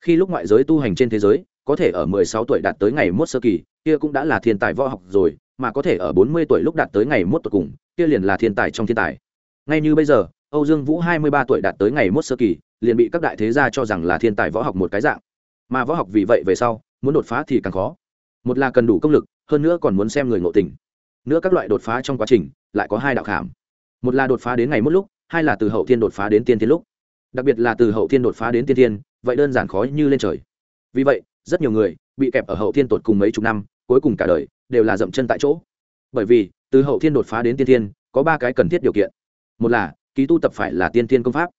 Khi lúc ngoại giới tu hành trên thế giới, có thể ở mười sáu tuổi đạt tới ngày mốt sơ kỳ, kia cũng đã là thiên tài võ học rồi mà có thể ở bốn mươi tuổi lúc đạt tới ngày mốt tuổi cùng, kia liền là thiên tài trong thiên tài. Ngay như bây giờ, âu dương vũ hai mươi ba tuổi đạt tới ngày mốt sơ kỳ, liền bị các đại thế gia cho rằng là thiên tài võ học một cái dạng. Mà võ học vì vậy về sau, muốn đột phá thì càng khó. Một là cần đủ công lực, hơn nữa còn muốn xem người ngộ tình. Nữa các loại đột phá trong quá trình, lại có hai đạo khảm một là đột phá đến ngày mốt lúc, hai là từ hậu thiên đột phá đến tiên thiên lúc. Đặc biệt là từ hậu thiên đột phá đến tiên thiên, vậy đơn giản khó như lên trời. Vì vậy, rất nhiều người bị kẹp ở hậu thiên tột cùng mấy chục năm cuối cùng cả đời đều là dậm chân tại chỗ. Bởi vì, từ hậu thiên đột phá đến tiên thiên, có ba cái cần thiết điều kiện. Một là, ký tu tập phải là tiên thiên công pháp.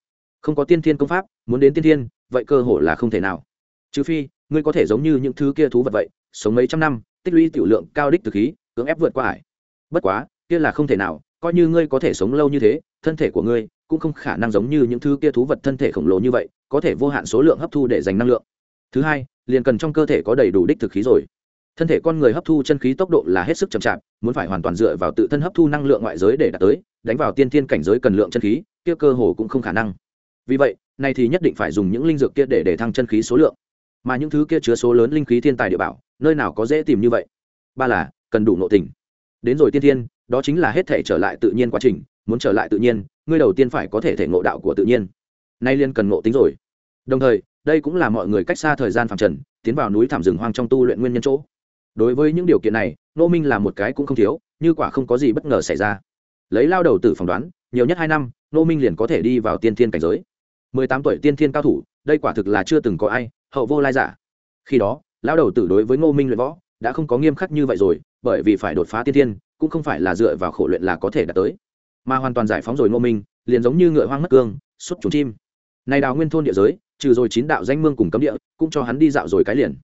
Không có tiên thiên công pháp, muốn đến tiên thiên, vậy cơ hội là không thể nào. Trừ phi, ngươi có thể giống như những thứ kia thú vật vậy, sống mấy trăm năm, tích lũy tiểu lượng cao đích từ khí, cưỡng ép vượt qua hải bất quá, kia là không thể nào, coi như ngươi có thể sống lâu như thế, thân thể của ngươi cũng không khả năng giống như những thứ kia thú vật thân thể khổng lồ như vậy, có thể vô hạn số lượng hấp thu để dành năng lượng. Thứ hai, liền cần trong cơ thể có đầy đủ đích thực khí rồi thân thể con người hấp thu chân khí tốc độ là hết sức chậm chạp, muốn phải hoàn toàn dựa vào tự thân hấp thu năng lượng ngoại giới để đạt tới, đánh vào tiên thiên cảnh giới cần lượng chân khí, kia cơ hồ cũng không khả năng. Vì vậy này thì nhất định phải dùng những linh dược kia để để thăng chân khí số lượng. Mà những thứ kia chứa số lớn linh khí thiên tài địa bảo, nơi nào có dễ tìm như vậy? Ba là, cần đủ nội tình. Đến rồi tiên thiên, đó chính là hết thể trở lại tự nhiên quá trình, muốn trở lại tự nhiên, ngươi đầu tiên phải có thể thể ngộ đạo của tự nhiên. Nay liên cần ngộ tính rồi. Đồng thời, đây cũng là mọi người cách xa thời gian phàm trần, tiến vào núi thảm rừng hoang trong tu luyện nguyên nhân chỗ đối với những điều kiện này, ngô minh là một cái cũng không thiếu, như quả không có gì bất ngờ xảy ra. Lấy lao đầu tử phỏng đoán, nhiều nhất hai năm, ngô minh liền có thể đi vào tiên thiên cảnh giới. Mười tám tuổi tiên thiên cao thủ, đây quả thực là chưa từng có ai, hậu vô lai giả. Khi đó, lao đầu tử đối với ngô minh luyện võ, đã không có nghiêm khắc như vậy rồi, bởi vì phải đột phá tiên thiên, cũng không phải là dựa vào khổ luyện là có thể đạt tới. Mà hoàn toàn giải phóng rồi ngô minh, liền giống như ngựa hoang mất cương, xuất trốn chim. Này đào nguyên thôn địa giới, trừ rồi chín đạo danh mương cùng cấm địa, cũng cho hắn đi dạo rồi cái liền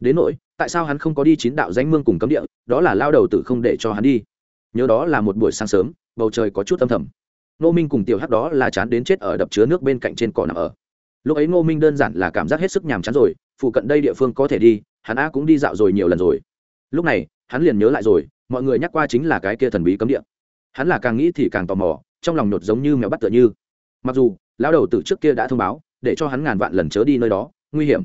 đến nỗi, tại sao hắn không có đi chín đạo danh mương cùng cấm địa, đó là lao đầu tử không để cho hắn đi. Nhớ đó là một buổi sáng sớm, bầu trời có chút âm thầm. Ngô minh cùng tiểu hắc đó là chán đến chết ở đập chứa nước bên cạnh trên cỏ nằm ở. Lúc ấy ngô minh đơn giản là cảm giác hết sức nhàm chán rồi, phụ cận đây địa phương có thể đi, hắn a cũng đi dạo rồi nhiều lần rồi. Lúc này, hắn liền nhớ lại rồi, mọi người nhắc qua chính là cái kia thần bí cấm địa. Hắn là càng nghĩ thì càng tò mò, trong lòng nhột giống như mèo bắt tựa như. Mặc dù lão đầu từ trước kia đã thông báo, để cho hắn ngàn vạn lần chớ đi nơi đó, nguy hiểm.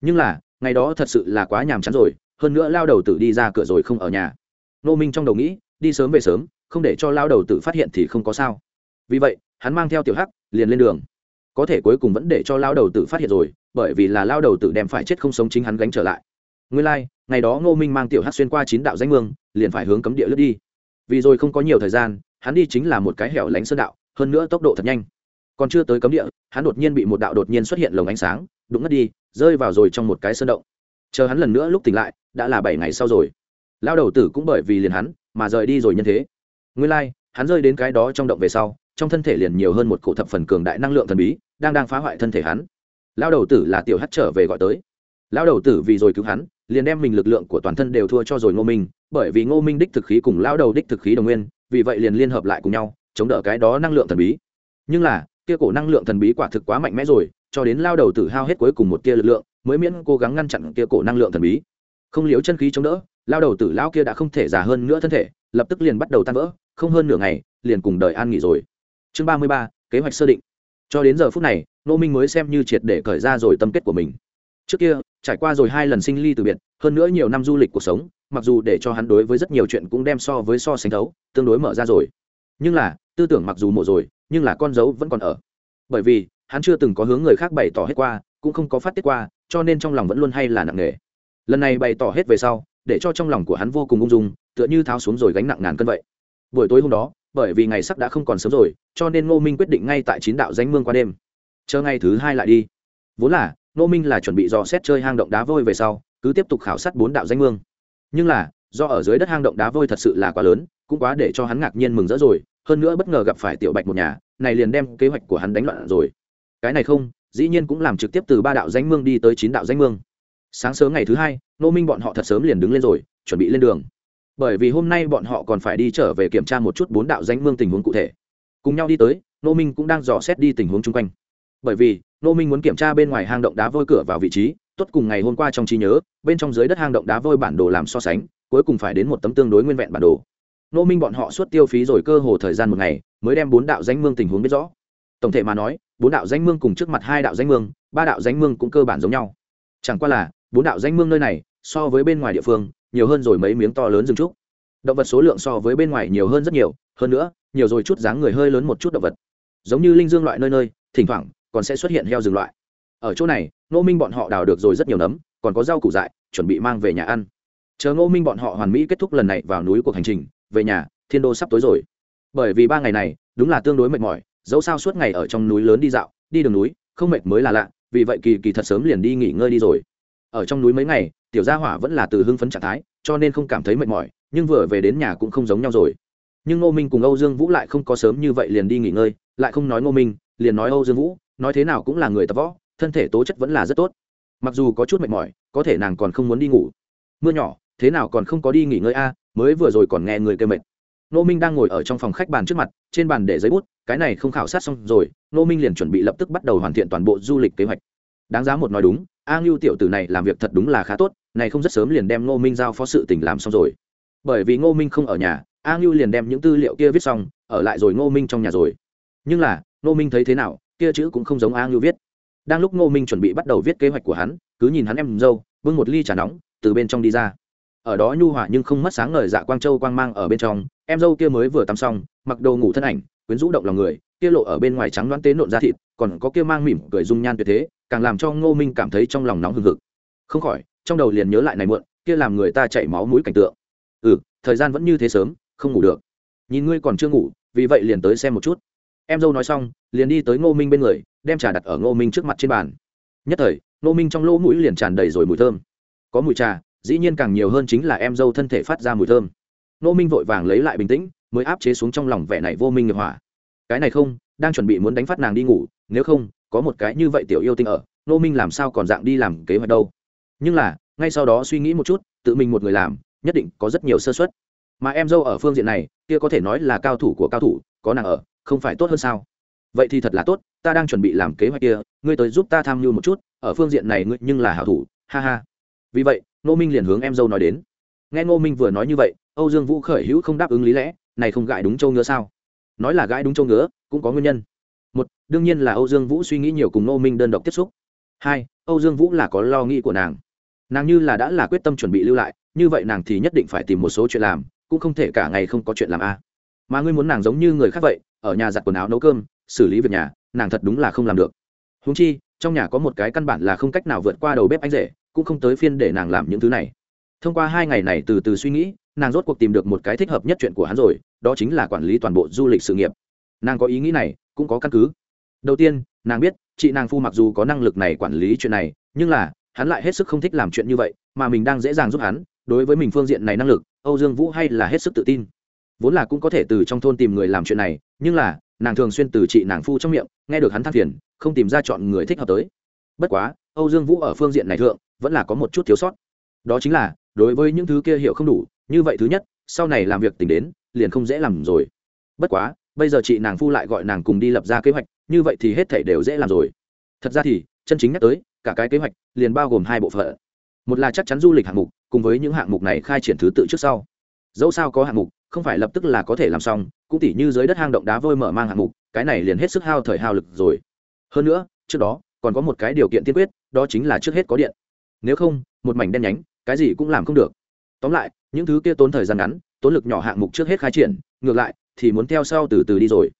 Nhưng là ngày đó thật sự là quá nhàm chán rồi hơn nữa lao đầu tử đi ra cửa rồi không ở nhà. Nô minh trong đầu nghĩ đi sớm về sớm không để cho lao đầu tử phát hiện thì không có sao. Vì vậy hắn mang theo tiểu hắc liền lên đường. Có thể cuối cùng vẫn để cho lao đầu tử phát hiện rồi bởi vì là lao đầu tử đem phải chết không sống chính hắn gánh trở lại. Nguyên lai、like, ngày đó ngô minh mang tiểu hắc xuyên qua chín đạo danh mương liền phải hướng cấm địa lướt đi. Vì rồi không có nhiều thời gian hắn đi chính là một cái hẻo lánh sơn đạo hơn nữa tốc độ thật nhanh. Còn chưa tới cấm địa hắn đột nhiên bị một đạo đột nhiên xuất hiện lồng ánh sáng đụng ngất đi rơi vào rồi trong một cái sơn động. Chờ hắn lần nữa lúc tỉnh lại đã là bảy ngày sau rồi. Lao đầu tử cũng bởi vì liền hắn mà rời đi rồi nhân thế. Nguyên lai、like, hắn rơi đến cái đó trong động về sau trong thân thể liền nhiều hơn một cổ thập phần cường đại năng lượng thần bí đang đang phá hoại thân thể hắn. Lao đầu tử là tiểu hát trở về gọi tới. Lao đầu tử vì rồi cứu hắn liền đem mình lực lượng của toàn thân đều thua cho rồi ngô minh bởi vì ngô minh đích thực khí cùng lao đầu đích thực khí đồng nguyên vì vậy liền liên hợp lại cùng nhau chống đỡ cái đó năng lượng thần bí. Nhưng là kia cổ năng lượng thần bí quả thực quá mạnh mẽ rồi, cho đến lao đầu tử hao hết cuối cùng một tia lực lượng, mới miễn cố gắng ngăn chặn kia cổ năng lượng thần bí. Không liếu chân khí chống đỡ, lao đầu tử lao kia đã không thể già hơn nữa thân thể, lập tức liền bắt đầu tan vỡ, không hơn nửa ngày, liền cùng đời an nghỉ rồi. Chương ba mươi ba, kế hoạch sơ định. Cho đến giờ phút này nô minh mới xem như triệt để cởi ra rồi tâm kết của mình. Trước kia, trải qua rồi hai lần sinh ly từ biệt, hơn nữa nhiều năm du lịch cuộc sống, mặc dù để cho hắn đối với rất nhiều chuyện cũng đem so với so sánh thấu, tương đối mở ra rồi. Nhưng là, tư tưởng mặc dù mổ rồi nhưng là con dấu vẫn còn ở. Bởi vì, hắn chưa từng có hướng người khác bày tỏ hết qua, cũng không có phát tiết qua, cho nên trong lòng vẫn luôn hay là nặng nề. Lần này bày tỏ hết về sau, để cho trong lòng của hắn vô cùng ung dung, tựa như tháo xuống rồi gánh nặng ngàn cân vậy. Buổi tối hôm đó, bởi vì ngày sắp đã không còn sớm rồi, cho nên ngô minh quyết định ngay tại chín đạo danh mương qua đêm. Chờ ngày thứ hai lại đi. Vốn là, ngô minh là chuẩn bị dò xét chơi hang động đá vôi về sau, cứ tiếp tục khảo sát bốn đạo danh mương. Nhưng là, do ở dưới đất hang động đá vôi thật sự là quá lớn, cũng quá để cho hắn ngạc nhiên mừng rỡ rồi hơn nữa bất ngờ gặp phải tiểu bạch một nhà, này liền đem kế hoạch của hắn đánh loạn rồi. Cái này không, dĩ nhiên cũng làm trực tiếp từ ba đạo danh mương đi tới chín đạo danh mương. Sáng sớm ngày thứ hai nô minh bọn họ thật sớm liền đứng lên rồi, chuẩn bị lên đường. Bởi vì hôm nay bọn họ còn phải đi trở về kiểm tra một chút bốn đạo danh mương tình huống cụ thể. Cùng nhau đi tới nô minh cũng đang dò xét đi tình huống chung quanh. Bởi vì nô minh muốn kiểm tra bên ngoài hang động đá vôi cửa vào vị trí, tốt cùng ngày hôm qua trong trí nhớ, bên trong dưới đất hang động đá vôi bản đồ làm so sánh, cuối cùng phải đến một tấm tương đối nguyên vẹn bản đồ nô minh bọn họ suốt tiêu phí rồi cơ hồ thời gian một ngày, mới đem bốn đạo danh mương tình huống biết rõ. Tổng thể mà nói, bốn đạo danh mương cùng trước mặt hai đạo danh mương, ba đạo danh mương cũng cơ bản giống nhau. Chẳng qua là, bốn đạo danh mương nơi này, so với bên ngoài địa phương, nhiều hơn rồi mấy miếng to lớn rừng trúc. Động vật số lượng so với bên ngoài nhiều hơn rất nhiều, hơn nữa, nhiều rồi chút dáng người hơi lớn một chút động vật. Giống như linh dương loại nơi nơi, thỉnh thoảng, còn sẽ xuất hiện heo rừng loại. Ở chỗ này nô minh bọn họ đào được rồi rất nhiều nấm, còn có rau củ dại, chuẩn bị mang về nhà ăn. Chờ ngô minh bọn họ hoàn mỹ kết thúc lần này vào núi cuộc hành trình về nhà, thiên đô sắp tối rồi. Bởi vì ba ngày này, đúng là tương đối mệt mỏi, dẫu sao suốt ngày ở trong núi lớn đi dạo, đi đường núi, không mệt mới là lạ, vì vậy kỳ kỳ thật sớm liền đi nghỉ ngơi đi rồi. Ở trong núi mấy ngày, tiểu gia hỏa vẫn là từ hưng phấn trạng thái, cho nên không cảm thấy mệt mỏi, nhưng vừa về đến nhà cũng không giống nhau rồi. Nhưng ngô minh cùng âu dương vũ lại không có sớm như vậy liền đi nghỉ ngơi, lại không nói ngô minh, liền nói âu dương vũ, nói thế nào cũng là người tập võ, thân thể tố chất vẫn là rất tốt. Mặc dù có chút mệt mỏi, có thể nàng còn không muốn đi ngủ. Mưa nhỏ, thế nào còn không có đi nghỉ ngơi a mới vừa rồi còn nghe người kêu mệt. Nô minh đang ngồi ở trong phòng khách bàn trước mặt, trên bàn để giấy bút, cái này không khảo sát xong rồi nô minh liền chuẩn bị lập tức bắt đầu hoàn thiện toàn bộ du lịch kế hoạch. Đáng giá một nói đúng, a ngưu tiểu tử này làm việc thật đúng là khá tốt, này không rất sớm liền đem ngô minh giao phó sự tình làm xong rồi. Bởi vì ngô minh không ở nhà, a ngưu liền đem những tư liệu kia viết xong, ở lại rồi ngô minh trong nhà rồi. Nhưng là, ngô minh thấy thế nào, kia chữ cũng không giống a ngưu viết. Đang lúc ngô minh chuẩn bị bắt đầu viết kế hoạch của hắn, cứ nhìn hắn em dâu, bưng một ly trà nóng, từ bên trong đi ra ở đó nhu hòa nhưng không mất sáng ngời dạ quang châu quang mang ở bên trong, em dâu kia mới vừa tắm xong, mặc đồ ngủ thân ảnh, quyến rũ động lòng người, kia lộ ở bên ngoài trắng đoán tế nộn ra thịt, còn có kia mang mỉm cười dung nhan tuyệt thế, càng làm cho ngô minh cảm thấy trong lòng nóng hừng hực. Không khỏi, trong đầu liền nhớ lại này muộn, kia làm người ta chảy máu mũi cảnh tượng. Ừ thời gian vẫn như thế sớm, không ngủ được. Nhìn ngươi còn chưa ngủ, vì vậy liền tới xem một chút. Em dâu nói xong, liền đi tới ngô minh bên người, đem trà đặt ở ngô minh trước mặt trên bàn. Nhất thời, ngô minh trong lỗ mũi liền tràn đầy rồi mùi thơm. Có mùi trà dĩ nhiên càng nhiều hơn chính là em dâu thân thể phát ra mùi thơm. Nô minh vội vàng lấy lại bình tĩnh, mới áp chế xuống trong lòng vẻ này vô minh nghiệp hỏa. Cái này không, đang chuẩn bị muốn đánh phát nàng đi ngủ, nếu không, có một cái như vậy tiểu yêu tinh ở, nô minh làm sao còn dạng đi làm kế hoạch đâu. Nhưng là, ngay sau đó suy nghĩ một chút, tự mình một người làm, nhất định có rất nhiều sơ suất. Mà em dâu ở phương diện này, kia có thể nói là cao thủ của cao thủ, có nàng ở, không phải tốt hơn sao? Vậy thì thật là tốt, ta đang chuẩn bị làm kế hoạch kia, ngươi tới giúp ta tham mưu một chút, ở phương diện này ngươi nhưng là hảo thủ, ha ha. Vì vậy ngô minh liền hướng em dâu nói đến. Nghe ngô minh vừa nói như vậy, âu dương vũ khởi hữu không đáp ứng lý lẽ, này không gãi đúng châu ngứa sao? Nói là gãi đúng châu ngứa, cũng có nguyên nhân. Một, đương nhiên là âu dương vũ suy nghĩ nhiều cùng ngô minh đơn độc tiếp xúc. Hai, âu dương vũ là có lo nghĩ của nàng. Nàng như là đã là quyết tâm chuẩn bị lưu lại, như vậy nàng thì nhất định phải tìm một số chuyện làm, cũng không thể cả ngày không có chuyện làm a. Mà ngươi muốn nàng giống như người khác vậy, ở nhà giặt quần áo nấu cơm, xử lý việc nhà, nàng thật đúng là không làm được. Húng chi, trong nhà có một cái căn bản là không cách nào vượt qua đầu bếp anh rể cũng không tới phiên để nàng làm những thứ này. Thông qua hai ngày này từ từ suy nghĩ, nàng rốt cuộc tìm được một cái thích hợp nhất chuyện của hắn rồi, đó chính là quản lý toàn bộ du lịch sự nghiệp. Nàng có ý nghĩ này, cũng có căn cứ. Đầu tiên, nàng biết, chị nàng phu mặc dù có năng lực này quản lý chuyện này, nhưng là, hắn lại hết sức không thích làm chuyện như vậy, mà mình đang dễ dàng giúp hắn, đối với mình phương diện này năng lực, âu dương vũ hay là hết sức tự tin. Vốn là cũng có thể từ trong thôn tìm người làm chuyện này, nhưng là, nàng thường xuyên từ chị nàng phu trong miệng, nghe được hắn than phiền, không tìm ra chọn người thích hợp tới. Bất quá, âu dương vũ ở phương diện này thượng vẫn là có một chút thiếu sót. Đó chính là, đối với những thứ kia hiểu không đủ, như vậy thứ nhất, sau này làm việc tính đến, liền không dễ làm rồi. Bất quá, bây giờ chị nàng phu lại gọi nàng cùng đi lập ra kế hoạch, như vậy thì hết thể đều dễ làm rồi. Thật ra thì, chân chính nhắc tới, cả cái kế hoạch liền bao gồm hai bộ phận. Một là chắc chắn du lịch hạng mục, cùng với những hạng mục này khai triển thứ tự trước sau. Dẫu sao có hạng mục, không phải lập tức là có thể làm xong, cũng tỉ như dưới đất hang động đá vôi mở mang hạng mục, cái này liền hết sức hao thời hao lực rồi. Hơn nữa, trước đó, còn có một cái điều kiện tiên quyết, đó chính là trước hết có điện nếu không, một mảnh đen nhánh, cái gì cũng làm không được. Tóm lại, những thứ kia tốn thời gian ngắn, tốn lực nhỏ hạng mục trước hết khai triển, ngược lại, thì muốn theo sau từ từ đi rồi.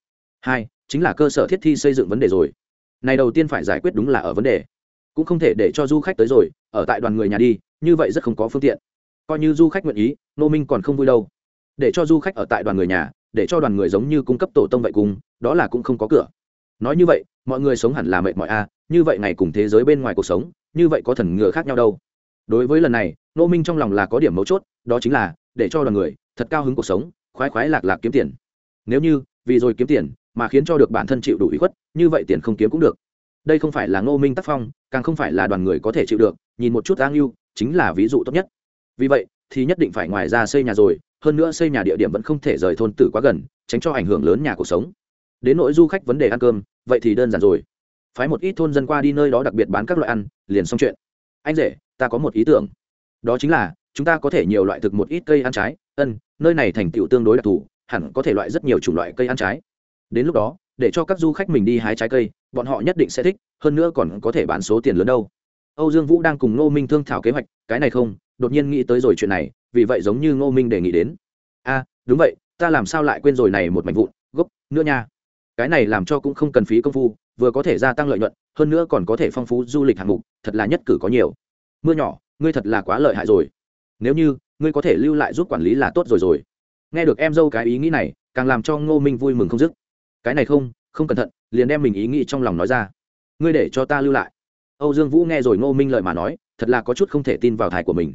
Hai, chính là cơ sở thiết thi xây dựng vấn đề rồi. Này đầu tiên phải giải quyết đúng là ở vấn đề. Cũng không thể để cho du khách tới rồi, ở tại đoàn người nhà đi, như vậy rất không có phương tiện. Coi như du khách nguyện ý nô minh còn không vui đâu. Để cho du khách ở tại đoàn người nhà, để cho đoàn người giống như cung cấp tổ tông vậy cùng, đó là cũng không có cửa. Nói như vậy, mọi người sống hẳn là mệt mỏi a như vậy ngày cùng thế giới bên ngoài cuộc sống như vậy có thần ngựa khác nhau đâu. Đối với lần này nô minh trong lòng là có điểm mấu chốt, đó chính là, để cho đoàn người, thật cao hứng cuộc sống, khoái khoái lạc lạc kiếm tiền. Nếu như, vì rồi kiếm tiền, mà khiến cho được bản thân chịu đủ ủy khuất, như vậy tiền không kiếm cũng được. Đây không phải là ngô minh tác phong, càng không phải là đoàn người có thể chịu được, nhìn một chút an yêu chính là ví dụ tốt nhất. Vì vậy, thì nhất định phải ngoài ra xây nhà rồi, hơn nữa xây nhà địa điểm vẫn không thể rời thôn tử quá gần, tránh cho ảnh hưởng lớn nhà cuộc sống. Đến nỗi du khách vấn đề ăn cơm, vậy thì đơn giản rồi phái một ít thôn dân qua đi nơi đó đặc biệt bán các loại ăn, liền xong chuyện. Anh rể, ta có một ý tưởng. Đó chính là, chúng ta có thể nhiều loại thực một ít cây ăn trái. Ân, nơi này thành tựu tương đối đặc thù, hẳn có thể loại rất nhiều chủng loại cây ăn trái. Đến lúc đó, để cho các du khách mình đi hái trái cây, bọn họ nhất định sẽ thích, hơn nữa còn có thể bán số tiền lớn đâu. Âu dương vũ đang cùng ngô minh thương thảo kế hoạch, cái này không, đột nhiên nghĩ tới rồi chuyện này, vì vậy giống như ngô minh đề nghị đến. A đúng vậy, ta làm sao lại quên rồi này một mảnh vụn, gốc nữa nha. Cái này làm cho cũng không cần phí công phu vừa có thể gia tăng lợi nhuận, hơn nữa còn có thể phong phú du lịch hạng mục, thật là nhất cử có nhiều. Mưa nhỏ, ngươi thật là quá lợi hại rồi. Nếu như, ngươi có thể lưu lại giúp quản lý là tốt rồi rồi. Nghe được em dâu cái ý nghĩ này, càng làm cho ngô minh vui mừng không dứt. Cái này không không cẩn thận, liền đem mình ý nghĩ trong lòng nói ra. Ngươi để cho ta lưu lại. Âu dương vũ nghe rồi ngô minh lời mà nói, thật là có chút không thể tin vào thải của mình.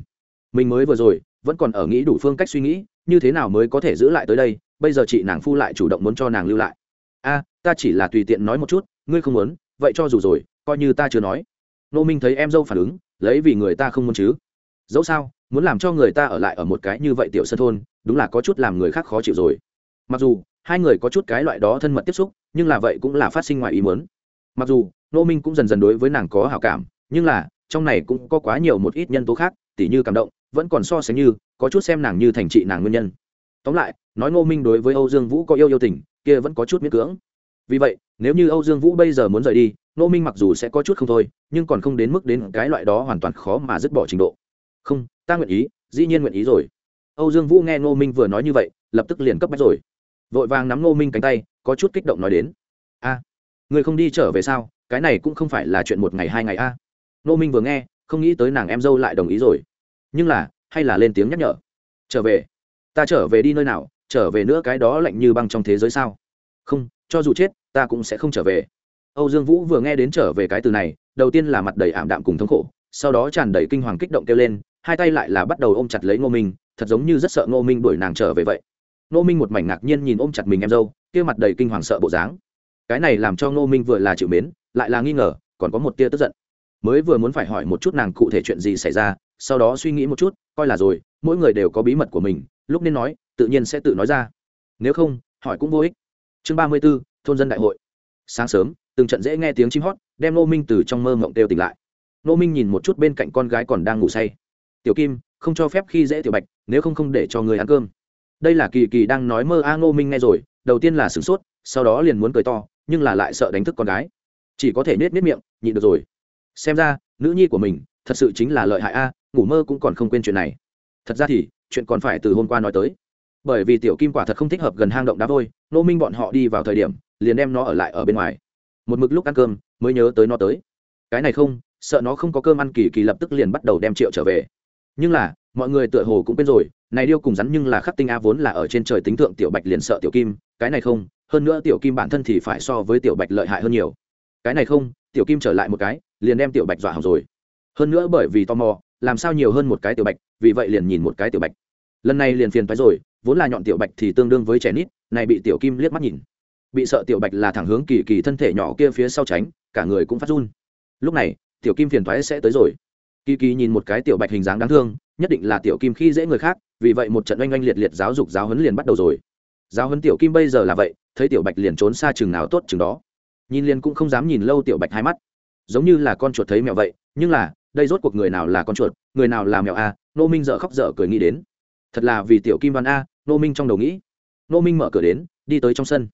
Mình mới vừa rồi, vẫn còn ở nghĩ đủ phương cách suy nghĩ, như thế nào mới có thể giữ lại tới đây, bây giờ chị nàng phu lại chủ động muốn cho nàng lưu lại. A ta chỉ là tùy tiện nói một chút, ngươi không muốn, vậy cho dù rồi, coi như ta chưa nói. Nô minh thấy em dâu phản ứng, lấy vì người ta không muốn chứ. Dẫu sao, muốn làm cho người ta ở lại ở một cái như vậy tiểu sân thôn, đúng là có chút làm người khác khó chịu rồi. Mặc dù, hai người có chút cái loại đó thân mật tiếp xúc, nhưng là vậy cũng là phát sinh ngoài ý muốn. Mặc dù nô minh cũng dần dần đối với nàng có hảo cảm, nhưng là, trong này cũng có quá nhiều một ít nhân tố khác, tỉ như cảm động, vẫn còn so sánh như, có chút xem nàng như thành trị nàng nguyên nhân. Tóm lại, nói Nô minh đối với âu dương vũ có yêu yêu tình, kia vẫn có chút miễn cưỡng vì vậy, nếu như âu dương vũ bây giờ muốn rời đi Nô minh mặc dù sẽ có chút không thôi, nhưng còn không đến mức đến cái loại đó hoàn toàn khó mà dứt bỏ trình độ. Không, ta nguyện ý, dĩ nhiên nguyện ý rồi. Âu dương vũ nghe Nô minh vừa nói như vậy, lập tức liền cấp bách rồi. Vội vàng nắm Nô minh cánh tay, có chút kích động nói đến. A, người không đi trở về sao? Cái này cũng không phải là chuyện một ngày hai ngày a. Nô minh vừa nghe, không nghĩ tới nàng em dâu lại đồng ý rồi. Nhưng là, hay là lên tiếng nhắc nhở. Trở về. Ta trở về đi nơi nào? Trở về nữa cái đó lạnh như băng trong thế giới sao? Không cho dù chết, ta cũng sẽ không trở về. Âu dương vũ vừa nghe đến trở về cái từ này, đầu tiên là mặt đầy ảm đạm cùng thống khổ, sau đó tràn đầy kinh hoàng kích động kêu lên, hai tay lại là bắt đầu ôm chặt lấy ngô minh, thật giống như rất sợ ngô minh đuổi nàng trở về vậy. Ngô minh một mảnh ngạc nhiên nhìn ôm chặt mình em dâu, kia mặt đầy kinh hoàng sợ bộ dáng. Cái này làm cho ngô minh vừa là chịu mến, lại là nghi ngờ, còn có một tia tức giận. Mới vừa muốn phải hỏi một chút nàng cụ thể chuyện gì xảy ra, sau đó suy nghĩ một chút, coi là rồi, mỗi người đều có bí mật của mình, lúc nên nói, tự nhiên sẽ tự nói ra. Nếu không, hỏi cũng vô ích chương ba mươi b ố thôn dân đại hội. Sáng sớm, từng trận dễ nghe tiếng chim hót, đem nô minh từ trong mơ mộng têu tỉnh lại. Nô minh nhìn một chút bên cạnh con gái còn đang ngủ say. Tiểu kim, không cho phép khi dễ tiểu bạch, nếu không không để cho người ăn cơm. Đây là kỳ kỳ đang nói mơ a nô minh nghe rồi, đầu tiên là sửng sốt, sau đó liền muốn cười to, nhưng là lại sợ đánh thức con gái. Chỉ có thể nết nết miệng, nhịn được rồi. Xem ra, nữ nhi của mình, thật sự chính là lợi hại a, ngủ mơ cũng còn không quên chuyện này. Thật ra thì, chuyện còn phải từ hôm qua nói tới bởi vì tiểu kim quả thật không thích hợp gần hang động đá vôi nô minh bọn họ đi vào thời điểm, liền đem nó ở lại ở bên ngoài. Một mực lúc ăn cơm, mới nhớ tới nó tới. Cái này không, sợ nó không có cơm ăn kỳ kỳ lập tức liền bắt đầu đem triệu trở về. Nhưng là, mọi người tựa hồ cũng quên rồi, này điêu cùng rắn nhưng là khắc tinh a vốn là ở trên trời tính thượng tiểu bạch liền sợ tiểu kim, cái này không, hơn nữa tiểu kim bản thân thì phải so với tiểu bạch lợi hại hơn nhiều. Cái này không, tiểu kim trở lại một cái, liền đem tiểu bạch dọa hỏng rồi. Hơn nữa bởi vì tò mò, làm sao nhiều hơn một cái tiểu bạch, vì vậy liền nhìn một cái tiểu bạch. Lần này liền phiền phái rồi vốn là nhọn tiểu bạch thì tương đương với trẻ nít, này bị tiểu kim liếc mắt nhìn. Bị sợ tiểu bạch là thẳng hướng kỳ kỳ thân thể nhỏ kia phía sau tránh, cả người cũng phát run. Lúc này, tiểu kim phiền thoái sẽ tới rồi. Kỳ kỳ nhìn một cái tiểu bạch hình dáng đáng thương, nhất định là tiểu kim khi dễ người khác, vì vậy một trận oanh oanh liệt liệt giáo dục giáo huấn liền bắt đầu rồi. Giáo huấn tiểu kim bây giờ là vậy, thấy tiểu bạch liền trốn xa chừng nào tốt chừng đó. Nhìn liền cũng không dám nhìn lâu tiểu bạch hai mắt. Giống như là con chuột thấy mèo vậy, nhưng là, đây rốt cuộc người nào là con chuột, người nào là mèo a nô minh dợ khóc dở cười nghĩ đến. Thật là vì tiểu kim văn a nô minh trong đầu nghĩ. Nô minh mở cửa đến, đi tới trong sân.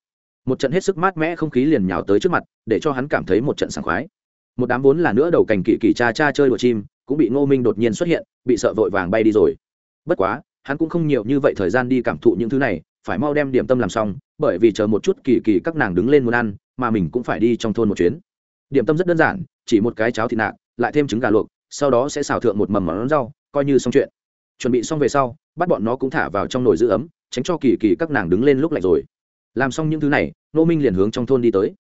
Một trận hết sức mát mẽ không khí liền nhào tới trước mặt, để cho hắn cảm thấy một trận sảng khoái. Một đám vốn là nữa đầu cành kỳ kỳ cha cha chơi đùa chim, cũng bị ngô minh đột nhiên xuất hiện, bị sợ vội vàng bay đi rồi. Bất quá, hắn cũng không nhiều như vậy thời gian đi cảm thụ những thứ này, phải mau đem điểm tâm làm xong, bởi vì chờ một chút kỳ kỳ các nàng đứng lên muốn ăn, mà mình cũng phải đi trong thôn một chuyến. Điểm tâm rất đơn giản, chỉ một cái cháo thịt nạc, lại thêm trứng gà luộc, sau đó sẽ xào thượng một mầm món rau, coi như xong chuyện. Chuẩn bị xong về sau bắt bọn nó cũng thả vào trong nồi giữ ấm, tránh cho kỳ kỳ các nàng đứng lên lúc lạnh rồi. Làm xong những thứ này nô minh liền hướng trong thôn đi tới.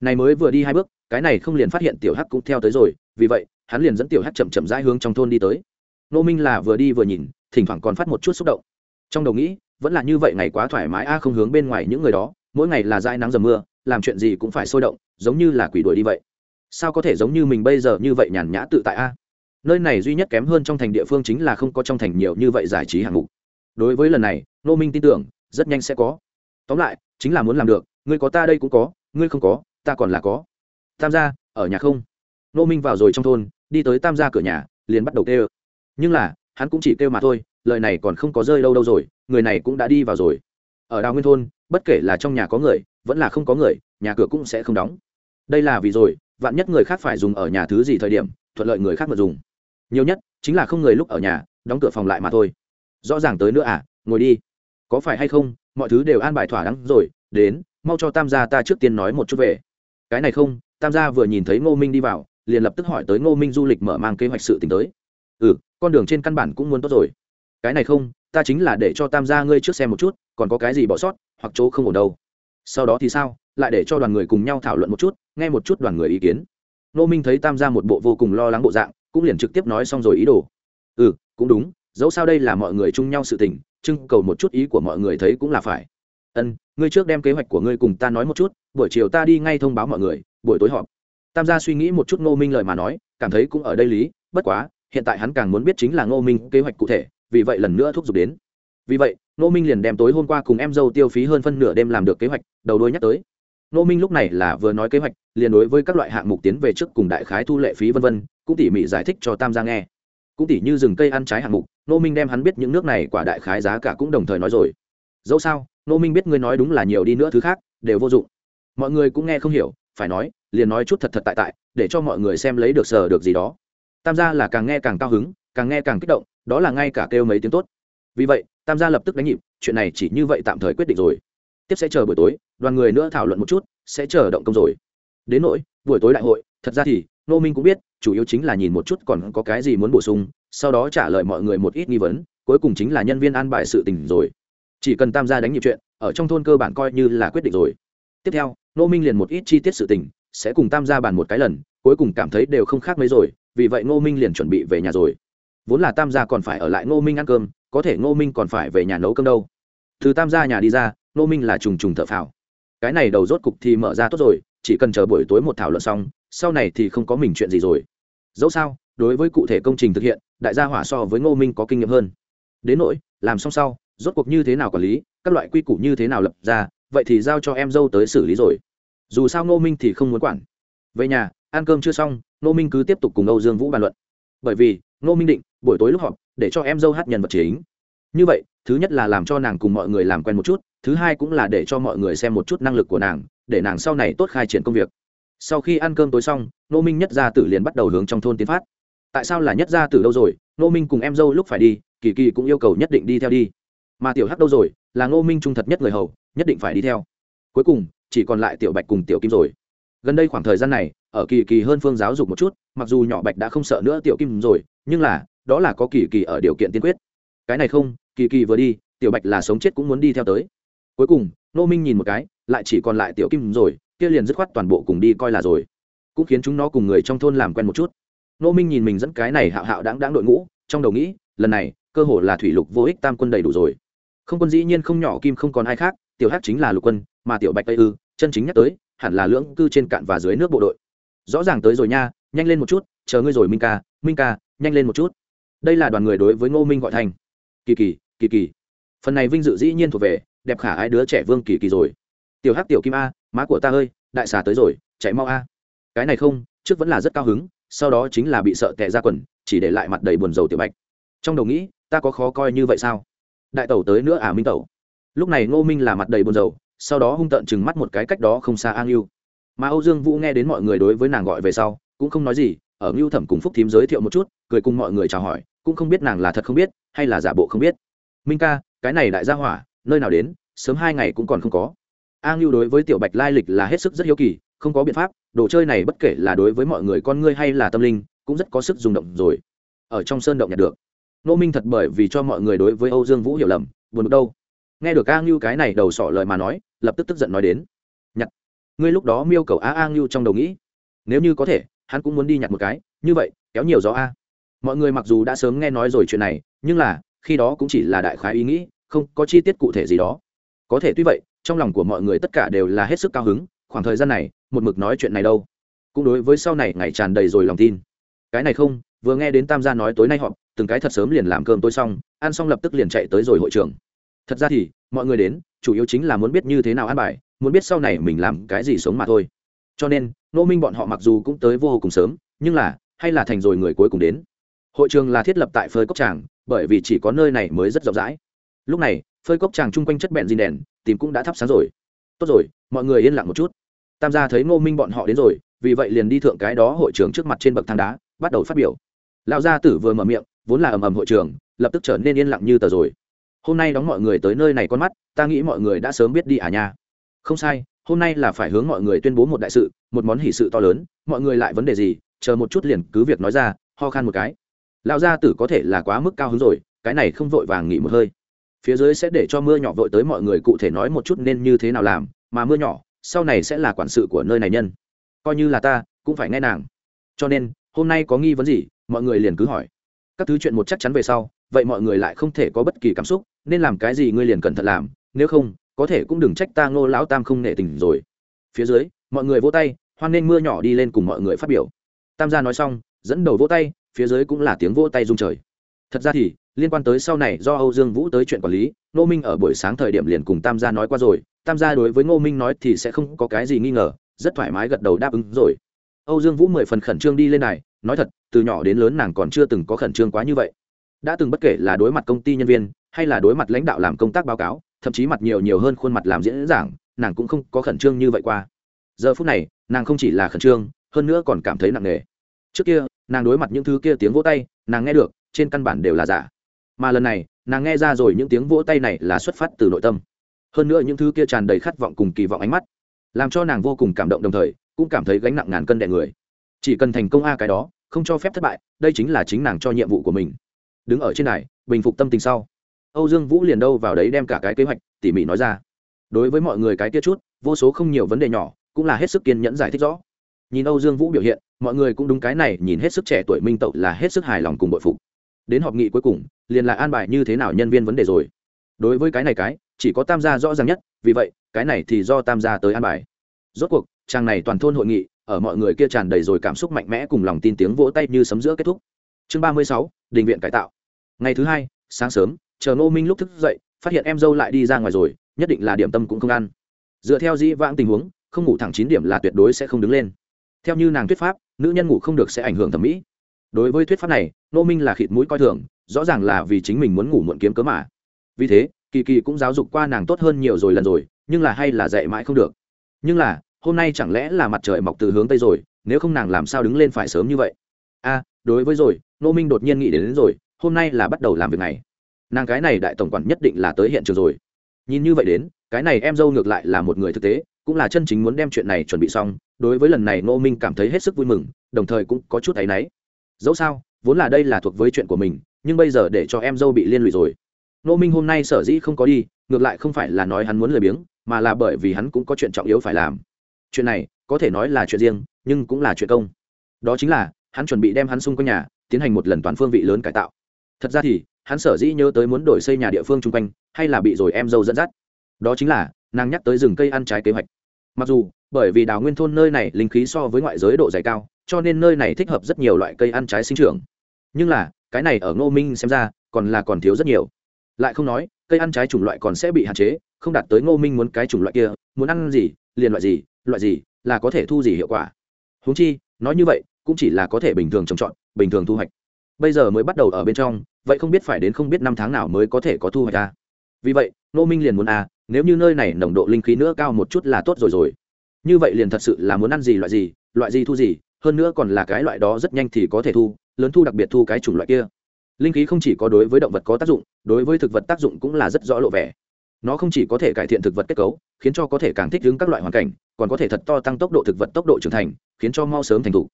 Này mới vừa đi hai bước, cái này không liền phát hiện tiểu hắc cũng theo tới rồi, vì vậy, hắn liền dẫn tiểu hắc chậm chậm rãi hướng trong thôn đi tới. Nô minh là vừa đi vừa nhìn, thỉnh thoảng còn phát một chút xúc động. Trong đầu nghĩ, vẫn là như vậy ngày quá thoải mái a, không hướng bên ngoài những người đó, mỗi ngày là dãi nắng dầm mưa, làm chuyện gì cũng phải sôi động, giống như là quỷ đuổi đi vậy. Sao có thể giống như mình bây giờ như vậy nhàn nhã tự tại a? Nơi này duy nhất kém hơn trong thành địa phương chính là không có trong thành nhiều như vậy giải trí hạng mục. Đối với lần này nô minh tin tưởng, rất nhanh sẽ có. Tóm lại, chính là muốn làm được, ngươi có ta đây cũng có, ngươi không có, ta còn là có. Tam gia, ở nhà không? Nô minh vào rồi trong thôn, đi tới tam gia cửa nhà, liền bắt đầu kêu. Nhưng là, hắn cũng chỉ kêu mà thôi, lời này còn không có rơi đâu đâu rồi, người này cũng đã đi vào rồi. Ở đào nguyên thôn, bất kể là trong nhà có người, vẫn là không có người, nhà cửa cũng sẽ không đóng. Đây là vì rồi, vạn nhất người khác phải dùng ở nhà thứ gì thời điểm, thuận lợi người khác mà dùng nhiều nhất chính là không người lúc ở nhà, đóng cửa phòng lại mà thôi. Rõ ràng tới nữa à ngồi đi. Có phải hay không, mọi thứ đều an bài thỏa đáng rồi, đến, mau cho tam gia ta trước tiên nói một chút về. Cái này không, tam gia vừa nhìn thấy ngô minh đi vào, liền lập tức hỏi tới ngô minh du lịch mở mang kế hoạch sự t tới. Ừ con đường trên căn bản cũng muốn tốt rồi. Cái này không, ta chính là để cho tam gia ngươi trước xem một chút, còn có cái gì bỏ sót, hoặc chỗ không ổn đâu. Sau đó thì sao, lại để cho đoàn người cùng nhau thảo luận một chút, nghe một chút đoàn người ý kiến. Ngô minh thấy tam gia một bộ vô cùng lo lắng bộ dạng cũng liền trực tiếp nói xong rồi ý đồ. Ừ cũng đúng, dẫu sao đây là mọi người chung nhau sự tình, trưng cầu một chút ý của mọi người thấy cũng là phải. Ân, ngươi trước đem kế hoạch của ngươi cùng ta nói một chút, buổi chiều ta đi ngay thông báo mọi người, buổi tối họp. Tam gia suy nghĩ một chút ngô minh lời mà nói, cảm thấy cũng ở đây lý, bất quá, hiện tại hắn càng muốn biết chính là ngô minh kế hoạch cụ thể, vì vậy lần nữa thúc giục đến. Vì vậy, ngô minh liền đem tối hôm qua cùng em dâu tiêu phí hơn phân nửa đêm làm được kế hoạch, đầu đôi nhắc tới. Ngô minh lúc này là vừa nói kế hoạch, liền đối với các loại hạng mục tiến về trước cùng đại khái thu lệ phí vân vân cũng tỉ mỉ giải thích cho tam gia nghe. Cũng tỉ như rừng cây ăn trái hạng mục Nô minh đem hắn biết những nước này quả đại khái giá cả cũng đồng thời nói rồi. Dẫu sao Nô minh biết ngươi nói đúng là nhiều đi nữa thứ khác, đều vô dụng. Mọi người cũng nghe không hiểu, phải nói, liền nói chút thật thật tại tại, để cho mọi người xem lấy được sờ được gì đó. Tam gia là càng nghe càng cao hứng, càng nghe càng kích động, đó là ngay cả kêu mấy tiếng tốt. Vì vậy, tam gia lập tức đánh nhịp, chuyện này chỉ như vậy tạm thời quyết định rồi. Tiếp sẽ chờ buổi tối, đoàn người nữa thảo luận một chút, sẽ chờ động công rồi. Đến nỗi, buổi tối đại hội, thật ra thì nô minh cũng biết, chủ yếu chính là nhìn một chút còn có cái gì muốn bổ sung, sau đó trả lời mọi người một ít nghi vấn, cuối cùng chính là nhân viên an bài sự tình rồi. Chỉ cần tam gia đánh nhịp chuyện, ở trong thôn cơ bản coi như là quyết định rồi. Tiếp theo nô minh liền một ít chi tiết sự tình, sẽ cùng tam gia bàn một cái lần, cuối cùng cảm thấy đều không khác mấy rồi, vì vậy ngô minh liền chuẩn bị về nhà rồi. Vốn là tam gia còn phải ở lại ngô minh ăn cơm, có thể ngô minh còn phải về nhà nấu cơm đâu. Từ tam gia nhà đi ra, ngô minh là trùng trùng thợ phào. Cái này đầu rốt cục thì mở ra tốt rồi, chỉ cần chờ buổi tối một thảo luận xong sau này thì không có mình chuyện gì rồi. Dẫu sao, đối với cụ thể công trình thực hiện, đại gia hỏa so với ngô minh có kinh nghiệm hơn. Đến nỗi, làm xong sau, rốt cuộc như thế nào quản lý, các loại quy củ như thế nào lập ra, vậy thì giao cho em dâu tới xử lý rồi. Dù sao ngô minh thì không muốn quản. Về nhà, ăn cơm chưa xong, ngô minh cứ tiếp tục cùng âu dương vũ bàn luận. Bởi vì, ngô minh định, buổi tối lúc họp, để cho em dâu hát nhân vật chính. Như vậy, thứ nhất là làm cho nàng cùng mọi người làm quen một chút, thứ hai cũng là để cho mọi người xem một chút năng lực của nàng, để nàng sau này tốt khai triển công việc sau khi ăn cơm tối xong nô minh nhất gia tử liền bắt đầu hướng trong thôn tiến phát. Tại sao là nhất gia tử đâu rồi? Nô minh cùng em dâu lúc phải đi, kỳ kỳ cũng yêu cầu nhất định đi theo đi. Mà tiểu hắc đâu rồi? Là nô minh trung thật nhất người hầu, nhất định phải đi theo. Cuối cùng, chỉ còn lại tiểu bạch cùng tiểu kim rồi. Gần đây khoảng thời gian này, ở kỳ kỳ hơn phương giáo dục một chút, mặc dù nhỏ bạch đã không sợ nữa tiểu kim rồi, nhưng là, đó là có kỳ kỳ ở điều kiện tiên quyết. Cái này không, kỳ kỳ vừa đi, tiểu bạch là sống chết cũng muốn đi theo tới. Cuối cùng nô minh nhìn một cái, lại chỉ còn lại tiểu kim rồi kia liền dứt khoát toàn bộ cùng đi coi là rồi. Cũng khiến chúng nó cùng người trong thôn làm quen một chút. Nô minh nhìn mình dẫn cái này hạo hạo đáng đáng đội ngũ, trong đầu nghĩ, lần này, cơ hồ là thủy lục vô ích tam quân đầy đủ rồi. Không quân dĩ nhiên không nhỏ, kim không còn ai khác, tiểu hát chính là lục quân, mà tiểu bạch tây ư, chân chính nhắc tới, hẳn là lưỡng cư trên cạn và dưới nước bộ đội. Rõ ràng tới rồi nha, nhanh lên một chút, chờ ngươi rồi minh ca minh ca, nhanh lên một chút. Đây là đoàn người đối với ngô minh gọi thành. Kỳ kỳ kỳ kỳ. Phần này vinh dự dĩ nhiên thuộc về, đẹp khả ai đứa trẻ vương kỳ kỳ rồi. Tiểu hắc, tiểu kim a má của ta ơi, đại xà tới rồi, chạy mau a. Cái này không, trước vẫn là rất cao hứng, sau đó chính là bị sợ tệ ra quần, chỉ để lại mặt đầy buồn rầu tiểu bạch. Trong đầu nghĩ, ta có khó coi như vậy sao? Đại tẩu tới nữa à minh tẩu? Lúc này ngô minh là mặt đầy buồn rầu, sau đó hung tợn chừng mắt một cái cách đó không xa an yêu mà âu dương vũ nghe đến mọi người đối với nàng gọi về sau, cũng không nói gì, ở ngưu thẩm cùng phúc thím giới thiệu một chút, cười cùng mọi người chào hỏi, cũng không biết nàng là thật không biết, hay là giả bộ không biết. Minh ca, cái này đại gia hỏa, nơi nào đến, sớm hai ngày cũng còn không có a ngưu đối với tiểu bạch lai lịch là hết sức rất hiếu kỳ, không có biện pháp, đồ chơi này bất kể là đối với mọi người con ngươi hay là tâm linh, cũng rất có sức rung động rồi. Ở trong sơn động nhặt được. Nô minh thật bởi vì cho mọi người đối với âu dương vũ hiểu lầm, buồn bực đâu. Nghe được a ngưu cái này đầu sỏ lời mà nói, lập tức tức giận nói đến. Nhặt. Ngươi lúc đó miêu cầu a a ngưu trong đầu nghĩ, nếu như có thể, hắn cũng muốn đi nhặt một cái, như vậy, kéo nhiều gió a. Mọi người mặc dù đã sớm nghe nói rồi chuyện này, nhưng là, khi đó cũng chỉ là đại khái ý nghĩ, không có chi tiết cụ thể gì đó. Có thể tuy vậy trong lòng của mọi người tất cả đều là hết sức cao hứng, khoảng thời gian này, một mực nói chuyện này đâu. Cũng đối với sau này ngày tràn đầy rồi lòng tin. Cái này không, vừa nghe đến tam gia nói tối nay họp, từng cái thật sớm liền làm cơm tối xong, ăn xong lập tức liền chạy tới rồi hội trường. Thật ra thì, mọi người đến, chủ yếu chính là muốn biết như thế nào ăn bài, muốn biết sau này mình làm cái gì sống mà thôi. Cho nên nô minh bọn họ mặc dù cũng tới vô cùng sớm, nhưng là, hay là thành rồi người cuối cùng đến. Hội trường là thiết lập tại phơi cốc tràng, bởi vì chỉ có nơi này mới rất rộng rãi. Lúc này phơi cốc tràng chung quanh chất bẹn dìn đèn tìm cũng đã thắp sáng rồi. Tốt rồi, mọi người yên lặng một chút. Tam gia thấy ngô minh bọn họ đến rồi, vì vậy liền đi thượng cái đó hội trường trước mặt trên bậc thang đá, bắt đầu phát biểu. Lão gia tử vừa mở miệng, vốn là ầm ầm hội trường lập tức trở nên yên lặng như tờ rồi. Hôm nay đóng mọi người tới nơi này con mắt, ta nghĩ mọi người đã sớm biết đi à nha. Không sai, hôm nay là phải hướng mọi người tuyên bố một đại sự, một món hỷ sự to lớn, mọi người lại vấn đề gì, chờ một chút liền cứ việc nói ra, ho khan một cái. Lão gia tử có thể là quá mức cao hứng rồi, cái này không vội vàng nghỉ một hơi phía dưới sẽ để cho mưa nhỏ vội tới mọi người cụ thể nói một chút nên như thế nào làm, mà mưa nhỏ, sau này sẽ là quản sự của nơi này nhân. Coi như là ta, cũng phải nghe nàng. Cho nên, hôm nay có nghi vấn gì, mọi người liền cứ hỏi. Các thứ chuyện một chắc chắn về sau, vậy mọi người lại không thể có bất kỳ cảm xúc, nên làm cái gì ngươi liền cẩn thận làm, nếu không, có thể cũng đừng trách ta ngô lão tam không nể tình rồi. Phía dưới, mọi người vỗ tay, hoan nên mưa nhỏ đi lên cùng mọi người phát biểu. Tam gia nói xong, dẫn đầu vỗ tay, phía dưới cũng là tiếng vỗ tay rung trời. Thật ra thì liên quan tới sau này do âu dương vũ tới chuyện quản lý, ngô minh ở buổi sáng thời điểm liền cùng tam gia nói qua rồi, tam gia đối với ngô minh nói thì sẽ không có cái gì nghi ngờ, rất thoải mái gật đầu đáp ứng rồi. Âu dương vũ mười phần khẩn trương đi lên này, nói thật, từ nhỏ đến lớn nàng còn chưa từng có khẩn trương quá như vậy. Đã từng bất kể là đối mặt công ty nhân viên, hay là đối mặt lãnh đạo làm công tác báo cáo, thậm chí mặt nhiều nhiều hơn khuôn mặt làm diễn giảng, nàng cũng không có khẩn trương như vậy qua. Giờ phút này, nàng không chỉ là khẩn trương, hơn nữa còn cảm thấy nặng nề. Trước kia, nàng đối mặt những thứ kia tiếng vỗ tay, nàng nghe được, trên căn bản đều là giả mà lần này, nàng nghe ra rồi những tiếng vỗ tay này là xuất phát từ nội tâm. Hơn nữa những thứ kia tràn đầy khát vọng cùng kỳ vọng ánh mắt, làm cho nàng vô cùng cảm động đồng thời, cũng cảm thấy gánh nặng ngàn cân đè người. Chỉ cần thành công a cái đó, không cho phép thất bại, đây chính là chính nàng cho nhiệm vụ của mình. Đứng ở trên này bình phục tâm tình sau. Âu dương vũ liền đâu vào đấy đem cả cái kế hoạch, tỉ mỉ nói ra. Đối với mọi người cái kia chút, vô số không nhiều vấn đề nhỏ, cũng là hết sức kiên nhẫn giải thích rõ. Nhìn âu dương vũ biểu hiện, mọi người cũng đúng cái này, nhìn hết sức trẻ tuổi minh tậu là hết sức hài lòng cùng bội phục đến họp nghị cuối cùng, liền là an bài như thế nào nhân viên vấn đề rồi. Đối với cái này cái, chỉ có tam gia rõ ràng nhất, vì vậy, cái này thì do tam gia tới an bài. Rốt cuộc, trang này toàn thôn hội nghị, ở mọi người kia tràn đầy rồi cảm xúc mạnh mẽ cùng lòng tin tiếng vỗ tay như sấm giữa kết thúc. Chương ba mươi sáu, đình viện cải tạo. Ngày thứ hai, sáng sớm, chờ ngô minh lúc thức dậy, phát hiện em dâu lại đi ra ngoài rồi, nhất định là điểm tâm cũng không ăn. Dựa theo dĩ vãng tình huống, không ngủ thẳng chín điểm là tuyệt đối sẽ không đứng lên. Theo như nàng thuyết pháp, nữ nhân ngủ không được sẽ ảnh hưởng thẩm mỹ đối với thuyết pháp này nô minh là khịt mũi coi thường rõ ràng là vì chính mình muốn ngủ muộn kiếm cớ mà. Vì thế kỳ kỳ cũng giáo dục qua nàng tốt hơn nhiều rồi lần rồi nhưng là hay là dạy mãi không được. Nhưng là hôm nay chẳng lẽ là mặt trời mọc từ hướng tây rồi nếu không nàng làm sao đứng lên phải sớm như vậy? A đối với rồi nô minh đột nhiên nghĩ đến, đến rồi hôm nay là bắt đầu làm việc này nàng cái này đại tổng quản nhất định là tới hiện trường rồi. Nhìn như vậy đến cái này em dâu ngược lại là một người thực tế cũng là chân chính muốn đem chuyện này chuẩn bị xong. Đối với lần này nô minh cảm thấy hết sức vui mừng đồng thời cũng có chút áy náy dẫu sao, vốn là đây là thuộc với chuyện của mình, nhưng bây giờ để cho em dâu bị liên lụy rồi. Nô minh hôm nay sở dĩ không có đi, ngược lại không phải là nói hắn muốn lười biếng, mà là bởi vì hắn cũng có chuyện trọng yếu phải làm. Chuyện này, có thể nói là chuyện riêng, nhưng cũng là chuyện công. Đó chính là, hắn chuẩn bị đem hắn xung quanh nhà, tiến hành một lần toàn phương vị lớn cải tạo. Thật ra thì, hắn sở dĩ nhớ tới muốn đổi xây nhà địa phương chung quanh, hay là bị rồi em dâu dẫn dắt. Đó chính là, nàng nhắc tới rừng cây ăn trái kế hoạch. Mặc dù, bởi vì đào nguyên thôn nơi này linh khí so với ngoại giới độ dày cao cho nên nơi này thích hợp rất nhiều loại cây ăn trái sinh trưởng. Nhưng là, cái này ở ngô minh xem ra, còn là còn thiếu rất nhiều. Lại không nói, cây ăn trái chủng loại còn sẽ bị hạn chế, không đạt tới ngô minh muốn cái chủng loại kia, muốn ăn gì, liền loại gì loại gì, là có thể thu gì hiệu quả. Húng chi, nói như vậy, cũng chỉ là có thể bình thường trồng trọt, bình thường thu hoạch. Bây giờ mới bắt đầu ở bên trong, vậy không biết phải đến không biết năm tháng nào mới có thể có thu hoạch ta vì vậy, ngô minh liền muốn à nếu như nơi này nồng độ linh khí nữa cao một chút là tốt rồi rồi. Như vậy liền thật sự là muốn ăn gì loại gì loại gì thu gì hơn nữa còn là cái loại đó rất nhanh thì có thể thu, lớn thu đặc biệt thu cái chủng loại kia. Linh khí không chỉ có đối với động vật có tác dụng, đối với thực vật tác dụng cũng là rất rõ lộ vẻ. Nó không chỉ có thể cải thiện thực vật kết cấu, khiến cho có thể càng thích ứng các loại hoàn cảnh, còn có thể thật to tăng tốc độ thực vật tốc độ trưởng thành, khiến cho mau sớm thành thục.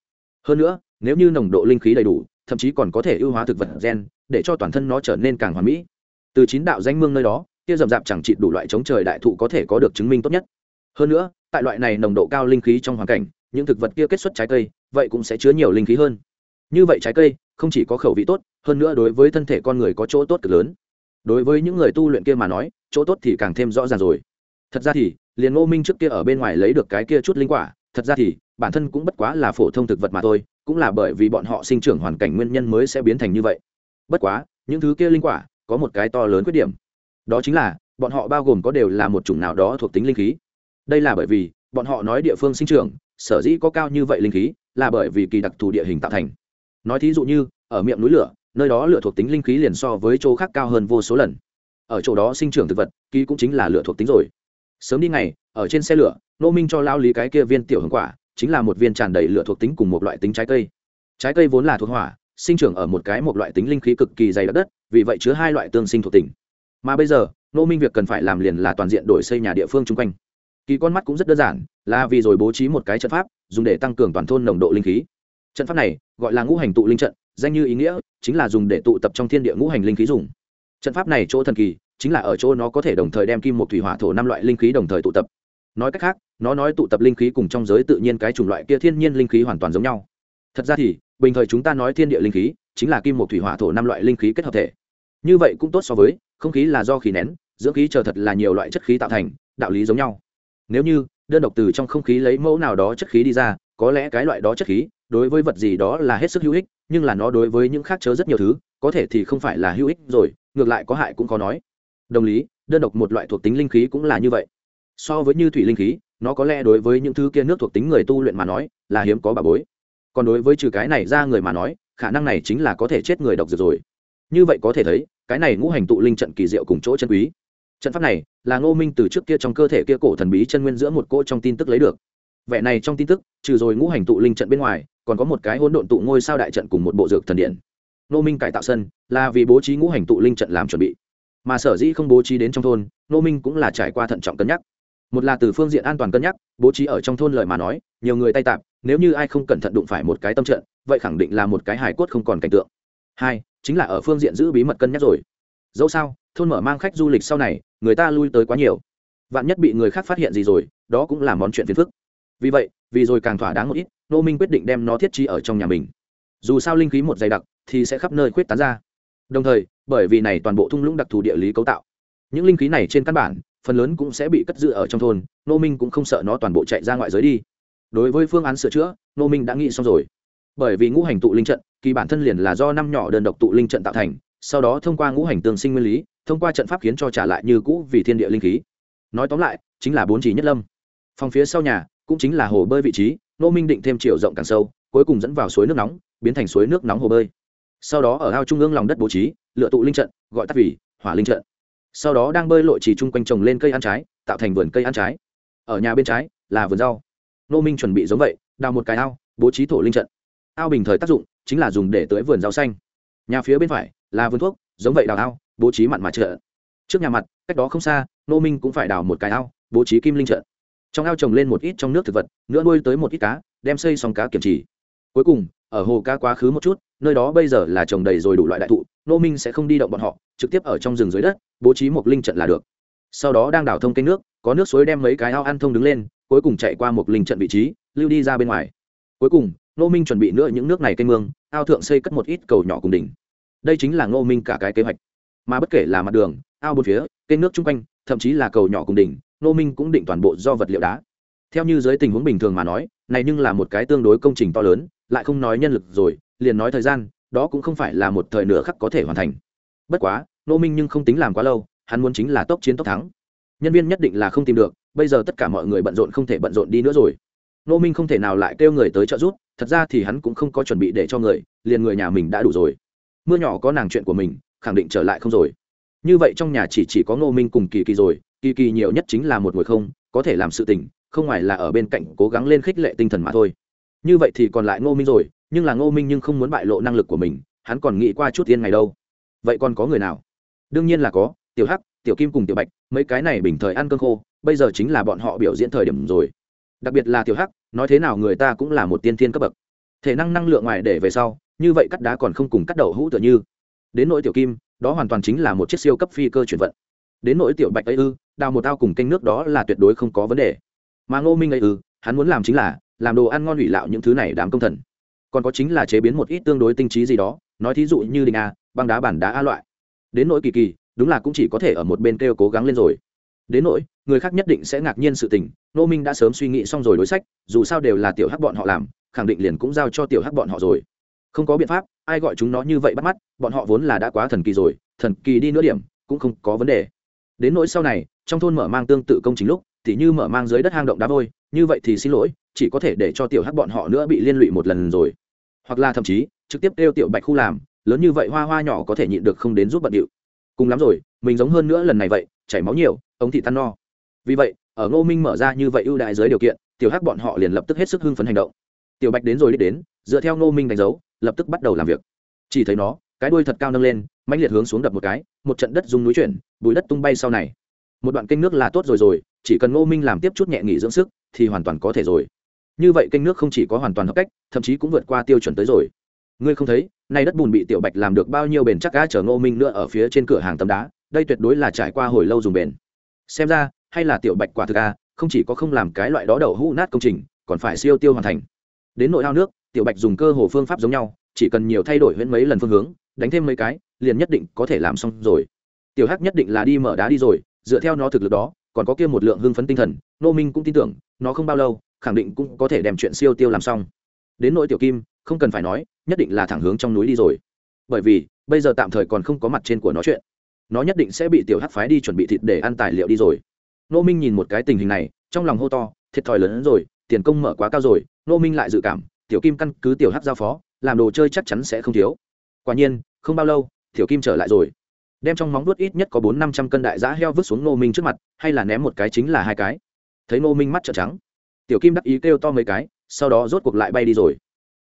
Hơn nữa, nếu như nồng độ linh khí đầy đủ, thậm chí còn có thể ưu hóa thực vật gen, để cho toàn thân nó trở nên càng hoàn mỹ. Từ chín đạo danh mương nơi đó, kia rậm rạp chẳng trị đủ loại chống trời đại thụ có thể có được chứng minh tốt nhất. Hơn nữa, tại loại này nồng độ cao linh khí trong hoàn cảnh những thực vật kia kết xuất trái cây, vậy cũng sẽ chứa nhiều linh khí hơn. Như vậy trái cây không chỉ có khẩu vị tốt, hơn nữa đối với thân thể con người có chỗ tốt cực lớn. Đối với những người tu luyện kia mà nói, chỗ tốt thì càng thêm rõ ràng rồi. Thật ra thì, liền ngô minh trước kia ở bên ngoài lấy được cái kia chút linh quả, thật ra thì, bản thân cũng bất quá là phổ thông thực vật mà thôi, cũng là bởi vì bọn họ sinh trưởng hoàn cảnh nguyên nhân mới sẽ biến thành như vậy. Bất quá, những thứ kia linh quả có một cái to lớn khuyết điểm. Đó chính là, bọn họ bao gồm có đều là một chủng nào đó thuộc tính linh khí. Đây là bởi vì, bọn họ nói địa phương sinh trưởng sở dĩ có cao như vậy linh khí là bởi vì kỳ đặc thù địa hình tạo thành. Nói thí dụ như, ở miệng núi lửa, nơi đó lửa thuộc tính linh khí liền so với chỗ khác cao hơn vô số lần. Ở chỗ đó sinh trưởng thực vật kỳ cũng chính là lửa thuộc tính rồi. Sớm đi ngày, ở trên xe lửa, nô minh cho lao lý cái kia viên tiểu hương quả, chính là một viên tràn đầy lửa thuộc tính cùng một loại tính trái cây. Trái cây vốn là thuộc hỏa, sinh trưởng ở một cái một loại tính linh khí cực kỳ dày đặc đất, vì vậy chứa hai loại tương sinh thuộc tính. Mà bây giờ, nô minh việc cần phải làm liền là toàn diện đổi xây nhà địa phương chung quanh kỳ con mắt cũng rất đơn giản, là vì rồi bố trí một cái trận pháp, dùng để tăng cường toàn thôn nồng độ linh khí. Trận pháp này gọi là ngũ hành tụ linh trận, danh như ý nghĩa chính là dùng để tụ tập trong thiên địa ngũ hành linh khí dùng. Trận pháp này chỗ thần kỳ chính là ở chỗ nó có thể đồng thời đem kim một thủy hỏa thổ năm loại linh khí đồng thời tụ tập. Nói cách khác, nó nói tụ tập linh khí cùng trong giới tự nhiên cái chủng loại kia thiên nhiên linh khí hoàn toàn giống nhau. Thật ra thì, bình thời chúng ta nói thiên địa linh khí chính là kim một thủy hỏa thổ năm loại linh khí kết hợp thể. Như vậy cũng tốt so với, không khí là do khí nén, dưỡng khí chờ thật là nhiều loại chất khí tạo thành, đạo lý giống nhau nếu như, đơn độc từ trong không khí lấy mẫu nào đó chất khí đi ra, có lẽ cái loại đó chất khí, đối với vật gì đó là hết sức hữu ích, nhưng là nó đối với những khác chớ rất nhiều thứ, có thể thì không phải là hữu ích rồi, ngược lại có hại cũng có nói. Đồng lý, đơn độc một loại thuộc tính linh khí cũng là như vậy. So với như thủy linh khí, nó có lẽ đối với những thứ kia nước thuộc tính người tu luyện mà nói, là hiếm có bà bối. Còn đối với trừ cái này ra người mà nói, khả năng này chính là có thể chết người độc dược rồi. Như vậy có thể thấy, cái này ngũ hành tụ linh trận kỳ diệu cùng chỗ chân quý trận pháp này là ngô minh từ trước kia trong cơ thể kia cổ thần bí chân nguyên giữa một cỗ trong tin tức lấy được. Vẻ này trong tin tức, trừ rồi ngũ hành tụ linh trận bên ngoài, còn có một cái hỗn độn tụ ngôi sao đại trận cùng một bộ dược thần điện. Ngô minh cải tạo sân là vì bố trí ngũ hành tụ linh trận làm chuẩn bị. Mà sở dĩ không bố trí đến trong thôn, ngô minh cũng là trải qua thận trọng cân nhắc. Một là từ phương diện an toàn cân nhắc, bố trí ở trong thôn lời mà nói, nhiều người tay tạp, nếu như ai không cẩn thận đụng phải một cái tâm trận, vậy khẳng định là một cái hài cốt không còn cảnh tượng. Hai, chính là ở phương diện giữ bí mật cân nhắc rồi. Dẫu sao, thôn mở mang khách du lịch sau này người ta lui tới quá nhiều. Vạn nhất bị người khác phát hiện gì rồi, đó cũng là món chuyện phiền phức. Vì vậy, vì rồi càng thỏa đáng một ít nô minh quyết định đem nó thiết trí ở trong nhà mình. Dù sao linh khí một dày đặc, thì sẽ khắp nơi khuyết tán ra. Đồng thời, bởi vì này toàn bộ thung lũng đặc thù địa lý cấu tạo, những linh khí này trên căn bản, phần lớn cũng sẽ bị cất giữ ở trong thôn nô minh cũng không sợ nó toàn bộ chạy ra ngoại giới đi. Đối với phương án sửa chữa nô minh đã nghĩ xong rồi. Bởi vì ngũ hành tụ linh trận, kỳ bản thân liền là do năm nhỏ đơn độc tụ linh trận tạo thành, sau đó thông qua ngũ hành tương sinh nguyên lý thông qua trận pháp khiến cho trả lại như cũ vì thiên địa linh khí. Nói tóm lại, chính là bốn chỉ nhất lâm. Phòng phía sau nhà, cũng chính là hồ bơi vị trí, nô minh định thêm chiều rộng càng sâu, cuối cùng dẫn vào suối nước nóng, biến thành suối nước nóng hồ bơi. Sau đó ở ao trung ương lòng đất bố trí, lựa tụ linh trận, gọi tắt vì hỏa linh trận. Sau đó đang bơi lội chỉ chung quanh trồng lên cây ăn trái, tạo thành vườn cây ăn trái. Ở nhà bên trái là vườn rau. Nô minh chuẩn bị giống vậy, đào một cái ao, bố trí thổ linh trận. Ao bình thời tác dụng chính là dùng để tưới vườn rau xanh. Nhà phía bên phải là vườn thuốc, giống vậy đào ao bố trí mặn mà trợ trước nhà mặt, cách đó không xa nô minh cũng phải đào một cái ao, bố trí kim linh trợ trong ao trồng lên một ít trong nước thực vật, nữa nuôi tới một ít cá, đem xây xong cá kiểm trì. Cuối cùng, ở hồ cá quá khứ một chút, nơi đó bây giờ là trồng đầy rồi đủ loại đại thụ nô minh sẽ không đi động bọn họ, trực tiếp ở trong rừng dưới đất, bố trí một linh trận là được. Sau đó đang đào thông kênh nước, có nước suối đem mấy cái ao ăn thông đứng lên, cuối cùng chạy qua một linh trận vị trí, lưu đi ra bên ngoài. Cuối cùng nô minh chuẩn bị nữa những nước này kênh mương, ao thượng xây cất một ít cầu nhỏ cùng đỉnh. Đây chính là ngô minh cả cái kế hoạch mà bất kể là mặt đường, ao bốn phía, kênh nước chung quanh, thậm chí là cầu nhỏ cùng đỉnh nô minh cũng định toàn bộ do vật liệu đá. Theo như dưới tình huống bình thường mà nói, này nhưng là một cái tương đối công trình to lớn, lại không nói nhân lực rồi, liền nói thời gian, đó cũng không phải là một thời nửa khắc có thể hoàn thành. Bất quá nô minh nhưng không tính làm quá lâu, hắn muốn chính là tốc chiến tốc thắng. Nhân viên nhất định là không tìm được, bây giờ tất cả mọi người bận rộn không thể bận rộn đi nữa rồi. Nô minh không thể nào lại kêu người tới trợ giúp, thật ra thì hắn cũng không có chuẩn bị để cho người, liền người nhà mình đã đủ rồi. Mưa nhỏ có nàng chuyện của mình khẳng định trở lại không rồi. Như vậy trong nhà chỉ chỉ có ngô minh cùng kỳ kỳ rồi, kỳ kỳ nhiều nhất chính là một người không, có thể làm sự tình, không ngoài là ở bên cạnh cố gắng lên khích lệ tinh thần mà thôi. Như vậy thì còn lại ngô minh rồi, nhưng là ngô minh nhưng không muốn bại lộ năng lực của mình, hắn còn nghĩ qua chút tiên ngày đâu. Vậy còn có người nào? Đương nhiên là có, tiểu hắc, tiểu kim cùng tiểu bạch, mấy cái này bình thời ăn cơm khô, bây giờ chính là bọn họ biểu diễn thời điểm rồi. Đặc biệt là tiểu hắc, nói thế nào người ta cũng là một tiên thiên cấp bậc. Thể năng năng lượng ngoài để về sau, như vậy cắt đá còn không cùng cắt đầu hũ tựa như đến nỗi tiểu kim, đó hoàn toàn chính là một chiếc siêu cấp phi cơ chuyển vận. Đến nỗi tiểu bạch ấy ư, đào một ao cùng canh nước đó là tuyệt đối không có vấn đề. Mà ngô minh ấy ư, hắn muốn làm chính là làm đồ ăn ngon ủy lạo những thứ này đám công thần. Còn có chính là chế biến một ít tương đối tinh trí gì đó, nói thí dụ như đình a, băng đá bản đá a loại. Đến nỗi kỳ kỳ, đúng là cũng chỉ có thể ở một bên kêu cố gắng lên rồi. Đến nỗi, người khác nhất định sẽ ngạc nhiên sự tình nô minh đã sớm suy nghĩ xong rồi đối sách, dù sao đều là tiểu hắc bọn họ làm, khẳng định liền cũng giao cho tiểu hắc bọn họ rồi không có biện pháp, ai gọi chúng nó như vậy bắt mắt, bọn họ vốn là đã quá thần kỳ rồi, thần kỳ đi nữa điểm, cũng không có vấn đề. Đến nỗi sau này, trong thôn mở mang tương tự công chính lúc, thì như mở mang dưới đất hang động đá vôi, như vậy thì xin lỗi, chỉ có thể để cho tiểu hắc bọn họ nữa bị liên lụy một lần rồi. Hoặc là thậm chí, trực tiếp kêu tiểu bạch khu làm, lớn như vậy hoa hoa nhỏ có thể nhịn được không đến giúp bận điệu. Cùng lắm rồi, mình giống hơn nữa lần này vậy, chảy máu nhiều, ống thị tan no. Vì vậy, ở ngô minh mở ra như vậy ưu đại dưới điều kiện, tiểu hắc bọn họ liền lập tức hết sức hưng phấn hành động. Tiểu bạch đến rồi đi đến, dựa theo ngô minh đánh dấu lập tức bắt đầu làm việc. Chỉ thấy nó, cái đuôi thật cao nâng lên mạnh liệt hướng xuống đập một cái, một trận đất dùng núi chuyển bùi đất tung bay sau này. Một đoạn kênh nước là tốt rồi rồi, chỉ cần ngô minh làm tiếp chút nhẹ nghỉ dưỡng sức, thì hoàn toàn có thể rồi. Như vậy kênh nước không chỉ có hoàn toàn hợp cách, thậm chí cũng vượt qua tiêu chuẩn tới rồi. Ngươi không thấy, nay đất bùn bị tiểu bạch làm được bao nhiêu bền chắc cá chở ngô minh nữa ở phía trên cửa hàng tấm đá, đây tuyệt đối là trải qua hồi lâu dùng bền. Xem ra, hay là tiểu bạch quả thực a không chỉ có không làm cái loại đó đậu hũ nát công trình, còn phải siêu tiêu hoàn thành. Đến nội ao nước tiểu bạch dùng cơ hồ phương pháp giống nhau, chỉ cần nhiều thay đổi huyễn mấy lần phương hướng, đánh thêm mấy cái, liền nhất định có thể làm xong rồi. Tiểu hắc nhất định là đi mở đá đi rồi, dựa theo nó thực lực đó, còn có kia một lượng hưng phấn tinh thần, nô minh cũng tin tưởng, nó không bao lâu, khẳng định cũng có thể đem chuyện siêu tiêu làm xong. Đến nỗi tiểu kim, không cần phải nói, nhất định là thẳng hướng trong núi đi rồi. Bởi vì, bây giờ tạm thời còn không có mặt trên của nó chuyện. Nó nhất định sẽ bị tiểu hắc phái đi chuẩn bị thịt để ăn tài liệu đi rồi. Nô minh nhìn một cái tình hình này, trong lòng hô to, thiệt thòi lớn hơn rồi, tiền công mở quá cao rồi, nô minh lại dự cảm tiểu kim căn cứ tiểu hắc giao phó, làm đồ chơi chắc chắn sẽ không thiếu. Quả nhiên, không bao lâu, tiểu kim trở lại rồi. Đem trong móng đuốt ít nhất có bốn năm trăm cân đại giã heo vứt xuống nô minh trước mặt, hay là ném một cái chính là hai cái. Thấy nô minh mắt trợn trắng, tiểu kim đắc ý kêu to mấy cái, sau đó rốt cuộc lại bay đi rồi.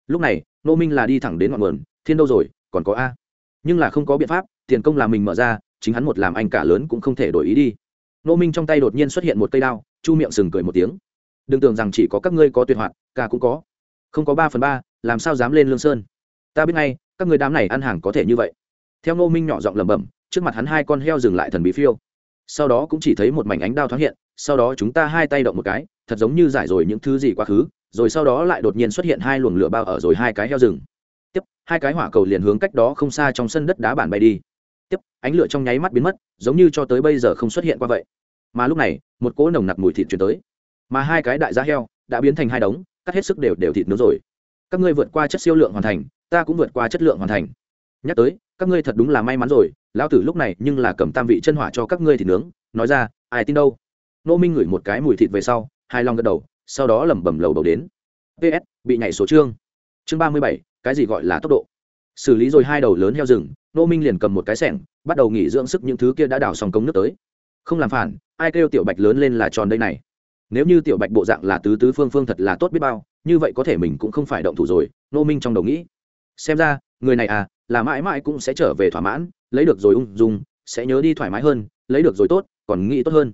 Lúc này nô minh là đi thẳng đến ngọn nguồn, thiên đâu rồi, còn có a. Nhưng là không có biện pháp, tiền công là mình mở ra, chính hắn một làm anh cả lớn cũng không thể đổi ý đi. Nô minh trong tay đột nhiên xuất hiện một cây đao, chu miệng sừng cười một tiếng. Đừng tưởng rằng chỉ có các ngươi có tuyệt hoạt, ca cũng có không có ba phần ba, làm sao dám lên lương sơn? Ta biết ngay, các người đám này ăn hàng có thể như vậy. Theo ngô minh nhỏ giọng lẩm bẩm, trước mặt hắn hai con heo dừng lại thần bí phiêu. Sau đó cũng chỉ thấy một mảnh ánh đao thoáng hiện, sau đó chúng ta hai tay động một cái, thật giống như giải rồi những thứ gì quá khứ, rồi sau đó lại đột nhiên xuất hiện hai luồng lửa bao ở rồi hai cái heo rừng. Tiếp, hai cái hỏa cầu liền hướng cách đó không xa trong sân đất đá bản bay đi. Tiếp, ánh lửa trong nháy mắt biến mất, giống như cho tới bây giờ không xuất hiện qua vậy. Mà lúc này, một cỗ nồng nặc mùi thịt chuyển tới. Mà hai cái đại giá heo đã biến thành hai đống cắt hết sức đều đều thịt nướng rồi. Các ngươi vượt qua chất siêu lượng hoàn thành, ta cũng vượt qua chất lượng hoàn thành. Nhắc tới, các ngươi thật đúng là may mắn rồi, lão tử lúc này nhưng là cầm tam vị chân hỏa cho các ngươi thịt nướng, nói ra, ai tin đâu? Nô minh ngửi một cái mùi thịt về sau hai lòng gật đầu, sau đó lẩm bẩm lầu đầu đến. Ps bị nhảy số chương chương ba mươi bảy, cái gì gọi là tốc độ? Xử lý rồi hai đầu lớn heo rừng, nô minh liền cầm một cái sẻng, bắt đầu nghỉ dưỡng sức những thứ kia đã đào xong cống nước tới. Không làm phản, ai kêu tiểu bạch lớn lên là tròn đây này? Nếu như tiểu bạch bộ dạng là tứ tứ phương phương thật là tốt biết bao, như vậy có thể mình cũng không phải động thủ rồi nô minh trong đầu nghĩ. Xem ra, người này à là mãi mãi cũng sẽ trở về thỏa mãn, lấy được rồi ung dung, sẽ nhớ đi thoải mái hơn, lấy được rồi tốt, còn nghĩ tốt hơn.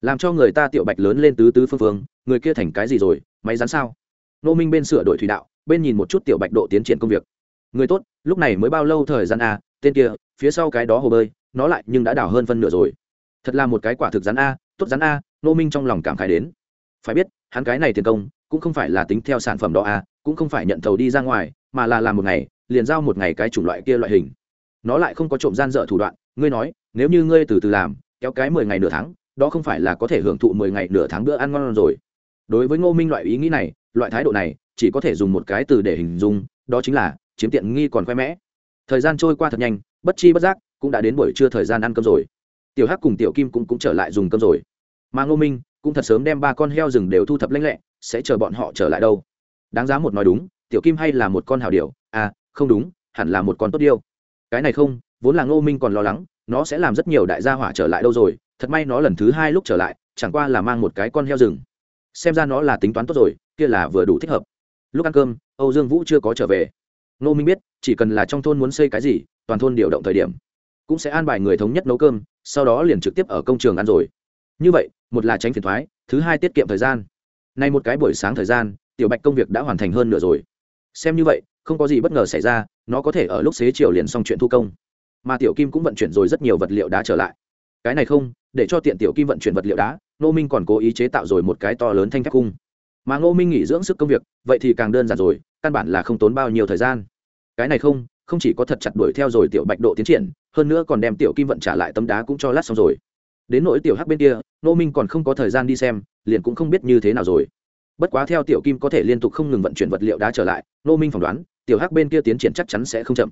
Làm cho người ta tiểu bạch lớn lên tứ tứ phương phương, người kia thành cái gì rồi, máy rắn sao? Nô minh bên sửa đổi thủy đạo, bên nhìn một chút tiểu bạch độ tiến triển công việc. Người tốt, lúc này mới bao lâu thời gian a tên kia, phía sau cái đó hồ bơi, nó lại nhưng đã đảo hơn phân nửa rồi. Thật là một cái quả thực rắn a, tốt rắn a nô minh trong lòng cảm khái đến. Phải biết hắn cái này tiền công cũng không phải là tính theo sản phẩm đó à, cũng không phải nhận thầu đi ra ngoài mà là làm một ngày liền giao một ngày cái chủng loại kia loại hình. Nó lại không có trộm gian dở thủ đoạn ngươi nói nếu như ngươi từ từ làm kéo cái mười ngày nửa tháng đó không phải là có thể hưởng thụ mười ngày nửa tháng bữa ăn ngon rồi. Đối với ngô minh loại ý nghĩ này loại thái độ này chỉ có thể dùng một cái từ để hình dung đó chính là chiếm tiện nghi còn khoe mẽ. Thời gian trôi qua thật nhanh bất chi bất giác cũng đã đến buổi trưa thời gian ăn cơm rồi. Tiểu hắc cùng tiểu kim cũng, cũng trở lại dùng cơm rồi mà ngô minh cũng thật sớm đem ba con heo rừng đều thu thập lanh lẹ, sẽ chờ bọn họ trở lại đâu. Đáng giá một nói đúng, tiểu kim hay là một con hào điều à không đúng, hẳn là một con tốt điêu. Cái này không, vốn là ngô minh còn lo lắng, nó sẽ làm rất nhiều đại gia hỏa trở lại đâu rồi, thật may nó lần thứ hai lúc trở lại, chẳng qua là mang một cái con heo rừng. Xem ra nó là tính toán tốt rồi, kia là vừa đủ thích hợp. Lúc ăn cơm, âu dương vũ chưa có trở về. Ngô minh biết, chỉ cần là trong thôn muốn xây cái gì, toàn thôn điều động thời điểm, cũng sẽ an bài người thống nhất nấu cơm, sau đó liền trực tiếp ở công trường ăn rồi. Như vậy một là tránh phiền thoái, thứ hai tiết kiệm thời gian. Nay một cái buổi sáng thời gian, tiểu bạch công việc đã hoàn thành hơn nửa rồi. Xem như vậy, không có gì bất ngờ xảy ra, nó có thể ở lúc xế chiều liền xong chuyện thu công. Mà tiểu kim cũng vận chuyển rồi rất nhiều vật liệu đá trở lại. Cái này không, để cho tiện tiểu kim vận chuyển vật liệu đá nô minh còn cố ý chế tạo rồi một cái to lớn thanh thép cung. Mà ngô minh nghỉ dưỡng sức công việc, vậy thì càng đơn giản rồi, căn bản là không tốn bao nhiêu thời gian. Cái này không không chỉ có thật chặt đuổi theo rồi tiểu bạch độ tiến triển, hơn nữa còn đem tiểu kim vận trả lại tấm đá cũng cho lát xong rồi đến nỗi tiểu hắc bên kia nô minh còn không có thời gian đi xem liền cũng không biết như thế nào rồi. Bất quá theo tiểu kim có thể liên tục không ngừng vận chuyển vật liệu đá trở lại nô minh phỏng đoán tiểu hắc bên kia tiến triển chắc chắn sẽ không chậm.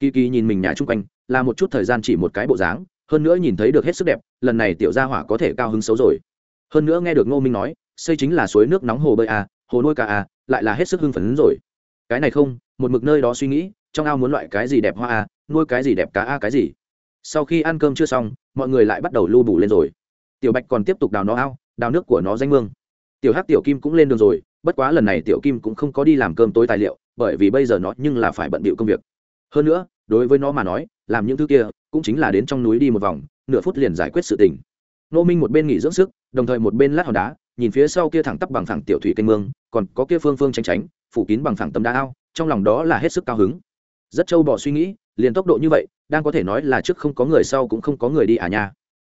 Kỳ kỳ nhìn mình nhà chung quanh là một chút thời gian chỉ một cái bộ dáng hơn nữa nhìn thấy được hết sức đẹp lần này tiểu gia hỏa có thể cao hứng xấu rồi. Hơn nữa nghe được ngô minh nói xây chính là suối nước nóng hồ bơi à, hồ nuôi cá à, lại là hết sức hưng phấn rồi. Cái này không một mực nơi đó suy nghĩ trong ao muốn loại cái gì đẹp hoa à, nuôi cái gì đẹp cá a à, cái gì? Sau khi ăn cơm chưa xong, mọi người lại bắt đầu lưu bù lên rồi. Tiểu bạch còn tiếp tục đào nó ao, đào nước của nó danh mương. Tiểu hắc, tiểu kim cũng lên đường rồi, bất quá lần này tiểu kim cũng không có đi làm cơm tối tài liệu, bởi vì bây giờ nó nhưng là phải bận bịu công việc. Hơn nữa, đối với nó mà nói, làm những thứ kia cũng chính là đến trong núi đi một vòng, nửa phút liền giải quyết sự tình. Nô minh một bên nghỉ dưỡng sức, đồng thời một bên lát hòn đá, nhìn phía sau kia thẳng tắp bằng thẳng tiểu thủy canh mương, còn có kia phương phương tranh tránh phủ kín bằng thẳng tấm đá ao, trong lòng đó là hết sức cao hứng rất trâu bỏ suy nghĩ, liền tốc độ như vậy, đang có thể nói là trước không có người sau cũng không có người đi à nha.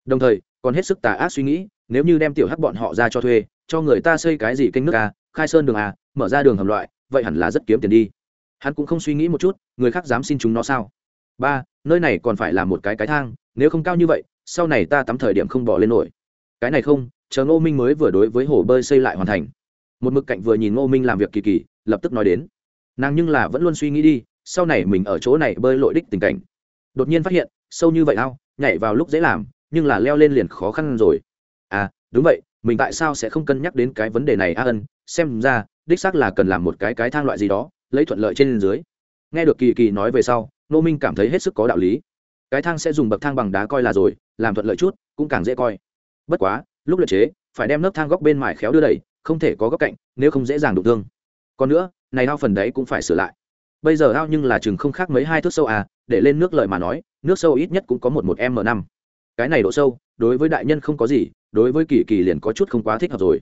Đồng thời, còn hết sức tà ác suy nghĩ, nếu như đem tiểu hắc bọn họ ra cho thuê, cho người ta xây cái gì kênh nước à khai sơn đường à mở ra đường hầm loại, vậy hẳn là rất kiếm tiền đi. Hắn cũng không suy nghĩ một chút, người khác dám xin chúng nó sao? Ba, nơi này còn phải là một cái cái thang, nếu không cao như vậy, sau này ta tắm thời điểm không bỏ lên nổi. Cái này không, chờ ngô minh mới vừa đối với hồ bơi xây lại hoàn thành. Một mực cạnh vừa nhìn ngô minh làm việc kỳ kỳ, lập tức nói đến. Nàng nhưng là vẫn luôn suy nghĩ đi sau này mình ở chỗ này bơi lội đích tình cảnh. Đột nhiên phát hiện, sâu như vậy ao, nhảy vào lúc dễ làm, nhưng là leo lên liền khó khăn rồi. À đúng vậy, mình tại sao sẽ không cân nhắc đến cái vấn đề này, a ân? Xem ra, đích xác là cần làm một cái cái thang loại gì đó, lấy thuận lợi trên dưới. Nghe được kỳ kỳ nói về sau nô minh cảm thấy hết sức có đạo lý. Cái thang sẽ dùng bậc thang bằng đá coi là rồi, làm thuận lợi chút, cũng càng dễ coi. Bất quá, lúc luyện chế, phải đem nấc thang góc bên mải khéo đưa đẩy, không thể có góc cạnh, nếu không dễ dàng đụng thương. Còn nữa, này ao phần đấy cũng phải sửa lại bây giờ ao nhưng là chừng không khác mấy hai thước sâu à để lên nước lợi mà nói, nước sâu ít nhất cũng có một một m năm. Cái này độ sâu, đối với đại nhân không có gì, đối với kỳ kỳ liền có chút không quá thích hợp rồi.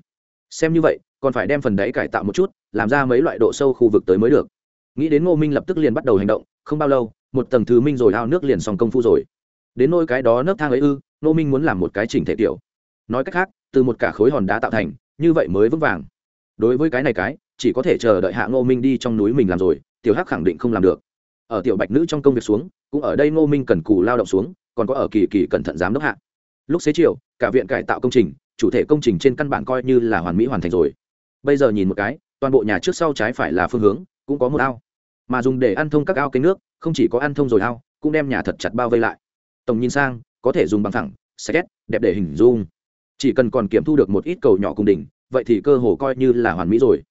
Xem như vậy, còn phải đem phần đấy cải tạo một chút, làm ra mấy loại độ sâu khu vực tới mới được. Nghĩ đến ngô minh lập tức liền bắt đầu hành động, không bao lâu, một tầng thứ minh rồi ao nước liền xong công phu rồi. Đến nôi cái đó nấc thang ấy ư, ngô minh muốn làm một cái chỉnh thể tiểu. Nói cách khác, từ một cả khối hòn đá tạo thành, như vậy mới vững vàng. Đối với cái này cái, chỉ có thể chờ đợi hạ ngô minh đi trong núi mình làm rồi tiểu hắc khẳng định không làm được. Ở tiểu bạch nữ trong công việc xuống, cũng ở đây ngô minh cần cù lao động xuống, còn có ở kỳ kỳ cẩn thận giám đốc hạ. Lúc xế chiều, cả viện cải tạo công trình, chủ thể công trình trên căn bản coi như là hoàn mỹ hoàn thành rồi. Bây giờ nhìn một cái, toàn bộ nhà trước sau trái phải là phương hướng, cũng có một ao. Mà dùng để ăn thông các ao kênh nước, không chỉ có ăn thông rồi ao, cũng đem nhà thật chặt bao vây lại. Tổng nhìn sang, có thể dùng bằng thẳng sạch đẹp để hình dung. Chỉ cần còn kiểm thu được một ít cầu nhỏ cùng đỉnh, vậy thì cơ hồ coi như là hoàn mỹ rồi.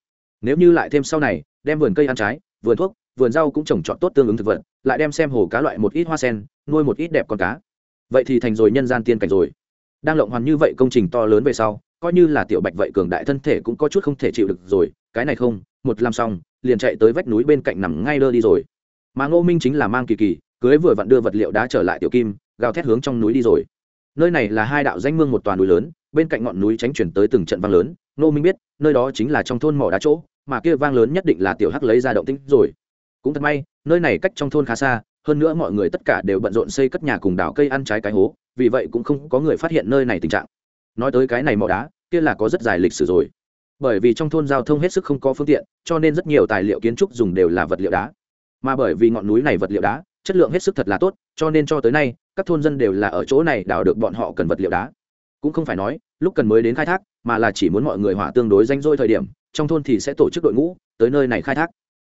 Nếu như lại thêm sau này, đem vườn cây ăn trái vườn thuốc, vườn rau cũng trồng trọt tốt tương ứng thực vật, lại đem xem hồ cá loại một ít hoa sen, nuôi một ít đẹp con cá. Vậy thì thành rồi nhân gian tiên cảnh rồi. Đang lộng hoàn như vậy công trình to lớn về sau, coi như là tiểu bạch vậy cường đại thân thể cũng có chút không thể chịu được rồi, cái này không, một làm xong, liền chạy tới vách núi bên cạnh nằm ngay lơ đi rồi. Mà ngô minh chính là mang kỳ kỳ, cưới vừa vặn đưa vật liệu đá trở lại tiểu kim, gào thét hướng trong núi đi rồi. Nơi này là hai đạo danh mương một toàn núi lớn, bên cạnh ngọn núi tránh chuyển tới từng trận vang lớn. Ngô minh biết, nơi đó chính là trong thôn mỏ đá chỗ mà kia vang lớn nhất định là tiểu hắc lấy ra động tĩnh rồi. Cũng thật may, nơi này cách trong thôn khá xa, hơn nữa mọi người tất cả đều bận rộn xây cất nhà cùng đào cây ăn trái cái hố, vì vậy cũng không có người phát hiện nơi này tình trạng. Nói tới cái này mỏ đá, kia là có rất dài lịch sử rồi. Bởi vì trong thôn giao thông hết sức không có phương tiện, cho nên rất nhiều tài liệu kiến trúc dùng đều là vật liệu đá. Mà bởi vì ngọn núi này vật liệu đá, chất lượng hết sức thật là tốt, cho nên cho tới nay, các thôn dân đều là ở chỗ này đào được bọn họ cần vật liệu đá. Cũng không phải nói, lúc cần mới đến khai thác, mà là chỉ muốn mọi người hỏa tương đối danh dôi thời điểm trong thôn thì sẽ tổ chức đội ngũ, tới nơi này khai thác.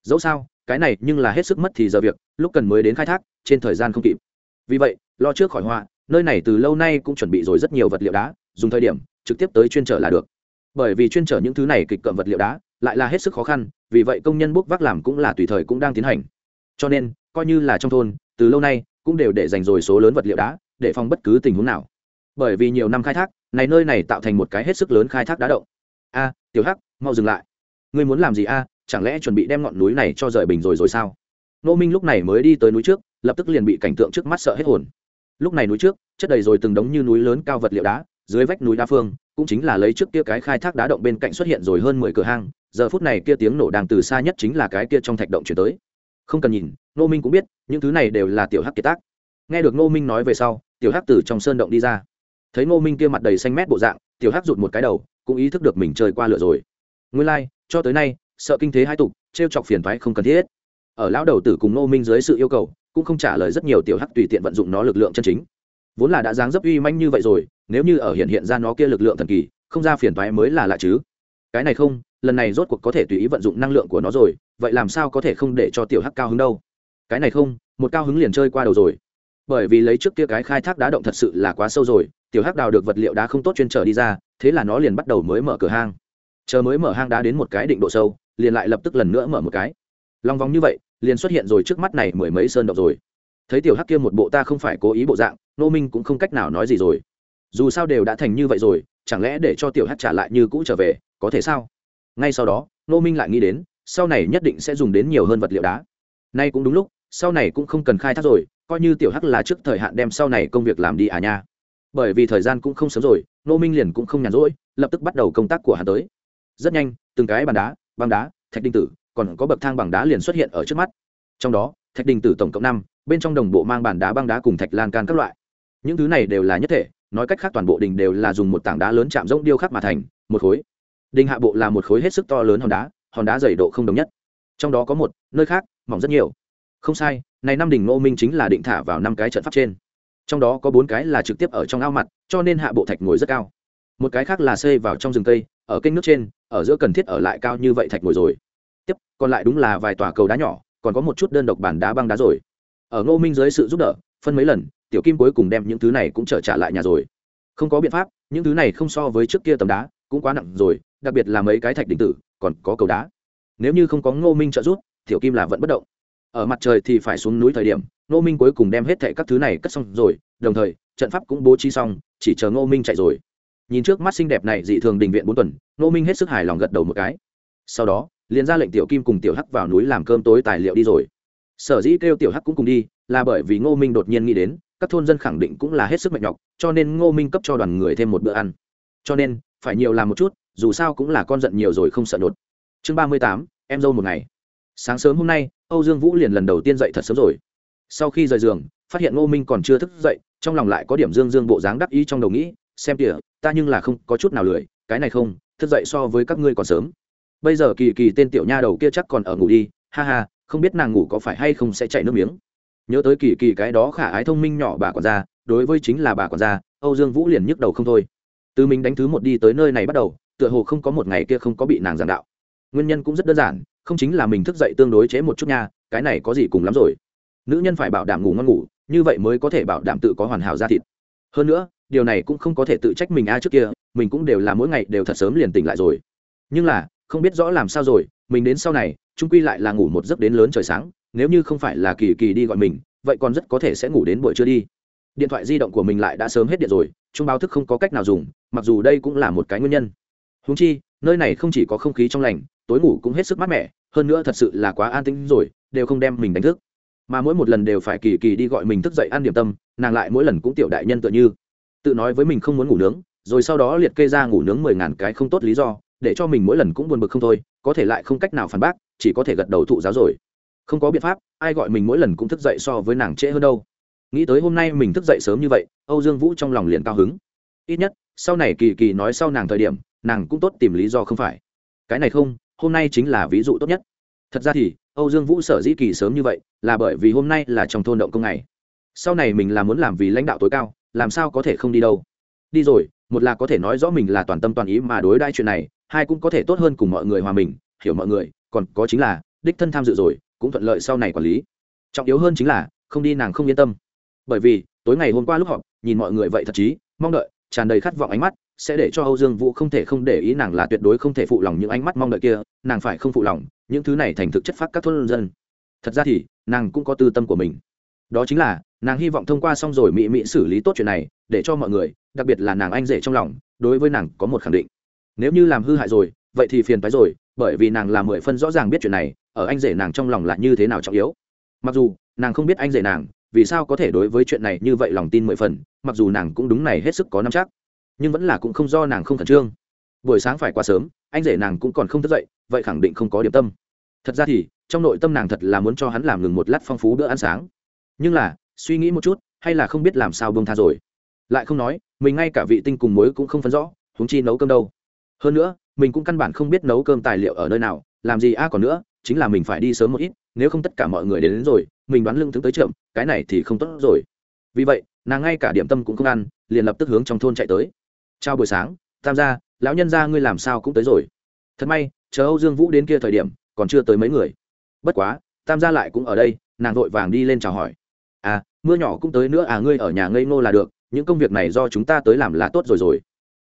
Dẫu sao, cái này nhưng là hết sức mất thì giờ việc, lúc cần mới đến khai thác, trên thời gian không kịp. Vì vậy, lo trước khỏi họa, nơi này từ lâu nay cũng chuẩn bị rồi rất nhiều vật liệu đá, dùng thời điểm, trực tiếp tới chuyên trở là được. Bởi vì chuyên trở những thứ này kịch cợm vật liệu đá, lại là hết sức khó khăn, vì vậy công nhân bốc vác làm cũng là tùy thời cũng đang tiến hành. Cho nên, coi như là trong thôn, từ lâu nay cũng đều để dành rồi số lớn vật liệu đá, để phòng bất cứ tình huống nào. Bởi vì nhiều năm khai thác, này nơi này tạo thành một cái hết sức lớn khai thác đá động. A, tiểu hắc mau dừng lại. Ngươi muốn làm gì a? Chẳng lẽ chuẩn bị đem ngọn núi này cho rời bình rồi rồi sao? Nô minh lúc này mới đi tới núi trước, lập tức liền bị cảnh tượng trước mắt sợ hết hồn. Lúc này núi trước, chất đầy rồi từng đống như núi lớn cao vật liệu đá, dưới vách núi đa phương, cũng chính là lấy trước kia cái khai thác đá động bên cạnh xuất hiện rồi hơn mười cửa hang, giờ phút này kia tiếng nổ đang từ xa nhất chính là cái kia trong thạch động chuyển tới. Không cần nhìn nô minh cũng biết, những thứ này đều là tiểu hắc kiệt tác. Nghe được nô minh nói về sau, tiểu hắc từ trong sơn động đi ra. Thấy nô minh kia mặt đầy xanh mét bộ dạng, tiểu hắc rụt một cái đầu, cũng ý thức được mình chơi qua lửa rồi nguyên lai、like, cho tới nay sợ kinh thế hai tục t r e o chọc phiền thoái không cần thiết. Ở lão đầu tử cùng nô minh dưới sự yêu cầu cũng không trả lời rất nhiều tiểu hắc tùy tiện vận dụng nó lực lượng chân chính. Vốn là đã dáng dấp uy manh như vậy rồi nếu như ở hiện hiện ra nó kia lực lượng thần kỳ không ra phiền thoái mới là lạ chứ. Cái này không lần này rốt cuộc có thể tùy ý vận dụng năng lượng của nó rồi vậy làm sao có thể không để cho tiểu hắc cao hứng đâu? Cái này không một cao hứng liền chơi qua đầu rồi. Bởi vì lấy trước kia cái khai thác đá động thật sự là quá sâu rồi tiểu hắc đào được vật liệu đá không tốt chuyên trở đi ra thế là nó liền bắt đầu mới mở cửa hang chờ mới mở hang đá đến một cái định độ sâu, liền lại lập tức lần nữa mở một cái. Lòng vòng như vậy, liền xuất hiện rồi trước mắt này mười mấy sơn động rồi. Thấy tiểu hắc kia một bộ ta không phải cố ý bộ dạng, nô minh cũng không cách nào nói gì rồi. Dù sao đều đã thành như vậy rồi, chẳng lẽ để cho tiểu hắc trả lại như cũ trở về, có thể sao? Ngay sau đó, nô minh lại nghĩ đến, sau này nhất định sẽ dùng đến nhiều hơn vật liệu đá. Nay cũng đúng lúc, sau này cũng không cần khai thác rồi, coi như tiểu hắc là trước thời hạn đem sau này công việc làm đi à nha. Bởi vì thời gian cũng không sớm rồi, nô minh liền cũng không nhàn rỗi, lập tức bắt đầu công tác của hắn tới rất nhanh, từng cái bàn đá, băng đá, thạch đinh tử, còn có bậc thang bằng đá liền xuất hiện ở trước mắt. Trong đó, thạch đinh tử tổng cộng năm, bên trong đồng bộ mang bàn đá băng đá cùng thạch lan can các loại. Những thứ này đều là nhất thể, nói cách khác toàn bộ đình đều là dùng một tảng đá lớn chạm rỗng điêu khắc mà thành, một khối. Đình hạ bộ là một khối hết sức to lớn hòn đá hòn đá dày độ không đồng nhất. Trong đó có một, nơi khác, mỏng rất nhiều. Không sai, này năm đỉnh ngô minh chính là định thả vào năm cái trận pháp trên. Trong đó có bốn cái là trực tiếp ở trong ao mặt, cho nên hạ bộ thạch ngồi rất cao. Một cái khác là xây vào trong rừng cây ở kênh nước trên, ở giữa cần thiết ở lại cao như vậy thạch ngồi rồi. Tiếp, còn lại đúng là vài tòa cầu đá nhỏ, còn có một chút đơn độc bản đá băng đá rồi. Ở ngô minh dưới sự giúp đỡ, phân mấy lần, tiểu kim cuối cùng đem những thứ này cũng trở trả lại nhà rồi. Không có biện pháp, những thứ này không so với trước kia tầm đá, cũng quá nặng rồi, đặc biệt là mấy cái thạch đình tử, còn có cầu đá. Nếu như không có ngô minh trợ giúp, tiểu kim là vẫn bất động. Ở mặt trời thì phải xuống núi thời điểm, ngô minh cuối cùng đem hết thệ các thứ này cất xong rồi, đồng thời, trận pháp cũng bố trí xong, chỉ chờ ngô minh chạy rồi nhìn trước mắt xinh đẹp này dị thường đình viện bốn tuần, ngô minh hết sức hài lòng gật đầu một cái. Sau đó, liền ra lệnh tiểu kim cùng tiểu hắc vào núi làm cơm tối tài liệu đi rồi. Sở dĩ kêu tiểu hắc cũng cùng đi, là bởi vì ngô minh đột nhiên nghĩ đến, các thôn dân khẳng định cũng là hết sức mệt nhọc, cho nên ngô minh cấp cho đoàn người thêm một bữa ăn. Cho nên, phải nhiều làm một chút, dù sao cũng là con giận nhiều rồi không sợ đột chương ba mươi tám, em dâu một ngày. Sáng sớm hôm nay, âu dương vũ liền lần đầu tiên dậy thật sớm rồi. Sau khi rời giường, phát hiện ngô minh còn chưa thức dậy, trong lòng lại có điểm dương dương bộ dáng đắc ý trong đầu nghĩ, xem kìa ta nhưng là không có chút nào lười, cái này không, thức dậy so với các ngươi còn sớm. Bây giờ kỳ kỳ tên tiểu nha đầu kia chắc còn ở ngủ đi, ha ha, không biết nàng ngủ có phải hay không sẽ chạy nước miếng. Nhớ tới kỳ kỳ cái đó khả ái thông minh nhỏ bà quản gia, đối với chính là bà quản gia, âu dương vũ liền nhức đầu không thôi. Từ mình đánh thứ một đi tới nơi này bắt đầu, tựa hồ không có một ngày kia không có bị nàng giảng đạo. Nguyên nhân cũng rất đơn giản, không chính là mình thức dậy tương đối chế một chút nha, cái này có gì cùng lắm rồi. Nữ nhân phải bảo đảm ngủ ngon ngủ, như vậy mới có thể bảo đảm tự có hoàn hảo ra thịt. Hơn nữa điều này cũng không có thể tự trách mình a trước kia, mình cũng đều là mỗi ngày đều thật sớm liền tỉnh lại rồi. Nhưng là, không biết rõ làm sao rồi, mình đến sau này trung quy lại là ngủ một giấc đến lớn trời sáng, nếu như không phải là kỳ kỳ đi gọi mình, vậy còn rất có thể sẽ ngủ đến buổi trưa đi. Điện thoại di động của mình lại đã sớm hết điện rồi, chung báo thức không có cách nào dùng, mặc dù đây cũng là một cái nguyên nhân. Húng chi, nơi này không chỉ có không khí trong lành, tối ngủ cũng hết sức mát mẻ, hơn nữa thật sự là quá an tĩnh rồi, đều không đem mình đánh thức. Mà mỗi một lần đều phải kỳ kỳ đi gọi mình thức dậy ăn điểm tâm, nàng lại mỗi lần cũng tiểu đại nhân tựa như tự nói với mình không muốn ngủ nướng, rồi sau đó liệt kê ra ngủ nướng mười ngàn cái không tốt lý do, để cho mình mỗi lần cũng buồn bực không thôi, có thể lại không cách nào phản bác, chỉ có thể gật đầu thụ giáo rồi. Không có biện pháp, ai gọi mình mỗi lần cũng thức dậy so với nàng trễ hơn đâu. Nghĩ tới hôm nay mình thức dậy sớm như vậy, âu dương vũ trong lòng liền cao hứng. Ít nhất, sau này kỳ kỳ nói sau nàng thời điểm, nàng cũng tốt tìm lý do không phải. Cái này không, hôm nay chính là ví dụ tốt nhất. Thật ra thì, âu dương vũ sở dĩ kỳ sớm như vậy, là bởi vì hôm nay là trong thôn động công ngày. Sau này mình là muốn làm vì lãnh đạo tối cao làm sao có thể không đi đâu? Đi rồi, một là có thể nói rõ mình là toàn tâm toàn ý mà đối đãi chuyện này, hai cũng có thể tốt hơn cùng mọi người hòa mình, hiểu mọi người, còn có chính là, đích thân tham dự rồi, cũng thuận lợi sau này quản lý. Trọng yếu hơn chính là, không đi nàng không yên tâm. Bởi vì, tối ngày hôm qua lúc họp, nhìn mọi người vậy thật chí, mong đợi, tràn đầy khát vọng ánh mắt, sẽ để cho âu dương vũ không thể không để ý nàng là tuyệt đối không thể phụ lòng những ánh mắt mong đợi kia, nàng phải không phụ lòng, những thứ này thành thực chất phát các thôn dân. Thật ra thì, nàng cũng có tư tâm của mình. Đó chính là nàng hy vọng thông qua xong rồi mỹ mỹ xử lý tốt chuyện này, để cho mọi người, đặc biệt là nàng anh rể trong lòng, đối với nàng có một khẳng định. Nếu như làm hư hại rồi, vậy thì phiền phái rồi, bởi vì nàng là mười phân rõ ràng biết chuyện này, ở anh rể nàng trong lòng là như thế nào trọng yếu. Mặc dù, nàng không biết anh rể nàng, vì sao có thể đối với chuyện này như vậy lòng tin mười phần, mặc dù nàng cũng đúng này hết sức có năm chắc. Nhưng vẫn là cũng không do nàng không khẩn trương. Buổi sáng phải quá sớm, anh rể nàng cũng còn không thức dậy, vậy khẳng định không có điểm tâm. Thật ra thì, trong nội tâm nàng thật là muốn cho hắn làm ngừng một lát phong phú bữa ăn sáng. Nhưng là suy nghĩ một chút hay là không biết làm sao bông tha rồi. Lại không nói mình ngay cả vị tinh cùng muối cũng không phân rõ húng chi nấu cơm đâu. Hơn nữa mình cũng căn bản không biết nấu cơm tài liệu ở nơi nào làm gì a còn nữa chính là mình phải đi sớm một ít nếu không tất cả mọi người đến, đến rồi mình đoán lưng tướng tới chậm cái này thì không tốt rồi. Vì vậy nàng ngay cả điểm tâm cũng không ăn liền lập tức hướng trong thôn chạy tới. Chào buổi sáng tam gia lão nhân gia ngươi làm sao cũng tới rồi. Thật may chờ âu dương vũ đến kia thời điểm còn chưa tới mấy người. Bất quá tam gia lại cũng ở đây nàng vội vàng đi lên chào hỏi mưa nhỏ cũng tới nữa à ngươi ở nhà ngây ngô là được, những công việc này do chúng ta tới làm là tốt rồi rồi.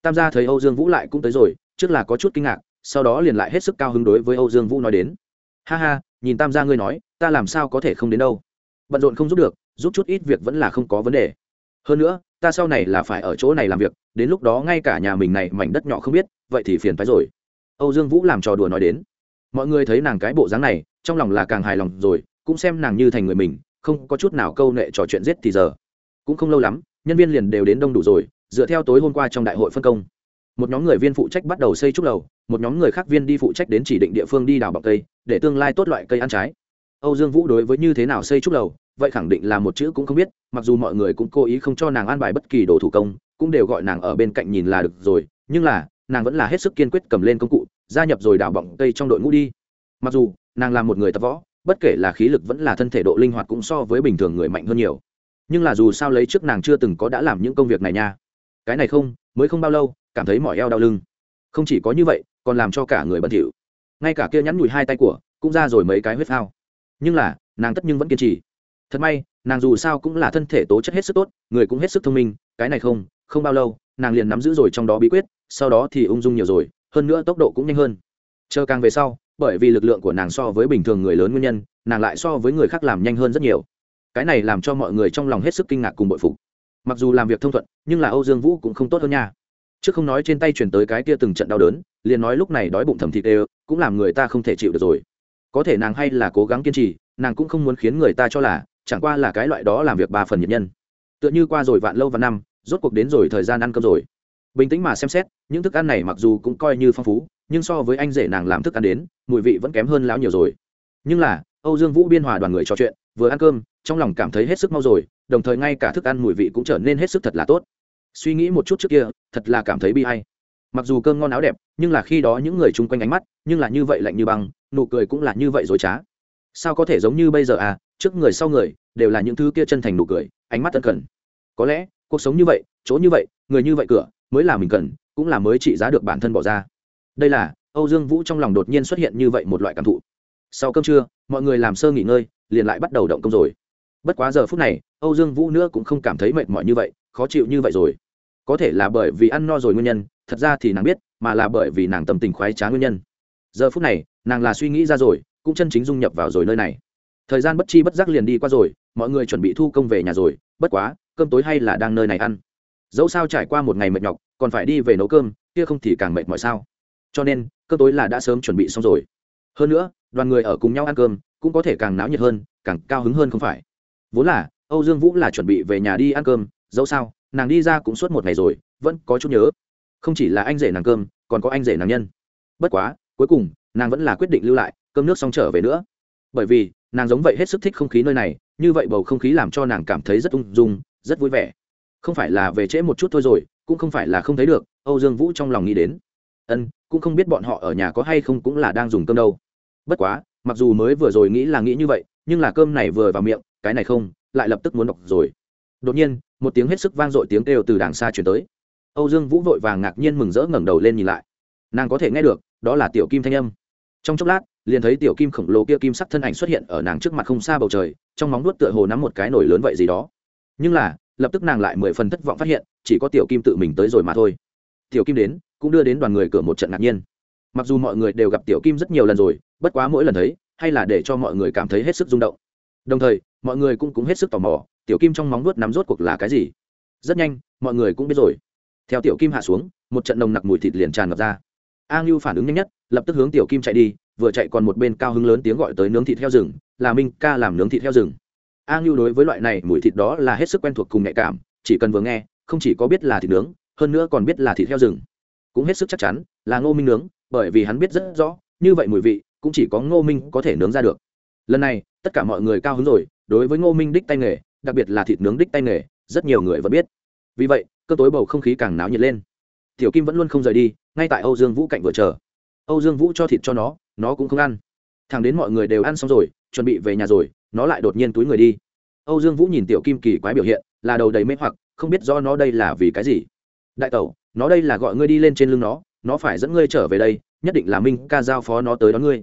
Tam gia thấy âu dương vũ lại cũng tới rồi, trước là có chút kinh ngạc, sau đó liền lại hết sức cao hứng đối với âu dương vũ nói đến. Ha ha, nhìn tam gia ngươi nói, ta làm sao có thể không đến đâu? Bận rộn không giúp được, giúp chút ít việc vẫn là không có vấn đề. Hơn nữa, ta sau này là phải ở chỗ này làm việc, đến lúc đó ngay cả nhà mình này mảnh đất nhỏ không biết, vậy thì phiền phái rồi. Âu dương vũ làm trò đùa nói đến. Mọi người thấy nàng cái bộ dáng này, trong lòng là càng hài lòng rồi, cũng xem nàng như thành người mình không có chút nào câu nệ trò chuyện giết thì giờ. Cũng không lâu lắm, nhân viên liền đều đến đông đủ rồi, dựa theo tối hôm qua trong đại hội phân công. Một nhóm người viên phụ trách bắt đầu xây trúc lầu, một nhóm người khác viên đi phụ trách đến chỉ định địa phương đi đào bọc cây, để tương lai tốt loại cây ăn trái. Âu dương vũ đối với như thế nào xây trúc lầu, vậy khẳng định là một chữ cũng không biết, mặc dù mọi người cũng cố ý không cho nàng an bài bất kỳ đồ thủ công, cũng đều gọi nàng ở bên cạnh nhìn là được rồi, nhưng là, nàng vẫn là hết sức kiên quyết cầm lên công cụ, gia nhập rồi đào bọng cây trong đội ngũ đi. Mặc dù, nàng là một người tập võ bất kể là khí lực vẫn là thân thể độ linh hoạt cũng so với bình thường người mạnh hơn nhiều. Nhưng là dù sao lấy trước nàng chưa từng có đã làm những công việc này nha. Cái này không, mới không bao lâu, cảm thấy mỏi eo đau lưng. Không chỉ có như vậy, còn làm cho cả người bẩn thỉu. Ngay cả kia nhắn nhủi hai tay của, cũng ra rồi mấy cái huyết phao. Nhưng là, nàng tất nhưng vẫn kiên trì. Thật may, nàng dù sao cũng là thân thể tố chất hết sức tốt, người cũng hết sức thông minh, cái này không không bao lâu, nàng liền nắm giữ rồi trong đó bí quyết, sau đó thì ung dung nhiều rồi, hơn nữa tốc độ cũng nhanh hơn. Chờ càng về sau bởi vì lực lượng của nàng so với bình thường người lớn nguyên nhân, nàng lại so với người khác làm nhanh hơn rất nhiều. Cái này làm cho mọi người trong lòng hết sức kinh ngạc cùng bội phục. Mặc dù làm việc thông thuận, nhưng là âu dương vũ cũng không tốt hơn nha. Chứ không nói trên tay chuyển tới cái kia từng trận đau đớn, liền nói lúc này đói bụng thầm thịt đều, cũng làm người ta không thể chịu được rồi. Có thể nàng hay là cố gắng kiên trì, nàng cũng không muốn khiến người ta cho là, chẳng qua là cái loại đó làm việc ba phần nhiệt nhân. Tựa như qua rồi vạn lâu và năm, rốt cuộc đến rồi thời gian ăn cơm rồi. Bình tĩnh mà xem xét, những thức ăn này mặc dù cũng coi như phong phú nhưng so với anh rể nàng làm thức ăn đến, mùi vị vẫn kém hơn lão nhiều rồi. Nhưng là, âu dương vũ biên hòa đoàn người trò chuyện, vừa ăn cơm, trong lòng cảm thấy hết sức mau rồi, đồng thời ngay cả thức ăn mùi vị cũng trở nên hết sức thật là tốt. Suy nghĩ một chút trước kia, thật là cảm thấy bi hay mặc dù cơm ngon áo đẹp, nhưng là khi đó những người chung quanh ánh mắt, nhưng là như vậy lạnh như băng, nụ cười cũng là như vậy dối trá. Sao có thể giống như bây giờ à trước người sau người, đều là những thứ kia chân thành nụ cười, ánh mắt tân cần. Có lẽ, cuộc sống như vậy, chỗ như vậy, người như vậy cửa, mới là mình cần, cũng là mới trị giá được bản thân bỏ ra đây là, âu dương vũ trong lòng đột nhiên xuất hiện như vậy một loại cảm thụ. Sau cơm trưa, mọi người làm sơ nghỉ ngơi, liền lại bắt đầu động công rồi. Bất quá giờ phút này, âu dương vũ nữa cũng không cảm thấy mệt mỏi như vậy, khó chịu như vậy rồi. Có thể là bởi vì ăn no rồi nguyên nhân, thật ra thì nàng biết, mà là bởi vì nàng tâm tình khoái trá nguyên nhân. Giờ phút này, nàng là suy nghĩ ra rồi, cũng chân chính dung nhập vào rồi nơi này. Thời gian bất chi bất giác liền đi qua rồi, mọi người chuẩn bị thu công về nhà rồi, bất quá, cơm tối hay là đang nơi này ăn. Dẫu sao trải qua một ngày mệt nhọc, còn phải đi về nấu cơm, kia không thì càng mệt mỏi sao? Cho nên, cơm tối là đã sớm chuẩn bị xong rồi. Hơn nữa, đoàn người ở cùng nhau ăn cơm, cũng có thể càng náo nhiệt hơn, càng cao hứng hơn không phải. Vốn là, âu dương vũ là chuẩn bị về nhà đi ăn cơm, dẫu sao, nàng đi ra cũng suốt một ngày rồi, vẫn có chút nhớ. Không chỉ là anh rể nàng cơm, còn có anh rể nàng nhân. Bất quá, cuối cùng, nàng vẫn là quyết định lưu lại, cơm nước xong trở về nữa. Bởi vì, nàng giống vậy hết sức thích không khí nơi này, như vậy bầu không khí làm cho nàng cảm thấy rất ung dung, rất vui vẻ. Không phải là về trễ một chút thôi rồi, cũng không phải là không thấy được, âu dương vũ trong lòng nghĩ đến. Ân cũng không biết bọn họ ở nhà có hay không cũng là đang dùng cơm đâu. Bất quá, mặc dù mới vừa rồi nghĩ là nghĩ như vậy, nhưng là cơm này vừa vào miệng, cái này không, lại lập tức muốn đọc rồi. Đột nhiên, một tiếng hết sức vang dội tiếng kêu từ đàng xa chuyển tới. Âu dương vũ vội vàng ngạc nhiên mừng rỡ ngẩng đầu lên nhìn lại. Nàng có thể nghe được, đó là tiểu kim thanh âm. Trong chốc lát, liền thấy tiểu kim khổng lồ kia kim sắc thân ảnh xuất hiện ở nàng trước mặt không xa bầu trời, trong móng nuốt tựa hồ nắm một cái nổi lớn vậy gì đó. Nhưng là, lập tức nàng lại mười phần thất vọng phát hiện, chỉ có tiểu kim tự mình tới rồi mà thôi. Tiểu kim đến cũng đưa đến đoàn người cửa một trận ngạc nhiên. Mặc dù mọi người đều gặp tiểu kim rất nhiều lần rồi, bất quá mỗi lần thấy, hay là để cho mọi người cảm thấy hết sức rung động. Đồng thời, mọi người cũng cũng hết sức tò mò, tiểu kim trong móng nuốt nắm rốt cuộc là cái gì? Rất nhanh, mọi người cũng biết rồi. Theo tiểu kim hạ xuống, một trận nồng nặc mùi thịt liền tràn ngập ra. A ngưu phản ứng nhanh nhất, lập tức hướng tiểu kim chạy đi, vừa chạy còn một bên cao hứng lớn tiếng gọi tới nướng thịt heo rừng, là minh ca làm nướng thịt heo rừng. A ngưu đối với loại này mùi thịt đó là hết sức quen thuộc cùng nhạy cảm, chỉ cần vừa nghe, không chỉ có biết là thịt nướng, hơn nữa còn biết là thịt heo rừng cũng hết sức chắc chắn là ngô minh nướng, bởi vì hắn biết rất rõ, như vậy mùi vị cũng chỉ có ngô minh có thể nướng ra được. Lần này, tất cả mọi người cao hứng rồi, đối với ngô minh đích tay nghề, đặc biệt là thịt nướng đích tay nghề, rất nhiều người vẫn biết. Vì vậy, cơ tối bầu không khí càng náo nhiệt lên. Tiểu kim vẫn luôn không rời đi, ngay tại âu dương vũ cạnh vừa chờ. Âu dương vũ cho thịt cho nó nó cũng không ăn. Thằng đến mọi người đều ăn xong rồi, chuẩn bị về nhà rồi, nó lại đột nhiên túi người đi. Âu dương vũ nhìn tiểu kim kỳ quái biểu hiện, là đầu đầy mê hoặc, không biết do nó đây là vì cái gì. Đại tẩu nó đây là gọi ngươi đi lên trên lưng nó nó phải dẫn ngươi trở về đây, nhất định là minh ca giao phó nó tới đón ngươi.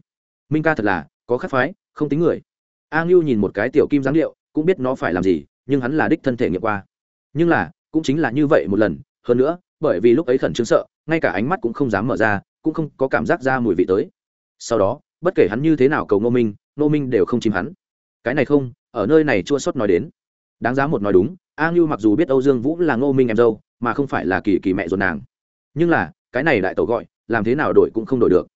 Minh ca thật là, có khắc phái, không tính người. A ngưu nhìn một cái tiểu kim giáng liệu cũng biết nó phải làm gì, nhưng hắn là đích thân thể nghiệm qua. Nhưng là, cũng chính là như vậy một lần, hơn nữa, bởi vì lúc ấy khẩn trương sợ, ngay cả ánh mắt cũng không dám mở ra, cũng không có cảm giác ra mùi vị tới. Sau đó, bất kể hắn như thế nào cầu ngô minh ngô minh đều không chìm hắn. Cái này không, ở nơi này chua sót nói đến. Đáng giá một nói đúng a ngưu mặc dù biết âu dương vũ là ngô minh em dâu mà không phải là kỳ kỳ mẹ ruột nàng. Nhưng là, cái này đại tẩu gọi, làm thế nào đổi cũng không đổi được.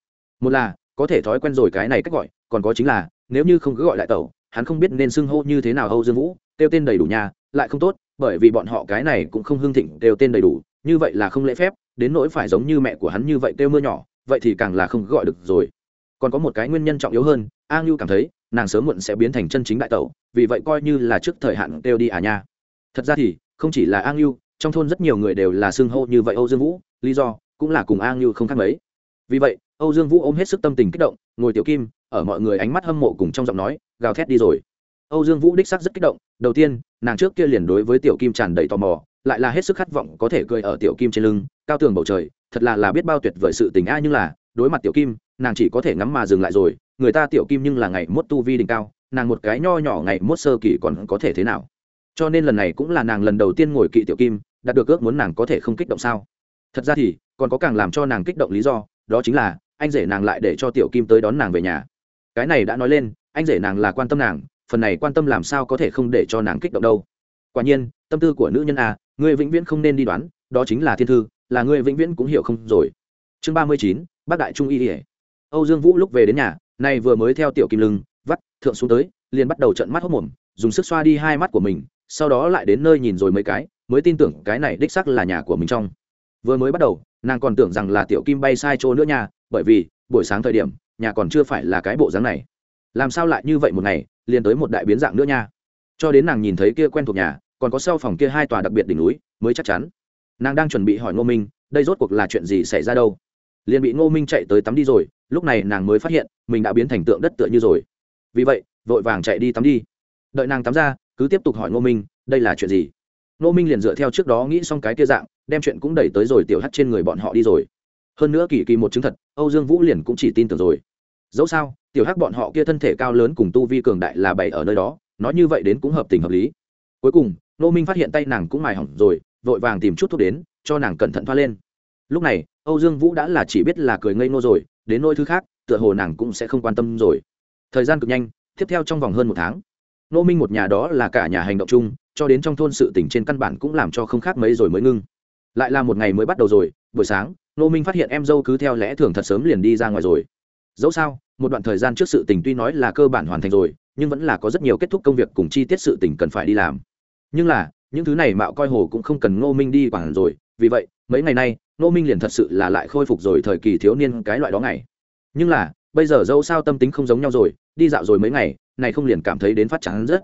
Một là, có thể thói quen rồi cái này cách gọi, còn có chính là, nếu như không cứ gọi đại tẩu, hắn không biết nên xưng hô như thế nào âu dương vũ, kêu tên đầy đủ nhà lại không tốt, bởi vì bọn họ cái này cũng không hưng thịnh, kêu tên đầy đủ, như vậy là không lễ phép, đến nỗi phải giống như mẹ của hắn như vậy kêu mưa nhỏ, vậy thì càng là không gọi được rồi. Còn có một cái nguyên nhân trọng yếu hơn, a ngưu cảm thấy, nàng sớm muộn sẽ biến thành chân chính đại tẩu, vì vậy coi như là trước thời hạn kêu đi à nha. Thật ra thì, không chỉ là a ngưu trong thôn rất nhiều người đều là xưng hô như vậy âu dương vũ, lý do cũng là cùng a ngưu không khác mấy. Vì vậy, âu dương vũ ôm hết sức tâm tình kích động, ngồi tiểu kim, ở mọi người ánh mắt hâm mộ cùng trong giọng nói, gào thét đi rồi. Âu dương vũ đích sắc rất kích động, đầu tiên, nàng trước kia liền đối với tiểu kim tràn đầy tò mò, lại là hết sức khát vọng có thể cười ở tiểu kim trên lưng, cao tường bầu trời, thật là là biết bao tuyệt vời sự tình a nhưng là, đối mặt tiểu kim, nàng chỉ có thể ngắm mà dừng lại rồi, người ta tiểu kim nhưng là ngày mốt tu vi đỉnh cao, nàng một cái nho nhỏ ngày mốt sơ kỳ còn có thể thế nào? Cho nên lần này cũng là nàng lần đầu tiên ngồi kỵ tiểu kim, đạt được ước muốn nàng có thể không kích động sao? Thật ra thì, còn có càng làm cho nàng kích động lý do, đó chính là, anh rể nàng lại để cho tiểu kim tới đón nàng về nhà. Cái này đã nói lên, anh rể nàng là quan tâm nàng, phần này quan tâm làm sao có thể không để cho nàng kích động đâu. Quả nhiên, tâm tư của nữ nhân a, ngươi vĩnh viễn không nên đi đoán, đó chính là thiên thư, là ngươi vĩnh viễn cũng hiểu không rồi. Chương ba mươi chín, bác đại trung y ỉa âu dương vũ lúc về đến nhà, nay vừa mới theo tiểu kim lưng, vắt, thượng xuống tới, liền bắt đầu trận mắt hốc mồm, dùng sức xoa đi hai mắt của mình sau đó lại đến nơi nhìn rồi mấy cái, mới tin tưởng cái này đích sắc là nhà của mình trong. Vừa mới bắt đầu, nàng còn tưởng rằng là tiểu kim bay sai chỗ nữa nha, bởi vì, buổi sáng thời điểm, nhà còn chưa phải là cái bộ dáng này. Làm sao lại như vậy một ngày, liền tới một đại biến dạng nữa nha. Cho đến nàng nhìn thấy kia quen thuộc nhà, còn có sau phòng kia hai tòa đặc biệt đỉnh núi, mới chắc chắn. Nàng đang chuẩn bị hỏi ngô minh, đây rốt cuộc là chuyện gì xảy ra đâu? Liền bị ngô minh chạy tới tắm đi rồi, lúc này nàng mới phát hiện, mình đã biến thành tượng đất tựa như rồi. Vì vậy, vội vàng chạy đi tắm đi. Đợi nàng tắm ra cứ tiếp tục hỏi ngô minh, đây là chuyện gì? Ngô minh liền dựa theo trước đó nghĩ xong cái kia dạng, đem chuyện cũng đẩy tới rồi tiểu hắt trên người bọn họ đi rồi. Hơn nữa kỳ kỳ một chứng thật, âu dương vũ liền cũng chỉ tin tưởng rồi. Dẫu sao, tiểu hắc bọn họ kia thân thể cao lớn cùng tu vi cường đại là bày ở nơi đó, nói như vậy đến cũng hợp tình hợp lý. Cuối cùng nô minh phát hiện tay nàng cũng mài hỏng rồi, vội vàng tìm chút thuốc đến, cho nàng cẩn thận thoa lên. Lúc này, âu dương vũ đã là chỉ biết là cười ngây ngô rồi, đến nơi thứ khác, tựa hồ nàng cũng sẽ không quan tâm rồi. Thời gian cực nhanh, tiếp theo trong vòng hơn một tháng nô minh một nhà đó là cả nhà hành động chung, cho đến trong thôn sự tỉnh trên căn bản cũng làm cho không khác mấy rồi mới ngưng. Lại là một ngày mới bắt đầu rồi, buổi sáng nô minh phát hiện em dâu cứ theo lẽ thường thật sớm liền đi ra ngoài rồi. Dẫu sao, một đoạn thời gian trước sự tình tuy nói là cơ bản hoàn thành rồi, nhưng vẫn là có rất nhiều kết thúc công việc cùng chi tiết sự tình cần phải đi làm. Nhưng là, những thứ này mạo coi hồ cũng không cần ngô minh đi quản rồi, vì vậy, mấy ngày nay, ngô minh liền thật sự là lại khôi phục rồi thời kỳ thiếu niên cái loại đó ngày. Nhưng là, bây giờ dẫu sao tâm tính không giống nhau rồi, đi dạo rồi mấy ngày này không liền cảm thấy đến phát chán rất.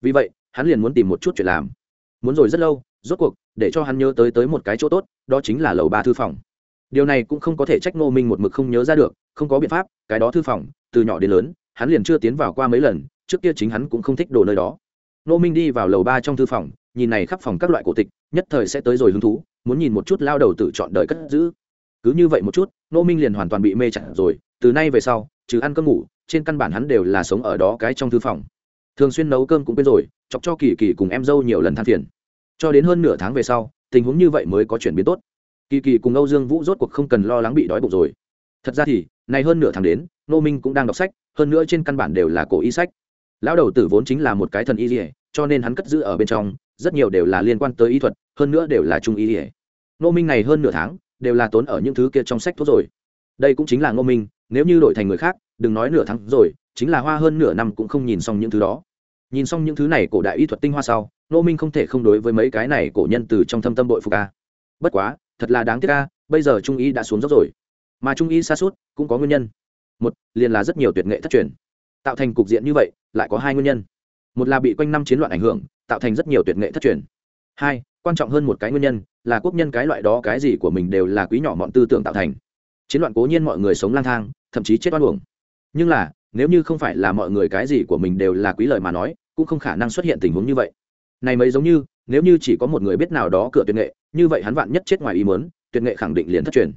Vì vậy, hắn liền muốn tìm một chút chuyện làm. Muốn rồi rất lâu, rốt cuộc, để cho hắn nhớ tới tới một cái chỗ tốt, đó chính là lầu ba thư phòng. Điều này cũng không có thể trách ngô minh một mực không nhớ ra được, không có biện pháp, cái đó thư phòng, từ nhỏ đến lớn, hắn liền chưa tiến vào qua mấy lần, trước kia chính hắn cũng không thích đồ nơi đó. Ngô minh đi vào lầu ba trong thư phòng, nhìn này khắp phòng các loại cổ tịch, nhất thời sẽ tới rồi hứng thú, muốn nhìn một chút lao đầu tự chọn đời cất giữ. Cứ như vậy một chút, ngô minh liền hoàn toàn bị mê chặt rồi, từ nay về sau, trừ ăn cơm ngủ trên căn bản hắn đều là sống ở đó cái trong thư phòng. Thường xuyên nấu cơm cũng quên rồi, chọc cho kỳ kỳ cùng em dâu nhiều lần than phiền. Cho đến hơn nửa tháng về sau, tình huống như vậy mới có chuyển biến tốt. Kỳ kỳ cùng âu dương vũ rốt cuộc không cần lo lắng bị đói bụng rồi. Thật ra thì, này hơn nửa tháng đến nô minh cũng đang đọc sách, hơn nữa trên căn bản đều là cổ y sách. Lão đầu tử vốn chính là một cái thần y dỉa cho nên hắn cất giữ ở bên trong, rất nhiều đều là liên quan tới y thuật, hơn nữa đều là trung y dỉa nô minh này hơn nửa tháng, đều là tốn ở những thứ kia trong sách thuốc rồi. Đây cũng chính là ngô minh, nếu như đổi thành người khác đừng nói nửa tháng rồi, chính là hoa hơn nửa năm cũng không nhìn xong những thứ đó. Nhìn xong những thứ này cổ đại y thuật tinh hoa sau nô minh không thể không đối với mấy cái này cổ nhân từ trong thâm tâm bội phục ca bất quá, thật là đáng tiếc ca bây giờ trung y đã xuống dốc rồi. Mà trung y xa suốt, cũng có nguyên nhân. Một, liền là rất nhiều tuyệt nghệ thất truyền. Tạo thành cục diện như vậy, lại có hai nguyên nhân. Một là bị quanh năm chiến loạn ảnh hưởng, tạo thành rất nhiều tuyệt nghệ thất truyền. Hai, quan trọng hơn một cái nguyên nhân, là quốc nhân cái loại đó cái gì của mình đều là quý nhỏ mọn tư tưởng tạo thành. Chiến loạn cố nhiên mọi người sống lang thang, thậm chí chết oan uổng nhưng là, nếu như không phải là mọi người cái gì của mình đều là quý lợi mà nói, cũng không khả năng xuất hiện tình huống như vậy. Này mấy giống như, nếu như chỉ có một người biết nào đó cửa tuyệt nghệ, như vậy hắn vạn nhất chết ngoài ý muốn, tuyệt nghệ khẳng định liền thất truyền.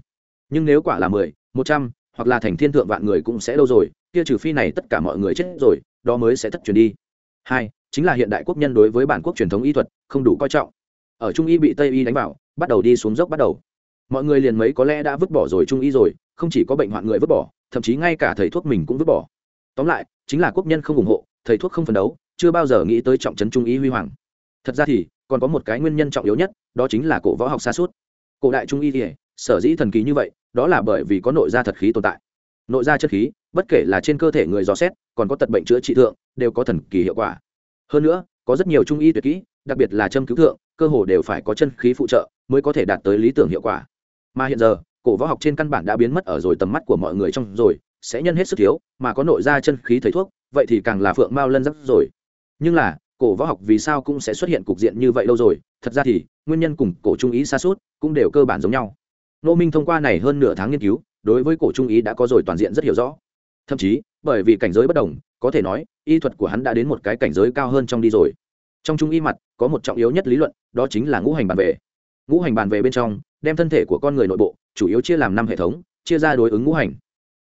Nhưng nếu quả là mười, một trăm, hoặc là thành thiên thượng vạn người cũng sẽ đâu rồi, kia trừ phi này tất cả mọi người chết rồi, đó mới sẽ thất truyền đi. Hai, chính là hiện đại quốc nhân đối với bản quốc truyền thống y thuật không đủ coi trọng. Ở trung y bị tây y đánh vào, bắt đầu đi xuống dốc bắt đầu mọi người liền mấy có lẽ đã vứt bỏ rồi trung y rồi, không chỉ có bệnh hoạn người vứt bỏ, thậm chí ngay cả thầy thuốc mình cũng vứt bỏ. Tóm lại, chính là quốc nhân không ủng hộ, thầy thuốc không phấn đấu, chưa bao giờ nghĩ tới trọng trấn trung y huy hoàng. Thật ra thì, còn có một cái nguyên nhân trọng yếu nhất, đó chính là cổ võ học xa suốt. Cổ đại trung y thì, sở dĩ thần kỳ như vậy, đó là bởi vì có nội gia thật khí tồn tại. Nội gia chất khí, bất kể là trên cơ thể người dò xét, còn có tật bệnh chữa trị thượng, đều có thần kỳ hiệu quả. Hơn nữa, có rất nhiều trung y tuyệt kỹ, đặc biệt là châm cứu thượng, cơ hồ đều phải có chân khí phụ trợ mới có thể đạt tới lý tưởng hiệu quả mà hiện giờ, cổ võ học trên căn bản đã biến mất ở rồi tầm mắt của mọi người trong rồi, sẽ nhân hết sức thiếu mà có nội gia chân khí thầy thuốc, vậy thì càng là phượng mao lân dắt rồi. Nhưng là, cổ võ học vì sao cũng sẽ xuất hiện cục diện như vậy lâu rồi? Thật ra thì, nguyên nhân cùng cổ trung ý xa suốt cũng đều cơ bản giống nhau. Nô minh thông qua này hơn nửa tháng nghiên cứu, đối với cổ trung ý đã có rồi toàn diện rất hiểu rõ. Thậm chí, bởi vì cảnh giới bất đồng, có thể nói, y thuật của hắn đã đến một cái cảnh giới cao hơn trong đi rồi. Trong trung y mặt, có một trọng yếu nhất lý luận, đó chính là ngũ hành bản về ngũ hành bàn về bên trong, đem thân thể của con người nội bộ, chủ yếu chia làm năm hệ thống, chia ra đối ứng ngũ hành.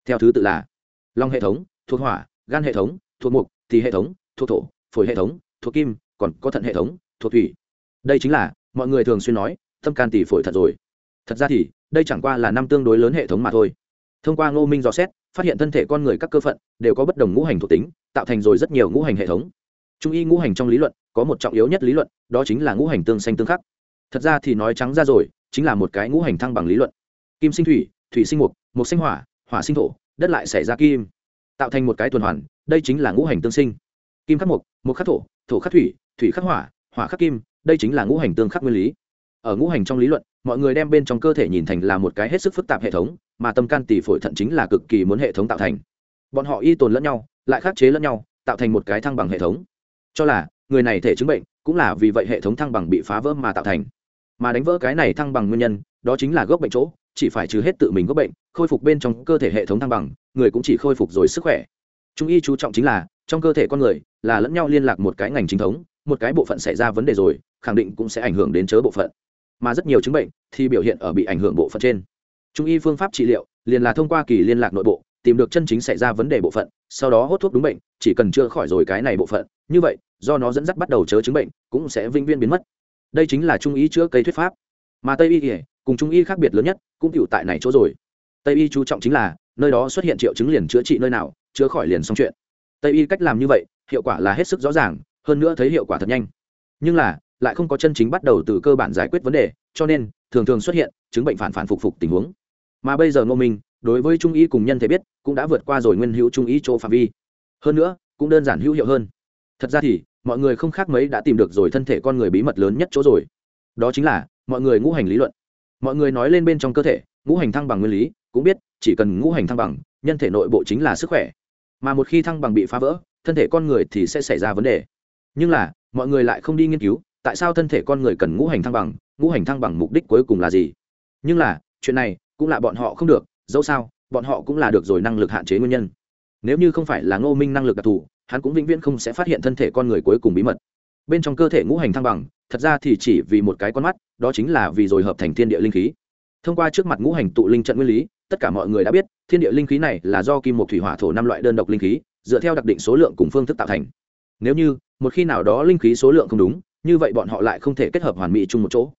Theo thứ tự là long hệ thống, thuộc hỏa, gan hệ thống, thuộc mục thì hệ thống, thuộc thổ, phổi hệ thống, thuộc kim, còn có thận hệ thống, thuộc thủy. Đây chính là, mọi người thường xuyên nói, tâm can tỷ phổi thật rồi. Thật ra thì, đây chẳng qua là năm tương đối lớn hệ thống mà thôi. Thông qua ngô minh dò xét, phát hiện thân thể con người các cơ phận đều có bất đồng ngũ hành thuộc tính, tạo thành rồi rất nhiều ngũ hành hệ thống. Trung y ngũ hành trong lý luận có một trọng yếu nhất lý luận, đó chính là ngũ hành tương xanh tương khắc thật ra thì nói trắng ra rồi, chính là một cái ngũ hành thăng bằng lý luận. Kim sinh thủy thủy sinh mục mục sinh hỏa hỏa sinh thổ, đất lại xảy ra kim. Tạo thành một cái tuần hoàn, đây chính là ngũ hành tương sinh. Kim khắc mục mục khắc thổ thổ khắc thủy thủy khắc hỏa hỏa khắc kim, đây chính là ngũ hành tương khắc nguyên lý. Ở ngũ hành trong lý luận, mọi người đem bên trong cơ thể nhìn thành là một cái hết sức phức tạp hệ thống, mà tâm can tỷ phổi thận chính là cực kỳ muốn hệ thống tạo thành. Bọn họ y tồn lẫn nhau, lại khắc chế lẫn nhau, tạo thành một cái thăng bằng hệ thống. Cho là, người này thể chứng bệnh, cũng là vì vậy hệ thống thăng bằng bị phá vỡ mà tạo thành mà đánh vỡ cái này thăng bằng nguyên nhân, đó chính là gốc bệnh chỗ, chỉ phải trừ hết tự mình gốc bệnh, khôi phục bên trong cơ thể hệ thống thăng bằng, người cũng chỉ khôi phục rồi sức khỏe. Trung y chú trọng chính là, trong cơ thể con người, là lẫn nhau liên lạc một cái ngành chính thống, một cái bộ phận xảy ra vấn đề rồi, khẳng định cũng sẽ ảnh hưởng đến chớ bộ phận. Mà rất nhiều chứng bệnh thì biểu hiện ở bị ảnh hưởng bộ phận trên. Trung y phương pháp trị liệu, liền là thông qua kỳ liên lạc nội bộ, tìm được chân chính xảy ra vấn đề bộ phận, sau đó hốt thuốc đúng bệnh, chỉ cần chữa khỏi rồi cái này bộ phận, như vậy, do nó dẫn dắt bắt đầu chớ chứng bệnh, cũng sẽ vĩnh viễn biến mất đây chính là trung y chữa cây thuyết pháp. Mà tây y cùng trung y khác biệt lớn nhất, cũng chịu tại này chỗ rồi. Tây y chú trọng chính là, nơi đó xuất hiện triệu chứng liền chữa trị nơi nào, chữa khỏi liền xong chuyện. Tây y cách làm như vậy, hiệu quả là hết sức rõ ràng, hơn nữa thấy hiệu quả thật nhanh. Nhưng là, lại không có chân chính bắt đầu từ cơ bản giải quyết vấn đề, cho nên, thường thường xuất hiện, chứng bệnh phản phản phục phục tình huống. Mà bây giờ ngô minh, đối với trung y cùng nhân thể biết, cũng đã vượt qua rồi nguyên hữu trung y chỗ phạm vi. Hơn nữa, cũng đơn giản hữu hiệu hơn. Thật ra thì mọi người không khác mấy đã tìm được rồi thân thể con người bí mật lớn nhất chỗ rồi. Đó chính là, mọi người ngũ hành lý luận. Mọi người nói lên bên trong cơ thể, ngũ hành thăng bằng nguyên lý, cũng biết, chỉ cần ngũ hành thăng bằng, nhân thể nội bộ chính là sức khỏe. Mà một khi thăng bằng bị phá vỡ, thân thể con người thì sẽ xảy ra vấn đề. Nhưng là, mọi người lại không đi nghiên cứu, tại sao thân thể con người cần ngũ hành thăng bằng, ngũ hành thăng bằng mục đích cuối cùng là gì? Nhưng là, chuyện này cũng là bọn họ không được, dẫu sao, bọn họ cũng là được rồi năng lực hạn chế nguyên nhân. Nếu như không phải là ngô minh năng lực đặc thù hắn cũng vĩnh viễn không sẽ phát hiện thân thể con người cuối cùng bí mật. Bên trong cơ thể ngũ hành thăng bằng, thật ra thì chỉ vì một cái con mắt, đó chính là vì rồi hợp thành thiên địa linh khí. Thông qua trước mặt ngũ hành tụ linh trận nguyên lý, tất cả mọi người đã biết, thiên địa linh khí này là do kim một thủy hỏa thổ năm loại đơn độc linh khí, dựa theo đặc định số lượng cùng phương thức tạo thành. Nếu như, một khi nào đó linh khí số lượng không đúng, như vậy bọn họ lại không thể kết hợp hoàn mỹ chung một chỗ.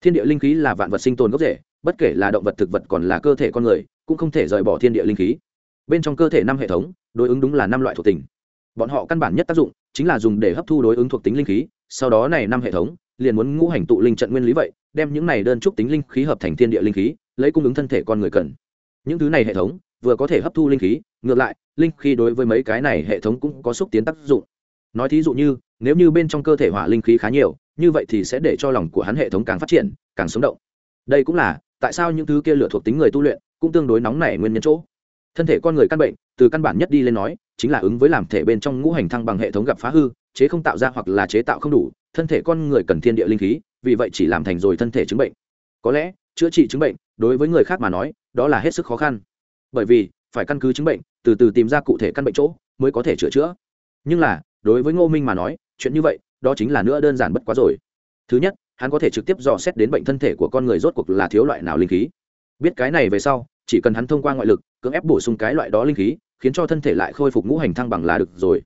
Thiên địa linh khí là vạn vật sinh tồn gốc rễ, bất kể là động vật thực vật còn là cơ thể con người, cũng không thể rời bỏ thiên địa linh khí. Bên trong cơ thể năm hệ thống, đối ứng đúng là năm loại thuộc tính bọn họ căn bản nhất tác dụng chính là dùng để hấp thu đối ứng thuộc tính linh khí, sau đó này năm hệ thống liền muốn ngũ hành tụ linh trận nguyên lý vậy, đem những này đơn trúc tính linh khí hợp thành thiên địa linh khí, lấy cung ứng thân thể con người cần. Những thứ này hệ thống vừa có thể hấp thu linh khí, ngược lại, linh khí đối với mấy cái này hệ thống cũng có xúc tiến tác dụng. Nói thí dụ như, nếu như bên trong cơ thể hỏa linh khí khá nhiều, như vậy thì sẽ để cho lòng của hắn hệ thống càng phát triển, càng sống động. Đây cũng là tại sao những thứ kia lựa thuộc tính người tu luyện cũng tương đối nóng nảy nguyên nhân chỗ. Thân thể con người căn bệnh, từ căn bản nhất đi lên nói chính là ứng với làm thể bên trong ngũ hành thăng bằng hệ thống gặp phá hư, chế không tạo ra hoặc là chế tạo không đủ, thân thể con người cần thiên địa linh khí, vì vậy chỉ làm thành rồi thân thể chứng bệnh. Có lẽ, chữa trị chứng bệnh, đối với người khác mà nói, đó là hết sức khó khăn. Bởi vì, phải căn cứ chứng bệnh, từ từ tìm ra cụ thể căn bệnh chỗ, mới có thể chữa chữa. Nhưng là, đối với ngô minh mà nói, chuyện như vậy, đó chính là nữa đơn giản bất quá rồi. Thứ nhất, hắn có thể trực tiếp dò xét đến bệnh thân thể của con người rốt cuộc là thiếu loại nào linh khí. Biết cái này về sau chỉ cần hắn thông qua ngoại lực, cưỡng ép bổ sung cái loại đó linh khí, khiến cho thân thể lại khôi phục ngũ hành thăng bằng là được rồi.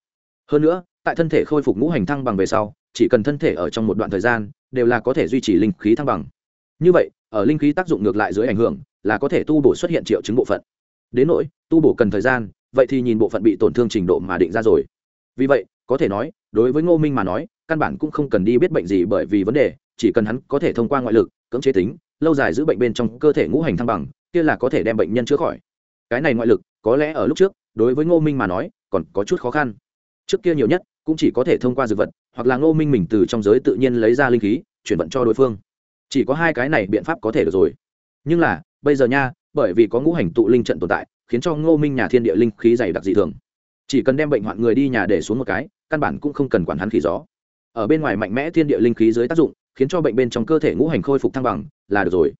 Hơn nữa, tại thân thể khôi phục ngũ hành thăng bằng về sau, chỉ cần thân thể ở trong một đoạn thời gian, đều là có thể duy trì linh khí thăng bằng. Như vậy, ở linh khí tác dụng ngược lại dưới ảnh hưởng, là có thể tu bổ xuất hiện triệu chứng bộ phận. Đến nỗi, tu bổ cần thời gian, vậy thì nhìn bộ phận bị tổn thương trình độ mà định ra rồi. Vì vậy, có thể nói, đối với ngô minh mà nói, căn bản cũng không cần đi biết bệnh gì bởi vì vấn đề, chỉ cần hắn có thể thông qua ngoại lực, cưỡng chế tính, lâu dài giữ bệnh bên trong cơ thể ngũ hành thăng bằng kia là có thể đem bệnh nhân chữa khỏi. Cái này ngoại lực, có lẽ ở lúc trước, đối với ngô minh mà nói, còn có chút khó khăn. Trước kia nhiều nhất, cũng chỉ có thể thông qua dược vật, hoặc là ngô minh mình từ trong giới tự nhiên lấy ra linh khí, chuyển vận cho đối phương. Chỉ có hai cái này biện pháp có thể được rồi. Nhưng là, bây giờ nha, bởi vì có ngũ hành tụ linh trận tồn tại, khiến cho ngô minh nhà thiên địa linh khí dày đặc dị thường. Chỉ cần đem bệnh hoạn người đi nhà để xuống một cái, căn bản cũng không cần quản hắn khí gió. Ở bên ngoài mạnh mẽ thiên địa linh khí dưới tác dụng, khiến cho bệnh bên trong cơ thể ngũ hành khôi phục thăng bằng, là được rồi.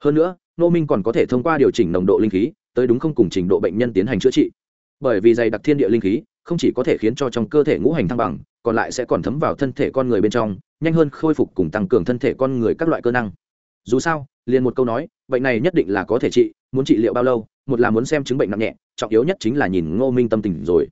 Hơn nữa ngô minh còn có thể thông qua điều chỉnh nồng độ linh khí, tới đúng không cùng trình độ bệnh nhân tiến hành chữa trị. Bởi vì dày đặc thiên địa linh khí, không chỉ có thể khiến cho trong cơ thể ngũ hành thăng bằng, còn lại sẽ còn thấm vào thân thể con người bên trong, nhanh hơn khôi phục cùng tăng cường thân thể con người các loại cơ năng. Dù sao, liền một câu nói, bệnh này nhất định là có thể trị, muốn trị liệu bao lâu, một là muốn xem chứng bệnh nặng nhẹ, trọng yếu nhất chính là nhìn ngô minh tâm tình rồi.